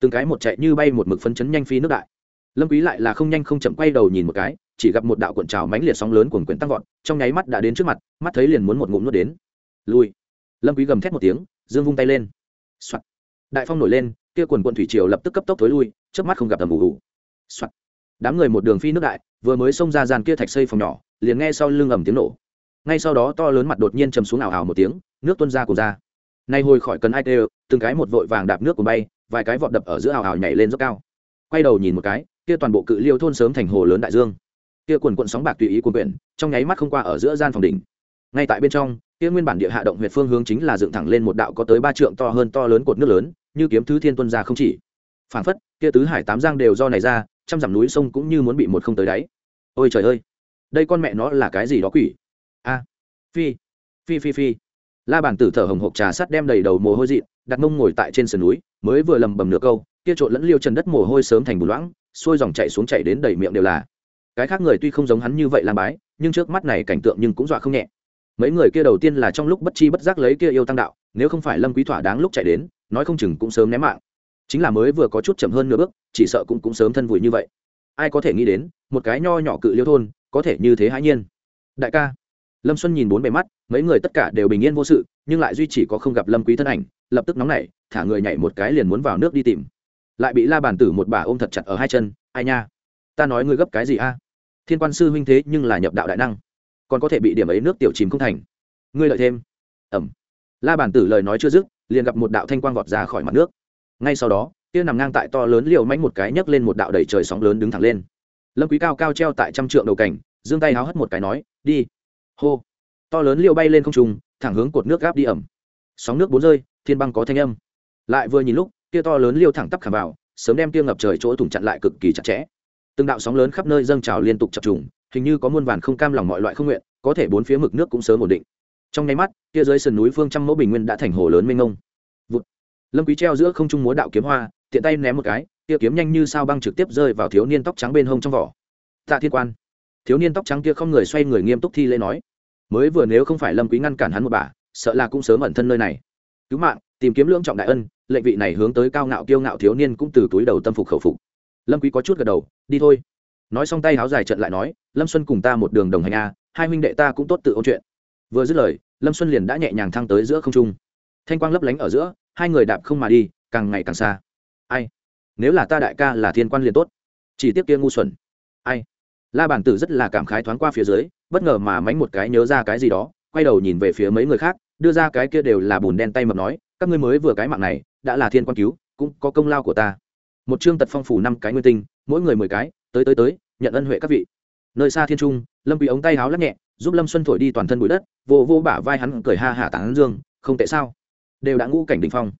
Từng cái một chạy như bay một mực phấn chấn nhanh phi nước đại. Lâm quý lại là không nhanh không chậm quay đầu nhìn một cái, chỉ gặp một đạo cuộn trào mãnh liệt sóng lớn cuồn quyển tăng vọt, trong nháy mắt đã đến trước mặt, mắt thấy liền muốn một ngụm nuốt đến. Lui. Lâm quý gầm thét một tiếng, dương vung tay lên. Soạn. đại phong nổi lên kia quần cuộn thủy triều lập tức cấp tốc thối lui, chớp mắt không gặp tầm ủ ủ đám người một đường phi nước đại, vừa mới xông ra gian kia thạch xây phòng nhỏ, liền nghe sau lưng ầm tiếng nổ. Ngay sau đó to lớn mặt đột nhiên chầm xuống ảo ảo một tiếng, nước tuôn ra cùng ra. Nay hồi khỏi cần ai đều từng cái một vội vàng đạp nước cùng bay, vài cái vọt đập ở giữa ảo ảo nhảy lên rất cao. Quay đầu nhìn một cái, kia toàn bộ cự liêu thôn sớm thành hồ lớn đại dương. Kia quần quận sóng bạc tùy ý cuồn quyển trong nháy mắt không qua ở giữa gian phòng đỉnh. Ngay tại bên trong, kia nguyên bản địa hạ động huyệt phương hướng chính là dựng thẳng lên một đạo có tới ba trượng to hơn to lớn cột nước lớn như kiếm thứ thiên tuân ra không chỉ. Phản phất, kia tứ hải tám giang đều do này ra, trăm dặm núi sông cũng như muốn bị một không tới đáy. Ôi trời ơi, đây con mẹ nó là cái gì đó quỷ? A, phi phi phi phi. La bản tử thở hồng hộc trà sắt đem đầy đầu mồ hôi dị đặt mông ngồi tại trên sườn núi, mới vừa lầm bầm nửa câu, kia trộn lẫn liêu trần đất mồ hôi sớm thành bùn loãng, xuôi dòng chạy xuống chạy đến đầy miệng đều là. Cái khác người tuy không giống hắn như vậy làm bái, nhưng trước mắt này cảnh tượng nhưng cũng dọa không nhẹ. Mấy người kia đầu tiên là trong lúc bất chi bất giác lấy kia yêu tăng đạo, nếu không phải lâm quý thỏa đáng lúc chạy đến nói không chừng cũng sớm ném mạng. Chính là mới vừa có chút chậm hơn nửa bước, chỉ sợ cũng cũng sớm thân vùi như vậy. Ai có thể nghĩ đến, một cái nho nhỏ cự liêu thôn, có thể như thế hãi nhiên. Đại ca. Lâm xuân nhìn bốn bề mắt, mấy người tất cả đều bình yên vô sự, nhưng lại duy chỉ có không gặp lâm quý thân ảnh, lập tức nóng nảy, thả người nhảy một cái liền muốn vào nước đi tìm. Lại bị la bàn tử một bà ôm thật chặt ở hai chân, ai nha, ta nói ngươi gấp cái gì a? Thiên quan sư huynh thế nhưng là nhập đạo đại năng, còn có thể bị điểm ấy nước tiểu chìm không thành. Ngươi lợi thêm. Ẩm. La bàn tử lời nói chưa dứt liền gặp một đạo thanh quang vọt ra khỏi mặt nước. Ngay sau đó, kia nằm ngang tại to lớn liều mánh một cái nhấc lên một đạo đầy trời sóng lớn đứng thẳng lên. Lâm quý cao cao treo tại trăm trượng đầu cảnh, giương tay háo hất một cái nói, đi. Hô. To lớn liều bay lên không trung, thẳng hướng cột nước gáp đi ẩm. Sóng nước bốn rơi, thiên băng có thanh âm. Lại vừa nhìn lúc, kia to lớn liều thẳng tắp khảm vào, sớm đem kia ngập trời chỗ thủng chặn lại cực kỳ chặt chẽ. Từng đạo sóng lớn khắp nơi dâng trào liên tục chập trùng, hình như có muôn vàn không cam lòng mọi loại không nguyện, có thể bốn phía mực nước cũng sớm ổn định trong nháy mắt, kia dưới sườn núi phương trăm mẫu bình nguyên đã thành hồ lớn mênh mông. Vụt. Lâm quý treo giữa không trung múa đạo kiếm hoa, tiện tay ném một cái, kia kiếm nhanh như sao băng trực tiếp rơi vào thiếu niên tóc trắng bên hông trong vỏ. Tạ thiên quan. Thiếu niên tóc trắng kia không người xoay người nghiêm túc thi lễ nói, mới vừa nếu không phải lâm quý ngăn cản hắn một bà, sợ là cũng sớm ẩn thân nơi này. Cứu mạng, tìm kiếm lưỡng trọng đại ân, lệnh vị này hướng tới cao ngạo kiêu ngạo thiếu niên cũng từ túi đầu tâm phục khẩu phục. Lâm quý có chút gật đầu, đi thôi. Nói xong tay háo dài trận lại nói, lâm xuân cùng ta một đường đồng hành a, hai huynh đệ ta cũng tốt tự ôn chuyện vừa dứt lời, lâm xuân liền đã nhẹ nhàng thăng tới giữa không trung. Thanh quang lấp lánh ở giữa, hai người đạp không mà đi, càng ngày càng xa. Ai? Nếu là ta đại ca là thiên quan liền tốt. Chỉ tiếp kia ngu xuẩn. Ai? La bản tử rất là cảm khái thoáng qua phía dưới, bất ngờ mà mánh một cái nhớ ra cái gì đó, quay đầu nhìn về phía mấy người khác, đưa ra cái kia đều là bùn đen tay mập nói, các ngươi mới vừa cái mạng này, đã là thiên quan cứu, cũng có công lao của ta. Một chương tật phong phủ năm cái nguyên tinh, mỗi người mười cái, tới tới tới, nhận ân huệ các vị nơi xa thiên trung, lâm quý ống tay háo lắc nhẹ, giúp lâm xuân thổi đi toàn thân bụi đất, vô vô bả vai hắn cười ha hả tán dương, không tệ sao? Đều đã ngũ cảnh đỉnh phong.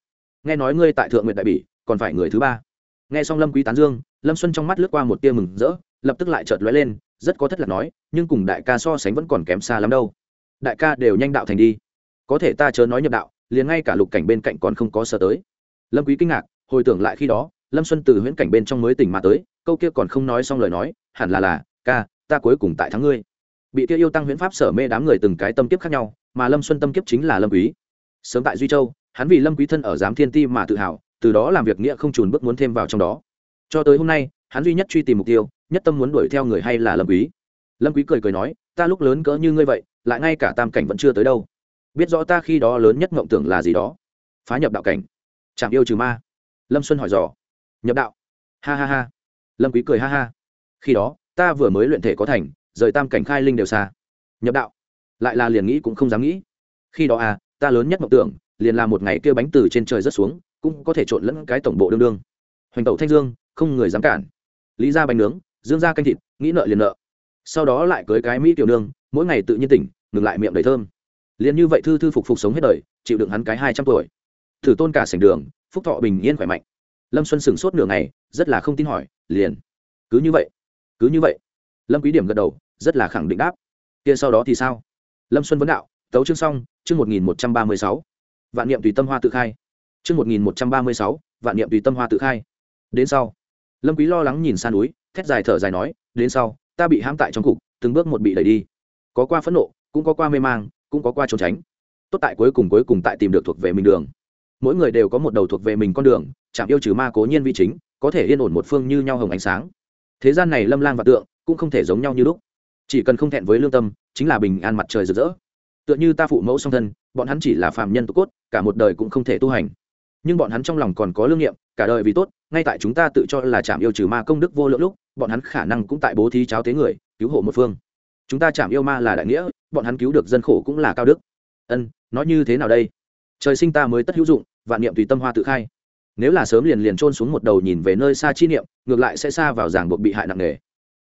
Nghe nói ngươi tại thượng nguyện đại bỉ, còn phải người thứ ba. Nghe xong lâm quý tán dương, lâm xuân trong mắt lướt qua một tia mừng rỡ, lập tức lại chợt lóe lên, rất có thất lạc nói, nhưng cùng đại ca so sánh vẫn còn kém xa lắm đâu. Đại ca đều nhanh đạo thành đi. Có thể ta chớ nói nhập đạo, liền ngay cả lục cảnh bên cạnh còn không có sở tới. Lâm quý kinh ngạc, hồi tưởng lại khi đó, lâm xuân từ huyễn cảnh bên trong mới tỉnh mà tới, câu kia còn không nói xong lời nói, hẳn là là, ca ta cuối cùng tại thắng ngươi. Bị kia yêu tăng huyễn pháp sở mê đám người từng cái tâm kiếp khác nhau, mà lâm xuân tâm kiếp chính là lâm quý. Sớm tại duy châu, hắn vì lâm quý thân ở giám thiên ti mà tự hào, từ đó làm việc nghĩa không trùn bước muốn thêm vào trong đó. Cho tới hôm nay, hắn duy nhất truy tìm mục tiêu, nhất tâm muốn đuổi theo người hay là lâm quý. Lâm quý cười cười nói, ta lúc lớn cỡ như ngươi vậy, lại ngay cả tam cảnh vẫn chưa tới đâu. Biết rõ ta khi đó lớn nhất mộng tưởng là gì đó. Phá nhập đạo cảnh. Chạm yêu trừ ma. Lâm xuân hỏi dò. Nhập đạo. Ha ha ha. Lâm quý cười ha ha. Khi đó ta vừa mới luyện thể có thành, rời tam cảnh khai linh đều xa. Nhập đạo. Lại là liền nghĩ cũng không dám nghĩ. Khi đó à ta lớn nhất mộng tưởng, liền là một ngày kêu bánh từ trên trời rất xuống, cũng có thể trộn lẫn cái tổng bộ đương đương. Hoành tẩu thanh dương, không người dám cản. Lý ra bánh nướng, dương ra canh thịt, nghĩ nợ liền nợ. Sau đó lại cưới cái mỹ tiểu nương, mỗi ngày tự nhiên tỉnh, ngừng lại miệng đầy thơm. Liền như vậy thư thư phục phục sống hết đời, chịu đựng hắn cái hai trăm tuổi. Thử tôn cả sảnh đường, phúc thọ bình yên khỏe mạnh. Lâm xuân sửng sốt nửa ngày, rất là không tin hỏi, liền. Cứ như vậy cứ như vậy lâm quý điểm gật đầu rất là khẳng định đáp kia sau đó thì sao lâm xuân vấn đạo tấu chương xong chương một nghìn một trăm ba mươi sáu vạn niệm tùy tâm hoa tự khai chương một nghìn một trăm ba mươi sáu vạn niệm tùy tâm hoa tự khai đến sau lâm quý lo lắng nhìn xa núi thét dài thở dài nói đến sau ta bị hãm tại trong cục từng bước một bị đẩy đi có qua phẫn nộ cũng có qua mê mang cũng có qua trốn tránh tốt tại cuối cùng cuối cùng tại tìm được thuộc về mình đường mỗi người đều có một đầu thuộc về mình con đường chạm yêu trừ ma cố nhiên vi chính có thể yên ổn một phương như nhau hồng ánh sáng thế gian này lâm lang và tượng cũng không thể giống nhau như lúc. Chỉ cần không thẹn với lương tâm, chính là bình an mặt trời rực rỡ. Tựa như ta phụ mẫu song thân, bọn hắn chỉ là phạm nhân tố cốt, cả một đời cũng không thể tu hành. Nhưng bọn hắn trong lòng còn có lương nghiệm cả đời vì tốt, ngay tại chúng ta tự cho là chạm yêu trừ ma công đức vô lượng lúc, bọn hắn khả năng cũng tại bố thí cháo tế người, cứu hộ một phương. Chúng ta chạm yêu ma là đại nghĩa, bọn hắn cứu được dân khổ cũng là cao đức. Ân, nói như thế nào đây? Trời sinh ta mới tất hữu dụng, vạn niệm tùy tâm hoa tự khai nếu là sớm liền liền trôn xuống một đầu nhìn về nơi xa chi niệm, ngược lại sẽ xa vào giảng buộc bị hại nặng nề.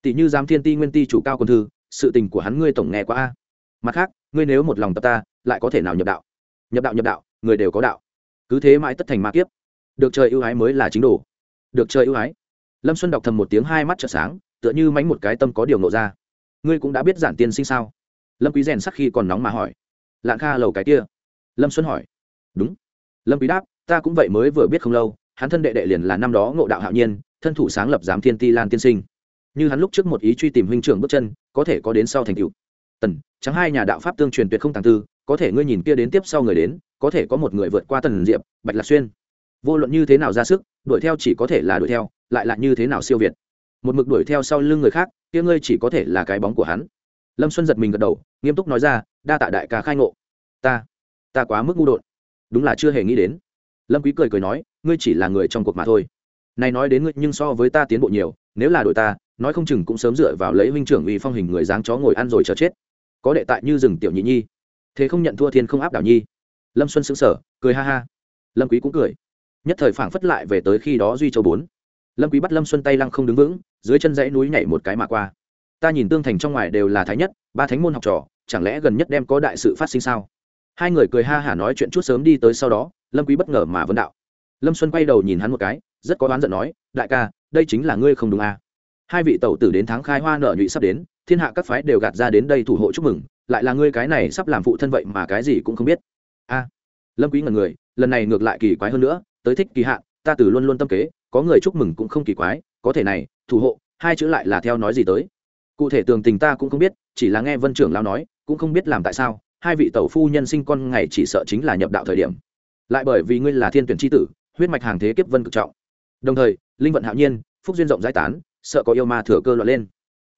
Tỷ như giám thiên ti nguyên ti chủ cao quân thư, sự tình của hắn ngươi tổng nghe qua a. Mặt khác, ngươi nếu một lòng tập ta, lại có thể nào nhập đạo? Nhập đạo nhập đạo, người đều có đạo. Cứ thế mãi tất thành ma kiếp. Được trời ưu ái mới là chính đồ. Được trời ưu ái. Lâm xuân đọc thầm một tiếng hai mắt trợ sáng, tựa như mánh một cái tâm có điều nộ ra. Ngươi cũng đã biết giản tiên sinh sao? Lâm quý rèn sắc khi còn nóng mà hỏi. Lạng kha lầu cái kia. Lâm xuân hỏi. Đúng. Lâm quý đáp ta cũng vậy mới vừa biết không lâu, hắn thân đệ đệ liền là năm đó ngộ đạo hạo nhiên, thân thủ sáng lập giám thiên ti lan tiên sinh. Như hắn lúc trước một ý truy tìm huynh trưởng bước chân, có thể có đến sau thành cựu tần Trắng hai nhà đạo pháp tương truyền tuyệt không tàng tư, có thể ngươi nhìn kia đến tiếp sau người đến, có thể có một người vượt qua tần diệp, bạch lạc xuyên. Vô luận như thế nào ra sức, đuổi theo chỉ có thể là đuổi theo, lại là như thế nào siêu việt. Một mực đuổi theo sau lưng người khác, kia ngươi chỉ có thể là cái bóng của hắn. Lâm xuân giật mình gật đầu, nghiêm túc nói ra, đa tạ đại ca khai ngộ. Ta ta quá mức ngu đột. Đúng là chưa hề nghĩ đến lâm quý cười cười nói, ngươi chỉ là người trong cuộc mà thôi. Này nói đến ngươi, nhưng so với ta tiến bộ nhiều, nếu là đội ta, nói không chừng cũng sớm dựa vào lấy huynh trưởng vì phong hình người dáng chó ngồi ăn rồi chờ chết. Có đệ tại như rừng tiểu nhị nhi. Thế không nhận thua thiên không áp đảo nhi. Lâm xuân sững sờ, cười ha ha. Lâm quý cũng cười. Nhất thời phảng phất lại về tới khi đó duy châu bốn. Lâm quý bắt lâm xuân tay lăng không đứng vững, dưới chân dãy núi nhảy một cái mà qua. Ta nhìn tương thành trong ngoài đều là thái nhất, ba thánh môn học trò, chẳng lẽ gần nhất đem có đại sự phát sinh sao? Hai người cười ha hả nói chuyện chút sớm đi tới sau đó, lâm quý bất ngờ mà vấn đạo. Lâm xuân quay đầu nhìn hắn một cái, rất có đoán giận nói, đại ca, đây chính là ngươi không đúng à? Hai vị tẩu tử đến tháng khai hoa nợ nhụy sắp đến, thiên hạ các phái đều gạt ra đến đây thủ hộ chúc mừng, lại là ngươi cái này sắp làm phụ thân vậy mà cái gì cũng không biết. A. Lâm quý ngẩn người, lần này ngược lại kỳ quái hơn nữa, tới thích kỳ hạn, ta từ luôn luôn tâm kế, có người chúc mừng cũng không kỳ quái, có thể này, thủ hộ, hai chữ lại là theo nói gì tới? Cụ thể tường tình ta cũng không biết, chỉ là nghe vân trưởng lao nói, cũng không biết làm tại sao hai vị tẩu phu nhân sinh con ngày chỉ sợ chính là nhập đạo thời điểm. Lại bởi vì ngươi là thiên tuyển tri tử, huyết mạch hàng thế kiếp vân cực trọng. Đồng thời, linh vận hạo nhiên, phúc duyên rộng giải tán, sợ có yêu ma thừa cơ loạn lên.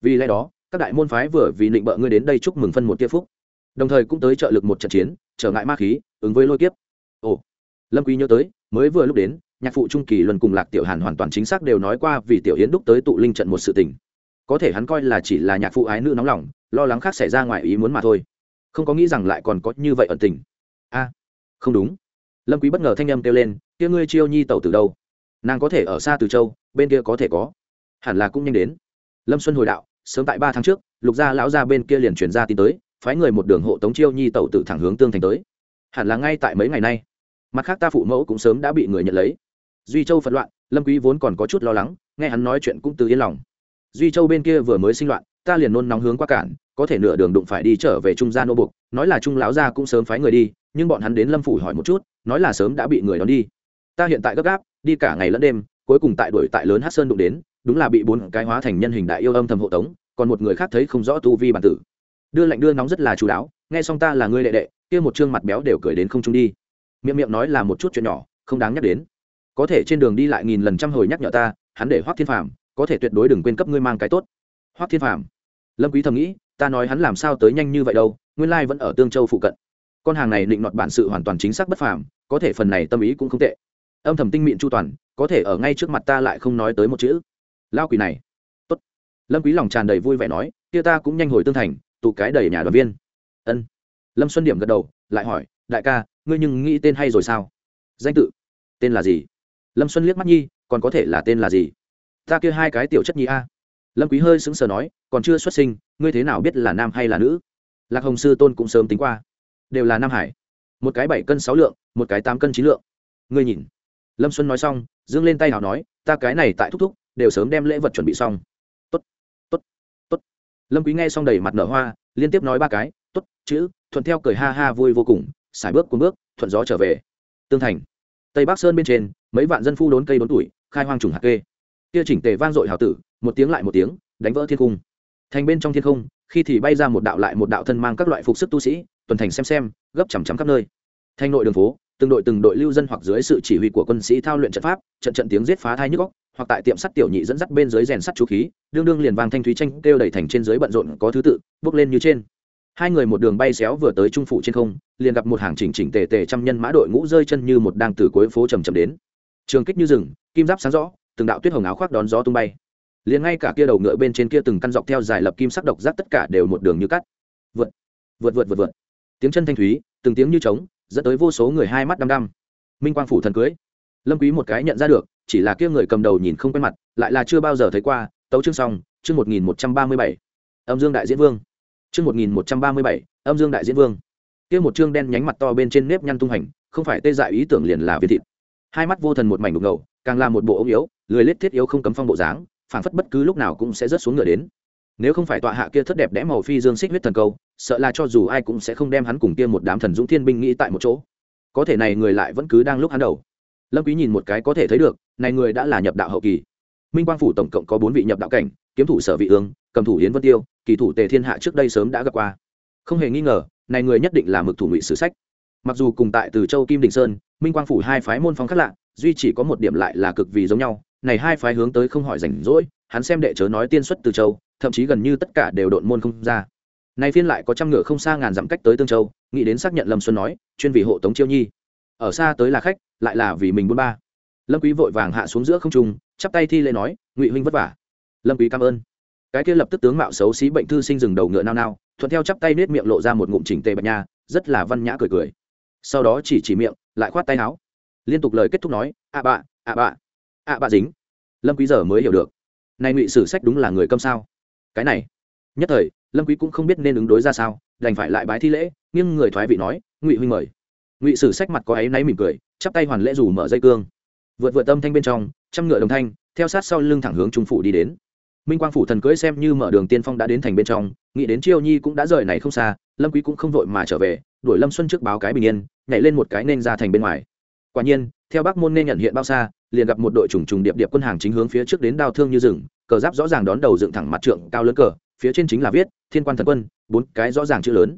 Vì lẽ đó, các đại môn phái vừa vì định bợ ngươi đến đây chúc mừng phân một tia phúc. Đồng thời cũng tới trợ lực một trận chiến, trở ngại ma khí, ứng với lôi kiếp. Ồ, lâm quý nhớ tới, mới vừa lúc đến, nhạc phụ trung kỳ luân cùng lạc tiểu hàn hoàn toàn chính xác đều nói qua vì tiểu yến đúc tới tụ linh trận một sự tình. Có thể hắn coi là chỉ là nhạc phụ ái nữ nóng lòng, lo lắng khác xảy ra ngoài ý muốn mà thôi không có nghĩ rằng lại còn có như vậy ẩn tình. A, không đúng. Lâm quý bất ngờ thanh âm kêu lên, kia ngươi chiêu nhi tẩu từ đâu? Nàng có thể ở xa từ châu, bên kia có thể có. Hẳn là cũng nhanh đến. Lâm xuân hồi đạo, sớm tại ba tháng trước, lục gia lão gia bên kia liền truyền ra tin tới, phái người một đường hộ tống chiêu nhi tẩu tử thẳng hướng tương thành tới. Hẳn là ngay tại mấy ngày nay. Mặt khác ta phụ mẫu cũng sớm đã bị người nhận lấy. Duy châu phật loạn, lâm quý vốn còn có chút lo lắng, nghe hắn nói chuyện cũng từ yên lòng. Duy châu bên kia vừa mới sinh loạn ta liền nôn nóng hướng qua cản có thể nửa đường đụng phải đi trở về trung gia nô buộc, nói là trung lão gia cũng sớm phái người đi, nhưng bọn hắn đến lâm phủ hỏi một chút, nói là sớm đã bị người đón đi. Ta hiện tại gấp gáp, đi cả ngày lẫn đêm, cuối cùng tại đuổi tại lớn hát sơn đụng đến, đúng là bị bốn cái hóa thành nhân hình đại yêu âm thầm hộ tống, còn một người khác thấy không rõ tu vi bản tử. Đưa lạnh đưa nóng rất là chú đáo, nghe xong ta là ngươi đệ đệ, kia một trương mặt béo đều cười đến không trung đi. Miệng miệng nói là một chút chuyện nhỏ, không đáng nhắc đến. Có thể trên đường đi lại nghìn lần trăm hồi nhắc nhở ta, hắn để hoác thiên phàm, có thể tuyệt đối đừng quên cấp ngươi mang cái tốt hoắc thiên phàm, lâm quý thầm nghĩ, ta nói hắn làm sao tới nhanh như vậy đâu, nguyên lai vẫn ở tương châu phụ cận. Con hàng này định nọt bản sự hoàn toàn chính xác bất phàm, có thể phần này tâm ý cũng không tệ. Âm thầm tinh mịn chu toàn, có thể ở ngay trước mặt ta lại không nói tới một chữ. Lao quỷ này. Tốt. Lâm quý lòng tràn đầy vui vẻ nói, kia ta cũng nhanh hồi tương thành, tụ cái đầy nhà đoàn viên. Ân. Lâm xuân điểm gật đầu, lại hỏi, đại ca, ngươi nhưng nghĩ tên hay rồi sao? Danh tự. Tên là gì? Lâm xuân liếc mắt nhi, còn có thể là tên là gì? Ta kia hai cái tiểu chất nhi a lâm quý hơi sững sờ nói, còn chưa xuất sinh, ngươi thế nào biết là nam hay là nữ? Lạc hồng sư tôn cũng sớm tính qua. Đều là nam hải. Một cái bảy cân sáu lượng, một cái tám cân chín lượng. Ngươi nhìn. Lâm xuân nói xong, dương lên tay hào nói, ta cái này tại thúc thúc, đều sớm đem lễ vật chuẩn bị xong. Tốt tốt tốt. Lâm quý nghe xong đầy mặt nở hoa, liên tiếp nói ba cái, tốt, chữ, thuận theo cười ha ha vui vô cùng, xài bước cuốn bước, thuận gió trở về. Tương thành. Tây bắc sơn bên trên, mấy vạn dân phu đốn cây đốn tuổi, khai hoang trùng hạt kê. Kia chỉnh tề vang dội hào tử một tiếng lại một tiếng, đánh vỡ thiên cung thành bên trong thiên không, khi thì bay ra một đạo lại một đạo thân mang các loại phục sức tu sĩ, tuần thành xem xem, gấp chằm chằm khắp nơi. Thành nội đường phố, từng đội từng đội lưu dân hoặc dưới sự chỉ huy của quân sĩ thao luyện trận pháp, trận trận tiếng giết phá thai nhức góc hoặc tại tiệm sắt tiểu nhị dẫn dắt bên dưới rèn sắt chú khí, đương đương liền vang thanh thúy tranh kêu đầy thành trên dưới bận rộn có thứ tự, bước lên như trên. Hai người một đường bay xéo vừa tới trung phủ trên không, liền gặp một hàng chỉnh chỉnh tề tề trăm nhân mã đội ngũ rơi chân như một đang từ cuối phố trầm trầm đến. Trường kích như rừng, kim giáp sáng rõ, từng đạo tuyết hồng áo khoác đón gió tung bay liền ngay cả kia đầu ngựa bên trên kia từng căn dọc theo dài lập kim sắc độc giác tất cả đều một đường như cắt. Vượt vượt vượt vượt vượt. Tiếng chân thanh thúy, từng tiếng như trống, dẫn tới vô số người hai mắt đăm đăm. Minh quang phủ thần cưới. Lâm quý một cái nhận ra được, chỉ là kia người cầm đầu nhìn không quen mặt, lại là chưa bao giờ thấy qua, tấu chương xong, chương một nghìn một trăm ba mươi bảy. Âm dương đại diễn vương. Chương một nghìn một trăm ba mươi bảy, âm dương đại diễn vương. Kia một chương đen nhánh mặt to bên trên nếp nhăn tung hành, không phải tê dại ý tưởng liền là viên thịt. Hai mắt vô thần một mảnh đục ngầu, càng là một bộ ống yếu, lười lết thiết yếu không cấm phong bộ dáng phản phất bất cứ lúc nào cũng sẽ rớt xuống ngựa đến. Nếu không phải tọa hạ kia thất đẹp đẽ màu phi dương xích huyết thần câu, sợ là cho dù ai cũng sẽ không đem hắn cùng kia một đám thần dũng thiên binh nghĩ tại một chỗ. Có thể này người lại vẫn cứ đang lúc hắn đầu. Lâm quý nhìn một cái có thể thấy được, này người đã là nhập đạo hậu kỳ. Minh quang phủ tổng cộng có bốn vị nhập đạo cảnh, kiếm thủ sở vị ương, cầm thủ yến vân tiêu, kỳ thủ tề thiên hạ trước đây sớm đã gặp qua. Không hề nghi ngờ, này người nhất định là mực thủ ngụy sử sách. Mặc dù cùng tại từ châu kim đình sơn, minh quang phủ hai phái môn phong khác lạ, duy chỉ có một điểm lại là cực vì giống nhau này hai phái hướng tới không hỏi rảnh rỗi, hắn xem đệ chớ nói tiên xuất từ châu, thậm chí gần như tất cả đều độn môn không ra. Này phiên lại có trăm ngựa không xa ngàn dặm cách tới tương châu, nghĩ đến xác nhận lâm xuân nói, chuyên vì hộ tống chiêu nhi. Ở xa tới là khách, lại là vì mình buôn ba. Lâm quý vội vàng hạ xuống giữa không trung, chắp tay thi lễ nói, ngụy huynh vất vả. Lâm quý cảm ơn. Cái kia lập tức tướng mạo xấu xí bệnh thư sinh dừng đầu ngựa nao nao, thuận theo chắp tay nết miệng lộ ra một ngụm chỉnh tề bạch nha, rất là văn nhã cười cười. Sau đó chỉ chỉ miệng, lại khoát tay áo. Liên tục lời kết thúc nói ạ bạ ạ bạ. À, ạ bạ dính. Lâm quý giờ mới hiểu được. Này ngụy sử sách đúng là người câm sao? Cái này. Nhất thời, lâm quý cũng không biết nên ứng đối ra sao, đành phải lại bái thi lễ, nghiêng người thoái vị nói, ngụy huynh mời. Ngụy sử sách mặt có ấy náy mỉm cười, chắp tay hoàn lễ rủ mở dây cương. Vượt vượt tâm thanh bên trong, trăm ngựa đồng thanh, theo sát sau lưng thẳng hướng trung phủ đi đến. Minh quang phủ thần cưỡi xem như mở đường tiên phong đã đến thành bên trong, nghĩ đến chiêu nhi cũng đã rời này không xa, lâm quý cũng không vội mà trở về, đuổi lâm xuân trước báo cái bình yên, nhảy lên một cái nên ra thành bên ngoài. Quả nhiên, theo bắc môn nên nhận hiện bao xa liền gặp một đội trùng trùng điệp điệp quân hàng chính hướng phía trước đến đao thương như rừng, cờ giáp rõ ràng đón đầu dựng thẳng mặt trượng cao lớn cờ, phía trên chính là viết, thiên quan thần quân bốn cái rõ ràng chữ lớn.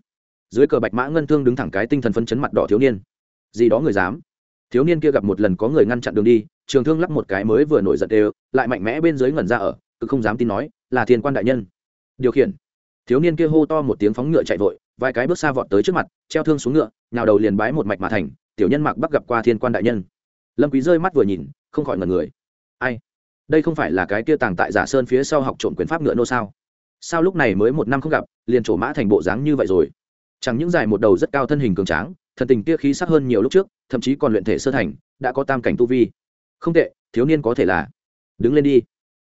Dưới cờ bạch mã ngân thương đứng thẳng cái tinh thần phân chấn mặt đỏ thiếu niên. Gì đó người dám? Thiếu niên kia gặp một lần có người ngăn chặn đường đi, trường thương lắp một cái mới vừa nổi giận đều, lại mạnh mẽ bên dưới ngẩn ra ở, cứ không dám tin nói, là thiên quan đại nhân. Điều khiển. Thiếu niên kia hô to một tiếng phóng ngựa chạy vội, vài cái bước xa vọt tới trước mặt, treo thương xuống ngựa nào đầu liền bái một mạch mà thành, tiểu nhân mạc bắc gặp qua thiên quan đại nhân. Lâm quý rơi mắt vừa nhìn không khỏi ngần người. Ai? Đây không phải là cái kia tàng tại giả sơn phía sau học trộm quyền pháp ngựa nô sao? Sao lúc này mới một năm không gặp, liền trổ mã thành bộ dáng như vậy rồi? Chẳng những dài một đầu rất cao thân hình cường tráng, thần tình kia khí sắc hơn nhiều lúc trước, thậm chí còn luyện thể sơ thành, đã có tam cảnh tu vi. Không tệ, thiếu niên có thể là. Đứng lên đi.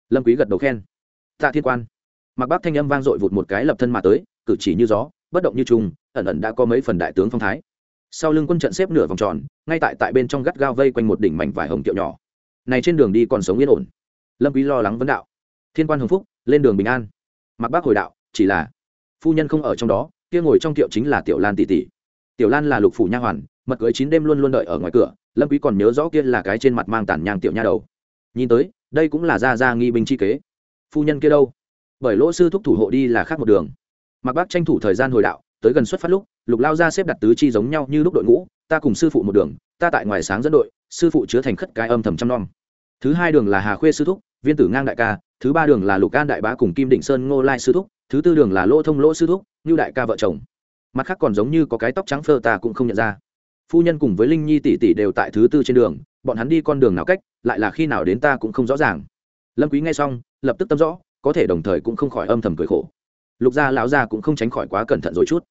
Lâm quý gật đầu khen. Tạ thiên quan. Mặc bác thanh âm vang dội vụt một cái lập thân mà tới, cử chỉ như gió, bất động như trùng, ẩn ẩn đã có mấy phần đại tướng phong thái. Sau lưng quân trận xếp nửa vòng tròn, ngay tại tại bên trong gắt gao vây quanh một đỉnh mảnh vải hồng kiệu nhỏ này trên đường đi còn sống yên ổn. Lâm quý lo lắng vấn đạo. Thiên quan hồng phúc, lên đường bình an. Mặc bác hồi đạo, chỉ là phu nhân không ở trong đó, kia ngồi trong tiệu chính là tiểu lan tỷ tỷ. Tiểu lan là lục phủ nha hoàn, mật cưới chín đêm luôn luôn đợi ở ngoài cửa, lâm quý còn nhớ rõ kia là cái trên mặt mang tàn nhang tiểu nha đầu. Nhìn tới, đây cũng là gia gia nghi binh chi kế. Phu nhân kia đâu? Bởi lỗ sư thúc thủ hộ đi là khác một đường. Mặc bác tranh thủ thời gian hồi đạo, tới gần xuất phát lúc, lục lao ra xếp đặt tứ chi giống nhau như lúc đội ngũ, ta cùng sư phụ một đường, ta tại ngoài sáng dẫn đội, sư phụ chứa thành khất cái âm thầm trăm non thứ hai đường là hà khuê sư thúc, viên tử ngang đại ca, thứ ba đường là lục an đại bá cùng kim định sơn ngô lai sư thúc, thứ tư đường là lỗ thông lỗ sư thúc, như đại ca vợ chồng. Mặt khác còn giống như có cái tóc trắng phơ ta cũng không nhận ra. Phu nhân cùng với linh nhi tỷ tỷ đều tại thứ tư trên đường, bọn hắn đi con đường nào cách, lại là khi nào đến ta cũng không rõ ràng. Lâm quý nghe xong, lập tức tâm rõ, có thể đồng thời cũng không khỏi âm thầm cười khổ. Lục gia lão gia cũng không tránh khỏi quá cẩn thận rồi chút.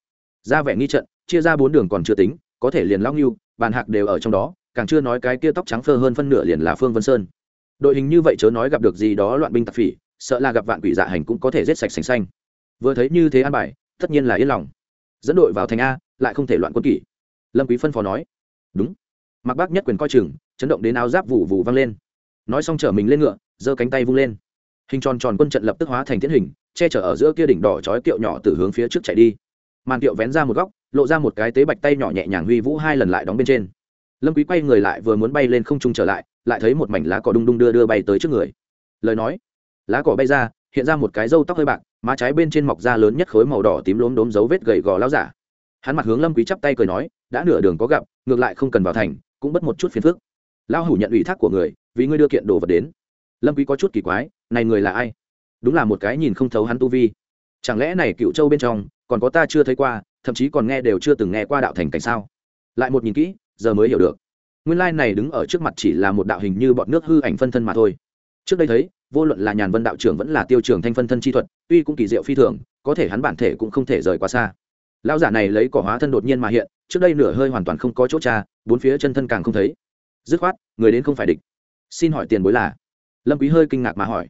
Ra vẻ nghi trận, chia ra bốn đường còn chưa tính, có thể liền lão lưu bàn hạc đều ở trong đó, càng chưa nói cái kia tóc trắng phơ hơn phân nửa liền là phương vân sơn đội hình như vậy chớ nói gặp được gì đó loạn binh tặc phỉ, sợ là gặp vạn quỷ dạ hành cũng có thể giết sạch sành xanh. Vừa thấy như thế an bài, tất nhiên là yên lòng. Dẫn đội vào thành a, lại không thể loạn quân kỷ. Lâm quý phân phó nói, đúng. Mặc bác nhất quyền coi chừng, chấn động đến áo giáp vụ vụ văng lên. Nói xong chở mình lên ngựa, giơ cánh tay vung lên. Hình tròn tròn quân trận lập tức hóa thành tiến hình, che chở ở giữa kia đỉnh đỏ chói kiệu nhỏ từ hướng phía trước chạy đi. Màn kiệu vén ra một góc, lộ ra một cái tế bạch tay nhỏ nhẹ nhàng huy vũ hai lần lại đóng bên trên lâm quý quay người lại vừa muốn bay lên không trung trở lại lại thấy một mảnh lá cỏ đung đung đưa đưa bay tới trước người. Lời nói, lá cỏ bay ra, hiện ra một cái râu tóc hơi bạc, má trái bên trên mọc ra lớn nhất khối màu đỏ tím lốm đốm dấu vết gầy gò lão giả. Hắn mặt hướng lâm quý chắp tay cười nói, đã nửa đường có gặp, ngược lại không cần vào thành, cũng bất một chút phiền phức. Lão hủ nhận ủy thác của người, vì ngươi đưa kiện đồ vật đến. Lâm quý có chút kỳ quái, này người là ai? Đúng là một cái nhìn không thấu hắn tu vi. Chẳng lẽ này cựu châu bên trong, còn có ta chưa thấy qua, thậm chí còn nghe đều chưa từng nghe qua đạo thành cảnh sao? Lại một nhìn kỹ giờ mới hiểu được. Nguyên lai này đứng ở trước mặt chỉ là một đạo hình như bọn nước hư ảnh phân thân mà thôi. Trước đây thấy, vô luận là nhàn vân đạo trưởng vẫn là tiêu trưởng thanh phân thân chi thuật, tuy cũng kỳ diệu phi thường, có thể hắn bản thể cũng không thể rời quá xa. Lão giả này lấy cỏ hóa thân đột nhiên mà hiện, trước đây nửa hơi hoàn toàn không có chỗ cha bốn phía chân thân càng không thấy. Dứt khoát, người đến không phải địch. Xin hỏi tiền bối là? Lâm quý hơi kinh ngạc mà hỏi.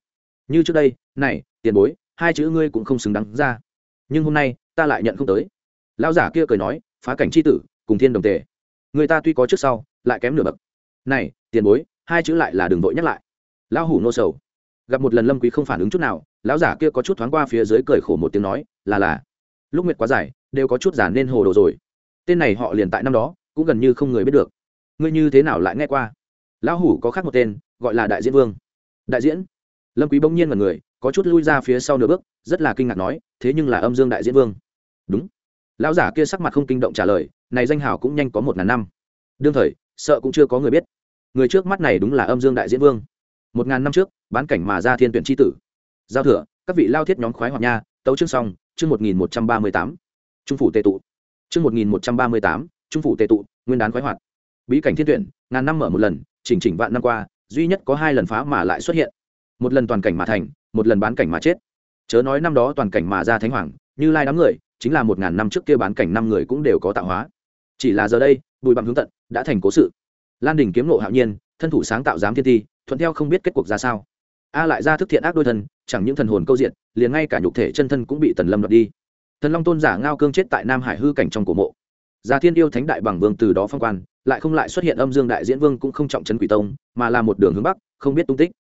Như trước đây, này, tiền bối, hai chữ ngươi cũng không xứng đáng ra. Nhưng hôm nay, ta lại nhận không tới. Lão giả kia cười nói, phá cảnh chi tử, cùng thiên đồng tề người ta tuy có trước sau, lại kém nửa bậc. Này, tiền bối, hai chữ lại là đường vội nhắc lại. Lão hủ nô sầu. Gặp một lần lâm quý không phản ứng chút nào, lão giả kia có chút thoáng qua phía dưới cười khổ một tiếng nói, là là. Lúc nguyệt quá dài, đều có chút giả nên hồ đồ rồi. Tên này họ liền tại năm đó, cũng gần như không người biết được. Ngươi như thế nào lại nghe qua? Lão hủ có khác một tên, gọi là đại diễn vương. Đại diễn? Lâm quý bỗng nhiên là người, có chút lui ra phía sau nửa bước, rất là kinh ngạc nói, thế nhưng là âm dương đại diễn vương. Đúng. Lão giả kia sắc mặt không kinh động trả lời này danh hào cũng nhanh có một ngàn năm. Đương thời, sợ cũng chưa có người biết. Người trước mắt này đúng là âm dương đại diễn vương. Một ngàn năm trước, bán cảnh mà ra thiên tuyển tri tử. Giao thừa, các vị lao thiết nhóm khoái hoặc nha, tấu chương xong, chương một nghìn một trăm ba mươi tám. Trung phủ tệ tụ. Chương một nghìn một trăm ba mươi tám, trung phủ tệ tụ, nguyên đán khoái hoạt. Bí cảnh thiên tuyển, ngàn năm mở một lần, chỉnh chỉnh vạn năm qua, duy nhất có hai lần phá mà lại xuất hiện. Một lần toàn cảnh mà thành, một lần bán cảnh mà chết. Chớ nói năm đó toàn cảnh mà ra thánh hoàng, như lai đám người, chính là một ngàn năm trước kia bán cảnh năm người cũng đều có tạo hóa chỉ là giờ đây, bùi bằng hướng tận đã thành cố sự. Lan đình kiếm nộ hạo nhiên, thân thủ sáng tạo giám thiên ti, thuận theo không biết kết cuộc ra sao. A lại ra thức thiện ác đôi thân chẳng những thần hồn câu diện, liền ngay cả nhục thể chân thân cũng bị tần lâm đoạt đi. Thần long tôn giả ngao cương chết tại nam hải hư cảnh trong cổ mộ. Gia thiên yêu thánh đại bằng vương từ đó phong quan, lại không lại xuất hiện âm dương đại diễn vương cũng không trọng trấn quỷ tông, mà là một đường hướng bắc, không biết tung tích.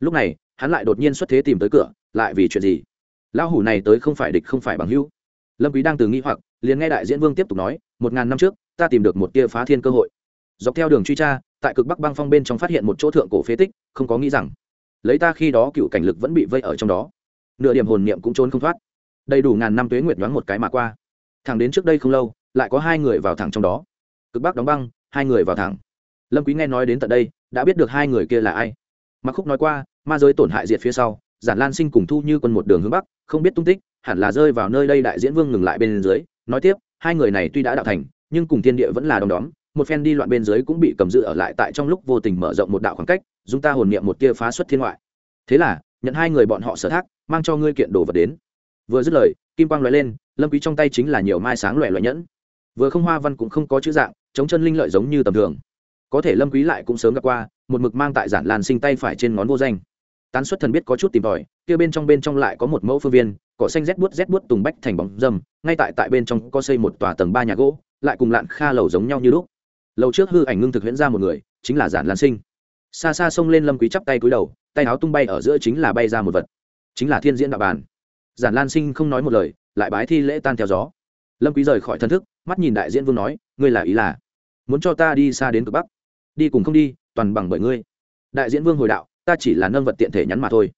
Lúc này, hắn lại đột nhiên xuất thế tìm tới cửa, lại vì chuyện gì? Lão hủ này tới không phải địch không phải bằng hữu. Lâm quý đang từ nghi hoặc, liền nghe đại diễn vương tiếp tục nói, một ngàn năm trước ta tìm được một tia phá thiên cơ hội. Dọc theo đường truy tra, tại cực bắc băng phong bên trong phát hiện một chỗ thượng cổ phế tích, không có nghĩ rằng, lấy ta khi đó cựu cảnh lực vẫn bị vây ở trong đó. Nửa điểm hồn niệm cũng trốn không thoát. Đầy đủ ngàn năm tuế nguyệt đoán một cái mà qua. Thẳng đến trước đây không lâu, lại có hai người vào thẳng trong đó. Cực bắc đóng băng, hai người vào thẳng. Lâm quý nghe nói đến tận đây, đã biết được hai người kia là ai. Mặc khúc nói qua, ma giới tổn hại diệt phía sau, giản lan sinh cùng thu như quân một đường hướng bắc, không biết tung tích, hẳn là rơi vào nơi đây đại diễn vương ngừng lại bên dưới. Nói tiếp, hai người này tuy đã đạo thành nhưng cùng thiên địa vẫn là đom đóm, một phen đi loạn bên dưới cũng bị cầm giữ ở lại tại trong lúc vô tình mở rộng một đạo khoảng cách, dùng ta hồn niệm một tia phá xuất thiên ngoại. Thế là, nhận hai người bọn họ sở thác, mang cho ngươi kiện đồ vật đến. Vừa dứt lời, kim quang loại lên, lâm quý trong tay chính là nhiều mai sáng loại loại nhẫn. Vừa không hoa văn cũng không có chữ dạng, chống chân linh lợi giống như tầm thường. Có thể lâm quý lại cũng sớm gặp qua, một mực mang tại giản lan sinh tay phải trên ngón vô danh. Tán xuất thần biết có chút tìm tòi, kia bên trong bên trong lại có một mẫu phương viên, cỏ xanh rét buốt rét buốt tùng bách thành bóng dâm, ngay tại tại bên trong có xây một tòa tầng ba nhà gỗ lại cùng lạn kha lầu giống nhau như lúc. Lầu trước hư ảnh ngưng thực huyễn ra một người, chính là giản lan sinh. Xa xa xông lên lâm quý chắp tay cúi đầu, tay áo tung bay ở giữa chính là bay ra một vật. Chính là thiên diễn đạo bàn. Giản lan sinh không nói một lời, lại bái thi lễ tan theo gió. Lâm quý rời khỏi thân thức, mắt nhìn đại diễn vương nói, ngươi là ý là? Muốn cho ta đi xa đến cực bắc? Đi cùng không đi, toàn bằng bởi ngươi. Đại diễn vương hồi đạo, ta chỉ là nâng vật tiện thể nhắn mà thôi.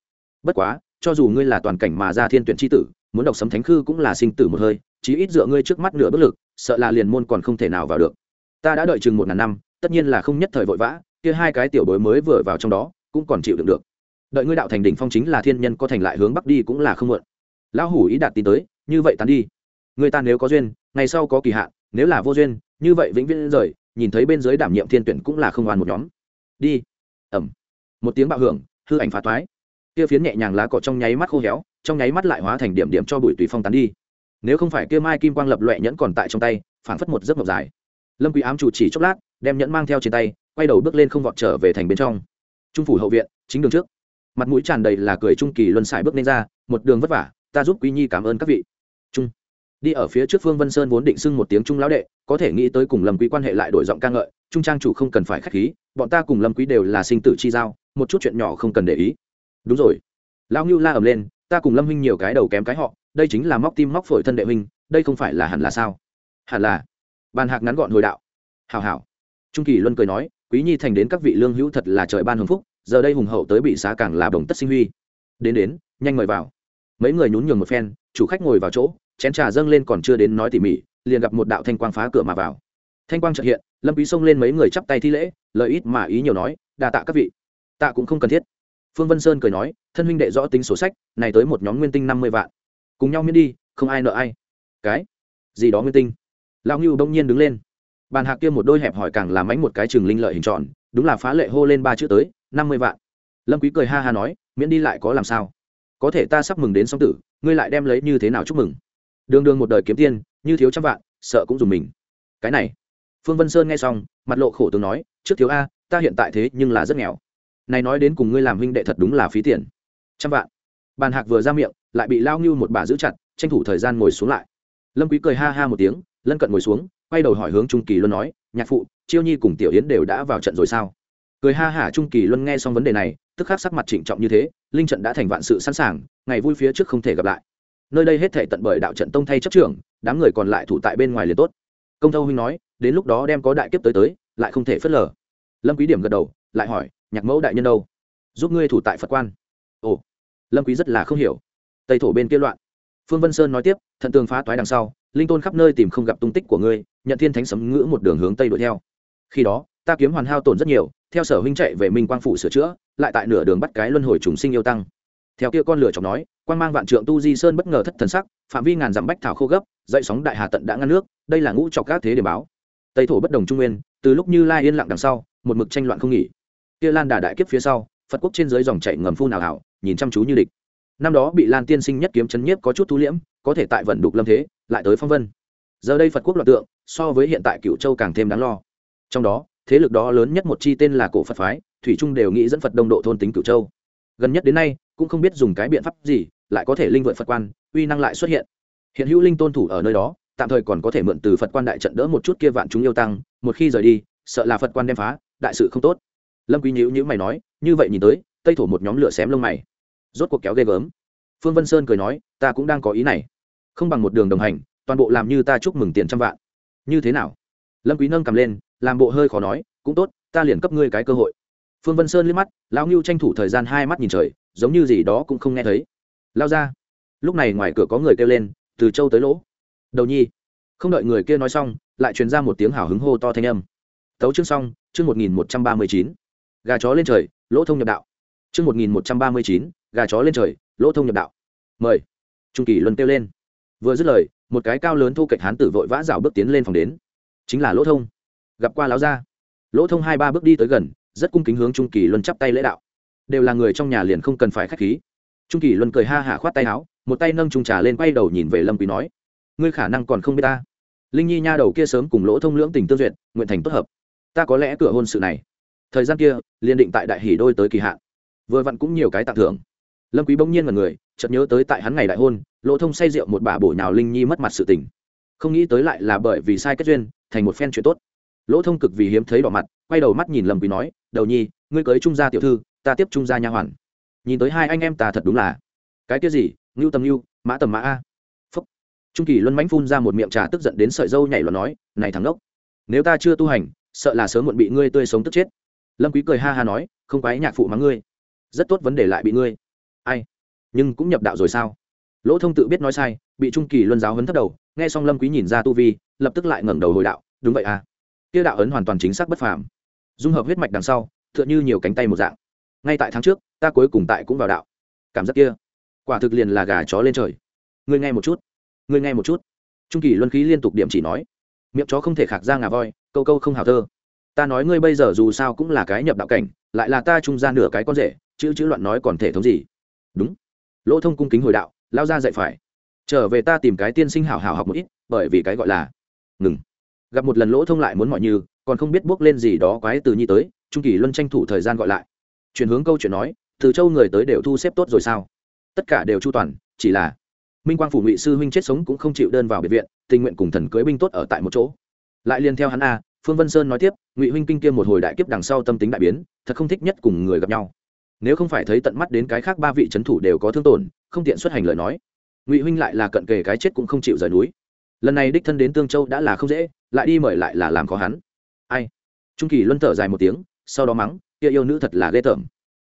Bất quá, cho dù ngươi là toàn cảnh mà ra thiên tuyển chi tử, muốn độc sấm thánh khư cũng là sinh tử một hơi chí ít dựa ngươi trước mắt nửa bất lực, sợ là liền môn còn không thể nào vào được. Ta đã đợi chừng một ngàn năm, tất nhiên là không nhất thời vội vã, kia hai cái tiểu bối mới vừa vào trong đó, cũng còn chịu đựng được. Đợi ngươi đạo thành đỉnh phong chính là thiên nhân có thành lại hướng bắc đi cũng là không muộn. Lão hủ ý đạt tin tới, như vậy tán đi. Người ta nếu có duyên, ngày sau có kỳ hạn, nếu là vô duyên, như vậy vĩnh viễn rời, nhìn thấy bên dưới đảm nhiệm thiên tuyển cũng là không oan một nhóm. Đi. Ẩm một tiếng bạo hưởng, hư ảnh phá toái. Kia phiến nhẹ nhàng lá cỏ trong nháy mắt khô héo, trong nháy mắt lại hóa thành điểm điểm cho bụi tùy phong tán đi nếu không phải kia mai kim quang lập loẹ nhẫn còn tại trong tay, phảng phất một giấc mộng dài. Lâm quý ám chủ chỉ chốc lát, đem nhẫn mang theo trên tay, quay đầu bước lên không vọt trở về thành bên trong. Trung phủ hậu viện, chính đường trước. Mặt mũi tràn đầy là cười trung kỳ luân xài bước lên ra, một đường vất vả, ta giúp quý nhi cảm ơn các vị. Trung. Đi ở phía trước phương vân sơn vốn định xưng một tiếng trung lão đệ, có thể nghĩ tới cùng lâm quý quan hệ lại đổi giọng ca ngợi, trung trang chủ không cần phải khách khí, bọn ta cùng lâm quý đều là sinh tử chi giao, một chút chuyện nhỏ không cần để ý. Đúng rồi. Lão ngưu la ầm lên, ta cùng lâm huynh nhiều cái đầu kém cái họ đây chính là móc tim móc phổi thân đệ huynh, đây không phải là hẳn là sao? Hẳn là. Bàn hạc ngắn gọn hồi đạo. Hảo hảo. Trung kỳ luân cười nói, quý nhi thành đến các vị lương hữu thật là trời ban hồng phúc, giờ đây hùng hậu tới bị xá càng là đồng tất sinh huy. Đến đến, nhanh mời vào. Mấy người nhún nhường một phen, chủ khách ngồi vào chỗ, chén trà dâng lên còn chưa đến nói tỉ mỉ, liền gặp một đạo thanh quang phá cửa mà vào. Thanh quang trợ hiện, lâm quý xông lên mấy người chắp tay thi lễ lợi ít mà ý nhiều nói, đa tạ các vị. Tạ cũng không cần thiết. Phương vân sơn cười nói, thân huynh đệ rõ tính sổ sách, này tới một nhóm nguyên tinh năm mươi vạn cùng nhau miễn đi, không ai nợ ai. Cái? Gì đó nguyên tinh. Lão ngưu đông nhiên đứng lên. Bàn hạc kia một đôi hẹp hỏi càng làm ánh một cái chừng linh lợi hình tròn, đúng là phá lệ hô lên ba chữ tới, năm mươi vạn. Lâm quý cười ha ha nói, miễn đi lại có làm sao? Có thể ta sắp mừng đến song tử, ngươi lại đem lấy như thế nào chúc mừng? Đường đường một đời kiếm tiên như thiếu trăm vạn, sợ cũng dùng mình. Cái này. Phương vân sơn nghe xong, mặt lộ khổ tướng nói, trước thiếu a, ta hiện tại thế nhưng là rất nghèo. Này nói đến cùng ngươi làm huynh đệ thật đúng là phí tiền. Trăm vạn. Bàn hạc vừa ra miệng lại bị lao ngưu một bà giữ chặt, tranh thủ thời gian ngồi xuống lại. Lâm quý cười ha ha một tiếng, lân cận ngồi xuống, quay đầu hỏi hướng trung kỳ luân nói, nhạc phụ, chiêu nhi cùng tiểu yến đều đã vào trận rồi sao? Cười ha hả trung kỳ luân nghe xong vấn đề này, tức khắc sắc mặt trịnh trọng như thế, linh trận đã thành vạn sự sẵn sàng, ngày vui phía trước không thể gặp lại. Nơi đây hết thể tận bởi đạo trận tông thay chấp trưởng, đám người còn lại thủ tại bên ngoài liền tốt. Công thâu huynh nói, đến lúc đó đem có đại kiếp tới tới, lại không thể phớt lờ. Lâm quý điểm gật đầu, lại hỏi, nhạc mẫu đại nhân đâu? Giúp ngươi thủ tại phật quan. Ồ, lâm quý rất là không hiểu tây thổ bên kia loạn. Phương vân sơn nói tiếp, thận tường phá toái đằng sau, linh tôn khắp nơi tìm không gặp tung tích của ngươi, nhận thiên thánh sấm ngữ một đường hướng tây đuổi theo. Khi đó, ta kiếm hoàn hao tổn rất nhiều, theo sở huynh chạy về minh quang phủ sửa chữa, lại tại nửa đường bắt cái luân hồi trùng sinh yêu tăng. Theo kia con lửa chọc nói quan mang vạn trượng tu di sơn bất ngờ thất thần sắc, phạm vi ngàn dặm bách thảo khô gấp, dậy sóng đại hà tận đã ngăn nước, đây là ngũ trọc các thế để báo. Tây thổ bất đồng trung nguyên, từ lúc như lai yên lặng đằng sau, một mực tranh loạn không nghỉ. Kia lan đà đại kiếp phía sau, phật quốc trên dưới dòng chảy ngầm phu nào hảo, nhìn chăm chú như địch năm đó bị lan tiên sinh nhất kiếm chấn nhiếp có chút thu liễm, có thể tại vận đục lâm thế, lại tới phong vân. Giờ đây phật quốc loạt tượng, so với hiện tại cựu châu càng thêm đáng lo. Trong đó, thế lực đó lớn nhất một chi tên là cổ phật phái, thủy trung đều nghĩ dẫn phật đông độ thôn tính cựu châu. Gần nhất đến nay, cũng không biết dùng cái biện pháp gì, lại có thể linh vượt phật quan, uy năng lại xuất hiện. Hiện hữu linh tôn thủ ở nơi đó, tạm thời còn có thể mượn từ phật quan đại trận đỡ một chút kia vạn chúng yêu tăng, một khi rời đi, sợ là phật quan đem phá, đại sự không tốt. Lâm quý nhữ nhữ mày nói, như vậy nhìn tới, tây thổ một nhóm lửa xém lông mày rốt cuộc kéo ghê gớm. Phương vân sơn cười nói, ta cũng đang có ý này. Không bằng một đường đồng hành, toàn bộ làm như ta chúc mừng tiền trăm vạn. Như thế nào? Lâm quý nâng cầm lên, làm bộ hơi khó nói, cũng tốt, ta liền cấp ngươi cái cơ hội. Phương vân sơn liếc mắt, lão ngưu tranh thủ thời gian hai mắt nhìn trời, giống như gì đó cũng không nghe thấy. Lao ra. Lúc này ngoài cửa có người kêu lên, từ châu tới lỗ. Đầu nhi. Không đợi người kia nói xong, lại truyền ra một tiếng hào hứng hô to thanh âm. Tấu chương xong, chương một nghìn một trăm ba mươi chín. Gà chó lên trời, lỗ thông nhập đạo. Chương một nghìn một trăm ba mươi chín gà chó lên trời, lỗ thông nhập đạo. Mời. Trung kỳ luân kêu lên. Vừa dứt lời, một cái cao lớn thu cạnh hán tử vội vã rào bước tiến lên phòng đến. Chính là lỗ thông. Gặp qua láo gia. Lỗ thông hai ba bước đi tới gần, rất cung kính hướng trung kỳ luân chắp tay lễ đạo. Đều là người trong nhà liền không cần phải k h á c h khí. Trung kỳ luân cười ha hả khoát tay áo, một tay nâng trung trà lên quay đầu nhìn về lâm quý nói, ngươi khả năng còn không biết ta. Linh nhi nha đầu kia sớm cùng lỗ thông lưỡng tình tương duyệt, nguyện thành tốt hợp. Ta có lẽ cửa hôn sự này, thời gian kia, liền định tại đại hỷ đôi tới kỳ hạn. Vừa vặn cũng nhiều cái tặng thưởng lâm quý bỗng nhiên là người, chợt nhớ tới tại hắn ngày đại hôn, lỗ thông say rượu một bà bổ nhào linh nhi mất mặt sự tình. Không nghĩ tới lại là bởi vì sai kết duyên, thành một phen chuyện tốt. Lỗ thông cực vì hiếm thấy đỏ mặt, quay đầu mắt nhìn lâm quý nói, đầu nhi, ngươi cưới trung gia tiểu thư, ta tiếp trung gia nha hoàn. Nhìn tới hai anh em ta thật đúng là cái kia gì, ngưu tầm ngưu, mã tầm mã a. Phúc. Trung kỳ luân mãnh phun ra một miệng trà tức giận đến sợi dâu nhảy loạn nói, này thằng đốc nếu ta chưa tu hành, sợ là sớm muộn bị ngươi tươi sống tức chết. Lâm quý cười ha ha nói, không quái nhạc phụ mắng ngươi, rất tốt vấn đề lại bị ngươi nhưng cũng nhập đạo rồi sao? Lỗ thông tự biết nói sai, bị trung kỳ luân giáo hấn thất đầu, nghe xong lâm quý nhìn ra tu vi, lập tức lại ngẩng đầu hồi đạo, đúng vậy à. Kia đạo ấn hoàn toàn chính xác bất phàm. Dung hợp huyết mạch đằng sau, tựa như nhiều cánh tay một dạng. Ngay tại tháng trước, ta cuối cùng tại cũng vào đạo. Cảm giác kia, quả thực liền là gà chó lên trời. Ngươi nghe một chút, ngươi nghe một chút. Trung kỳ luân khí liên tục điểm chỉ nói. Miệng chó không thể khạc ra ngà voi, câu câu không hào thơ. Ta nói ngươi bây giờ dù sao cũng là cái nhập đạo cảnh, lại là ta trung gian nửa cái con rể, chữ chữ loạn nói còn thể thống gì? Đúng lỗ thông cung kính hồi đạo, lao ra dạy phải. Trở về ta tìm cái tiên sinh hảo hảo học một ít, bởi vì cái gọi là, ngừng. Gặp một lần lỗ thông lại muốn mọi như, còn không biết bước lên gì đó quái từ nhi tới, trung kỳ luân tranh thủ thời gian gọi lại. Chuyển hướng câu chuyện nói, từ châu người tới đều thu xếp tốt rồi sao? Tất cả đều chu toàn, chỉ là minh quang phủ ngụy sư huynh chết sống cũng không chịu đơn vào biệt viện, tình nguyện cùng thần cưới binh tốt ở tại một chỗ. Lại liền theo hắn a, phương vân sơn nói tiếp, ngụy huynh kinh kiêm một hồi đại kiếp đằng sau tâm tính đại biến, thật không thích nhất cùng người gặp nhau nếu không phải thấy tận mắt đến cái khác ba vị trấn thủ đều có thương tổn, không tiện xuất hành lời nói. Ngụy huynh lại là cận kề cái chết cũng không chịu rời núi. Lần này đích thân đến tương châu đã là không dễ, lại đi mời lại là làm khó hắn. Ai? Trung kỳ luân thở dài một tiếng, sau đó mắng, kia yêu nữ thật là ghê tởm.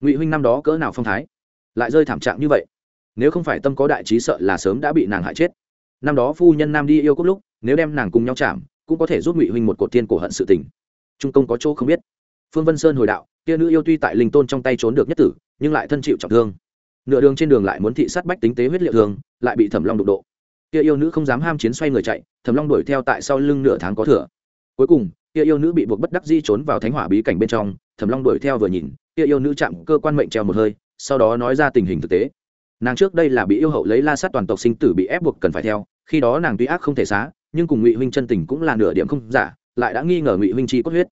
Ngụy huynh năm đó cỡ nào phong thái? Lại rơi thảm trạng như vậy. Nếu không phải tâm có đại trí sợ là sớm đã bị nàng hại chết. Năm đó phu nhân nam đi yêu cốc lúc, nếu đem nàng cùng nhau chạm, cũng có thể giúp ngụy huynh một cột tiên cổ hận sự tình. Trung công có chỗ không biết. Phương vân sơn hồi đạo kia nữ yêu tuy tại linh tôn trong tay trốn được nhất tử, nhưng lại thân chịu trọng thương. Nửa đường trên đường lại muốn thị sát bách tính tế huyết liệu thường lại bị thẩm long đụng độ. Kia yêu nữ không dám ham chiến xoay người chạy, thẩm long đuổi theo tại sau lưng nửa tháng có thừa. Cuối cùng, kia yêu nữ bị buộc bất đắc di trốn vào thánh hỏa bí cảnh bên trong, thẩm long đuổi theo vừa nhìn, kia yêu nữ chạm cơ quan mệnh treo một hơi, sau đó nói ra tình hình thực tế. Nàng trước đây là bị yêu hậu lấy la sát toàn tộc sinh tử bị ép buộc cần phải theo, khi đó nàng tuy ác không thể xá, nhưng cùng ngụy huynh chân tình cũng là nửa điểm không giả, lại đã nghi ngờ ngụy huynh chi cốt huyết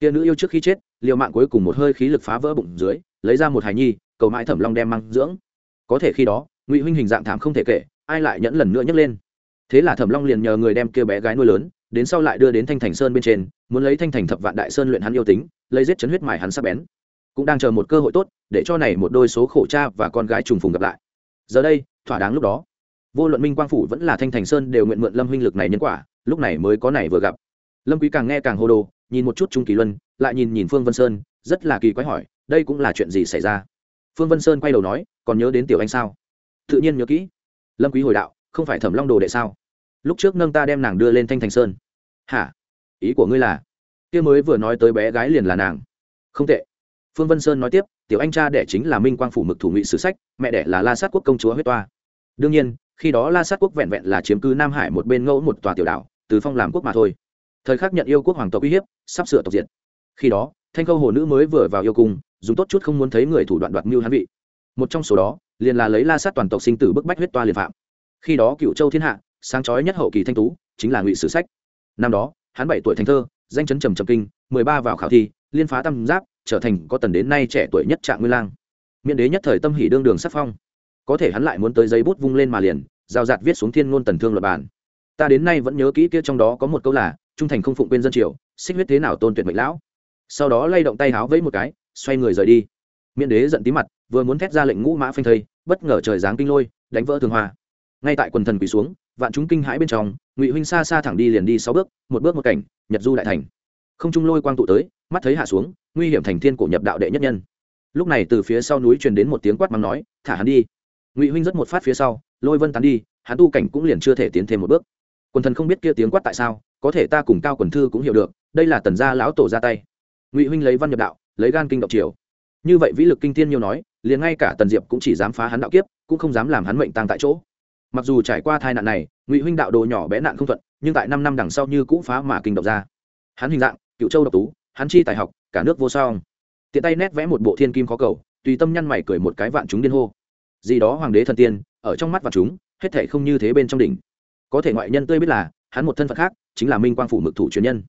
kia nữ yêu trước khi chết, liều mạng cuối cùng một hơi khí lực phá vỡ bụng dưới, lấy ra một hài nhi, cầu mãi thẩm long đem mang dưỡng. Có thể khi đó, ngụy huynh hình dạng thảm không thể kể, ai lại nhẫn lần nữa nhấc lên. Thế là thẩm long liền nhờ người đem kia bé gái nuôi lớn, đến sau lại đưa đến thanh thành sơn bên trên, muốn lấy thanh thành thập vạn đại sơn luyện hắn yêu tính, lấy giết chấn huyết mài hắn sắp bén. Cũng đang chờ một cơ hội tốt, để cho này một đôi số khổ cha và con gái trùng phùng gặp lại. Giờ đây, thỏa đáng lúc đó. Vô luận minh quang phủ vẫn là thanh thành sơn đều nguyện mượn lâm huynh lực này nhân quả, lúc này mới có này vừa gặp. Lâm quý càng nghe càng hô đồ nhìn một chút trung kỳ luân, lại nhìn nhìn phương vân sơn, rất là kỳ quái hỏi, đây cũng là chuyện gì xảy ra? Phương vân sơn quay đầu nói, còn nhớ đến tiểu anh sao? Tự nhiên nhớ kỹ. Lâm quý hồi đạo, không phải thẩm long đồ đệ sao? Lúc trước nâng ta đem nàng đưa lên thanh thành sơn. Hả? Ý của ngươi là? Kia mới vừa nói tới bé gái liền là nàng. Không tệ. Phương vân sơn nói tiếp, tiểu anh cha đẻ chính là minh quang phủ mực thủ ngụy sử sách, mẹ đẻ là la sát quốc công chúa huyết toa. Đương nhiên, khi đó la sát quốc vẹn vẹn là chiếm cứ nam hải một bên ngẫu một tòa tiểu đảo, từ phong làm quốc mà thôi thời khắc nhận yêu quốc hoàng tộc uy hiếp, sắp sửa tộc diệt. Khi đó, thanh khâu hồ nữ mới vừa vào yêu cung, dùng tốt chút không muốn thấy người thủ đoạn đoạt mưu hắn vị. Một trong số đó, liền là lấy la sát toàn tộc sinh tử bức bách huyết toa liền phạm. Khi đó cựu châu thiên hạ, sáng chói nhất hậu kỳ thanh tú, chính là ngụy sử sách. Năm đó, hắn bảy tuổi thanh thơ, danh chấn trầm trầm kinh, mười ba vào khảo thi, liên phá tam giáp, trở thành có tần đến nay trẻ tuổi nhất trạng nguyên lang. Miễn đế nhất thời tâm hỉ đương đường sắc phong. Có thể hắn lại muốn tới giấy bút vung lên mà liền, rào rạt viết xuống thiên ngôn tần thương luật bản. Ta đến nay vẫn nhớ kỹ kia trong đó có một câu là trung thành không phụng quên dân triều, xích huyết thế nào tôn tuyệt mệnh lão. Sau đó lay động tay háo vẫy một cái, xoay người rời đi. Miễn đế giận tí mặt, vừa muốn thét ra lệnh ngũ mã phanh thây, bất ngờ trời giáng kinh lôi, đánh vỡ thường hoa. Ngay tại quần thần quỳ xuống, vạn chúng kinh hãi bên trong, ngụy huynh xa xa thẳng đi liền đi sáu bước, một bước một cảnh, nhật du đại thành. Không trung lôi quang tụ tới, mắt thấy hạ xuống, nguy hiểm thành thiên cổ nhập đạo đệ nhất nhân. Lúc này từ phía sau núi truyền đến một tiếng quát mắng nói, thả hắn đi. Ngụy huynh rất một phát phía sau, lôi vân tán đi, hắn tu cảnh cũng liền chưa thể tiến thêm một bước. Quần thần không biết kia tiếng quát tại sao có thể ta cùng cao quần thư cũng hiểu được, đây là tần gia lão tổ ra tay. Ngụy huynh lấy văn nhập đạo, lấy gan kinh động triều. Như vậy vĩ lực kinh thiên nhiều nói, liền ngay cả tần diệp cũng chỉ dám phá hắn đạo kiếp, cũng không dám làm hắn mệnh tăng tại chỗ. Mặc dù trải qua tai nạn này, ngụy huynh đạo đồ nhỏ bé nạn không thuận, nhưng tại năm năm đằng sau như cũ phá mà kinh động ra. Hắn hình dạng, cựu châu độc tú, hắn chi tài học, cả nước vô song. Tiện tay nét vẽ một bộ thiên kim khó cầu, tùy tâm nhăn mày cười một cái vạn chúng điên hô. Gì đó hoàng đế thần tiên, ở trong mắt vạn chúng, hết thể không như thế bên trong đỉnh. Có thể ngoại nhân tươi biết là, hắn một thân phận khác chính là minh quang phủ mực thủ truyền nhân.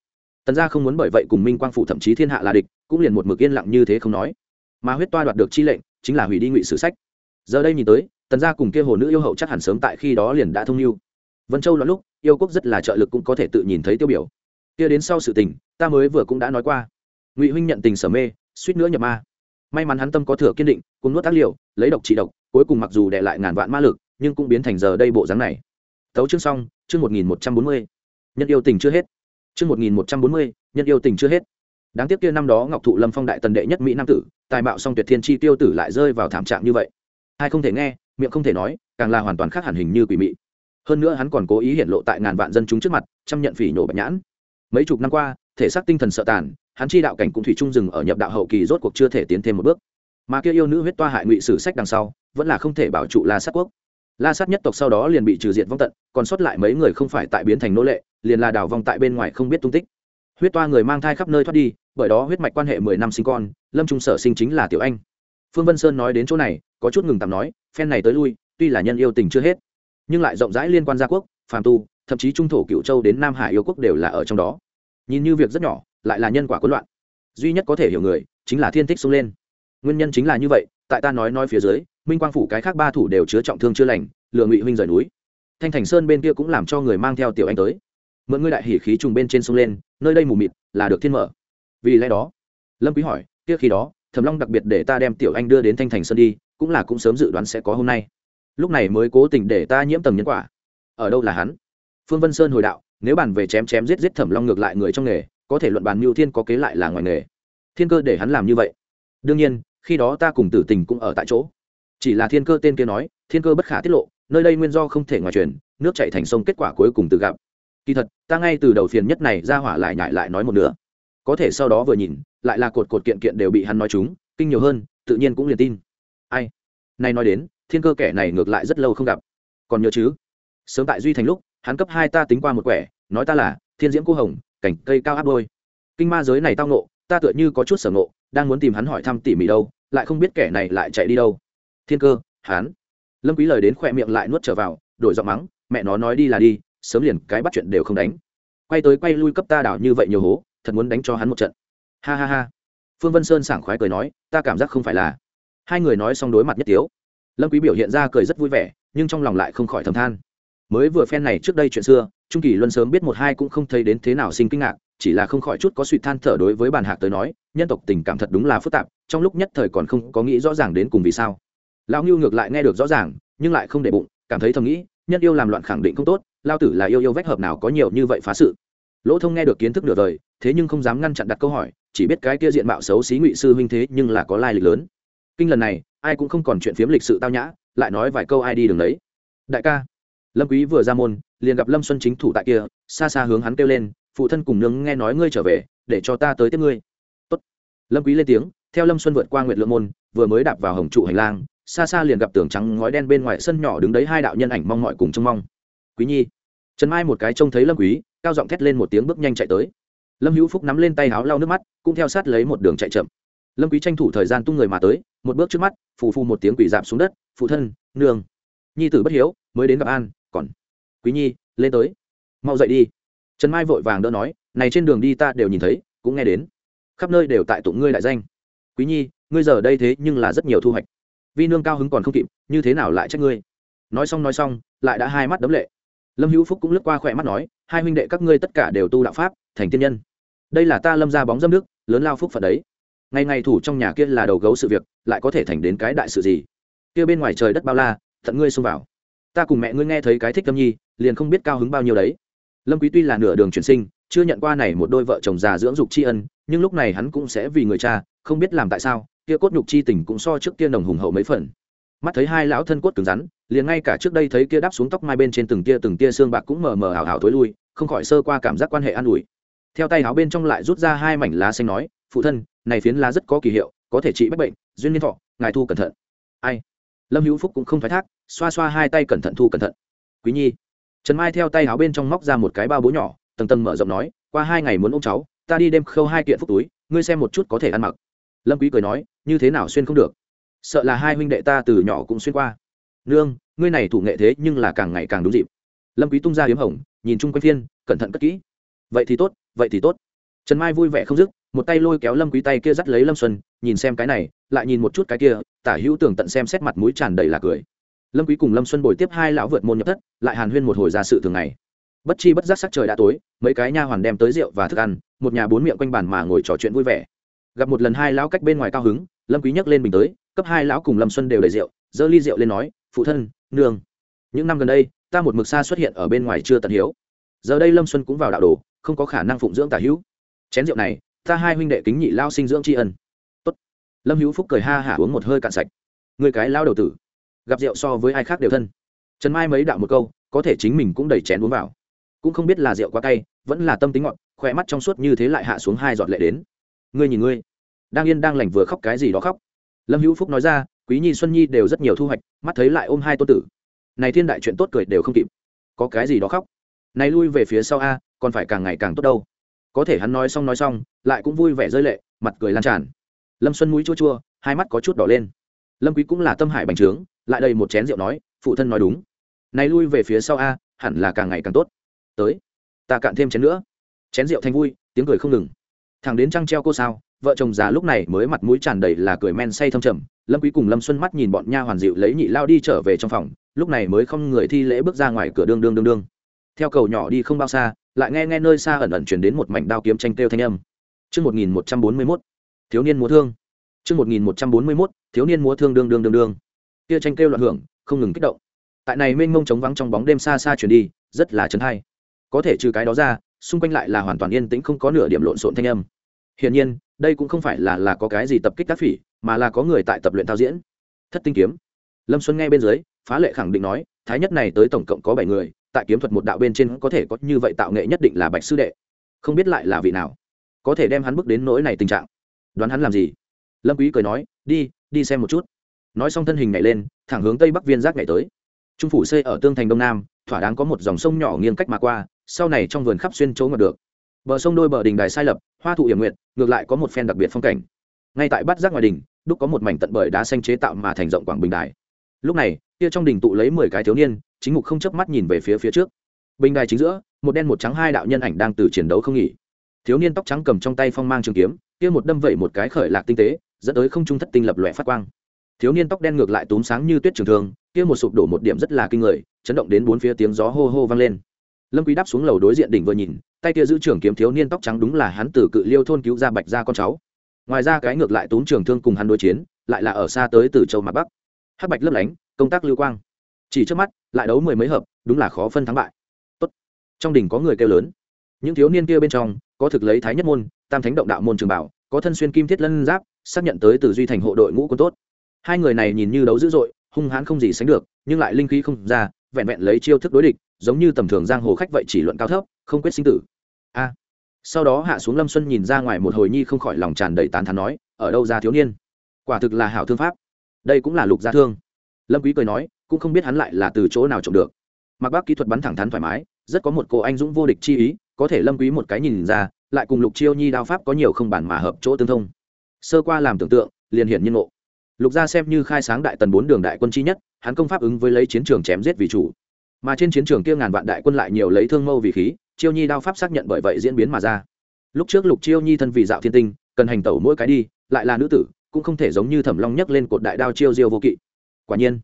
Tần gia không muốn bởi vậy cùng minh quang phủ thậm chí thiên hạ là địch, cũng liền một mực yên lặng như thế không nói. Mà huyết toa đoạt được chi lệnh, chính là hủy đi ngụy sử sách. Giờ đây nhìn tới, tần gia cùng kia hồ nữ yêu hậu chắc hẳn sớm tại khi đó liền đã thông mưu. Vân châu loạn lúc, yêu quốc rất là trợ lực cũng có thể tự nhìn thấy tiêu biểu. Kia đến sau sự tình, ta mới vừa cũng đã nói qua. Ngụy huynh nhận tình sở mê, suýt nữa nhập ma. May mắn hắn tâm có thừa kiên định cùng nuốt tác liệu lấy độc trị độc, cuối cùng mặc dù để lại ngàn vạn ma lực, nhưng cũng biến thành giờ đây bộ dáng này. Tấu chương xong, chương một nghìn một trăm bốn mươi nhân yêu tình chưa hết. Chương một nghìn một trăm bốn mươi, nhân yêu tình chưa hết. Đáng tiếc kia năm đó ngọc thụ lâm phong đại tần đệ nhất mỹ nam tử, tài mạo song tuyệt thiên chi tiêu tử lại rơi vào thảm trạng như vậy. Hai không thể nghe, miệng không thể nói, càng là hoàn toàn khác hẳn hình như quỷ mị. Hơn nữa hắn còn cố ý hiện lộ tại ngàn vạn dân chúng trước mặt chăm nhận phỉ nhổ bạch nhãn. Mấy chục năm qua, thể xác tinh thần sợ tàn, hắn chi đạo cảnh cũng thủy trung dừng ở nhập đạo hậu kỳ rốt cuộc chưa thể tiến thêm một bước. Mà kia yêu nữ huyết toa hại ngụy sử sách đằng sau, vẫn là không thể bảo trụ la sát quốc. La sát nhất tộc sau đó liền bị trừ diệt vong tận, còn sót lại mấy người không phải tại biến thành nô lệ liền là đào vong tại bên ngoài không biết tung tích. Huyết toa người mang thai khắp nơi thoát đi, bởi đó huyết mạch quan hệ mười năm sinh con, lâm trung sở sinh chính là tiểu anh. Phương vân sơn nói đến chỗ này, có chút ngừng tạm nói, phen này tới lui, tuy là nhân yêu tình chưa hết, nhưng lại rộng rãi liên quan gia quốc, phàm tu, thậm chí trung thổ cựu châu đến nam hải yêu quốc đều là ở trong đó. Nhìn như việc rất nhỏ, lại là nhân quả cuốn loạn. Duy nhất có thể hiểu người, chính là thiên thích xông lên. Nguyên nhân chính là như vậy, tại ta nói nói phía dưới, minh quang phủ cái khác ba thủ đều chứa trọng thương chưa lành, lừa ngụy huynh rời núi. Thanh thành sơn bên kia cũng làm cho người mang theo tiểu anh tới mượn ngươi đại hỉ khí trùng bên trên sông lên, nơi đây mù mịt, là được thiên mở. Vì lẽ đó, lâm quý hỏi, kia khi đó, thẩm long đặc biệt để ta đem tiểu anh đưa đến thanh thành sơn đi, cũng là cũng sớm dự đoán sẽ có hôm nay. Lúc này mới cố tình để ta nhiễm tầng nhân quả. Ở đâu là hắn? Phương vân sơn hồi đạo, nếu bàn về chém chém giết giết thẩm long ngược lại người trong nghề, có thể luận bàn mưu thiên có kế lại là ngoài nghề. Thiên cơ để hắn làm như vậy. Đương nhiên, khi đó ta cùng tử tình cũng ở tại chỗ. Chỉ là thiên cơ tên kia nói, thiên cơ bất khả tiết lộ, nơi đây nguyên do không thể ngoài truyền, nước chạy thành sông kết quả cuối cùng từ gặp kỳ thật, ta ngay từ đầu phiền nhất này ra hỏa lại nhại lại nói một nửa. Có thể sau đó vừa nhìn, lại là cột cột kiện kiện đều bị hắn nói chúng, kinh nhiều hơn, tự nhiên cũng liền tin. Ai? Nay nói đến, thiên cơ kẻ này ngược lại rất lâu không gặp. Còn nhớ chứ? Sớm tại duy thành lúc, hắn cấp hai ta tính qua một quẻ, nói ta là, thiên diễm cô hồng, cảnh cây cao áp đôi. Kinh ma giới này tao nộ ta tựa như có chút sở nộ đang muốn tìm hắn hỏi thăm tỉ mỉ đâu, lại không biết kẻ này lại chạy đi đâu. Thiên cơ, hắn. Lâm quý lời đến khỏe miệng lại nuốt trở vào, đổi giọng mắng, mẹ nó nói đi là đi sớm liền cái bắt chuyện đều không đánh. Quay tới quay lui cấp ta đảo như vậy nhiều hố, thật muốn đánh cho hắn một trận. Ha ha ha. Phương vân sơn sảng khoái cười nói, ta cảm giác không phải là. Hai người nói xong đối mặt nhất tiếu. Lâm quý biểu hiện ra cười rất vui vẻ, nhưng trong lòng lại không khỏi thầm than. Mới vừa phen này trước đây chuyện xưa, trung kỳ luân sớm biết một hai cũng không thấy đến thế nào sinh kinh ngạc, chỉ là không khỏi chút có suy than thở đối với bàn hạc tới nói, nhân tộc tình cảm thật đúng là phức tạp, trong lúc nhất thời còn không có nghĩ rõ ràng đến cùng vì sao. Lão ngưu ngược lại nghe được rõ ràng, nhưng lại không để bụng, cảm thấy thầm nghĩ, nhân yêu làm loạn khẳng định không tốt lao tử là yêu yêu vách hợp nào có nhiều như vậy phá sự. Lỗ thông nghe được kiến thức nửa đời, thế nhưng không dám ngăn chặn đặt câu hỏi, chỉ biết cái kia diện mạo xấu xí ngụy sư huynh thế nhưng là có lai lịch lớn. Kinh lần này, ai cũng không còn chuyện phiếm lịch sự tao nhã, lại nói vài câu ai đi đường đấy. Đại ca, lâm quý vừa ra môn, liền gặp lâm xuân chính thủ tại kia, xa xa hướng hắn kêu lên, phụ thân cùng nương nghe nói ngươi trở về, để cho ta tới tiếp ngươi. Tốt. lâm quý lên tiếng, theo lâm xuân vượt qua nguyệt lượng môn, vừa mới đạp vào hồng trụ hành lang, xa xa liền gặp tường trắng ngói đen bên ngoài sân nhỏ đứng đấy hai đạo nhân ảnh mong mọi cùng trông mong. Quý nhi trần mai một cái trông thấy lâm quý, cao giọng thét lên một tiếng bước nhanh chạy tới. Lâm hữu phúc nắm lên tay áo lau nước mắt, cũng theo sát lấy một đường chạy chậm. Lâm quý tranh thủ thời gian tung người mà tới, một bước trước mắt, phù phù một tiếng quỷ giảm xuống đất, phụ thân, nương. Nhi tử bất hiếu, mới đến gặp an, còn, quý nhi, lên tới. Mau dậy đi. Trần mai vội vàng đỡ nói, này trên đường đi ta đều nhìn thấy, cũng nghe đến. Khắp nơi đều tại tụng ngươi đại danh. Quý nhi, ngươi giờ đây thế nhưng là rất nhiều thu hoạch. Vi nương cao hứng còn không kịp, như thế nào lại trách ngươi? Nói xong nói xong, lại đã hai mắt đấm lệ lâm hữu phúc cũng lướt qua khỏe mắt nói, hai huynh đệ các ngươi tất cả đều tu đạo pháp, thành tiên nhân. Đây là ta lâm ra bóng dâm nước lớn lao phúc phật đấy. Ngày ngày thủ trong nhà kia là đầu gấu sự việc, lại có thể thành đến cái đại sự gì? Kia bên ngoài trời đất bao la, thận ngươi xông vào. Ta cùng mẹ ngươi nghe thấy cái thích tâm nhi, liền không biết cao hứng bao nhiêu đấy. Lâm quý tuy là nửa đường chuyển sinh, chưa nhận qua này một đôi vợ chồng già dưỡng dục tri ân, nhưng lúc này hắn cũng sẽ vì người cha, không biết làm tại sao, kia cốt nhục chi tình cũng so trước kia nồng hùng hậu mấy phần. Mắt thấy hai lão thân cốt cứng rắn liền ngay cả trước đây thấy kia đáp xuống tóc mai bên trên từng tia từng tia xương bạc cũng mờ mờ ảo ảo thối lui, không khỏi sơ qua cảm giác quan hệ an ủi. Theo tay áo bên trong lại rút ra hai mảnh lá xanh nói, phụ thân, này phiến lá rất có kỳ hiệu, có thể trị bách bệnh, duyên niên thọ, ngài thu cẩn thận. Ai? Lâm hữu phúc cũng không thoái thác, xoa xoa hai tay cẩn thận thu cẩn thận. Quý nhi. Trần mai theo tay áo bên trong móc ra một cái bao bố nhỏ, tầng tầng mở rộng nói, qua hai ngày muốn ôm cháu, ta đi đêm khâu hai kiện phúc túi, ngươi xem một chút có thể ăn mặc. Lâm quý cười nói, như thế nào xuyên không được? Sợ là hai huynh đệ ta từ nhỏ cũng xuyên qua nương, ngươi này thủ nghệ thế nhưng là càng ngày càng đúng dịp. Lâm quý tung ra hiếm hồng, nhìn chung quanh phiên, cẩn thận cất kỹ. Vậy thì tốt, vậy thì tốt. Trần mai vui vẻ không dứt, một tay lôi kéo lâm quý tay kia dắt lấy lâm xuân, nhìn xem cái này, lại nhìn một chút cái kia, tả hữu tưởng tận xem xét mặt mũi tràn đầy là cười. Lâm quý cùng lâm xuân bồi tiếp hai lão vượt môn nhập thất, lại hàn huyên một hồi ra sự thường ngày. Bất chi bất giác sắc trời đã tối, mấy cái nha hoàn đem tới rượu và thức ăn, một nhà bốn miệng quanh bàn mà ngồi trò chuyện vui vẻ. Gặp một lần hai lão cách bên ngoài cao hứng, lâm quý nhấc lên bình tới, cấp hai lão cùng lâm xuân đều đầy rượu dơ ly rượu lên nói phụ thân, nương. Những năm gần đây, ta một mực xa xuất hiện ở bên ngoài chưa tận hiếu. Giờ đây lâm xuân cũng vào đạo đồ, không có khả năng phụng dưỡng tả hữu. Chén rượu này, ta hai huynh đệ kính nhị lao sinh dưỡng tri ân. Tốt. lâm hữu phúc cười ha hả uống một hơi cạn sạch. Người cái lao đầu tử. Gặp rượu so với ai khác đều thân. Trần mai mấy đạo một câu, có thể chính mình cũng đầy chén uống vào. Cũng không biết là rượu quá cay, vẫn là tâm tính ngọt, khỏe mắt trong suốt như thế lại hạ xuống hai giọt lệ đến. Ngươi nhìn ngươi. Đang yên đang lành vừa khóc cái gì đó khóc. Lâm hữu phúc nói ra quý nhi, xuân nhi đều rất nhiều thu hoạch, mắt thấy lại ôm hai tôn tử. Này thiên đại chuyện tốt cười đều không kịp. Có cái gì đó khóc? Này lui về phía sau a, còn phải càng ngày càng tốt đâu. Có thể hắn nói xong nói xong, lại cũng vui vẻ rơi lệ, mặt cười lan tràn. Lâm xuân mũi chua chua, hai mắt có chút đỏ lên. Lâm quý cũng là tâm hải bành trướng, lại đầy một chén rượu nói, phụ thân nói đúng. Này lui về phía sau a, hẳn là càng ngày càng tốt. Tới, ta cạn thêm chén nữa. Chén rượu thành vui, tiếng cười không ngừng. Thằng đến trăng treo cô sao, vợ chồng già lúc này mới mặt mũi tràn đầy là cười men say thâm trầm lâm quý cùng lâm xuân mắt nhìn bọn nha hoàn dịu lấy nhị lao đi trở về trong phòng lúc này mới không người thi lễ bước ra ngoài cửa đương đương đương đương theo cầu nhỏ đi không bao xa lại nghe nghe nơi xa ẩn ẩn truyền đến một mảnh đao kiếm tranh tiêu thanh âm chương 1141, thiếu niên múa thương. chương 1141, thiếu niên múa thương đương đương đương đương. Kia tranh tiêu loạn hưởng, không ngừng kích động. Tại này mênh mông trống vắng trong bóng đêm xa xa truyền đi, rất là chấn hay. Có thể trừ cái đó ra, xung quanh lại là hoàn toàn yên tĩnh không có nửa điểm lộn xộn thanh âm. Hiển nhiên, đây cũng không phải là là có cái gì tập kích tác phỉ, mà là có người tại tập luyện thao diễn. Thất tinh kiếm. Lâm Xuân nghe bên dưới, phá lệ khẳng định nói, thái nhất này tới tổng cộng có bảy người, tại kiếm thuật một đạo bên trên có thể có như vậy tạo nghệ nhất định là bạch sư đệ. Không biết lại là vị nào có thể đem hắn bước đến nỗi này tình trạng. Đoán hắn làm gì? Lâm quý cười nói đi đi xem một chút. Nói xong thân hình nhảy lên thẳng hướng tây bắc viên giác nhảy tới. Trung phủ xây ở tương thành đông nam thỏa đáng có một dòng sông nhỏ nghiêng cách mà qua sau này trong vườn khắp xuyên chỗ ngập được. Bờ sông đôi bờ đình đài sai lập hoa thụ hiểm nguyện ngược lại có một phen đặc biệt phong cảnh ngay tại bát giác ngoài đình, đúc có một mảnh tận bởi đá xanh chế tạo mà thành rộng quảng bình đài. Lúc này, kia trong đình tụ lấy mười cái thiếu niên, chính ngục không chớp mắt nhìn về phía phía trước. Bình đài chính giữa, một đen một trắng hai đạo nhân ảnh đang từ chiến đấu không nghỉ. Thiếu niên tóc trắng cầm trong tay phong mang trường kiếm, kia một đâm vẩy một cái khởi lạc tinh tế, dẫn tới không trung thất tinh lập lòe phát quang. Thiếu niên tóc đen ngược lại túm sáng như tuyết trường thường, kia một sụp đổ một điểm rất là kinh người, chấn động đến bốn phía tiếng gió hô hô vang lên. Lâm quý đáp xuống lầu đối diện đỉnh vừa nhìn, tay kia giữ trường kiếm thiếu niên tóc trắng đúng là hắn từ cự liêu thôn cứu ra bạch gia con cháu ngoài ra cái ngược lại tốn trường thương cùng hắn đối chiến, lại là ở xa tới từ châu mạc bắc. Hắc bạch lấp lánh, công tác lưu quang. Chỉ trước mắt, lại đấu mười mấy hợp, đúng là khó phân thắng bại. Tốt. trong đỉnh có người kêu lớn. Những thiếu niên kia bên trong, có thực lấy thái nhất môn, tam thánh động đạo môn trường bảo, có thân xuyên kim thiết lân giáp, xác nhận tới từ duy thành hộ đội ngũ quân tốt. Hai người này nhìn như đấu dữ dội, hung hãn không gì sánh được, nhưng lại linh khí không ra, vẹn vẹn lấy chiêu thức đối địch, giống như tầm thường giang hồ khách vậy chỉ luận cao thấp, không quyết sinh tử. A sau đó hạ xuống lâm xuân nhìn ra ngoài một hồi nhi không khỏi lòng tràn đầy tán thán nói, ở đâu ra thiếu niên? Quả thực là hảo thương pháp. Đây cũng là lục gia thương. Lâm quý cười nói, cũng không biết hắn lại là từ chỗ nào trộm được. Mặc bác kỹ thuật bắn thẳng thắn thoải mái, rất có một cô anh dũng vô địch chi ý, có thể lâm quý một cái nhìn ra, lại cùng lục chiêu nhi đao pháp có nhiều không bản mà hợp chỗ tương thông. Sơ qua làm tưởng tượng, liền hiển nhiên ngộ. Lục gia xem như khai sáng đại tần bốn đường đại quân chi nhất, hắn công pháp ứng với lấy chiến trường chém giết vì chủ. Mà trên chiến trường kia ngàn vạn đại quân lại nhiều lấy thương mâu vì khí chiêu nhi đao pháp xác nhận bởi vậy diễn biến mà ra. Lúc trước lục chiêu nhi thân vì dạo thiên tinh, cần hành tẩu mỗi cái đi, lại là nữ tử, cũng không thể giống như thẩm long nhấc lên cột đại đao chiêu diêu vô kỵ. Quả nhiên,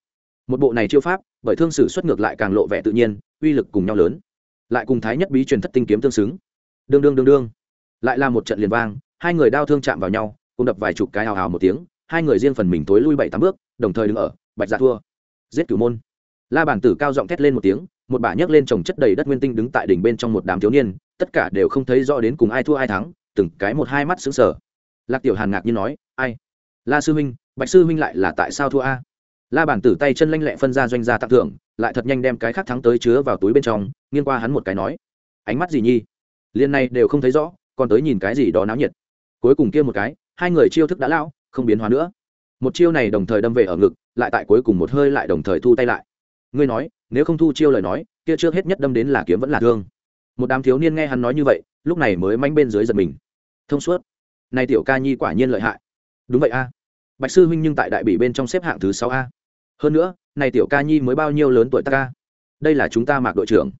một bộ này chiêu pháp, bởi thương sử xuất ngược lại càng lộ vẻ tự nhiên, uy lực cùng nhau lớn. Lại cùng thái nhất bí truyền thất tinh kiếm tương xứng. Đương đương đương đương. Lại là một trận liền vang, hai người đao thương chạm vào nhau, cùng đập vài chục cái hào hào một tiếng, hai người riêng phần mình tối lui bảy tám bước, đồng thời đứng ở, bạch dạ thua. Giết cửu môn. La bản tử cao giọng thét lên một tiếng một bà nhấc lên trồng chất đầy đất nguyên tinh đứng tại đỉnh bên trong một đám thiếu niên, tất cả đều không thấy rõ đến cùng ai thua ai thắng, từng cái một hai mắt sững sờ. Lạc tiểu hàn ngạc nhiên nói, ai? La sư huynh, bạch sư huynh lại là tại sao thua a? La bản tử tay chân lanh lẹ phân ra doanh gia tặng thưởng, lại thật nhanh đem cái khác thắng tới chứa vào túi bên trong, nghiêng qua hắn một cái nói, ánh mắt gì nhi liên này đều không thấy rõ, còn tới nhìn cái gì đó náo nhiệt. Cuối cùng kia một cái, hai người chiêu thức đã lão, không biến hóa nữa. Một chiêu này đồng thời đâm về ở ngực, lại tại cuối cùng một hơi lại đồng thời thu tay lại. Ngươi nói nếu không thu chiêu lời nói, kia trước hết nhất đâm đến là kiếm vẫn là thương. Một đám thiếu niên nghe hắn nói như vậy, lúc này mới manh bên dưới giật mình. Thông suốt. Này tiểu ca nhi quả nhiên lợi hại. Đúng vậy a. Bạch sư huynh nhưng tại đại bỉ bên trong xếp hạng thứ sáu a. Hơn nữa, này tiểu ca nhi mới bao nhiêu lớn tuổi ta ca? Đây là chúng ta mạc đội trưởng.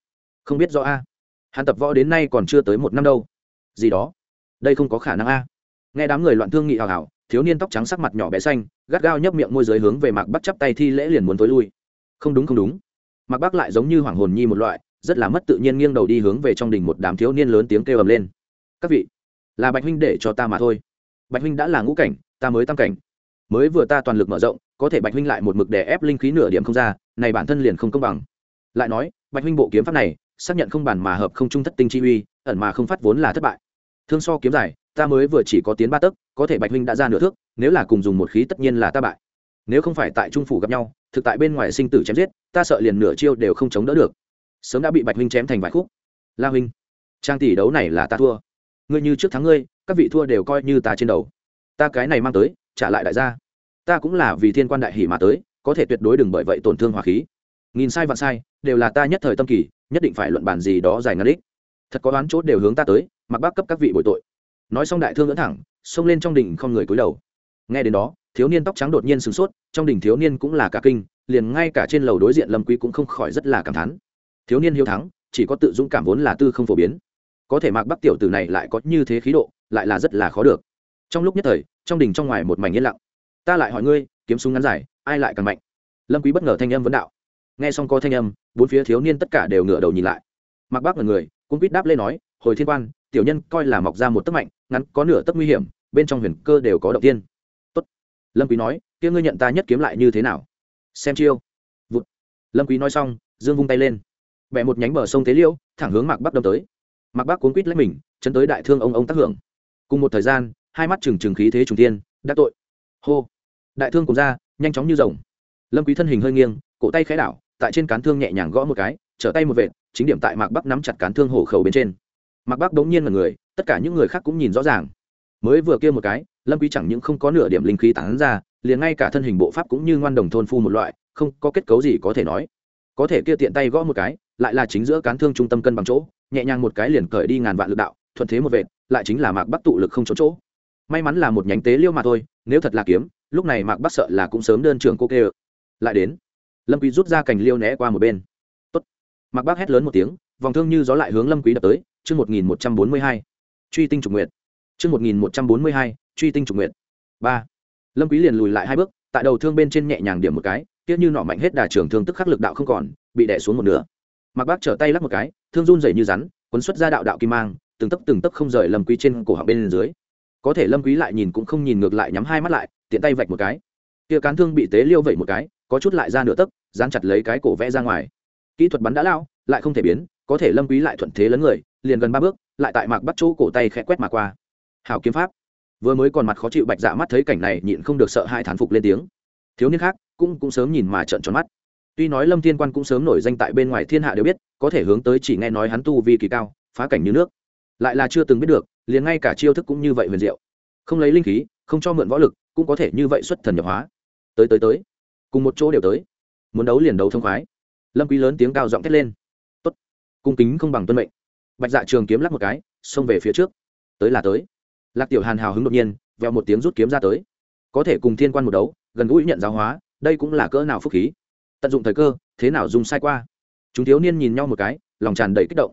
Không biết rõ a. Hắn tập võ đến nay còn chưa tới một năm đâu. Gì đó. Đây không có khả năng a. Nghe đám người loạn thương nghị hào hào, thiếu niên tóc trắng sắc mặt nhỏ bé xanh, gắt gao nhấp miệng môi giới hướng về mạc bắt chắp tay thi lễ liền muốn tối lui. Không đúng không đúng mạc bắc lại giống như hoàng hồn nhi một loại, rất là mất tự nhiên nghiêng đầu đi hướng về trong đình một đám thiếu niên lớn tiếng kêu ầm lên. Các vị, là bạch huynh để cho ta mà thôi. Bạch huynh đã là ngũ cảnh, ta mới tam cảnh. Mới vừa ta toàn lực mở rộng, có thể bạch huynh lại một mực đè ép linh khí nửa điểm không ra, này bản thân liền không công bằng. Lại nói, bạch huynh bộ kiếm pháp này, xác nhận không bản mà hợp không trung thất tinh chi uy, ẩn mà không phát vốn là thất bại. Thương so kiếm dài ta mới vừa chỉ có tiến ba tấc, có thể bạch huynh đã ra nửa thước, nếu là cùng dùng một khí tất nhiên là ta bại nếu không phải tại trung phủ gặp nhau, thực tại bên ngoài sinh tử chém giết, ta sợ liền nửa chiêu đều không chống đỡ được. Sớm đã bị bạch huynh chém thành vài khúc. La huynh, trang tỷ đấu này là ta thua. Ngươi như trước thắng ngươi, các vị thua đều coi như ta trên đầu. Ta cái này mang tới, trả lại đại gia. Ta cũng là vì thiên quan đại hỷ mà tới, có thể tuyệt đối đừng bởi vậy tổn thương hỏa khí. Nghìn sai vạn sai, đều là ta nhất thời tâm kỳ, nhất định phải luận bàn gì đó dài ngắn ích thật có đoán chốt đều hướng ta tới, mặc bác cấp các vị bội tội. Nói xong đại thương ngỡ thẳng, xông lên trong đỉnh không người cúi đầu nghe đến đó, thiếu niên tóc trắng đột nhiên sửng sốt, trong đình thiếu niên cũng là cả kinh, liền ngay cả trên lầu đối diện lâm quý cũng không khỏi rất là cảm thán. Thiếu niên hiếu thắng, chỉ có tự dũng cảm vốn là tư không phổ biến. Có thể mạc bắc tiểu tử này lại có như thế khí độ, lại là rất là khó được. Trong lúc nhất thời, trong đình trong ngoài một mảnh yên lặng. Ta lại hỏi ngươi, kiếm súng ngắn dài, ai lại càng mạnh? Lâm quý bất ngờ thanh âm vấn đạo. Nghe xong có thanh âm, bốn phía thiếu niên tất cả đều ngửa đầu nhìn lại. Mạc bắc ngẩn người cũng quýt đáp lên nói, hồi thiên quan, tiểu nhân coi là mọc ra một tấc mạnh, ngắn có nửa tấc nguy hiểm, bên trong huyền cơ đều có động tiên lâm quý nói, kia ngươi nhận ta nhất kiếm lại như thế nào? Xem chiêu. Vụt. Lâm quý nói xong, dương vung tay lên. Bẻ một nhánh bờ sông thế liêu, thẳng hướng mạc bắc đâm tới. Mạc bắc cuốn quít lấy mình, chấn tới đại thương ông ông tác hưởng. Cùng một thời gian, hai mắt trừng trừng khí thế trùng thiên. đắc tội. Hô. Đại thương cùng ra, nhanh chóng như rồng. Lâm quý thân hình hơi nghiêng, cổ tay khẽ đảo, tại trên cán thương nhẹ nhàng gõ một cái, trở tay một vệt, chính điểm tại mạc bắc nắm chặt cán thương hổ khẩu bên trên. Mạc bắc đống nhiên là người, tất cả những người khác cũng nhìn rõ ràng mới vừa kia một cái, lâm quý chẳng những không có nửa điểm linh khí tán ra, liền ngay cả thân hình bộ pháp cũng như ngoan đồng thôn phu một loại, không có kết cấu gì có thể nói. Có thể kia tiện tay gõ một cái, lại là chính giữa cán thương trung tâm cân bằng chỗ, nhẹ nhàng một cái liền cởi đi ngàn vạn lực đạo, thuận thế một vệt, lại chính là mạc bắc tụ lực không chỗ chỗ. May mắn là một nhánh tế liêu mà thôi, nếu thật là kiếm, lúc này mạc bắc sợ là cũng sớm đơn trưởng cô kê lại đến, lâm quý rút ra cành liêu né qua một bên. Tốt. Mạc bắc hét lớn một tiếng, vòng thương như gió lại hướng lâm quý đập tới, chương một nghìn một trăm bốn mươi hai. Truy tinh trục nguyệt chương một nghìn một trăm bốn mươi hai, truy tinh trục nguyện ba. Lâm quý liền lùi lại hai bước, tại đầu thương bên trên nhẹ nhàng điểm một cái tiếc như nọ mạnh hết đà trường thương tức khắc lực đạo không còn, bị đè xuống một nửa. Mạc Bác trở tay lắc một cái, thương run rẩy như rắn cuốn xuất ra đạo đạo kim mang, từng tấc từng tấc không rời lâm quý trên cổ họng bên dưới. Có thể lâm quý lại nhìn cũng không nhìn ngược lại nhắm hai mắt lại, tiện tay vạch một cái. Kia cán thương bị tế liêu vẩy một cái, có chút lại ra nửa tấc, dán chặt lấy cái cổ vẽ ra ngoài. Kỹ thuật bắn đã lao, lại không thể biến, có thể lâm quý lại thuận thế lớn người, liền gần ba bước, lại tại mạc bắt chỗ cổ tay khẽ quét mà qua hảo kiếm pháp. Vừa mới còn mặt khó chịu bạch dạ mắt thấy cảnh này, nhịn không được sợ hai thán phục lên tiếng. Thiếu niên khác, cũng cũng sớm nhìn mà trợn tròn mắt. Tuy nói lâm thiên quan cũng sớm nổi danh tại bên ngoài thiên hạ đều biết, có thể hướng tới chỉ nghe nói hắn tu vi kỳ cao, phá cảnh như nước. Lại là chưa từng biết được, liền ngay cả chiêu thức cũng như vậy huyền diệu. Không lấy linh khí, không cho mượn võ lực, cũng có thể như vậy xuất thần nhập hóa. Tới tới tới. Cùng một chỗ đều tới. Muốn đấu liền đấu thông khoái. Lâm quý lớn tiếng cao giọng thét lên. Tốt. Cung kính không bằng tuân mệnh. Bạch dạ trường kiếm lắc một cái, xông về phía trước. Tới là tới lạc tiểu hàn hào hứng đột nhiên, vẹo một tiếng rút kiếm ra tới. Có thể cùng thiên quan một đấu, gần gũi nhận giáo hóa, đây cũng là cỡ nào phúc khí. Tận dụng thời cơ, thế nào dùng sai qua? Chúng thiếu niên nhìn nhau một cái, lòng tràn đầy kích động.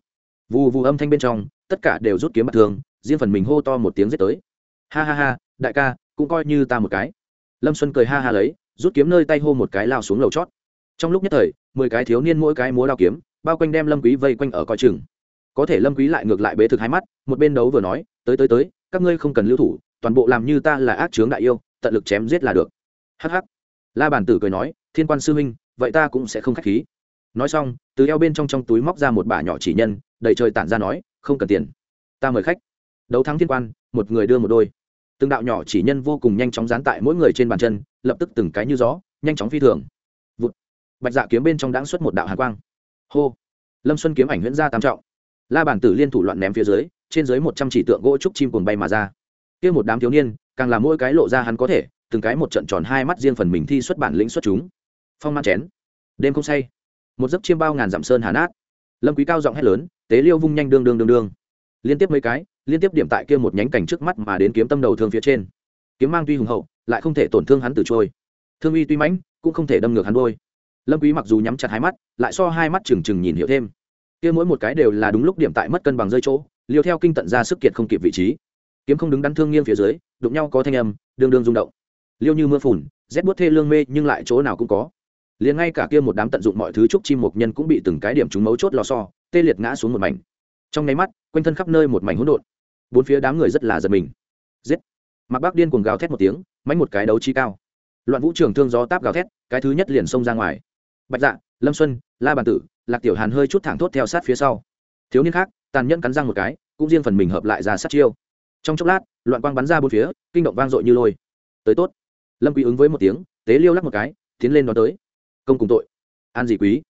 Vù vù âm thanh bên trong, tất cả đều rút kiếm mặt thường, riêng phần mình hô to một tiếng giết tới. Ha ha ha, đại ca, cũng coi như ta một cái. Lâm xuân cười ha ha lấy, rút kiếm nơi tay hô một cái lao xuống lầu chót. Trong lúc nhất thời, mười cái thiếu niên mỗi cái múa lao kiếm, bao quanh đem lâm quý vây quanh ở coi chừng. Có thể lâm quý lại ngược lại bế thực hai mắt, một bên đấu vừa nói, tới tới tới các ngươi không cần lưu thủ, toàn bộ làm như ta là ác chướng đại yêu, tận lực chém giết là được. Hh la bản tử cười nói, thiên quan sư huynh, vậy ta cũng sẽ không khách khí. Nói xong, từ eo bên trong trong túi móc ra một bả nhỏ chỉ nhân, đầy trời tản ra nói, không cần tiền, ta mời khách. Đấu thắng thiên quan, một người đưa một đôi. Từng đạo nhỏ chỉ nhân vô cùng nhanh chóng dán tại mỗi người trên bàn chân, lập tức từng cái như gió, nhanh chóng phi thường. Vụt. bạch dạ kiếm bên trong đãng xuất một đạo hạ quang. Hô. Lâm xuân kiếm ảnh huyễn ra tam trọng. La bản tử liên thủ loạn ném phía dưới trên dưới một trăm chỉ tượng gỗ trúc chim cuồng bay mà ra. Kia một đám thiếu niên, càng là mỗi cái lộ ra hắn có thể, từng cái một trận tròn hai mắt riêng phần mình thi xuất bản lĩnh xuất chúng. Phong man chén. Đêm không say. Một giấc chiêm bao ngàn dặm sơn hà nát. Lâm quý cao giọng hét lớn, tế liêu vung nhanh đương đương đương đương. Liên tiếp mấy cái, liên tiếp điểm tại kia một nhánh cảnh trước mắt mà đến kiếm tâm đầu thương phía trên. Kiếm mang tuy hùng hậu, lại không thể tổn thương hắn từ trôi. Thương uy tuy mãnh, cũng không thể đâm ngược hắn đôi. Lâm quý mặc dù nhắm chặt hai mắt, lại so hai mắt chừng chừng nhìn hiểu thêm. Kia mỗi một cái đều là đúng lúc điểm tại mất cân bằng rơi chỗ liều theo kinh tận ra sức kiệt không kịp vị trí. Kiếm không đứng đắn thương nghiêng phía dưới, đụng nhau có thanh âm đương đương rung động. Liêu như mưa phùn, rét bút thê lương mê, nhưng lại chỗ nào cũng có. Liền ngay cả kia một đám tận dụng mọi thứ trúc chim mục nhân cũng bị từng cái điểm trúng mấu chốt lò so tê liệt ngã xuống một mảnh. Trong nháy mắt, quanh thân khắp nơi một mảnh hỗn độn. Bốn phía đám người rất là giật mình. Giết! Mặc bác điên cuồng gào thét một tiếng mánh một cái đấu chi cao. Loạn vũ trường thương gió táp gào thét, cái thứ nhất liền xông ra ngoài. Bạch dạ lâm xuân, la bàn tử, lạc tiểu hàn hơi chút thẳng thốt theo sát phía sau. Thiếu niên khác tàn nhẫn cắn răng một cái, cũng riêng phần mình hợp lại ra sát chiêu. Trong chốc lát, loạn quang bắn ra bốn phía, kinh động vang dội như lôi. Tới tốt. Lâm quý ứng với một tiếng, tế liêu lắc một cái, tiến lên đón tới. Công cùng tội. An dị quý?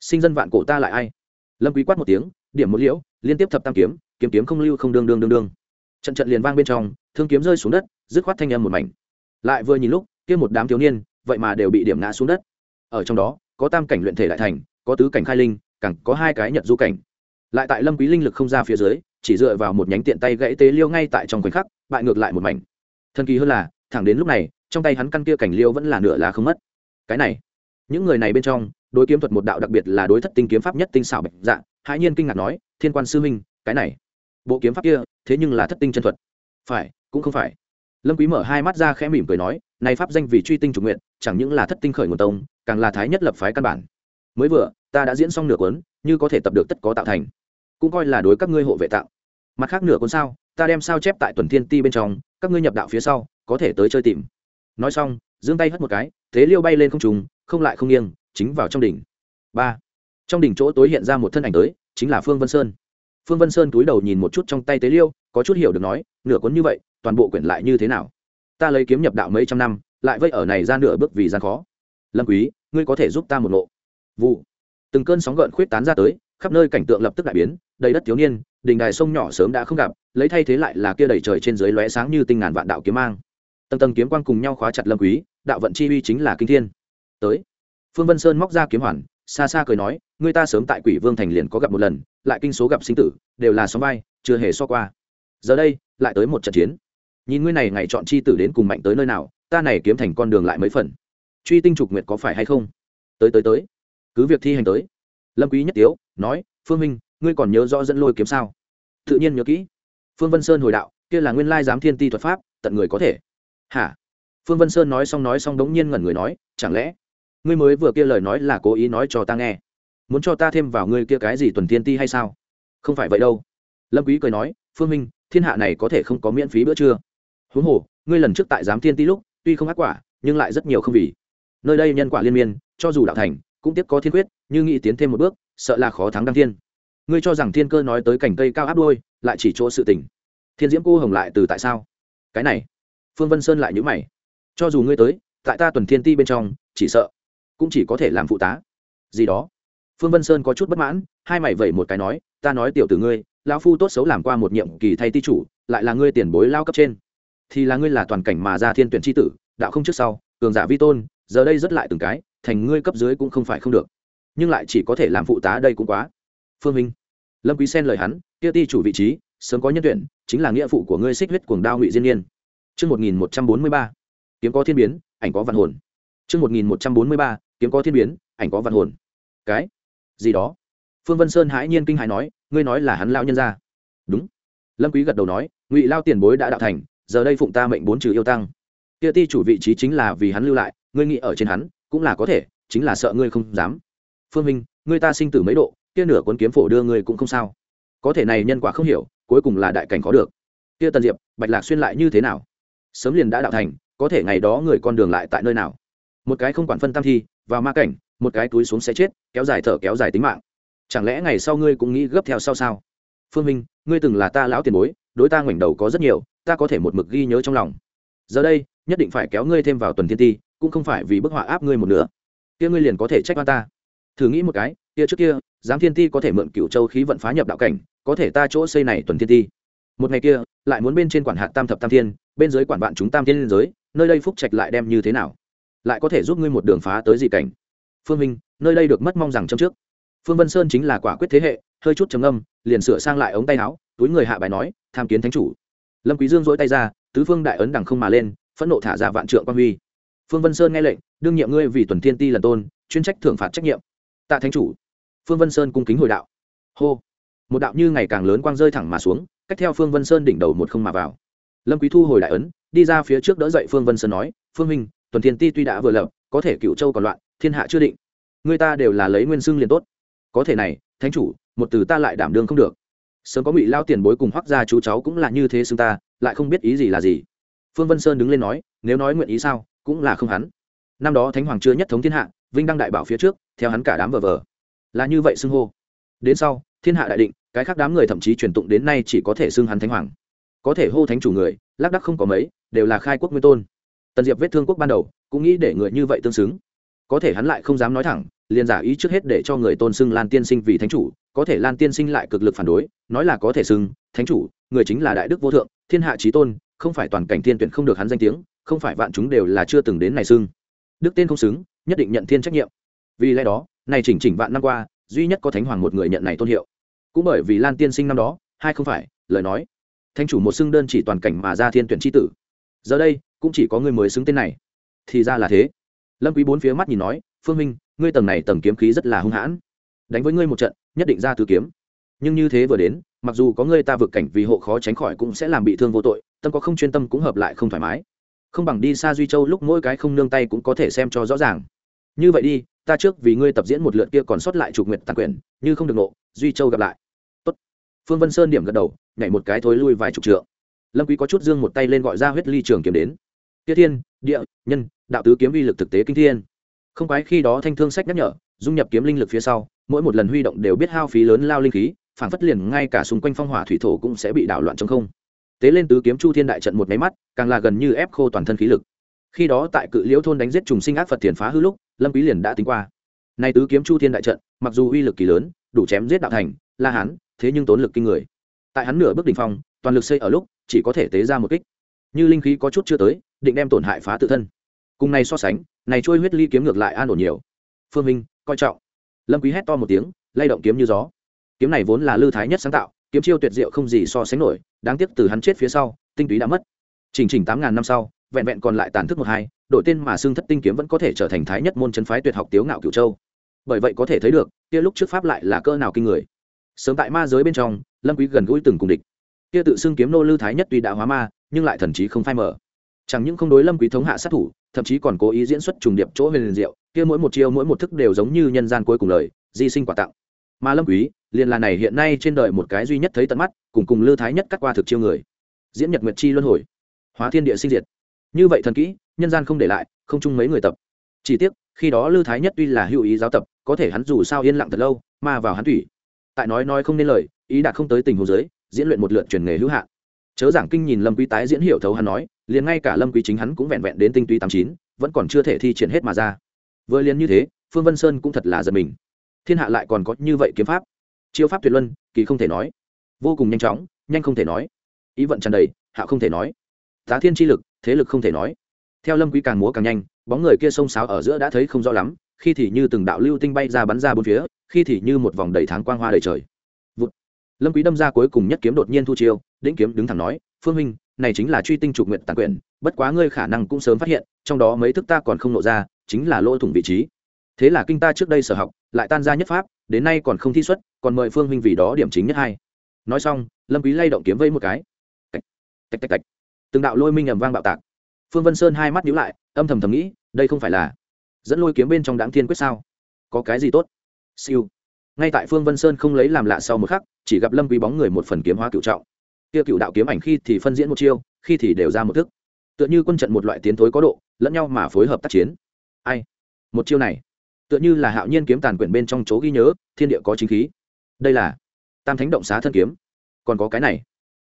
Sinh dân vạn cổ ta lại ai? Lâm quý quát một tiếng, điểm một liễu, liên tiếp thập tam kiếm kiếm kiếm không lưu không đương đương đương đương. Trận trận liền vang bên trong, thương kiếm rơi xuống đất, dứt khoát thanh âm một mảnh. Lại vừa nhìn lúc, kia một đám thiếu niên, vậy mà đều bị điểm ngã xuống đất. Ở trong đó, có tam cảnh luyện thể đại thành, có tứ cảnh khai linh, càng có hai cái nhật du cảnh lại tại lâm quý linh lực không ra phía dưới, chỉ dựa vào một nhánh tiện tay gãy tế liêu ngay tại trong khoảnh khắc, bại ngược lại một mảnh. Thần kỳ hơn là, thẳng đến lúc này, trong tay hắn căn kia cảnh liêu vẫn là nửa là không mất. Cái này, những người này bên trong, đối kiếm thuật một đạo đặc biệt là đối thất tinh kiếm pháp nhất tinh xảo bạch dạ hãi nhiên kinh ngạc nói, thiên quan sư minh, cái này, bộ kiếm pháp kia, thế nhưng là thất tinh chân thuật. Phải, cũng không phải. Lâm quý mở hai mắt ra khẽ mỉm cười nói, này pháp danh vì truy tinh chủ nguyện, chẳng những là thất tinh khởi nguồn tông, càng là thái nhất lập phái căn bản. Mới vừa, ta đã diễn xong nửa cuốn, như có thể tập được tất có tạo thành cũng coi là đối các ngươi hộ vệ tạo mặt khác nửa cuốn sao, ta đem sao chép tại tuần thiên ti bên trong, các ngươi nhập đạo phía sau, có thể tới chơi tìm. Nói xong, giương tay hất một cái, thế liêu bay lên không trùng không lại không nghiêng, chính vào trong đỉnh. Ba. Trong đỉnh chỗ tối hiện ra một thân ảnh tới, chính là phương vân sơn. Phương vân sơn túi đầu nhìn một chút trong tay tế liêu, có chút hiểu được nói, nửa cuốn như vậy, toàn bộ quyển lại như thế nào? Ta lấy kiếm nhập đạo mấy trăm năm, lại vây ở này ra nửa bước vì gian khó. Lâm quý, ngươi có thể giúp ta một lộ vụ. Từng cơn sóng gợn khuyết tán ra tới khắp nơi cảnh tượng lập tức đại biến, đầy đất thiếu niên đình đài sông nhỏ sớm đã không gặp, lấy thay thế lại là kia đầy trời trên dưới lóe sáng như tinh ngàn vạn đạo kiếm mang. Tầng tầng kiếm quang cùng nhau khóa chặt lâm quý, đạo vận chi uy chính là kinh thiên. Tới, phương vân sơn móc ra kiếm hoàn, xa xa cười nói người ta sớm tại quỷ vương thành liền có gặp một lần, lại kinh số gặp sinh tử, đều là sóng vai, chưa hề so qua. Giờ đây, lại tới một trận chiến. Nhìn ngươi này ngày chọn chi tử đến cùng mạnh tới nơi nào, ta này kiếm thành con đường lại mấy phần. Truy tinh trục nguyệt có phải hay không? Tới tới tới. Cứ việc thi hành tới lâm quý nhất tiếu, nói, phương minh, ngươi còn nhớ rõ dẫn lôi kiếm sao? Tự nhiên nhớ kỹ. Phương vân sơn hồi đạo, kia là nguyên lai giám thiên ti thuật pháp, tận người có thể. Hả? Phương vân sơn nói xong nói xong đống nhiên ngẩn người nói, chẳng lẽ ngươi mới vừa kia lời nói là cố ý nói cho ta nghe? Muốn cho ta thêm vào ngươi kia cái gì tuần thiên ti hay sao? Không phải vậy đâu. Lâm quý cười nói, phương minh, thiên hạ này có thể không có miễn phí bữa trưa. Huống hồ, ngươi lần trước tại giám thiên ti lúc, tuy không ác quả, nhưng lại rất nhiều không vì. Nơi đây nhân quả liên miên, cho dù đạo thành cũng tiếc có thiên quyết, như nghĩ tiến thêm một bước, sợ là khó thắng đăng thiên. Ngươi cho rằng thiên cơ nói tới cảnh cây cao áp đôi, lại chỉ chỗ sự tình. Thiên diễm cô hồng lại từ tại sao? Cái này, phương vân sơn lại nhữ mày. Cho dù ngươi tới, tại ta tuần thiên ti bên trong, chỉ sợ cũng chỉ có thể làm phụ tá. Gì đó? Phương vân sơn có chút bất mãn, hai mày vẩy một cái nói, ta nói tiểu tử ngươi, lão phu tốt xấu làm qua một nhiệm kỳ thay ti chủ, lại là ngươi tiền bối lao cấp trên. Thì là ngươi là toàn cảnh mà ra thiên tuyển tri tử, đạo không trước sau, cường giả vi tôn, giờ đây rất lại từng cái thành ngươi cấp dưới cũng không phải không được nhưng lại chỉ có thể làm phụ tá đây cũng quá phương minh lâm quý xen lời hắn kia ti chủ vị trí sớm có nhân tuyển chính là nghĩa phụ của ngươi xích huyết cuồng đao ngụy diên niên Chương 1143. Kiếm có thiên biến, ảnh có vạn hồn. Chương 1143. Kiếm có thiên biến, ảnh có vạn hồn. Cái gì đó? Phương Vân Sơn hãi nhiên kinh hãi nói, ngươi nói là hắn lão nhân gia? Đúng. Lâm Quý gật đầu nói, Ngụy Lao tiền bối đã đạo thành, giờ đây phụng ta mệnh bốn trừ yêu tăng. Kia ti chủ vị trí chính là vì hắn lưu lại, ngươi nghĩ ở trên hắn, cũng là có thể, chính là sợ ngươi không dám. Phương Minh, ngươi ta sinh tử mấy độ, kia nửa cuốn kiếm phổ đưa ngươi cũng không sao. Có thể này nhân quả không hiểu, cuối cùng là đại cảnh có được. Kia Tần Diệp, Bạch Lạc xuyên lại như thế nào? sớm liền đã đạo thành có thể ngày đó người con đường lại tại nơi nào một cái không quản phân tam thi vào ma cảnh một cái túi xuống sẽ chết kéo dài thở kéo dài tính mạng chẳng lẽ ngày sau ngươi cũng nghĩ gấp theo sau sao phương minh ngươi từng là ta lão tiền bối đối ta ngoảnh đầu có rất nhiều ta có thể một mực ghi nhớ trong lòng giờ đây nhất định phải kéo ngươi thêm vào tuần thiên ti cũng không phải vì bức họa áp ngươi một nửa, kia ngươi liền có thể trách oan ta. Thử nghĩ một cái kia trước kia giám thiên ti có thể mượn cựu châu khí vận phá nhập đạo cảnh có thể ta chỗ xây này tuần thiên ti. Một ngày kia lại muốn bên trên quản hạt tam thập tam thiên bên dưới quản bạn chúng tam thiên liên giới nơi đây phúc trạch lại đem như thế nào? Lại có thể giúp ngươi một đường phá tới gì cảnh. Phương minh nơi đây được mất mong rằng trong trước. Phương vân sơn chính là quả quyết thế hệ hơi chút trầm âm liền sửa sang lại ống tay áo túi người hạ bài nói tham kiến thánh chủ. Lâm quý dương dỗi tay ra tứ phương đại ấn đằng không mà lên phẫn nộ thả ra vạn trượng quan huy phương vân sơn nghe lệnh, đương nhiệm ngươi vì tuần thiên ti lần tôn, chuyên trách thưởng phạt trách nhiệm. Tạ thánh chủ. Phương vân sơn cung kính hồi đạo. Hô. Một đạo như ngày càng lớn quang rơi thẳng mà xuống, cách theo phương vân sơn đỉnh đầu một không mà vào. Lâm quý thu hồi đại ấn, đi ra phía trước đỡ dậy phương vân sơn nói, phương minh tuần thiên ti tuy đã vừa lập, có thể cựu châu còn loạn, thiên hạ chưa định. Người ta đều là lấy nguyên xương liền tốt. Có thể này, thánh chủ, một từ ta lại đảm đương không được. Sớm có ngụy lao tiền bối cùng hoắc gia chú cháu cũng là như thế xưng ta, lại không biết ý gì là gì. Phương vân sơn đứng lên nói, nếu nói nguyện ý sao? Cũng là không hắn. Năm đó thánh hoàng chưa nhất thống thiên hạ, vinh đăng đại bảo phía trước, theo hắn cả đám vờ vờ. Là như vậy xưng hô. Đến sau, thiên hạ đại định, cái khác đám người thậm chí truyền tụng đến nay chỉ có thể xưng hắn thánh hoàng. Có thể hô thánh chủ người, lác đắc không có mấy, đều là khai quốc nguyên tôn. Tần diệp vết thương quốc ban đầu, cũng nghĩ để người như vậy tương xứng. Có thể hắn lại không dám nói thẳng, liền giả ý trước hết để cho người tôn xưng lan tiên sinh vì thánh chủ, có thể lan tiên sinh lại cực lực phản đối, nói là có thể xưng, thánh chủ, người chính là đại đức vô thượng, thiên hạ trí tôn không phải toàn cảnh thiên tuyển không được hắn danh tiếng, không phải vạn chúng đều là chưa từng đến này xưng. Đức tên không xứng, nhất định nhận thiên trách nhiệm. Vì lẽ đó, này chỉnh chỉnh vạn năm qua, duy nhất có thánh hoàng một người nhận này tôn hiệu. Cũng bởi vì lan tiên sinh năm đó, hai không phải, lời nói. Thánh chủ một xưng đơn chỉ toàn cảnh mà ra thiên tuyển tri tử. Giờ đây, cũng chỉ có người mới xứng tên này. Thì ra là thế. Lâm quý bốn phía mắt nhìn nói, phương minh, ngươi tầng này tầng kiếm khí rất là hung hãn. Đánh với ngươi một trận, nhất định ra thứ kiếm. Nhưng như thế vừa đến, mặc dù có ngươi ta vượt cảnh vì hộ khó tránh khỏi cũng sẽ làm bị thương vô tội tâm có không chuyên tâm cũng hợp lại không thoải mái. Không bằng đi xa duy châu lúc mỗi cái không nương tay cũng có thể xem cho rõ ràng. Như vậy đi, ta trước vì ngươi tập diễn một lượt kia còn sót lại trục nguyện tàn quyền, như không được nộ, duy châu gặp lại. Tốt. phương vân sơn điểm gật đầu, nhảy một cái thối lui vài chục trượng. Lâm quý có chút dương một tay lên gọi ra huyết ly trường kiếm đến. Tiết thiên, địa, nhân, đạo tứ kiếm vi lực thực tế kinh thiên. Không quái khi đó thanh thương sách nhắc nhở, dung nhập kiếm linh lực phía sau, mỗi một lần huy động đều biết hao phí lớn lao linh khí phản phất liền ngay cả xung quanh phong hỏa thủy thổ cũng sẽ bị đảo loạn trong không tế lên tứ kiếm chu thiên đại trận một máy mắt, càng là gần như ép khô toàn thân khí lực. Khi đó tại cự liễu thôn đánh giết trùng sinh ác phật thiền phá hư lúc, lâm quý liền đã tính qua. Nay tứ kiếm chu thiên đại trận, mặc dù uy lực kỳ lớn, đủ chém giết đạo thành, la hán, thế nhưng tốn lực kinh người. Tại hắn nửa bước đỉnh phong, toàn lực xây ở lúc, chỉ có thể tế ra một kích. Như linh khí có chút chưa tới, định đem tổn hại phá tự thân. Cùng này so sánh, này trôi huyết ly kiếm ngược lại an ổn nhiều. Phương minh, coi trọng. Lâm quý hét to một tiếng, lay động kiếm như gió. Kiếm này vốn là lư thái nhất sáng tạo kiếm chiêu tuyệt diệu không gì so sánh nổi, đáng tiếc từ hắn chết phía sau, tinh túy đã mất. Chỉnh chỉnh tám ngàn năm sau, vẹn vẹn còn lại tàn thức một hai, đội tên mà xương thất tinh kiếm vẫn có thể trở thành thái nhất môn chân phái tuyệt học tiếu ngạo cửu châu. Bởi vậy có thể thấy được, kia lúc trước pháp lại là cơ nào kinh người. Sớm tại ma giới bên trong, lâm quý gần gũi từng cùng địch. Kia tự xưng kiếm nô lư thái nhất tuy đã hóa ma, nhưng lại thần trí không phai mở chẳng những không đối lâm quý thống hạ sát thủ, thậm chí còn cố ý diễn xuất trùng điệp chỗ huyền liền diệu, kia mỗi một chiêu mỗi một thức đều giống như nhân gian cuối cùng lời, di sinh quả tặng mà lâm quý liền là này hiện nay trên đời một cái duy nhất thấy tận mắt, cùng cùng lư thái nhất cắt qua thực chiêu người. Diễn nhật nguyệt chi luân hồi. Hóa thiên địa sinh diệt. Như vậy thần kỹ, nhân gian không để lại, không chung mấy người tập. Chỉ tiếc, khi đó lư thái nhất tuy là hữu ý giáo tập, có thể hắn dù sao yên lặng thật lâu, mà vào hắn thủy tại nói nói không nên lời, ý đạt không tới tình huống giới, diễn luyện một lượt truyền nghề hữu hạn. Chớ giảng kinh nhìn lâm quý tái diễn hiểu thấu hắn nói, liền ngay cả lâm quý chính hắn cũng vẹn vẹn đến tinh túy tám chín, vẫn còn chưa thể thi triển hết mà ra. Vừa liền như thế, phương vân sơn cũng thật là giật mình thiên hạ lại còn có như vậy kiếm pháp. Chiêu pháp tuyệt luân, kỳ không thể nói. Vô cùng nhanh chóng, nhanh không thể nói. Ý vận tràn đầy, hạ không thể nói. Tá thiên chi lực, thế lực không thể nói. Theo lâm quý càng múa càng nhanh, bóng người kia sông sáo ở giữa đã thấy không rõ lắm, khi thì như từng đạo lưu tinh bay ra bắn ra bốn phía, khi thì như một vòng đầy tháng quang hoa đầy trời. Vụt. lâm quý đâm ra cuối cùng nhất kiếm đột nhiên thu chiêu, đĩnh kiếm đứng thẳng nói, phương minh này chính là truy tinh trục nguyện tàn quyền bất quá ngươi khả năng cũng sớm phát hiện, trong đó mấy thức ta còn không nộ ra, chính là lỗ thủng vị trí thế là kinh ta trước đây sở học, lại tan ra nhất pháp, đến nay còn không thi xuất, còn mời phương huynh vì đó điểm chính nhất hai. Nói xong, lâm quý lay động kiếm vây một cái. Tạch tạch tạch tạch. Từng đạo lôi minh ầm vang bạo tạc. Phương vân sơn hai mắt nhíu lại, âm thầm thầm nghĩ, đây không phải là dẫn lôi kiếm bên trong đãng thiên quyết sao? Có cái gì tốt? Siêu. Ngay tại phương vân sơn không lấy làm lạ sau một khắc, chỉ gặp lâm quý bóng người một phần kiếm hóa cựu trọng. Kia cựu đạo kiếm ảnh khi thì phân diễn một chiêu, khi thì đều ra một thức. Tựa như quân trận một loại tiến thối có độ, lẫn nhau mà phối hợp tác chiến. Ai? Một chiêu này tựa như là hạo nhiên kiếm tàn quyển bên trong chỗ ghi nhớ, thiên địa có chính khí. Đây là tam thánh động xá thân kiếm. Còn có cái này,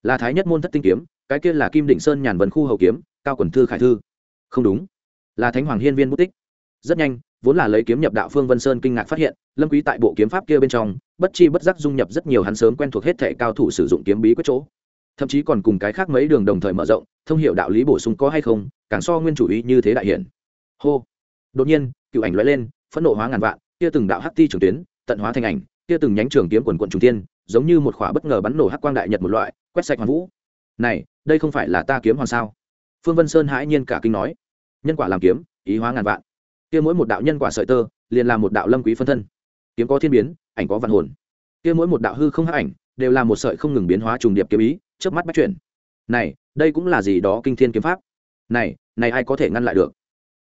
là thái nhất môn thất tinh kiếm, cái kia là kim định sơn nhàn vần khu hầu kiếm, cao quần thư khải thư. Không đúng, là thánh hoàng hiên viên bút tích. Rất nhanh, vốn là lấy kiếm nhập đạo phương vân sơn kinh ngạc phát hiện, lâm quý tại bộ kiếm pháp kia bên trong, bất chi bất giác dung nhập rất nhiều hắn sớm quen thuộc hết thể cao thủ sử dụng kiếm bí quyết chỗ. Thậm chí còn cùng cái khác mấy đường đồng thời mở rộng, thông hiểu đạo lý bổ sung có hay không, càng so nguyên chủ ý như thế đại hiển. Hô. Đột nhiên, cựu ảnh lóe lên phẫn nộ hóa ngàn vạn, kia từng đạo hắc ti trường tuyến, tận hóa thành ảnh, kia từng nhánh trường kiếm quần quận trung tiên giống như một khỏa bất ngờ bắn nổ hắc quang đại nhật một loại, quét sạch hoàn vũ. Này, đây không phải là ta kiếm hoàn sao? Phương vân sơn hãi nhiên cả kinh nói. Nhân quả làm kiếm, ý hóa ngàn vạn. Kia mỗi một đạo nhân quả sợi tơ, liền là một đạo lâm quý phân thân. Kiếm có thiên biến, ảnh có văn hồn. Kia mỗi một đạo hư không hắc ảnh, đều là một sợi không ngừng biến hóa trùng điệp kiếm ý, chớp mắt bắt chuyển này, đây cũng là gì đó kinh thiên kiếm pháp? Này này ai có thể ngăn lại được?